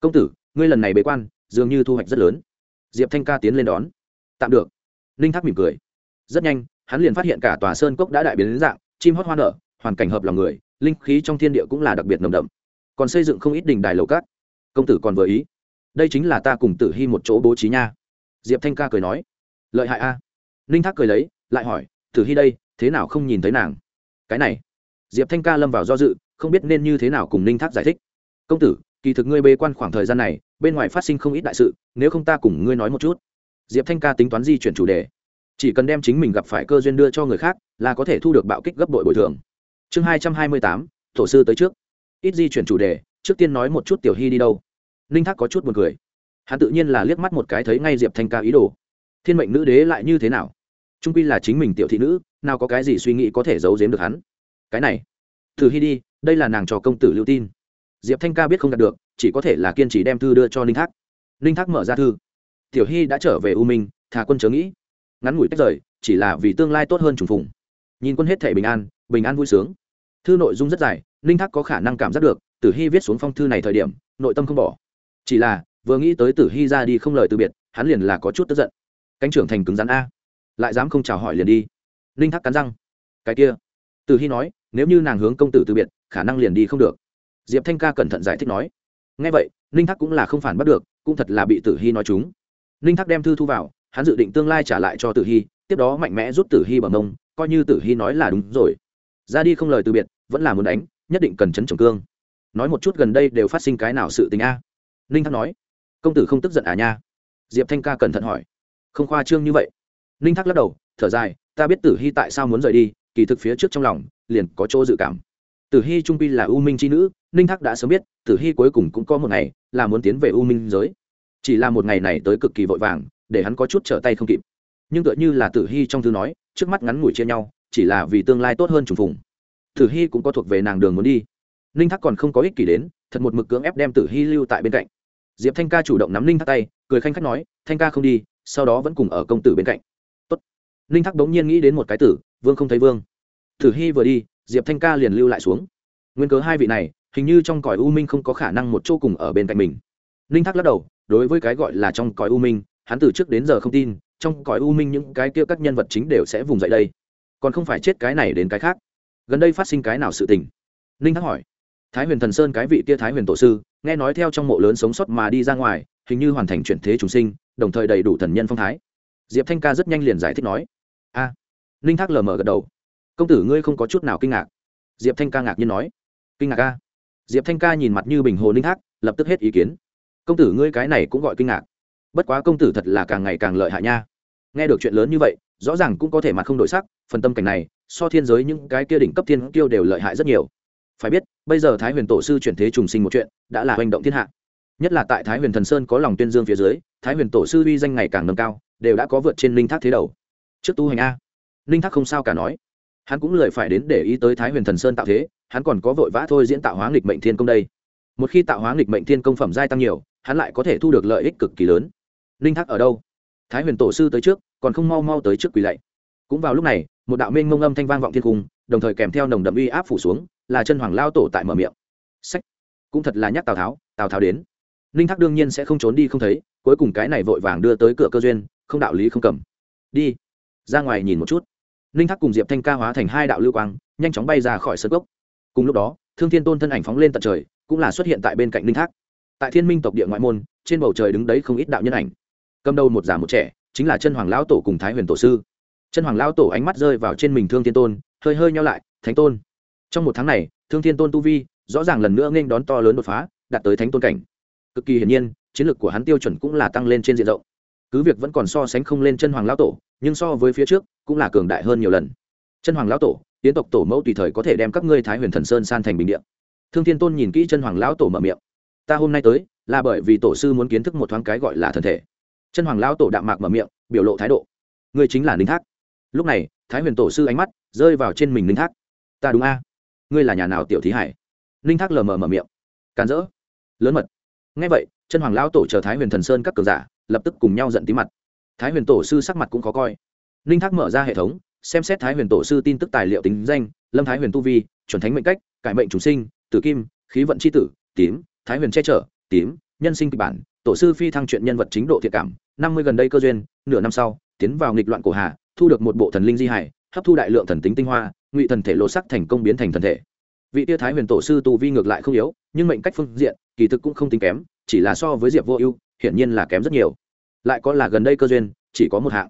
Công tử, ngươi lần này bế quan, dường như thu hoạch rất lớn. Diệp thanh ca tiến lên đón. Tạm được. Ninh thác mỉm cười. Rất nhanh, hắn liền phát hiện cả tòa sơn cốc đã đại biến đến dạng, chim hót hoa nở, hoàn cảnh hợp lòng người, linh khí trong thiên địa cũng là đặc biệt nồng đậm. Còn xây dựng không ít đình đài lầu cát. Công tử còn vừa ý. Đây chính là ta cùng tử hy một chỗ bố trí nha diệp thanh ca cười nói, lợi hại a. Ninh thác cười lấy, lại hỏi, tử hy đây, thế nào không nhìn thấy nàng? Cái này. Diệp thanh ca lâm vào do dự, không biết nên như thế nào cùng ninh thác giải thích. Công tử, kỳ thực ngươi bê quan khoảng thời gian này, bên ngoài phát sinh không ít đại sự, nếu không ta cùng ngươi nói một chút. Diệp thanh ca tính toán di chuyển chủ đề. Chỉ cần đem chính mình gặp phải cơ duyên đưa cho người khác, là có thể thu được bạo kích gấp bội bồi thường. Chương hai trăm hai mươi tám, thổ sư tới trước. Ít di chuyển chủ đề, trước tiên nói một chút tiểu hy đi đâu. Ninh thác có chút buồn cười hắn tự nhiên là liếc mắt một cái thấy ngay diệp thanh ca ý đồ. Thiên mệnh nữ đế lại như thế nào? Trung quy là chính mình tiểu thị nữ, nào có cái gì suy nghĩ có thể giấu giếm được hắn. Cái này, thử hy đi, đây là nàng cho công tử lưu tin. Diệp thanh ca biết không đạt được, chỉ có thể là kiên trì đem thư đưa cho ninh thác. Ninh thác mở ra thư. Tiểu hy đã trở về u minh thà quân chớ nghĩ. Ngắn ngủi tách rời, chỉ là vì tương lai tốt hơn trùng phùng. Nhìn quân hết thể bình an bình an vui sướng. Thư nội dung rất dài, ninh thác có khả năng cảm giác được, tử hy viết xuống phong thư này thời điểm, nội tâm không bỏ. Chỉ là vừa nghĩ tới tử hy ra đi không lời từ biệt, hắn liền là có chút tức giận. Cánh trưởng thành cứng rắn a. Lại dám không chào hỏi liền đi. Ninh thác cắn răng. Cái kia. Tử hy nói, nếu như nàng hướng công tử từ biệt, khả năng liền đi không được. Diệp thanh ca cẩn thận giải thích nói. Ngay vậy ninh thác cũng là không phản bắt được, cũng thật là bị tử hy nói chúng. Ninh thác đem thư thu vào, hắn dự định tương lai trả lại cho tử hy, tiếp đó mạnh mẽ rút tử hy bằng mông, coi như tử hy nói là đúng rồi. Ra đi không lời từ biệt, vẫn là muốn đánh, nhất định cần chấn trọng cương. Nói một chút gần đây đều phát sinh cái nào sự tình a. Ninh thác nói công tử không tức giận à nha? Diệp thanh ca cẩn thận hỏi. Không khoa trương như vậy. Ninh thác lắc đầu, thở dài, ta biết tử hy tại sao muốn rời đi, kỳ thực phía trước trong lòng, liền có chỗ dự cảm. Tử hy trung pi là u minh c h i nữ, ninh thác đã sớm biết, tử hy cuối cùng cũng có một ngày, là muốn tiến về u minh giới. Chỉ là một ngày này tới cực kỳ vội vàng, để hắn có chút trở tay không kịp. Nhưng tựa như là tử hy trong thư nói, trước mắt ngắn ngủi chia nhau, chỉ là vì tương lai tốt hơn trùng phùng. Tử hy cũng có thuộc về nàng đường muốn đi. Ninh thác còn không có ích kỷ đến, thật một mực cưỡng ép đem tử hy lưu tại bên cạnh diệp thanh ca chủ động nắm ninh thác tay, cười khanh khách nói, thanh ca không đi, sau đó vẫn cùng ở công tử bên cạnh. Tốt. ninh thác bỗng nhiên nghĩ đến một cái tử, vương không thấy vương. Tử hy vừa đi, diệp thanh ca liền lưu lại xuống. Nguyên cớ hai vị này, hình như trong cõi u minh không có khả năng một chỗ cùng ở bên cạnh mình. Ninh thác lắc đầu, đối với cái gọi là trong cõi u minh, hắn từ trước đến giờ không tin, trong cõi u minh những cái kia các nhân vật chính đều sẽ vùng dậy đây. Còn không phải chết cái này đến cái khác. Gần đây phát sinh cái nào sự tình? Ninh thác hỏi. Thái huyền thần sơn cái vị kia thái huyền tổ sư nghe nói theo trong mộ lớn sống sót mà đi ra ngoài hình như hoàn thành chuyển thế chúng sinh đồng thời đầy đủ thần nhân phong thái. Diệp thanh ca rất nhanh liền giải thích nói a à, ninh thác lờ mờ gật đầu. Công tử ngươi không có chút nào kinh ngạc. Diệp thanh ca ngạc nhiên nói kinh ngạc a? Diệp thanh ca nhìn mặt như bình hồ ninh thác lập tức hết ý kiến. Công tử ngươi cái này cũng gọi kinh ngạc. Bất quá công tử thật là càng ngày càng lợi hại nha. Nghe được chuyện lớn như vậy rõ ràng cũng có thể mặt không đổi sắc phần tâm cảnh này so thiên giới những cái kia đỉnh cấp thiên kiêu đều lợi hại rất nhiều phải biết, bây giờ thái huyền tổ sư chuyển thế trùng sinh một chuyện, đã là hành động thiên hạ. Nhất là tại thái huyền thần sơn có lòng tuyên dương phía dưới, thái huyền tổ sư uy danh ngày càng nâng cao, đều đã có vượt trên linh thác thế đầu. Trước tu hành a. Linh thác không sao cả nói. Hắn cũng lười phải đến để ý tới thái huyền thần sơn tạo thế, hắn còn có vội vã thôi diễn tạo hóa nghịch mệnh thiên công đây. Một khi tạo hóa nghịch mệnh thiên công phẩm giai tăng nhiều, hắn lại có thể thu được lợi ích cực kỳ lớn. Linh thác ở đâu? Thái huyền tổ sư tới trước, còn không mau mau tới trước quỳ lạy. Cũng vào lúc này, một đạo minh mông âm thanh vang vọng thiên cung, đồng thời kèm theo nồng đậm uy áp phủ xuống là chân hoàng lao tổ tại mở miệng. Sách. Cũng thật là nhắc tào tháo tào tháo đến. Ninh thác đương nhiên sẽ không trốn đi không thấy, cuối cùng cái này vội vàng đưa tới cửa cơ duyên, không đạo lý không cầm. Đi. Ra ngoài nhìn một chút. Ninh thác cùng diệp thanh ca hóa thành hai đạo lưu quang, nhanh chóng bay ra khỏi sân gốc cùng lúc đó, thương thiên tôn thân ảnh phóng lên tận trời, cũng là xuất hiện tại bên cạnh ninh thác. Tại thiên minh tộc địa ngoại môn, trên bầu trời đứng đấy không ít đạo nhân ảnh. Cầm đầu một già một trẻ, chính là chân hoàng lão tổ cùng thái huyền tổ sư. Chân hoàng lão tổ ánh mắt rơi vào trên mình thương thiên tôn, hơi hơi nhau lại, thánh tôn trong một tháng này, thương thiên tôn tu vi rõ ràng lần nữa nghênh đón to lớn đột phá, đạt tới thánh tôn cảnh. Cực kỳ hiển nhiên, chiến lược của hắn tiêu chuẩn cũng là tăng lên trên diện rộng. Cứ việc vẫn còn so sánh không lên chân hoàng lão tổ, nhưng so với phía trước cũng là cường đại hơn nhiều lần. Chân hoàng lão tổ tiến tộc tổ mẫu tùy thời có thể đem các ngươi thái huyền thần sơn san thành bình điện thương thiên tôn nhìn kỹ chân hoàng lão tổ mở miệng. Ta hôm nay tới là bởi vì tổ sư muốn kiến thức một thoáng cái gọi là thần thể. Chân hoàng lão tổ đạm mạc mở miệng, biểu lộ thái độ. Ngươi chính là ninh thác. Lúc này, thái huyền tổ sư ánh mắt rơi vào trên mình ninh thác. Ta đúng a ngươi là nhà nào tiểu thí hải? Ninh thác lờ mờ mở miệng. Càn rỡ. Lớn mật. Ngay vậy, chân hoàng lão tổ chờ thái huyền thần sơn các cường giả, lập tức cùng nhau giận tí mặt. Thái huyền tổ sư sắc mặt cũng khó coi. Ninh thác mở ra hệ thống, xem xét thái huyền tổ sư tin tức tài liệu tính danh, lâm thái huyền tu vi, chuẩn thánh mệnh cách, cải mệnh chúng sinh, tử kim, khí vận c h i tử, tím, thái huyền che chở, tím, nhân sinh kịch bản, tổ sư phi thăng chuyện nhân vật chính độ thiệt cảm, năm mươi gần đây cơ duyên, nửa năm sau, tiến vào nghịch loạn cổ hà, thu được một bộ thần linh di hải, hấp thu đại lượng thần tính tinh hoa ngụy thần thể lộ sắc thành công biến thành thần thể. Vị tia thái huyền tổ sư tu vi ngược lại không yếu, nhưng mệnh cách phương diện, kỳ thực cũng không tính kém, chỉ là so với diệp vô ưu, hiển nhiên là kém rất nhiều. Lại có là gần đây cơ duyên, chỉ có một hạng.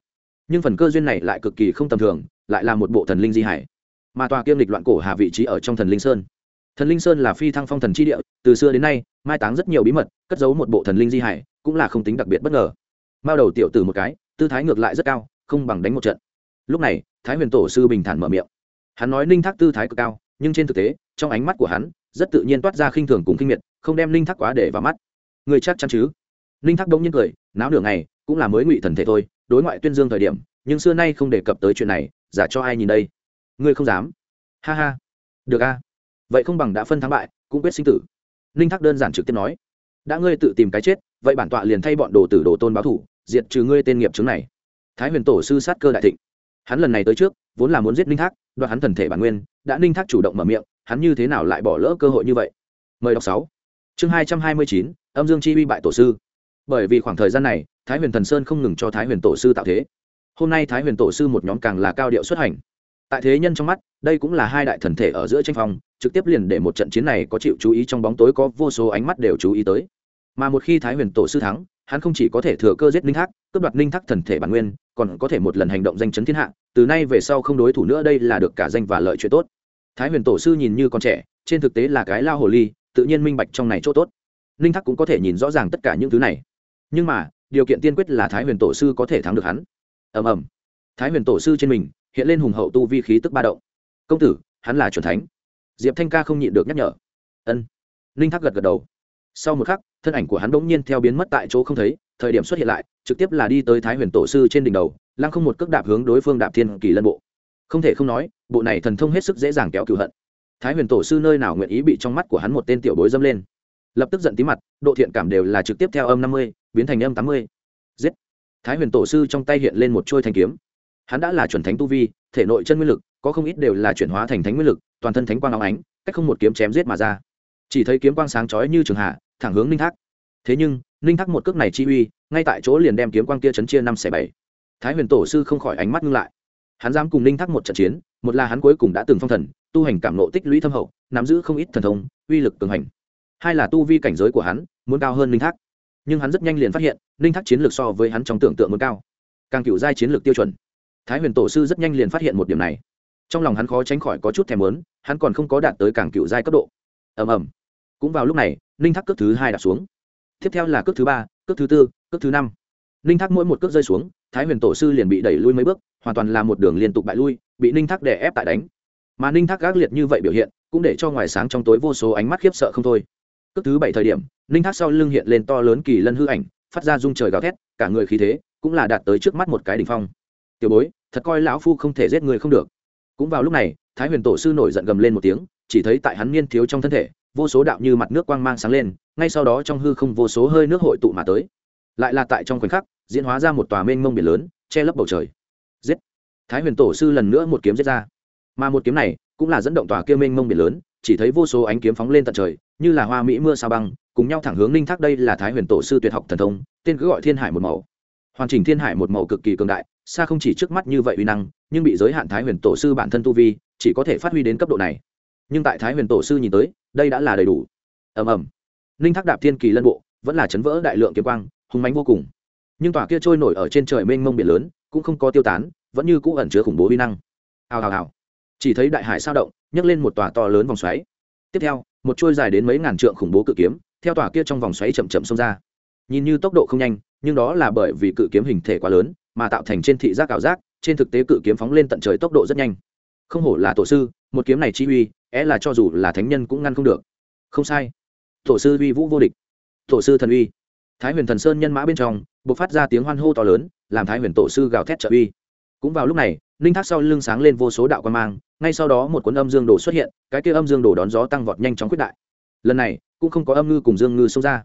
Nhưng phần cơ duyên này lại cực kỳ không tầm thường, lại là một bộ thần linh di hải. Mà tòa kiêm lịch loạn cổ hà vị trí ở trong thần linh sơn. Thần linh sơn là phi thăng phong thần chi địa, từ xưa đến nay, mai táng rất nhiều bí mật, cất giấu một bộ thần linh di hải, cũng là không tính đặc biệt bất ngờ. Mao đầu tiểu tử một cái, tư thái ngược lại rất cao, không bằng đánh một trận. Lúc này, thái huyền tổ sư bình thản mở miệng hắn nói ninh thác tư thái cực cao, nhưng trên thực tế, trong ánh mắt của hắn, rất tự nhiên toát ra khinh thường cùng kinh miệt, không đem ninh thác quá để vào mắt. Người chắc chắn chứ? Ninh thác đông nhiên cười, náo nửa ngày, cũng là mới ngụy thần thể thôi, đối ngoại tuyên dương thời điểm, nhưng xưa nay không đề cập tới chuyện này, giả cho ai nhìn đây? Ngươi không dám. Ha ha. Được a. Vậy không bằng đã phân thắng bại, cũng quyết sinh tử. Ninh thác đơn giản trực tiếp nói. Đã ngươi tự tìm cái chết, vậy bản tọa liền thay bọn đồ tử đồ tôn báo thủ, diệt trừ ngươi tên nghiệp chứng này. Thái huyền tổ sư sát cơ đại thịnh. Hắn lần này tới trước, vốn là muốn giết ninh thác đoạt hắn thần thể bản nguyên, đã ninh thác chủ động mở miệng, hắn như thế nào lại bỏ lỡ cơ hội như vậy? Mời đọc sáu. Chương hai trăm hai mươi chín, âm dương chi uy bại tổ sư. Bởi vì khoảng thời gian này, thái huyền thần sơn không ngừng cho thái huyền tổ sư tạo thế. Hôm nay thái huyền tổ sư một nhóm càng là cao điệu xuất hành. Tại thế nhân trong mắt, đây cũng là hai đại thần thể ở giữa tranh phong, trực tiếp liền để một trận chiến này có chịu chú ý trong bóng tối có vô số ánh mắt đều chú ý tới. Mà một khi thái huyền tổ sư thắng hắn không chỉ có thể thừa cơ giết ninh thác, cướp đoạt ninh thác thần thể bản nguyên, còn có thể một lần hành động danh chấn thiên hạ, từ nay về sau không đối thủ nữa đây là được cả danh và lợi chuyện tốt. Thái huyền tổ sư nhìn như con trẻ, trên thực tế là cái lao hồ ly, tự nhiên minh bạch trong này chỗ tốt. Ninh thác cũng có thể nhìn rõ ràng tất cả những thứ này. Nhưng mà, điều kiện tiên quyết là thái huyền tổ sư có thể thắng được hắn. Ầm ầm. Thái huyền tổ sư trên mình, hiện lên hùng hậu tu vi khí tức ba động. Công tử, hắn là c thánh. Diệp thanh ca không nhịn được nhắc nhở. Ân. Ninh thác gật gật đầu sau một khắc, thân ảnh của hắn bỗng nhiên theo biến mất tại chỗ không thấy, thời điểm xuất hiện lại, trực tiếp là đi tới thái huyền tổ sư trên đỉnh đầu, lăng không một cước đạp hướng đối phương đạp thiên kỳ lân bộ. Không thể không nói, bộ này thần thông hết sức dễ dàng kéo cựu hận. Thái huyền tổ sư nơi nào nguyện ý bị trong mắt của hắn một tên tiểu bối dâm lên. Lập tức giận tí mặt, độ thiện cảm đều là trực tiếp theo âm năm mươi, biến thành âm tám mươi. Giết! Thái huyền tổ sư trong tay hiện lên một trôi thanh kiếm. Hắn đã là chuẩn thánh tu vi, thể nội chân nguyên lực, có không ít đều là chuyển hóa thành thánh nguyên lực, toàn thân thánh quang áo ánh, cách không một kiếm chém giết mà ra chỉ thấy kiếm quang sáng chói như trường hạ, thẳng hướng ninh thác. Thế nhưng, ninh thác một cước này chi uy, ngay tại chỗ liền đem kiếm quang kia chấn chia năm xẻ bảy. Thái huyền tổ sư không khỏi ánh mắt ngưng lại. Hắn dám cùng ninh thác một trận chiến, một là hắn cuối cùng đã từng phong thần, tu hành cảm nộ tích lũy thâm hậu, nắm giữ không ít thần thông, uy lực cường hành. Hai là tu vi cảnh giới của hắn, muốn cao hơn ninh thác. Nhưng hắn rất nhanh liền phát hiện, ninh thác chiến lược so với hắn trong tưởng tượng muốn cao. Càng cựu giai chiến lược tiêu chuẩn. Thái huyền tổ sư rất nhanh liền phát hiện một điểm này. Trong lòng hắn khó tránh khỏi có chút thèm lớn hắn còn không có đạt tới càng cựu giai cấp độ. Ầm ầm cũng vào lúc này, ninh thác cước thứ hai đặt xuống. Tiếp theo là cước thứ ba, cước thứ tư, cước thứ năm. Ninh thác mỗi một cước rơi xuống, thái huyền tổ sư liền bị đẩy lui mấy bước, hoàn toàn là một đường liên tục bại lui, bị ninh thác đè ép tại đánh. Mà ninh thác gác liệt như vậy biểu hiện, cũng để cho ngoài sáng trong tối vô số ánh mắt khiếp sợ không thôi. Cước thứ bảy thời điểm, ninh thác sau lưng hiện lên to lớn kỳ lân hư ảnh, phát ra rung trời gào thét, cả người khí thế cũng là đạt tới trước mắt một cái đ ỉ n h phong. Tiểu bối, thật coi lão phu không thể giết người không được. Cũng vào lúc này, thái huyền tổ sư nổi giận gầm lên một tiếng, chỉ thấy tại hắn niên thiếu trong thân thể vô số đạo như mặt nước quang mang sáng lên, ngay sau đó trong hư không vô số hơi nước hội tụ mà tới. Lại là tại trong khoảnh khắc, diễn hóa ra một tòa mênh mông biển lớn, che lấp bầu trời. Giết! Thái huyền tổ sư lần nữa một kiếm giết ra. Mà một kiếm này cũng là dẫn động tòa kia mênh mông biển lớn, chỉ thấy vô số ánh kiếm phóng lên tận trời, như là hoa mỹ mưa sao băng, cùng nhau thẳng hướng ninh thác. Đây là thái huyền tổ sư tuyệt học thần thông, tên cứ gọi thiên hải một màu. Hoàn chỉnh thiên hải một màu cực kỳ cường đại, xa không chỉ trước mắt như vậy uy năng, nhưng bị giới hạn thái huyền tổ sư bản thân tu vi, chỉ có thể phát huy đến cấp độ này nhưng tại thái huyền tổ sư nhìn tới, đây đã là đầy đủ. Ầm ầm. Ninh thác đạp thiên kỳ lân bộ vẫn là chấn vỡ đại lượng kiếm quang, hùng mánh vô cùng. Nhưng tòa kia trôi nổi ở trên trời mênh mông biển lớn, cũng không có tiêu tán, vẫn như cũ ẩn chứa khủng bố uy năng. Hào hào hào. Chỉ thấy đại hải sao động, nhấc lên một tòa to lớn vòng xoáy. Tiếp theo, một trôi dài đến mấy ngàn trượng khủng bố cự kiếm, theo tòa kia trong vòng xoáy chậm chậm xông ra. Nhìn như tốc độ không nhanh, nhưng đó là bởi vì cự kiếm hình thể quá lớn, mà tạo thành trên thị giác ảo giác, trên thực tế cự kiếm phóng lên tận trời tốc độ rất nhanh không hổ là tổ sư, một kiếm này chi uy, é là cho dù là thánh nhân cũng ngăn không được. Không sai. Tổ sư uy vũ vô địch. Tổ sư thần uy. Thái huyền thần sơn nhân mã bên trong b ộ c phát ra tiếng hoan hô to lớn, làm thái huyền tổ sư gào thét trợ uy. Cũng vào lúc này ninh thác sau lưng sáng lên vô số đạo quan mang, ngay sau đó một cuốn âm dương đồ xuất hiện, cái kia âm dương đồ đón gió tăng vọt nhanh chóng quyết đại. Lần này, cũng không có âm ngư cùng dương ngư xông ra.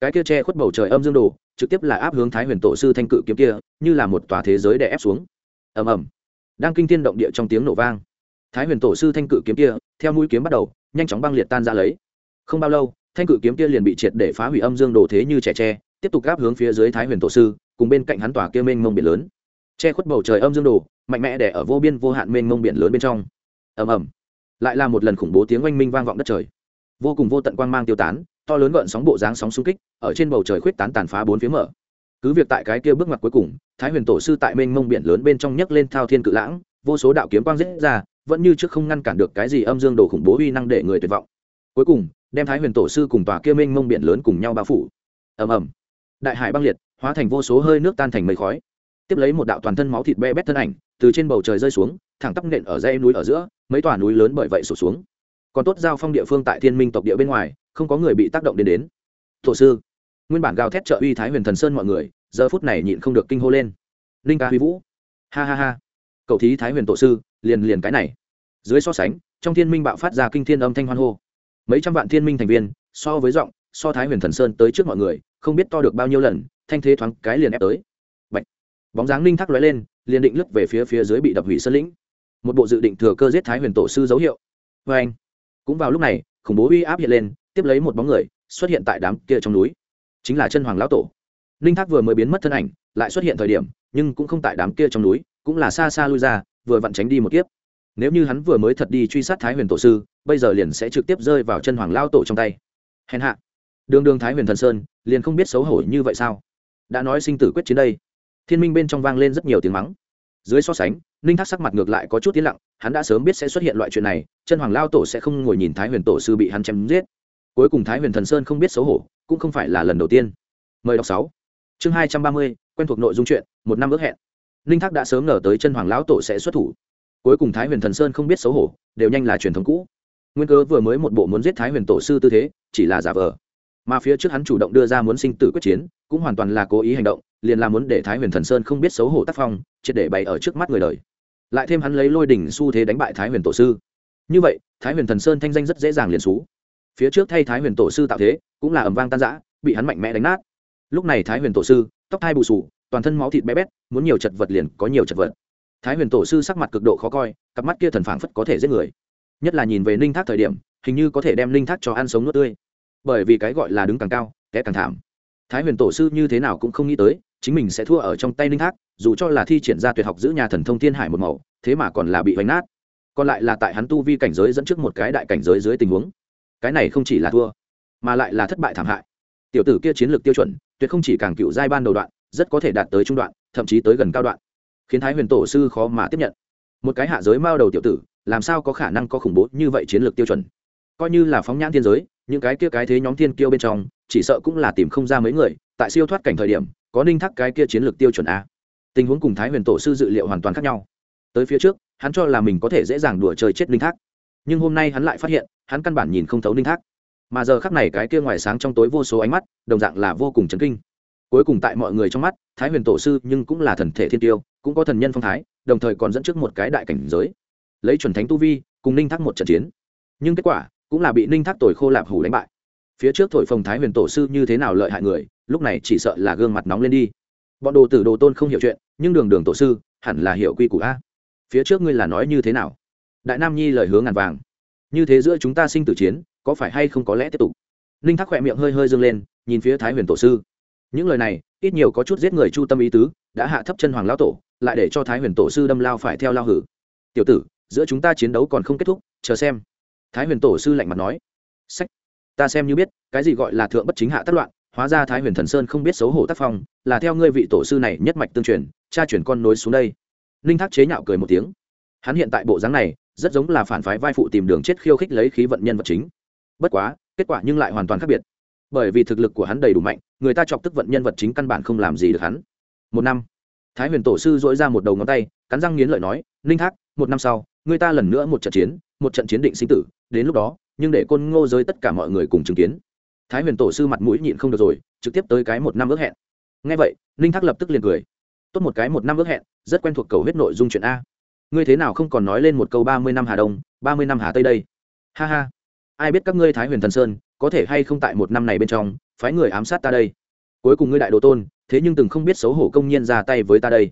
Cái kia che khuất bầu trời âm dương đồ, trực tiếp là áp hướng thái huyền tổ sư thanh cự kiếm kia, như là một tòa thế giới để ép xuống. Ầm ầm đang kinh thiên động địa trong tiếng nổ vang. Thái huyền tổ sư thanh cự kiếm kia, theo mũi kiếm bắt đầu, nhanh chóng băng liệt tan ra lấy. Không bao lâu, thanh cự kiếm kia liền bị triệt để phá hủy âm dương đồ thế như trẻ tre, tiếp tục gáp hướng phía dưới thái huyền tổ sư, cùng bên cạnh hắn tòa kia mênh mông biển lớn. Che khuất bầu trời âm dương đồ, mạnh mẽ đẻ ở vô biên vô hạn mênh mông biển lớn bên trong. Ầm ầm. Lại là một lần khủng bố tiếng oanh minh vang vọng đất trời. Vô cùng vô tận quang mang tiêu tán, to lớn gợn sóng bộ dáng sóng xung kích, ở trên bầu trời khuyết tán tàn phá bốn phía mở cứ việc tại cái kia bước ngoặt cuối cùng, thái huyền tổ sư tại mênh mông biển lớn bên trong nhấc lên thao thiên cự lãng, vô số đạo kiếm quang giết ra, vẫn như trước không ngăn cản được cái gì âm dương đồ khủng bố uy năng để người tuyệt vọng. Cuối cùng, đem thái huyền tổ sư cùng tòa kia mênh mông biển lớn cùng nhau bao phủ. Ầm ầm. Đại hải băng liệt, hóa thành vô số hơi nước tan thành mây khói. Tiếp lấy một đạo toàn thân máu thịt be bét thân ảnh, từ trên bầu trời rơi xuống, thẳng tắp nện ở dãy núi ở giữa, mấy tòa núi lớn bởi vậy sụt xuống. Còn tốt giao phong địa phương tại thiên minh tộc địa bên ngoài, không có người bị tác động đến đến. Tổ sư, nguyên bản gào thét trợ uy thái huyền thần sơn mọi người giờ phút này nhịn không được kinh hô lên. Linh ca huy vũ. Ha ha ha. Cậu thí thái huyền tổ sư, liền liền cái này. Dưới so sánh, trong thiên minh bạo phát ra kinh thiên âm thanh hoan hô. Mấy trăm vạn thiên minh thành viên, so với giọng, so thái huyền thần sơn tới trước mọi người, không biết to được bao nhiêu lần, thanh thế thoáng cái liền ép tới. Bạch. bóng dáng ninh thác lóe lên, liền định lướt về phía phía dưới bị đập hủy sơn lĩnh. Một bộ dự định thừa cơ giết thái huyền tổ sư dấu hiệu. Vê anh. Cũng vào lúc này, khủng bố uy áp hiện lên, tiếp lấy một bóng người xuất hiện tại đám kia trong núi. Chính là chân hoàng lão tổ ninh thác vừa mới biến mất thân ảnh, lại xuất hiện thời điểm, nhưng cũng không tại đám kia trong núi, cũng là xa xa lui ra, vừa vặn tránh đi một kiếp. Nếu như hắn vừa mới thật đi truy sát thái huyền tổ sư, bây giờ liền sẽ trực tiếp rơi vào chân hoàng lao tổ trong tay. Hèn hạ. Đường đường thái huyền thần sơn, liền không biết xấu hổ như vậy sao? Đã nói sinh tử quyết chiến đây. Thiên minh bên trong vang lên rất nhiều tiếng mắng. Dưới so sánh, ninh thác sắc mặt ngược lại có chút tiến lặng, hắn đã sớm biết sẽ xuất hiện loại chuyện này, chân hoàng lao tổ sẽ không ngồi nhìn thái huyền tổ sư bị hắn chém giết. Cuối cùng thái huyền thần sơn không biết xấu hổ, cũng không phải là lần đầu tiên. Mời đọc sáu chương hai trăm ba mươi, quen thuộc nội dung chuyện, một năm ước hẹn. Ninh thác đã sớm ngờ tới chân hoàng lão tổ sẽ xuất thủ. Cuối cùng thái huyền thần sơn không biết xấu hổ, đều nhanh là truyền thống cũ. Nguyên cơ vừa mới một bộ muốn giết thái huyền tổ sư tư thế, chỉ là giả vờ. Mà phía trước hắn chủ động đưa ra muốn sinh tử quyết chiến, cũng hoàn toàn là cố ý hành động, liền là muốn để thái huyền thần sơn không biết xấu hổ tác phong, triệt để bày ở trước mắt người đời. Lại thêm hắn lấy lôi đỉnh xu thế đánh bại thái huyền tổ sư. Như vậy, thái huyền thần sơn thanh danh rất dễ dàng liền xú. Phía trước thay thái huyền tổ sư tạo thế, cũng là ẩm vang tan giã bị hắn mạnh mẽ đánh nát lúc này thái huyền tổ sư, tóc thai bù sù toàn thân máu thịt bé bét, muốn nhiều chật vật liền có nhiều chật vật. Thái huyền tổ sư sắc mặt cực độ khó coi, cặp mắt kia thần phảng phất có thể giết người. Nhất là nhìn về ninh thác thời điểm, hình như có thể đem ninh thác cho ăn sống nuốt tươi. Bởi vì cái gọi là đứng càng cao, té càng thảm. Thái huyền tổ sư như thế nào cũng không nghĩ tới, chính mình sẽ thua ở trong tay ninh thác, dù cho là thi triển ra tuyệt học giữ nhà thần thông thiên hải một màu, thế mà còn là bị vánh nát. Còn lại là tại hắn tu vi cảnh giới dẫn trước một cái đại cảnh giới dưới tình huống. Cái này không chỉ là thua, mà lại là thất bại thảm hại. Tiểu tử kia chiến lược tiêu chuẩn tuyệt không chỉ càng cựu giai ban đầu đoạn, rất có thể đạt tới trung đoạn, thậm chí tới gần cao đoạn. Khiến thái huyền tổ sư khó mà tiếp nhận. Một cái hạ giới mao đầu tiểu tử, làm sao có khả năng có khủng bố như vậy chiến lược tiêu chuẩn? Coi như là phóng nhãn thiên giới, những cái kia cái thế nhóm thiên kiêu bên trong, chỉ sợ cũng là tìm không ra mấy người, tại siêu thoát cảnh thời điểm, có ninh thắc cái kia chiến lược tiêu chuẩn a. Tình huống cùng thái huyền tổ sư dự liệu hoàn toàn khác nhau. Tới phía trước, hắn cho là mình có thể dễ dàng đùa chơi chết ninh thác. Nhưng hôm nay hắn lại phát hiện, hắn căn bản nhìn không thấu ninh thác mà giờ khắc này cái kia ngoài sáng trong tối vô số ánh mắt, đồng dạng là vô cùng chấn kinh. Cuối cùng tại mọi người trong mắt, thái huyền tổ sư nhưng cũng là thần thể thiên tiêu, cũng có thần nhân phong thái, đồng thời còn dẫn trước một cái đại cảnh giới. Lấy chuẩn thánh tu vi, cùng ninh thác một trận chiến. Nhưng kết quả cũng là bị ninh thác tồi khô lạp hủ đánh bại. Phía trước thổi phồng thái huyền tổ sư như thế nào lợi hại người, lúc này chỉ sợ là gương mặt nóng lên đi. Bọn đồ tử đồ tôn không hiểu chuyện, nhưng đường đường tổ sư hẳn là hiểu quy củ a. Phía trước ngươi là nói như thế nào? Đại nam nhi lời hướng ngàn vàng. Như thế giữa chúng ta sinh tử chiến có phải hay không có lẽ tiếp tục? Ninh thác khỏe miệng hơi hơi dâng lên, nhìn phía thái huyền tổ sư. Những lời này, ít nhiều có chút giết người chu tâm ý tứ, đã hạ thấp chân hoàng lão tổ, lại để cho thái huyền tổ sư đâm lao phải theo lao hử. Tiểu tử, giữa chúng ta chiến đấu còn không kết thúc, chờ xem. Thái huyền tổ sư lạnh mặt nói. Sách, ta xem như biết, cái gì gọi là thượng bất chính hạ tất loạn, hóa ra thái huyền thần sơn không biết xấu hổ tác phong, là theo ngươi vị tổ sư này nhất mạch tương truyền, cha chuyển con nối xuống đây. Ninh thác chế nhạo cười một tiếng. Hắn hiện tại bộ dáng này, rất giống là phản phái vai phụ tìm đường chết khiêu khích lấy khí vận nhân vật chính bất quá, kết quả nhưng lại hoàn toàn khác biệt. Bởi vì thực lực của hắn đầy đủ mạnh, người ta chọc tức vận nhân vật chính căn bản không làm gì được hắn. Một năm, thái huyền tổ sư dỗi ra một đầu ngón tay, cắn răng nghiến lợi nói, ninh thác, một năm sau, người ta lần nữa một trận chiến, một trận chiến định sinh tử, đến lúc đó, nhưng để côn ngô giới tất cả mọi người cùng chứng kiến. Thái huyền tổ sư mặt mũi nhịn không được rồi, trực tiếp tới cái một năm ước hẹn. Ngay vậy, ninh thác lập tức liền cười. Tốt một cái một năm ước hẹn, rất quen thuộc cầu huyết nội dung chuyện a. Ngươi thế nào không còn nói lên một câu ba mươi năm hà đông, ba mươi năm hà tây đây? Ha ha ai biết các ngươi thái huyền thần sơn có thể hay không tại một năm này bên trong phái người ám sát ta đây? Cuối cùng ngươi đại đồ tôn, thế nhưng từng không biết xấu hổ công nhiên ra tay với ta đây.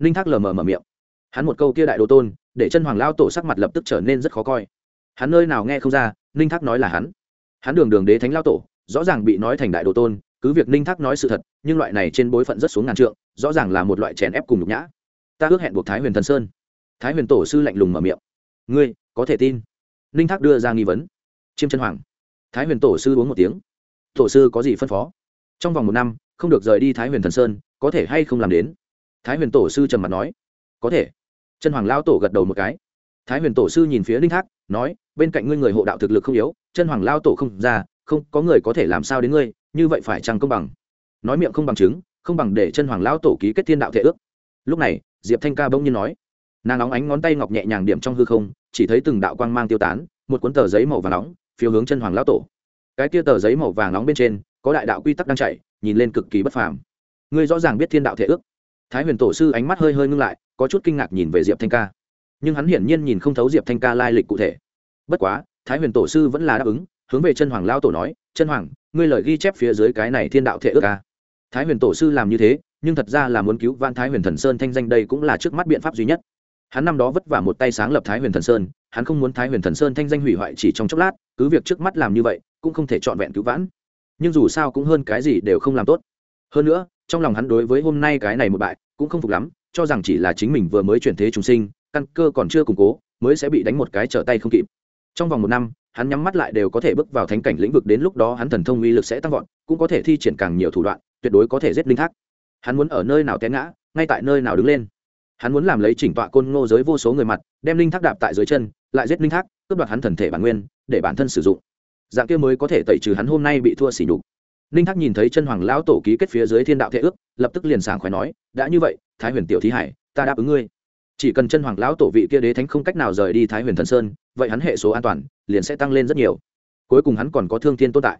Ninh thác lờ mờ mở miệng. Hắn một câu kia đại đồ tôn, để chân hoàng lao tổ sắc mặt lập tức trở nên rất khó coi. Hắn nơi nào nghe không ra ninh thác nói là hắn. Hắn đường đường đế thánh lao tổ, rõ ràng bị nói thành đại đồ tôn, cứ việc ninh thác nói sự thật, nhưng loại này trên bối phận rất xuống ngàn trượng, rõ ràng là một loại chèn ép cùng nhục nhã. Ta ước hẹn buộc thái huyền thần sơn. Thái huyền tổ sư lạnh lùng mở miệng. Ngươi có thể tin? Ninh thác đưa ra nghi vấn chiêm chân hoàng. Thái huyền tổ sư uống một tiếng. Tổ sư có gì phân phó? Trong vòng một năm, không được rời đi thái huyền thần sơn, có thể hay không làm đến? Thái huyền tổ sư trầm mặt nói. Có thể. Chân hoàng lao tổ gật đầu một cái. Thái huyền tổ sư nhìn phía linh thác, nói, bên cạnh ngươi người hộ đạo thực lực không yếu chân hoàng lao tổ không ra, không, có người có thể làm sao đến ngươi, như vậy phải chăng công bằng? Nói miệng không bằng chứng, không bằng để chân hoàng lao tổ ký kết thiên đạo thể ước. Lúc này, diệp thanh ca bỗng nhiên nói. Nàng óng ánh ngón tay ngọc nhẹ nhàng điểm trong hư không, chỉ thấy từng đạo quang mang tiêu tán, một cuốn tờ giấy màu vàng nóng phiếu hướng chân hoàng lao tổ. Cái kia tờ giấy màu vàng nóng bên trên, có đại đạo quy tắc đang chạy, nhìn lên cực kỳ bất phàm. Ngươi rõ ràng biết thiên đạo thể ước. Thái huyền tổ sư ánh mắt hơi hơi ngưng lại, có chút kinh ngạc nhìn về diệp thanh ca. Nhưng hắn hiển nhiên nhìn không thấu diệp thanh ca lai lịch cụ thể. Bất quá, thái huyền tổ sư vẫn là đáp ứng, hướng về chân hoàng lao tổ nói, chân hoàng, ngươi lời ghi chép phía dưới cái này thiên đạo thể ước ca thái huyền tổ sư làm như thế, nhưng thật ra là muốn cứu van thái huyền thần sơn thanh danh đây cũng là trước mắt biện pháp duy nhất. Hắn năm đó vất vả một tay sáng lập thái huyền thần sơn, hắn không muốn thái huyền thần sơn thanh danh hủy hoại chỉ trong chốc lát cứ việc trước mắt làm như vậy, cũng không thể trọn vẹn cứu vãn. Nhưng dù sao cũng hơn cái gì đều không làm tốt. Hơn nữa, trong lòng hắn đối với hôm nay cái này một bại, cũng không phục lắm, cho rằng chỉ là chính mình vừa mới chuyển thế chúng sinh, căn cơ còn chưa củng cố, mới sẽ bị đánh một cái trở tay không kịp. Trong vòng một năm, hắn nhắm mắt lại đều có thể bước vào thánh cảnh lĩnh vực đến lúc đó hắn thần thông uy lực sẽ tăng vọt, cũng có thể thi triển càng nhiều thủ đoạn, tuyệt đối có thể giết linh thác. Hắn muốn ở nơi nào té ngã, ngay tại nơi nào đứng lên. Hắn muốn làm lấy chỉnh tọa côn ngô giới vô số người mặt, đem linh thác đạp tại dưới chân, lại giết linh thác, cướp đoạt hắn thần thể bản nguyên để bản thân sử dụng. Dạng kia mới có thể tẩy trừ hắn hôm nay bị thua xỉ nhục. Ninh thác nhìn thấy chân hoàng lão tổ ký kết phía dưới thiên đạo thệ ước, lập tức liền sảng khỏe nói, đã như vậy, thái huyền tiểu thí hải, ta đáp ứng ngươi. Chỉ cần chân hoàng lão tổ vị kia đế thánh không cách nào rời đi thái huyền thần sơn, vậy hắn hệ số an toàn liền sẽ tăng lên rất nhiều. Cuối cùng hắn còn có thương thiên tồn tại.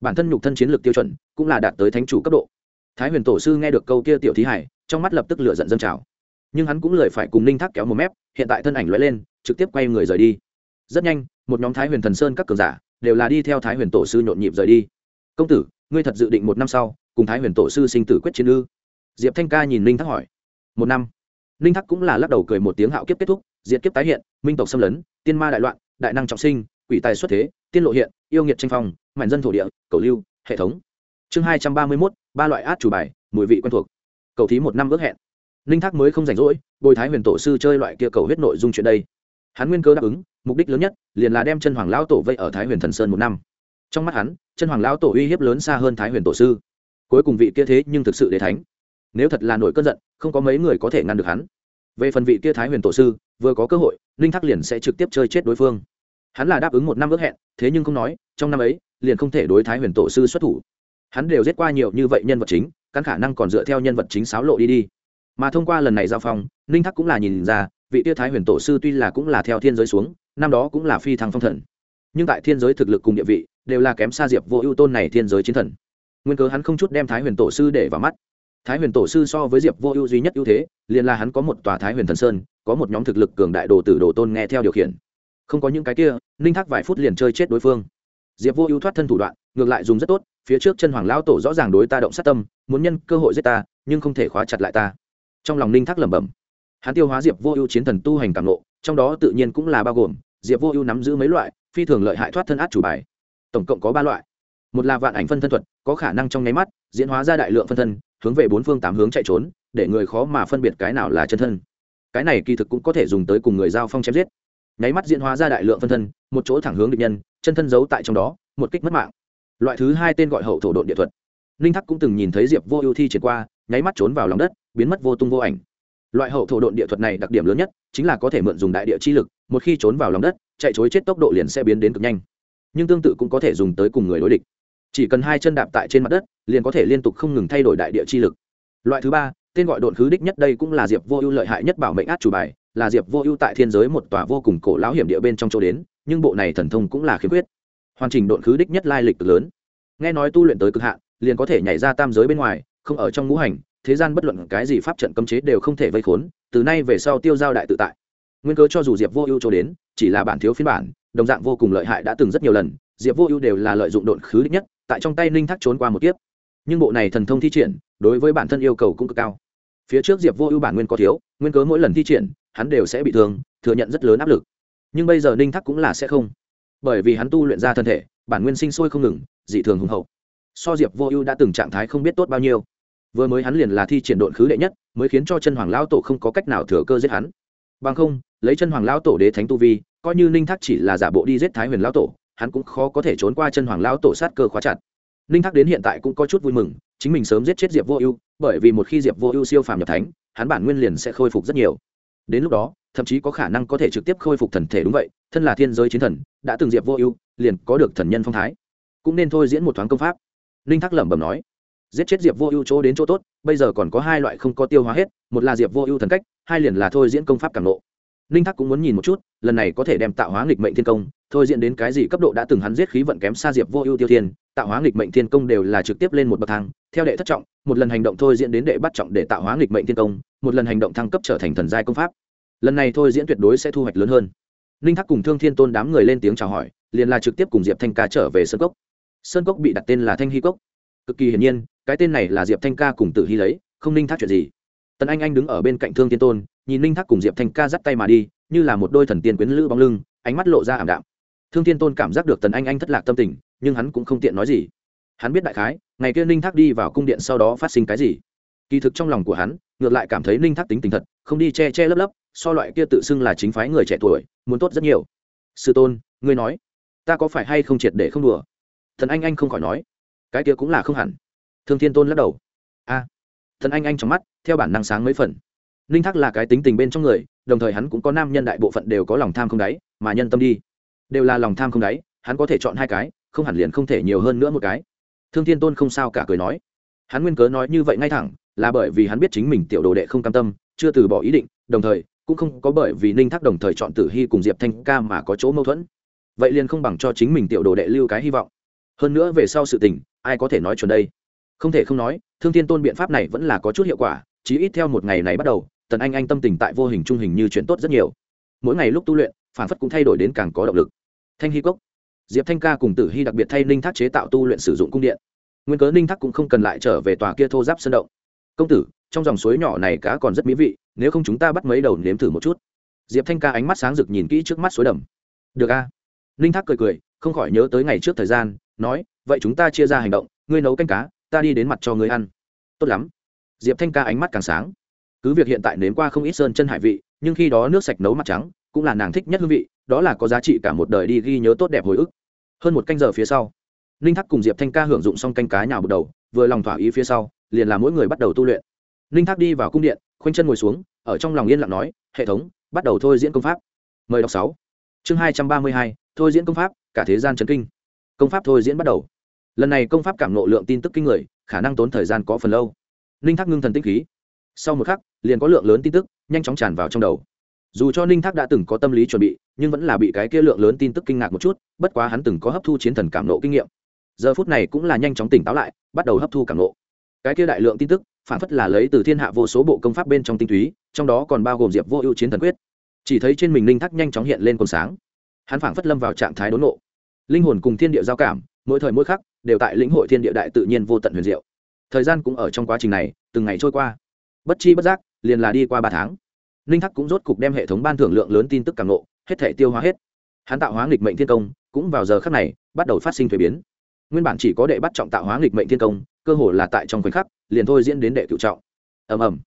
Bản thân nhục thân chiến lược tiêu chuẩn cũng là đạt tới thánh chủ cấp độ. Thái huyền tổ sư nghe được câu kia tiểu thí hải, trong mắt lập tức lửa giận dâng trào. Nhưng hắn cũng lười phải cùng ninh thác kéo một mép, hiện tại thân ảnh lóe lên, trực tiếp quay người rời đi. Rất nhanh một nhóm thái huyền thần sơn các cường giả đều là đi theo thái huyền tổ sư nhộn nhịp rời đi. Công tử, ngươi thật dự định một năm sau cùng thái huyền tổ sư sinh tử quyết chiến ư? Diệp thanh ca nhìn ninh thắc hỏi. Một năm. Ninh thắc cũng là lắc đầu cười một tiếng hạo kiếp kết thúc, diệt kiếp tái hiện, minh tộc xâm lấn, tiên ma đại loạn, đại năng trọng sinh, quỷ tài xuất thế, tiên lộ hiện, yêu nghiệt tranh phong, mảnh dân thổ địa, cầu lưu, hệ thống. Chương hai trăm ba mươi mốt, ba loại át chủ bài, mùi vị quen thuộc. Cầu thí một năm ước hẹn. Ninh thác mới không rảnh rỗi, bồi thái huyền tổ sư chơi loại kia cầu huyết nội dung chuyện đây. Hắn nguyên cơ đáp ứng mục đích lớn nhất liền là đem chân hoàng lão tổ vây ở thái huyền thần sơn một năm trong mắt hắn chân hoàng lão tổ uy hiếp lớn xa hơn thái huyền tổ sư cuối cùng vị kia thế nhưng thực sự để thánh nếu thật là nổi cơn giận không có mấy người có thể ngăn được hắn về phần vị kia thái huyền tổ sư vừa có cơ hội linh thác liền sẽ trực tiếp chơi chết đối phương hắn là đáp ứng một năm ước hẹn thế nhưng không nói trong năm ấy liền không thể đối thái huyền tổ sư xuất thủ hắn đều giết qua nhiều như vậy nhân vật chính căn khả năng còn dựa theo nhân vật chính xáo lộ đi đi mà thông qua lần này giao phong ninh thắc cũng là nhìn ra vị tiêu thái huyền tổ sư tuy là cũng là theo thiên giới xuống năm đó cũng là phi thăng phong thần. Nhưng tại thiên giới thực lực cùng địa vị, đều là kém xa diệp vô ưu tôn này thiên giới chiến thần. Nguyên cớ hắn không chút đem thái huyền tổ sư để vào mắt. Thái huyền tổ sư so với diệp vô ưu duy nhất ưu thế, liền là hắn có một tòa thái huyền thần sơn, có một nhóm thực lực cường đại đồ tử đồ tôn nghe theo điều khiển. Không có những cái kia, ninh thác vài phút liền chơi chết đối phương. Diệp vô ưu thoát thân thủ đoạn, ngược lại dùng rất tốt, phía trước chân hoàng lão tổ rõ ràng đối ta động sát tâm, muốn nhân cơ hội giết ta, nhưng không thể khóa chặt lại ta. Trong lòng ninh thác lẩm bẩm. Hắn tiêu hóa diệp vô ưu chiến thần tu hành cảm lộ trong đó tự nhiên cũng là bao gồm diệp vô ưu nắm giữ mấy loại, phi thường lợi hại thoát thân át chủ bài. Tổng cộng có ba loại. Một là vạn ảnh phân thân thuật, có khả năng trong nháy mắt, diễn hóa ra đại lượng phân thân, hướng về bốn phương tám hướng chạy trốn, để người khó mà phân biệt cái nào là chân thân. Cái này kỳ thực cũng có thể dùng tới cùng người giao phong chém giết. Nháy mắt diễn hóa ra đại lượng phân thân, một chỗ thẳng hướng địch nhân, chân thân giấu tại trong đó, một kích mất mạng. Loại thứ hai tên gọi hậu thổ độn địa thuật. Ninh thắc cũng từng nhìn thấy diệp vô ưu thi triển qua, nháy mắt trốn vào lòng đất, biến mất vô tung vô ảnh. Loại hậu thổ độn địa thuật này đặc điểm lớn nhất chính là có thể mượn dùng đại địa chi lực một khi trốn vào lòng đất, chạy chối chết tốc độ liền sẽ biến đến cực nhanh. Nhưng tương tự cũng có thể dùng tới cùng người đối địch. Chỉ cần hai chân đạp tại trên mặt đất, liền có thể liên tục không ngừng thay đổi đại địa chi lực. Loại thứ ba, tên gọi độn khứ đích nhất đây cũng là diệp vô ưu lợi hại nhất bảo mệnh át chủ bài, là diệp vô ưu tại thiên giới một tòa vô cùng cổ lão hiểm địa bên trong chỗ đến, nhưng bộ này thần thông cũng là khiếm khuyết. Hoàn chỉnh độn khứ đích nhất lai lịch cực lớn. Nghe nói tu luyện tới cực hạn, liền có thể nhảy ra tam giới bên ngoài, không ở trong ngũ hành, thế gian bất luận cái gì pháp trận cấm chế đều không thể vây khốn, từ nay về sau tiêu giao đại tự tại nguyên cớ cho dù diệp vô ưu cho đến, chỉ là bản thiếu phiên bản, đồng dạng vô cùng lợi hại đã từng rất nhiều lần, diệp vô ưu đều là lợi dụng độn khứ đích nhất, tại trong tay ninh thác trốn qua một kiếp. Nhưng bộ này thần thông thi triển, đối với bản thân yêu cầu cũng cực cao. Phía trước diệp vô ưu bản nguyên có thiếu, nguyên cớ mỗi lần thi triển, hắn đều sẽ bị thương, thừa nhận rất lớn áp lực. Nhưng bây giờ ninh thác cũng là sẽ không. Bởi vì hắn tu luyện ra thân thể, bản nguyên sinh sôi không ngừng, dị thường hùng hậu. So diệp vô ưu đã từng trạng thái không biết tốt bao nhiêu. Vừa mới hắn liền là thi triển độn khứ đệ nhất, mới khiến cho chân hoàng lão tổ không có cách nào thừa cơ giết hắn. Bằng không lấy chân hoàng lão tổ đế thánh tu vi, coi như ninh thác chỉ là giả bộ đi giết thái huyền lão tổ, hắn cũng khó có thể trốn qua chân hoàng lão tổ sát cơ khóa chặt. Ninh thác đến hiện tại cũng có chút vui mừng, chính mình sớm giết chết diệp vô ưu, bởi vì một khi diệp vô ưu siêu phàm nhập thánh, hắn bản nguyên liền sẽ khôi phục rất nhiều. Đến lúc đó, thậm chí có khả năng có thể trực tiếp khôi phục thần thể đúng vậy, thân là thiên giới chiến thần, đã từng diệp vô ưu, liền có được thần nhân phong thái. Cũng nên thôi diễn một thoáng công pháp. Ninh thác lẩm bẩm nói, giết chết diệp vô ưu chỗ đến chỗ tốt, bây giờ còn có hai loại không có tiêu hóa hết, một là diệp vô ưu thần cách, hai liền là thôi diễn công pháp càng lộ ninh thác cũng muốn nhìn một chút, lần này có thể đem tạo hóa nghịch mệnh thiên công, thôi diễn đến cái gì cấp độ đã từng hắn giết khí vận kém xa diệp vô ưu tiêu thiên, tạo hóa nghịch mệnh thiên công đều là trực tiếp lên một bậc thang, theo đệ thất trọng, một lần hành động thôi diễn đến đệ bắt trọng để tạo hóa nghịch mệnh thiên công, một lần hành động thăng cấp trở thành thần giai công pháp. Lần này thôi diễn tuyệt đối sẽ thu hoạch lớn hơn. Ninh thác cùng thương thiên tôn đám người lên tiếng chào hỏi, liền là trực tiếp cùng diệp thanh ca trở về sơn cốc. Sơn cốc bị đặt tên là thanh hy cốc. Cực kỳ hiển nhiên, cái tên này là diệp thanh ca cùng tử hy lấy, không ninh thác chuyện gì tần anh anh đứng ở bên cạnh thương thiên tôn nhìn ninh thác cùng diệp thanh ca dắt tay mà đi như là một đôi thần tiên quyến lữ bóng lưng ánh mắt lộ ra ảm đạm thương thiên tôn cảm giác được tần anh anh thất lạc tâm tình nhưng hắn cũng không tiện nói gì hắn biết đại khái ngày kia ninh thác đi vào cung điện sau đó phát sinh cái gì kỳ thực trong lòng của hắn ngược lại cảm thấy ninh thác tính tình thật không đi che che lấp lấp so loại kia tự xưng là chính phái người trẻ tuổi muốn tốt rất nhiều sư tôn ngươi nói ta có phải hay không triệt để không đùa thần anh anh không khỏi nói cái kia cũng là không hẳn thương thiên tôn lắc đầu a thần anh anh trong mắt theo bản năng sáng mấy phần. Ninh thác là cái tính tình bên trong người, đồng thời hắn cũng có nam nhân đại bộ phận đều có lòng tham không đáy, mà nhân tâm đi. Đều là lòng tham không đáy, hắn có thể chọn hai cái, không hẳn liền không thể nhiều hơn nữa một cái. Thương thiên tôn không sao cả cười nói. Hắn nguyên cớ nói như vậy ngay thẳng, là bởi vì hắn biết chính mình tiểu đồ đệ không cam tâm, chưa từ bỏ ý định, đồng thời, cũng không có bởi vì ninh thác đồng thời chọn tử hy cùng diệp thanh ca mà có chỗ mâu thuẫn. Vậy liền không bằng cho chính mình tiểu đồ đệ lưu cái hy vọng. Hơn nữa về sau sự tình, ai có thể nói chuẩn đây? Không thể không nói, thương thiên tôn biện pháp này vẫn là có chút hiệu quả chí ít theo một ngày này bắt đầu, tần anh anh tâm tình tại vô hình trung hình như chuyện tốt rất nhiều. Mỗi ngày lúc tu luyện, phản phất cũng thay đổi đến càng có động lực. Thanh hy cốc, diệp thanh ca cùng tử hy đặc biệt thay ninh thác chế tạo tu luyện sử dụng cung điện. Nguyên cớ ninh thác cũng không cần lại trở về tòa kia thô giáp sân động. Công tử, trong dòng suối nhỏ này cá còn rất mỹ vị, nếu không chúng ta bắt mấy đầu nếm thử một chút. Diệp thanh ca ánh mắt sáng rực nhìn kỹ trước mắt suối đầm. Được a. Ninh thác cười cười, không khỏi nhớ tới ngày trước thời gian, nói, vậy chúng ta chia ra hành động, ngươi nấu canh cá, ta đi đến mặt cho ngươi ăn. Tốt lắm diệp thanh ca ánh mắt càng sáng. Cứ việc hiện tại nếm qua không ít sơn chân hải vị, nhưng khi đó nước sạch nấu mặt trắng cũng là nàng thích nhất hương vị, đó là có giá trị cả một đời đi ghi nhớ tốt đẹp hồi ức. Hơn một canh giờ phía sau, ninh thắc cùng diệp thanh ca hưởng dụng xong canh cá nhào bực đầu, vừa lòng thỏa ý phía sau, liền là mỗi người bắt đầu tu luyện. Ninh thác đi vào cung điện, khoanh chân ngồi xuống, ở trong lòng yên lặng nói, hệ thống, bắt đầu thôi diễn công pháp. Mời đọc sáu. Chương hai trăm ba mươi hai, thôi diễn công pháp, cả thế gian chấn kinh. Công pháp thôi diễn bắt đầu. Lần này công pháp cảm nộ lượng tin tức kinh người, khả năng tốn thời gian có phần lâu ninh thác ngưng thần tinh khí. Sau một khắc, liền có lượng lớn tin tức nhanh chóng tràn vào trong đầu. Dù cho ninh thác đã từng có tâm lý chuẩn bị, nhưng vẫn là bị cái kia lượng lớn tin tức kinh ngạc một chút, bất quá hắn từng có hấp thu chiến thần cảm nộ kinh nghiệm. Giờ phút này cũng là nhanh chóng tỉnh táo lại, bắt đầu hấp thu cảm nộ. Cái kia đại lượng tin tức, phản phất là lấy từ thiên hạ vô số bộ công pháp bên trong tinh túy, trong đó còn bao gồm diệp vô ưu chiến thần quyết. Chỉ thấy trên mình ninh thác nhanh chóng hiện lên cồn sáng. Hắn phản phất lâm vào trạng thái đốn nộ. Linh hồn cùng thiên địa giao cảm, mỗi thời mỗi khắc, đều tại lĩnh hội thiên địa đại tự nhiên vô tận huyền diệu thời gian cũng ở trong quá trình này, từng ngày trôi qua. Bất chi bất giác, liền là đi qua ba tháng. Ninh thắc cũng rốt cục đem hệ thống ban thưởng lượng lớn tin tức càng nộ hết thể tiêu hóa hết. Hắn tạo hóa nghịch mệnh thiên công, cũng vào giờ khắc này, bắt đầu phát sinh thuế biến. Nguyên bản chỉ có đệ bắt trọng tạo hóa nghịch mệnh thiên công, cơ hồ là tại trong khoảnh khắc, liền thôi diễn đến đệ cựu trọng. Ầm ầm.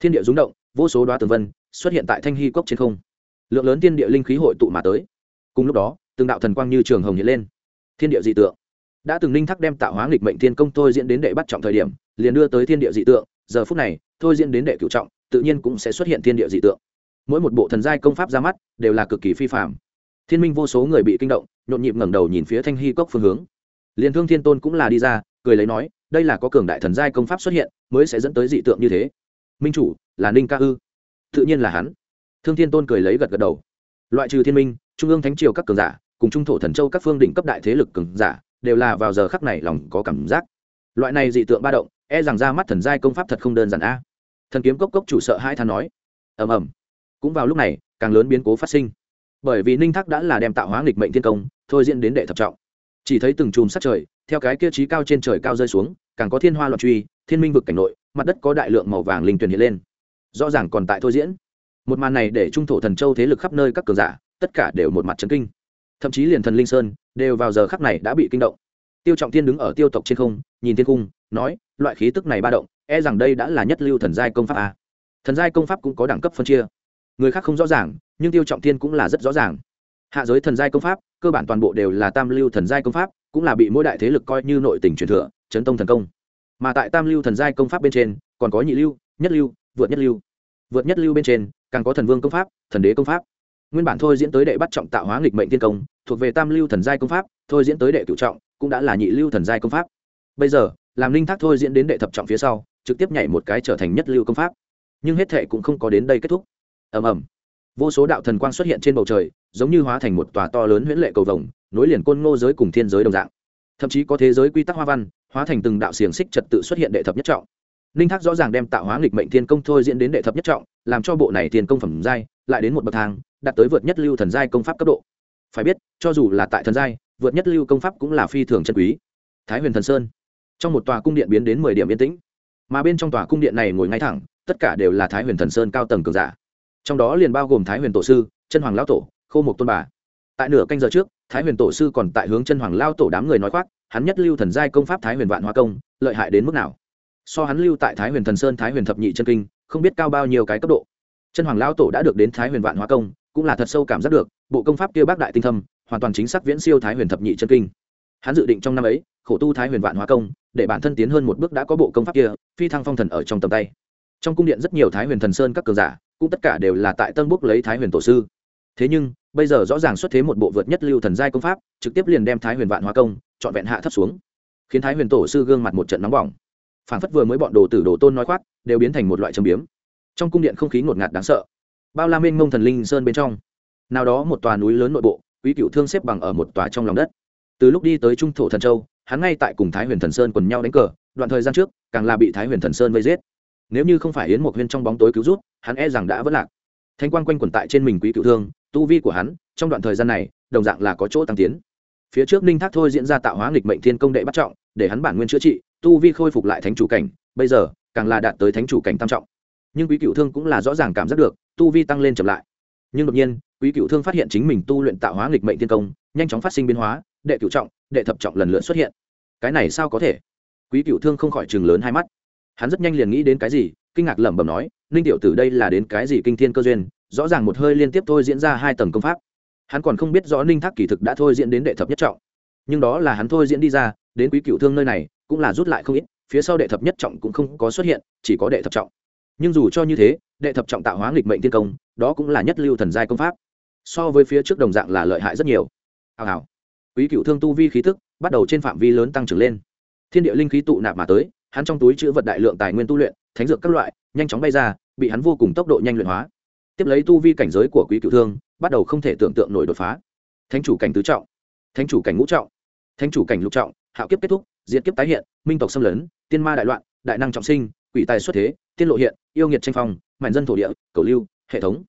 Thiên địa rúng động, vô số đoá tường vân xuất hiện tại thanh hy cốc trên không. Lượng lớn thiên địa linh khí hội tụ mà tới. Cùng lúc đó, từng đạo thần quang như trường hồng hiện lên. Thiên địa dị tượng đã từng ninh thắc đem tạo hóa nghịch mệnh thiên công thôi diễn đến đệ bắt trọng thời điểm, liền đưa tới thiên địa dị tượng, giờ phút này, thôi diễn đến đệ cựu trọng, tự nhiên cũng sẽ xuất hiện thiên địa dị tượng. Mỗi một bộ thần giai công pháp ra mắt, đều là cực kỳ phi phạm thiên minh vô số người bị kinh động, nhộn nhịp ngẩng đầu nhìn phía thanh hy cốc phương hướng. Liền thương thiên tôn cũng là đi ra, cười lấy nói, đây là có cường đại thần giai công pháp xuất hiện, mới sẽ dẫn tới dị tượng như thế. Minh chủ, là ninh ca ư? Tự nhiên là hắn. Thương thiên tôn cười lấy gật gật đầu. Loại trừ thiên minh, trung ương thánh triều các cường giả, cùng trung thổ thần châu các phương đỉnh cấp đại thế lực cường giả đều là vào giờ khắc này lòng có cảm giác. Loại này dị tượng ba động e rằng ra mắt thần giai công pháp thật không đơn giản a. Thần kiếm cốc cốc chủ sợ hai than nói. Ầm ầm. Cũng vào lúc này, càng lớn biến cố phát sinh. Bởi vì ninh thác đã là đem tạo hóa nghịch mệnh thiên công, thôi diễn đến đệ thập trọng. Chỉ thấy từng chùm sát trời, theo cái kia trí cao trên trời cao rơi xuống, càng có thiên hoa loạn truy, thiên minh vực cảnh nội, mặt đất có đại lượng màu vàng linh tuyển hiện lên. Rõ ràng còn tại thôi diễn. Một màn này để trung thổ thần châu thế lực khắp nơi các cường giả, tất cả đều một mặt trấn kinh thậm chí liền thần linh sơn đều vào giờ khắc này đã bị kinh động. Tiêu trọng thiên đứng ở tiêu tộc trên không, nhìn thiên cung nói, loại khí tức này ba động e rằng đây đã là nhất lưu thần giai công pháp a thần giai công pháp cũng có đẳng cấp phân chia. Người khác không rõ ràng, nhưng tiêu trọng thiên cũng là rất rõ ràng. Hạ giới thần giai công pháp, cơ bản toàn bộ đều là tam lưu thần giai công pháp, cũng là bị mỗi đại thế lực coi như nội tình truyền thừa, chấn tông thần công. Mà tại tam lưu thần giai công pháp bên trên, còn có nhị lưu, nhất lưu, vượt nhất lưu. Vượt nhất lưu bên trên, càng có thần vương công pháp, thần đế công pháp nguyên bản thôi diễn tới đệ bắt trọng tạo hóa nghịch mệnh thiên công, thuộc về tam lưu thần giai công pháp, thôi diễn tới đệ cựu trọng, cũng đã là nhị lưu thần giai công pháp. Bây giờ, làm linh thác thôi diễn đến đệ thập trọng phía sau, trực tiếp nhảy một cái trở thành nhất lưu công pháp. Nhưng hết thệ cũng không có đến đây kết thúc. Ầm ầm. Vô số đạo thần quang xuất hiện trên bầu trời, giống như hóa thành một tòa to lớn huyễn lệ cầu vồng, nối liền côn ngô giới cùng thiên giới đồng dạng. Thậm chí có thế giới quy tắc hoa văn, hóa thành từng đạo xiềng xích trật tự xuất hiện đệ thập nhất trọng ninh thác rõ ràng đem tạo hóa nghịch mệnh thiên công thôi diễn đến đệ thập nhất trọng, làm cho bộ này thiên công phẩm giai lại đến một bậc thang, đạt tới vượt nhất lưu thần giai công pháp cấp độ. Phải biết, cho dù là tại thần giai, vượt nhất lưu công pháp cũng là phi thường chân quý. Thái huyền thần sơn. Trong một tòa cung điện biến đến mười điểm yên tĩnh. Mà bên trong tòa cung điện này ngồi ngay thẳng, tất cả đều là thái huyền thần sơn cao tầng cường giả. Trong đó liền bao gồm thái huyền tổ sư, chân hoàng lão tổ, khô mục tôn bà. Tại nửa canh giờ trước, thái huyền tổ sư còn tại hướng chân hoàng lao tổ đám người nói khoác, hắn nhất lưu thần giai công pháp thái huyền vạn hoa công, lợi hại đến mức nào? So hắn lưu tại thái huyền thần sơn, thái huyền thập nhị chân kinh, không biết cao bao nhiêu cái cấp độ. Chân hoàng lao tổ đã được đến thái huyền vạn Hóa công, cũng là thật sâu cảm giác được, bộ công pháp kia bác đại tinh thâm, hoàn toàn chính xác viễn siêu thái huyền thập nhị chân kinh. Hắn dự định trong năm ấy, khổ tu thái huyền vạn Hóa công, để bản thân tiến hơn một bước đã có bộ công pháp kia, phi thăng phong thần ở trong tầm tay. Trong cung điện rất nhiều thái huyền thần sơn các cường giả, cũng tất cả đều là tại tân búc lấy thái huyền tổ sư. Thế nhưng, bây giờ rõ ràng xuất thế một bộ vượt nhất lưu thần giai công pháp, trực tiếp liền đem thái huyền vạn Hóa công, trọn vẹn hạ thấp xuống, khiến thái huyền tổ sư gương mặt một trận nóng bỏng phản phất vừa mới bọn đồ tử đồ tôn nói khoác, đều biến thành một loại châm biếm. Trong cung điện không khí ngột ngạt đáng sợ. Bao la mênh mông thần linh sơn bên trong. Nào đó một tòa núi lớn nội bộ, quý cựu thương xếp bằng ở một tòa trong lòng đất. Từ lúc đi tới trung thổ thần châu, hắn ngay tại cùng thái huyền thần sơn quần nhau đánh cờ, đoạn thời gian trước, càng là bị thái huyền thần sơn vây giết. Nếu như không phải yến một huyên trong bóng tối cứu rút hắn e rằng đã vất lạc. Thanh quan quanh quẩn tại trên mình quý cựu thương, tu vi của hắn, trong đoạn thời gian này, đồng dạng là có chỗ tăng tiến. Phía trước ninh thác thôi diễn ra tạo hóa nghịch mệnh thiên công đệ bắt trọng, để hắn bản nguyên chữa trị tu vi khôi phục lại thánh chủ cảnh, bây giờ, càng là đạt tới thánh chủ cảnh tam trọng. Nhưng quý cựu thương cũng là rõ ràng cảm giác được, tu vi tăng lên chậm lại. Nhưng đột nhiên, quý cựu thương phát hiện chính mình tu luyện tạo hóa nghịch mệnh Tiên công, nhanh chóng phát sinh biến hóa, đệ cựu trọng, đệ thập trọng lần lượt xuất hiện. Cái này sao có thể? Quý cựu thương không khỏi chừng lớn hai mắt. Hắn rất nhanh liền nghĩ đến cái gì, kinh ngạc lẩm bẩm nói, ninh tiểu tử đây là đến cái gì kinh thiên cơ duyên? Rõ ràng một hơi liên tiếp thôi diễn ra hai tầng công pháp. Hắn còn không biết rõ ninh thác kỳ thực đã thôi diễn đến đệ thập nhất trọng. Nhưng đó là hắn thôi diễn đi ra, đến quý cựu thương nơi này cũng là rút lại không ít, phía sau đệ thập nhất trọng cũng không có xuất hiện, chỉ có đệ thập trọng. Nhưng dù cho như thế, đệ thập trọng tạo hóa nghịch mệnh tiên công, đó cũng là nhất lưu thần giai công pháp. So với phía trước đồng dạng là lợi hại rất nhiều. Hào hào. Quý cựu thương tu vi khí thức bắt đầu trên phạm vi lớn tăng trưởng lên. Thiên địa linh khí tụ nạp mà tới, hắn trong túi chữ vật đại lượng tài nguyên tu luyện, thánh dược các loại, nhanh chóng bay ra, bị hắn vô cùng tốc độ nhanh luyện hóa. Tiếp lấy tu vi cảnh giới của quý cựu thương bắt đầu không thể tưởng tượng nổi đột phá. Thánh chủ cảnh tứ trọng, thánh chủ cảnh ngũ trọng, thánh chủ cảnh lục trọng, hạo kiếp kết thúc diệt kiếp tái hiện, minh tộc xâm lấn, tiên ma đại loạn, đại năng trọng sinh, quỷ tài xuất thế, tiên lộ hiện, yêu nghiệt tranh phong mạnh dân thổ địa, cầu lưu, hệ thống.